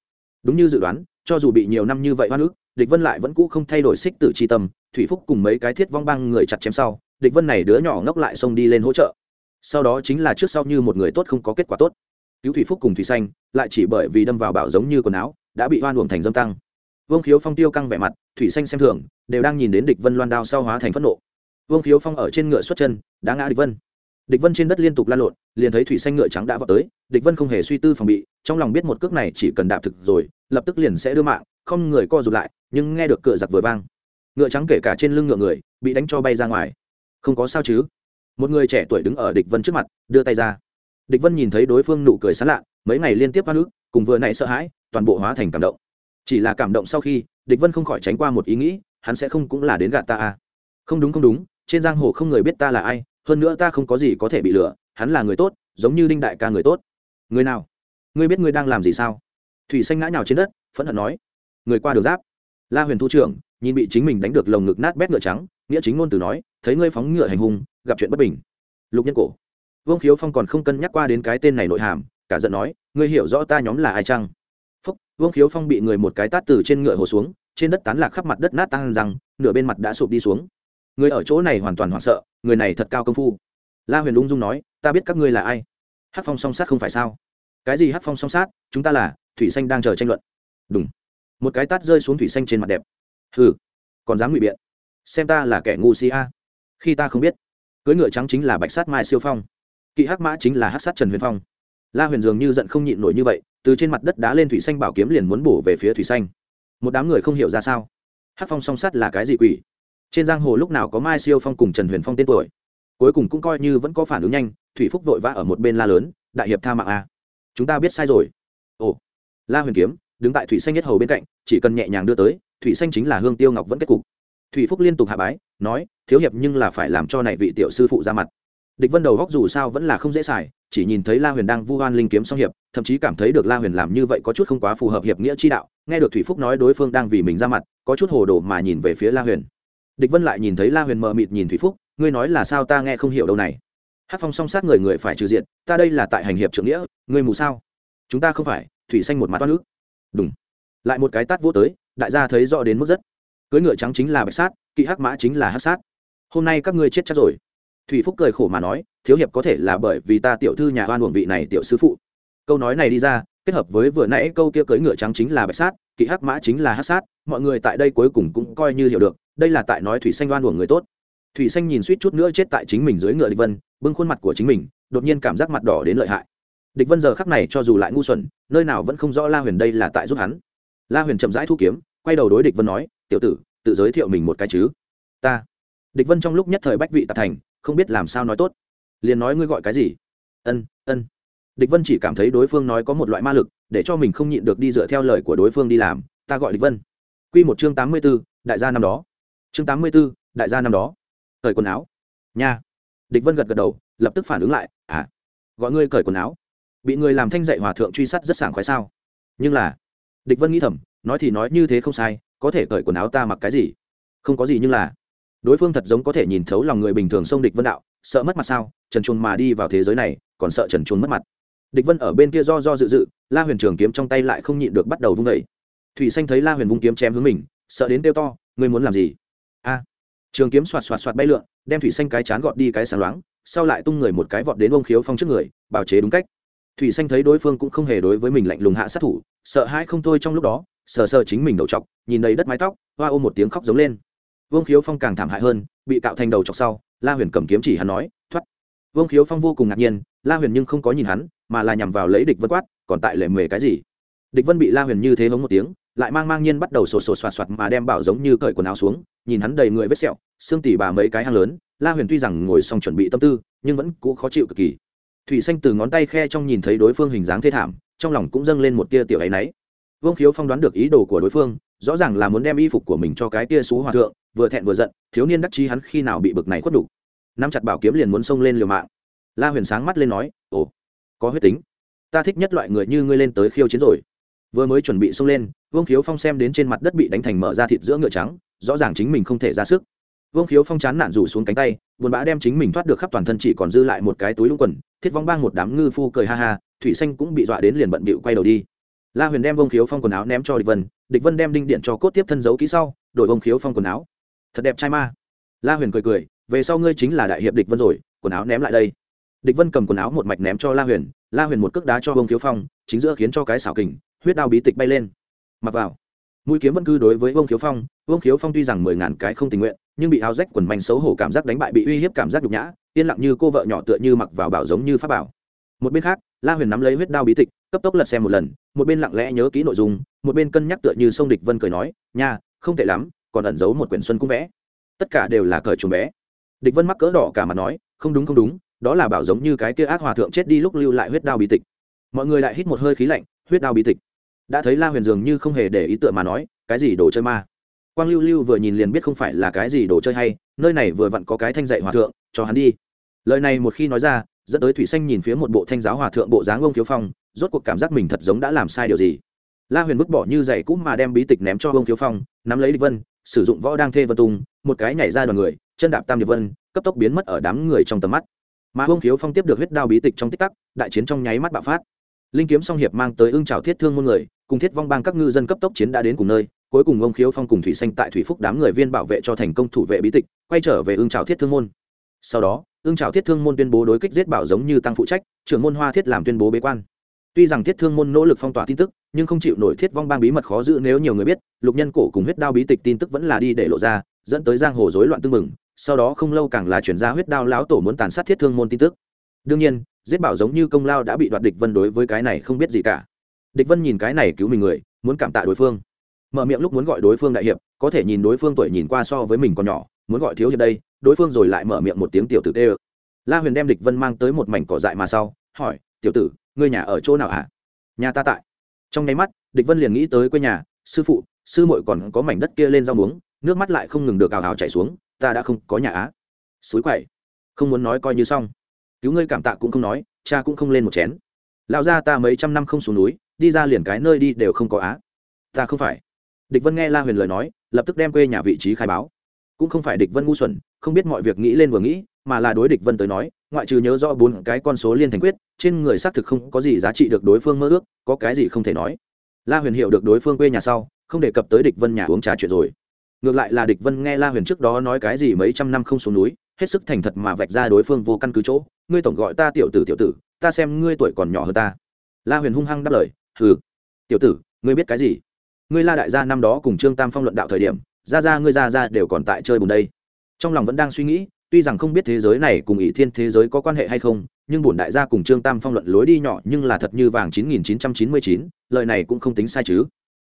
Đúng như dự đoán, cho dù bị nhiều năm như vậy hoa nước địch vân lại vẫn cũ không thay đổi xích tử c tâm, thủy phúc cùng mấy cái thiết vong băng người chặt chém sau, địch vân này đứa nhỏ ngốc lại xông đi lên hỗ trợ. Sau đó chính là trước sau như một người tốt không có kết quả tốt. Cứu thủy phúc cùng thủy xanh, lại chỉ bởi vì đâm vào bảo giống như quần áo, đã bị hoan uổng thành dâm tăng. Vương khiếu phong tiêu căng vẻ mặt, thủy xanh xem thường, đều đang nhìn đến địch vân loan đao sau hóa thành phẫn nộ. Vương khiếu phong ở trên ngựa xuất chân, đã ngã địch vân địch vân trên đất liên tục lan lộn, liền thấy thủy xanh ngựa trắng đã vào tới, địch vân không hề suy tư phòng bị, trong lòng biết một cước này chỉ cần đạp thực rồi, lập tức liền sẽ đưa mạng, không người co rụt lại, nhưng nghe được cựa giặc vừa vang. Ngựa trắng kể cả trên lưng ngựa người, bị đánh cho bay ra ngoài. Không có sao chứ? Một người trẻ tuổi đứng ở địch vân trước mặt, đưa tay ra. Địch vân nhìn thấy đối phương nụ cười sán lạ, mấy ngày liên tiếp hoa nước cùng vừa nãy sợ hãi, toàn bộ hóa thành cảm động. Chỉ là cảm động sau khi, địch vân không khỏi tránh qua một ý nghĩ, hắn sẽ không cũng là đến gạt ta à? Không đúng không đúng, trên giang hồ không người biết ta là ai hơn nữa ta không có gì có thể bị lừa, hắn là người tốt, giống như đinh đại ca người tốt. Người nào? Ngươi biết ngươi đang làm gì sao? Thủy xanh ngã nhào trên đất, phẫn hận nói. Người qua đường giáp. La huyền thu trưởng, nhìn bị chính mình đánh được lồng ngực nát bét ngựa trắng, nghĩa chính ngôn từ nói, thấy ngươi phóng ngựa hành hung, gặp chuyện bất bình. Lục nhân cổ. Vương khiếu phong còn không cân nhắc qua đến cái tên này nội hàm, cả giận nói, ngươi hiểu rõ ta nhóm là ai chăng? Phúc, vương khiếu phong bị người một cái tát từ trên ngựa hồ xuống, trên đất tán lạc khắp mặt đất nát tan rằng nửa bên mặt đã sụp đi xuống người ở chỗ này hoàn toàn hoảng sợ người này thật cao công phu. La huyền ung dung nói ta biết các ngươi là ai. Hát phong song sát không phải sao? Cái gì hát phong song sát? Chúng ta là thủy xanh đang chờ tranh luận. Đúng một cái tát rơi xuống thủy xanh trên mặt đẹp. Hừ, còn dám ngụy biện? Xem ta là kẻ ngu si a. Khi ta không biết cưới ngựa trắng chính là bạch sát mai siêu phong kỵ hắc mã chính là hắc sát trần huyền phong. La huyền dường như giận không nhịn nổi như vậy từ trên mặt đất đá lên thủy xanh bảo kiếm liền muốn bổ về phía thủy xanh. Một đám người không hiểu ra sao. Hắc phong song sát là cái gì quỷ? Trên giang hồ lúc nào có mai siêu phong cùng trần huyền phong tên tuổi? Cuối cùng cũng coi như vẫn có phản ứng nhanh, thủy phúc vội vã ở một bên la lớn, đại hiệp tha mạng a. Chúng ta biết sai rồi. Ồ. La huyền kiếm, đứng tại thủy xanh nhất hầu bên cạnh, chỉ cần nhẹ nhàng đưa tới, thủy xanh chính là hương tiêu ngọc vẫn kết cục. Thủy phúc liên tục hạ bái, nói, thiếu hiệp nhưng là phải làm cho này vị tiểu sư phụ ra mặt. Địch vân đầu góc dù sao vẫn là không dễ xài, chỉ nhìn thấy la huyền đang vu oan linh kiếm song hiệp, thậm chí cảm thấy được la huyền làm như vậy có chút không quá phù hợp hiệp nghĩa chi đạo. Nghe được thủy phúc nói đối phương đang vì mình ra mặt, có chút hồ đồ mà nhìn về phía la huyền địch vân lại nhìn thấy la huyền mờ mịt nhìn thủy phúc, ngươi nói là sao ta nghe không hiểu đâu này? Hát phong song sát người người phải trừ diện ta đây là tại hành hiệp trưởng nghĩa, ngươi mù sao? Chúng ta không phải, thủy xanh một mặt toát nước đúng lại một cái tát vô tới, đại gia thấy rõ đến mức rất. Cưới ngựa trắng chính là bạch sát, kỵ hắc mã chính là hắc sát. Hôm nay các ngươi chết chắc rồi. Thủy phúc cười khổ mà nói, thiếu hiệp có thể là bởi vì ta tiểu thư nhà oan uổng vị này tiểu sư phụ. Câu nói này đi ra, kết hợp với vừa nãy câu kia cưới ngựa trắng chính là bạch sát, kỵ hắc mã chính là hắc sát, mọi người tại đây cuối cùng cũng coi như hiểu được đây là tại nói thủy xanh oan uổng người tốt. Thủy xanh nhìn suýt chút nữa chết tại chính mình dưới ngựa địch vân, bưng khuôn mặt của chính mình, đột nhiên cảm giác mặt đỏ đến lợi hại. Địch vân giờ khắc này cho dù lại ngu xuẩn, nơi nào vẫn không rõ la huyền đây là tại giúp hắn. La huyền chậm rãi thu kiếm, quay đầu đối địch vân nói, tiểu tử, tự giới thiệu mình một cái chứ. Ta. Địch vân trong lúc nhất thời bách vị tạp thành, không biết làm sao nói tốt. Liền nói ngươi gọi cái gì? Ân ân. Địch vân chỉ cảm thấy đối phương nói có một loại ma lực, để cho mình không nhịn được đi dựa theo lời của đối phương đi làm. Ta gọi địch vân. Q một chương tám mươi b ố đại gia năm đó chương tám mươi b ố đại gia năm đó. Cởi quần áo. Nha. Địch vân gật gật đầu, lập tức phản ứng lại à gọi ngươi cởi quần áo. Bị người làm thanh dạy hòa thượng truy sát rất sảng khoái sao? Nhưng là, địch vân nghĩ thầm, nói thì nói như thế không sai, có thể cởi quần áo ta mặc cái gì? Không có gì nhưng là, đối phương thật giống có thể nhìn thấu lòng người bình thường xông địch vân đạo, sợ mất mặt sao? Trần chuồn mà đi vào thế giới này, còn sợ trần chuồn mất mặt. Địch vân ở bên kia do do dự dự, la huyền trường kiếm trong tay lại không nhịn được bắt đầu vung vẩy thủy xanh thấy la huyền vung kiếm chém hướng mình, sợ đến kêu to, ngươi muốn làm gì? Trường kiếm xoạt xoạt xoạt bay lượn, đem thủy xanh cái chán gọt đi cái sáng loáng, sau lại tung người một cái vọt đến ông khiếu phong trước người, bào chế đúng cách. Thủy xanh thấy đối phương cũng không hề đối với mình lạnh lùng hạ sát thủ, sợ hãi không thôi trong lúc đó, sờ sờ chính mình đầu chọc, nhìn đầy đất mái tóc, hoa ôm một tiếng khóc giống lên. Vương khiếu phong càng thảm hại hơn, bị cạo thành đầu chọc sau, la huyền cầm kiếm chỉ hắn nói, thoát. Vương khiếu phong vô cùng ngạc nhiên, la huyền nhưng không có nhìn hắn, mà là nhằm vào lấy địch vân quát, còn tại lệ mề cái gì? Địch vân bị la huyền như thế hống một tiếng lại mang mang nhiên bắt đầu sột sột soạt soạt mà đem bảo giống như cởi quần áo xuống, nhìn hắn đầy người vết sẹo, xương tỉ bà mấy cái hang lớn, la huyền tuy rằng ngồi xong chuẩn bị tâm tư, nhưng vẫn cũ khó chịu cực kỳ. Thủy xanh từ ngón tay khe trong nhìn thấy đối phương hình dáng thê thảm, trong lòng cũng dâng lên một tia tiểu áy náy. Vương khiếu phong đoán được ý đồ của đối phương, rõ ràng là muốn đem y phục của mình cho cái tia xú hòa thượng, vừa thẹn vừa giận, thiếu niên đắc chí hắn khi nào bị bực này khuất đủ. Nắm chặt bảo kiếm liền muốn xông lên liều mạng. La huyền sáng mắt lên nói, ồ, có huyết tính. Ta thích nhất loại người như ngươi lên tới khiêu chiến rồi. Vừa mới chuẩn bị xông lên vương khiếu phong xem đến trên mặt đất bị đánh thành mở ra thịt giữa ngựa trắng, rõ ràng chính mình không thể ra sức. vương khiếu phong chán nản rủ xuống cánh tay, buồn bã đem chính mình thoát được khắp toàn thân chỉ còn dư lại một cái túi lũng quần, thiết vong bang một đám ngư phu cười ha ha, thủy xanh cũng bị dọa đến liền bận bịu quay đầu đi. La huyền đem vương khiếu phong quần áo ném cho địch vân địch vân đem đinh điện cho cốt tiếp thân giấu kỹ sau, đổi vương khiếu phong quần áo. Thật đẹp trai ma. La huyền cười cười, về sau ngươi chính là đại hiệp địch vân rồi, quần áo ném lại đây. Địch vân cầm quần áo một mạch ném cho la huyền la huyền một cước đá cho vương khiếu phong, chính giữa khiến cho cái xảo kình, huyết đao bí tịch bay lên mặc vào. Mũi kiếm vẫn cứ đối với vương khiếu phong, vương khiếu phong tuy rằng mười ngàn cái không tình nguyện, nhưng bị áo rách quần manh xấu hổ cảm giác đánh bại bị uy hiếp cảm giác nhục nhã, yên lặng như cô vợ nhỏ tựa như mặc vào bảo giống như pháp bảo. Một bên khác, la huyền nắm lấy huyết đao bí tịch, cấp tốc lật xem một lần, một bên lặng lẽ nhớ kỹ nội dung, một bên cân nhắc tựa như sông địch vân cười nói, nha, không tệ lắm, còn ẩn giấu một quyển xuân cũng vẽ. Tất cả đều là cởi chuồng bé. Địch vân mắc cỡ đỏ cả mà nói, không đúng không đúng, đó là bảo giống như cái kia ác hòa thượng chết đi lúc lưu lại huyết đao bí tịch. Mọi người lại hít một hơi khí lạnh, huyết đao bí tịch? Đã thấy la huyền dường như không hề để ý tựa mà nói, cái gì đồ chơi ma? Quang lưu lưu vừa nhìn liền biết không phải là cái gì đồ chơi hay, nơi này vừa vặn có cái thanh dạy hòa thượng, cho hắn đi. Lời này một khi nói ra, dẫn tới thủy xanh nhìn phía một bộ thanh giáo hòa thượng bộ dáng ông thiếu phong, rốt cuộc cảm giác mình thật giống đã làm sai điều gì. La huyền vứt bỏ như dậy cũ mà đem bí tịch ném cho ông thiếu phong, nắm lấy địch vân, sử dụng võ đang thê vân tung một cái nhảy ra đoàn người, chân đạp tam điệp vân, cấp tốc biến mất ở đám người trong tầm mắt. Mà ông thiếu phong tiếp được huyết đao bí tịch trong tích tắc, đại chiến trong nháy mắt bạo phát. Linh kiếm song hiệp mang tới ưng trào thiết thương muôn người cùng thiết vong bang các ngư dân cấp tốc chiến đã đến cùng nơi, cuối cùng ông khiếu phong cùng thủy xanh tại thủy phúc đám người viên bảo vệ cho thành công thủ vệ bí tịch, quay trở về ương trào thiết thương môn. Sau đó, ương trào thiết thương môn tuyên bố đối kích giết bảo giống như tăng phụ trách, trưởng môn hoa thiết làm tuyên bố bế quan. Tuy rằng thiết thương môn nỗ lực phong tỏa tin tức, nhưng không chịu nổi thiết vong bang bí mật khó giữ nếu nhiều người biết, lục nhân cổ cùng huyết đao bí tịch tin tức vẫn là đi để lộ ra, dẫn tới giang hồ rối loạn tương mừng sau đó không lâu càng là chuyển ra huyết đao lão tổ muốn tàn sát thiết thương môn tin tức. Đương nhiên, giết bảo giống như công lao đã bị đoạt địch vân đối với cái này không biết gì cả địch vân nhìn cái này cứu mình người, muốn cảm tạ đối phương. Mở miệng lúc muốn gọi đối phương đại hiệp, có thể nhìn đối phương tuổi nhìn qua so với mình còn nhỏ, muốn gọi thiếu hiệp đây, đối phương rồi lại mở miệng một tiếng tiểu tử tê ơ. La huyền đem địch vân mang tới một mảnh cỏ dại mà sau, hỏi, tiểu tử, ngươi nhà ở chỗ nào à? nhà ta tại. Trong nháy mắt, địch vân liền nghĩ tới quê nhà, sư phụ, sư muội còn có mảnh đất kia lên rau muống, nước mắt lại không ngừng được ào ào chảy xuống, ta đã không có nhà á. Suối quậy không muốn nói coi như xong. Cứu ngươi cảm tạ cũng không nói, cha cũng không lên một chén. Lão gia ta mấy trăm năm không xuống núi đi ra liền cái nơi đi đều không có á. Ta không phải. Địch vân nghe la huyền lời nói, lập tức đem quê nhà vị trí khai báo. Cũng không phải địch vân ngu xuẩn, không biết mọi việc nghĩ lên vừa nghĩ, mà là đối địch vân tới nói, ngoại trừ nhớ rõ bốn cái con số liên thành quyết, trên người xác thực không có gì giá trị được đối phương mơ ước, có cái gì không thể nói. La huyền hiểu được đối phương quê nhà sau, không đề cập tới địch vân nhà uống trà chuyện rồi. Ngược lại là địch vân nghe la huyền trước đó nói cái gì mấy trăm năm không xuống núi, hết sức thành thật mà vạch ra đối phương vô căn cứ chỗ. Ngươi tổng gọi ta tiểu tử tiểu tử, ta xem ngươi tuổi còn nhỏ hơn ta. La huyền hung hăng đáp lời hừ. Tiểu tử, ngươi biết cái gì? Ngươi la đại gia năm đó cùng trương tam phong luận đạo thời điểm ra ra ngươi ra ra đều còn tại chơi bùn đây. Trong lòng vẫn đang suy nghĩ, tuy rằng không biết thế giới này cùng ỷ thiên thế giới có quan hệ hay không, nhưng bổn đại gia cùng trương tam phong luận lối đi nhỏ nhưng là thật như vàng chín nghìn chín trăm chín mươi chín, lời này cũng không tính sai chứ.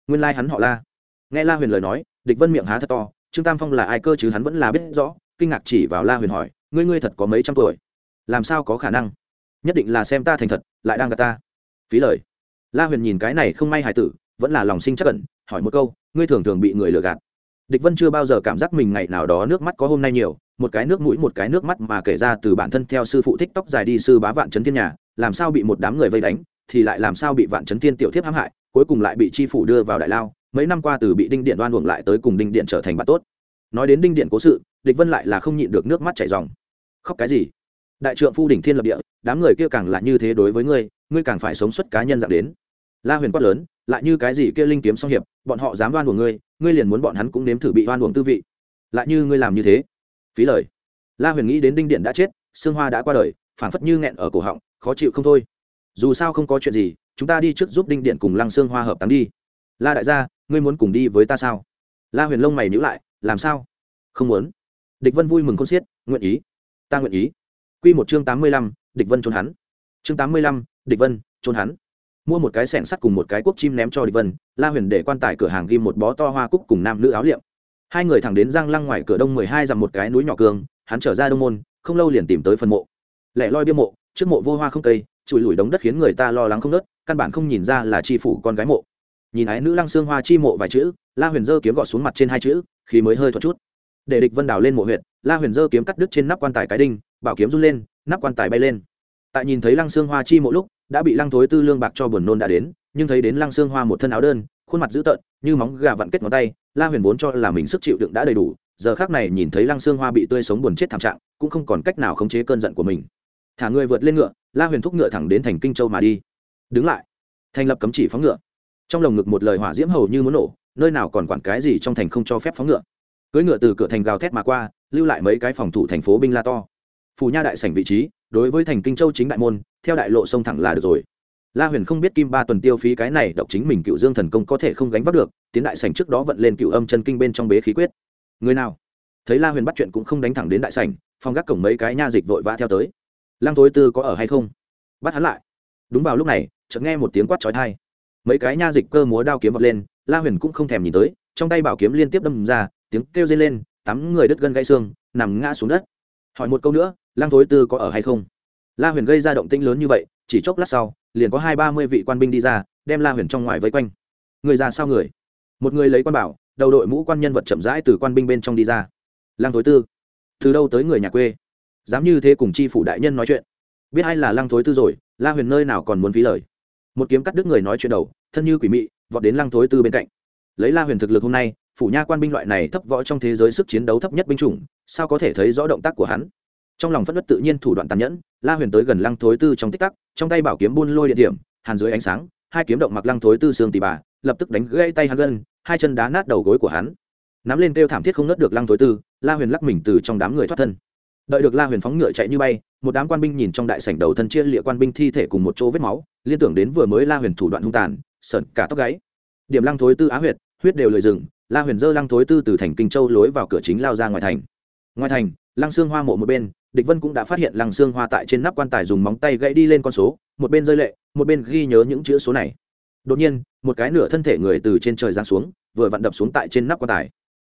Nguyên lai、like、hắn họ la. Nghe la huyền lời nói, địch vân miệng há thật to, trương tam phong là ai cơ chứ hắn vẫn là biết rõ, kinh ngạc chỉ vào la huyền hỏi, ngươi ngươi thật có mấy trăm tuổi? Làm sao có khả năng? Nhất định là xem ta thành thật, lại đang gặp ta. Phí lời la huyền nhìn cái này không may hài tử, vẫn là lòng sinh chắc cẩn hỏi một câu, ngươi thường thường bị người lừa gạt? Địch vân chưa bao giờ cảm giác mình ngày nào đó nước mắt có hôm nay nhiều, một cái nước mũi một cái nước mắt mà kể ra từ bản thân theo sư phụ thích tóc dài đi sư bá vạn trấn thiên nhà, làm sao bị một đám người vây đánh, thì lại làm sao bị vạn trấn thiên tiểu thiếp hãm hại, cuối cùng lại bị chi phủ đưa vào đại lao, mấy năm qua từ bị đinh điện đoan uổng lại tới cùng đinh điện trở thành bạn tốt. Nói đến đinh điện cố sự, địch vân lại là không nhịn được nước mắt chảy ròng. Khóc cái gì? Đại trượng phu đỉnh thiên lập địa, đám người kia càng là như thế đối với ngươi ngươi càng phải sống xuất cá nhân dạng đến. La huyền quát lớn, lại như cái gì kia linh kiếm song hiệp, bọn họ dám đoan của ngươi ngươi liền muốn bọn hắn cũng nếm thử bị đoan uổng tư vị. Lại như ngươi làm như thế. Phí lời. La huyền nghĩ đến đinh điện đã chết sương hoa đã qua đời, phảng phất như nghẹn ở cổ họng, khó chịu không thôi. Dù sao không có chuyện gì, chúng ta đi trước giúp đinh điện cùng lăng sương hoa hợp táng đi. La đại gia, ngươi muốn cùng đi với ta sao? La huyền lông mày nhữ lại, làm sao? Không muốn. Địch vân vui mừng con xiết, nguyện ý. Ta nguyện ý. Q một chương tám mươi lăm, địch vân trốn hắn. Chương tám mươi lăm địch vân, trốn hắn. Mua một cái sẻng sắt cùng một cái cuốc chim ném cho địch vân, la huyền để quan tài cửa hàng ghi một bó to hoa cúc cùng nam nữ áo liệm. Hai người thẳng đến giang lăng ngoài cửa đông mười hai dặm một cái núi nhỏ cường, hắn trở ra đông môn, không lâu liền tìm tới phần mộ. Lẻ loi bia mộ, trước mộ vô hoa không cây, chùi lủi đống đất khiến người ta lo lắng không nớt, căn bản không nhìn ra là chi phủ con gái mộ. Nhìn ái nữ lăng xương hoa chi mộ vài chữ, la huyền dơ kiếm gọt xuống mặt trên hai chữ khi mới hơi thoát chút. Để địch vân đào lên mộ huyện la huyền dơ kiếm cắt đứt trên nắp quan tài cái đinh, bảo kiếm run lên, nắp quan tài bay lên. Tại nhìn thấy lăng xương hoa chi mộ lúc đã bị lăng thối tư lương bạc cho buồn nôn đã đến, nhưng thấy đến lăng xương hoa một thân áo đơn, khuôn mặt dữ tợn, như móng gà vặn kết ngón tay, la huyền vốn cho là mình sức chịu đựng đã đầy đủ, giờ khác này nhìn thấy lăng xương hoa bị tươi sống buồn chết thảm trạng, cũng không còn cách nào khống chế cơn giận của mình. Thả người vượt lên ngựa, la huyền thúc ngựa thẳng đến thành kinh châu mà đi. Đứng lại. Thành lập cấm chỉ phóng ngựa. Trong lồng ngực một lời hỏa diễm hầu như muốn nổ, nơi nào còn quản cái gì trong thành không cho phép phóng ngựa. Cưỡi ngựa từ cửa thành gào thét mà qua, lưu lại mấy cái phòng thủ thành phố binh la to. Phù nha đại sảnh vị trí, đối với thành kinh châu chính đại môn theo đại lộ sông thẳng là được rồi. La huyền không biết kim ba tuần tiêu phí cái này độc chính mình cựu dương thần công có thể không gánh vác được, tiến đại sảnh trước đó vận lên cựu âm chân kinh bên trong bế khí quyết. Người nào? Thấy la huyền bắt chuyện cũng không đánh thẳng đến đại sảnh phong gác cổng mấy cái nha dịch vội vã theo tới. Lăng thối tư có ở hay không? Bắt hắn lại. Đúng vào lúc này, chợt nghe một tiếng quát trói thai mấy cái nha dịch cơ múa đao kiếm vọt lên, la huyền cũng không thèm nhìn tới, trong tay bảo kiếm liên tiếp đâm ra, tiếng kêu dây lên tắm người đứt gân gãy xương, nằm ngã xuống đất. Hỏi một câu nữa, lăng thối tư có ở hay không? La huyền gây ra động tĩnh lớn như vậy, chỉ chốc lát sau, liền có hai ba mươi vị quan binh đi ra, đem la huyền trong ngoài vây quanh. Người ra sao người? Một người lấy quan bảo, đầu đội mũ quan nhân vật chậm rãi từ quan binh bên trong đi ra. Lăng thối tư. Từ đâu tới người nhà quê? Dám như thế cùng chi phủ đại nhân nói chuyện. Biết ai là lăng thối tư rồi, la huyền nơi nào còn muốn phí lời? Một kiếm cắt đứt người nói chuyện đầu, thân như quỷ mị, vọt đến lăng thối tư bên cạnh. Lấy la huyền thực lực hôm nay, phủ nha quan binh loại này thấp võ trong thế giới sức chiến đấu thấp nhất binh chủng, sao có thể thấy rõ động tác của hắn? Trong lòng phất đất tự nhiên thủ đoạn tàn nhẫn, la huyền tới gần lăng thối tư trong tích tắc, trong tay bảo kiếm buôn lôi địa điểm, hàn dưới ánh sáng, hai kiếm động mặc lăng thối tư xương tì bà, lập tức đánh gãy tay hắn gân, hai chân đá nát đầu gối của hắn. Nắm lên kêu thảm thiết không nớt được lăng thối tư, la huyền lắc mình từ trong đám người thoát thân. Đợi được la huyền phóng ngựa chạy như bay, một đám quan binh nhìn trong đại sảnh đầu thân chia lịa quan binh thi thể cùng một chỗ vết máu, liên tưởng đến vừa mới la huyền thủ đoạn hung tàn, sợn cả tóc gáy. Điểm lăng thối tư á huyệt, huyết đều lười rừng, la huyền dơ lăng thối tư từ thành kinh châu lối vào cửa chính lao ra ngoài thành. Ngoài thành lăng xương hoa mộ một bên, địch vân cũng đã phát hiện lăng xương hoa tại trên nắp quan tài dùng móng tay gãy đi lên con số, một bên rơi lệ, một bên ghi nhớ những chữ số này. Đột nhiên, một cái nửa thân thể người từ trên trời giáng xuống, vừa vặn đập xuống tại trên nắp quan tài.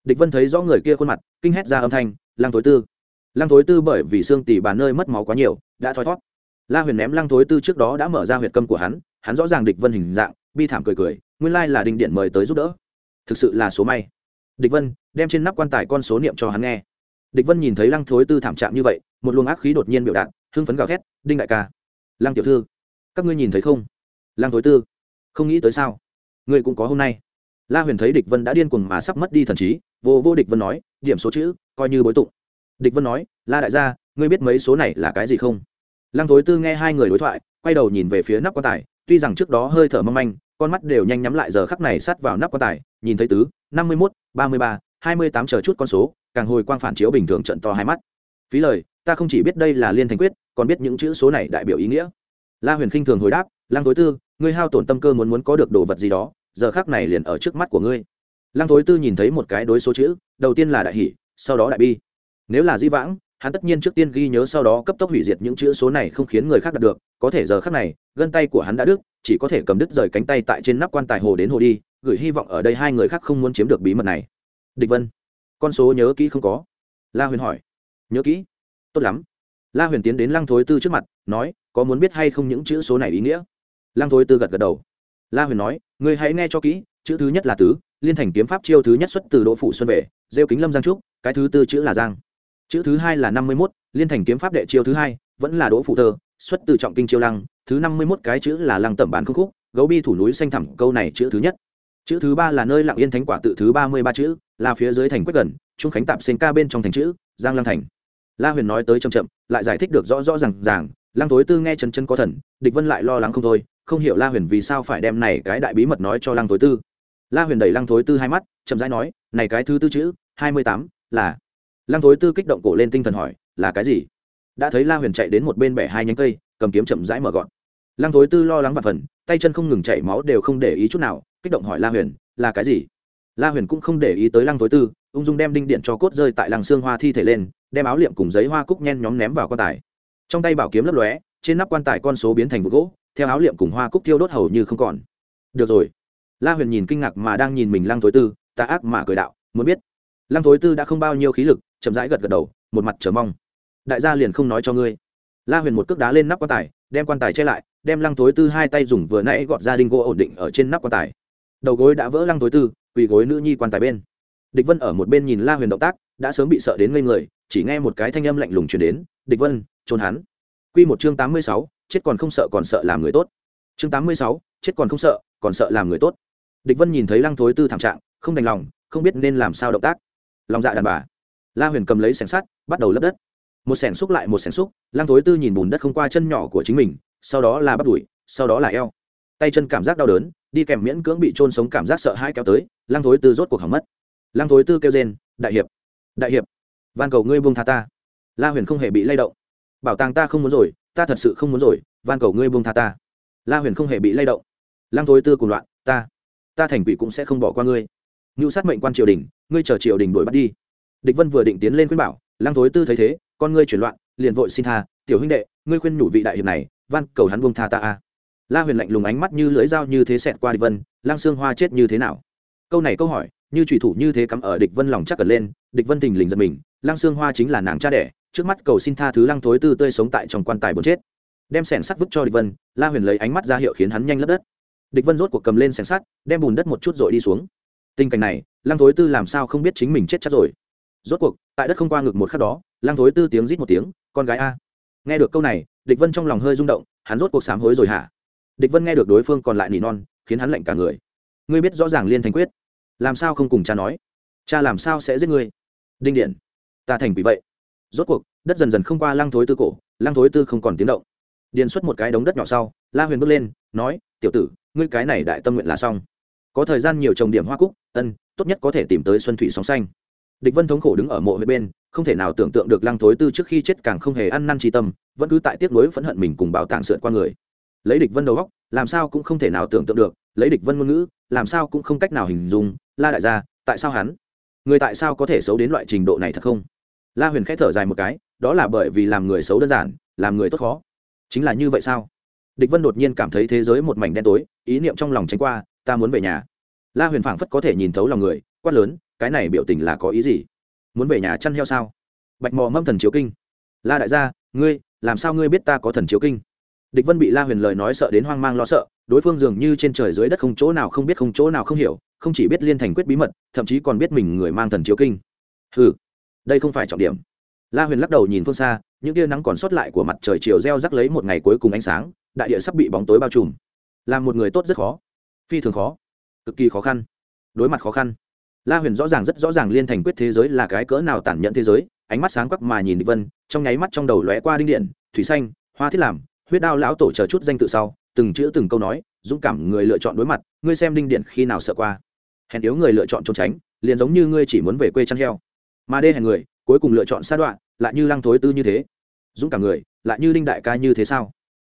Địch vân thấy rõ người kia khuôn mặt, kinh hét ra âm thanh, lăng thối tư! Lăng thối tư bởi vì xương tỉ bà nơi mất máu quá nhiều, đã thoi thót la huyền ném lăng thối tư trước đó đã mở ra huyệt câm của hắn hắn rõ ràng địch vân hình dạng, bi thảm cười cười, nguyên lai là đình điện mời tới giúp đỡ. Thực sự là số may. Địch vân đem trên nắp quan tài con số niệm cho hắn nghe địch vân nhìn thấy lăng thối tư thảm trạng như vậy, một luồng ác khí đột nhiên biểu đạt, hưng phấn gào thét, đinh đại ca, lăng tiểu thư, các ngươi nhìn thấy không? Lăng thối tư, không nghĩ tới sao? Ngươi cũng có hôm nay. La huyền thấy địch vân đã điên cuồng mà sắp mất đi thần trí, vô vô địch vân nói, điểm số chữ, coi như bối tụng. Địch vân nói, la đại gia, ngươi biết mấy số này là cái gì không? Lăng thối tư nghe hai người đối thoại, quay đầu nhìn về phía nắp quan tài, tuy rằng trước đó hơi thở mong manh, con mắt đều nhanh nhắm lại giờ khắc này sát vào nắp quan tài, nhìn thấy tứ, năm mươi mốt, ba mươi ba, hai mươi tám chờ chút con số càng hồi quang phản chiếu bình thường trận to hai mắt. Phí lời, ta không chỉ biết đây là liên thành quyết, còn biết những chữ số này đại biểu ý nghĩa. La huyền khinh thường hồi đáp, lăng thối tư, ngươi hao tổn tâm cơ muốn muốn có được đồ vật gì đó, giờ khác này liền ở trước mắt của ngươi. Lăng thối tư nhìn thấy một cái đối số chữ, đầu tiên là đại hỷ, sau đó đại bi. Nếu là di vãng, hắn tất nhiên trước tiên ghi nhớ sau đó cấp tốc hủy diệt những chữ số này không khiến người khác đạt được, có thể giờ khác này, gân tay của hắn đã đứt, chỉ có thể cầm đứt rời cánh tay tại trên nắp quan tài hồ đến hồ đi, gửi hy vọng ở đây hai người khác không muốn chiếm được bí mật này. Địch vân con số nhớ kỹ không có. La huyền hỏi. Nhớ kỹ. Tốt lắm. La huyền tiến đến lăng thối tư trước mặt, nói, có muốn biết hay không những chữ số này ý nghĩa? Lăng thối tư gật gật đầu. La huyền nói người hãy nghe cho kỹ, chữ thứ nhất là tứ, liên thành kiếm pháp chiêu thứ nhất xuất từ đỗ phủ xuân về rêu kính lâm giang trúc, cái thứ tư chữ là giang. Chữ thứ hai là năm mươi mốt, liên thành kiếm pháp đệ chiêu thứ hai, vẫn là đỗ phụ thơ, xuất từ trọng kinh chiêu lăng, thứ năm mươi mốt cái chữ là lăng tẩm bán không khúc, gấu bi thủ núi xanh thẳm, câu này chữ thứ nhất. Chữ thứ ba là nơi lặng yên thánh quả tự thứ ba mươi ba chữ là phía dưới thành quách gần, trung khánh tạp sinh ca bên trong thành chữ, giang lăng thành. La huyền nói tới chậm chậm, lại giải thích được rõ rõ r à n g ràng, lăng thối tư nghe chân chân có thần, địch vân lại lo lắng không thôi, không hiểu la huyền vì sao phải đem này cái đại bí mật nói cho lăng thối tư. La huyền đẩy lăng thối tư hai mắt, chậm rãi nói, này cái thứ tư chữ, hai mươi tám, là lăng thối tư kích động cổ lên tinh thần hỏi, là cái gì? Đã thấy la huyền chạy đến một bên bẻ hai nhánh cây, cầm kiếm chậm rãi mở gọn. Lăng thối tư lo lắng và phần, tay chân không ngừng chảy máu đều không để ý chút nào, kích động hỏi la huyền, là cái gì? La huyền cũng không để ý tới lăng tối tư, ung dung đem đinh điện cho cốt rơi tại Làng xương hoa thi thể lên, đem áo liệm cùng giấy hoa cúc nhen nhóm ném vào quan tài. Trong tay bảo kiếm lấp lóe, trên nắp quan tài con số biến thành vụ gỗ, theo áo liệm cùng hoa cúc thiêu đốt hầu như không còn. Được rồi. La huyền nhìn kinh ngạc mà đang nhìn mình lăng Thối tư, ta ác mà cười đạo, muốn biết. Lăng Thối tư đã không bao nhiêu khí lực, chậm rãi gật gật đầu, một mặt chờ mong. Đại gia liền không nói cho ngươi. La huyền một cước đá lên nắp quan tài, đem quan tài che lại, đem lăng thối tư hai tay dùng vừa nãy gọt ra đinh gỗ ổn định ở trên nắp quan tài. Đầu gối đã vỡ lăng thối tư quỳ gối nữ nhi quan tài bên. Địch vân ở một bên nhìn la huyền động tác đã sớm bị sợ đến ngây người chỉ nghe một cái thanh âm lạnh lùng truyền đến địch vân trốn hắn. Quy một chương tám mươi sáu, chết còn không sợ còn sợ làm người tốt. Chương tám mươi sáu, chết còn không sợ còn sợ làm người tốt. Địch vân nhìn thấy lăng thối tư thảm trạng không đành lòng không biết nên làm sao động tác. Lòng dạ đàn bà. La huyền cầm lấy sẻng sắt bắt đầu lấp đất. Một sẻng xúc lại một sẻng xúc lăng thối tư nhìn bùn đất không qua chân nhỏ của chính mình sau đó là bắt đuổi sau đó là eo tay chân cảm giác đau đớn, đi kèm miễn cưỡng bị trôn sống cảm giác sợ hãi kéo tới, lăng thối tư rốt cuộc hỏng mất. Lăng thối tư kêu rên, đại hiệp đại hiệp, van cầu ngươi buông tha ta. La huyền không hề bị lay động. Bảo tàng ta không muốn rồi, ta thật sự không muốn rồi, van cầu ngươi buông tha ta. La huyền không hề bị lay động. Lăng thối tư cùng loạn, ta ta thành quỷ cũng sẽ không bỏ qua ngươi. Ngưu sát mệnh quan triều đình, ngươi chờ triều đình đuổi bắt đi. Địch vân vừa định tiến lên khuyên bảo, lăng thối tư thấy thế, con ngươi chuyển loạn, liền vội xin tha, tiểu huynh đệ, ngươi khuyên nhủ vị đại hiệp này, van cầu hắn buông tha ta a la huyền lạnh lùng ánh mắt như lưỡi dao như thế xẹt qua địch vân Lang xương hoa chết như thế nào? Câu này câu hỏi, như thủy thủ như thế cắm ở địch vân lòng chắc cẩn lên, địch vân thình lình giật mình Lang xương hoa chính là nàng cha đẻ, trước mắt cầu xin tha thứ lăng thối tư tươi sống tại trong quan tài bốn chết. Đem sẻng sắt vứt cho địch vân, la huyền lấy ánh mắt ra hiệu khiến hắn nhanh lấp đất. Địch vân rốt cuộc cầm lên sẻng sắt, đem bùn đất một chút rồi đi xuống. Tình cảnh này, lăng thối tư làm sao không biết chính mình chết chắc rồi? Rốt cuộc, tại đất không qua ngực một khắc đó, lăng thối tư tiếng rít một tiếng, con gái a. Nghe được câu này, địch vân trong lòng hơi rung động, hắn rốt cuộc sám hối rồi hả? Địch vân nghe được đối phương còn lại nỉ non, khiến hắn lạnh cả người. Ngươi biết rõ ràng liên thành quyết. Làm sao không cùng cha nói? Cha làm sao sẽ giết ngươi? Đinh điện, ta thành vì vậy. Rốt cuộc, đất dần dần không qua lăng thối tư cổ, lăng thối tư không còn tiếng động. Điền xuất một cái đống đất nhỏ sau, la huyền bước lên, nói, tiểu tử, ngươi cái này đại tâm nguyện là xong. Có thời gian nhiều trồng điểm hoa cúc, ân, tốt nhất có thể tìm tới xuân thủy sóng xanh. Địch vân thống khổ đứng ở mộ huyện bên, không thể nào tưởng tượng được lăng thối tư trước khi chết càng không hề ăn năn tri tâm, vẫn cứ tại tiếc nuối phẫn hận mình cùng bảo tàng sượt qua người lấy địch vân đầu góc, làm sao cũng không thể nào tưởng tượng được, lấy địch vân ngôn ngữ, làm sao cũng không cách nào hình dung, la đại gia, tại sao hắn? Người tại sao có thể xấu đến loại trình độ này thật không? La huyền k h ẽ thở dài một cái, đó là bởi vì làm người xấu đơn giản, làm người tốt khó. Chính là như vậy sao? Địch vân đột nhiên cảm thấy thế giới một mảnh đen tối, ý niệm trong lòng tránh qua, ta muốn về nhà. La huyền phảng phất có thể nhìn thấu lòng người, quát lớn, cái này biểu tình là có ý gì? Muốn về nhà chăn heo sao? Bạch mò mâm thần chiếu kinh. La đại gia, ngươi, làm sao ngươi biết ta có thần chiếu kinh? Địch vân bị la huyền lời nói sợ đến hoang mang lo sợ, đối phương dường như trên trời dưới đất không chỗ nào không biết không chỗ nào không hiểu, không chỉ biết liên thành quyết bí mật, thậm chí còn biết mình người mang thần chiếu kinh. Ừ đây không phải trọng điểm. La huyền lắc đầu nhìn phương xa, những tia nắng còn sót lại của mặt trời chiều reo rắc lấy một ngày cuối cùng ánh sáng, đại địa sắp bị bóng tối bao trùm. Làm một người tốt rất khó, phi thường khó, cực kỳ khó khăn, đối mặt khó khăn. La huyền rõ ràng rất rõ ràng liên thành quyết thế giới là cái cỡ nào tản nhẫn thế giới, ánh mắt sáng quắc mà nhìn địch vân, trong nháy mắt trong đầu lóe qua đinh điện, thủy xanh, hoa thiết làm huyết đao lão tổ chờ chút danh tự sau, từng chữ từng câu nói, dũng cảm người lựa chọn đối mặt, ngươi xem đinh điện khi nào sợ qua. Hèn yếu người lựa chọn trốn tránh, liền giống như ngươi chỉ muốn về quê chăn heo. Mà đê hèn người, cuối cùng lựa chọn sát đoạn lại như lăng thối tư như thế. Dũng cảm người, lại như đinh đại ca như thế sao?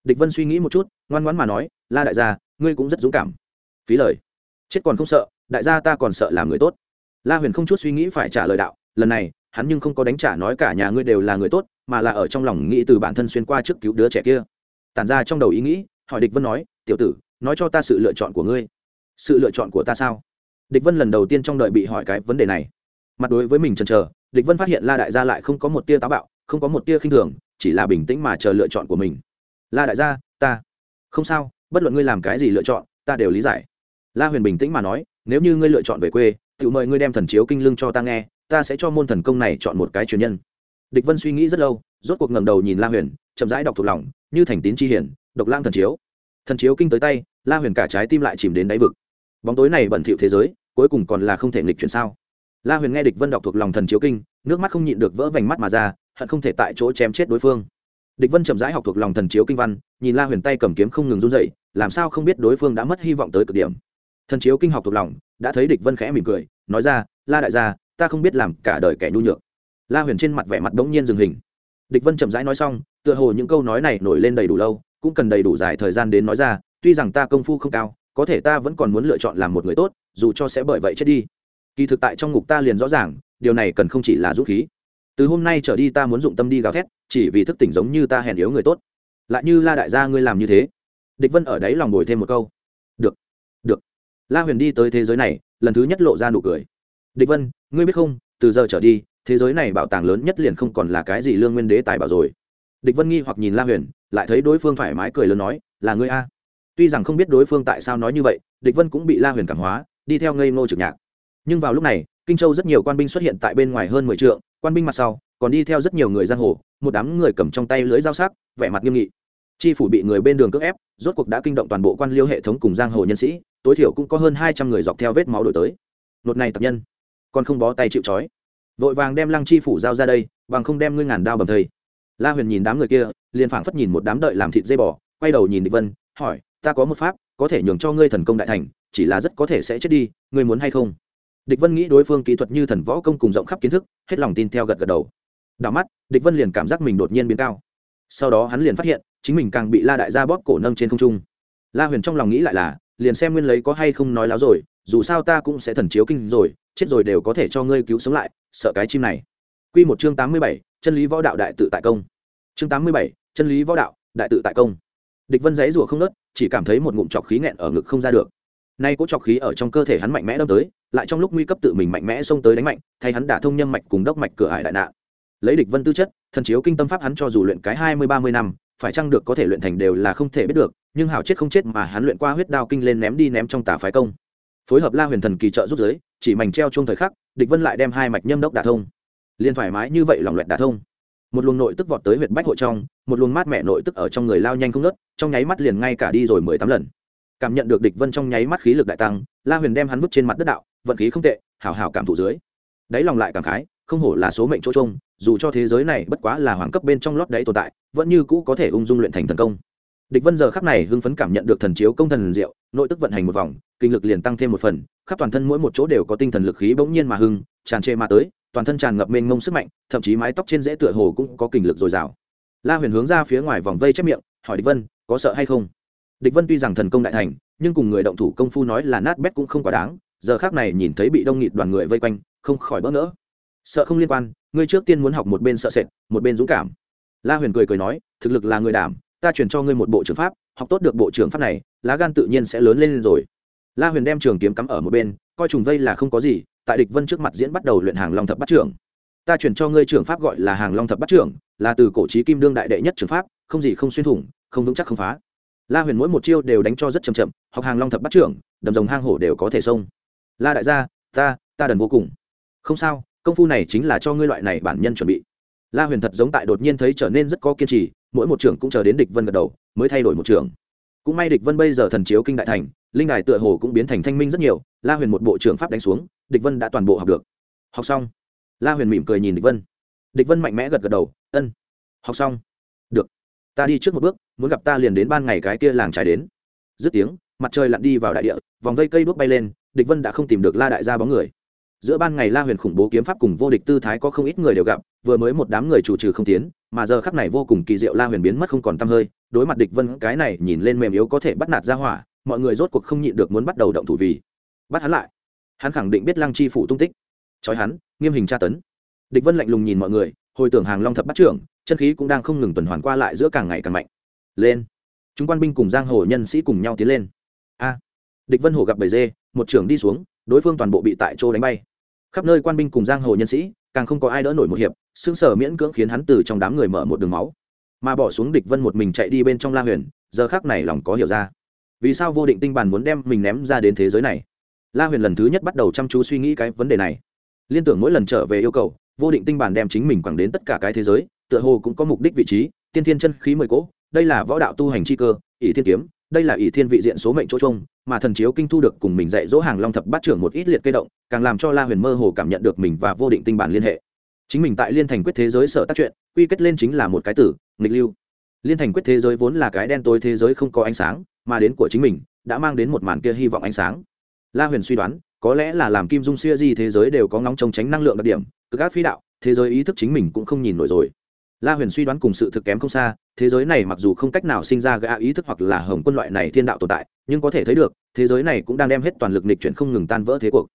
Địch vân suy nghĩ một chút, ngoan ngoãn mà nói, la đại gia, ngươi cũng rất dũng cảm. Phí lời. Chết còn không sợ, đại gia ta còn sợ làm người tốt. La huyền không chút suy nghĩ phải trả lời đạo, lần này, hắn nhưng không có đánh trả nói cả nhà ngươi đều là người tốt, mà là ở trong lòng nghĩ từ bản thân xuyên qua trước cứu đứa trẻ kia tản ra trong đầu ý nghĩ, hỏi địch vân nói, tiểu tử, nói cho ta sự lựa chọn của ngươi. Sự lựa chọn của ta sao? Địch vân lần đầu tiên trong đời bị hỏi cái vấn đề này. Mặt đối với mình chần chờ, địch vân phát hiện la đại gia lại không có một tia táo bạo, không có một tia khinh thường, chỉ là bình tĩnh mà chờ lựa chọn của mình. La đại gia, ta. Không sao, bất luận ngươi làm cái gì lựa chọn, ta đều lý giải. La huyền bình tĩnh mà nói, nếu như ngươi lựa chọn về quê tự mời ngươi đem thần chiếu kinh lương cho ta nghe, ta sẽ cho môn thần công này chọn một cái truyền nhân. Địch vân suy nghĩ rất lâu, rốt cuộc ngẩng đầu nhìn la huyền, chậm rãi đọc thuộc lòng như thành tín chi hiển, độc lang thần chiếu. Thần chiếu kinh tới tay, la huyền cả trái tim lại chìm đến đáy vực. Bóng tối này bẩn thỉu thế giới, cuối cùng còn là không thể nghịch chuyển sao? La huyền nghe địch vân đọc thuộc lòng thần chiếu kinh, nước mắt không nhịn được vỡ vành mắt mà ra, hận không thể tại chỗ chém chết đối phương. Địch vân chậm rãi học thuộc lòng thần chiếu kinh văn, nhìn la huyền tay cầm kiếm không ngừng run dậy làm sao không biết đối phương đã mất hy vọng tới cực điểm. Thần chiếu kinh học thuộc lòng, đã thấy địch vân khẽ mỉm cười, nói ra, la đại gia, ta không biết làm cả đời kẻ nhu nhược. La huyền trên mặt vẻ mặt đống nhiên dừng hình. Địch vân chậm rãi nói xong tựa hồ những câu nói này nổi lên đầy đủ lâu, cũng cần đầy đủ dài thời gian đến nói ra, tuy rằng ta công phu không cao, có thể ta vẫn còn muốn lựa chọn làm một người tốt, dù cho sẽ bởi vậy chết đi. Kỳ thực tại trong ngục ta liền rõ ràng, điều này cần không chỉ là dũng khí. Từ hôm nay trở đi ta muốn dụng tâm đi gào thét, chỉ vì thức tỉnh giống như ta hèn yếu người tốt. Lại như la đại gia ngươi làm như thế. Địch vân ở đấy lòng bồi thêm một câu. Được được. La huyền đi tới thế giới này, lần thứ nhất lộ ra nụ cười. Địch vân, ngươi biết không, từ giờ trở đi, thế giới này bảo tàng lớn nhất liền không còn là cái gì lương nguyên đế tài bảo rồi địch vân nghi hoặc nhìn la huyền, lại thấy đối phương thoải mái cười lớn nói, là ngươi a? Tuy rằng không biết đối phương tại sao nói như vậy, địch vân cũng bị la huyền cảm hóa, đi theo ngây ngô trực nhạc. Nhưng vào lúc này, kinh châu rất nhiều quan binh xuất hiện tại bên ngoài hơn mười trượng, quan binh mặt sau còn đi theo rất nhiều người giang hồ, một đám người cầm trong tay lưới dao sắc, vẻ mặt nghiêm nghị. Chi phủ bị người bên đường cưỡng ép, rốt cuộc đã kinh động toàn bộ quan liêu hệ thống cùng giang hồ nhân sĩ, tối thiểu cũng có hơn hai trăm người dọc theo vết máu đổi tới. Nột này tập nhân, còn không bó tay chịu trói. Vội vàng đem lăng chi phủ giao ra đây, bằng không đem ngươi ngàn đao bầm thầy la huyền nhìn đám người kia liền phảng phất nhìn một đám đợi làm thịt dây bò quay đầu nhìn địch vân hỏi ta có một pháp có thể nhường cho ngươi thần công đại thành chỉ là rất có thể sẽ chết đi ngươi muốn hay không? Địch vân nghĩ đối phương kỹ thuật như thần võ công cùng rộng khắp kiến thức hết lòng tin theo gật gật đầu. Đảo mắt địch vân liền cảm giác mình đột nhiên biến cao. Sau đó hắn liền phát hiện chính mình càng bị la đại gia bóp cổ nâng trên không trung. La huyền trong lòng nghĩ lại là liền xem nguyên lấy có hay không nói láo rồi dù sao ta cũng sẽ thần chiếu kinh rồi chết rồi đều có thể cho ngươi cứu sống lại sợ cái chim này. Quy một chương tám mươi bảy, chân lý võ đạo đại tự tại công. Chương tám mươi bảy, chân lý võ đạo, đại tự tại công. Địch Vân giấy rủa không nớt chỉ cảm thấy một ngụm trọc khí nghẹn ở ngực không ra được. Nay cố trọc khí ở trong cơ thể hắn mạnh mẽ đâm tới, lại trong lúc nguy cấp tự mình mạnh mẽ xông tới đánh mạnh, thay hắn đả thông nhâm mạch cùng đốc mạch cửa ải đại nạn. Lấy Địch Vân tư chất, thần chiếu kinh tâm pháp hắn cho dù luyện cái hai mươi ba mươi năm, phải chăng được có thể luyện thành đều là không thể biết được, nhưng hảo chết không chết mà hắn luyện qua huyết đao kinh lên ném đi ném trong tà phái công. Phối hợp La Huyền thần kỳ trợ rút giới, chỉ mảnh treo chung thời khắc, Địch Vân lại đem hai mạch nhâm đốc đả thông liền thoải mái như vậy lòng loẹt đả thông. Một luồng nội tức vọt tới huyệt bách hội trong, một luồng mát mẹ nội tức ở trong người lao nhanh không nớt trong nháy mắt liền ngay cả đi rồi mười tám lần. Cảm nhận được địch vân trong nháy mắt khí lực đại tăng, la huyền đem hắn vứt trên mặt đất đạo, vận khí không tệ, hảo hảo cảm thụ dưới. Đáy lòng lại cảm khái, không hổ là số mệnh chỗ trông, dù cho thế giới này bất quá là hoàng cấp bên trong lót đáy tồn tại, vẫn như cũ có thể ung dung luyện thành thần công. Địch vân giờ khắc này hưng phấn cảm nhận được thần chiếu công thần diệu, nội tức vận hành một vòng, kinh lực liền tăng thêm một phần, khắp toàn thân mỗi một chỗ đều có tinh thần lực khí bỗng nhiên mà hưng, tràn trề mà tới toàn thân tràn ngập mênh mông sức mạnh, thậm chí mái tóc trên rễ tựa hồ cũng có kình lực dồi dào. La huyền hướng ra phía ngoài vòng vây chép miệng, hỏi địch vân, có sợ hay không? Địch vân tuy rằng thần công đại thành, nhưng cùng người động thủ công phu nói là nát bét cũng không quá đáng, giờ khác này nhìn thấy bị đông nghịt đoàn người vây quanh, không khỏi bỡ ngỡ. Sợ không liên quan, ngươi trước tiên muốn học một bên sợ sệt, một bên dũng cảm. La huyền cười cười nói, thực lực là người đảm, ta truyền cho ngươi một bộ trưởng pháp, học tốt được bộ trưởng pháp này, lá gan tự nhiên sẽ lớn lên rồi. La huyền đem trường kiếm cắm ở một bên, coi trùng vây là không có gì tại địch vân trước mặt diễn bắt đầu luyện hàng long thập bắt trưởng. Ta chuyển cho ngươi trưởng pháp gọi là hàng long thập bắt trưởng, là từ cổ trí kim đương đại đệ nhất trưởng pháp, không gì không xuyên thủng, không vững chắc không phá. La huyền mỗi một chiêu đều đánh cho rất chậm chậm, học hàng long thập bắt trưởng, đầm rồng hang hổ đều có thể xông. La đại gia, ta ta đần vô cùng. Không sao, công phu này chính là cho ngươi loại này bản nhân chuẩn bị. La huyền thật giống tại đột nhiên thấy trở nên rất có kiên trì, mỗi một trưởng cũng chờ đến địch vân gật đầu, mới thay đổi một trưởng. Cũng may địch vân bây giờ thần chiếu kinh đại thành, linh đài tựa hồ cũng biến thành thanh minh rất nhiều, la huyền một bộ trưởng pháp đánh xuống địch vân đã toàn bộ học được. Học xong. La huyền mỉm cười nhìn địch vân. Địch vân mạnh mẽ gật gật đầu, ân, học xong. Được, ta đi trước một bước, muốn gặp ta liền đến ban ngày cái kia làng trái đến. Dứt tiếng, mặt trời lặn đi vào đại địa, vòng vây cây đuốc bay lên, địch vân đã không tìm được la đại gia bóng người. Giữa ban ngày la huyền khủng bố kiếm pháp cùng vô địch tư thái có không ít người đều gặp, vừa mới một đám người chủ trừ không tiến, mà giờ khắc này vô cùng kỳ diệu la huyền biến mất không còn t hơi, đối mặt địch vân, cái này nhìn lên mềm yếu có thể bắt nạt ra hỏa, mọi người rốt cuộc không nhịn được muốn bắt đầu động thủ vì bắt hắn lại hắn khẳng định biết lăng chi phủ tung tích. Trói hắn, nghiêm hình tra tấn. Địch vân lạnh lùng nhìn mọi người, hồi tưởng hàng long thập bắt trưởng, chân khí cũng đang không ngừng tuần hoàn qua lại giữa càng ngày càng mạnh. Lên. Chúng quan binh cùng giang hồ nhân sĩ cùng nhau tiến lên. A. Địch vân hồ gặp bầy dê, một trưởng đi xuống, đối phương toàn bộ bị tại chỗ đánh bay. Khắp nơi quan binh cùng giang hồ nhân sĩ, càng không có ai đỡ nổi một hiệp xương sở miễn cưỡng khiến hắn từ trong đám người mở một đường máu. Mà bỏ xuống địch vân một mình chạy đi bên trong la huyền, giờ khác này lòng có hiểu ra. Vì sao vô định tinh bản muốn đem mình ném ra đến thế giới này? La huyền lần thứ nhất bắt đầu chăm chú suy nghĩ cái vấn đề này. Liên tưởng mỗi lần trở về yêu cầu, vô định tinh bản đem chính mình quẳng đến tất cả cái thế giới, tựa hồ cũng có mục đích vị trí, tiên thiên chân khí mười cỗ đây là võ đạo tu hành chi cơ, ỷ thiên kiếm, đây là ỷ thiên vị diện số mệnh chỗ trông, mà thần chiếu kinh thu được cùng mình dạy dỗ hàng long thập bát trưởng một ít liệt cây động, càng làm cho la huyền mơ hồ cảm nhận được mình và vô định tinh bản liên hệ. Chính mình tại liên thành quyết thế giới sở tác chuyện, quy kết lên chính là một cái tử, nghịch lưu. Liên thành quyết thế giới vốn là cái đen tối thế giới không có ánh sáng, mà đến của chính mình, đã mang đến một màn kia hy vọng ánh sáng la huyền suy đoán, có lẽ là làm kim dung siêu di thế giới đều có ngóng trông tránh năng lượng đặc điểm, cực ác phi đạo, thế giới ý thức chính mình cũng không nhìn nổi rồi. La huyền suy đoán cùng sự thực kém không xa, thế giới này mặc dù không cách nào sinh ra gã ý thức hoặc là hồng quân loại này thiên đạo tồn tại, nhưng có thể thấy được, thế giới này cũng đang đem hết toàn lực nịch chuyển không ngừng tan vỡ thế cuộc.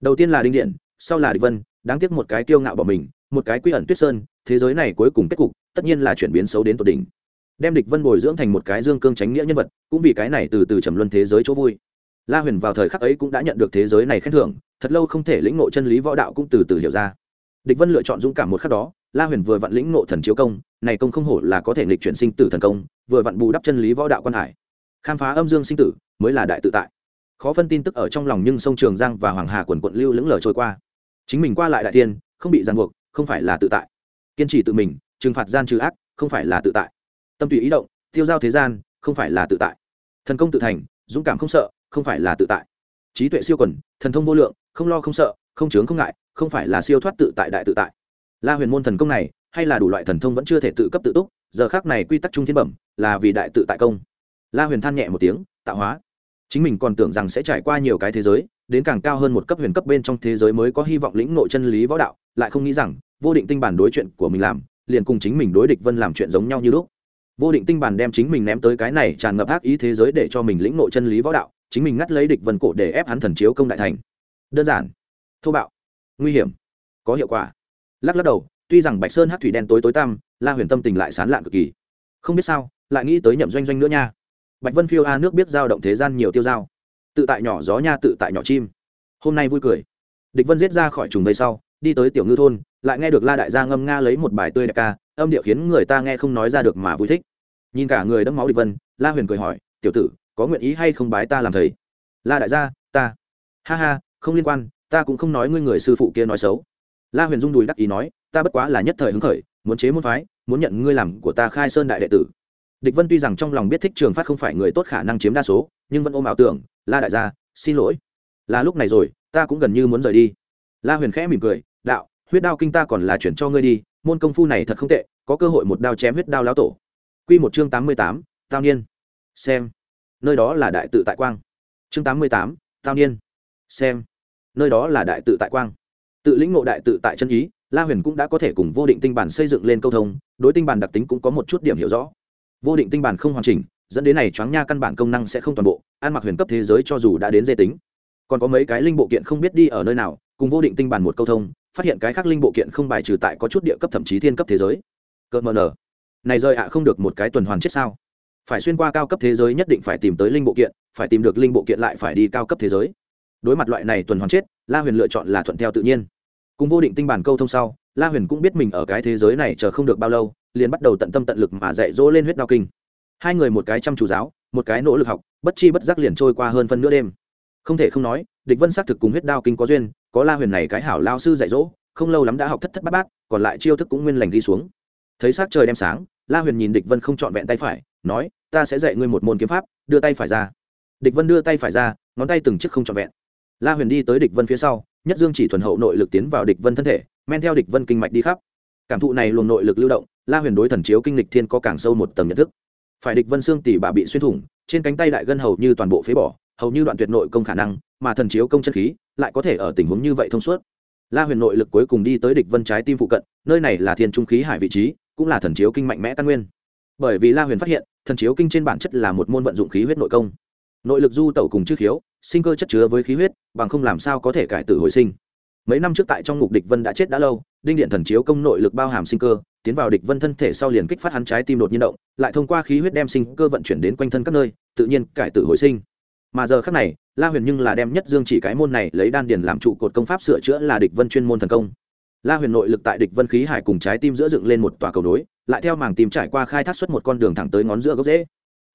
Đầu tiên là đinh điện, sau là địch vân, đáng tiếc một cái tiêu ngạo bỏ mình, một cái quy ẩn tuyết sơn, thế giới này cuối cùng kết cục, tất nhiên là chuyển biến xấu đến tột đỉnh. Đem địch vân bồi dưỡng thành một cái dương cương tránh nghĩa nhân vật, cũng vì cái này từ từ trầm luân thế giới chỗ vui la huyền vào thời khắc ấy cũng đã nhận được thế giới này khen thưởng thật lâu không thể lĩnh ngộ chân lý võ đạo cũng từ từ hiểu ra. Địch vân lựa chọn dũng cảm một khắc đó la huyền vừa vặn lĩnh ngộ thần chiếu công này công không hổ là có thể nghịch chuyển sinh tử thần công vừa vặn bù đắp chân lý võ đạo quan hải. Khám phá âm dương sinh tử mới là đại tự tại. Khó phân tin tức ở trong lòng nhưng sông trường giang và hoàng hà quần quận lưu lững lờ trôi qua. Chính mình qua lại đại thiên, không bị ràng buộc không phải là tự tại. Kiên trì tự mình trừng phạt gian trừ ác không phải là tự tại. Tâm tùy ý động tiêu giao thế gian không phải là tự tại. Thần công tự thành dũng cảm không sợ không phải là tự tại. Trí tuệ siêu quần, thần thông vô lượng, không lo không sợ, không chướng không ngại, không phải là siêu thoát tự tại đại tự tại. La huyền môn thần công này, hay là đủ loại thần thông vẫn chưa thể tự cấp tự túc, giờ khác này quy tắc trung thiên bẩm, là vì đại tự tại công. La huyền than nhẹ một tiếng, tạo hóa. Chính mình còn tưởng rằng sẽ trải qua nhiều cái thế giới, đến càng cao hơn một cấp huyền cấp bên trong thế giới mới có hy vọng lĩnh nội chân lý võ đạo, lại không nghĩ rằng, vô định tinh bản đối chuyện của mình làm, liền cùng chính mình đối địch vân làm chuyện giống nhau như lúc. Vô định tinh bản đem chính mình ném tới cái này tràn ngập ác ý thế giới để cho mình lĩnh nội chân lý võ đạo chính mình ngắt lấy địch vân cổ để ép hắn thần chiếu công đại thành. Đơn giản. Thô bạo. Nguy hiểm. Có hiệu quả. Lắc lắc đầu, tuy rằng bạch sơn hát thủy đen tối tối tăm, la huyền tâm tình lại sán lạn cực kỳ. Không biết sao, lại nghĩ tới nhậm doanh doanh nữa nha. Bạch vân phiêu a nước biết giao động thế gian nhiều tiêu dao tự tại nhỏ gió nha, tự tại nhỏ chim. Hôm nay vui cười. Địch vân giết ra khỏi trùng vây sau, đi tới tiểu ngư thôn, lại nghe được la đại gia ngâm nga lấy một bài tươi đẹp ca, âm điệu khiến người ta nghe không nói ra được mà vui thích. Nhìn cả người đẫm máu địch vân, la huyền cười hỏi, tiểu tử có nguyện ý hay không bái ta làm thầy? La đại gia, ta. Ha ha, không liên quan, ta cũng không nói ngươi người sư phụ kia nói xấu. La huyền dung đùi đắc ý nói, ta bất quá là nhất thời hứng khởi, muốn chế môn phái, muốn nhận ngươi làm của ta khai sơn đại đệ tử. Địch vân tuy rằng trong lòng biết thích trường phát không phải người tốt khả năng chiếm đa số, nhưng vẫn ôm ảo tưởng, la đại gia, xin lỗi. Là lúc này rồi, ta cũng gần như muốn rời đi. La huyền khẽ mỉm cười, đạo, huyết đao kinh ta còn là chuyển cho ngươi đi, môn công phu này thật không tệ, có cơ hội một đao chém huyết đao lão tổ. Quy một chương tám mươi tám, tao niên. Xem nơi đó là đại tự tại quang. Chương tám mươi tám, tao niên. Xem, nơi đó là đại tự tại quang. Tự lĩnh ngộ đại tự tại chân ý, la huyền cũng đã có thể cùng vô định tinh bản xây dựng lên câu thông, đối tinh bản đặc tính cũng có một chút điểm hiểu rõ. Vô định tinh bản không hoàn chỉnh, dẫn đến này choáng nha căn bản công năng sẽ không toàn bộ, ăn mặc huyền cấp thế giới cho dù đã đến dê tính. Còn có mấy cái linh bộ kiện không biết đi ở nơi nào, cùng vô định tinh bản một câu thông, phát hiện cái khác linh bộ kiện không bài trừ tại có chút địa cấp thậm chí thiên cấp thế giới. Cỡ mờ nở. Này rơi ạ không được một cái tuần hoàn chết sao? Phải xuyên qua cao cấp thế giới nhất định phải tìm tới linh bộ kiện, phải tìm được linh bộ kiện lại phải đi cao cấp thế giới. Đối mặt loại này tuần hoàn chết, la huyền lựa chọn là thuận theo tự nhiên. Cùng vô định tinh bản câu thông sau, la huyền cũng biết mình ở cái thế giới này chờ không được bao lâu, liền bắt đầu tận tâm tận lực mà dạy dỗ lên huyết đao kinh. Hai người một cái chăm chú giáo, một cái nỗ lực học, bất chi bất giác liền trôi qua hơn phân nửa đêm. Không thể không nói, địch vân xác thực cùng huyết đao kinh có duyên, có la huyền này cái hảo lao sư dạy dỗ, không lâu lắm đã học thất thất bát bát, còn lại chiêu thức cũng nguyên lành đi xuống. Thấy s trời đem sáng, la huyền nhìn địch vân không trọn vẹn tay phải, nói ta sẽ dạy ngươi một môn kiếm pháp, đưa tay phải ra. Địch vân đưa tay phải ra, ngón tay từng chiếc không trọn vẹn. La huyền đi tới địch vân phía sau, nhất dương chỉ thuần hậu nội lực tiến vào địch vân thân thể, men theo địch vân kinh mạch đi khắp. Cảm thụ này luồng nội lực lưu động, la huyền đối thần chiếu kinh lịch thiên có càng sâu một tầng nhận thức. Phải địch vân xương tỷ bà bị xuyên thủng, trên cánh tay đại gân hầu như toàn bộ phế bỏ, hầu như đoạn tuyệt nội công khả năng, mà thần chiếu công chân khí lại có thể ở tình huống như vậy thông suốt. La huyền nội lực cuối cùng đi tới địch vân trái tim phụ cận, nơi này là thiên trung khí hải vị trí, cũng là thần chiếu kinh mạnh mẽ căn nguyên. Bởi vì la huyền phát hiện thần chiếu kinh trên bản chất là một môn vận dụng khí huyết nội công. Nội lực du tẩu cùng chữ khiếu, sinh cơ chất chứa với khí huyết, bằng không làm sao có thể cải tử hồi sinh. Mấy năm trước tại trong ngục địch vân đã chết đã lâu, đinh điện thần chiếu công nội lực bao hàm sinh cơ, tiến vào địch vân thân thể sau liền kích phát hắn trái tim đột nhiên động, lại thông qua khí huyết đem sinh cơ vận chuyển đến quanh thân các nơi, tự nhiên cải tử hồi sinh. Mà giờ khác này, la huyền nhưng là đem nhất dương chỉ cái môn này lấy đan điền làm trụ cột công pháp sửa chữa là địch vân chuyên môn thần công. La huyền nội lực tại địch vân khí hải cùng trái tim giữa dựng lên một tòa cầu nối lại theo màng tìm trải qua khai thác xuất một con đường thẳng tới ngón giữa gốc rễ.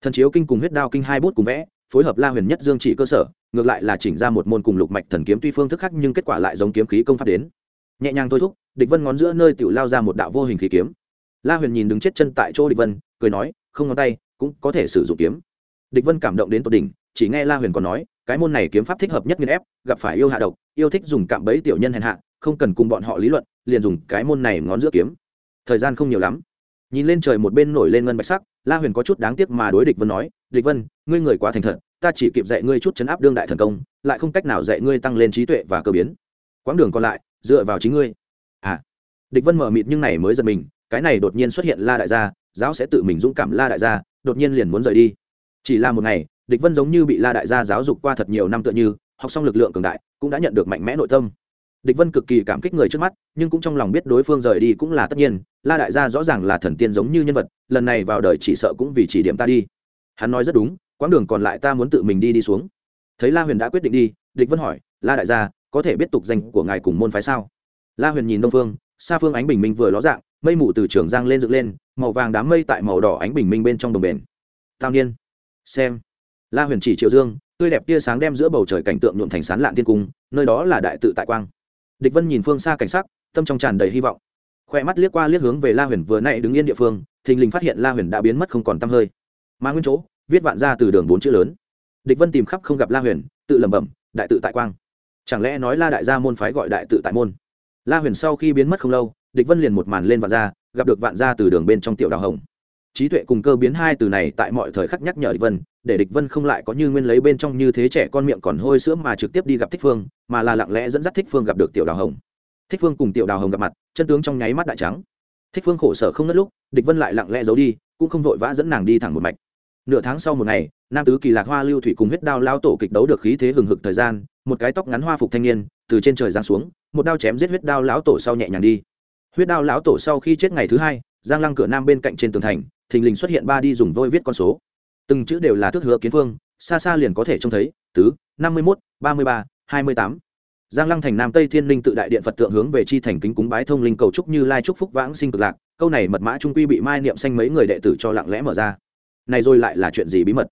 Thần chiếu kinh cùng huyết đao kinh hai bút cùng vẽ, phối hợp la huyền nhất dương chỉ cơ sở, ngược lại là chỉnh ra một môn cùng lục mạch thần kiếm tuy phương thức khác nhưng kết quả lại giống kiếm khí công pháp đến. Nhẹ nhàng thôi thúc, địch vân ngón giữa nơi tự lao ra một đạo vô hình khí kiếm. La huyền nhìn đứng chết chân tại chỗ địch vân, cười nói, không ngón tay, cũng có thể sử dụng kiếm. Địch vân cảm động đến tột đỉnh, chỉ nghe la huyền còn nói, cái môn này kiếm pháp thích hợp nhất nghiên ép, gặp phải yêu hạ độc, yêu thích dùng cạm bẫy tiểu nhân hèn hạ, không cần cùng bọn họ lý luận, liền dùng cái môn này ngón giữa kiếm. Thời gian không nhiều lắm nhìn lên trời một bên nổi lên ngân bạch sắc, la huyền có chút đáng tiếc mà đối địch vân nói, địch vân, ngươi người quá thành thật, ta chỉ kịp dạy ngươi chút chấn áp đương đại thần công, lại không cách nào dạy ngươi tăng lên trí tuệ và cơ biến. Quãng đường còn lại, dựa vào chính ngươi. À. Địch vân mở mịt nhưng này mới giật mình, cái này đột nhiên xuất hiện la đại gia, giáo sẽ tự mình dũng cảm la đại gia, đột nhiên liền muốn rời đi. Chỉ là một ngày, địch vân giống như bị la đại gia giáo dục qua thật nhiều năm tựa như, học xong lực lượng cường đại, cũng đã nhận được mạnh mẽ nội tâm địch vân cực kỳ cảm kích người trước mắt, nhưng cũng trong lòng biết đối phương rời đi cũng là tất nhiên, la đại gia rõ ràng là thần tiên giống như nhân vật, lần này vào đời chỉ sợ cũng vì chỉ điểm ta đi. Hắn nói rất đúng, quãng đường còn lại ta muốn tự mình đi đi xuống. Thấy la huyền đã quyết định đi, địch vân hỏi, la đại gia, có thể biết tục danh của ngài cùng môn phái sao? La huyền nhìn đông phương, xa phương ánh bình minh vừa ló dạng, mây mù từ trường giang lên dựng lên, màu vàng đám mây tại màu đỏ ánh bình minh bên trong đồng bền. Tao niên, xem. La huyền chỉ triệu dương, tươi đẹp tia sáng đem giữa bầu trời cảnh tượng nhuộm thành sán lạn tiên cung, nơi đó là đại tự tại quang địch vân nhìn phương xa cảnh sắc, tâm trong tràn đầy hy vọng. Khoe mắt liếc qua liếc hướng về la huyền vừa nãy đứng yên địa phương, thình lình phát hiện la huyền đã biến mất không còn tăm hơi. Mà nguyên chỗ, viết vạn ra từ đường bốn chữ lớn. Địch vân tìm khắp không gặp la huyền, tự lẩm bẩm, đại tự tại quang. Chẳng lẽ nói la đại gia môn phái gọi đại tự tại môn? La huyền sau khi biến mất không lâu, địch vân liền một màn lên vạn gia, gặp được vạn gia từ đường bên trong tiểu đào hồng trí tuệ cùng cơ biến hai từ này tại mọi thời khắc nhắc nhở địch vân, để địch vân không lại có như nguyên lấy bên trong như thế trẻ con miệng còn hôi sữa mà trực tiếp đi gặp thích phương, mà là lặng lẽ dẫn dắt thích phương gặp được tiểu đào hồng. Thích phương cùng tiểu đào hồng gặp mặt, chân tướng trong nháy mắt đại trắng. Thích phương khổ sở không ngất lúc, địch vân lại lặng lẽ giấu đi, cũng không vội vã dẫn nàng đi thẳng một mạch. Nửa tháng sau một ngày, nam tứ kỳ lạc hoa lưu thủy cùng huyết đao lao tổ kịch đấu được khí thế hừng hực thời gian, một cái tóc ngắn hoa phục thanh niên, từ trên trời giáng xuống, một đao chém giết huyết đao lão tổ sau nhẹ nhàng đi. Huyết đao lão tổ sau khi chết ngày thứ hai giang lăng cửa nam bên cạnh trên tường thành, thình lình xuất hiện ba đi dùng vôi viết con số. Từng chữ đều là thước hứa kiến phương, xa xa liền có thể trông thấy, tứ, năm mươi mốt, ba mươi ba, hai mươi tám. Giang lăng thành nam tây thiên linh tự đại điện phật tượng hướng về chi thành kính cúng bái thông linh cầu trúc như lai trúc phúc vãng sinh cực lạc, câu này mật mã trung quy bị mai niệm xanh mấy người đệ tử cho lặng lẽ mở ra. Này rồi lại là chuyện gì bí mật?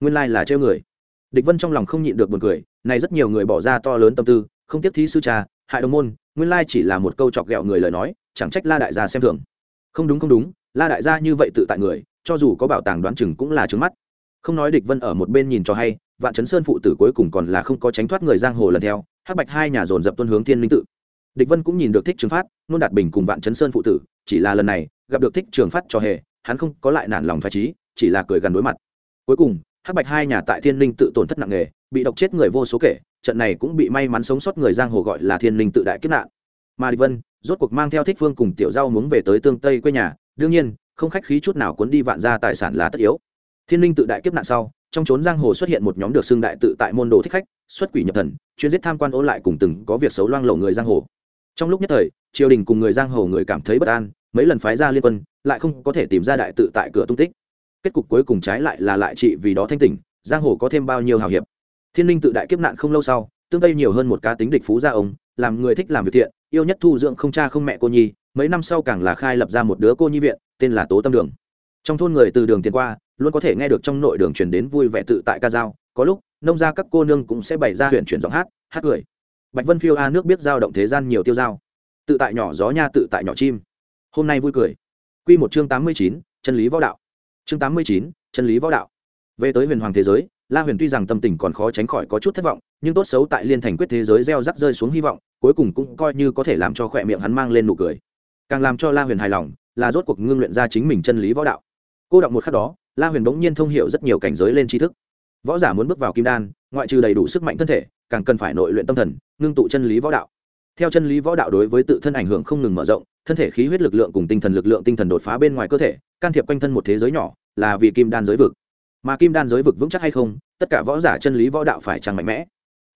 Nguyên lai là trêu người. Địch vân trong lòng không nhịn được buồn cười, này rất nhiều người bỏ ra to lớn tâm tư, không tiếp thí sư cha hại đồng môn, nguyên lai chỉ là một câu chọc ghẹo người lời nói, chẳng trách la đại gia xem thường không đúng không đúng, la đại gia như vậy tự tại người, cho dù có bảo tàng đoán chừng cũng là trướng mắt. Không nói địch vân ở một bên nhìn cho hay, vạn chấn sơn phụ tử cuối cùng còn là không có tránh thoát người giang hồ lần theo, hắc bạch hai nhà dồn dập tuân hướng thiên linh tự. Địch vân cũng nhìn được thích trường phát, nôn đạt bình cùng vạn chấn sơn phụ tử, chỉ là lần này, gặp được thích trường phát cho hề, hắn không có lại nản lòng phải trí chỉ là cười gần đối mặt. Cuối cùng, hắc bạch hai nhà tại thiên linh tự tổn thất nặng nề, bị độc chết người vô số kể, trận này cũng bị may mắn sống sót người giang hồ gọi là thiên linh tự đại kiếp nạn. Mà địch vân rốt cuộc mang theo thích phương cùng tiểu giao muốn về tới tương tây quê nhà. Đương nhiên, không khách khí chút nào cuốn đi vạn gia tài sản là tất yếu. Thiên linh tự đại kiếp nạn sau, trong trốn giang hồ xuất hiện một nhóm được xưng đại tự tại môn đồ thích khách, xuất quỷ nhập thần, chuyên giết tham quan ố lại cùng từng có việc xấu loang lổ người giang hồ. Trong lúc nhất thời, triều đình cùng người giang hồ người cảm thấy bất an, mấy lần phái ra liên quân, lại không có thể tìm ra đại tự tại cửa tung tích. Kết cục cuối cùng trái lại là lại trị vì đó thanh tỉnh, giang hồ có thêm bao nhiêu hào hiệp. Thiên linh tự đại kiếp nạn không lâu sau, tương tây nhiều hơn một cá tính địch phú gia ông, làm người thích làm việc thiện yêu nhất thu dưỡng không cha không mẹ cô nhi, mấy năm sau càng là khai lập ra một đứa cô nhi viện, tên là tố tâm đường. Trong thôn người từ đường tiền qua, luôn có thể nghe được trong nội đường truyền đến vui vẻ tự tại ca dao, có lúc, nông gia các cô nương cũng sẽ bày ra huyện chuyển giọng hát hát cười. Bạch vân phiêu a nước biết giao động thế gian nhiều tiêu dao. Tự tại nhỏ gió nha tự tại nhỏ chim. Hôm nay vui cười. Quy một chương tám mươi chín, chân lý võ đạo. Chương tám mươi chín, chân lý võ đạo. Về tới huyền hoàng thế giới la huyền tuy rằng tâm tình còn khó tránh khỏi có chút thất vọng, nhưng tốt xấu tại liên thành quyết thế giới gieo rắc rơi xuống hy vọng, cuối cùng cũng coi như có thể làm cho khỏe miệng hắn mang lên nụ cười. Càng làm cho la huyền hài lòng, là rốt cuộc ngưng luyện ra chính mình chân lý võ đạo. Cô động một khắc đó, la huyền bỗng nhiên thông hiểu rất nhiều cảnh giới lên tri thức. Võ giả muốn bước vào kim đan, ngoại trừ đầy đủ sức mạnh thân thể, càng cần phải nội luyện tâm thần, ngưng tụ chân lý võ đạo. Theo chân lý võ đạo đối với tự thân ảnh hưởng không ngừng mở rộng, thân thể khí huyết lực lượng cùng tinh thần lực lượng tinh thần đột phá bên ngoài cơ thể, can thiệp quanh thân một thế giới nhỏ, là vì kim đan giới vực mà kim đan giới vực vững chắc hay không, tất cả võ giả chân lý võ đạo phải chẳng mạnh mẽ.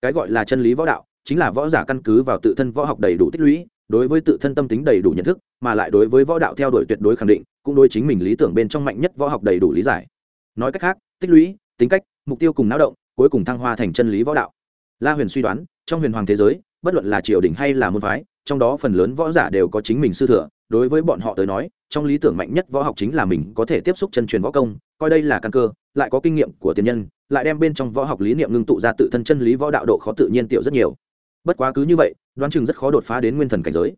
Cái gọi là chân lý võ đạo chính là võ giả căn cứ vào tự thân võ học đầy đủ tích lũy, đối với tự thân tâm tính đầy đủ nhận thức, mà lại đối với võ đạo theo đuổi tuyệt đối khẳng định, cũng đối chính mình lý tưởng bên trong mạnh nhất võ học đầy đủ lý giải. Nói cách khác, tích lũy, tính cách, mục tiêu cùng não động, cuối cùng thăng hoa thành chân lý võ đạo. La huyền suy đoán, trong huyền hoàng thế giới, bất luận là triều đình hay là môn phái, trong đó phần lớn võ giả đều có chính mình sư thừa, đối với bọn họ tới nói, trong lý tưởng mạnh nhất võ học chính là mình có thể tiếp xúc chân truyền võ công coi đây là căn cơ, lại có kinh nghiệm của tiền nhân, lại đem bên trong võ học lý niệm ngưng tụ ra tự thân chân lý võ đạo độ khó tự nhiên tiểu rất nhiều. Bất quá cứ như vậy, đoán chừng rất khó đột phá đến nguyên thần cảnh giới.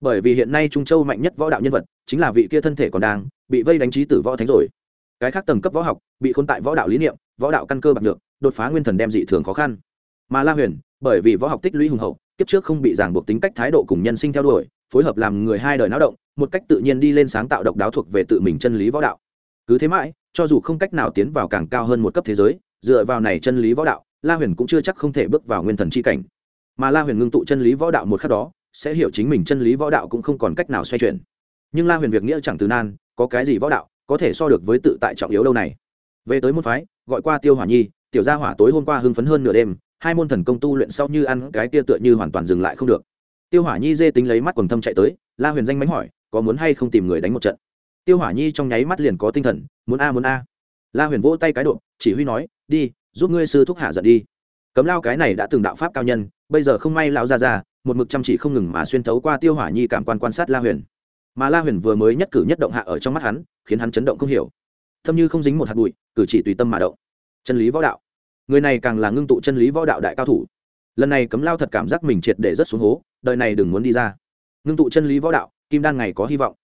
Bởi vì hiện nay trung châu mạnh nhất võ đạo nhân vật chính là vị kia thân thể còn đang, bị vây đánh trí tử võ thánh rồi. Cái khác tầng cấp võ học, bị khôn tại võ đạo lý niệm, võ đạo căn cơ bạc được đột phá nguyên thần đem dị thường khó khăn. Mà la huyền, bởi vì võ học tích lũy hùng hậu, kiếp trước không bị ràng buộc tính cách thái độ cùng nhân sinh theo đuổi, phối hợp làm người hai đời náo động, một cách tự nhiên đi lên sáng tạo độc đáo thuộc về tự mình chân lý võ đạo. Cứ thế mãi cho dù không cách nào tiến vào càng cao hơn một cấp thế giới, dựa vào này chân lý võ đạo, la huyền cũng chưa chắc không thể bước vào nguyên thần c h i cảnh. Mà la huyền ngưng tụ chân lý võ đạo một khắc đó, sẽ hiểu chính mình chân lý võ đạo cũng không còn cách nào xoay chuyển. Nhưng la huyền việc nghĩa chẳng từ nan, có cái gì võ đạo có thể so được với tự tại trọng yếu đâu này? Về tới môn phái, gọi qua tiêu hỏa nhi, tiểu gia hỏa tối hôm qua hưng phấn hơn nửa đêm, hai môn thần công tu luyện sau như ăn cái tia tựa như hoàn toàn dừng lại không được. Tiêu hỏa nhi dê tính lấy mắt quần thâm chạy tới, la huyền danh mánh hỏi, có muốn hay không tìm người đánh một trận? Tiêu hỏa nhi trong nháy mắt liền có tinh thần, muốn a muốn a. La huyền vỗ tay cái độ chỉ huy nói, đi, giúp ngươi sư thúc hạ giận đi. Cấm lao cái này đã từng đạo pháp cao nhân, bây giờ không may lão ra ra một mực chăm chỉ không ngừng mà xuyên thấu qua tiêu hỏa nhi cảm quan quan sát la huyền. Mà la huyền vừa mới nhất cử nhất động hạ ở trong mắt hắn, khiến hắn chấn động không hiểu. Thâm như không dính một hạt bụi, cử chỉ tùy tâm mà động. Chân lý võ đạo. Người này càng là ngưng tụ chân lý võ đạo đại cao thủ. Lần này cấm lao thật cảm giác mình triệt để rất xuống hố, đời này đừng muốn đi ra. Ngưng tụ chân lý võ đạo, kim đan ngày có hy vọng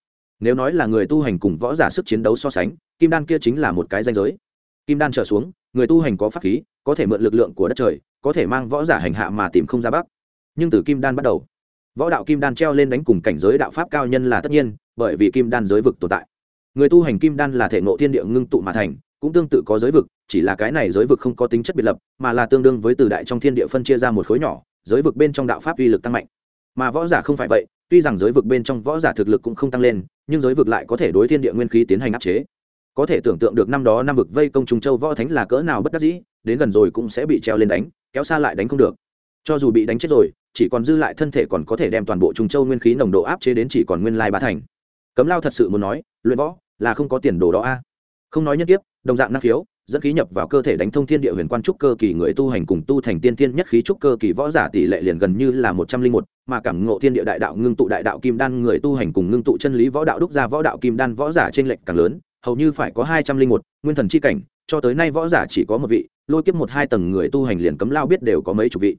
nếu nói là người tu hành cùng võ giả sức chiến đấu so sánh, kim đan kia chính là một cái danh giới. Kim đan trở xuống, người tu hành có pháp khí, có thể mượn lực lượng của đất trời, có thể mang võ giả hành hạ mà tìm không ra bắc. Nhưng từ kim đan bắt đầu, võ đạo kim đan treo lên đánh cùng cảnh giới đạo pháp cao nhân là tất nhiên, bởi vì kim đan giới vực tồn tại. Người tu hành kim đan là thể ngộ thiên địa ngưng tụ mà thành, cũng tương tự có giới vực, chỉ là cái này giới vực không có tính chất biệt lập, mà là tương đương với từ đại trong thiên địa phân chia ra một khối nhỏ, giới vực bên trong đạo pháp uy lực tăng mạnh. Mà võ giả không phải vậy tuy rằng giới vực bên trong võ giả thực lực cũng không tăng lên, nhưng giới vực lại có thể đối thiên địa nguyên khí tiến hành áp chế. Có thể tưởng tượng được năm đó năm vực vây công trung châu võ thánh là cỡ nào bất đắc dĩ, đến gần rồi cũng sẽ bị treo lên đánh, kéo xa lại đánh không được. Cho dù bị đánh chết rồi, chỉ còn dư lại thân thể còn có thể đem toàn bộ trung châu nguyên khí nồng độ áp chế đến chỉ còn nguyên lai ba thành. Cấm lao thật sự muốn nói, luyện võ là không có tiền đồ đó a. Không nói nhất tiếp đồng dạng năng khiếu dẫn khí nhập vào cơ thể đánh thông thiên địa huyền quan trúc cơ kỳ người tu hành cùng tu thành tiên tiên nhất khí trúc cơ kỳ võ giả tỷ lệ liền gần như là một trăm linh một, mà cảm ngộ thiên địa đại đạo, ngưng tụ đại đạo kim đan người tu hành cùng ngưng tụ chân lý võ đạo, đúc ra võ đạo kim đan võ giả trên lệnh càng lớn, hầu như phải có hai trăm linh một, nguyên thần chi cảnh, cho tới nay võ giả chỉ có một vị, lôi kiếp một hai tầng người tu hành liền cấm lao biết đều có mấy chục vị.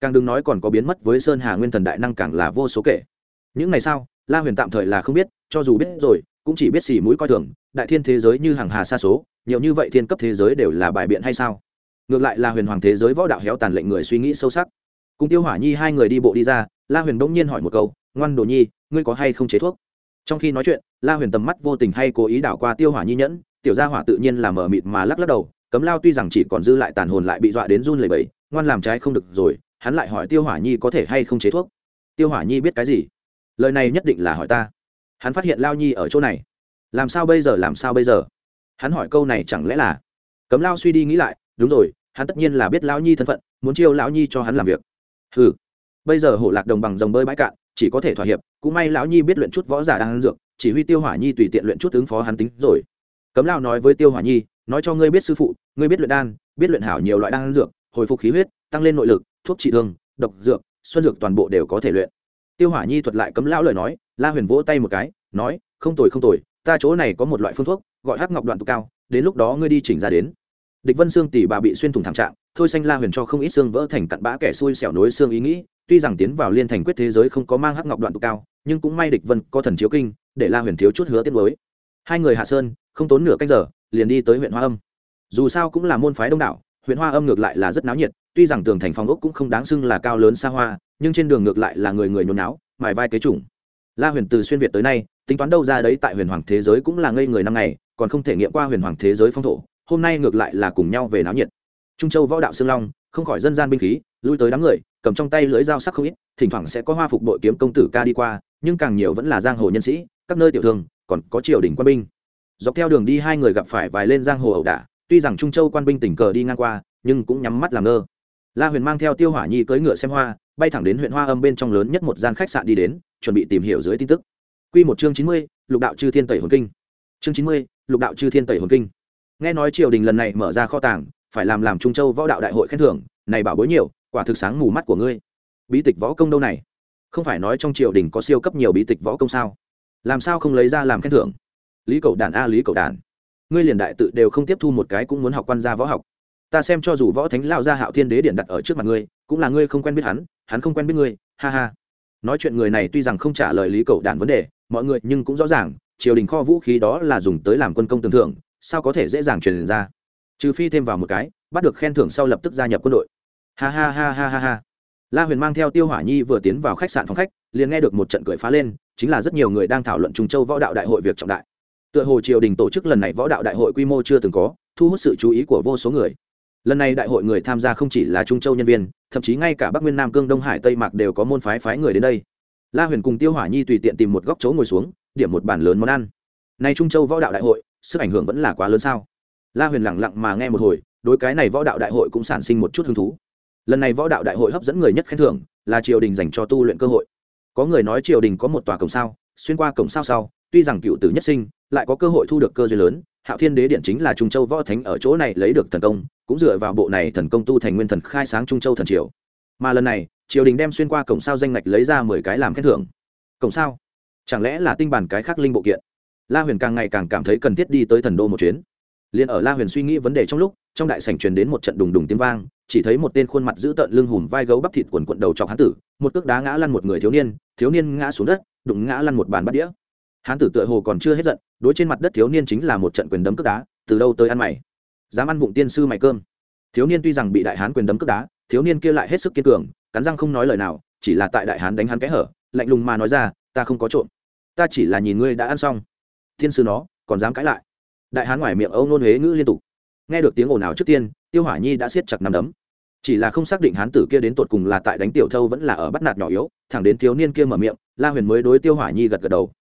Càng đừng nói còn có biến mất với sơn hà nguyên thần đại năng càng là vô số kể. Những ngày sau, la huyền tạm thời là không biết, cho dù biết rồi cũng chỉ biết xỉ mũi coi thường, đại thiên thế giới như hàng hà xa số, nhiều như vậy thiên cấp thế giới đều là bài biện hay sao? Ngược lại là huyền hoàng thế giới võ đạo héo tàn lệnh người suy nghĩ sâu sắc. Cùng tiêu hỏa nhi hai người đi bộ đi ra, la huyền bỗng nhiên hỏi một câu, ngoan đồ nhi, ngươi có hay không chế thuốc? Trong khi nói chuyện, la huyền tầm mắt vô tình hay cố ý đảo qua tiêu hỏa nhi nhẫn, tiểu gia hỏa tự nhiên là mờ mịt mà lắc lắc đầu, cấm lao tuy rằng chỉ còn dư lại tàn hồn lại bị dọa đến run lẩy bẩy, ngoan làm trái không được rồi, hắn lại hỏi tiêu hỏa nhi có thể hay không chế thuốc? Tiêu hỏa nhi biết cái gì? Lời này nhất định là hỏi ta hắn phát hiện lao nhi ở chỗ này. Làm sao bây giờ, làm sao bây giờ? Hắn hỏi câu này chẳng lẽ là? Cấm lao suy đi nghĩ lại, đúng rồi, hắn tất nhiên là biết lão nhi thân phận, muốn chiêu lão nhi cho hắn làm việc. Ừ bây giờ hổ lạc đồng bằng dòng bơi bãi cạn, chỉ có thể thỏa hiệp, cũng may lão nhi biết luyện chút võ giả đang ăn dược, chỉ huy tiêu hỏa nhi tùy tiện luyện chút ứng phó hắn tính rồi. Cấm lao nói với tiêu hỏa nhi, nói cho ngươi biết sư phụ, ngươi biết luyện đan, biết luyện hảo nhiều loại đan dược, hồi phục khí huyết, tăng lên nội lực, thuốc trị thương, độc dược, xuân dược toàn bộ đều có thể luyện tiêu hỏa nhi thuật lại cấm lão lời nói, la huyền vỗ tay một cái, nói, không tồi không tồi, ta chỗ này có một loại phương thuốc, gọi hắc ngọc đoạn tụ cao, đến lúc đó ngươi đi chỉnh ra đến. Địch vân xương tỷ bà bị xuyên thủng thảm trạng, thôi xanh la huyền cho không ít xương vỡ thành cặn bã kẻ xui xẻo nối xương ý nghĩ, tuy rằng tiến vào liên thành quyết thế giới không có mang hắc ngọc đoạn tụ cao, nhưng cũng may địch vân có thần chiếu kinh, để la huyền thiếu chút hứa tiết mới hai người hạ sơn, không tốn nửa cách giờ, liền đi tới huyện hoa âm. Dù sao cũng là môn phái đông đảo huyện hoa âm ngược lại là rất náo nhiệt, tuy rằng tường thành phòng ốc cũng không đáng xưng là cao lớn xa hoa, nhưng trên đường ngược lại là người người nhốn náo mài vai kế chủng. La huyền từ xuyên việt tới nay, tính toán đâu ra đấy tại huyền hoàng thế giới cũng là ngây người năm ngày, còn không thể nghiệm qua huyền hoàng thế giới phong thổ, hôm nay ngược lại là cùng nhau về náo nhiệt. Trung châu võ đạo sương long, không khỏi dân gian binh khí, lui tới đám người, cầm trong tay lưỡi dao sắc không ít, thỉnh thoảng sẽ có hoa phục đội kiếm công tử ca đi qua, nhưng càng nhiều vẫn là giang hồ nhân sĩ, các nơi tiểu thương, còn có triều đình quân binh. Dọc theo đường đi hai người gặp phải vài lên giang hồ ẩu đả tuy rằng trung châu quan binh tình cờ đi ngang qua, nhưng cũng nhắm mắt làm ngơ. La huyền mang theo tiêu hỏa nhi cưỡi ngựa xem hoa, bay thẳng đến huyện hoa âm bên trong lớn nhất một gian khách sạn đi đến, chuẩn bị tìm hiểu dưới tin tức. Quy một chương chín mươi, lục đạo chư thiên tẩy hồn kinh. Chương chín mươi, lục đạo chư thiên tẩy hồn kinh. Nghe nói triều đình lần này mở ra kho tàng, phải làm làm trung châu võ đạo đại hội khen thưởng, này bảo bối nhiều, quả thực sáng mù mắt của ngươi. Bí tịch võ công đâu này? Không phải nói trong triều đình có siêu cấp nhiều bí tịch võ công sao? Làm sao không lấy ra làm khen thưởng? Lý cầu đàn a, lý cầu đàn ngươi liền đại tự đều không tiếp thu một cái cũng muốn học quan gia võ học. Ta xem cho dù võ thánh lao ra hạo thiên đế điện đặt ở trước mặt ngươi, cũng là ngươi không quen biết hắn hắn không quen biết ngươi, ha ha. Nói chuyện người này tuy rằng không trả lời lý cầu đản vấn đề, mọi người nhưng cũng rõ ràng, triều đình kho vũ khí đó là dùng tới làm quân công tưởng thưởng sao có thể dễ dàng truyền ra? Trừ phi thêm vào một cái, bắt được khen thưởng sau lập tức gia nhập quân đội. Ha ha ha ha ha ha. La huyền mang theo tiêu hỏa nhi vừa tiến vào khách sạn phòng khách, liền nghe được một trận cười phá lên, chính là rất nhiều người đang thảo luận trung châu võ đạo đại hội việc trọng đại tựa hồ triều đình tổ chức lần này võ đạo đại hội quy mô chưa từng có, thu hút sự chú ý của vô số người. Lần này đại hội người tham gia không chỉ là trung châu nhân viên, thậm chí ngay cả bắc nguyên, nam cương, đông hải, tây mạc đều có môn phái phái người đến đây. La huyền cùng tiêu hỏa nhi tùy tiện tìm một góc chỗ ngồi xuống, điểm một bàn lớn món ăn. Nay trung châu võ đạo đại hội, sức ảnh hưởng vẫn là quá lớn sao? La huyền lẳng lặng mà nghe một hồi, đối cái này võ đạo đại hội cũng sản sinh một chút hứng thú. Lần này võ đạo đại hội hấp dẫn người nhất khen thưởng, là triều đình dành cho tu luyện cơ hội. Có người nói triều đình có một tòa cổng sao, xuyên qua cổng sao sau, tuy rằng cựu tử nhất sinh lại có cơ hội thu được cơ duyên lớn. Hạo thiên đế điện chính là trung châu võ thánh ở chỗ này lấy được thần công, cũng dựa vào bộ này thần công tu thành nguyên thần khai sáng trung châu thần triều. Mà lần này, triều đình đem xuyên qua cổng sao danh ngạch lấy ra mười cái làm khen thưởng. Cổng sao? Chẳng lẽ là tinh bản cái khác linh bộ kiện? La huyền càng ngày càng cảm thấy cần thiết đi tới thần đô một chuyến. Liền ở la huyền suy nghĩ vấn đề trong lúc, trong đại sảnh truyền đến một trận đùng đùng tiếng vang, chỉ thấy một tên khuôn mặt giữ tợn lưng hùm vai gấu bắp thịt quần quận đầu chọc hán tử, một cước đá ngã lăn một người thiếu niên thiếu niên ngã xuống đất, đụng ngã lăn một bàn bát đĩa hán tử tựa hồ còn chưa hết giận, đối trên mặt đất thiếu niên chính là một trận quyền đấm cước đá, từ đâu tới ăn mày? Dám ăn vụng tiên sư mày cơm. Thiếu niên tuy rằng bị đại hán quyền đấm cước đá, thiếu niên kia lại hết sức kiên cường, cắn răng không nói lời nào, chỉ là tại đại hán đánh hắn kẽ hở, lạnh lùng mà nói ra, ta không có trộm. Ta chỉ là nhìn ngươi đã ăn xong. Thiên sư nó, còn dám cãi lại. Đại hán ngoài miệng âu nôn huế ngữ liên tục. Nghe được tiếng ồn ào trước tiên, tiêu hỏa nhi đã siết chặt nằm đấm. Chỉ là không xác định hán tử kia đến tột cùng là tại đánh tiểu thâu vẫn là ở bắt nạt nhỏ yếu, thẳng đến thiếu niên kia mở miệng, la huyền mới đối tiêu hỏa nhi gật gật đầu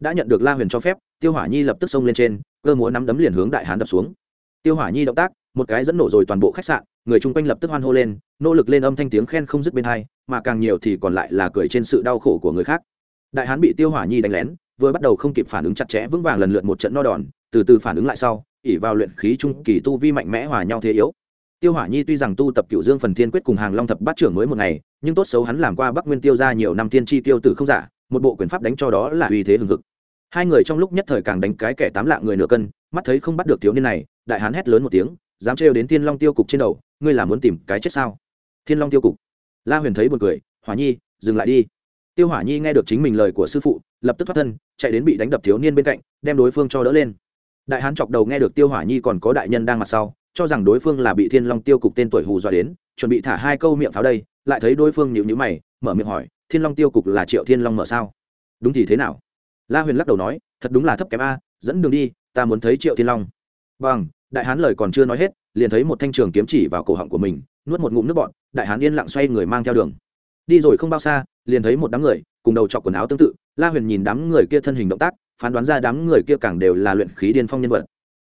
đã nhận được la huyền cho phép, tiêu hỏa nhi lập tức xông lên trên, cơ múa nắm đấm liền hướng đại hán đập xuống. Tiêu hỏa nhi động tác, một cái dẫn nổ rồi toàn bộ khách sạn, người chung quanh lập tức hoan hô lên, nỗ lực lên âm thanh tiếng khen không dứt bên hai, mà càng nhiều thì còn lại là cười trên sự đau khổ của người khác. Đại hán bị tiêu hỏa nhi đánh lén, vừa bắt đầu không kịp phản ứng chặt chẽ, vững vàng lần lượt một trận no đòn, từ từ phản ứng lại sau ỉ vào luyện khí trung kỳ tu vi mạnh mẽ hòa nhau thế yếu. Tiêu hỏa nhi tuy rằng tu tập cựu dương phần thiên quyết cùng hàng long thập bát trưởng mới một ngày, nhưng tốt xấu hắn làm qua bắc nguyên tiêu ra nhiều năm tiên tri tiêu tử không giả một bộ quyền pháp đánh cho đó là uy thế hừng hực. Hai người trong lúc nhất thời càng đánh cái kẻ tám lạng người nửa cân, mắt thấy không bắt được thiếu niên này, đại hán hét lớn một tiếng, dám trêu đến thiên long tiêu cục trên đầu, ngươi là muốn tìm cái chết sao? Thiên long tiêu cục. La huyền thấy buồn cười, hỏa nhi, dừng lại đi. Tiêu hỏa nhi nghe được chính mình lời của sư phụ, lập tức thoát thân, chạy đến bị đánh đập thiếu niên bên cạnh, đem đối phương cho đỡ lên. Đại hán chọc đầu nghe được tiêu hỏa nhi còn có đại nhân đang mặt sau, cho rằng đối phương là bị thiên long tiêu cục tên tuổi hù dọa đến, chuẩn bị thả hai câu miệng pháo đây, lại thấy đối phương nhịu nhữ mày, mở miệng hỏi thiên long tiêu cục là triệu thiên long mở sao? Đúng thì thế nào? La huyền lắc đầu nói thật đúng là thấp kém a dẫn đường đi ta muốn thấy triệu thiên long. Bằng, đại hán lời còn chưa nói hết liền thấy một thanh trường kiếm chỉ vào cổ họng của mình nuốt một ngụm nước bọn đại hán yên lặng xoay người mang theo đường. Đi rồi không bao xa liền thấy một đám người cùng đầu chọc quần áo tương tự la huyền nhìn đám người kia thân hình động tác phán đoán ra đám người kia càng đều là luyện khí điên phong nhân vật.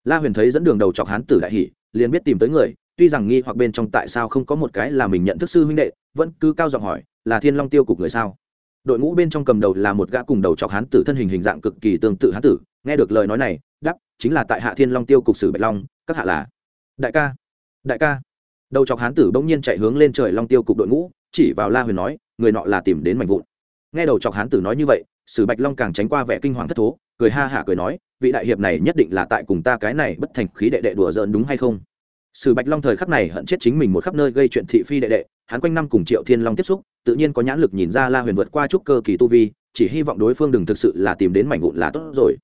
La huyền thấy dẫn đường đầu chọc hán tử đại hỷ liền biết tìm tới người tuy rằng nghi hoặc bên trong tại sao không có một cái là mình nhận thức sư huynh đệ vẫn cứ cao giọng hỏi là thiên long tiêu cục người sao? Đội ngũ bên trong cầm đầu là một gã cùng đầu chọc hán tử thân hình hình dạng cực kỳ tương tự hán tử. Nghe được lời nói này đắp chính là tại hạ thiên long tiêu cục sử bạch long, các hạ là. Đại ca đại ca. Đầu chọc hán tử bỗng nhiên chạy hướng lên trời long tiêu cục đội ngũ, chỉ vào la huyền nói, người nọ là tìm đến mảnh vụn. Nghe đầu chọc hán tử nói như vậy, sử bạch long càng tránh qua vẻ kinh hoàng thất thố, cười ha hả cười nói, vị đại hiệp này nhất định là tại cùng ta cái này bất thành khí đệ đệ đùa giỡn đúng hay không? Sử bạch long thời khắc này hận chết chính mình một khắp nơi gây chuyện thị phi đệ đệ hắn quanh năm cùng triệu thiên long tiếp xúc, tự nhiên có nhãn lực nhìn ra la huyền vượt qua chút cơ kỳ tu vi, chỉ hy vọng đối phương đừng thực sự là tìm đến mảnh vụn là tốt rồi.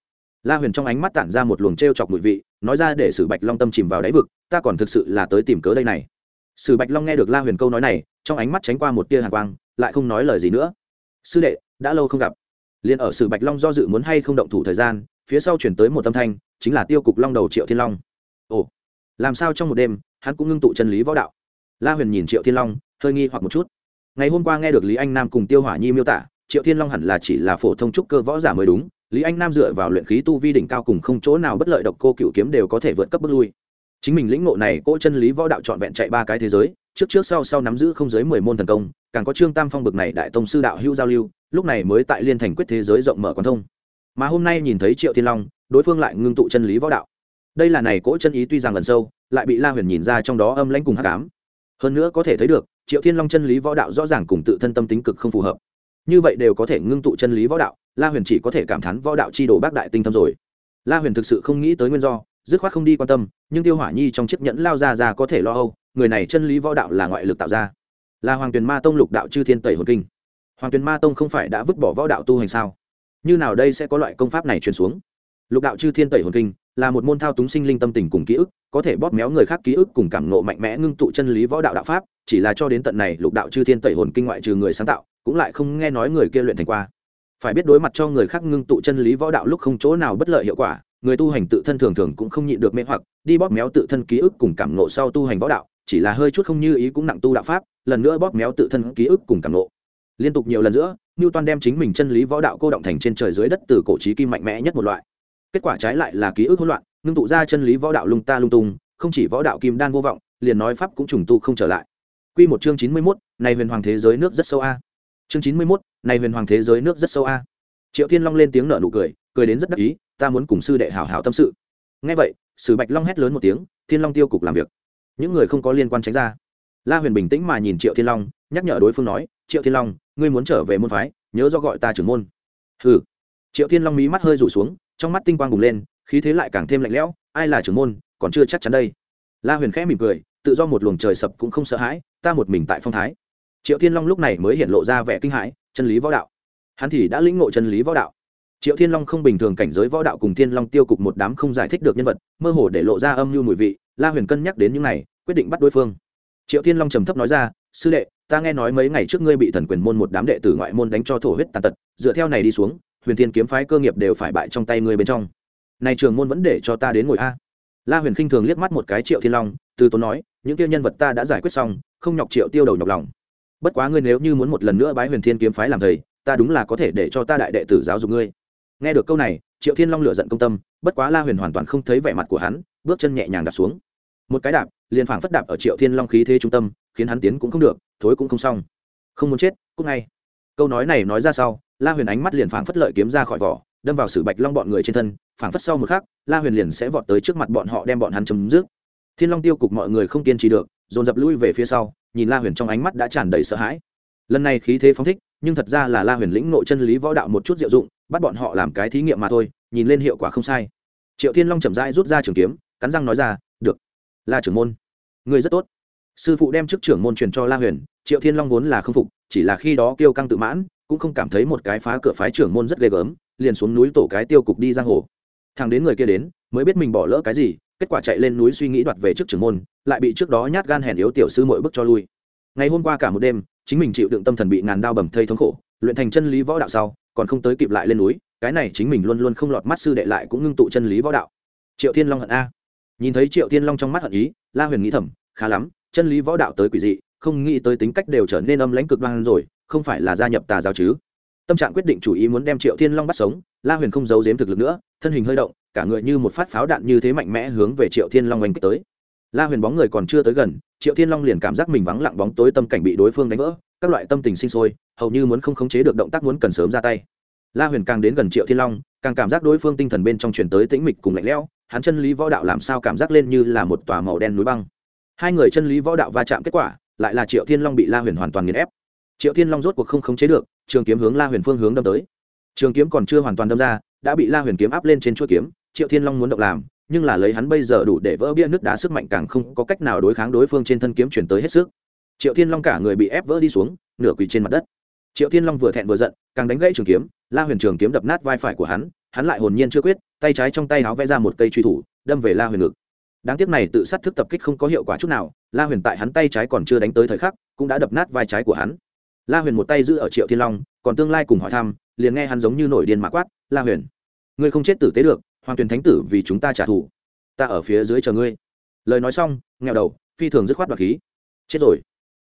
La huyền trong ánh mắt tản ra một luồng t r e o chọc mùi vị, nói ra để sử bạch long tâm chìm vào đáy vực, ta còn thực sự là tới tìm cớ đây này. Sử bạch long nghe được la huyền câu nói này, trong ánh mắt tránh qua một tia hàn quang, lại không nói lời gì nữa. Sư đệ, đã lâu không gặp. Liền ở sử bạch long do dự muốn hay không động thủ thời gian, phía sau chuyển tới một âm thanh, chính là tiêu cục long đầu triệu thiên long. Ồ, làm sao trong một đêm, hắn cũng ngưng tụ chân lý võ đạo? La huyền nhìn triệu thiên long hơi nghi hoặc một chút. Ngày hôm qua nghe được lý anh nam cùng tiêu hỏa nhi miêu tả, triệu thiên long hẳn là chỉ là phổ thông trúc cơ võ giả mới đúng. Lý anh nam dựa vào luyện khí tu vi đỉnh cao cùng không chỗ nào bất lợi độc cô cựu kiếm đều có thể vượt cấp bước lui. Chính mình lĩnh ngộ này, cỗ chân lý võ đạo trọn vẹn chạy ba cái thế giới, trước trước sau sau nắm giữ không dưới mười môn thần công, càng có trương tam phong bực này đại tông sư đạo hữu giao lưu, lúc này mới tại liên thành quyết thế giới rộng mở quan thông. Mà hôm nay nhìn thấy triệu thiên long, đối phương lại ngưng tụ chân lý võ đạo. Đây là này, cỗ chân ý tuy rằng lần sâu, lại bị la huyền nhìn ra trong đó âm lãnh cùng hát cám hơn nữa có thể thấy được triệu thiên long chân lý võ đạo rõ ràng cùng tự thân tâm tính cực không phù hợp. Như vậy đều có thể ngưng tụ chân lý võ đạo, la huyền chỉ có thể cảm thán võ đạo chi đồ bác đại tinh tâm rồi. La huyền thực sự không nghĩ tới nguyên do, dứt khoát không đi quan tâm, nhưng tiêu hỏa nhi trong chiếc nhẫn lao ra ra có thể lo âu, người này chân lý võ đạo là ngoại lực tạo ra. Là hoàng tuyền ma tông lục đạo chư thiên tẩy hồn kinh. Hoàng tuyền ma tông không phải đã vứt bỏ võ đạo tu hành sao? Như nào đây sẽ có loại công pháp này truyền xuống? Lục đạo chư thiên tẩy hồn kinh là một môn thao túng sinh linh tâm tình cùng ký ức có thể bóp méo người khác ký ức cùng cảm nộ mạnh mẽ ngưng tụ chân lý võ đạo đạo pháp chỉ là cho đến tận này lục đạo chư thiên tẩy hồn kinh ngoại trừ người sáng tạo cũng lại không nghe nói người kia luyện thành qua phải biết đối mặt cho người khác ngưng tụ chân lý võ đạo lúc không chỗ nào bất lợi hiệu quả người tu hành tự thân thường thường cũng không nhịn được mê hoặc đi bóp méo tự thân ký ức cùng cảm nộ sau tu hành võ đạo chỉ là hơi chút không như ý cũng nặng tu đạo pháp lần nữa bóp méo tự thân ký ức cùng cảm nộ liên tục nhiều lần giữa Newton đem chính mình chân lý võ đạo cô động thành trên trời dưới đất từ cổ chí kim mạnh mẽ nhất một loại. Kết quả trái lại là ký ức hỗn loạn, ngưng tụ ra chân lý võ đạo lung ta lung tung, không chỉ võ đạo kim đan vô vọng, liền nói pháp cũng trùng tu không trở lại. Quy một chương chín mươi 91, này huyền hoàng thế giới nước rất sâu a. Chương chín mươi 91, này huyền hoàng thế giới nước rất sâu a. Triệu Thiên Long lên tiếng nở nụ cười, cười đến rất đắc ý, ta muốn cùng sư đệ hảo hảo tâm sự. Nghe vậy, Sử Bạch Long hét lớn một tiếng, Thiên Long tiêu cục làm việc. Những người không có liên quan tránh ra. la huyền bình tĩnh mà nhìn triệu thiên long nhắc nhở đối phương nói triệu thiên long ngươi muốn trở về môn phái nhớ do gọi ta trưởng môn hừ triệu thiên long mí mắt hơi rủ xuống trong mắt tinh quang bùng lên khí thế lại càng thêm lạnh lẽo, ai là trưởng môn, còn chưa chắc chắn đây. La huyền khẽ mỉm cười, tự do một luồng trời sập cũng không sợ hãi, ta một mình tại phong thái. Triệu thiên long lúc này mới hiện lộ ra vẻ kinh hãi, chân lý võ đạo. Hắn thì đã lĩnh ngộ chân lý võ đạo. Triệu thiên long không bình thường cảnh giới võ đạo cùng thiên long tiêu cục một đám không giải thích được nhân vật, mơ hồ để lộ ra âm mưu mùi vị, la huyền cân nhắc đến những này, quyết định bắt đối phương. Triệu thiên long trầm thấp nói ra, sư đệ, ta nghe nói mấy ngày trước ngươi bị thần quyền môn một đám đệ tử ngoại môn đánh cho thổ huyết tàn tật, dựa theo này đi xuống, huyền thiên kiếm phái cơ nghiệp đều phải bại trong tay ngươi bên trong này trường môn vẫn để cho ta đến ngồi a. La huyền khinh thường liếc mắt một cái triệu thiên long, từ tốn nói, những tiêu nhân vật ta đã giải quyết xong, không nhọc triệu tiêu đầu nhọc lòng. Bất quá ngươi nếu như muốn một lần nữa bái huyền thiên kiếm phái làm thầy, ta đúng là có thể để cho ta đại đệ tử giáo dục ngươi. Nghe được câu này, triệu thiên long lựa giận công tâm, bất quá la huyền hoàn toàn không thấy vẻ mặt của hắn, bước chân nhẹ nhàng đạp xuống. Một cái đạp, liền phảng phất đạp ở triệu thiên long khí thế trung tâm, khiến hắn tiến cũng không được, thối cũng không xong. Không muốn chết, cũng ngay. Câu nói này nói ra sau, la huyền ánh mắt liền phảng phất lợi kiếm ra khỏi vỏ đâm vào sử bạch long bọn người trên thân, phảng phất sau một khắc, la huyền liền sẽ vọt tới trước mặt bọn họ đem bọn hắn chấm dứt. Thiên long tiêu cục mọi người không kiên trì được, dồn dập lui về phía sau, nhìn la huyền trong ánh mắt đã tràn đầy sợ hãi. Lần này khí thế phóng thích, nhưng thật ra là la huyền lĩnh nội chân lý võ đạo một chút diệu dụng, bắt bọn họ làm cái thí nghiệm mà thôi, nhìn lên hiệu quả không sai. Triệu thiên long chậm rãi rút ra trường kiếm, cắn răng nói ra, được. La trưởng môn người rất tốt. Sư phụ đem chức trưởng môn truyền cho la huyền, triệu thiên long vốn là không phục, chỉ là khi đó kêu căng tự mãn, cũng không cảm thấy một cái phá cửa phái trưởng môn rất ghê gớm liền xuống núi tổ cái tiêu cục đi giang hồ. Thằng đến người kia đến, mới biết mình bỏ lỡ cái gì, kết quả chạy lên núi suy nghĩ đoạt về trước trưởng môn, lại bị trước đó nhát gan hèn yếu tiểu sư mỗi bước cho lui. Ngày hôm qua cả một đêm, chính mình chịu đựng tâm thần bị ngàn đao bầm thây thống khổ, luyện thành chân lý võ đạo sau, còn không tới kịp lại lên núi, cái này chính mình luôn luôn không lọt mắt sư đệ lại cũng ngưng tụ chân lý võ đạo. Triệu thiên long hận a. Nhìn thấy triệu thiên long trong mắt hận ý, la huyền nghĩ thầm, khá lắm, chân lý võ đạo tới quỷ dị, không nghĩ tới tính cách đều trở nên âm lãnh cực đoan rồi, không phải là gia nhập tà giáo chứ tâm trạng quyết định chủ ý muốn đem triệu thiên long bắt sống, la huyền không giấu giếm thực lực nữa, thân hình hơi động, cả người như một phát pháo đạn như thế mạnh mẽ hướng về triệu thiên long oanh kích tới. La huyền bóng người còn chưa tới gần, triệu thiên long liền cảm giác mình vắng lặng bóng tối tâm cảnh bị đối phương đánh vỡ, các loại tâm tình sinh sôi, hầu như muốn không khống chế được động tác muốn cần sớm ra tay. La huyền càng đến gần triệu thiên long, càng cảm giác đối phương tinh thần bên trong chuyển tới tĩnh mịch cùng lạnh lẽo, hắn chân lý võ đạo làm sao cảm giác lên như là một tòa màu đen núi băng. Hai người chân lý võ đạo va chạm kết quả, lại là triệu thiên long bị la huyền hoàn toàn nghiền ép triệu thiên long rốt cuộc không khống chế được, trường kiếm hướng la huyền phương hướng đâm tới. Trường kiếm còn chưa hoàn toàn đâm ra, đã bị la huyền kiếm áp lên trên chuỗi kiếm, triệu thiên long muốn động làm, nhưng là lấy hắn bây giờ đủ để vỡ bia nước đá sức mạnh càng không có cách nào đối kháng đối phương trên thân kiếm chuyển tới hết sức. Triệu thiên long cả người bị ép vỡ đi xuống, nửa quỳ trên mặt đất. Triệu thiên long vừa thẹn vừa giận, càng đánh gãy trường kiếm, la huyền trường kiếm đập nát vai phải của hắn hắn lại hồn nhiên chưa quyết, tay trái trong tay áo vẽ ra một cây truy thủ, đâm về la huyền ngực. Đáng tiếc này tự sát thức tập kích không có hiệu quả chút nào, la huyền tại hắn tay trái còn chưa đánh tới thời khắc, cũng đã đập nát vai trái của hắn la huyền một tay giữ ở triệu thiên long, còn tương lai cùng hỏi thăm, liền nghe hắn giống như nổi điên mã quát, la huyền, ngươi không chết tử tế được, hoàng tuyền thánh tử vì chúng ta trả thù. Ta ở phía dưới chờ ngươi. Lời nói xong nghèo đầu, phi thường dứt khoát đoạt khí. Chết rồi.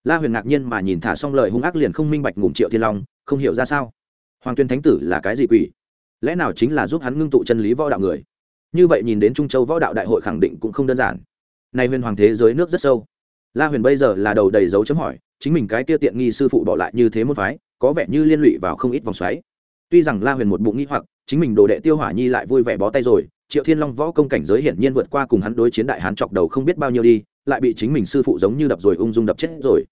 La huyền ngạc nhiên mà nhìn thả xong lời hung ác liền không minh bạch ngủm triệu thiên long, không hiểu ra sao. Hoàng tuyên thánh tử là cái gì quỷ? Lẽ nào chính là giúp hắn ngưng tụ chân lý võ đạo người? Như vậy nhìn đến trung châu võ đạo đại hội khẳng định cũng không đơn giản. Nay huyền hoàng thế giới nước rất sâu. La huyền bây giờ là đầu đầy dấu chấm hỏi chính mình cái kia tiện nghi sư phụ bỏ lại như thế một phái, có vẻ như liên lụy vào không ít vòng xoáy. Tuy rằng la huyền một bụng nghĩ hoặc, chính mình đồ đệ tiêu hỏa nhi lại vui vẻ bó tay rồi, triệu thiên long võ công cảnh giới hiển nhiên vượt qua cùng hắn đối chiến đại hán chọc đầu không biết bao nhiêu đi, lại bị chính mình sư phụ giống như đập rồi ung dung đập chết rồi.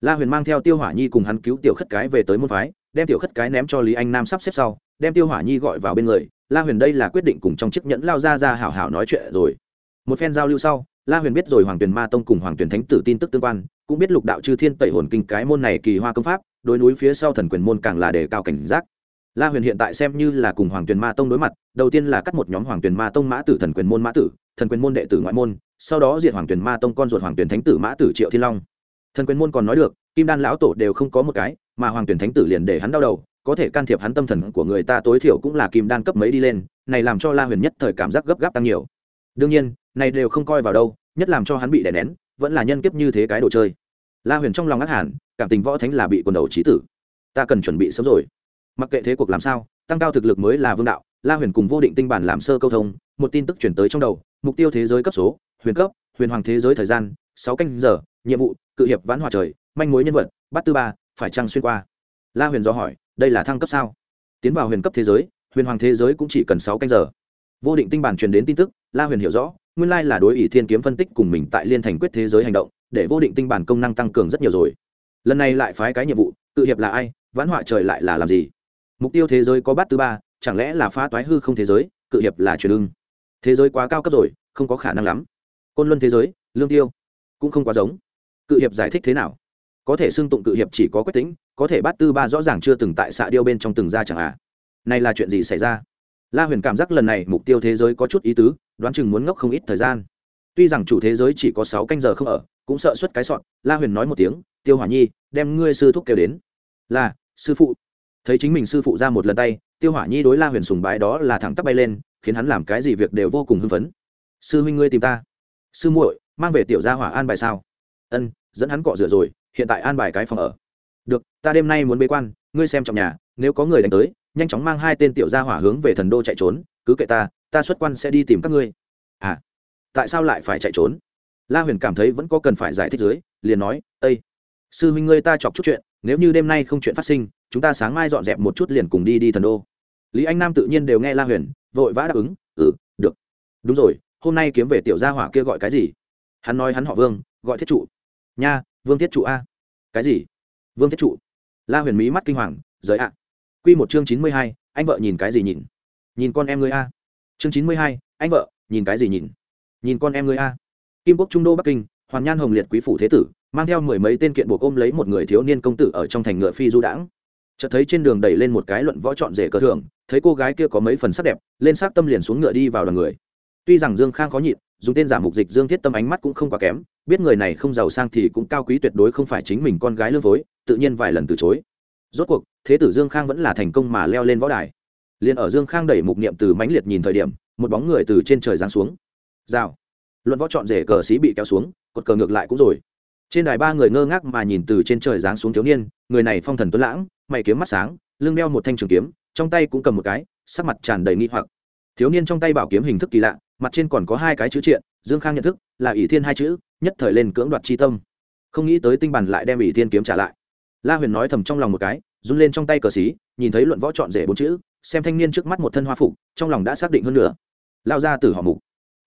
La huyền mang theo tiêu hỏa nhi cùng hắn cứu tiểu khất cái về tới môn phái, đem tiểu khất cái ném cho lý anh nam sắp xếp sau, đem tiêu hỏa nhi gọi vào bên người. La huyền đây là quyết định cùng trong chiếc nhẫn lao ra ra hảo hảo nói chuyện rồi. Một phen giao lưu sau, la huyền biết rồi hoàng tuyền ma tông cùng hoàng tuyền thánh tử tin tức tương quan cũng biết lục đạo chư thiên tẩy hồn kinh cái môn này kỳ hoa công pháp, đối núi phía sau thần quyền môn càng là đề cao cảnh giác. La huyền hiện tại xem như là cùng hoàng tuyền ma tông đối mặt, đầu tiên là cắt một nhóm hoàng tuyền ma tông mã tử thần quyền môn mã tử, thần quyền môn đệ tử ngoại môn, sau đó diệt hoàng tuyền ma tông con ruột hoàng tuyền thánh tử mã tử triệu thiên long. Thần quyền môn còn nói được, kim đan lão tổ đều không có một cái, mà hoàng tuyền thánh tử liền để hắn đau đầu, có thể can thiệp hắn tâm thần của người ta tối thiểu cũng là kim đan cấp mấy đi lên, này làm cho la huyền nhất thời cảm giác gấp gáp tăng nhiều. Đương nhiên, này đều không coi vào đâu, nhất làm cho hắn bị đè nén vẫn là nhân kiếp như thế cái đồ chơi. La huyền trong lòng ác hẳn, cảm tình võ thánh là bị quần đầu trí tử. Ta cần chuẩn bị sớm rồi. Mặc kệ thế cuộc làm sao, tăng cao thực lực mới là vương đạo. La huyền cùng vô định tinh bản làm sơ câu thông, một tin tức chuyển tới trong đầu, mục tiêu thế giới cấp số, huyền cấp, huyền hoàng thế giới thời gian, sáu canh giờ, nhiệm vụ, cự hiệp vãn hòa trời, manh mối nhân vật, bắt tư ba, phải trăng xuyên qua. La huyền do hỏi, đây là thăng cấp sao? Tiến vào huyền cấp thế giới, huyền hoàng thế giới cũng chỉ cần sáu canh giờ. Vô định tinh bản truyền đến tin tức, la huyền hiểu rõ nguyên lai là đối ỷ thiên kiếm phân tích cùng mình tại liên thành quyết thế giới hành động, để vô định tinh bản công năng tăng cường rất nhiều rồi. Lần này lại phái cái nhiệm vụ, tự hiệp là ai, vãn họa trời lại là làm gì? Mục tiêu thế giới có bát thứ ba, chẳng lẽ là phá toái hư không thế giới, cự hiệp là truyền ưng. Thế giới quá cao cấp rồi, không có khả năng lắm. Côn luân thế giới, lương tiêu, cũng không quá giống. Cự hiệp giải thích thế nào? Có thể xưng tụng cự hiệp chỉ có quyết tính có thể bát tư ba rõ ràng chưa từng tại xạ điêu bên trong từng ra chẳng à? Này là chuyện gì xảy ra? La huyền cảm giác lần này mục tiêu thế giới có chút ý tứ, đoán chừng muốn ngốc không ít thời gian. Tuy rằng chủ thế giới chỉ có sáu canh giờ không ở, cũng sợ suất cái sọn la huyền nói một tiếng, tiêu hỏa nhi, đem ngươi sư thúc kêu đến. Là, sư phụ. Thấy chính mình sư phụ ra một lần tay, tiêu hỏa nhi đối la huyền sùng bái đó là thẳng tắp bay lên, khiến hắn làm cái gì việc đều vô cùng hưng phấn. Sư huynh ngươi tìm ta. Sư muội, mang về tiểu gia hỏa an bài sao? Ân, dẫn hắn cọ rửa rồi, hiện tại an bài cái phòng ở. Được, ta đêm nay muốn bế quan, ngươi xem trong nhà, nếu có người đánh tới nhanh chóng mang hai tên tiểu gia hỏa hướng về thần đô chạy trốn, cứ kệ ta ta xuất quan sẽ đi tìm các ngươi. À tại sao lại phải chạy trốn? La huyền cảm thấy vẫn có cần phải giải thích dưới, liền nói ây sư huynh ngươi ta chọc chút chuyện, nếu như đêm nay không chuyện phát sinh, chúng ta sáng mai dọn dẹp một chút liền cùng đi đi thần đô. Lý anh nam tự nhiên đều nghe la huyền, vội vã đáp ứng ừ được. Đúng rồi, hôm nay kiếm về tiểu gia hỏa kia gọi cái gì? Hắn nói hắn họ vương, gọi thiết trụ. Nha, vương thiết trụ a. Cái gì? Vương thiết trụ. La huyền mỹ mắt kinh hoàng giới ạ à. Quy một chương chín mươi hai, anh vợ nhìn cái gì nhìn? Nhìn con em ngươi a. Chương chín mươi hai, anh vợ, nhìn cái gì nhìn? Nhìn con em ngươi a. Kim quốc trung đô bắc kinh, hoàn nhan hồng liệt quý phủ thế tử, mang theo mười mấy tên kiện buộc ôm lấy một người thiếu niên công tử ở trong thành ngựa phi du đãng. Chợt thấy trên đường đẩy lên một cái luận võ trọn rể cờ thường, thấy cô gái kia có mấy phần sắc đẹp, lên sắc tâm liền xuống ngựa đi vào đoàn người. Tuy rằng dương khang khó nhịn, dùng tên giả mục dịch dương thiết tâm ánh mắt cũng không quá kém, biết người này không giàu sang thì cũng cao quý tuyệt đối không phải chính mình con gái lương phối, tự nhiên vài lần từ chối rốt cuộc, thế tử dương khang vẫn là thành công mà leo lên võ đài. Liền ở dương khang đẩy mục niệm từ mãnh liệt nhìn thời điểm, một bóng người từ trên trời giáng xuống. Rào. Luận võ trọn rể cờ xí bị kéo xuống, cột cờ ngược lại cũng rồi. Trên đài ba người ngơ ngác mà nhìn từ trên trời giáng xuống thiếu niên, người này phong thần tuấn lãng, mày kiếm mắt sáng, lưng đeo một thanh trường kiếm, trong tay cũng cầm một cái, sắc mặt tràn đầy nghi hoặc. Thiếu niên trong tay bảo kiếm hình thức kỳ lạ, mặt trên còn có hai cái chữ triện, dương khang nhận thức, là ỷ thiên hai chữ, nhất thời lên cưỡng đoạt chi tâm. Không nghĩ tới tinh bản lại đem ỷ thiên kiếm trả lại la huyền nói thầm trong lòng một cái, run lên trong tay cờ xí, nhìn thấy luận võ trọn rể bốn chữ, xem thanh niên trước mắt một thân hoa phục, trong lòng đã xác định hơn nữa. Lao ra từ họ mục.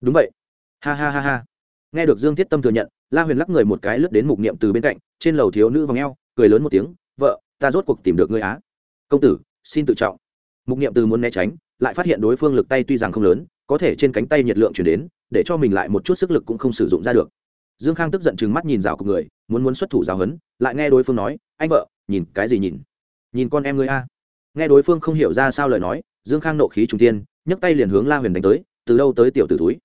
Đúng vậy. Ha ha ha ha. Nghe được dương thiết tâm thừa nhận, la huyền lắc người một cái lướt đến mục niệm từ bên cạnh, trên lầu thiếu nữ vòng eo, cười lớn một tiếng, vợ, ta rốt cuộc tìm được ngươi á. Công tử, xin tự trọng. Mục niệm từ muốn né tránh, lại phát hiện đối phương lực tay tuy rằng không lớn, có thể trên cánh tay nhiệt lượng chuyển đến, để cho mình lại một chút sức lực cũng không sử dụng ra được. Dương khang tức giận chừng mắt nhìn rào cục người, muốn muốn xuất thủ giáo hấn lại nghe đối phương nói anh vợ, nhìn cái gì nhìn? Nhìn con em ngươi a. Nghe đối phương không hiểu ra sao lời nói, dương khang nộ khí trung tiên nhấc tay liền hướng la huyền đánh tới, từ đâu tới tiểu tử túi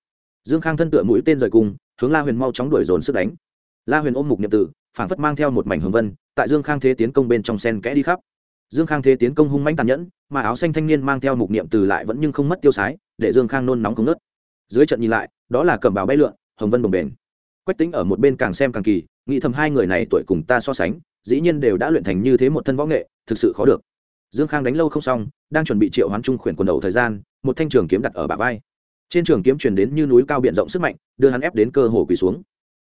dương khang thân tựa mũi tên rời cung hướng la huyền mau chóng đuổi dồn sức đánh. La huyền ôm mục nhậm tử, phảng phất mang theo một mảnh hồng vân, tại dương khang thế tiến công bên trong sen kẽ đi khắp. Dương khang thế tiến công hung manh tàn nhẫn, mà áo xanh thanh niên mang theo mục niệm từ lại vẫn nhưng không mất tiêu sái, để dương khang nôn nóng không nớt dưới trận nhìn lại, đó là cẩm bào bay lượn, hồng vân bồng bền quách tính ở một bên càng xem càng kỳ, nghĩ thầm hai người này tuổi cùng ta so sánh dĩ nhiên đều đã luyện thành như thế một thân võ nghệ, thực sự khó được. Dương khang đánh lâu không xong, đang chuẩn bị triệu hoán trung khuyển quần đầu thời gian, một thanh trường kiếm đặt ở bả vai. Trên trường kiếm truyền đến như núi cao biển rộng sức mạnh, đưa hắn ép đến cơ hồ quỳ xuống.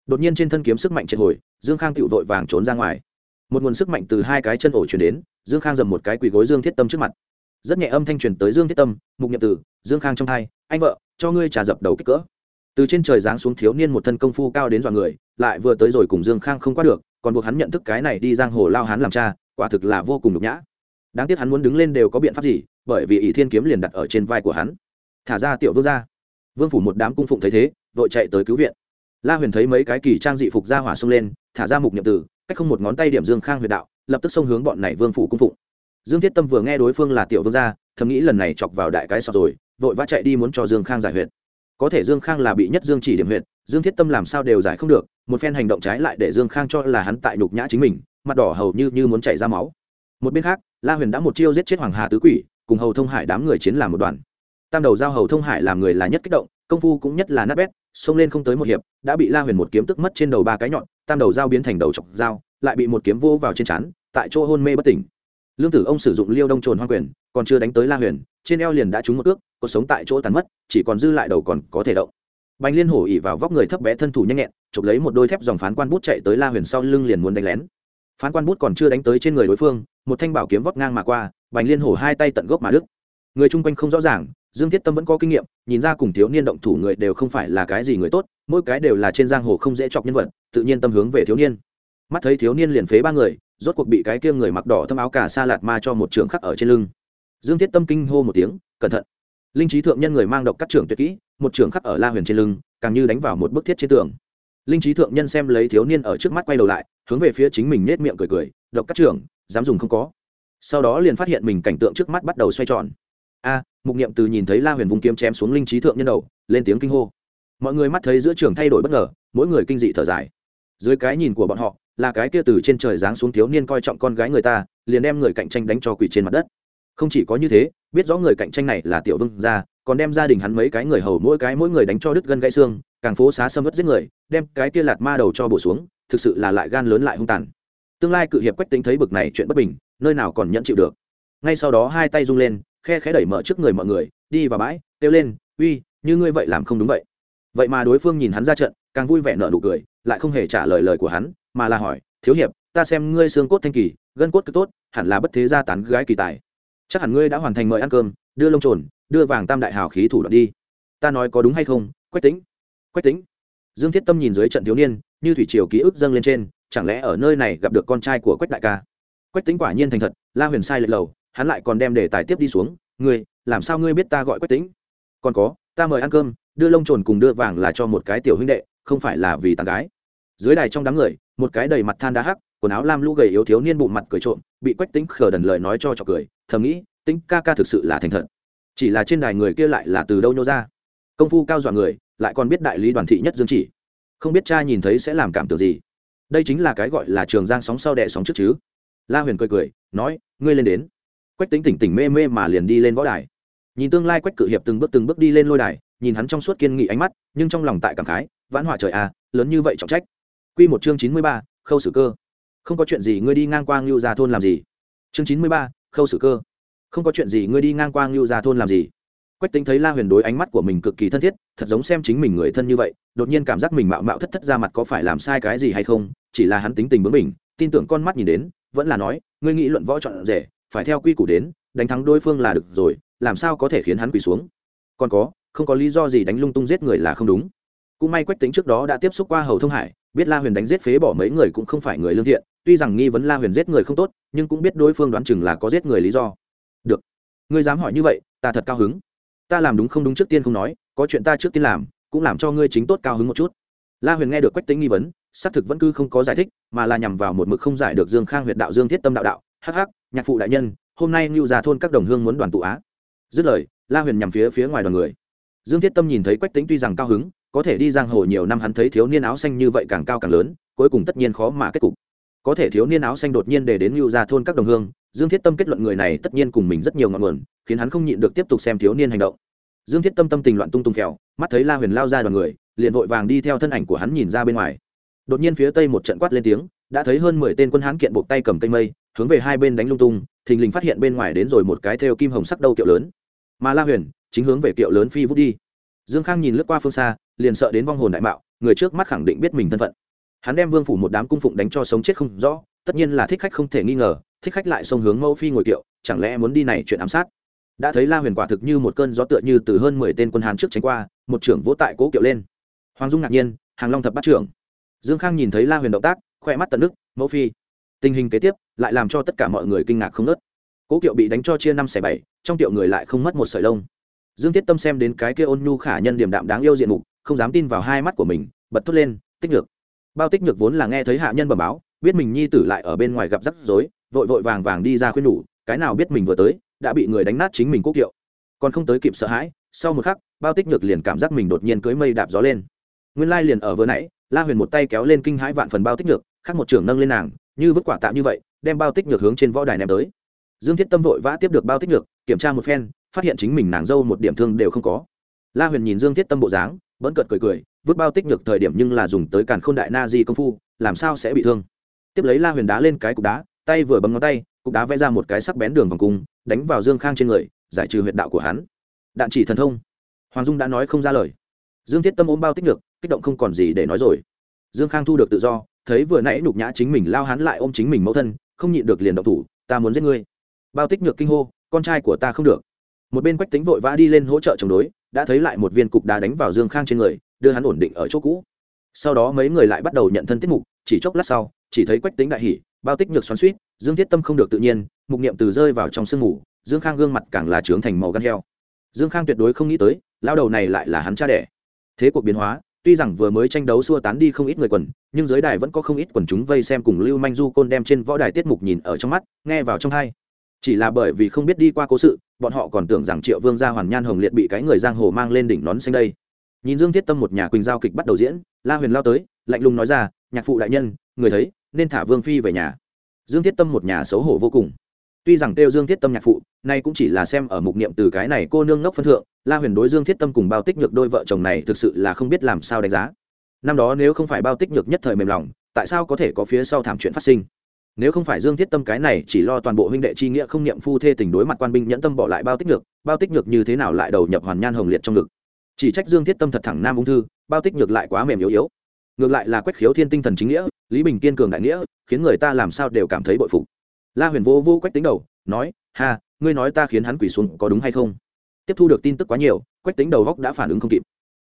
Đột nhiên trên thân kiếm sức mạnh triệt hồi, dương khang tựu vội vàng trốn ra ngoài. Một nguồn sức mạnh từ hai cái chân ổ truyền đến, dương khang dầm một cái quỳ gối dương thiết tâm trước mặt. Rất nhẹ âm thanh truyền tới dương thiết tâm, mục nhậm tử, dương khang trong thai, anh vợ, cho ngươi trà dập đầu kích cỡ. Từ trên trời giáng xuống thiếu niên một thân công phu cao đến dọa người, lại vừa tới rồi cùng dương khang không qua được còn buộc hắn nhận thức cái này đi giang hồ lao hắn làm cha, quả thực là vô cùng nhục nhã. Đáng tiếc hắn muốn đứng lên đều có biện pháp gì, bởi vì ỷ thiên kiếm liền đặt ở trên vai của hắn. Thả ra tiểu vương ra vương phủ một đám cung phụng thấy thế, vội chạy tới cứu viện. La huyền thấy mấy cái kỳ trang dị phục ra hỏa xông lên, thả ra mục nhậm tử, cách không một ngón tay điểm dương khang huyền đạo, lập tức xông hướng bọn này vương phủ cung phụng. Dương thiết tâm vừa nghe đối phương là tiểu vương gia, thầm nghĩ lần này chọc vào đại cái sọt rồi, vội vã chạy đi muốn cho dương khang giải huyệt. Có thể dương khang là bị nhất dương chỉ điểm huyệt dương thiết tâm làm sao đều giải không được, một phen hành động trái lại để dương khang cho là hắn tại nhục nhã chính mình, mặt đỏ hầu như như muốn chảy ra máu. Một bên khác, la huyền đã một chiêu giết chết hoàng hà tứ quỷ, cùng hầu thông hải đám người chiến làm một đoàn. Tam đầu giao hầu thông hải làm người là nhất kích động, công phu cũng nhất là nát bét, xông lên không tới một hiệp, đã bị la huyền một kiếm tức mất trên đầu ba cái nhọn, tam đầu dao biến thành đầu chọc dao, lại bị một kiếm vô vào trên trán, tại chỗ hôn mê bất tỉnh. Lương tử ông sử dụng liêu đông trồn hoa quyền, còn chưa đánh tới la huyền, trên eo liền đã trúng một ước cuộc sống tại chỗ tàn mất, chỉ còn dư lại đầu còn có thể động bành liên hổ ỉ vào vóc người thấp bé thân thủ nhanh nhẹn, chụp lấy một đôi thép dòng phán quan bút chạy tới la huyền sau lưng liền muốn đánh lén. Phán quan bút còn chưa đánh tới trên người đối phương, một thanh bảo kiếm vóc ngang mà qua, bành liên hổ hai tay tận gốc mà đức người chung quanh không rõ ràng, dương thiết tâm vẫn có kinh nghiệm, nhìn ra cùng thiếu niên động thủ người đều không phải là cái gì người tốt, mỗi cái đều là trên giang hồ không dễ chọc nhân vật, tự nhiên tâm hướng về thiếu niên. Mắt thấy thiếu niên liền phế ba người, rốt cuộc bị cái kia người mặc đỏ thâm áo cả sa lạt ma cho một trường khắc ở trên lưng. Dương thiết tâm kinh hô một tiếng, cẩn thận! Linh trí thượng nhân người mang độc các trưởng tuyệt kỹ, một trưởng khắc ở la huyền trên lưng, càng như đánh vào một bức thiết trên tường. Linh trí thượng nhân xem lấy thiếu niên ở trước mắt quay đầu lại, hướng về phía chính mình nết miệng cười cười, độc các trưởng, dám dùng không có. Sau đó liền phát hiện mình cảnh tượng trước mắt bắt đầu xoay tròn. A, mục niệm từ nhìn thấy la huyền vùng kiếm chém xuống linh trí thượng nhân đầu, lên tiếng kinh hô. Mọi người mắt thấy giữa trường thay đổi bất ngờ, mỗi người kinh dị thở dài. Dưới cái nhìn của bọn họ, là cái kia từ trên trời giáng xuống thiếu niên coi trọng con gái người ta, liền đem người cạnh tranh đánh cho quỷ trên mặt đất không chỉ có như thế, biết rõ người cạnh tranh này là tiểu vương gia, còn đem gia đình hắn mấy cái người hầu mỗi cái mỗi người đánh cho đứt gân gãy xương, càng phố xá sâm ớt giết người, đem cái kia lạt ma đầu cho bổ xuống, thực sự là lại gan lớn lại hung tàn. Tương lai cự hiệp quách tính thấy bực này chuyện bất bình, nơi nào còn nhận chịu được. Ngay sau đó hai tay rung lên, khe khẽ đẩy mở trước người mọi người, đi vào bãi, kêu lên, uy, như ngươi vậy làm không đúng vậy. Vậy mà đối phương nhìn hắn ra trận, càng vui vẻ nở nụ cười, lại không hề trả lời lời của hắn, mà là hỏi, thiếu hiệp, ta xem ngươi xương cốt thanh kỳ, gân cốt cứ tốt, hẳn là bất thế gia tán gái kỳ tài chắc hẳn ngươi đã hoàn thành mời ăn cơm, đưa lông trồn, đưa vàng tam đại hào khí thủ đoạn đi. Ta nói có đúng hay không? Quách tính quách tính dương thiết tâm nhìn dưới trận thiếu niên, như thủy triều ký ức dâng lên trên, chẳng lẽ ở nơi này gặp được con trai của quách đại ca? Quách tính quả nhiên thành thật, la huyền sai lệch lầu, hắn lại còn đem đề tài tiếp đi xuống. Ngươi, làm sao ngươi biết ta gọi quách tính còn có, ta mời ăn cơm, đưa lông trồn cùng đưa vàng là cho một cái tiểu huynh đệ, không phải là vì tàn gái. Dưới đài trong đám người, một cái đầy mặt than đá hắc, quần áo lam lũ gầy yếu thiếu niên bụng mặt cười trộm, bị quách tính khờ đần lời nói cho trọc cười thầm nghĩ, tính ca ca thực sự là thành thật. Chỉ là trên đài người kia lại là từ đâu nhô ra? Công phu cao dọa người, lại còn biết đại lý đoàn thị nhất dương chỉ. Không biết cha nhìn thấy sẽ làm cảm tưởng gì. Đây chính là cái gọi là trường giang sóng sau đẻ sóng trước chứ. La huyền cười cười, nói, ngươi lên đến. Quách tính tỉnh tỉnh mê mê mà liền đi lên võ đài. Nhìn tương lai quách cự hiệp từng bước từng bước đi lên lôi đài, nhìn hắn trong suốt kiên nghị ánh mắt, nhưng trong lòng tại cảm khái, vãn hỏa trời à lớn như vậy trọng trách. Q một chương chín mươi ba, khâu sử cơ. Không có chuyện gì, ngươi đi ngang qua ngưu ra thôn làm gì? Chương chín mươi ba khâu sử cơ. Không có chuyện gì, ngươi đi ngang qua ngưu gia thôn làm gì? Quách tính thấy la huyền đối ánh mắt của mình cực kỳ thân thiết, thật giống xem chính mình người thân như vậy, đột nhiên cảm giác mình mạo mạo thất thất ra mặt có phải làm sai cái gì hay không, chỉ là hắn tính tình bướng mình tin tưởng con mắt nhìn đến, vẫn là nói, ngươi nghĩ luận võ chọn rể, phải theo quy củ đến, đánh thắng đối phương là được rồi, làm sao có thể khiến hắn quỳ xuống? Còn có, không có lý do gì đánh lung tung giết người là không đúng. Cũng may quách tính trước đó đã tiếp xúc qua hầu thông hải, biết la huyền đánh giết phế bỏ mấy người cũng không phải người lương thiện tuy rằng nghi vấn la huyền giết người không tốt, nhưng cũng biết đối phương đoán chừng là có giết người lý do. Được. Ngươi dám hỏi như vậy, ta thật cao hứng. Ta làm đúng không đúng trước tiên không nói, có chuyện ta trước tiên làm, cũng làm cho ngươi chính tốt cao hứng một chút. La huyền nghe được quách tính nghi vấn, xác thực vẫn cứ không có giải thích, mà là nhằm vào một mực không giải được dương khang huyện đạo dương thiết tâm đạo đạo. Hắc hắc, nhạc phụ đại nhân, hôm nay ngưu già thôn các đồng hương muốn đoàn tụ á. Dứt lời, la huyền nhằm phía phía ngoài đoàn người. Dương thiết tâm nhìn thấy quách tính tuy rằng cao hứng, có thể đi giang hồ nhiều năm hắn thấy thiếu niên áo xanh như vậy càng cao càng lớn, cuối cùng tất nhiên khó mà kết cục có thể thiếu niên áo xanh đột nhiên để đến ngưu gia thôn các đồng hương. Dương thiết tâm kết luận người này tất nhiên cùng mình rất nhiều ngọn nguồn, khiến hắn không nhịn được tiếp tục xem thiếu niên hành động. Dương thiết tâm tâm tình loạn tung tung phèo, mắt thấy la huyền lao ra đoàn người, liền vội vàng đi theo thân ảnh của hắn nhìn ra bên ngoài. Đột nhiên phía tây một trận quát lên tiếng, đã thấy hơn mười tên quân hán kiện buộc tay cầm cây mây, hướng về hai bên đánh lung tung, thình lình phát hiện bên ngoài đến rồi một cái theo kim hồng sắc đâu kiệu lớn. Mà la huyền chính hướng về kiệu lớn phi vút đi. Dương khang nhìn lướt qua phương xa, liền sợ đến vong hồn đại mạo, người trước mắt khẳng định biết mình thân phận hắn đem vương phủ một đám cung phụng đánh cho sống chết không rõ, tất nhiên là thích khách không thể nghi ngờ, thích khách lại xông hướng mẫu phi ngồi kiệu, chẳng lẽ muốn đi này chuyện ám sát? Đã thấy la huyền quả thực như một cơn gió tựa như từ hơn mười tên quân hán trước tránh qua, một trưởng vỗ tại cố kiệu lên. Hoàng dung ngạc nhiên, hàng long thập bắt trưởng. Dương khang nhìn thấy la huyền động tác, khoe mắt tận nước, mẫu phi. Tình hình kế tiếp, lại làm cho tất cả mọi người kinh ngạc không nớt cố kiệu bị đánh cho chia năm xẻ bảy, trong tiệu người lại không mất một sợi lông. Dương thiết tâm xem đến cái kia ôn nhu khả nhân điểm đạm đáng yêu diện mục, không dám tin vào hai mắt của mình, bật thốt lên, tích ngược bao tích nhược vốn là nghe thấy hạ nhân bẩm báo, biết mình nhi tử lại ở bên ngoài gặp rắc rối, vội vội vàng vàng đi ra khuyên nhủ, cái nào biết mình vừa tới, đã bị người đánh nát chính mình quốc kiệu. Còn không tới kịp sợ hãi, sau một khắc, bao tích nhược liền cảm giác mình đột nhiên cưới mây đạp gió lên. Nguyên lai liền ở vừa nãy, la huyền một tay kéo lên kinh hãi vạn phần bao tích nhược, khác một trưởng nâng lên nàng, như vứt quả tạm như vậy, đem bao tích nhược hướng trên võ đài ném tới. Dương thiết tâm vội vã tiếp được bao tích nhược, kiểm tra một phen, phát hiện chính mình nàng dâu một điểm thương đều không có. La huyền nhìn dương thiết tâm bộ dáng, vẫn cợt cười cười vứt bao tích nhược thời điểm nhưng là dùng tới càn k h ô n đại na di công phu, làm sao sẽ bị thương? Tiếp lấy la huyền đá lên cái cục đá, tay vừa bấm ngón tay, cục đá vẽ ra một cái sắc bén đường vòng cung, đánh vào dương khang trên người, giải trừ huyệt đạo của hắn. Đạn chỉ thần thông. Hoàng dung đã nói không ra lời. Dương thiết tâm ôm bao tích nhược, kích động không còn gì để nói rồi. Dương khang thu được tự do, thấy vừa nãy nhục nhã chính mình lao hắn lại ôm chính mình mẫu thân, không nhịn được liền động thủ, ta muốn giết ngươi. Bao tích nhược kinh hô, con trai của ta không được. Một bên quách tính vội vã đi lên hỗ trợ chống đối, đã thấy lại một viên cục đá đánh vào dương khang trên người đưa hắn ổn định ở chỗ cũ. Sau đó mấy người lại bắt đầu nhận thân tiết mục, chỉ chốc lát sau, chỉ thấy quách tính đại hỉ, bao tích nhược xoắn suýt dương thiết tâm không được tự nhiên, mục niệm từ rơi vào trong sương mù, dương khang gương mặt càng là trướng thành màu gan heo. Dương khang tuyệt đối không nghĩ tới, lao đầu này lại là hắn cha đẻ. Thế cuộc biến hóa, tuy rằng vừa mới tranh đấu xua tán đi không ít người quần, nhưng dưới đài vẫn có không ít quần chúng vây xem cùng lưu manh du côn đem trên võ đài tiết mục nhìn ở trong mắt, nghe vào trong hai. Chỉ là bởi vì không biết đi qua cố sự, bọn họ còn tưởng rằng triệu vương gia hoàn nhan hồng liệt bị cái người giang hồ mang lên đỉnh nón xanh đây nhìn dương thiết tâm một nhà quỳnh giao kịch bắt đầu diễn, la huyền lao tới, lạnh lùng nói ra, nhạc phụ đại nhân, người thấy, nên thả vương phi về nhà. Dương thiết tâm một nhà xấu hổ vô cùng. Tuy rằng kêu dương thiết tâm nhạc phụ, nay cũng chỉ là xem ở mục niệm từ cái này cô nương ngốc phân thượng, la huyền đối dương thiết tâm cùng bao tích nhược đôi vợ chồng này thực sự là không biết làm sao đánh giá. Năm đó nếu không phải bao tích nhược nhất thời mềm lòng, tại sao có thể có phía sau thảm chuyện phát sinh? Nếu không phải dương thiết tâm cái này chỉ lo toàn bộ huynh đệ chi nghĩa không niệm phu thê tình đối mặt quan binh nhẫn tâm bỏ lại bao tích nhược, bao tích nhược như thế nào lại đầu nhập hoàn nhan hồng liệt trong ngực? Chỉ trách dương thiết tâm thật thẳng nam ung thư, bao tích ngược lại quá mềm yếu yếu. Ngược lại là quách khiếu thiên tinh thần chính nghĩa, lý bình kiên cường đại nghĩa, khiến người ta làm sao đều cảm thấy bội phục. La huyền vô vô quách tính đầu, nói, ha, ngươi nói ta khiến hắn quỷ xuống có đúng hay không? Tiếp thu được tin tức quá nhiều, quách tính đầu góc đã phản ứng không kịp.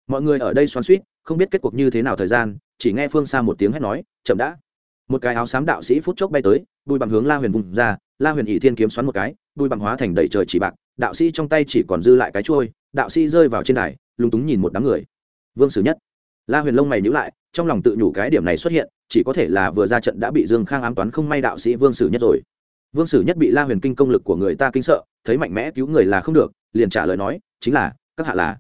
Mọi người ở đây xoắn suýt không biết kết cuộc như thế nào thời gian, chỉ nghe phương xa một tiếng hét nói, chậm đã. Một cái áo xám đạo sĩ phút chốc bay tới, bùi bằng hướng la huyền vùng ra, la huyền ỷ thiên kiếm xoắn một cái, bùi bằng hóa thành đầy trời chỉ bạc, đạo sĩ trong tay chỉ còn dư lại cái trôi đạo sĩ rơi vào trên đài lúng túng nhìn một đám người. Vương sử nhất. La huyền lông mày nhữ lại, trong lòng tự nhủ cái điểm này xuất hiện, chỉ có thể là vừa ra trận đã bị dương khang ám toán không may đạo sĩ vương sử nhất rồi. Vương sử nhất bị la huyền kinh công lực của người ta kinh sợ, thấy mạnh mẽ cứu người là không được, liền trả lời nói, chính là, các hạ là.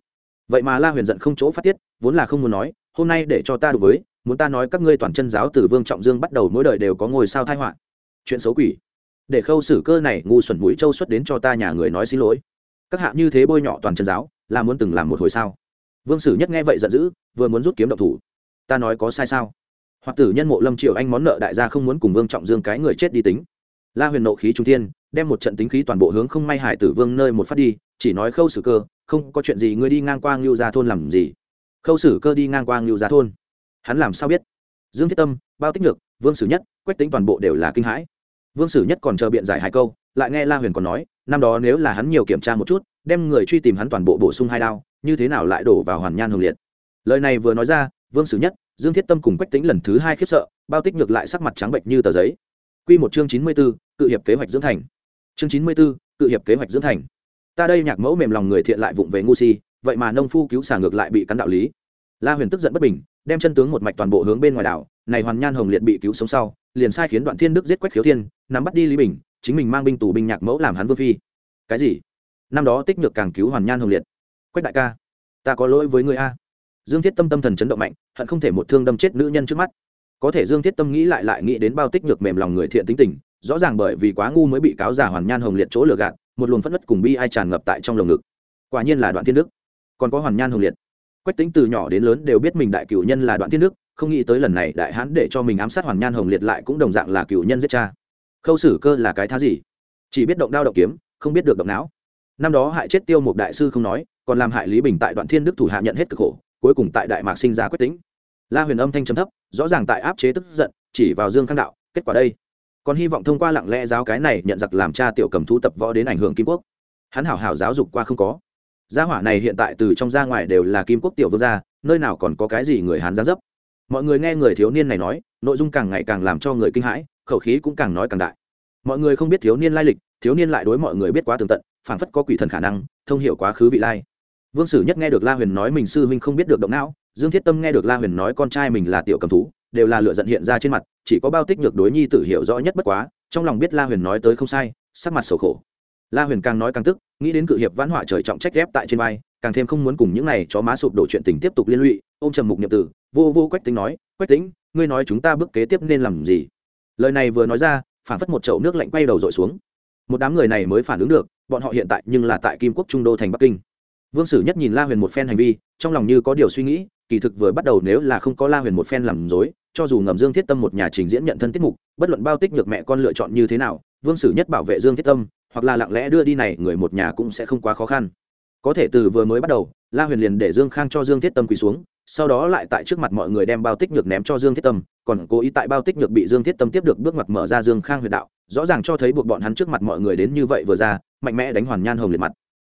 Vậy mà la huyền giận không chỗ phát tiết, vốn là không muốn nói, hôm nay để cho ta đối với, muốn ta nói các ngươi toàn chân giáo từ vương trọng dương bắt đầu mỗi đời đều có ngôi sao thai họa. Chuyện xấu quỷ. Để khâu xử cơ này ngu xuẩn mũi châu xuất đến cho ta nhà người nói xin lỗi. Các hạ như thế bôi nhọ toàn chân giáo là muốn từng làm một hồi sao? Vương sử nhất nghe vậy giận dữ, vừa muốn rút kiếm độc thủ. Ta nói có sai sao? Hoặc tử nhân mộ lâm triệu anh món nợ đại gia không muốn cùng vương trọng dương cái người chết đi tính. La huyền nộ khí trung thiên, đem một trận tính khí toàn bộ hướng không may hải tử vương nơi một phát đi, chỉ nói khâu sử cơ, không có chuyện gì ngươi đi ngang qua ngưu gia thôn làm gì? Khâu sử cơ đi ngang qua ngưu gia thôn. Hắn làm sao biết? Dương thiết tâm, bao tích nhược, vương sử nhất, quách tính toàn bộ đều là kinh hãi. Vương sử nhất còn chờ biện giải hai câu, lại nghe la huyền còn nói năm đó nếu là hắn nhiều kiểm tra một chút, đem người truy tìm hắn toàn bộ bổ sung hai đao, như thế nào lại đổ vào hoàn nhan hồng liệt? Lời này vừa nói ra, vương sử nhất, dương thiết tâm cùng quách tính lần thứ hai khiếp sợ, bao tích ngược lại sắc mặt trắng bệnh như tờ giấy. Q một chương chín mươi b ố cự hiệp kế hoạch dưỡng thành. Chương chín mươi b ố cự hiệp kế hoạch dưỡng thành. Ta đây nhạc mẫu mềm lòng người thiện lại vụng về ngu si, vậy mà nông phu cứu xả ngược lại bị cắn đạo lý. La huyền tức giận bất bình, đem chân tướng một mạch toàn bộ hướng bên ngoài đảo, này hoàn nhan hồng liệt bị cứu sống sau, liền sai khiến đoạn thiên đức giết quách khiếu thiên, nắm bắt đi lý bình chính mình mang binh tù binh nhạc mẫu làm hắn vương phi. Cái gì? Năm đó tích nhược càng cứu hoàn nhan hồng liệt. Quách đại ca, ta có lỗi với người a. Dương thiết tâm tâm thần chấn động mạnh, hận không thể một thương đâm chết nữ nhân trước mắt. Có thể dương thiết tâm nghĩ lại lại nghĩ đến bao tích nhược mềm lòng người thiện tính tình, rõ ràng bởi vì quá ngu mới bị cáo giả hoàn nhan hồng liệt chỗ lừa gạt, một luồng phất đất cùng bi ai tràn ngập tại trong lồng ngực. Quả nhiên là đoạn thiên đức. Còn có hoàn nhan hồng liệt. Quách tính từ nhỏ đến lớn đều biết mình đại cửu nhân là đoạn thiên đức, không nghĩ tới lần này đại hãn để cho mình ám sát hoàn nhan hồng liệt lại cũng đồng dạng là cửu nhân giết cha khâu xử cơ là cái thá gì? Chỉ biết động đao động kiếm, không biết được động não. Năm đó hại chết tiêu một đại sư không nói, còn làm hại lý bình tại đoạn thiên đức thủ hạ nhận hết cực khổ, cuối cùng tại đại mạc sinh ra quyết tính la huyền âm thanh trầm thấp, rõ ràng tại áp chế tức giận, chỉ vào dương khang đạo, kết quả đây. Còn hy vọng thông qua lặng lẽ giáo cái này nhận giặc làm cha tiểu cầm thú tập võ đến ảnh hưởng kim quốc. Hắn hảo hảo giáo dục qua không có. Gia hỏa này hiện tại từ trong ra ngoài đều là kim quốc tiểu vương gia, nơi nào còn có cái gì người hán gián dấp. Mọi người nghe người thiếu niên này nói, nội dung càng ngày càng làm cho người kinh hãi khẩu khí cũng càng nói càng đại. Mọi người không biết thiếu niên lai lịch, thiếu niên lại đối mọi người biết quá tường tận, phảng phất có quỷ thần khả năng, thông hiểu quá khứ vị lai. Vương sử nhất nghe được la huyền nói mình sư huynh không biết được động não, dương thiết tâm nghe được la huyền nói con trai mình là tiểu cầm thú, đều là lựa giận hiện ra trên mặt, chỉ có bao tích nhược đối nhi tử hiểu rõ nhất bất quá, trong lòng biết la huyền nói tới không sai, sắc mặt sầu khổ. La huyền càng nói càng tức, nghĩ đến cự hiệp vãn họa trời trọng trách ghép tại trên vai, càng thêm không muốn cùng những này chó má sụp đổ chuyện tình tiếp tục liên lụy ô m trầm mục nhập tử, vô vô quách tính nói, quách tính ngươi nói chúng ta bước kế tiếp nên làm gì? Lời này vừa nói ra phản phất một chậu nước lạnh quay đầu dội xuống. Một đám người này mới phản ứng được, bọn họ hiện tại nhưng là tại kim quốc trung đô thành bắc kinh. Vương sử nhất nhìn la huyền một phen hành vi, trong lòng như có điều suy nghĩ, kỳ thực vừa bắt đầu nếu là không có la huyền một phen làm dối cho dù ngầm dương thiết tâm một nhà trình diễn nhận thân tiết mục, bất luận bao tích nhược mẹ con lựa chọn như thế nào, vương sử nhất bảo vệ dương thiết tâm, hoặc là lặng lẽ đưa đi này, người một nhà cũng sẽ không quá khó khăn. Có thể từ vừa mới bắt đầu, la huyền liền để dương khang cho dương thiết tâm quỳ xuống sau đó lại tại trước mặt mọi người đem bao tích nhược ném cho dương thiết tâm, còn cố ý tại bao tích nhược bị dương thiết tâm tiếp được bước ngoặt mở ra dương khang huyệt đạo, rõ ràng cho thấy buộc bọn hắn trước mặt mọi người đến như vậy vừa ra, mạnh mẽ đánh hoàn nhan hồng liệt mặt.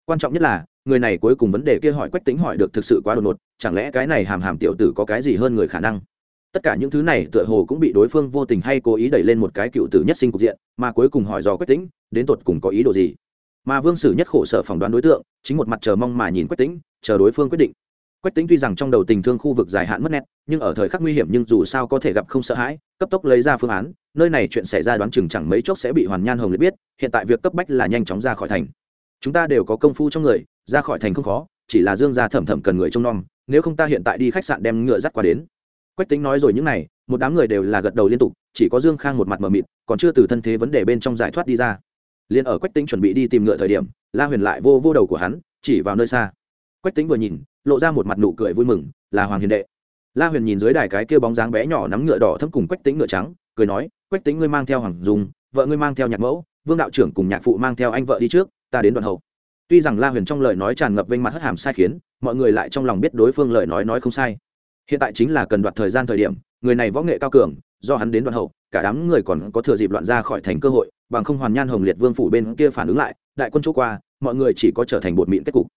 Quan trọng nhất là, người này cuối cùng vấn đề kia hỏi quách tính hỏi được thực sự quá đột ngột, chẳng lẽ cái này hàm hàm tiểu tử có cái gì hơn người khả năng? Tất cả những thứ này tựa hồ cũng bị đối phương vô tình hay cố ý đẩy lên một cái cựu tử nhất sinh cục diện, mà cuối cùng hỏi dò quách tính, đến tột cùng có ý đồ gì? Mà vương sử nhất khổ sở phỏng đoán đối tượng, chính một mặt chờ mong mà nhìn quách tính, chờ đối phương quyết định quách tính tuy rằng trong đầu tình thương khu vực dài hạn mất nét, nhưng ở thời khắc nguy hiểm nhưng dù sao có thể gặp không sợ hãi, cấp tốc lấy ra phương án, nơi này chuyện xảy ra đoán chừng chẳng mấy chốc sẽ bị hoàn nhan hồng liệt biết, hiện tại việc cấp bách là nhanh chóng ra khỏi thành. Chúng ta đều có công phu trong người, ra khỏi thành không khó, chỉ là dương gia thẩm thẩm cần người trông nom, nếu không ta hiện tại đi khách sạn đem ngựa dắt qua đến. Quách tính nói rồi những này, một đám người đều là gật đầu liên tục, chỉ có dương khang một mặt mờ mịt, còn chưa từ thân thế vấn đề bên trong giải thoát đi ra. Liền ở quách tính chuẩn bị đi tìm ngựa thời điểm, la huyền lại vô vô đầu của hắn, chỉ vào nơi xa. Quách tính vừa nhìn lộ ra một mặt nụ cười vui mừng, là hoàng hiền đệ. La huyền nhìn dưới đài cái kia bóng dáng bé nhỏ nắm ngựa đỏ thấm cùng quách tính ngựa trắng, cười nói, quách tính ngươi mang theo hoàng dùng vợ ngươi mang theo nhạc mẫu, vương đạo trưởng cùng nhạc phụ mang theo anh vợ đi trước, ta đến đoạn hậu. Tuy rằng la huyền trong lời nói tràn ngập vênh mặt hất hàm sai khiến, mọi người lại trong lòng biết đối phương lời nói nói không sai. Hiện tại chính là cần đoạt thời gian thời điểm, người này võ nghệ cao cường, do hắn đến đoạn hậu, cả đám người còn có thừa dịp loạn ra khỏi thành cơ hội, bằng không hoàn nhan hồng liệt vương phủ bên kia phản ứng lại, đại quân chỗ qua, mọi người chỉ có trở thành bột mịn kết cục.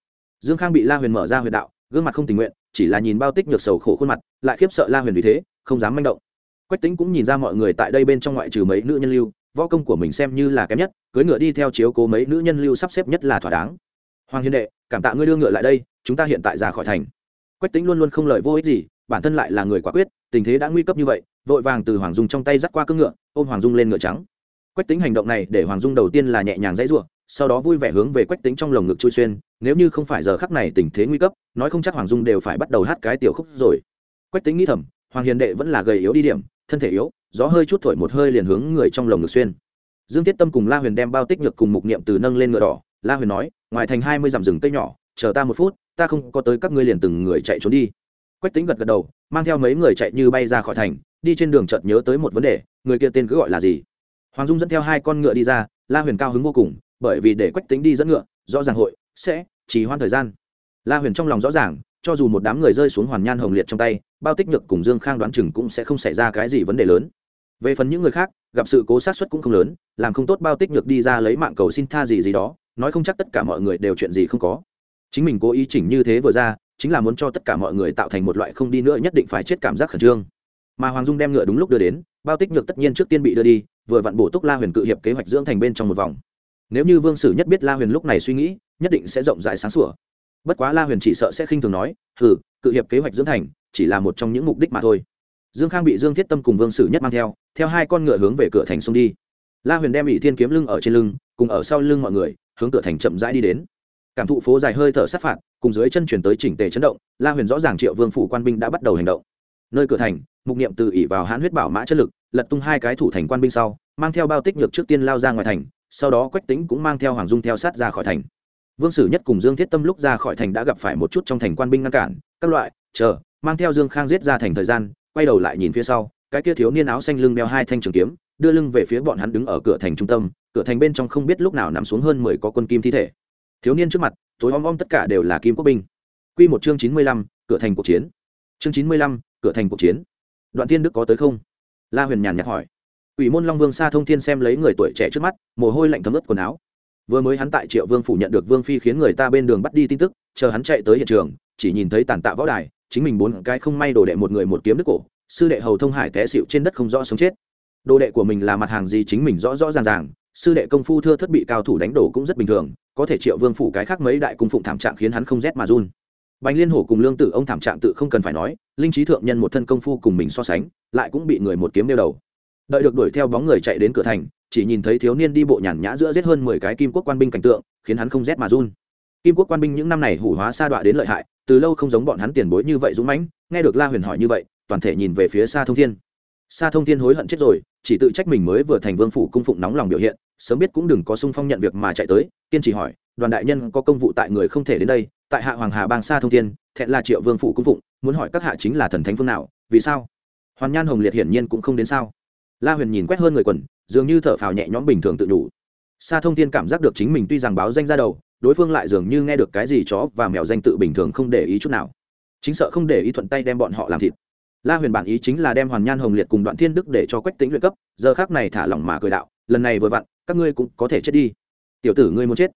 Dương khang bị la huyền mở ra huyền đạo gương mặt không tình nguyện, chỉ là nhìn bao tích nhược sầu khổ khuôn mặt, lại khiếp sợ la huyền vì thế, không dám manh động. Quách tính cũng nhìn ra mọi người tại đây bên trong ngoại trừ mấy nữ nhân lưu, võ công của mình xem như là kém nhất cưới ngựa đi theo chiếu cố mấy nữ nhân lưu sắp xếp nhất là thỏa đáng. Hoàng hiền đệ, cảm tạ ngươi đưa ngựa lại đây, chúng ta hiện tại ra khỏi thành. Quách tính luôn luôn không lời vô ích gì, bản thân lại là người quả quyết, tình thế đã nguy cấp như vậy, vội vàng từ hoàng dung trong tay dắt qua cưỡng ngựa, ôm hoàng dung lên ngựa trắng. Quách tính hành động này để hoàng dung đầu tiên là nhẹ nhàng dãy ruộng sau đó vui vẻ hướng về quách tính trong lồng ngực chui xuyên, nếu như không phải giờ khắc này tình thế nguy cấp, nói không chắc hoàng dung đều phải bắt đầu hát cái tiểu khúc rồi. Quách tính nghĩ thầm, hoàng hiền đệ vẫn là gầy yếu đi điểm, thân thể yếu, gió hơi chút thổi một hơi liền hướng người trong lồng ngực xuyên. Dương tiết tâm cùng la huyền đem bao tích nhược cùng mục niệm từ nâng lên ngựa đỏ. La huyền nói, ngoài thành hai mươi dặm rừng cây nhỏ, chờ ta một phút, ta không có tới các ngươi liền từng người chạy trốn đi. Quách tính gật gật đầu, mang theo mấy người chạy như bay ra khỏi thành, đi trên đường chợt nhớ tới một vấn đề, người kia tên cứ gọi là gì? Hoàng dung dẫn theo hai con ngựa đi ra, la huyền cao hứng vô cùng bởi vì để quách tính đi dẫn ngựa, rõ ràng hội sẽ chỉ hoãn thời gian. La huyền trong lòng rõ ràng, cho dù một đám người rơi xuống hoàn nhan hồng liệt trong tay, bao tích nhược cùng dương khang đoán chừng cũng sẽ không xảy ra cái gì vấn đề lớn. Về phần những người khác, gặp sự cố sát xuất cũng không lớn, làm không tốt bao tích nhược đi ra lấy mạng cầu xin tha gì gì đó, nói không chắc tất cả mọi người đều chuyện gì không có. Chính mình cố ý chỉnh như thế vừa ra, chính là muốn cho tất cả mọi người tạo thành một loại không đi nữa nhất định phải chết cảm giác khẩn trương. Mà hoàng dung đem ngựa đúng lúc đưa đến, bao tích nhược tất nhiên trước tiên bị đưa đi, vừa vặn bổ túc la huyền cự hiệp kế hoạch dưỡng thành bên trong một vòng nếu như vương sử nhất biết la huyền lúc này suy nghĩ, nhất định sẽ rộng rãi sáng sủa. Bất quá la huyền chỉ sợ sẽ khinh thường nói, hừ, cự hiệp kế hoạch dưỡng thành, chỉ là một trong những mục đích mà thôi. Dương khang bị dương thiết tâm cùng vương sử nhất mang theo theo hai con ngựa hướng về cửa thành xung đi. La huyền đem ỷ thiên kiếm lưng ở trên lưng, cùng ở sau lưng mọi người, hướng cửa thành chậm rãi đi đến. Cảm thụ phố dài hơi thở sát phạt, cùng dưới chân chuyển tới chỉnh tề chấn động, la huyền rõ ràng triệu vương phủ quan binh đã bắt đầu hành động. Nơi cửa thành, mục niệm từ ỉ vào hãn huyết bảo mã chất lực, lật tung hai cái thủ thành quan binh sau, mang theo bao tích nhược trước tiên lao ra ngoài thành sau đó quách tính cũng mang theo hoàng dung theo sát ra khỏi thành vương sử nhất cùng dương thiết tâm lúc ra khỏi thành đã gặp phải một chút trong thành quan binh ngăn cản các loại chờ mang theo dương khang giết ra thành thời gian quay đầu lại nhìn phía sau cái kia thiếu niên áo xanh lưng đeo hai thanh trường kiếm đưa lưng về phía bọn hắn đứng ở cửa thành trung tâm cửa thành bên trong không biết lúc nào nằm xuống hơn mười có quân kim thi thể thiếu niên trước mặt tối om om tất cả đều là kim quốc binh q một chương chín mươi lăm, cửa thành cuộc chiến chương chín mươi lăm, cửa thành cuộc chiến đoạn tiên đức có tới không la huyền nhàn nhạt hỏi ủy môn long vương sa thông thiên xem lấy người tuổi trẻ trước mắt, mồ hôi lạnh thấm ướt quần áo. Vừa mới hắn tại triệu vương phủ nhận được vương phi khiến người ta bên đường bắt đi tin tức, chờ hắn chạy tới hiện trường, chỉ nhìn thấy tàn tạ võ đài, chính mình bốn cái không may đồ đệ một người một kiếm đức cổ, sư đệ hầu thông hải té xịu trên đất không rõ sống chết. Đồ đệ của mình là mặt hàng gì chính mình rõ rõ ràng ràng, sư đệ công phu thưa thất bị cao thủ đánh đổ cũng rất bình thường, có thể triệu vương phủ cái khác mấy đại cung phụng thảm trạng khiến hắn không rét mà run. Bành liên hổ cùng lương tử ông thảm trạng tự không cần phải nói, linh trí thượng nhân một thân công phu cùng mình so sánh, lại cũng bị người một kiếm đeo đầu đợi được đuổi theo bóng người chạy đến cửa thành, chỉ nhìn thấy thiếu niên đi bộ nhàn nhã giữa giết hơn mười cái kim quốc quan binh cảnh tượng, khiến hắn không rét mà run. Kim quốc quan binh những năm này hủ hóa sa đọa đến lợi hại, từ lâu không giống bọn hắn tiền bối như vậy dũng mãnh, nghe được la huyền hỏi như vậy, toàn thể nhìn về phía xa thông thiên. Xa thông thiên hối hận chết rồi, chỉ tự trách mình mới vừa thành vương phủ cung phụng nóng lòng biểu hiện, sớm biết cũng đừng có sung phong nhận việc mà chạy tới, kiên trì hỏi, đoàn đại nhân có công vụ tại người không thể đến đây, tại hạ hoàng hà bang xa thông thiên, thẹn là triệu vương phủ cung phụng, muốn hỏi các hạ chính là thần thánh phương nào, vì sao? Hoàn nhan hồng liệt hiển nhiên cũng không đến sao la huyền nhìn quét hơn người quần, dường như thở phào nhẹ nhõm bình thường tự đủ sa thông thiên cảm giác được chính mình tuy rằng báo danh ra đầu, đối phương lại dường như nghe được cái gì chó và mèo danh tự bình thường không để ý chút nào. Chính sợ không để ý thuận tay đem bọn họ làm thịt. La huyền bản ý chính là đem hoàn nhan hồng liệt cùng đoạn thiên đức để cho quách tính luyện cấp, giờ khác này thả lỏng mà cười đạo, lần này vừa vặn, các ngươi cũng có thể chết đi. Tiểu tử ngươi muốn chết?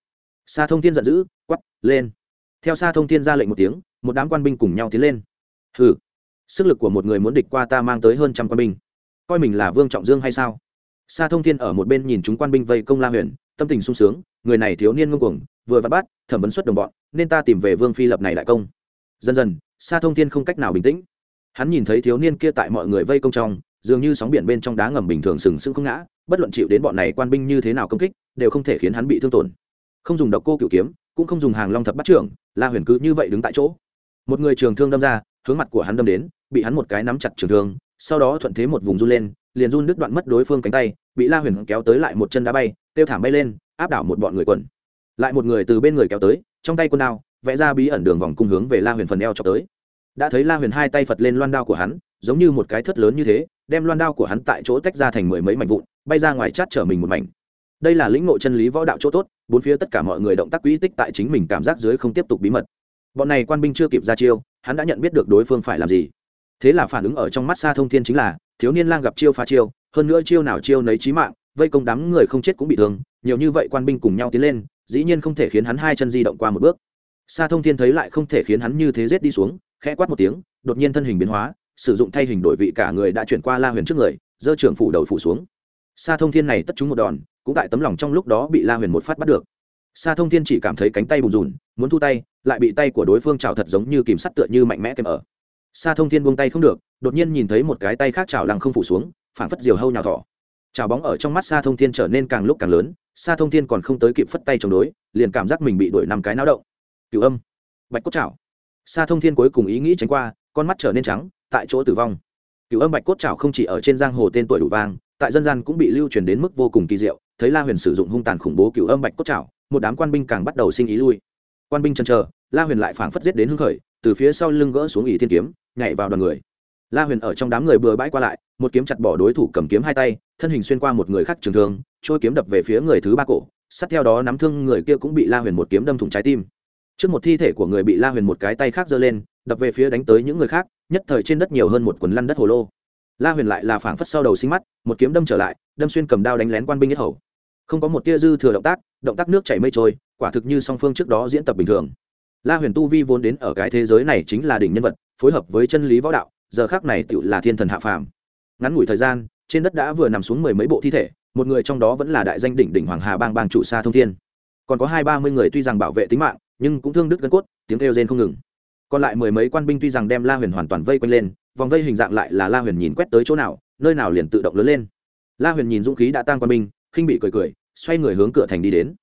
Sa thông thiên giận dữ quắp lên. Theo sa thông thiên ra lệnh một tiếng, một đám quan binh cùng nhau tiến lên. Hừ, sức lực của một người muốn địch qua ta mang tới hơn trăm quan binh coi mình là vương trọng dương hay sao? Sa thông thiên ở một bên nhìn chúng quan binh vây công la huyền, tâm tình sung sướng, người này thiếu niên ngông cuồng, vừa vắt bắt, thẩm vấn xuất đồng bọn, nên ta tìm về vương phi lập này đại công. Dần dần, sa thông thiên không cách nào bình tĩnh. Hắn nhìn thấy thiếu niên kia tại mọi người vây công trong, dường như sóng biển bên trong đá ngầm bình thường sừng sững không ngã, bất luận chịu đến bọn này quan binh như thế nào công kích, đều không thể khiến hắn bị thương tổn. Không dùng độc cô cựu kiếm, cũng không dùng hàng long thập bắt trưởng, la huyền cứ như vậy đứng tại chỗ. Một người trường thương đâm ra, hướng mặt của hắn đâm đến, bị hắn một cái nắm chặt trường thương sau đó thuận thế một vùng run lên, liền run đứt đoạn mất đối phương cánh tay, bị la huyền kéo tới lại một chân đá bay tiêu thảm bay lên, áp đảo một bọn người quần. Lại một người từ bên người kéo tới, trong tay quân đao, vẽ ra bí ẩn đường vòng cung hướng về la huyền phần eo cho tới. Đã thấy la huyền hai tay phật lên loan đao của hắn, giống như một cái thất lớn như thế, đem loan đao của hắn tại chỗ tách ra thành mười mấy mảnh vụn, bay ra ngoài chát trở mình một mảnh. Đây là lĩnh ngộ chân lý võ đạo chỗ tốt, bốn phía tất cả mọi người động tác quỹ tích tại chính mình cảm giác dưới không tiếp tục bí mật. Bọn này quan binh chưa kịp ra chiêu, hắn đã nhận biết được đối phương phải làm gì thế là phản ứng ở trong mắt xa thông thiên chính là, thiếu niên lang gặp chiêu phá chiêu, hơn nữa chiêu nào chiêu nấy trí mạng, vây công đám người không chết cũng bị thương, nhiều như vậy quan binh cùng nhau tiến lên, dĩ nhiên không thể khiến hắn hai chân di động qua một bước. Xa thông thiên thấy lại không thể khiến hắn như thế rết đi xuống, khẽ quát một tiếng, đột nhiên thân hình biến hóa, sử dụng thay hình đổi vị cả người đã chuyển qua la huyền trước người, giơ trưởng phủ đầu phủ xuống. Xa thông thiên này tất chúng một đòn, cũng tại tấm lòng trong lúc đó bị la huyền một phát bắt được. Xa thông thiên chỉ cảm thấy cánh tay bùn rùn, muốn thu tay, lại bị tay của đối phương chảo thật giống như kìm sắt tựa như mạnh mẽ kèm ở. Sa thông thiên buông tay không được, đột nhiên nhìn thấy một cái tay khác chảo lăng không phủ xuống phản phất diều hâu nhào thỏ. Chảo bóng ở trong mắt Sa thông thiên trở nên càng lúc càng lớn, Sa thông thiên còn không tới kịp phất tay chống đối, liền cảm giác mình bị đuổi năm cái náo động. Cửu âm. Bạch cốt chảo. Sa thông thiên cuối cùng ý nghĩ tránh qua, con mắt trở nên trắng, tại chỗ tử vong. Cửu âm bạch cốt chảo không chỉ ở trên giang hồ tên tuổi đủ vang, tại dân gian cũng bị lưu truyền đến mức vô cùng kỳ diệu, thấy la huyền sử dụng hung tàn khủng bố cửu âm bạch cốt chảo, một đám quan binh càng bắt đầu sinh ý lui. Quan binh chần chờ, la huyền lại phảng phất giết đến hưng khởi, từ phía sau lưng gỡ xuống ỷ thiên kiếm nhảy vào đoàn người. La huyền ở trong đám người bừa bãi qua lại, một kiếm chặt bỏ đối thủ cầm kiếm hai tay, thân hình xuyên qua một người khác trường thương, trôi kiếm đập về phía người thứ ba cổ. Sát theo đó nắm thương người kia cũng bị la huyền một kiếm đâm thủng trái tim. Trước một thi thể của người bị la huyền một cái tay khác giơ lên, đập về phía đánh tới những người khác, nhất thời trên đất nhiều hơn một quần lăn đất hồ lô. La huyền lại là phảng phất sau đầu sinh mắt, một kiếm đâm trở lại, đâm xuyên cầm đao đánh lén quan binh nhất hầu. Không có một tia dư thừa động tác động tác nước chảy mây trôi, quả thực như song phương trước đó diễn tập bình thường la huyền tu vi vốn đến ở cái thế giới này chính là đỉnh nhân vật, phối hợp với chân lý võ đạo, giờ khác này tự là thiên thần hạ phàm. Ngắn ngủi thời gian, trên đất đã vừa nằm xuống mười mấy bộ thi thể, một người trong đó vẫn là đại danh đỉnh đỉnh hoàng hà bang bang chủ xa thông thiên. Còn có hai ba mươi người tuy rằng bảo vệ tính mạng, nhưng cũng thương đứt gân cốt, tiếng kêu rên không ngừng. Còn lại mười mấy quan binh tuy rằng đem la huyền hoàn toàn vây quanh lên, vòng vây hình dạng lại là la huyền nhìn quét tới chỗ nào, nơi nào liền tự động lớn lên. La huyền nhìn dũng khí đã tăng quan binh, khinh bị cười cười, xoay người hướng cửa thành đi đến.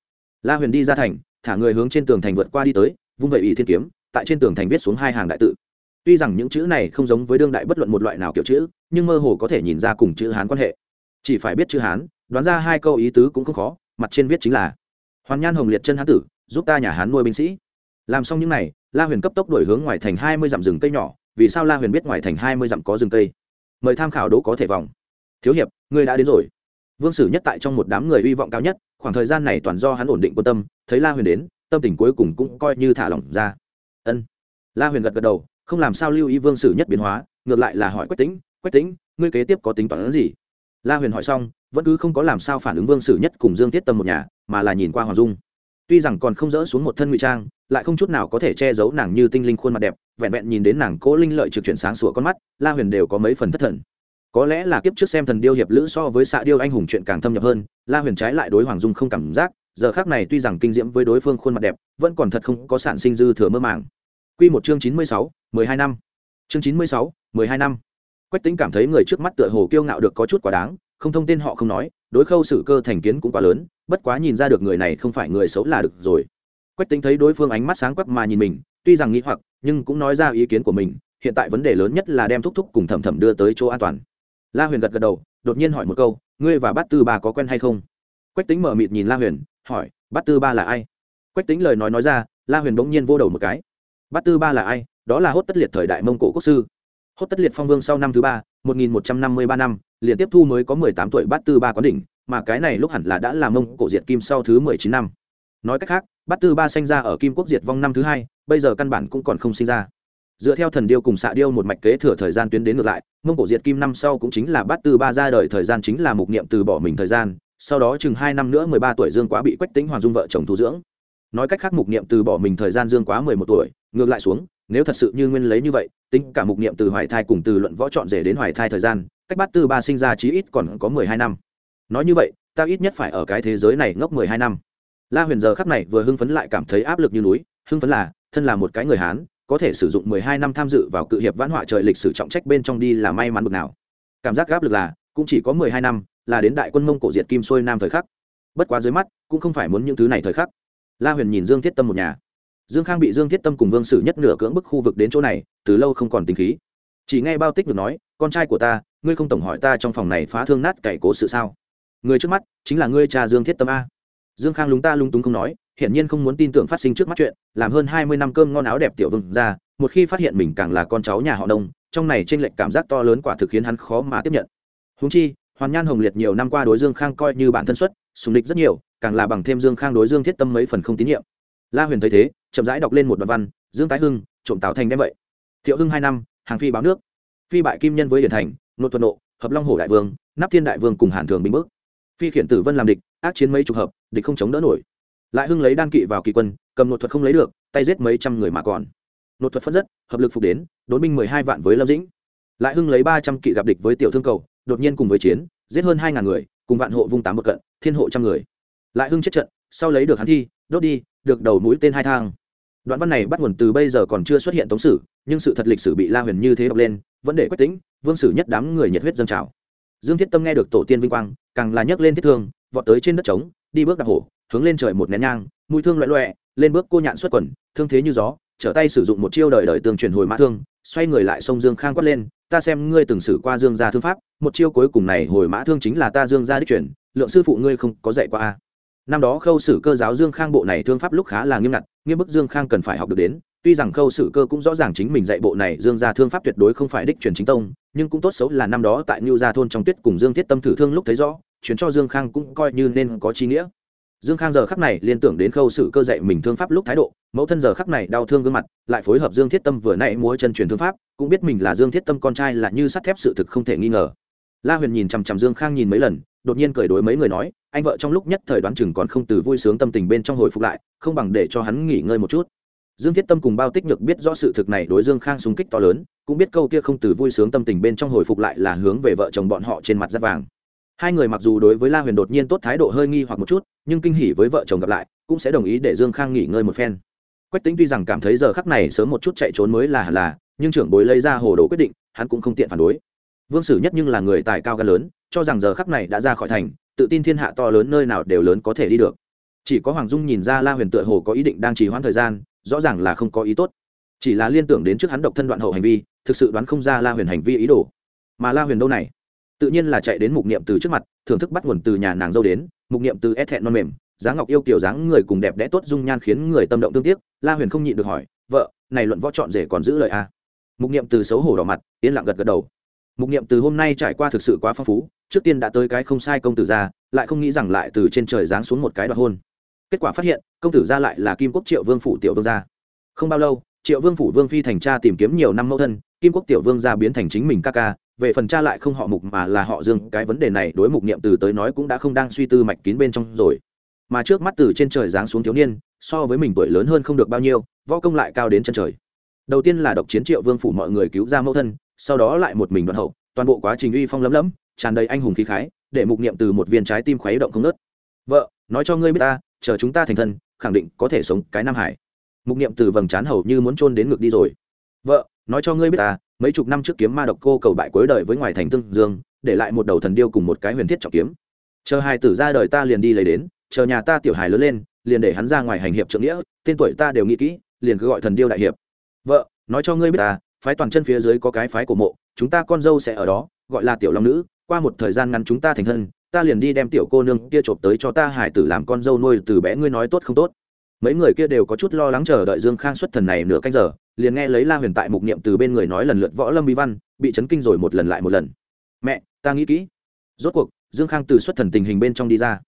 La huyền đi ra thành, thả người hướng trên tường thành vượt qua đi tới vung vẩy ý thiên kiếm, tại trên tường thành viết xuống hai hàng đại tự. Tuy rằng những chữ này không giống với đương đại bất luận một loại nào kiểu chữ, nhưng mơ hồ có thể nhìn ra cùng chữ hán quan hệ. Chỉ phải biết chữ hán, đoán ra hai câu ý tứ cũng không khó, mặt trên viết chính là, hoàn nhan hồng liệt chân hán tử, giúp ta nhà hán nuôi binh sĩ. Làm xong những n à y la huyền cấp tốc đổi hướng ngoài thành hai mươi dặm rừng cây nhỏ, vì sao la huyền biết ngoài thành hai mươi dặm có rừng cây? Mời tham khảo đỗ có thể vòng. Thiếu hiệp, ngươi đã đến rồi. Vương sử nhất tại trong một đám người hy vọng cao nhất, khoảng thời gian này toàn do hắn ổn định quan tâm, thấy la huyền đến tâm tình cuối cùng cũng coi như thả lỏng ra. Ân. La huyền gật gật đầu, không làm sao lưu ý vương sử nhất biến hóa, ngược lại là hỏi quách tính quách tính ngươi kế tiếp có tính toán gì? La huyền hỏi xong, vẫn cứ không có làm sao phản ứng vương sử nhất cùng dương tiết tâm một nhà, mà là nhìn qua hoàng dung. Tuy rằng còn không dỡ xuống một thân ngụy trang, lại không chút nào có thể che giấu nàng như tinh linh khuôn mặt đẹp, vẹn vẹn nhìn đến nàng cố linh lợi trực chuyển sáng sủa con mắt, la huyền đều có mấy phần thất thần. Có lẽ là kiếp trước xem thần điêu hiệp lữ so với xạ điêu anh hùng chuyện càng thâm nhập hơn, la huyền trái lại đối hoàng dung không cảm giác giờ khác này tuy rằng kinh diễm với đối phương khuôn mặt đẹp, vẫn còn thật không có sản sinh dư thừa mơ màng. Q một chương chín mươi sáu, mười hai năm. Chương chín mươi sáu, mười hai năm. Quách tính cảm thấy người trước mắt tựa hồ kiêu ngạo được có chút quá đáng, không thông tin họ không nói, đối khâu sự cơ thành kiến cũng quá lớn, bất quá nhìn ra được người này không phải người xấu là được rồi. Quách tính thấy đối phương ánh mắt sáng quắc mà nhìn mình, tuy rằng nghĩ hoặc, nhưng cũng nói ra ý kiến của mình, hiện tại vấn đề lớn nhất là đem thúc thúc cùng thẩm thẩm đưa tới chỗ an toàn. La huyền gật gật đầu, đột nhiên hỏi một câu, ngươi và bát tư bà có quen hay không? Quách tính mở mịt nhìn la huyền hỏi, bát tư ba là ai? Quách tính lời nói nói ra, la huyền bỗng nhiên vô đầu một cái. Bát tư ba là ai? Đó là hốt tất liệt thời đại mông cổ quốc sư. Hốt tất liệt phong vương sau năm thứ ba, một nghìn một trăm năm mươi ba năm, liền tiếp thu mới có mười tám tuổi bát tư ba có đỉnh, mà cái này lúc hẳn là đã là mông cổ diệt kim sau thứ mười chín năm. Nói cách khác, bát tư ba sinh ra ở kim quốc diệt vong năm thứ hai, bây giờ căn bản cũng còn không sinh ra. Dựa theo thần điêu cùng xạ điêu một mạch kế thừa thời gian tuyến đến ngược lại, mông cổ diệt kim năm sau cũng chính là bát tư ba ra đời thời gian chính là mục niệm từ bỏ mình thời gian sau đó chừng hai năm nữa mười ba tuổi dương quá bị quách tính hoàng dung vợ chồng thu dưỡng. Nói cách khác mục niệm từ bỏ mình thời gian dương quá mười một tuổi, ngược lại xuống, nếu thật sự như nguyên lấy như vậy, tính cả mục niệm từ hoài thai cùng từ luận võ chọn rể đến hoài thai thời gian, cách bắt tư ba sinh ra chí ít còn có mười hai năm. Nói như vậy, ta ít nhất phải ở cái thế giới này ngốc mười hai năm. La huyền giờ khắc này vừa hưng phấn lại cảm thấy áp lực như núi, hưng phấn là, thân là một cái người hán, có thể sử dụng mười hai năm tham dự vào cự hiệp vãn họa trời lịch sử trọng trách bên trong đi là may mắn bực nào. Cảm giác áp lực là, cũng chỉ có mười hai năm là đến đại quân mông cổ diệt kim xuôi nam thời khắc. Bất quá dưới mắt, cũng không phải muốn những thứ này thời khắc. La huyền nhìn dương thiết tâm một nhà. Dương khang bị dương thiết tâm cùng vương sử nhất nửa cưỡng bức khu vực đến chỗ này, từ lâu không còn tính khí. Chỉ nghe bao tích được nói, con trai của ta, ngươi không tổng hỏi ta trong phòng này phá thương nát cày cố sự sao? Người trước mắt, chính là ngươi cha dương thiết tâm a. Dương khang lúng ta lung túng không nói, hiển nhiên không muốn tin tưởng phát sinh trước mắt chuyện, làm hơn hai mươi năm cơm ngon áo đẹp tiểu vương ra, một khi phát hiện mình càng là con cháu nhà họ đông, trong này tranh lệch cảm giác to lớn quả thực khiến hắn khó mà tiếp nhận. Húng chi hoàn nhan hồng liệt nhiều năm qua đối dương khang coi như bản thân xuất, sùng địch rất nhiều, càng là bằng thêm dương khang đối dương thiết tâm mấy phần không tín nhiệm. La huyền thấy thế, chậm rãi đọc lên một đoạn văn, dương tái hưng, trộm tạo thành đem vậy. Thiệu hưng hai năm, hàng phi báo nước. Phi bại kim nhân với hiển thành nội tuần nộ, hợp long hổ đại vương, nắp thiên đại vương cùng hàn thường bình bước. Phi khiển tử vân làm địch, ác chiến mấy chục hợp, địch không chống đỡ nổi. Lại hưng lấy đan kỵ vào kỳ quân, cầm nội thuật không lấy được, tay giết mấy trăm người mà còn. Nội thuật phân rất, hợp lực phục đến, đốn binh mười hai vạn với lâm dĩnh. Lại hưng lấy ba trăm kỵ gặp địch với tiểu thương cầu đột nhiên cùng với chiến, giết hơn hai ngàn người, cùng vạn hộ vung tám một cận, thiên hộ trăm người. Lại hưng chết trận, sau lấy được hắn thi, đốt đi, được đầu mũi tên hai thang. Đoạn văn này bắt nguồn từ bây giờ còn chưa xuất hiện tống sử, nhưng sự thật lịch sử bị la huyền như thế đọc lên, vẫn để quách tính vương sử nhất đám người nhiệt huyết dâng trào. Dương thiết tâm nghe được tổ tiên vinh quang, càng là nhấc lên thiết thương, vọt tới trên đất trống, đi bước đạp hổ, hướng lên trời một nén nhang, mũi thương loẹ loẹ lên bước cô nhạn xuất quần, thương thế như gió, trở tay sử dụng một chiêu đời đời tương truyền hồi mã thương, xoay người lại sông dương khang quát lên ta xem ngươi từng xử qua dương gia thương pháp, một chiêu cuối cùng này hồi mã thương chính là ta dương gia đích truyền, lượng sư phụ ngươi không có dạy qua a. Năm đó khâu sử cơ giáo dương khang bộ này thương pháp lúc khá là nghiêm ngặt, nghiêm bức dương khang cần phải học được đến, tuy rằng khâu sử cơ cũng rõ ràng chính mình dạy bộ này dương gia thương pháp tuyệt đối không phải đích truyền chính tông, nhưng cũng tốt xấu là năm đó tại ngưu gia thôn trong tuyết cùng dương thiết tâm thử thương lúc thấy rõ chuyến cho dương khang cũng coi như nên có chi nghĩa dương khang giờ khắc này liên tưởng đến khâu sự cơ dạy mình thương pháp lúc thái độ, mẫu thân giờ khắc này đau thương gương mặt, lại phối hợp dương thiết tâm vừa nãy múa chân truyền thương pháp, cũng biết mình là dương thiết tâm con trai là như sắt thép sự thực không thể nghi ngờ. La huyền nhìn chằm chằm dương khang nhìn mấy lần, đột nhiên cười đối mấy người nói, anh vợ trong lúc nhất thời đoán chừng còn không từ vui sướng tâm tình bên trong hồi phục lại, không bằng để cho hắn nghỉ ngơi một chút. Dương thiết tâm cùng bao tích nhược biết rõ sự thực này đối dương khang súng kích to lớn, cũng biết câu kia không từ vui sướng tâm tình bên trong hồi phục lại là hướng về vợ chồng bọn họ trên mặt rất vàng hai người mặc dù đối với la huyền đột nhiên tốt thái độ hơi nghi hoặc một chút, nhưng kinh hỉ với vợ chồng gặp lại, cũng sẽ đồng ý để dương khang nghỉ ngơi một phen. Quách tính tuy rằng cảm thấy giờ khắc này sớm một chút chạy trốn mới là là, nhưng trưởng bối lấy ra hồ đồ quyết định, hắn cũng không tiện phản đối. Vương sử nhất nhưng là người tài cao gan lớn, cho rằng giờ khắc này đã ra khỏi thành, tự tin thiên hạ to lớn nơi nào đều lớn có thể đi được. Chỉ có hoàng dung nhìn ra la huyền tựa hồ có ý định đang trì hoãn thời gian, rõ ràng là không có ý tốt. Chỉ là liên tưởng đến trước hắn độc thân đoạn hậu hành vi, thực sự đoán không ra la huyền hành vi ý đồ. Mà la huyền đâu này? Tự nhiên là chạy đến mục niệm từ trước mặt, thưởng thức bắt nguồn từ nhà nàng dâu đến, mục niệm từ é thẹn non mềm, giá ngọc yêu kiểu dáng người cùng đẹp đẽ tốt dung nhan khiến người tâm động tương tiếc, la huyền không nhịn được hỏi, vợ, này luận võ chọn rể còn giữ lời a à? mục niệm từ xấu hổ đỏ mặt, yên lặng gật gật đầu. Mục niệm từ hôm nay trải qua thực sự quá phong phú, trước tiên đã tới cái không sai công tử ra, lại không nghĩ rằng lại từ trên trời giáng xuống một cái đoạt hôn. Kết quả phát hiện, công tử ra lại là kim quốc triệu vương phủ tiểu vương gia. Không bao lâu, triệu vương phủ vương phi thành cha tìm kiếm nhiều năm mẫu thân, kim quốc tiểu vương gia biến thành chính mình ca ca về phần cha lại không họ mục mà là họ dương, cái vấn đề này đối mục niệm từ tới nói cũng đã không đang suy tư mạch kín bên trong rồi. Mà trước mắt từ trên trời giáng xuống thiếu niên, so với mình tuổi lớn hơn không được bao nhiêu, võ công lại cao đến chân trời. Đầu tiên là độc chiến triệu vương phủ mọi người cứu ra mẫu thân, sau đó lại một mình đoạn hậu, toàn bộ quá trình uy phong lấm lấm, tràn đầy anh hùng khí khái, để mục niệm từ một viên trái tim khuấy động không nớt vợ, nói cho ngươi biết ta, chờ chúng ta thành thân, khẳng định có thể sống cái nam hải. Mục niệm từ vầng trán hầu như muốn trôn đến ngực đi rồi. Vợ, nói cho ngươi biết ta mấy chục năm trước kiếm ma độc cô cầu bại cuối đời với ngoài thành tương dương, để lại một đầu thần điêu cùng một cái huyền thiết trọng kiếm. Chờ hai tử ra đời ta liền đi lấy đến, chờ nhà ta tiểu hài lớn lên, liền để hắn ra ngoài hành hiệp trượng nghĩa, tên tuổi ta đều nghĩ kỹ, liền cứ gọi thần điêu đại hiệp. Vợ, nói cho ngươi biết ta, phái toàn chân phía dưới có cái phái của mộ, chúng ta con dâu sẽ ở đó, gọi là tiểu long nữ, qua một thời gian ngắn chúng ta thành thân, ta liền đi đem tiểu cô nương kia chộp tới cho ta hải tử làm con dâu nuôi, từ bé ngươi nói tốt không tốt. Mấy người kia đều có chút lo lắng chờ đợi dương khang xuất thần này nửa canh giờ liền nghe lấy la huyền tại mục niệm từ bên người nói lần lượt võ lâm bí văn, bị chấn kinh rồi một lần lại một lần. Mẹ, ta nghĩ kỹ. Rốt cuộc, dương khang từ xuất thần tình hình bên trong đi ra.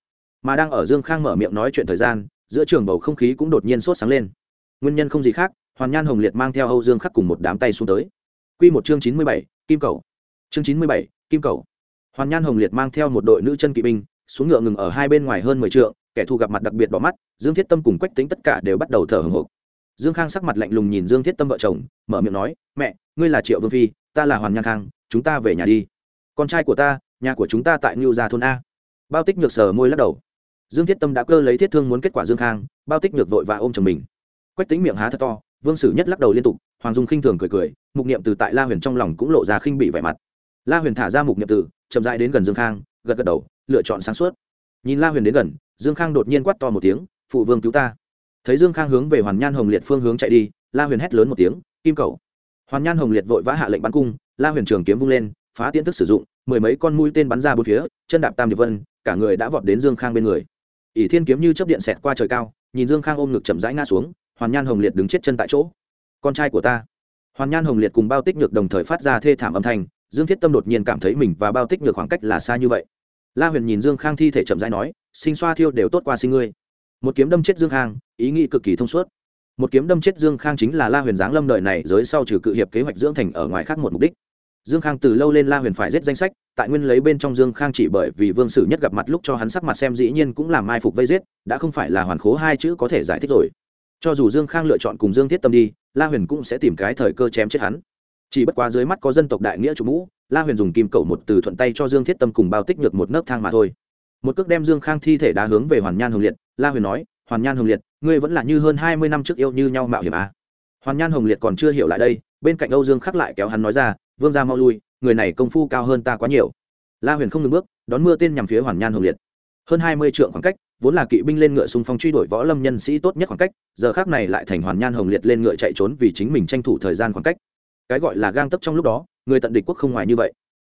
Mà đang ở dương khang mở miệng nói chuyện thời gian, giữa trường bầu không khí cũng đột nhiên sốt sáng lên. Nguyên nhân không gì khác, hoàn nhan hồng liệt mang theo âu dương khắc cùng một đám tay xuống tới. Q một chương chín mươi bảy, kim cầu. Chương chín mươi bảy, kim cầu. Hoàn nhan hồng liệt mang theo một đội nữ chân kỵ binh, xuống ngựa ngừng ở hai bên ngoài hơn mười t kẻ thù gặp mặt đặc biệt bỏ mắt, dương thiết tâm cùng quách tính tất cả đều bắt đầu thở hồng hộc dương khang sắc mặt lạnh lùng nhìn dương thiết tâm vợ chồng, mở miệng nói, mẹ, ngươi là triệu vương phi, ta là hoàn nhan khang, chúng ta về nhà đi. Con trai của ta, nhà của chúng ta tại ngưu gia thôn a. Bao tích nhược sờ môi lắc đầu. Dương thiết tâm đã cơ lấy thiết thương muốn kết quả dương khang, bao tích nhược vội và ôm chồng mình. Quách tính miệng há thật to, vương sử nhất lắc đầu liên tục, hoàng dung khinh thường cười cười, mục niệm từ tại la huyền trong lòng cũng lộ ra khinh bị vẻ mặt. La huyền thả ra mục niệm từ, chậm rãi đến gần dương khang, gật gật đầu, lựa chọn sáng suốt. Nhìn la huyền đến gần, dương khang đột nhiên quát to một tiếng, phụ vương cứu ta thấy dương khang hướng về hoàn nhan hồng liệt phương hướng chạy đi, la huyền hét lớn một tiếng, kim cầu! Hoàn nhan hồng liệt vội vã hạ lệnh bắn cung, la huyền trường kiếm vung lên, phá tiễn thức sử dụng, mười mấy con mũi tên bắn ra bốn phía, chân đạp tam điệp vân, cả người đã vọt đến dương khang bên người. Ỷ thiên kiếm như chấp điện xẹt qua trời cao, nhìn dương khang ôm ngực chậm rãi ngã xuống, hoàn nhan hồng liệt đứng chết chân tại chỗ. Con trai của ta! Hoàn nhan hồng liệt cùng bao tích nhược đồng thời phát ra thê thảm âm thanh, dương thiết tâm đột nhiên cảm thấy mình và bao tích nhược khoảng cách là xa như vậy. La huyền nhìn dương khang thi thể chậm rãi nói, sinh xoa thiêu đều tốt qua sinh ngươi một kiếm đâm chết dương khang, ý nghĩ cực kỳ thông suốt. Một kiếm đâm chết dương khang chính là la huyền giáng lâm đời này giới sau trừ cự hiệp kế hoạch dưỡng thành ở ngoài khác một mục đích. Dương khang từ lâu lên la huyền phải giết danh sách, tại nguyên lấy bên trong dương khang chỉ bởi vì vương sử nhất gặp mặt lúc cho hắn sắc mặt xem dĩ nhiên cũng làm mai phục vây giết, đã không phải là hoàn khố hai chữ có thể giải thích rồi. Cho dù dương khang lựa chọn cùng dương thiết tâm đi, la huyền cũng sẽ tìm cái thời cơ chém chết hắn. Chỉ bất quá dưới mắt có dân tộc đại nghĩa chủ mũ, la huyền dùng kim cầu một từ thuận tay cho dương thiết tâm cùng bao tích nhược một nấc thang mà thôi. Một cước đem dương khang thi thể đá hướng về hoàn nhan hồng liệt la huyền nói, hoàn nhan hồng liệt, ngươi vẫn là như hơn hai mươi năm trước yêu như nhau mạo hiểm à. hoàn nhan hồng liệt còn chưa hiểu lại đây, bên cạnh âu dương khắc lại kéo hắn nói ra, vương ra mau lui, người này công phu cao hơn ta quá nhiều. La huyền không ngừng bước, đón mưa tên nhằm phía hoàn nhan hồng liệt. Hơn hai mươi trượng khoảng cách, vốn là kỵ binh lên ngựa xung phong truy đuổi võ lâm nhân sĩ tốt nhất khoảng cách, giờ khác này lại thành hoàn nhan hồng liệt lên ngựa chạy trốn vì chính mình tranh thủ thời gian khoảng cách. Cái gọi là gang tấp trong lúc đó, người tận địch quốc không ngoài như vậy.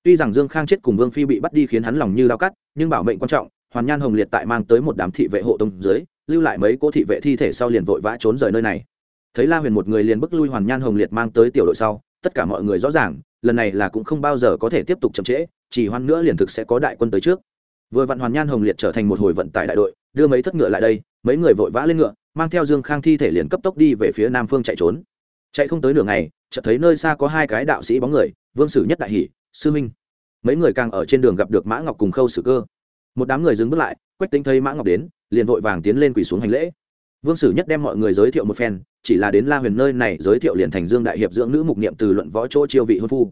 Tuy rằng dương khang chết cùng vương phi bị bắt đi khiến hắn lòng như lao cắt, nhưng bảo mệnh quan trọng hoàn nhan hồng liệt tại mang tới một đám thị vệ hộ tông dưới, lưu lại mấy cô thị vệ thi thể sau liền vội vã trốn rời nơi này. Thấy la huyền một người liền bức lui hoàn nhan hồng liệt mang tới tiểu đội sau, tất cả mọi người rõ ràng, lần này là cũng không bao giờ có thể tiếp tục chậm trễ, chỉ hoan nữa liền thực sẽ có đại quân tới trước. Vừa vặn hoàn nhan hồng liệt trở thành một hồi vận tải đại đội, đưa mấy thất ngựa lại đây, mấy người vội vã lên ngựa, mang theo dương khang thi thể liền cấp tốc đi về phía nam phương chạy trốn. Chạy không tới nửa ngày, chợt thấy nơi xa có hai cái đạo sĩ bóng người, vương sử nhất đại hỷ, sư minh. Mấy người càng ở trên đường gặp được mã ngọc cùng khâu sử cơ một đám người dừng bước lại, quách tính thấy mã ngọc đến, liền vội vàng tiến lên quỳ xuống hành lễ. Vương sử nhất đem mọi người giới thiệu một phen, chỉ là đến la huyền nơi này giới thiệu liền thành dương đại hiệp dưỡng nữ mục niệm từ luận võ chỗ chiêu vị hôn phu.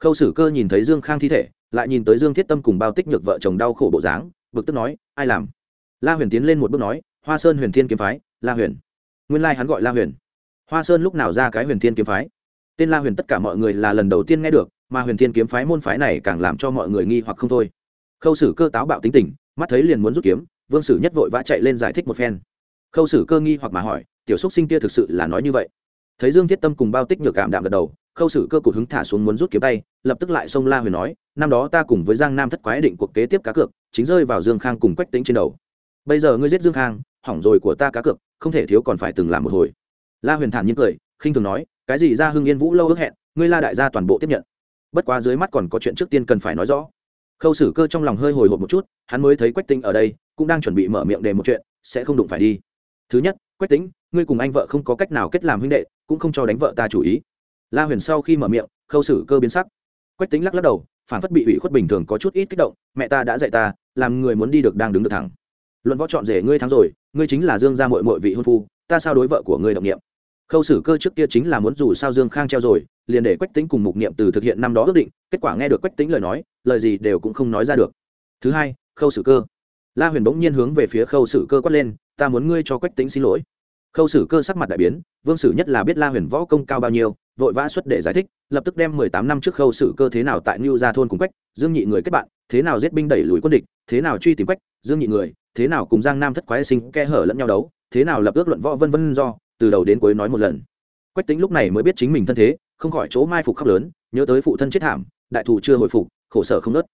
Khâu sử cơ nhìn thấy dương khang thi thể, lại nhìn tới dương thiết tâm cùng bao tích nhược vợ chồng đau khổ bộ dáng, bực tức nói, ai làm? La huyền tiến lên một bước nói, hoa sơn huyền thiên kiếm phái, la huyền. Nguyên lai hắn gọi la huyền. Hoa sơn lúc nào ra cái huyền thiên kiếm phái? Tên la huyền tất cả mọi người là lần đầu tiên nghe được, mà huyền thiên kiếm phái môn phái này càng làm cho mọi người nghi hoặc không thôi khâu sử cơ táo bạo tính tình, mắt thấy liền muốn rút kiếm, vương sử nhất vội vã chạy lên giải thích một phen. Khâu sử cơ nghi hoặc mà hỏi, tiểu xúc sinh kia thực sự là nói như vậy? Thấy dương thiết tâm cùng bao tích nhược cảm đạm gật đầu, khâu sử cơ cụt hứng thả xuống muốn rút kiếm tay, lập tức lại xông la huyền nói, năm đó ta cùng với giang nam thất quái định cuộc kế tiếp cá cược, chính rơi vào dương khang cùng quách tính trên đầu. Bây giờ ngươi giết dương khang, hỏng rồi của ta cá cược, không thể thiếu còn phải từng làm một hồi. La huyền thản nhiên cười, khinh thường nói, cái gì ra hưng yên vũ lâu ước hẹn, ngươi la đại gia toàn bộ tiếp nhận. Bất quá dưới mắt còn có chuyện trước tiên cần phải nói rõ khâu sử cơ trong lòng hơi hồi hộp một chút, hắn mới thấy quách tính ở đây, cũng đang chuẩn bị mở miệng đề một chuyện, sẽ không đụng phải đi. Thứ nhất, quách tính ngươi cùng anh vợ không có cách nào kết làm huynh đệ, cũng không cho đánh vợ ta chủ ý. La huyền sau khi mở miệng, khâu sử cơ biến sắc. Quách tính lắc lắc đầu, phản phất bị ủy khuất bình thường có chút ít kích động, mẹ ta đã dạy ta, làm người muốn đi được đang đứng được thẳng. Luận võ chọn rể ngươi thắng rồi, ngươi chính là dương gia mội mội vị hôn phu, ta sao đối vợ của ngươi động nghiệm khâu sử cơ trước kia chính là muốn dù sao dương khang treo rồi, liền để quách tính cùng mục niệm từ thực hiện năm đó ước định, kết quả nghe được quách tính lời nói, lời gì đều cũng không nói ra được. Thứ hai, khâu sử cơ. La huyền bỗng nhiên hướng về phía khâu sử cơ quát lên, ta muốn ngươi cho quách tính xin lỗi. Khâu sử cơ sắc mặt đại biến, vương sử nhất là biết la huyền võ công cao bao nhiêu, vội vã xuất để giải thích, lập tức đem mười tám năm trước khâu sử cơ thế nào tại ngưu gia thôn cùng quách, dương nhị người kết bạn, thế nào giết binh đẩy lùi quân địch, thế nào truy tìm quách, dương nhị người, thế nào cùng giang nam thất quái sinh khe hở lẫn nhau đấu, thế nào lập ước luận võ vân vân do từ đầu đến cuối nói một lần. Quách tính lúc này mới biết chính mình thân thế, không khỏi chỗ mai phục khắp lớn, nhớ tới phụ thân chết thảm, đại thù chưa hồi phục, khổ sở không nớt.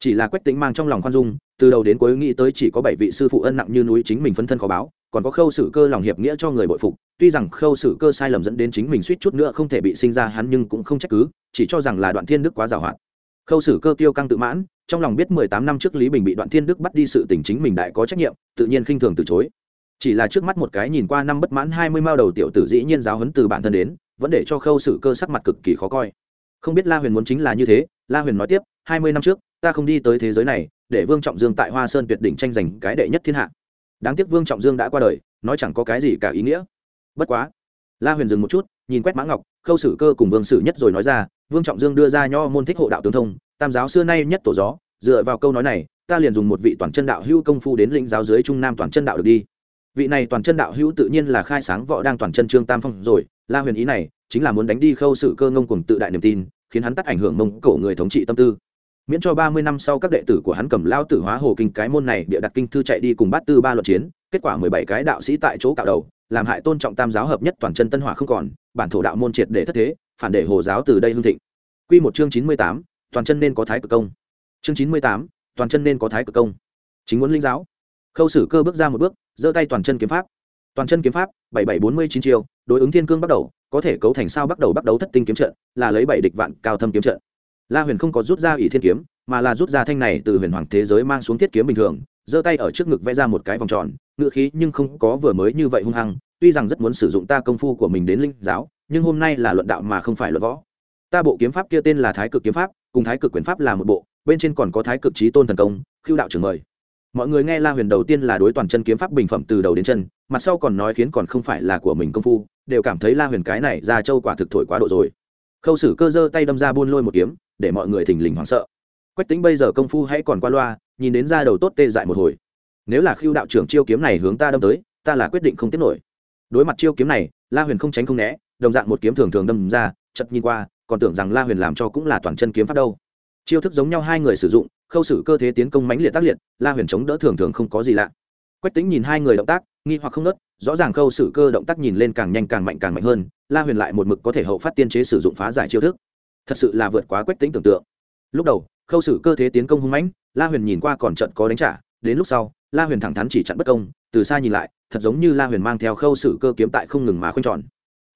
Chỉ là quách tính mang trong lòng khoan dung, từ đầu đến cuối nghĩ tới chỉ có bảy vị sư phụ ân nặng như núi chính mình phân thân khó báo, còn có khâu sử cơ lòng hiệp nghĩa cho người bội phục, tuy rằng khâu sử cơ sai lầm dẫn đến chính mình suýt chút nữa không thể bị sinh ra hắn nhưng cũng không trách cứ, chỉ cho rằng là đoạn thiên đức quá giàu hạn. Khâu sử cơ tiêu căng tự mãn, trong lòng biết mười tám năm trước lý bình bị đoạn thiên đức bắt đi sự tình chính mình đại có trách nhiệm, tự nhiên khinh thường từ chối chỉ là trước mắt một cái nhìn qua năm bất mãn hai mươi mao đầu tiểu tử dĩ nhiên giáo huấn từ bản thân đến, vẫn để cho khâu sử cơ sắc mặt cực kỳ khó coi. Không biết la huyền muốn chính là như thế, la huyền nói tiếp, hai mươi năm trước, ta không đi tới thế giới này, để vương trọng dương tại hoa sơn tuyệt đỉnh tranh giành cái đệ nhất thiên hạ. Đáng tiếc vương trọng dương đã qua đời, nói chẳng có cái gì cả ý nghĩa. Bất quá, la huyền dừng một chút, nhìn quét mã ngọc, khâu sử cơ cùng vương sử nhất rồi nói ra, vương trọng dương đưa ra nho môn thích hộ đạo tướng thông, tam giáo xưa nay nhất tổ gió, dựa vào câu nói này, ta liền dùng một vị toàn chân đạo hưu công phu đến lĩnh giáo dưới trung nam toàn chân đạo được đi vị này toàn chân đạo hữu tự nhiên là khai sáng võ đang toàn chân trương tam phong rồi, la huyền ý này chính là muốn đánh đi khâu sự cơ ngông cùng tự đại niềm tin, khiến hắn tắt ảnh hưởng mông cổ người thống trị tâm tư. Miễn cho ba mươi năm sau các đệ tử của hắn cầm lao tử hóa hồ kinh cái môn này bịa đặt kinh thư chạy đi cùng bát tư ba luận chiến, kết quả mười bảy cái đạo sĩ tại chỗ cạo đầu, làm hại tôn trọng tam giáo hợp nhất toàn chân tân hỏa không còn, bản thổ đạo môn triệt để thất thế, phản để hồ giáo từ đây hưng thịnh. Quy một chương chín mươi tám, toàn chân nên có thái cực công. Chương chín mươi tám, toàn chân nên có thái cực công. Chính muốn linh giáo khâu sử cơ bước ra một bước, giơ tay toàn chân kiếm pháp. Toàn chân kiếm pháp, bảy bảy bốn mươi chín chiêu, đối ứng thiên cương bắt đầu, có thể cấu thành sao bắt đầu bắt đầu thất tinh kiếm trận, là lấy bảy địch vạn cao thâm kiếm trận. La huyền không có rút ra ỷ thiên kiếm, mà là rút ra thanh này từ huyền hoàng thế giới mang xuống thiết kiếm bình thường, giơ tay ở trước ngực vẽ ra một cái vòng tròn ngự khí nhưng không có vừa mới như vậy hung hăng, tuy rằng rất muốn sử dụng ta công phu của mình đến linh giáo, nhưng hôm nay là luận đạo mà không phải luận võ. Ta bộ kiếm pháp kia tên là thái cực kiếm pháp, cùng thái cực quyền pháp là một bộ, bên trên còn có thái cực trí tôn thần công khiêu đạo trưởng mời mọi người nghe la huyền đầu tiên là đối toàn chân kiếm pháp bình phẩm từ đầu đến chân mặt sau còn nói khiến còn không phải là của mình công phu, đều cảm thấy la huyền cái này ra châu quả thực thổi quá độ rồi. Khâu sử cơ giơ tay đâm ra buôn lôi một kiếm, để mọi người thình lình hoảng sợ. Quách tính bây giờ công phu hãy còn qua loa, nhìn đến ra đầu tốt tê dại một hồi. Nếu là khiêu đạo trưởng chiêu kiếm này hướng ta đâm tới, ta là quyết định không tiếp nổi. Đối mặt chiêu kiếm này, la huyền không tránh không né, đồng dạng một kiếm thường thường đâm ra chật nhìn qua, còn tưởng rằng la huyền làm cho cũng là toàn chân kiếm pháp đâu chiêu thức giống nhau hai người sử dụng, khâu xử cơ thế tiến công mãnh liệt tác liệt, la huyền chống đỡ thường thường không có gì lạ. Quách tính nhìn hai người động tác, nghi hoặc không nớt, rõ ràng khâu xử cơ động tác nhìn lên càng nhanh càng mạnh càng mạnh hơn, la huyền lại một mực có thể hậu phát tiên chế sử dụng phá giải chiêu thức. Thật sự là vượt quá quách tính tưởng tượng. Lúc đầu, khâu xử cơ thế tiến công hung mãnh, la huyền nhìn qua còn trận có đánh trả, đến lúc sau, la huyền thẳng thắn chỉ chặn bất công, từ xa nhìn lại, thật giống như la huyền mang theo khâu xử cơ kiếm tại không ngừng mà khoanh tròn.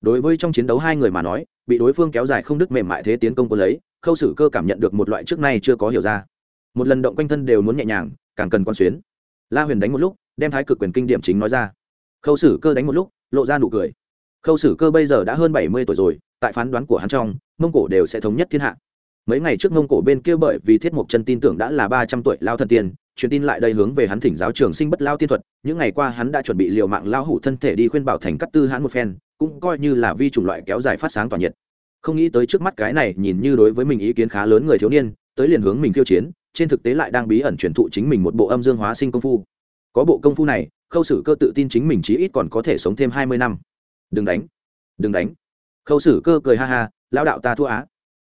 Đối với trong chiến đấu hai người mà nói, bị đối phương kéo dài không đứt mềm mại thế tiến công quân lấy khâu Sử cơ cảm nhận được một loại trước nay chưa có hiểu ra. Một lần động quanh thân đều muốn nhẹ nhàng, càng cần quan xuyến. La huyền đánh một lúc, đem thái cực quyền kinh điểm chính nói ra. Khâu Sử cơ đánh một lúc, lộ ra nụ cười. Khâu Sử cơ bây giờ đã hơn bảy mươi tuổi rồi, tại phán đoán của hắn trong, mông cổ đều sẽ thống nhất thiên hạ. Mấy ngày trước mông cổ bên kia bởi vì thiết mộc chân tin tưởng đã là ba trăm tuổi lao thần tiên, truyền tin lại đây hướng về hắn thỉnh giáo trường sinh bất lao tiên thuật, những ngày qua hắn đã chuẩn bị liều mạng lao hủ thân thể đi khuyên bảo thành cắt tư hãn một phen, cũng coi như là vi chủng loại kéo dài phát sáng tỏa nhiệt không nghĩ tới trước mắt cái này nhìn như đối với mình ý kiến khá lớn người thiếu niên, tới liền hướng mình khiêu chiến, trên thực tế lại đang bí ẩn truyền thụ chính mình một bộ âm dương hóa sinh công phu. Có bộ công phu này, khâu sử cơ tự tin chính mình chí ít còn có thể sống thêm hai mươi năm. Đừng đánh. Đừng đánh. Khâu sử cơ cười ha ha lao đạo ta thua á.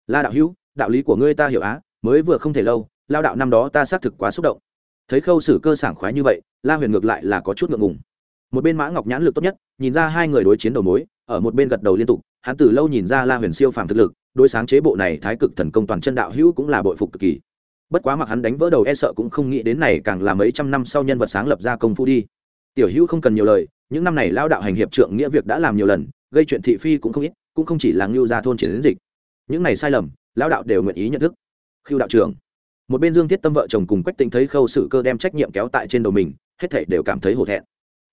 La đạo hữu, đạo lý của ngươi ta hiểu á, mới vừa không thể lâu lao đạo năm đó ta xác thực quá xúc động. Thấy khâu sử cơ sảng khoái như vậy, la huyền ngược lại là có chút ngượng ngùng. Một bên mã ngọc nhãn lực tốt nhất, nhìn ra hai người đối chiến đầu mối, ở một bên gật đầu liên tục hắn từ lâu nhìn ra la huyền siêu phàm thực lực, đối sáng chế bộ này thái cực thần công toàn chân đạo hữu cũng là bội phục cực kỳ. Bất quá mặc hắn đánh vỡ đầu e sợ cũng không nghĩ đến này càng là mấy trăm năm sau nhân vật sáng lập ra công phu đi. Tiểu hữu không cần nhiều lời, những năm này lao đạo hành hiệp trượng nghĩa việc đã làm nhiều lần, gây chuyện thị phi cũng không ít, cũng không chỉ là ngưu gia thôn triển đến dịch. Những này sai lầm lao đạo đều nguyện ý nhận thức. Khiêu đạo trưởng. Một bên dương thiết tâm vợ chồng cùng quách tính thấy khâu sử cơ đem trách nhiệm kéo tại trên đầu mình, hết thảy đều cảm thấy hổ thẹn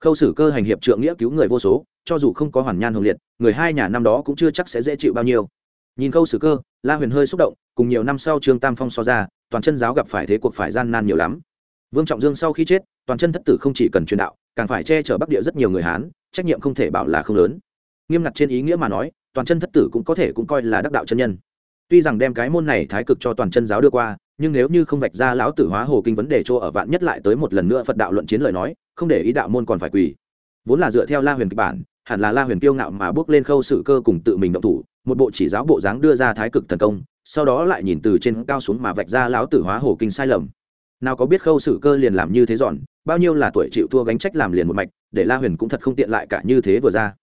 khâu sử cơ hành hiệp trượng nghĩa cứu người vô số, cho dù không có hoàn nhan hồng liệt, người hai nhà năm đó cũng chưa chắc sẽ dễ chịu bao nhiêu. Nhìn khâu sử cơ, la huyền hơi xúc động, cùng nhiều năm sau trương tam phong so ra, toàn chân giáo gặp phải thế cuộc phải gian nan nhiều lắm. Vương trọng dương sau khi chết, toàn chân thất tử không chỉ cần truyền đạo, càng phải che chở bắc địa rất nhiều người hán, trách nhiệm không thể bảo là không lớn. Nghiêm ngặt trên ý nghĩa mà nói, toàn chân thất tử cũng có thể cũng coi là đắc đạo chân nhân. Tuy rằng đem cái môn này thái cực cho toàn chân giáo đưa qua nhưng nếu như không vạch ra lão tử hóa hồ kinh vấn đề cho ở vạn nhất lại tới một lần nữa phật đạo luận chiến lời nói, không để ý đạo môn còn phải quỳ. Vốn là dựa theo la huyền kịch bản, hẳn là la huyền kiêu ngạo mà bước lên khâu sự cơ cùng tự mình động thủ, một bộ chỉ giáo bộ dáng đưa ra thái cực thần công, sau đó lại nhìn từ trên cao xuống mà vạch ra lão tử hóa hồ kinh sai lầm. Nào có biết khâu sự cơ liền làm như thế dọn, bao nhiêu là tuổi chịu thua gánh trách làm liền một mạch, để la huyền cũng thật không tiện lại cả như thế vừa ra.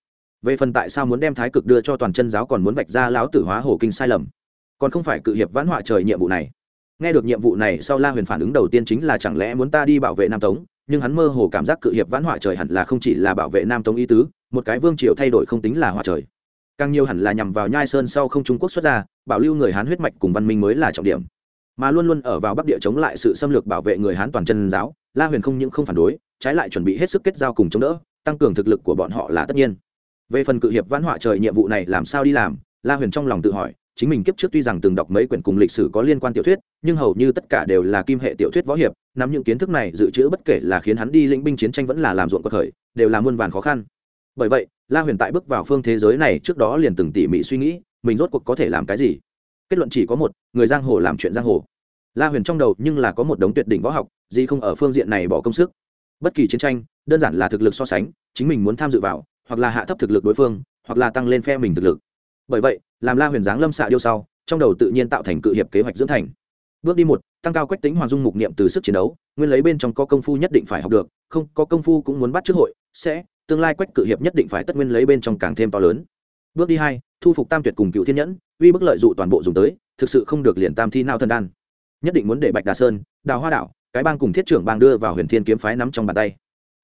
Về phần tại sao muốn đem thái cực đưa cho toàn chân giáo còn muốn vạch ra lão tử hóa hồ kinh sai lầm. Còn không phải cự hiệp vãn họa trời nhiệm vụ này nghe được nhiệm vụ này sau la huyền phản ứng đầu tiên chính là chẳng lẽ muốn ta đi bảo vệ nam tống, nhưng hắn mơ hồ cảm giác cự hiệp vãn họa trời hẳn là không chỉ là bảo vệ nam tống ý tứ, một cái vương triều thay đổi không tính là họa trời. Càng nhiều hẳn là nhằm vào nhai sơn sau không trung quốc xuất ra, bảo lưu người hán huyết mạch cùng văn minh mới là trọng điểm. Mà luôn luôn ở vào bắc địa chống lại sự xâm lược bảo vệ người hán toàn chân giáo, la huyền không những không phản đối, trái lại chuẩn bị hết sức kết giao cùng chống đỡ, tăng cường thực lực của bọn họ là tất nhiên. Về phần cự hiệp vãn họa trời nhiệm vụ này làm sao đi làm, la huyền trong lòng tự hỏi chính mình kiếp trước tuy rằng từng đọc mấy quyển cùng lịch sử có liên quan tiểu thuyết, nhưng hầu như tất cả đều là kim hệ tiểu thuyết võ hiệp, nắm những kiến thức này dự trữ bất kể là khiến hắn đi lĩnh binh chiến tranh vẫn là làm ruộng cuộc khởi, đều là muôn vàn khó khăn. Bởi vậy, la huyền tại bước vào phương thế giới này trước đó liền từng tỉ mỉ suy nghĩ, mình rốt cuộc có thể làm cái gì? Kết luận chỉ có một, người giang hồ làm chuyện giang hồ. La huyền trong đầu nhưng là có một đống tuyệt đỉnh võ học, gì không ở phương diện này bỏ công sức. Bất kỳ chiến tranh, đơn giản là thực lực so sánh, chính mình muốn tham dự vào, hoặc là hạ thấp thực lực đối phương, hoặc là tăng lên phe mình thực lực bởi vậy, làm la huyền giáng lâm xạ điêu sau, trong đầu tự nhiên tạo thành cự hiệp kế hoạch dưỡng thành. Bước đi một, tăng cao quách tính hoàng dung mục niệm từ sức chiến đấu, nguyên lấy bên trong có công phu nhất định phải học được, không, có công phu cũng muốn bắt trước hội, sẽ, tương lai quách cự hiệp nhất định phải tất nguyên lấy bên trong càng thêm to lớn. Bước đi hai, thu phục tam tuyệt cùng cựu thiên nhẫn, uy bức lợi dụ toàn bộ dùng tới, thực sự không được liền tam thi nao thân đan. Nhất định muốn để bạch đà sơn, đào hoa đảo, cái bang cùng thiết trưởng bang đưa vào huyền thiên kiếm phái nắm trong bàn tay.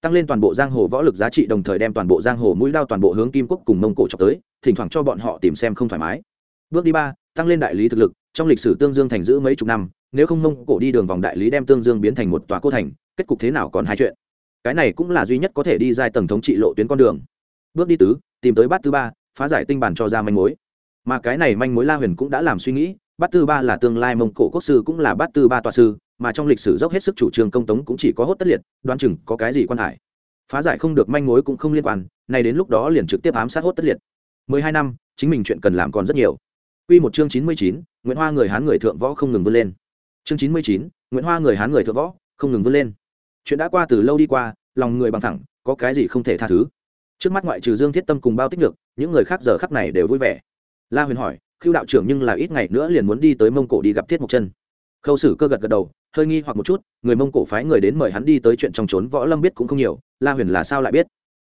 Tăng lên toàn bộ giang hồ võ lực giá trị, đồng thời đem toàn bộ giang hồ mũi đao toàn bộ hướng kim quốc cùng mông cổ chọc tới thỉnh thoảng cho bọn họ tìm xem không thoải mái. Bước đi ba, tăng lên đại lý thực lực, trong lịch sử tương dương thành giữ mấy chục năm, nếu không mông cổ đi đường vòng đại lý đem tương dương biến thành một tòa cô thành, kết cục thế nào còn hai chuyện. Cái này cũng là duy nhất có thể đi giai tầng thống trị lộ tuyến con đường. Bước đi tứ, tìm tới bát thứ ba, phá giải tinh bản cho ra manh mối. Mà cái này manh mối la huyền cũng đã làm suy nghĩ, bát tư ba là tương lai mông cổ quốc sư cũng là bát tư ba tòa sư, mà trong lịch sử dốc hết sức chủ trương công tống cũng chỉ có hốt tất liệt, đoán chừng có cái gì quan hải phá giải không được manh mối cũng không liên quan này đến lúc đó liền trực tiếp ám sát hốt tất liệt mười hai năm chính mình chuyện cần làm còn rất nhiều Quy một chương chín mươi chín Nguyễn Hoa người Hán người thượng võ không ngừng vươn lên. Chương chín mươi chín Nguyễn Hoa người Hán người thượng võ, không ngừng vươn lên. Chuyện đã qua từ lâu đi qua, lòng người bằng thẳng, có cái gì không thể tha thứ. Trước mắt ngoại trừ Dương Thiết Tâm cùng Bao Tích ngược, những người khác giờ khắc này đều vui vẻ. La Huyền hỏi, "Khưu đạo trưởng nhưng là ít ngày nữa liền muốn đi tới Mông Cổ đi gặp Thiết Mộc Chân." Khâu Sử Cơ gật gật đầu, hơi nghi hoặc một chút, người Mông Cổ phái người đến mời hắn đi tới chuyện trong trốn võ lâm biết cũng không nhiều, La Huyền là sao lại biết?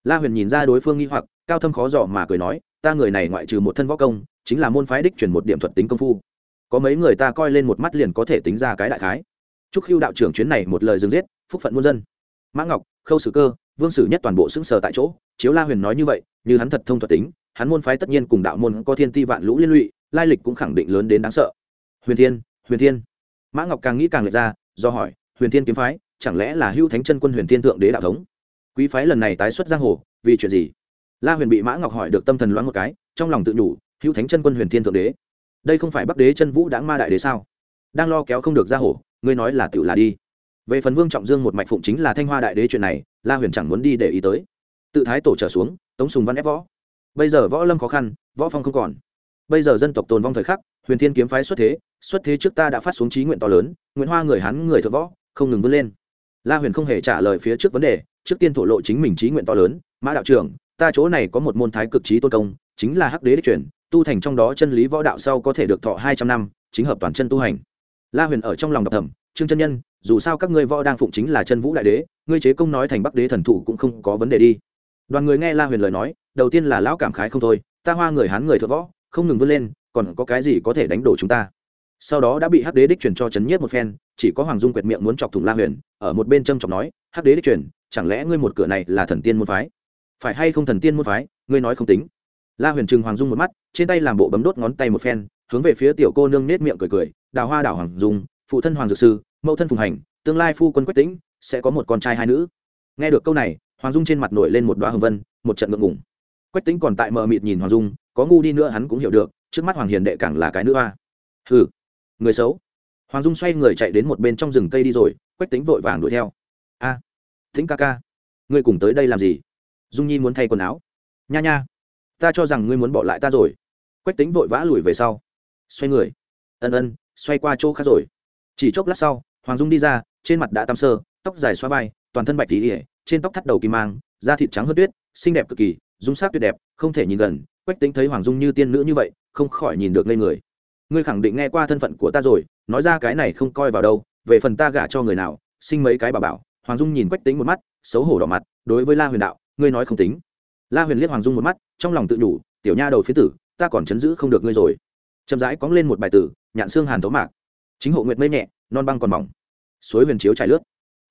La Huyền nhìn ra đối phương nghi hoặc, cao thâm khó dò mà cười nói, "Ta người này ngoại trừ một thân võ công, chính là môn phái đích chuyển một điểm thuật tính công phu. Có mấy người ta coi lên một mắt liền có thể tính ra cái đại khái. Chúc khiêu đạo trưởng chuyến này một lời dừng giết phúc phận muôn dân. Mã ngọc khâu sử cơ vương sử nhất toàn bộ xứng sờ tại chỗ chiếu la huyền nói như vậy như hắn thật thông thuật tính hắn môn phái tất nhiên cùng đạo môn có thiên ti vạn lũ liên lụy lai lịch cũng khẳng định lớn đến đáng sợ. Huyền thiên huyền thiên. Mã ngọc càng nghĩ càng lệch ra do hỏi huyền thiên kiếm phái chẳng lẽ là hưu thánh chân quân huyền thiên thượng đế đạo thống? Quý phái lần này tái xuất giang hồ vì chuyện gì? La huyền bị mã ngọc hỏi được tâm thần loáng một cái, trong lòng tự nhủ, hữu thánh chân quân huyền thiên thượng đế, đây không phải bắc đế chân vũ đáng ma đại đế sao? Đang lo kéo không được ra hổ, ngươi nói là tự là đi. Về phần vương trọng dương một mạch phụng chính là thanh hoa đại đế chuyện này, la huyền chẳng muốn đi để ý tới. Tự thái tổ trở xuống, tống sùng văn ép võ. Bây giờ võ lâm khó khăn, võ phong không còn. Bây giờ dân tộc tồn vong thời khắc, huyền thiên kiếm phái xuất thế xuất thế trước ta đã phát xuống trí nguyện to lớn nguyễn hoa người hán người thượng võ, không ngừng vươn lên. La huyền không hề trả lời phía trước vấn đề, trước tiên thổ lộ chính mình trí nguyện to lớn, mã đạo trưởng ta chỗ này có một môn thái cực trí tôn công, chính là hắc đế đích truyền, tu thành trong đó chân lý võ đạo sau có thể được thọ hai trăm năm, chính hợp toàn chân tu hành. La huyền ở trong lòng đọc thẩm trương chân nhân, dù sao các ngươi võ đang phụng chính là chân vũ đại đế, ngươi chế công nói thành bắc đế thần thủ cũng không có vấn đề đi. Đoàn người nghe la huyền lời nói, đầu tiên là lão cảm khái không thôi, ta hoa người hán người thợ võ, không ngừng vươn lên, còn có cái gì có thể đánh đổ chúng ta? Sau đó đã bị hắc đế đích truyền cho chấn nhiếp một phen, chỉ có hoàng dung quyệt miệng muốn chọc thủng la huyền, ở một bên trâm chọc nói, hắc đế đích truyền, chẳng lẽ ngươi một cửa này là thần tiên môn phái? Phải hay không thần tiên môn phái ngươi nói không tính. La huyền trừng hoàng dung một mắt trên tay làm bộ bấm đốt ngón tay một phen hướng về phía tiểu cô nương nết miệng cười cười đào hoa đảo hoàng dung phụ thân hoàng dược sư mẫu thân phùng hành tương lai phu quân quách tĩnh sẽ có một con trai hai nữ. Nghe được câu này hoàng dung trên mặt nổi lên một đoá hồng vân một trận ngượng ngùng. Quách tĩnh còn tại mờ mịt nhìn hoàng dung có ngu đi nữa hắn cũng hiểu được trước mắt hoàng hiền đệ càng là cái nữ a hừ người xấu. Hoàng dung xoay người chạy đến một bên trong rừng cây đi rồi quách Tĩnh vội vàng đuổi theo. A à, thính ca ca ngươi cùng tới đây làm gì? Dung nhi muốn thay quần áo. Nha nha, ta cho rằng ngươi muốn bỏ lại ta rồi. Quách tính vội vã lùi về sau. Xoay người. Ân ân, xoay qua chỗ khác rồi. Chỉ chốc lát sau, hoàng dung đi ra, trên mặt đã tăm sơ, tóc dài xoa vai, toàn thân bạch tỉ ỉa trên tóc thắt đầu kim mang, da thịt trắng hơn tuyết, xinh đẹp cực kỳ, dung sắc tuyệt đẹp, không thể nhìn gần. Quách tính thấy hoàng dung như tiên nữ như vậy, không khỏi nhìn được lên người. Ngươi khẳng định nghe qua thân phận của ta rồi, nói ra cái này không coi vào đâu, về phần ta gả cho người nào, sinh mấy cái bà bảo. Hoàng dung nhìn quách tính một mắt, xấu hổ đỏ mặt, đối với la huyền đạo ngươi nói không tính. La huyền liếc hoàng dung một mắt, trong lòng tự nhủ, tiểu nha đầu phía tử, ta còn chấn giữ không được ngươi rồi. Chậm rãi cóng lên một bài tử, nhạn xương hàn thấu mạc. Chính hộ nguyệt mây nhẹ, non băng còn mỏng. Suối huyền chiếu trải lướt.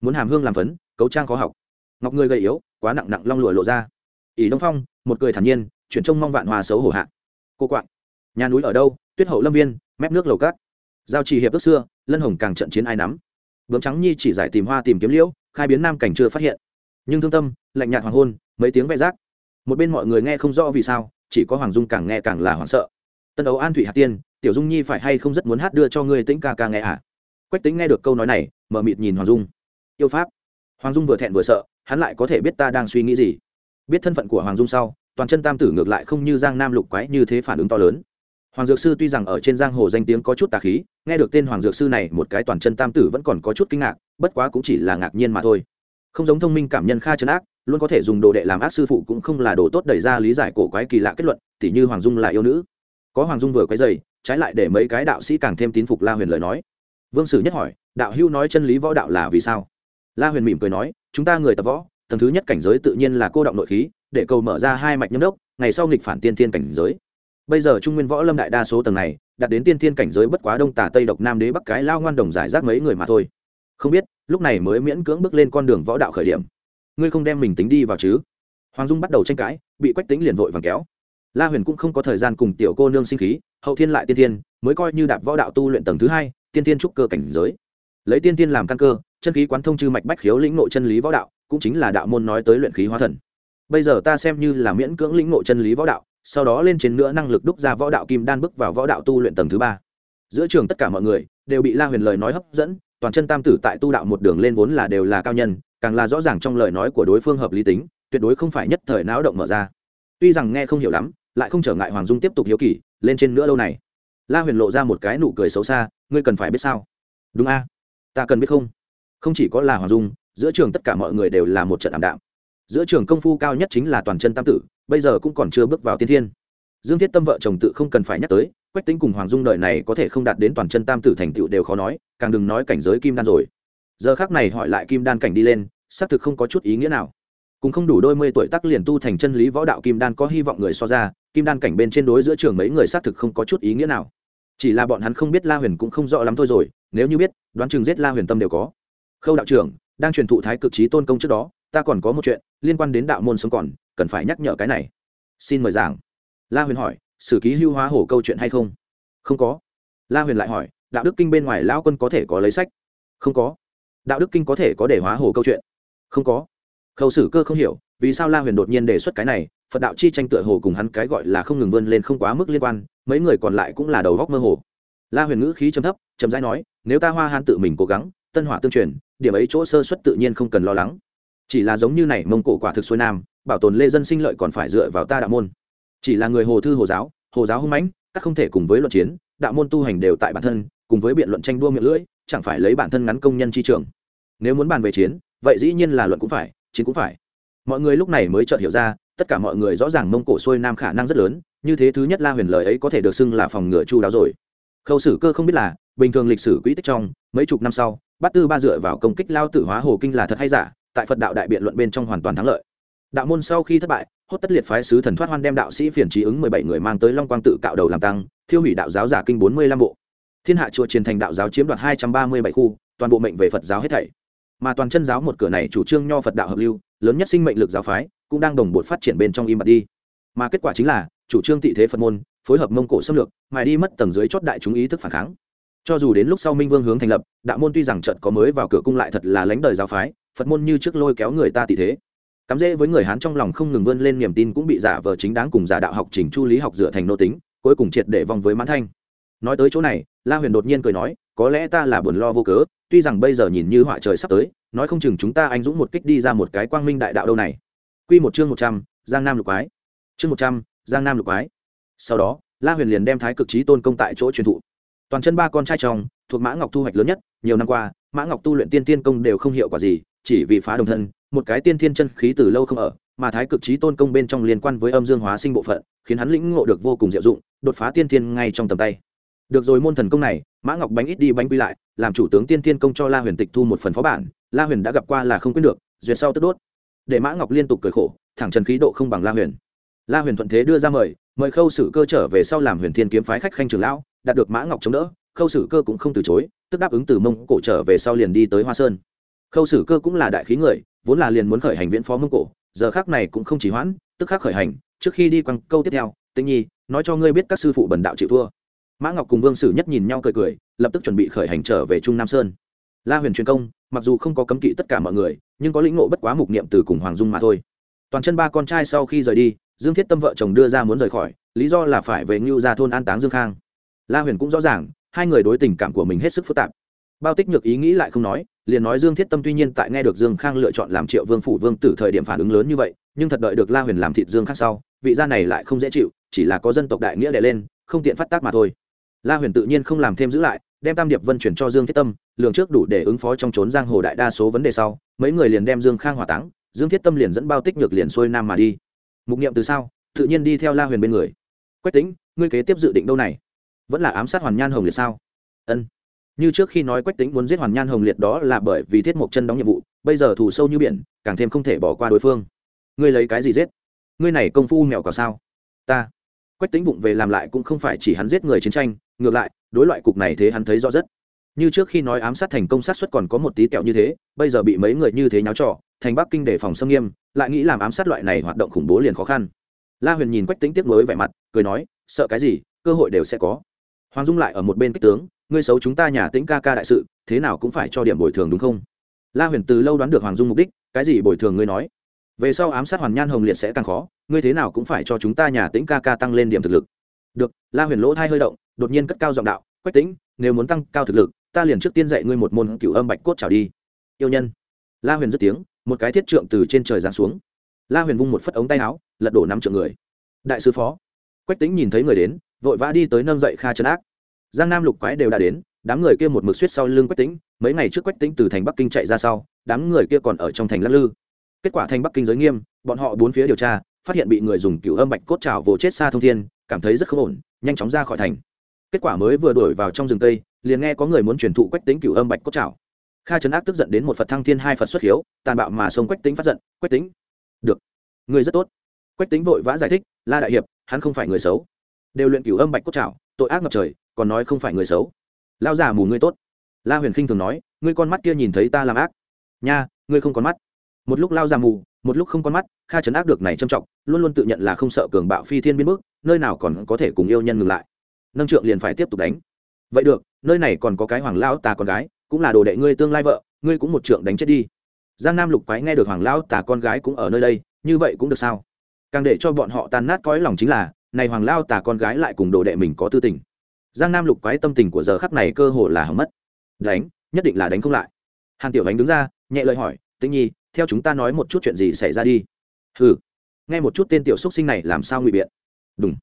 Muốn hàm hương làm phấn, cấu trang khó học. Ngọc ngươi gầy yếu, quá nặng nặng long lụa lộ ra. Ỷ đông phong, một cười thản nhiên, chuyển trông mong vạn hòa xấu hổ hạ. Cô quạng. Nhà núi ở đâu? Tuyết hậu lâm viên, mép nước lầu cát. Giao trì hiệp ước xưa, lân hồng càng trận chiến ai nắm. Bướm trắng nhi chỉ giải tìm hoa tìm kiếm liễu, khai biến nam cảnh chưa phát hiện nhưng thương tâm, lạnh nhạt hoàng hôn, mấy tiếng vẽ rác. Một bên mọi người nghe không rõ vì sao, chỉ có hoàng dung càng nghe càng là hoảng sợ. Tân ấu an thủy hạt tiên, tiểu dung nhi phải hay không rất muốn hát đưa cho ngươi tĩnh ca ca nghe à quách tính nghe được câu nói này mờ mịt nhìn hoàng dung. Yêu pháp. Hoàng dung vừa thẹn vừa sợ, hắn lại có thể biết ta đang suy nghĩ gì. Biết thân phận của hoàng dung sau, toàn chân tam tử ngược lại không như giang nam lục quái như thế phản ứng to lớn. Hoàng dược sư tuy rằng ở trên giang hồ danh tiếng có chút tà khí, nghe được tên hoàng dược sư này một cái toàn chân tam tử vẫn còn có chút kinh ngạc, bất quá cũng chỉ là ngạc nhiên mà thôi không giống thông minh cảm nhân kha trấn ác, luôn có thể dùng đồ đệ làm ác sư phụ cũng không là đồ tốt đẩy ra lý giải cổ quái kỳ lạ kết luận, tỉ như hoàng dung là yêu nữ. Có hoàng dung vừa quấy dày trái lại để mấy cái đạo sĩ càng thêm tín phục la huyền lời nói. Vương sử nhất hỏi, đạo hưu nói chân lý võ đạo là vì sao? La huyền mỉm cười nói, chúng ta người tập võ, tầng thứ nhất cảnh giới tự nhiên là cô động nội khí, để cầu mở ra hai mạch nhâm đốc, ngày sau nghịch phản tiên thiên cảnh giới. Bây giờ trung nguyên võ lâm đại đa số tầng này, đạt đến tiên thiên cảnh giới bất quá đông tà tây độc nam đế bắc cái lao ngoan đồng giải rác mấy người mà thôi không biết, lúc này mới miễn cưỡng bước lên con đường võ đạo khởi điểm. Ngươi không đem mình tính đi vào chứ? Hoàng dung bắt đầu tranh cãi, bị quách tính liền vội vàng kéo. La huyền cũng không có thời gian cùng tiểu cô nương sinh khí, hậu thiên lại tiên thiên mới coi như đạp võ đạo tu luyện tầng thứ hai, tiên thiên trúc cơ cảnh giới. Lấy tiên thiên làm căn cơ, chân khí quán thông chư mạch bách khiếu lĩnh nội chân lý võ đạo, cũng chính là đạo môn nói tới luyện khí hóa thần. Bây giờ ta xem như là miễn cưỡng lĩnh nội chân lý võ đạo, sau đó lên trên nữa năng lực đúc ra võ đạo kim đan bước vào võ đạo tu luyện tầng thứ ba. Giữa trường tất cả mọi người đều bị la huyền lời nói hấp dẫn toàn chân tam tử tại tu đạo một đường lên vốn là đều là cao nhân, càng là rõ ràng trong lời nói của đối phương hợp lý tính, tuyệt đối không phải nhất thời não động mở ra. Tuy rằng nghe không hiểu lắm, lại không trở ngại hoàng dung tiếp tục hiếu kỳ, lên trên nữa lâu này. La huyền lộ ra một cái nụ cười xấu xa, ngươi cần phải biết sao? Đúng a. Ta cần biết không? Không chỉ có là hoàng dung, giữa trường tất cả mọi người đều là một trận ảm đạm. Giữa trường công phu cao nhất chính là toàn chân tam tử, bây giờ cũng còn chưa bước vào tiên thiên dương thiết tâm vợ chồng tự không cần phải nhắc tới, quách tính cùng hoàng dung đời này có thể không đạt đến toàn chân tam tử thành tựu đều khó nói, càng đừng nói cảnh giới kim đan rồi. Giờ khác này hỏi lại kim đan cảnh đi lên, xác thực không có chút ý nghĩa nào. Cũng không đủ đôi mươi tuổi tác liền tu thành chân lý võ đạo kim đan có hy vọng người so ra, kim đan cảnh bên trên đối giữa trường mấy người xác thực không có chút ý nghĩa nào. Chỉ là bọn hắn không biết la huyền cũng không rõ lắm thôi rồi, nếu như biết, đoán chừng giết la huyền tâm đều có. Khâu đạo trưởng, đang truyền thụ thái cực trí tôn công trước đó, ta còn có một chuyện, liên quan đến đạo môn sống còn, cần phải nhắc nhở cái này. Xin mời giảng la huyền hỏi, sử ký hưu hóa hổ câu chuyện hay không? Không có. La huyền lại hỏi, đạo đức kinh bên ngoài lão quân có thể có lấy sách? Không có. Đạo đức kinh có thể có để hóa hổ câu chuyện? Không có. Khâu sử cơ không hiểu, vì sao la huyền đột nhiên đề xuất cái này, phật đạo chi tranh tựa hồ cùng hắn cái gọi là không ngừng vươn lên không quá mức liên quan, mấy người còn lại cũng là đầu góc mơ hồ. La huyền ngữ khí chấm thấp chấm dãi nói, nếu ta hoa Hán tự mình cố gắng, tân hỏa tương truyền, điểm ấy chỗ sơ xuất tự nhiên không cần lo lắng. Chỉ là giống như này, mông cổ quả thực xuôi nam, bảo tồn lê dân sinh lợi còn phải dựa vào ta đạo môn chỉ là người hồ thư hồ giáo hồ giáo hung mãnh, các không thể cùng với luận chiến, đạo môn tu hành đều tại bản thân, cùng với biện luận tranh đua miệng lưỡi, chẳng phải lấy bản thân ngắn công nhân chi trường. Nếu muốn bàn về chiến, vậy dĩ nhiên là luận cũng phải, chiến cũng phải. Mọi người lúc này mới chợt hiểu ra, tất cả mọi người rõ ràng mông cổ xuôi nam khả năng rất lớn, như thế thứ nhất la huyền lời ấy có thể được xưng là phòng ngựa chu đáo rồi. Khâu sử cơ không biết là, bình thường lịch sử quỹ tích trong, mấy chục năm sau, bát tư ba dựa vào công kích lao tử hóa hồ kinh là thật hay giả, tại phật đạo đại biện luận bên trong hoàn toàn thắng lợi. Đạo môn sau khi thất bại hốt tất liệt phái sứ thần thoát hoan đem đạo sĩ phiền trí ứng mười bảy người mang tới long quang tự cạo đầu làm tăng, thiêu hủy đạo giáo giả kinh bốn mươi lăm bộ. Thiên hạ chùa truyền thành đạo giáo chiếm đoạt hai trăm ba mươi bảy khu, toàn bộ mệnh về phật giáo hết thảy. Mà toàn chân giáo một cửa này chủ trương nho phật đạo hợp lưu, lớn nhất sinh mệnh lực giáo phái, cũng đang đồng bộ phát triển bên trong im bặt đi. Mà kết quả chính là, chủ trương tị thế phật môn, phối hợp mông cổ xâm lược, mài đi mất tầng dưới chót đại chúng ý thức phản kháng. Cho dù đến lúc sau minh vương hướng thành lập, đạo môn tuy rằng trận có mới vào cửa cung lại thật là lánh đời giáo phái, phật môn như trước lôi kéo người ta tị thế cắm rễ với người hán trong lòng không ngừng vươn lên niềm tin cũng bị giả vờ chính đáng cùng giả đạo học trình chu lý học dựa thành nô tính, cuối cùng triệt để vòng với mãn thanh. Nói tới chỗ này, la huyền đột nhiên cười nói, có lẽ ta là buồn lo vô cớ, tuy rằng bây giờ nhìn như họa trời sắp tới, nói không chừng chúng ta anh dũng một kích đi ra một cái quang minh đại đạo đâu này. Quy một chương một trăm, giang nam lục quái. Chương một trăm, giang nam lục quái. Sau đó, la huyền liền đem thái cực trí tôn công tại chỗ truyền thụ. Toàn chân ba con trai chồng, thuộc mã ngọc thu hoạch lớn nhất, nhiều năm qua, mã ngọc tu luyện tiên tiên công đều không hiệu quả gì, chỉ vì phá đồng thân một cái tiên thiên chân khí từ lâu không ở, mà thái cực trí tôn công bên trong liên quan với âm dương hóa sinh bộ phận, khiến hắn lĩnh ngộ được vô cùng diệu dụng, đột phá tiên thiên ngay trong tầm tay. Được rồi, môn thần công này, mã ngọc bánh ít đi bánh quy lại, làm chủ tướng tiên thiên công cho la huyền tịch thu một phần phó bản, la huyền đã gặp qua là không quyết được, duyệt sau tức đốt. Để mã ngọc liên tục cười khổ, thẳng trần khí độ không bằng la huyền. La huyền thuận thế đưa ra mời mời khâu sử cơ trở về sau làm huyền thiên kiếm phái khách khanh trường lão, đạt được mã ngọc chống đỡ, khâu sử cơ cũng không từ chối, tức đáp ứng từ mông cổ trở về sau liền đi tới hoa sơn. Khâu sử cơ cũng là đại khí người vốn là liền muốn khởi hành viễn phó mông cổ, giờ khác này cũng không chỉ hoãn, tức khắc khởi hành, trước khi đi quăng câu tiếp theo, tĩnh nhi, nói cho ngươi biết các sư phụ bần đạo chịu thua. Mã ngọc cùng vương sử nhất nhìn nhau cười cười, lập tức chuẩn bị khởi hành trở về trung nam sơn. La huyền truyền công, mặc dù không có cấm kỵ tất cả mọi người, nhưng có lĩnh ngộ bất quá mục niệm từ cùng hoàng dung mà thôi. Toàn chân ba con trai sau khi rời đi, dương thiết tâm vợ chồng đưa ra muốn rời khỏi, lý do là phải về ngưu ra thôn an táng dương khang. La huyền cũng rõ ràng, hai người đối tình cảm của mình hết sức phức tạp. Bao tích nhược ý nghĩ lại không nói liền nói dương thiết tâm tuy nhiên tại nghe được dương khang lựa chọn làm triệu vương phủ vương tử thời điểm phản ứng lớn như vậy, nhưng thật đợi được la huyền làm thịt dương khác sau, vị gia này lại không dễ chịu, chỉ là có dân tộc đại nghĩa đè lên, không tiện phát tác mà thôi. La huyền tự nhiên không làm thêm giữ lại, đem tam điệp vân chuyển cho dương thiết tâm, lường trước đủ để ứng phó trong trốn giang hồ đại đa số vấn đề sau, mấy người liền đem dương khang hỏa táng, dương thiết tâm liền dẫn bao tích nhược liền xuôi nam mà đi. Mục niệm từ sau, tự nhiên đi theo la huyền bên người. Quách tính ngươi kế tiếp dự định đâu này? Vẫn là ám sát hoàn nhan hồng liệt sao? Ân như trước khi nói quách tính muốn giết hoàn nhan hồng liệt đó là bởi vì thiết mộc chân đóng nhiệm vụ bây giờ thù sâu như biển càng thêm không thể bỏ qua đối phương. Ngươi lấy cái gì giết? Ngươi này công phu mèo cả sao? Ta. Quách tính vụng về làm lại cũng không phải chỉ hắn giết người chiến tranh ngược lại đối loại cục này thế hắn thấy rõ rất. Như trước khi nói ám sát thành công sát xuất còn có một tí kẹo như thế bây giờ bị mấy người như thế nháo trò, thành bắc kinh đề phòng xâm nghiêm lại nghĩ làm ám sát loại này hoạt động khủng bố liền khó khăn. La huyền nhìn quách tính tiếp nối vẻ mặt cười nói sợ cái gì cơ hội đều sẽ có. Hoàng dung lại ở một bên kích tướng ngươi xấu chúng ta nhà tĩnh ca ca đại sự, thế nào cũng phải cho điểm bồi thường đúng không? La huyền từ lâu đoán được hoàng dung mục đích, cái gì bồi thường ngươi nói? Về sau ám sát hoàn nhan hồng liệt sẽ càng khó, ngươi thế nào cũng phải cho chúng ta nhà tĩnh ca ca tăng lên điểm thực lực. Được, la huyền lỗ thai hơi động, đột nhiên cất cao giọng đạo, quách tĩnh, nếu muốn tăng cao thực lực, ta liền trước tiên dạy ngươi một môn cửu âm bạch cốt trào đi. Yêu nhân. La huyền dứt tiếng, một cái thiết trượng từ trên trời giáng xuống. La huyền vung một phất ống tay áo, lật đổ năm trượng người. Đại sứ phó. Quách tĩnh nhìn thấy người đến, vội vã đi tới nâng dậy kha trấn ác giang nam lục quái đều đã đến, đám người kia một mực suýt sau lưng quách tĩnh, mấy ngày trước quách tĩnh từ thành bắc kinh chạy ra sau, đám người kia còn ở trong thành lắc lư. Kết quả thành bắc kinh giới nghiêm, bọn họ bốn phía điều tra, phát hiện bị người dùng cựu âm bạch cốt trào vồ chết xa thông thiên, cảm thấy rất không ổn, nhanh chóng ra khỏi thành. Kết quả mới vừa đổi vào trong rừng tây, liền nghe có người muốn truyền thụ quách tính cựu âm bạch cốt trào kha trấn ác tức giận đến một phật thăng thiên hai phật xuất hiếu, tàn bạo mà sông quách tính phát giận, quách tính được, người rất tốt. Quách tính vội vã giải thích, la đại hiệp, hắn không phải người xấu. Đều luyện cửu âm bạch cốt trào tội ác ngập trời, còn nói không phải người xấu. Lao già mù ngươi tốt. La huyền khinh thường nói, ngươi con mắt kia nhìn thấy ta làm ác. Nha, ngươi không con mắt. Một lúc lao già mù, một lúc không con mắt, kha trấn ác được này trâm trọng, luôn luôn tự nhận là không sợ cường bạo phi thiên biến mức nơi nào còn có thể cùng yêu nhân ngừng lại. Nâng trượng liền phải tiếp tục đánh. Vậy được, nơi này còn có cái hoàng lão tà con gái, cũng là đồ đệ ngươi tương lai vợ, ngươi cũng một trượng đánh chết đi. Giang nam lục quái nghe được hoàng lão tà con gái cũng ở nơi đây, như vậy cũng được sao? Càng để cho bọn họ tan nát cõi lòng chính là này hoàng lao tà con gái lại cùng đồ đệ mình có tư tình. Giang nam lục quái tâm tình của giờ khắc này cơ hồ là hỏng mất. Đánh, nhất định là đánh không lại. Hàn tiểu ánh đứng ra, nhẹ lời hỏi, tĩnh nhi, theo chúng ta nói một chút chuyện gì xảy ra đi. Ừ nghe một chút tên tiểu xúc sinh này làm sao ngụy biện. Đúng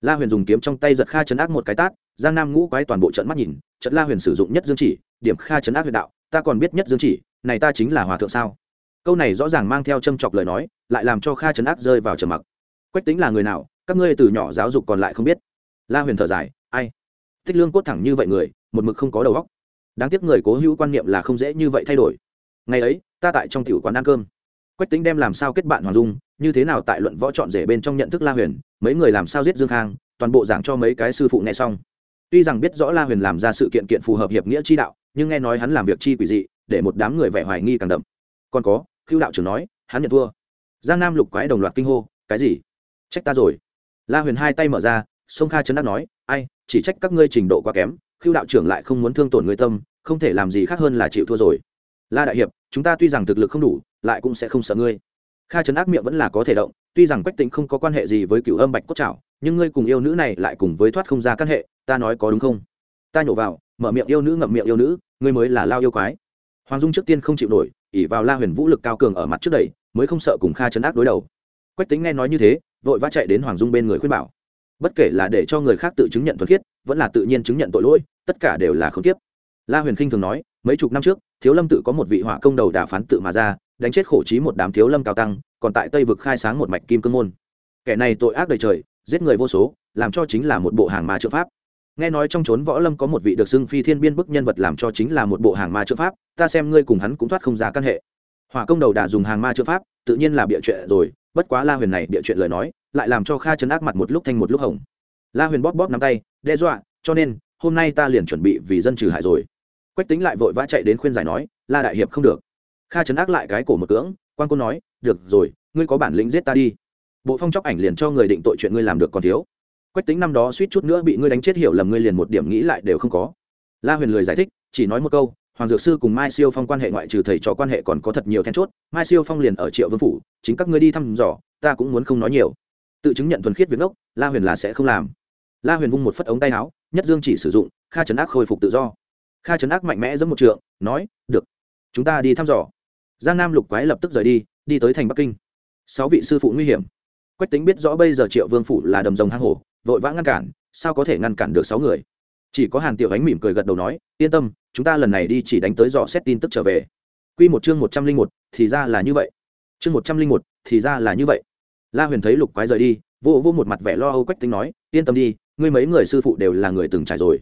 la huyền dùng kiếm trong tay giật kha chấn áp một cái tát, giang nam ngũ quái toàn bộ trận mắt nhìn trận la huyền sử dụng nhất dương chỉ, điểm kha chấn áp huyền đạo, ta còn biết nhất dương chỉ, này ta chính là hòa thượng sao? Câu này rõ ràng mang theo châm chọc lời nói, lại làm cho kha chấn áp rơi vào trầm mặc. Quách tính là người nào các ngươi từ nhỏ giáo dục còn lại không biết. La huyền thở dài, ai? Tích lương cốt thẳng như vậy người, một mực không có đầu óc. Đáng tiếc người cố hữu quan niệm là không dễ như vậy thay đổi. Ngày ấy, ta tại trong tiểu quán ăn cơm. Quách tính đem làm sao kết bạn hoàng dung, như thế nào tại luận võ chọn rể bên trong nhận thức la huyền, mấy người làm sao giết dương khang, toàn bộ giảng cho mấy cái sư phụ nghe xong. Tuy rằng biết rõ la huyền làm ra sự kiện kiện phù hợp hiệp nghĩa chi đạo, nhưng nghe nói hắn làm việc chi quỷ dị, để một đám người vẻ hoài nghi càng đậm. Còn có khiêu đạo trưởng nói, hắn nhận thua. Giang nam lục quái đồng loạt kinh hô, cái gì? Trách ta rồi la huyền hai tay mở ra sông kha chấn đắc nói, ai, chỉ trách các ngươi trình độ quá kém khiêu đạo trưởng lại không muốn thương tổn người tâm, không thể làm gì khác hơn là chịu thua rồi. La đại hiệp, chúng ta tuy rằng thực lực không đủ, lại cũng sẽ không sợ ngươi. Kha trấn ác miệng vẫn là có thể động, tuy rằng quách tĩnh không có quan hệ gì với cựu âm bạch cốt trảo, nhưng ngươi cùng yêu nữ này lại cùng với thoát không ra căn hệ, ta nói có đúng không? Ta nhổ vào, mở miệng yêu nữ ngậm miệng yêu nữ, ngươi mới là lao yêu quái. Hoàng dung trước tiên không chịu nổi ỉ vào la huyền vũ lực cao cường ở mặt trước đây mới không sợ cùng kha trấn ác đối đầu quách tính nghe nói như thế, vội vã chạy đến hoàng dung bên người khuyên bảo. Bất kể là để cho người khác tự chứng nhận thuần khiết, vẫn là tự nhiên chứng nhận tội lỗi, tất cả đều là không kiếp. la huyền khinh thường nói, mấy chục năm trước, thiếu lâm tự có một vị họa công đầu đà phán tự mà ra, đánh chết khổ trí một đám thiếu lâm cao tăng, còn tại tây vực khai sáng một mạch kim cương môn. Kẻ này tội ác đầy trời, giết người vô số, làm cho chính là một bộ hàng ma trợ pháp. Nghe nói trong trốn võ lâm có một vị được xưng phi thiên biên bức nhân vật làm cho chính là một bộ hàng ma trợ pháp, ta xem ngươi cùng hắn cũng thoát không ra căn hệ. Hỏa công đầu đà dùng hàng ma trợ pháp, tự nhiên là bịa chuyện rồi bất quá la huyền này địa chuyện lời nói, lại làm cho kha chấn ác mặt một lúc thanh một lúc hồng. La huyền bóp bóp nắm tay, đe dọa, cho nên, hôm nay ta liền chuẩn bị vì dân trừ hại rồi. Quách tính lại vội vã chạy đến khuyên giải nói, la đại hiệp không được. Kha chấn ác lại cái cổ một cưỡng, quan côn nói, được rồi, ngươi có bản lĩnh giết ta đi. Bộ phong chóc ảnh liền cho người định tội chuyện ngươi làm được còn thiếu. Quách tính năm đó suýt chút nữa bị ngươi đánh chết hiểu lầm ngươi liền một điểm nghĩ lại đều không có. La huyền lười giải thích, chỉ nói một câu hoàng dược sư cùng mai siêu phong quan hệ ngoại trừ thầy trò quan hệ còn có thật nhiều then chốt. Mai siêu phong liền ở triệu vương phủ, chính các ngươi đi thăm dò, ta cũng muốn không nói nhiều. Tự chứng nhận thuần khiết việc ốc la huyền là sẽ không làm. La huyền vung một phất ống tay áo, nhất dương chỉ sử dụng, kha trấn ác khôi phục tự do. Kha trấn ác mạnh mẽ dẫn một trượng, nói, được, chúng ta đi thăm dò. Giang nam lục quái lập tức rời đi đi tới thành bắc kinh. Sáu vị sư phụ nguy hiểm. Quách tính biết rõ bây giờ triệu vương phủ là đầm rồng hang hổ, vội vã ngăn cản, sao có thể ngăn cản được sáu người? Chỉ có hàn tiểu ánh mỉm cười gật đầu nói, yên tâm, chúng ta lần này đi chỉ đánh tới dò xét tin tức trở về. Q một chương một trăm linh một, thì ra là như vậy. Chương một trăm linh một, thì ra là như vậy. La huyền thấy lục quái rời đi, vô vô một mặt vẻ lo âu quách tính nói, yên tâm đi, ngươi mấy người sư phụ đều là người từng trải rồi.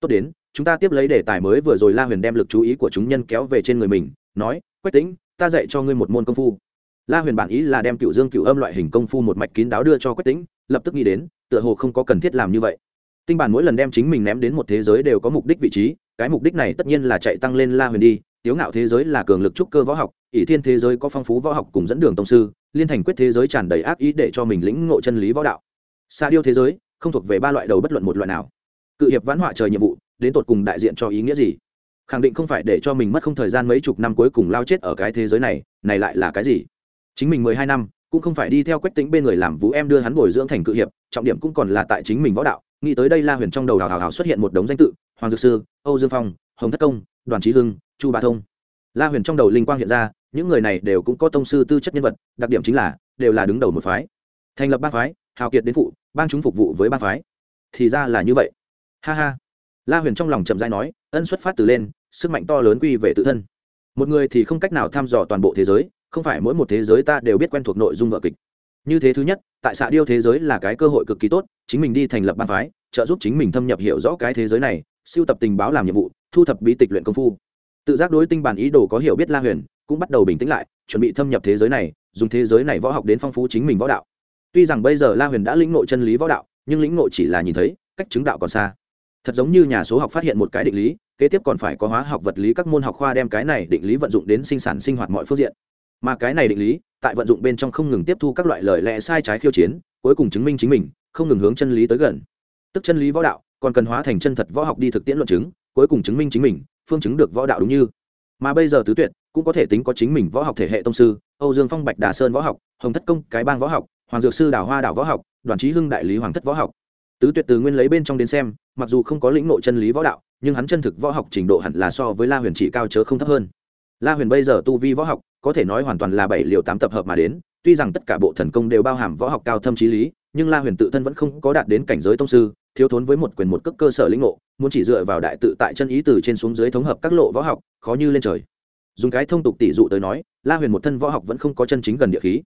Tốt đến, chúng ta tiếp lấy đề tài mới vừa rồi la huyền đem lực chú ý của chúng nhân kéo về trên người mình, nói, quách tính, ta dạy cho ngươi một môn công phu. La huyền bản ý là đem cựu dương cựu âm loại hình công phu một mạch kín đáo đưa cho quách tính, lập tức nghĩ đến, tựa hồ không có cần thiết làm như vậy tinh bản mỗi lần đem chính mình ném đến một thế giới đều có mục đích vị trí, cái mục đích này tất nhiên là chạy tăng lên la huyền đi, tiếu ngạo thế giới là cường lực trúc cơ võ học, ỷ thiên thế giới có phong phú võ học cùng dẫn đường tông sư, liên thành quyết thế giới tràn đầy ác ý để cho mình lĩnh ngộ chân lý võ đạo. Xa điêu thế giới, không thuộc về ba loại đầu bất luận một loại nào. Cự hiệp vãn họa trời nhiệm vụ, đến tột cùng đại diện cho ý nghĩa gì? Khẳng định không phải để cho mình mất không thời gian mấy chục năm cuối cùng lao chết ở cái thế giới này này lại là cái gì? Chính mình mười hai năm cũng không phải đi theo quách tính bên người làm vũ em đưa hắn bồi dưỡng thành cự hiệp, trọng điểm cũng còn là tại chính mình võ đạo. Nghĩ tới đây la huyền trong đầu hào hào hào xuất hiện một đống danh tự, hoàng dược sư, âu dương phong, hồng thất công, đoàn trí hưng, chu ba thông. La huyền trong đầu linh quang hiện ra, những người này đều cũng có tông sư tư chất nhân vật, đặc điểm chính là đều là đứng đầu một phái. Thành lập ba phái, hào kiệt đến phụ, bang chúng phục vụ với ba phái. Thì ra là như vậy. Ha ha. La huyền trong lòng chậm dai nói, ân xuất phát từ lên, sức mạnh to lớn quy về tự thân. Một người thì không cách nào thăm dò toàn bộ thế giới không phải mỗi một thế giới ta đều biết quen thuộc nội dung vở kịch. Như thế thứ nhất, tại xạ điêu thế giới là cái cơ hội cực kỳ tốt, chính mình đi thành lập ban phái, trợ giúp chính mình thâm nhập hiểu rõ cái thế giới này, siêu tập tình báo làm nhiệm vụ, thu thập bí tịch luyện công phu. Tự giác đối tinh bản ý đồ có hiểu biết la huyền, cũng bắt đầu bình tĩnh lại, chuẩn bị thâm nhập thế giới này, dùng thế giới này võ học đến phong phú chính mình võ đạo. Tuy rằng bây giờ la huyền đã lĩnh ngộ chân lý võ đạo, nhưng lĩnh ngộ chỉ là nhìn thấy, cách chứng đạo còn xa. Thật giống như nhà số học phát hiện một cái định lý, kế tiếp còn phải có hóa học vật lý các môn học khoa đem cái này định lý vận dụng đến sinh sản sinh hoạt mọi phương diện mà cái này định lý, tại vận dụng bên trong không ngừng tiếp thu các loại lời lẽ sai trái khiêu chiến, cuối cùng chứng minh chính mình, không ngừng hướng chân lý tới gần. Tức chân lý võ đạo, còn cần hóa thành chân thật võ học đi thực tiễn luận chứng, cuối cùng chứng minh chính mình, phương chứng được võ đạo đúng như. Mà bây giờ tứ tuyệt, cũng có thể tính có chính mình võ học thể hệ tông sư, âu dương phong bạch đà sơn võ học, hồng thất công cái bang võ học, hoàng dược sư đào hoa đảo võ học, đoàn trí hưng đại lý hoàng thất võ học. Tứ tuyệt từ nguyên lấy bên trong đến xem, mặc dù không có lĩnh nội chân lý võ đạo, nhưng hắn chân thực võ học trình độ hẳn là so với la huyền chỉ cao chớ không thấp hơn la huyền bây giờ tu vi võ học, có thể nói hoàn toàn là bảy liều tám tập hợp mà đến, tuy rằng tất cả bộ thần công đều bao hàm võ học cao thâm trí lý, nhưng la huyền tự thân vẫn không có đạt đến cảnh giới tông sư, thiếu thốn với một quyền một cấp cơ sở lĩnh ngộ, muốn chỉ dựa vào đại tự tại chân ý từ trên xuống dưới thống hợp các lộ võ học, khó như lên trời. Dùng cái thông tục tỷ dụ tới nói, la huyền một thân võ học vẫn không có chân chính gần địa khí.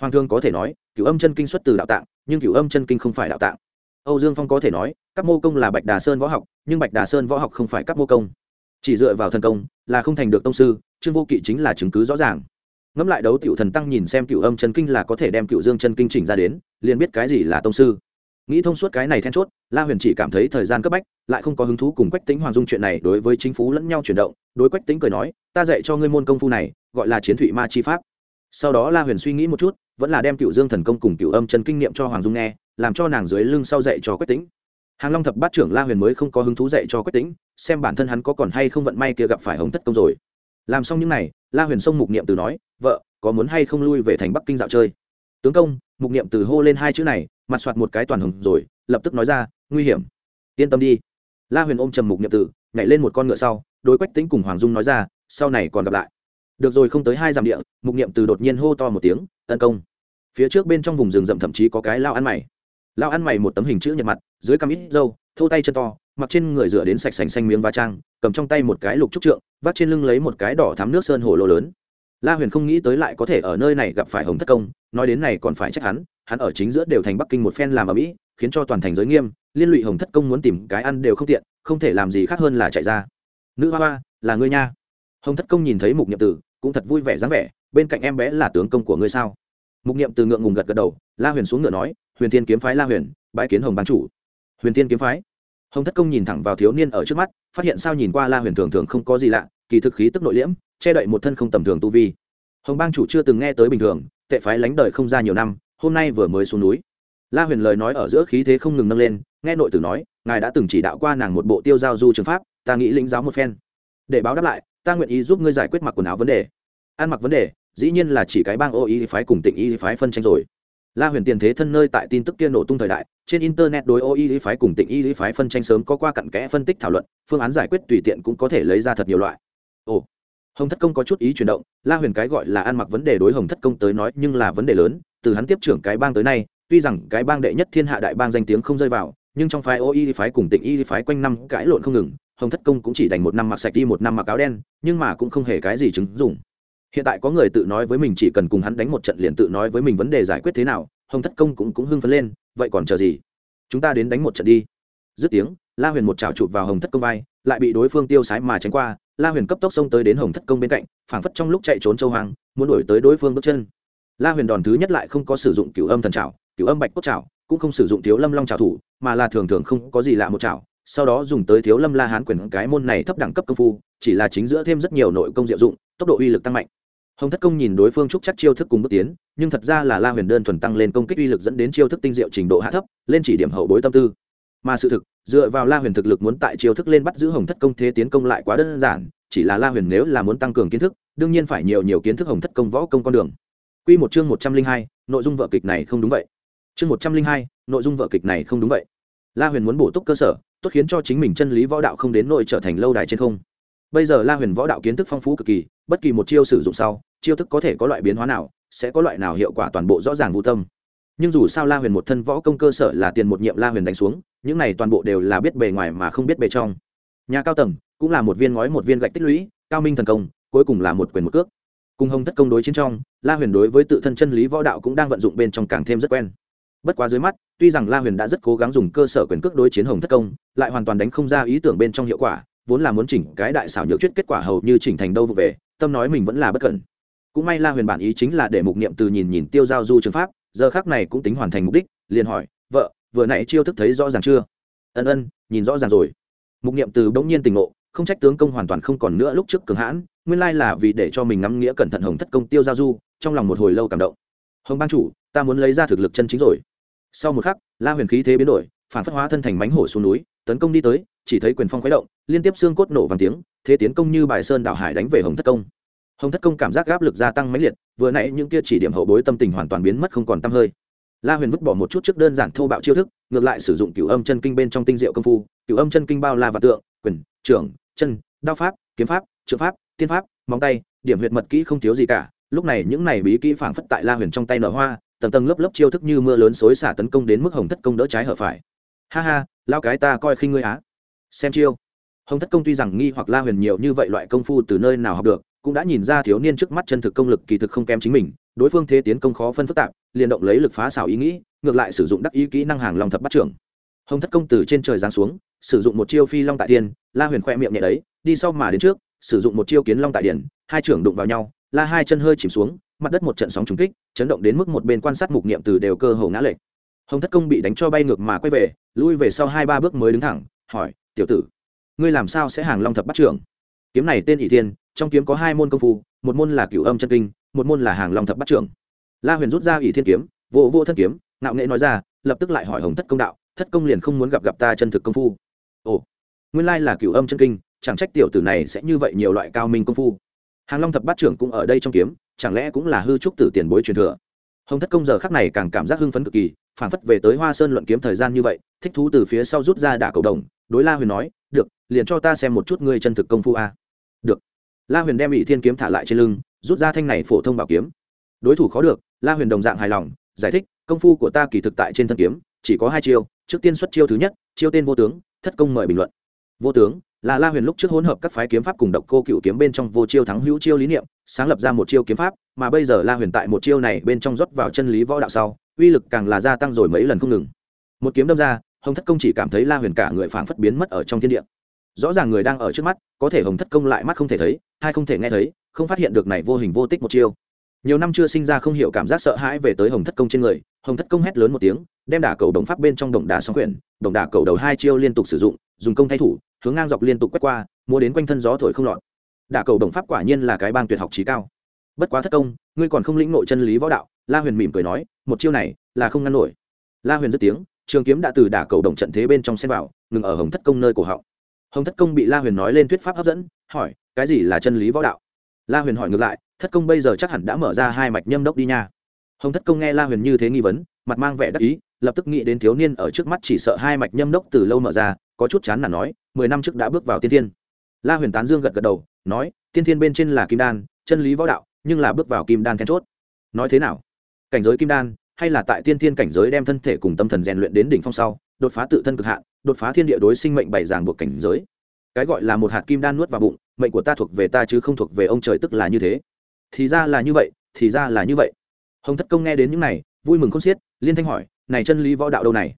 Hoàng thương có thể nói, cửu âm chân kinh xuất từ đạo tạng, nhưng cửu âm chân kinh không phải đạo tạng. Âu dương phong có thể nói các mô công là bạch đà sơn võ học, nhưng bạch đà sơn võ học không phải các mô công chỉ dựa vào thần công, là không thành được tông sư, trương vô kỵ chính là chứng cứ rõ ràng. Ngẫm lại đấu tiểu thần tăng nhìn xem cựu âm chân kinh là có thể đem cựu dương chân kinh chỉnh ra đến, liền biết cái gì là tông sư. Nghĩ thông suốt cái này then chốt, la huyền chỉ cảm thấy thời gian cấp bách, lại không có hứng thú cùng quách tính hoàng dung chuyện này đối với chính phủ lẫn nhau chuyển động, đối quách tính cười nói, ta dạy cho ngươi môn công phu này, gọi là chiến thụy ma chi pháp. Sau đó la huyền suy nghĩ một chút, vẫn là đem cựu dương thần công cùng cựu âm chân kinh nghiệm cho hoàng dung nghe, làm cho nàng dưới lưng sau dạy cho quách tính hàng long thập bát trưởng la huyền mới không có hứng thú dạy cho quách tính xem bản thân hắn có còn hay không vận may kia gặp phải hồng thất công rồi. Làm xong những n à y la huyền sông mục niệm từ nói, vợ, có muốn hay không lui về thành bắc kinh dạo chơi? Tướng công, mục niệm từ hô lên hai chữ này, mặt soạt một cái toàn hồng rồi, lập tức nói ra, nguy hiểm. Yên tâm đi. La huyền ôm trầm mục niệm từ, nhảy lên một con ngựa sau, đối quách tính cùng hoàng dung nói ra, sau này còn gặp lại. Được rồi, không tới hai dặm địa, mục niệm từ đột nhiên hô to một tiếng, tấn công. Phía trước bên trong vùng rừng rậm thậm chí có cái lao ăn mày lao ăn mày một tấm hình chữ nhật mặt, dưới cam ít râu thô tay chân to, mặc trên người rửa đến sạch sành xanh miếng va trang, cầm trong tay một cái lục trúc trượng, vác trên lưng lấy một cái đỏ thám nước sơn hồ lô lớn. La huyền không nghĩ tới lại có thể ở nơi này gặp phải hồng thất công, nói đến này còn phải trách hắn hắn ở chính giữa đều thành bắc kinh một phen làm ở mỹ, khiến cho toàn thành giới nghiêm, liên lụy hồng thất công muốn tìm cái ăn đều không tiện, không thể làm gì khác hơn là chạy ra. Nữ hoa hoa, là ngươi nha. Hồng thất công nhìn thấy mục niệm tử, cũng thật vui vẻ dáng vẻ, bên cạnh em bé là tướng công của ngươi sao? Mục niệm từ ngượng ngùng gật gật đầu, la huyền xuống ngựa nói huyền thiên kiếm phái la huyền bãi kiến hồng ban chủ. Huyền thiên kiếm phái. Hồng thất công nhìn thẳng vào thiếu niên ở trước mắt, phát hiện sao nhìn qua la huyền thường thường không có gì lạ, kỳ thực khí tức nội liễm, che đậy một thân không tầm thường tu vi. Hồng bang chủ chưa từng nghe tới bình thường, tệ phái lánh đời không ra nhiều năm, hôm nay vừa mới xuống núi. La huyền lời nói ở giữa khí thế không ngừng nâng lên, nghe nội tử nói, ngài đã từng chỉ đạo qua nàng một bộ tiêu giao du trường pháp, ta nghĩ lĩnh giáo một phen. Để báo đáp lại, ta nguyện ý giúp ngươi giải quyết mặc quần áo vấn đề. Ăn mặc vấn đề, dĩ nhiên là chỉ cái bang ô y phái cùng tịnh y phái phân tranh rồi la huyền tiền thế thân nơi tại tin tức kia nổ tung thời đại, trên internet đối ô y lý phái cùng tịnh y lý phái phân tranh sớm có qua cặn kẽ phân tích thảo luận, phương án giải quyết tùy tiện cũng có thể lấy ra thật nhiều loại. Ồ, hồng thất công có chút ý chuyển động, la huyền cái gọi là ăn mặc vấn đề đối hồng thất công tới nói nhưng là vấn đề lớn, từ hắn tiếp trưởng cái bang tới nay, tuy rằng cái bang đệ nhất thiên hạ đại bang danh tiếng không rơi vào, nhưng trong phái ô y phái cùng tịnh y phái quanh năm cãi lộn không ngừng, hồng thất công cũng chỉ đành một năm mặc sạch đi một năm mặc áo đen, nhưng mà cũng không hề cái gì chứng dụng hiện tại có người tự nói với mình chỉ cần cùng hắn đánh một trận liền tự nói với mình vấn đề giải quyết thế nào, hồng thất công cũng cũng hưng phấn lên, vậy còn chờ gì? Chúng ta đến đánh một trận đi. Dứt tiếng, la huyền một trào chụp vào hồng thất công vai, lại bị đối phương tiêu sái mà tránh qua. La huyền cấp tốc xông tới đến hồng thất công bên cạnh, phảng phất trong lúc chạy trốn châu hoàng, muốn đuổi tới đối phương bước chân. La huyền đòn thứ nhất lại không có sử dụng cửu âm thần trào cửu âm bạch cốt trào cũng không sử dụng thiếu lâm long trào thủ, mà là thường thường không có gì lạ một trào sau đó dùng tới thiếu lâm la hán quyền cái môn này thấp đẳng cấp công phu, chỉ là chính giữa thêm rất nhiều nội công diệu dụng, tốc độ uy lực tăng mạnh hồng thất công nhìn đối phương trúc chắc chiêu thức cùng bước tiến, nhưng thật ra là la huyền đơn thuần tăng lên công kích uy lực dẫn đến chiêu thức tinh diệu trình độ hạ thấp, lên chỉ điểm hậu bối tâm tư. Mà sự thực, dựa vào la huyền thực lực muốn tại chiêu thức lên bắt giữ hồng thất công thế tiến công lại quá đơn giản, chỉ là la huyền nếu là muốn tăng cường kiến thức, đương nhiên phải nhiều nhiều kiến thức hồng thất công võ công con đường. Quy một chương một trăm linh hai, nội dung vở kịch này không đúng vậy. Chương một trăm linh hai, nội dung vở kịch này không đúng vậy. La huyền muốn bổ túc cơ sở, tốt khiến cho chính mình chân lý võ đạo không đến nội trở thành lâu đài trên không. Bây giờ la huyền võ đạo kiến thức phong phú cực kỳ, bất kỳ một chiêu sử dụng sau chiêu thức có thể có loại biến hóa nào, sẽ có loại nào hiệu quả toàn bộ rõ ràng vô tâm. Nhưng dù sao la huyền một thân võ công cơ sở là tiền một nhiệm la huyền đánh xuống, những này toàn bộ đều là biết bề ngoài mà không biết bề trong. Nhà cao tầng cũng là một viên ngói một viên gạch tích lũy, cao minh thần công, cuối cùng là một quyền một cước. Cùng hồng thất công đối chiến trong, la huyền đối với tự thân chân lý võ đạo cũng đang vận dụng bên trong càng thêm rất quen. Bất quá dưới mắt, tuy rằng la huyền đã rất cố gắng dùng cơ sở quyền cước đối chiến hồng thất công, lại hoàn toàn đánh không ra ý tưởng bên trong hiệu quả, vốn là muốn chỉnh cái đại xảo nhược chuyết kết quả hầu như chỉnh thành đâu vụ về, tâm nói mình vẫn là bất cẩn cũng may la huyền bản ý chính là để mục niệm từ nhìn nhìn tiêu giao du trường pháp, giờ khác này cũng tính hoàn thành mục đích, liền hỏi, vợ, vừa nãy chiêu thức thấy rõ ràng chưa? Ân ân, nhìn rõ ràng rồi. Mục niệm từ bỗng nhiên tình ngộ, không trách tướng công hoàn toàn không còn nữa lúc trước cường hãn, nguyên lai là vì để cho mình ngắm nghĩa cẩn thận hồng thất công tiêu giao du, trong lòng một hồi lâu cảm động. Hồng ban chủ, ta muốn lấy ra thực lực chân chính rồi. Sau một khắc, la huyền khí thế biến đổi, phản phất hóa thân thành mánh hổ xuống núi, tấn công đi tới, chỉ thấy quyền phong khuấy động, liên tiếp xương cốt nổ vàng tiếng, thế tiến công như bài sơn đảo hải đánh về hồng thất công hồng thất công cảm giác áp lực gia tăng mãnh liệt, vừa nãy những kia chỉ điểm hậu bối tâm tình hoàn toàn biến mất không còn t hơi. La huyền vứt bỏ một chút trước đơn giản thô bạo chiêu thức, ngược lại sử dụng cửu âm chân kinh bên trong tinh diệu công phu, cửu âm chân kinh bao la và tượng, quyền, trưởng, chân, đao pháp, kiếm pháp, trượng pháp, tiên pháp, móng tay, điểm huyệt mật kỹ không thiếu gì cả. Lúc này những này bí kỹ phảng phất tại la huyền trong tay nở hoa, tầng tầng lớp lớp chiêu thức như mưa lớn xối xả tấn công đến mức hồng thất công đỡ trái hở phải. Ha ha, lao cái ta coi khinh ngươi á. Xem chiêu. Hồng thất công tuy rằng nghi hoặc la huyền nhiều như vậy loại công phu từ nơi nào học được cũng đã nhìn ra thiếu niên trước mắt chân thực công lực kỳ thực không kém chính mình, đối phương thế tiến công khó phân phức tạp, liền động lấy lực phá xảo ý nghĩ, ngược lại sử dụng đắc ý kỹ năng hàng long thập bắt trưởng. Hồng thất công từ trên trời giáng xuống, sử dụng một chiêu phi long tại tiên, la huyền khoe miệng nhẹ đấy, đi sau mà đến trước, sử dụng một chiêu kiến long tại điển, hai trưởng đụng vào nhau, la hai chân hơi chìm xuống, mặt đất một trận sóng trùng kích, chấn động đến mức một bên quan sát mục niệm từ đều cơ hồ ngã lệch. Hồng thất công bị đánh cho bay ngược mà quay về, lui về sau hai ba bước mới đứng thẳng, hỏi, tiểu tử, ngươi làm sao sẽ hàng long thập bắt trưởng? Kiếm này tên ỷ thiên trong kiếm có hai môn công phu, một môn là cửu âm chân kinh, một môn là hàng long thập bắt trưởng. La huyền rút ra ỷ thiên kiếm, vô vô thân kiếm, ngạo nghệ nói ra, lập tức lại hỏi hồng thất công đạo, thất công liền không muốn gặp gặp ta chân thực công phu? Ồ, nguyên lai là cửu âm chân kinh, chẳng trách tiểu tử này sẽ như vậy nhiều loại cao minh công phu. Hàng long thập bát trưởng cũng ở đây trong kiếm, chẳng lẽ cũng là hư trúc tử tiền bối truyền thừa? Hồng thất công giờ khắc này càng cảm giác hưng phấn cực kỳ phản phất về tới hoa sơn luận kiếm thời gian như vậy, thích thú từ phía sau rút ra đả cầu đồng, đối la huyền nói, được, liền cho ta xem một chút ngươi chân thực công phu a. Được la huyền đem ỷ thiên kiếm thả lại trên lưng, rút ra thanh này phổ thông bảo kiếm. Đối thủ khó được, la huyền đồng dạng hài lòng, giải thích, công phu của ta kỳ thực tại trên thân kiếm, chỉ có hai chiêu, trước tiên xuất chiêu thứ nhất, chiêu tên vô tướng, thất công mời bình luận. Vô tướng, là la huyền lúc trước hỗn hợp các phái kiếm pháp cùng độc cô cựu kiếm bên trong vô chiêu thắng hữu chiêu lý niệm, sáng lập ra một chiêu kiếm pháp, mà bây giờ la huyền tại một chiêu này bên trong rót vào chân lý võ đạo sau, uy lực càng là gia tăng rồi mấy lần không ngừng. Một kiếm đâm ra, hồng thất công chỉ cảm thấy la huyền cả người phảng phất biến mất ở trong thiên địa rõ ràng người đang ở trước mắt, có thể hồng thất công lại mắt không thể thấy hay không thể nghe thấy, không phát hiện được này vô hình vô tích một chiêu. Nhiều năm chưa sinh ra không hiểu cảm giác sợ hãi về tới hồng thất công trên người, hồng thất công hét lớn một tiếng, đem đả cầu đồng pháp bên trong đồng đà sóng quyển đồng đà cầu đầu hai chiêu liên tục sử dụng, dùng công thay thủ, hướng ngang dọc liên tục quét qua mua đến quanh thân gió thổi không lọt. Đả cầu đồng pháp quả nhiên là cái bang tuyệt học trí cao. Bất quá thất công, ngươi còn không lĩnh nội chân lý võ đạo, la huyền mỉm cười nói, một chiêu này là không ngăn nổi. La huyền dứt tiếng, trường kiếm đã từ đả cầu đồng trận thế bên trong xem vào, ngừng ở hồng thất công nơi cổ họng hồng thất công bị la huyền nói lên thuyết pháp hấp dẫn, hỏi, cái gì là chân lý võ đạo? La huyền hỏi ngược lại, thất công bây giờ chắc hẳn đã mở ra hai mạch nhâm đốc đi nha. Hồng thất công nghe la huyền như thế nghi vấn, mặt mang vẻ đắc ý, lập tức nghĩ đến thiếu niên ở trước mắt chỉ sợ hai mạch nhâm đốc từ lâu mở ra, có chút chán là nói, mười năm trước đã bước vào tiên thiên. La huyền tán dương gật gật đầu, nói, tiên thiên bên trên là kim đan, chân lý võ đạo, nhưng là bước vào kim đan then chốt. Nói thế nào? Cảnh giới kim đan, hay là tại tiên thiên cảnh giới đem thân thể cùng tâm thần rèn luyện đến đỉnh phong sau, đột phá tự thân cực hạn đột phá thiên địa đối sinh mệnh bảy ràng buộc cảnh giới. Cái gọi là một hạt kim đan nuốt vào bụng, mệnh của ta thuộc về ta chứ không thuộc về ông trời tức là như thế. Thì ra là như vậy, thì ra là như vậy. Hồng thất công nghe đến những này, vui mừng không xiết, liên thanh hỏi, này chân lý võ đạo đâu này?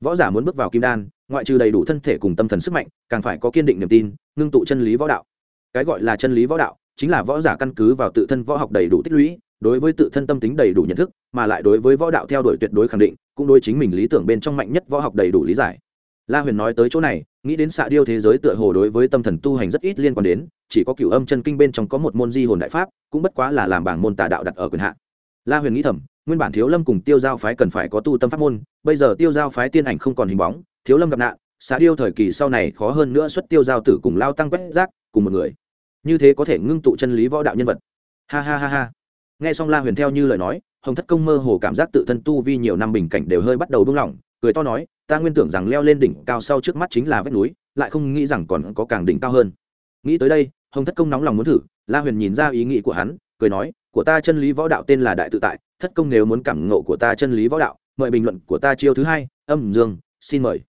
Võ giả muốn bước vào kim đan, ngoại trừ đầy đủ thân thể cùng tâm thần sức mạnh, càng phải có kiên định niềm tin, ngưng tụ chân lý võ đạo. Cái gọi là chân lý võ đạo, chính là võ giả căn cứ vào tự thân võ học đầy đủ tích lũy, đối với tự thân tâm tính đầy đủ nhận thức, mà lại đối với võ đạo theo đuổi tuyệt đối khẳng định, cũng đối chính mình lý tưởng bên trong mạnh nhất võ học đầy đủ lý giải la huyền nói tới chỗ này, nghĩ đến xạ điêu thế giới tựa hồ đối với tâm thần tu hành rất ít liên quan đến, chỉ có cựu âm chân kinh bên trong có một môn di hồn đại pháp, cũng bất quá là làm bảng môn tà đạo đặt ở quyền hạn la huyền nghĩ thầm, nguyên bản thiếu lâm cùng tiêu giao phái cần phải có tu tâm pháp môn, bây giờ tiêu giao phái tiên ảnh không còn hình bóng, thiếu lâm gặp nạn, xạ điêu thời kỳ sau này khó hơn nữa xuất tiêu giao tử cùng lao tăng quét rác, cùng một người. Như thế có thể ngưng tụ chân lý võ đạo nhân vật. Ha ha ha ha. Nghe xong la huyền theo như lời nói, hồng thất công mơ hồ cảm giác tự thân tu vi nhiều năm bình cảnh đều hơi bắt đầu buông lỏng, cười to nói ta nguyên tưởng rằng leo lên đỉnh cao sau trước mắt chính là vách núi, lại không nghĩ rằng còn có càng đỉnh cao hơn. Nghĩ tới đây, hồng thất công nóng lòng muốn thử, la huyền nhìn ra ý nghĩ của hắn, cười nói, của ta chân lý võ đạo tên là đại tự tại, thất công nếu muốn cảm ngộ của ta chân lý võ đạo, mời bình luận của ta chiêu thứ hai, âm dương, xin mời.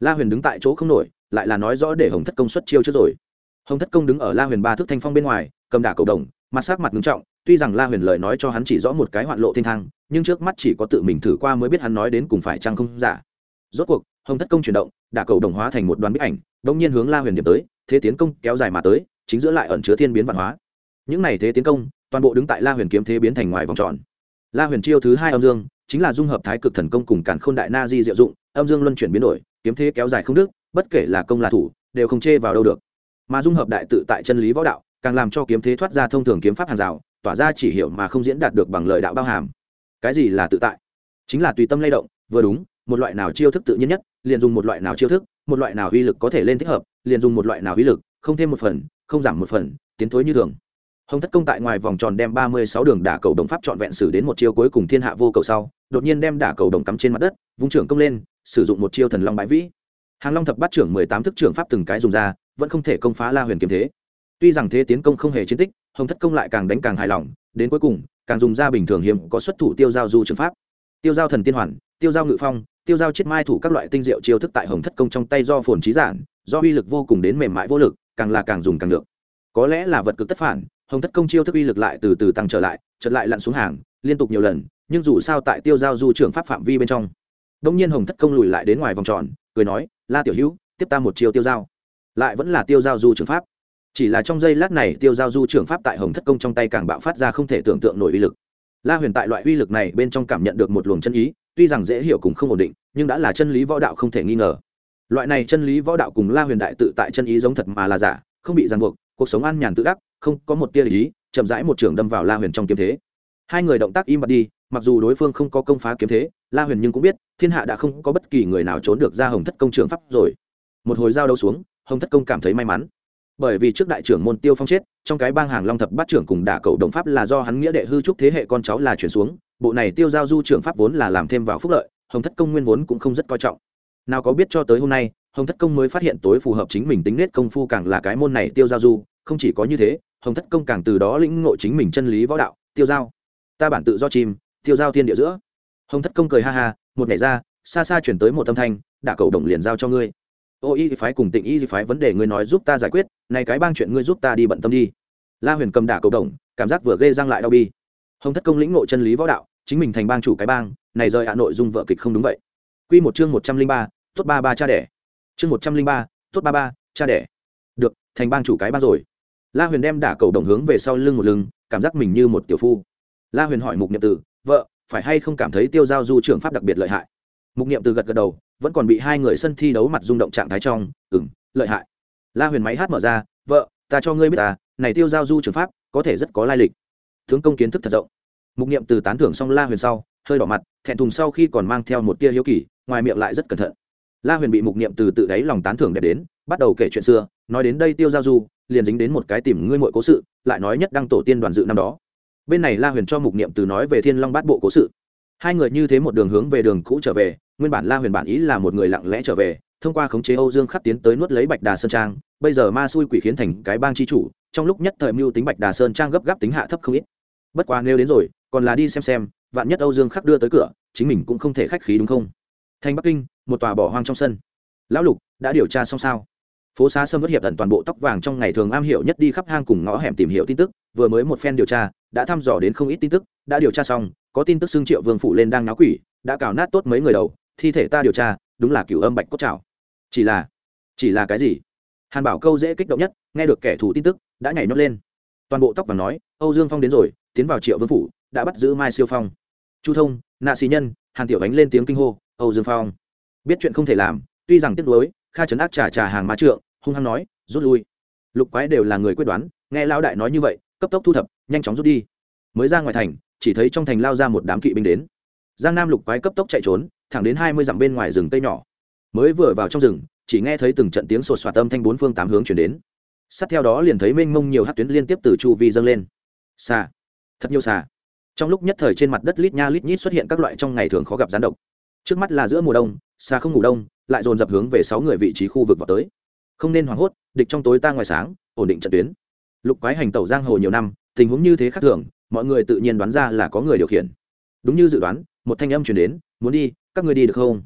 La huyền đứng tại chỗ không nổi, lại là nói rõ để hồng thất công xuất chiêu trước rồi. Hồng thất công đứng ở la huyền ba thước thanh phong bên ngoài, cầm đả cầu đồng, mặt sắc mặt ngưng trọng, tuy rằng la huyền lời nói cho hắn chỉ rõ một cái hoạn lộ thiên thang, nhưng trước mắt chỉ có tự mình thử qua mới biết hắn nói đến cùng phải chăng không giả rốt cuộc, hồng thất công chuyển động, đả cầu đồng hóa thành một đoàn bức ảnh, đông nhiên hướng la huyền điểm tới, thế tiến công kéo dài mà tới, chính giữa lại ẩn chứa thiên biến văn hóa. Những này thế tiến công, toàn bộ đứng tại la huyền kiếm thế biến thành ngoài vòng tròn. La huyền chiêu thứ hai âm dương, chính là dung hợp thái cực thần công cùng cản khôn đại na di diệu dụng, âm dương luân chuyển biến đổi, kiếm thế kéo dài không đức bất kể là công là thủ, đều không chê vào đâu được. Mà dung hợp đại tự tại chân lý võ đạo, càng làm cho kiếm thế thoát ra thông thường kiếm pháp hàng rào, tỏa ra chỉ hiểu mà không diễn đạt được bằng lời đạo bao hàm. Cái gì là tự tại? Chính là tùy tâm lay động, vừa đúng một loại nào chiêu thức tự nhiên nhất, liền dùng một loại nào chiêu thức, một loại nào uy lực có thể lên thích hợp, liền dùng một loại nào uy lực, không thêm một phần, không giảm một phần, tiến thối như thường. Hồng thất công tại ngoài vòng tròn đem ba mươi sáu đường đả cầu đồng pháp trọn vẹn xử đến một chiêu cuối cùng thiên hạ vô cầu sau, đột nhiên đem đả cầu đồng cắm trên mặt đất, vung trưởng công lên, sử dụng một chiêu thần long bãi vĩ. Hàng long thập bát trưởng mười tám thức trưởng pháp từng cái dùng ra, vẫn không thể công phá la huyền kiếm thế. Tuy rằng thế tiến công không hề chiến tích, hồng thất công lại càng đánh càng hài lòng, đến cuối cùng, càng dùng ra bình thường hiếm có xuất thủ tiêu giao du trường pháp. Tiêu giao thần tiên hoàn, tiêu giao ngự phong tiêu giao chiết mai thủ các loại tinh diệu chiêu thức tại hồng thất công trong tay do phồn trí giản, do uy lực vô cùng đến mềm mại vô lực, càng là càng dùng càng được. Có lẽ là vật cực tất phản, hồng thất công chiêu thức uy lực lại từ từ tăng trở lại chật lại lặn xuống hàng, liên tục nhiều lần, nhưng dù sao tại tiêu giao du trưởng pháp phạm vi bên trong đông nhiên hồng thất công lùi lại đến ngoài vòng tròn, cười nói, la tiểu hữu, tiếp ta một chiêu tiêu giao. Lại vẫn là tiêu giao du trưởng pháp. Chỉ là trong giây lát này, tiêu giao du trưởng pháp tại hồng thất công trong tay càng bạo phát ra không thể tưởng tượng nổi uy lực. La huyền tại loại uy lực này bên trong cảm nhận được một luồng chân ý tuy rằng dễ hiểu cùng không ổn định, nhưng đã là chân lý võ đạo không thể nghi ngờ. Loại này chân lý võ đạo cùng la huyền đại tự tại chân ý giống thật mà là giả, không bị ràng buộc, cuộc sống an nhàn tự đắc, không có một tia lý chậm rãi một trường đâm vào la huyền trong kiếm thế. Hai người động tác im bặt đi, mặc dù đối phương không có công phá kiếm thế, la huyền nhưng cũng biết, thiên hạ đã không có bất kỳ người nào trốn được ra hồng thất công trường pháp rồi. Một hồi giao đấu xuống, hồng thất công cảm thấy may mắn. Bởi vì trước đại trưởng môn tiêu phong chết, trong cái bang hàng long thập bát trưởng cùng đả cầu đồng pháp là do hắn nghĩa đệ hư trúc thế hệ con cháu là chuyển xuống bộ này tiêu giao du trưởng pháp vốn là làm thêm vào phúc lợi, hồng thất công nguyên vốn cũng không rất coi trọng. Nào có biết cho tới hôm nay, hồng thất công mới phát hiện tối phù hợp chính mình tính nết công phu càng là cái môn này tiêu giao du, không chỉ có như thế, hồng thất công càng từ đó lĩnh ngộ chính mình chân lý võ đạo, tiêu giao. Ta bản tự do chim, tiêu giao thiên địa giữa. Hồng thất công cười ha ha, một ngày ra, xa xa chuyển tới một âm thanh, đả cầu đồng liền giao cho ngươi. Ô, y phái cùng tịnh y phái vấn đề ngươi nói giúp ta giải quyết, này cái bang chuyện ngươi giúp ta đi bận tâm đi. La huyền cầm đả cầu đồng, cảm giác vừa ghê răng lại đau bi hồng thất công lĩnh ngộ chân lý võ đạo, chính mình thành bang chủ cái bang, này rời hạ nội dung vợ kịch không đúng vậy. Quy một chương một trăm linh ba, tốt ba ba cha đẻ. Chương một trăm linh ba, tốt ba ba cha đẻ. Được, thành bang chủ cái bang rồi. La huyền đem đả cầu đồng hướng về sau lưng một lưng, cảm giác mình như một tiểu phu. La huyền hỏi mục niệm tử vợ, phải hay không cảm thấy tiêu giao du trưởng pháp đặc biệt lợi hại? Mục niệm từ gật gật đầu, vẫn còn bị hai người sân thi đấu mặt rung động trạng thái trong ừng lợi hại. La huyền máy hát mở ra, vợ, ta cho ngươi biết ta, này tiêu giao du trường pháp có thể rất có lai lịch tướng công kiến thức thật rộng. Mục niệm từ tán thưởng xong la huyền sau, hơi đỏ mặt, thẹn thùng sau khi còn mang theo một tia hiếu kỳ, ngoài miệng lại rất cẩn thận. La huyền bị mục niệm từ tự đáy lòng tán thưởng đẹp đến, bắt đầu kể chuyện xưa, nói đến đây tiêu giao du, liền dính đến một cái tìm ngươi mội cố sự, lại nói nhất đăng tổ tiên đoàn dự năm đó. Bên này la huyền cho mục niệm từ nói về thiên long bát bộ cố sự. Hai người như thế một đường hướng về đường cũ trở về, nguyên bản la huyền bản ý là một người lặng lẽ trở về, thông qua khống chế âu dương khắc tiến tới nuốt lấy bạch đà sơn trang, bây giờ ma xui quỷ khiến thành cái bang chi chủ, trong lúc nhất thời mưu tính bạch đà sơn trang gấp gáp tính hạ thấp không ít bất quá nêu đến rồi, còn là đi xem xem, vạn nhất âu dương khắc đưa tới cửa, chính mình cũng không thể khách khí đúng không? Thành bắc kinh, một tòa bỏ hoang trong sân. Lão lục, đã điều tra xong sao? Phố xá sâm bất hiệp tận toàn bộ tóc vàng trong ngày thường am hiểu nhất đi khắp hang cùng ngõ hẻm tìm hiểu tin tức, vừa mới một phen điều tra, đã thăm dò đến không ít tin tức, đã điều tra xong, có tin tức xưng triệu vương phụ lên đang náo quỷ, đã cào nát tốt mấy người đầu, thi thể ta điều tra, đúng là cửu âm bạch cốt trào chỉ là chỉ là cái gì? Hàn bảo câu dễ kích động nhất, nghe được kẻ thù tin tức, đã nhảy nhót lên. Toàn bộ tóc vàng nói, âu dương phong đến rồi tiến vào triệu vương phủ, đã bắt giữ mai siêu phong. Chu thông, nạ xì nhân, hàn tiểu ánh lên tiếng kinh hô, âu dương phong, biết chuyện không thể làm, tuy rằng tiếc nuối, kha trấn ác trà trà hàng ma trượng, hung hăng nói, rút lui. Lục quái đều là người quyết đoán, nghe lão đại nói như vậy, cấp tốc thu thập, nhanh chóng rút đi. Mới ra ngoài thành, chỉ thấy trong thành lao ra một đám kỵ binh đến. Giang nam lục quái cấp tốc chạy trốn, thẳng đến hai mươi dặm bên ngoài rừng tây nhỏ. Mới vừa vào trong rừng, chỉ nghe thấy từng trận tiếng sột soạt âm thanh bốn phương tám hướng chuyển đến. Sát theo đó liền thấy mênh mông nhiều hát tuyến liên tiếp từ chu vi dâng lên. Xa thật nhiều xà. Trong lúc nhất thời trên mặt đất lít nha lít nhít xuất hiện các loại trong ngày thường khó gặp gián độc. Trước mắt là giữa mùa đông, xà không ngủ đông, lại dồn dập hướng về sáu người vị trí khu vực vào tới. Không nên hoảng hốt, địch trong tối ta ngoài sáng, ổn định trận tuyến. Lục quái hành tẩu giang hồ nhiều năm, tình huống như thế khác thường, mọi người tự nhiên đoán ra là có người điều khiển. Đúng như dự đoán, một thanh âm chuyển đến, muốn đi, các người đi được không?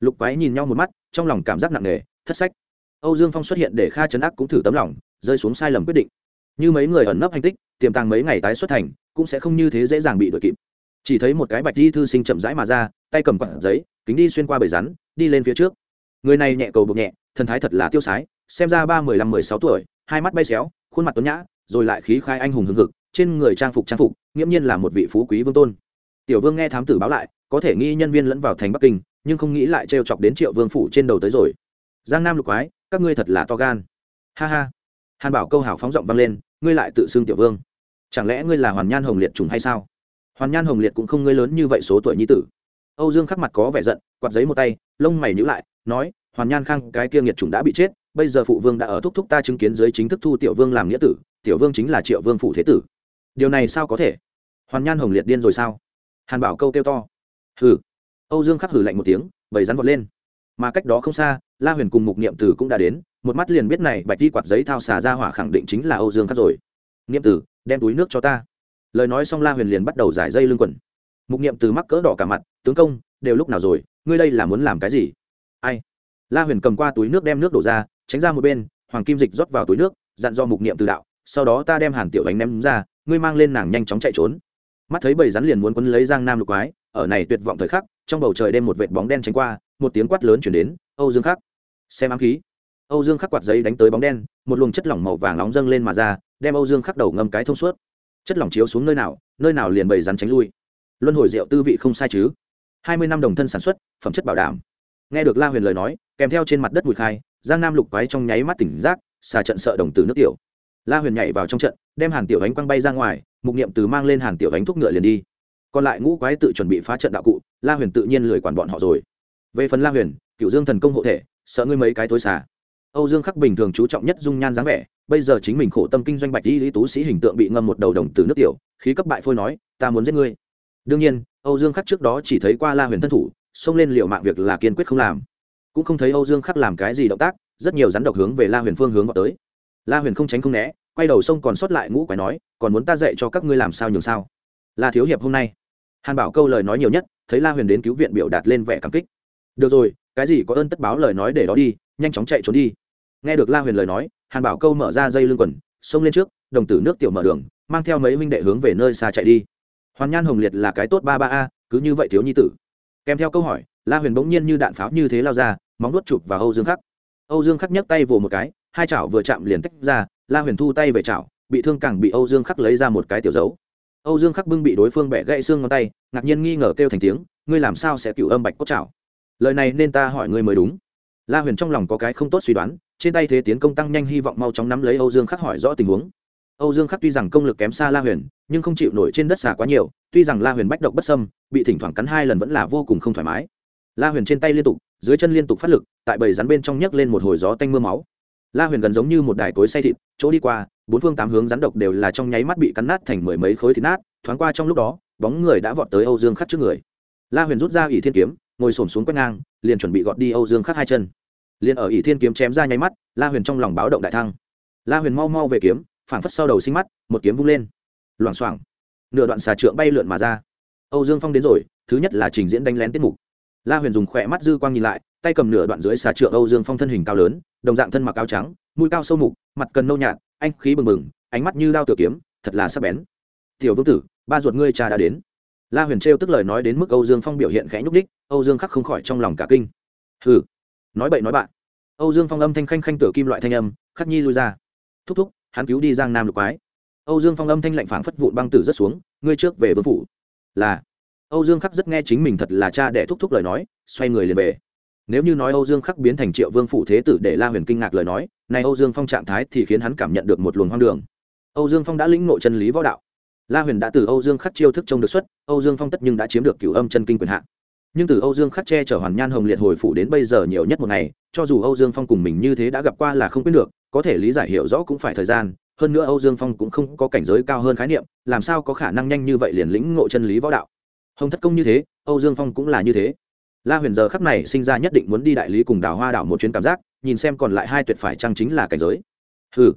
Lục quái nhìn nhau một mắt, trong lòng cảm giác nặng nề, thất sách. Âu dương phong xuất hiện để kha chấn ác cũng thử tấm lòng, rơi xuống sai lầm quyết định. Như mấy người ẩn nấp hành tích tiềm tàng mấy ngày tái xuất thành, cũng sẽ không như thế dễ dàng bị đuổi kịp. Chỉ thấy một cái bạch di thư sinh chậm rãi mà ra, tay cầm quặng giấy, kính đi xuyên qua bầy rắn, đi lên phía trước. Người này nhẹ cầu bục nhẹ, thần thái thật là tiêu sái, xem ra ba mười lăm mười sáu tuổi, hai mắt bay xéo, khuôn mặt tuấn nhã, rồi lại khí khai anh hùng hưng hực, trên người trang phục trang phục, nghiễm nhiên là một vị phú quý vương tôn. Tiểu vương nghe thám tử báo lại, có thể nghi nhân viên lẫn vào thành bắc kinh, nhưng không nghĩ lại trêu chọc đến triệu vương phủ trên đầu tới rồi. Giang nam lục quái, các ngươi thật là to gan. Ha ha hàn bảo câu hào phóng giọng vang lên, ngươi lại tự xưng tiểu vương. Chẳng lẽ ngươi là hoàn nhan hồng liệt trùng hay sao? Hoàn nhan hồng liệt cũng không ngươi lớn như vậy số tuổi nhi tử. Âu dương khắc mặt có vẻ giận, quạt giấy một tay, lông mày nhữ lại, nói, hoàn nhan khang, cái kia nghiệt trùng đã bị chết, bây giờ phụ vương đã ở thúc thúc ta chứng kiến dưới chính thức thu tiểu vương làm nghĩa tử, tiểu vương chính là triệu vương phụ thế tử. Điều này sao có thể? Hoàn nhan hồng liệt điên rồi sao? Hàn bảo câu kêu to. Hừ. Âu dương khắc hử lạnh một tiếng bầy rắn vọt lên mà cách đó không xa, la huyền cùng mục niệm tử cũng đã đến, một mắt liền biết này bạch đi quạt giấy thao xà ra hỏa khẳng định chính là âu dương khắc rồi. Niệm tử, đem túi nước cho ta. Lời nói xong la huyền liền bắt đầu giải dây lưng quần. Mục niệm từ mắc cỡ đỏ cả mặt, tướng công, đều lúc nào rồi, ngươi đây là muốn làm cái gì? Ai? La huyền cầm qua túi nước đem nước đổ ra, tránh ra một bên, hoàng kim dịch rót vào túi nước, dặn do mục niệm từ đạo, sau đó ta đem hàn tiểu ánh ném ra, ngươi mang lên nàng nhanh chóng chạy trốn. Mắt thấy bầy rắn liền muốn quấn lấy giang nam lục quái, ở này tuyệt vọng thời khắc trong bầu trời đêm một vệt bóng đen tránh qua, một tiếng quát lớn chuyển đến, âu dương khắc, xem ám khí. Âu dương khắc quạt giấy đánh tới bóng đen, một luồng chất lỏng màu vàng nóng dâng lên mà ra, đem âu dương khắc đầu ngâm cái thông suốt. Chất lỏng chiếu xuống nơi nào nơi nào liền bầy rắn tránh lui. Luân hồi rượu tư vị không sai chứ. Hai mươi năm đồng thân sản xuất, phẩm chất bảo đảm. Nghe được la huyền lời nói, kèm theo trên mặt đất bụi khai, giang nam lục quái trong nháy mắt tỉnh giác xà trận sợ đồng từ nước tiểu. La huyền nhảy vào trong trận, đem hàn tiểu ánh quăng bay ra ngoài, mục niệm từ mang lên hàn tiểu ánh thuốc ngựa liền đi còn lại ngũ quái tự chuẩn bị phá trận đạo cụ, la huyền tự nhiên lười quản bọn họ rồi. Về phần la huyền cựu dương thần công hộ thể, sợ ngươi mấy cái tối xà âu dương khắc bình thường chú trọng nhất dung nhan dáng vẻ, bây giờ chính mình khổ tâm kinh doanh bạch di lý tú sĩ hình tượng bị ngâm một đầu đồng từ nước tiểu, khí cấp bại phôi nói, ta muốn giết ngươi. Đương nhiên, âu dương khắc trước đó chỉ thấy qua la huyền thân thủ, xông lên liệu mạng việc là kiên quyết không làm. Cũng không thấy âu dương khắc làm cái gì động tác, rất nhiều rắn độc hướng về la huyền phương hướng vào tới. La huyền không tránh không né, quay đầu sông còn sót lại ngũ quái nói, còn muốn ta dạy cho các ngươi làm sao nhường sao? Là thiếu hiệp hôm nay hàn bảo câu lời nói nhiều nhất, thấy la huyền đến cứu viện biểu đạt lên vẻ cảm kích. Được rồi, cái gì có ơn tất báo lời nói để đó đi, nhanh chóng chạy trốn đi. Nghe được la huyền lời nói, hàn bảo câu mở ra dây lưng quần, xông lên trước, đồng tử nước tiểu mở đường, mang theo mấy huynh đệ hướng về nơi xa chạy đi. Hoàn nhan hồng liệt là cái tốt ba ba a, cứ như vậy thiếu nhi tử. Kèm theo câu hỏi, la huyền bỗng nhiên như đạn pháo như thế lao ra, móng nuốt chụp vào âu dương khắc. Âu dương khắc nhấc tay vồ một cái, hai chảo vừa chạm liền tách ra, la huyền thu tay về chảo, bị thương càng bị âu dương khắc lấy ra một cái tiểu dấu âu dương khắc bưng bị đối phương bẻ gãy xương ngón tay, ngạc nhiên nghi ngờ kêu thành tiếng, ngươi làm sao sẽ cựu âm bạch cốt chảo lời này nên ta hỏi ngươi mới đúng. La huyền trong lòng có cái không tốt suy đoán, trên tay thế tiến công tăng nhanh hy vọng mau chóng nắm lấy âu dương khắc hỏi rõ tình huống. Âu dương khắc tuy rằng công lực kém xa la huyền, nhưng không chịu nổi trên đất xà quá nhiều, tuy rằng la huyền bách độc bất sâm bị thỉnh thoảng cắn hai lần vẫn là vô cùng không thoải mái. La huyền trên tay liên tục, dưới chân liên tục phát lực, tại bầy rắn bên trong nhấc lên một hồi gió tanh m ư a máu. La huyền gần giống như một đài cối say thịt, chỗ đi qua bốn phương tám hướng rắn độc đều là trong nháy mắt bị cắn nát thành mười mấy khối thịt nát, thoáng qua trong lúc đó, bóng người đã vọt tới âu dương khắc trước người. La huyền rút ra ỷ thiên kiếm, ngồi s ổ m xuống quét ngang, liền chuẩn bị gọt đi âu dương khắc hai chân. Liền ở ỷ thiên kiếm chém ra nháy mắt, la huyền trong lòng báo động đại thăng. La huyền mau mau về kiếm, phảng phất sau đầu sinh mắt, một kiếm vung lên. Loảng xoảng, nửa đoạn xà trượng bay lượn mà ra. Âu dương phong đến rồi, thứ nhất là trình diễn đánh lén tiết mục. La huyền dùng khỏe mắt dư quang nhìn lại, tay cầm nửa đoạn dưới xà trượng âu dương phong thân hình cao lớn, đồng dạng thân mặc áo trắng, mũi cao sâu mục, mặt cần nâu nhạt anh khí bừng bừng, ánh mắt như đao tựa kiếm, thật là sắc bén. Tiểu vương tử, ba ruột ngươi cha đã đến. La huyền trêu tức lời nói đến mức âu dương phong biểu hiện khẽ nhúc đích âu dương khắc không khỏi trong lòng cả kinh. Hừ, nói bậy nói bạn. Âu dương phong âm thanh khanh khanh tựa kim loại thanh âm, khắc nhi lui ra. Thúc thúc, hắn cứu đi giang nam lục quái. Âu dương phong âm thanh lạnh phảng phất vụn băng tử rất xuống, ngươi trước về vương phủ. Là, âu dương khắc rất nghe chính mình thật là cha để thúc thúc lời nói, xoay người liền về nếu như nói âu dương khắc biến thành triệu vương phủ thế tử để la huyền kinh ngạc lời nói này âu dương phong trạng thái thì khiến hắn cảm nhận được một luồng hoang đường. Âu dương phong đã lĩnh ngộ chân lý võ đạo. La huyền đã từ âu dương khắc chiêu thức trông được xuất, âu dương phong tất nhưng đã chiếm được cửu âm chân kinh quyền hạn. Nhưng từ âu dương khắc che chở hoàn nhan hồng liệt hồi phủ đến bây giờ nhiều nhất một ngày, cho dù âu dương phong cùng mình như thế đã gặp qua là không quyết được, có thể lý giải hiểu rõ cũng phải thời gian, hơn nữa âu dương phong cũng không có cảnh giới cao hơn khái niệm, làm sao có khả năng nhanh như vậy liền lĩnh ngộ chân lý võ đạo. Hồng thất công như thế, âu dương phong cũng là như thế la huyền giờ khắc này sinh ra nhất định muốn đi đại lý cùng đào hoa đảo một chuyến cảm giác, nhìn xem còn lại hai tuyệt phải chăng chính là cảnh giới. Hừ.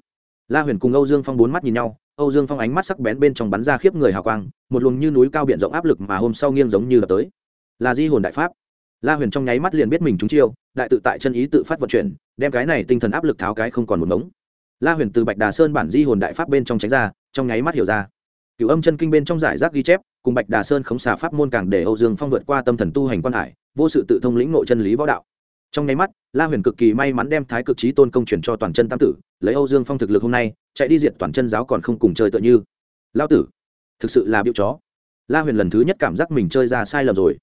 la huyền cùng âu dương phong bốn mắt nhìn nhau, âu dương phong ánh mắt sắc bén bên trong bắn ra khiếp người hào quang, một luồng như núi cao biển rộng áp lực mà hôm sau nghiêng giống như đập tới. Là di hồn đại pháp. La huyền trong nháy mắt liền biết mình trúng chiêu, đại tự tại chân ý tự phát vận chuyển, đem cái này tinh thần áp lực tháo cái không còn một ngống. La huyền từ bạch đà sơn bản di hồn đại pháp bên trong tránh ra, trong nháy mắt hiểu ra. Cựu âm chân kinh bên trong giải rác ghi chép, cùng bạch đà sơn khống xà pháp môn càng để âu dương phong vượt qua tâm thần tu hành quan hải vô sự tự thông lĩnh nội chân lý võ đạo. Trong nháy mắt, la huyền cực kỳ may mắn đem thái cực trí tôn công truyền cho toàn chân tam tử, lấy âu dương phong thực lực hôm nay, chạy đi diệt toàn chân giáo còn không cùng chơi tựa như. Lao tử, thực sự là biểu chó. La huyền lần thứ nhất cảm giác mình chơi ra sai lầm rồi.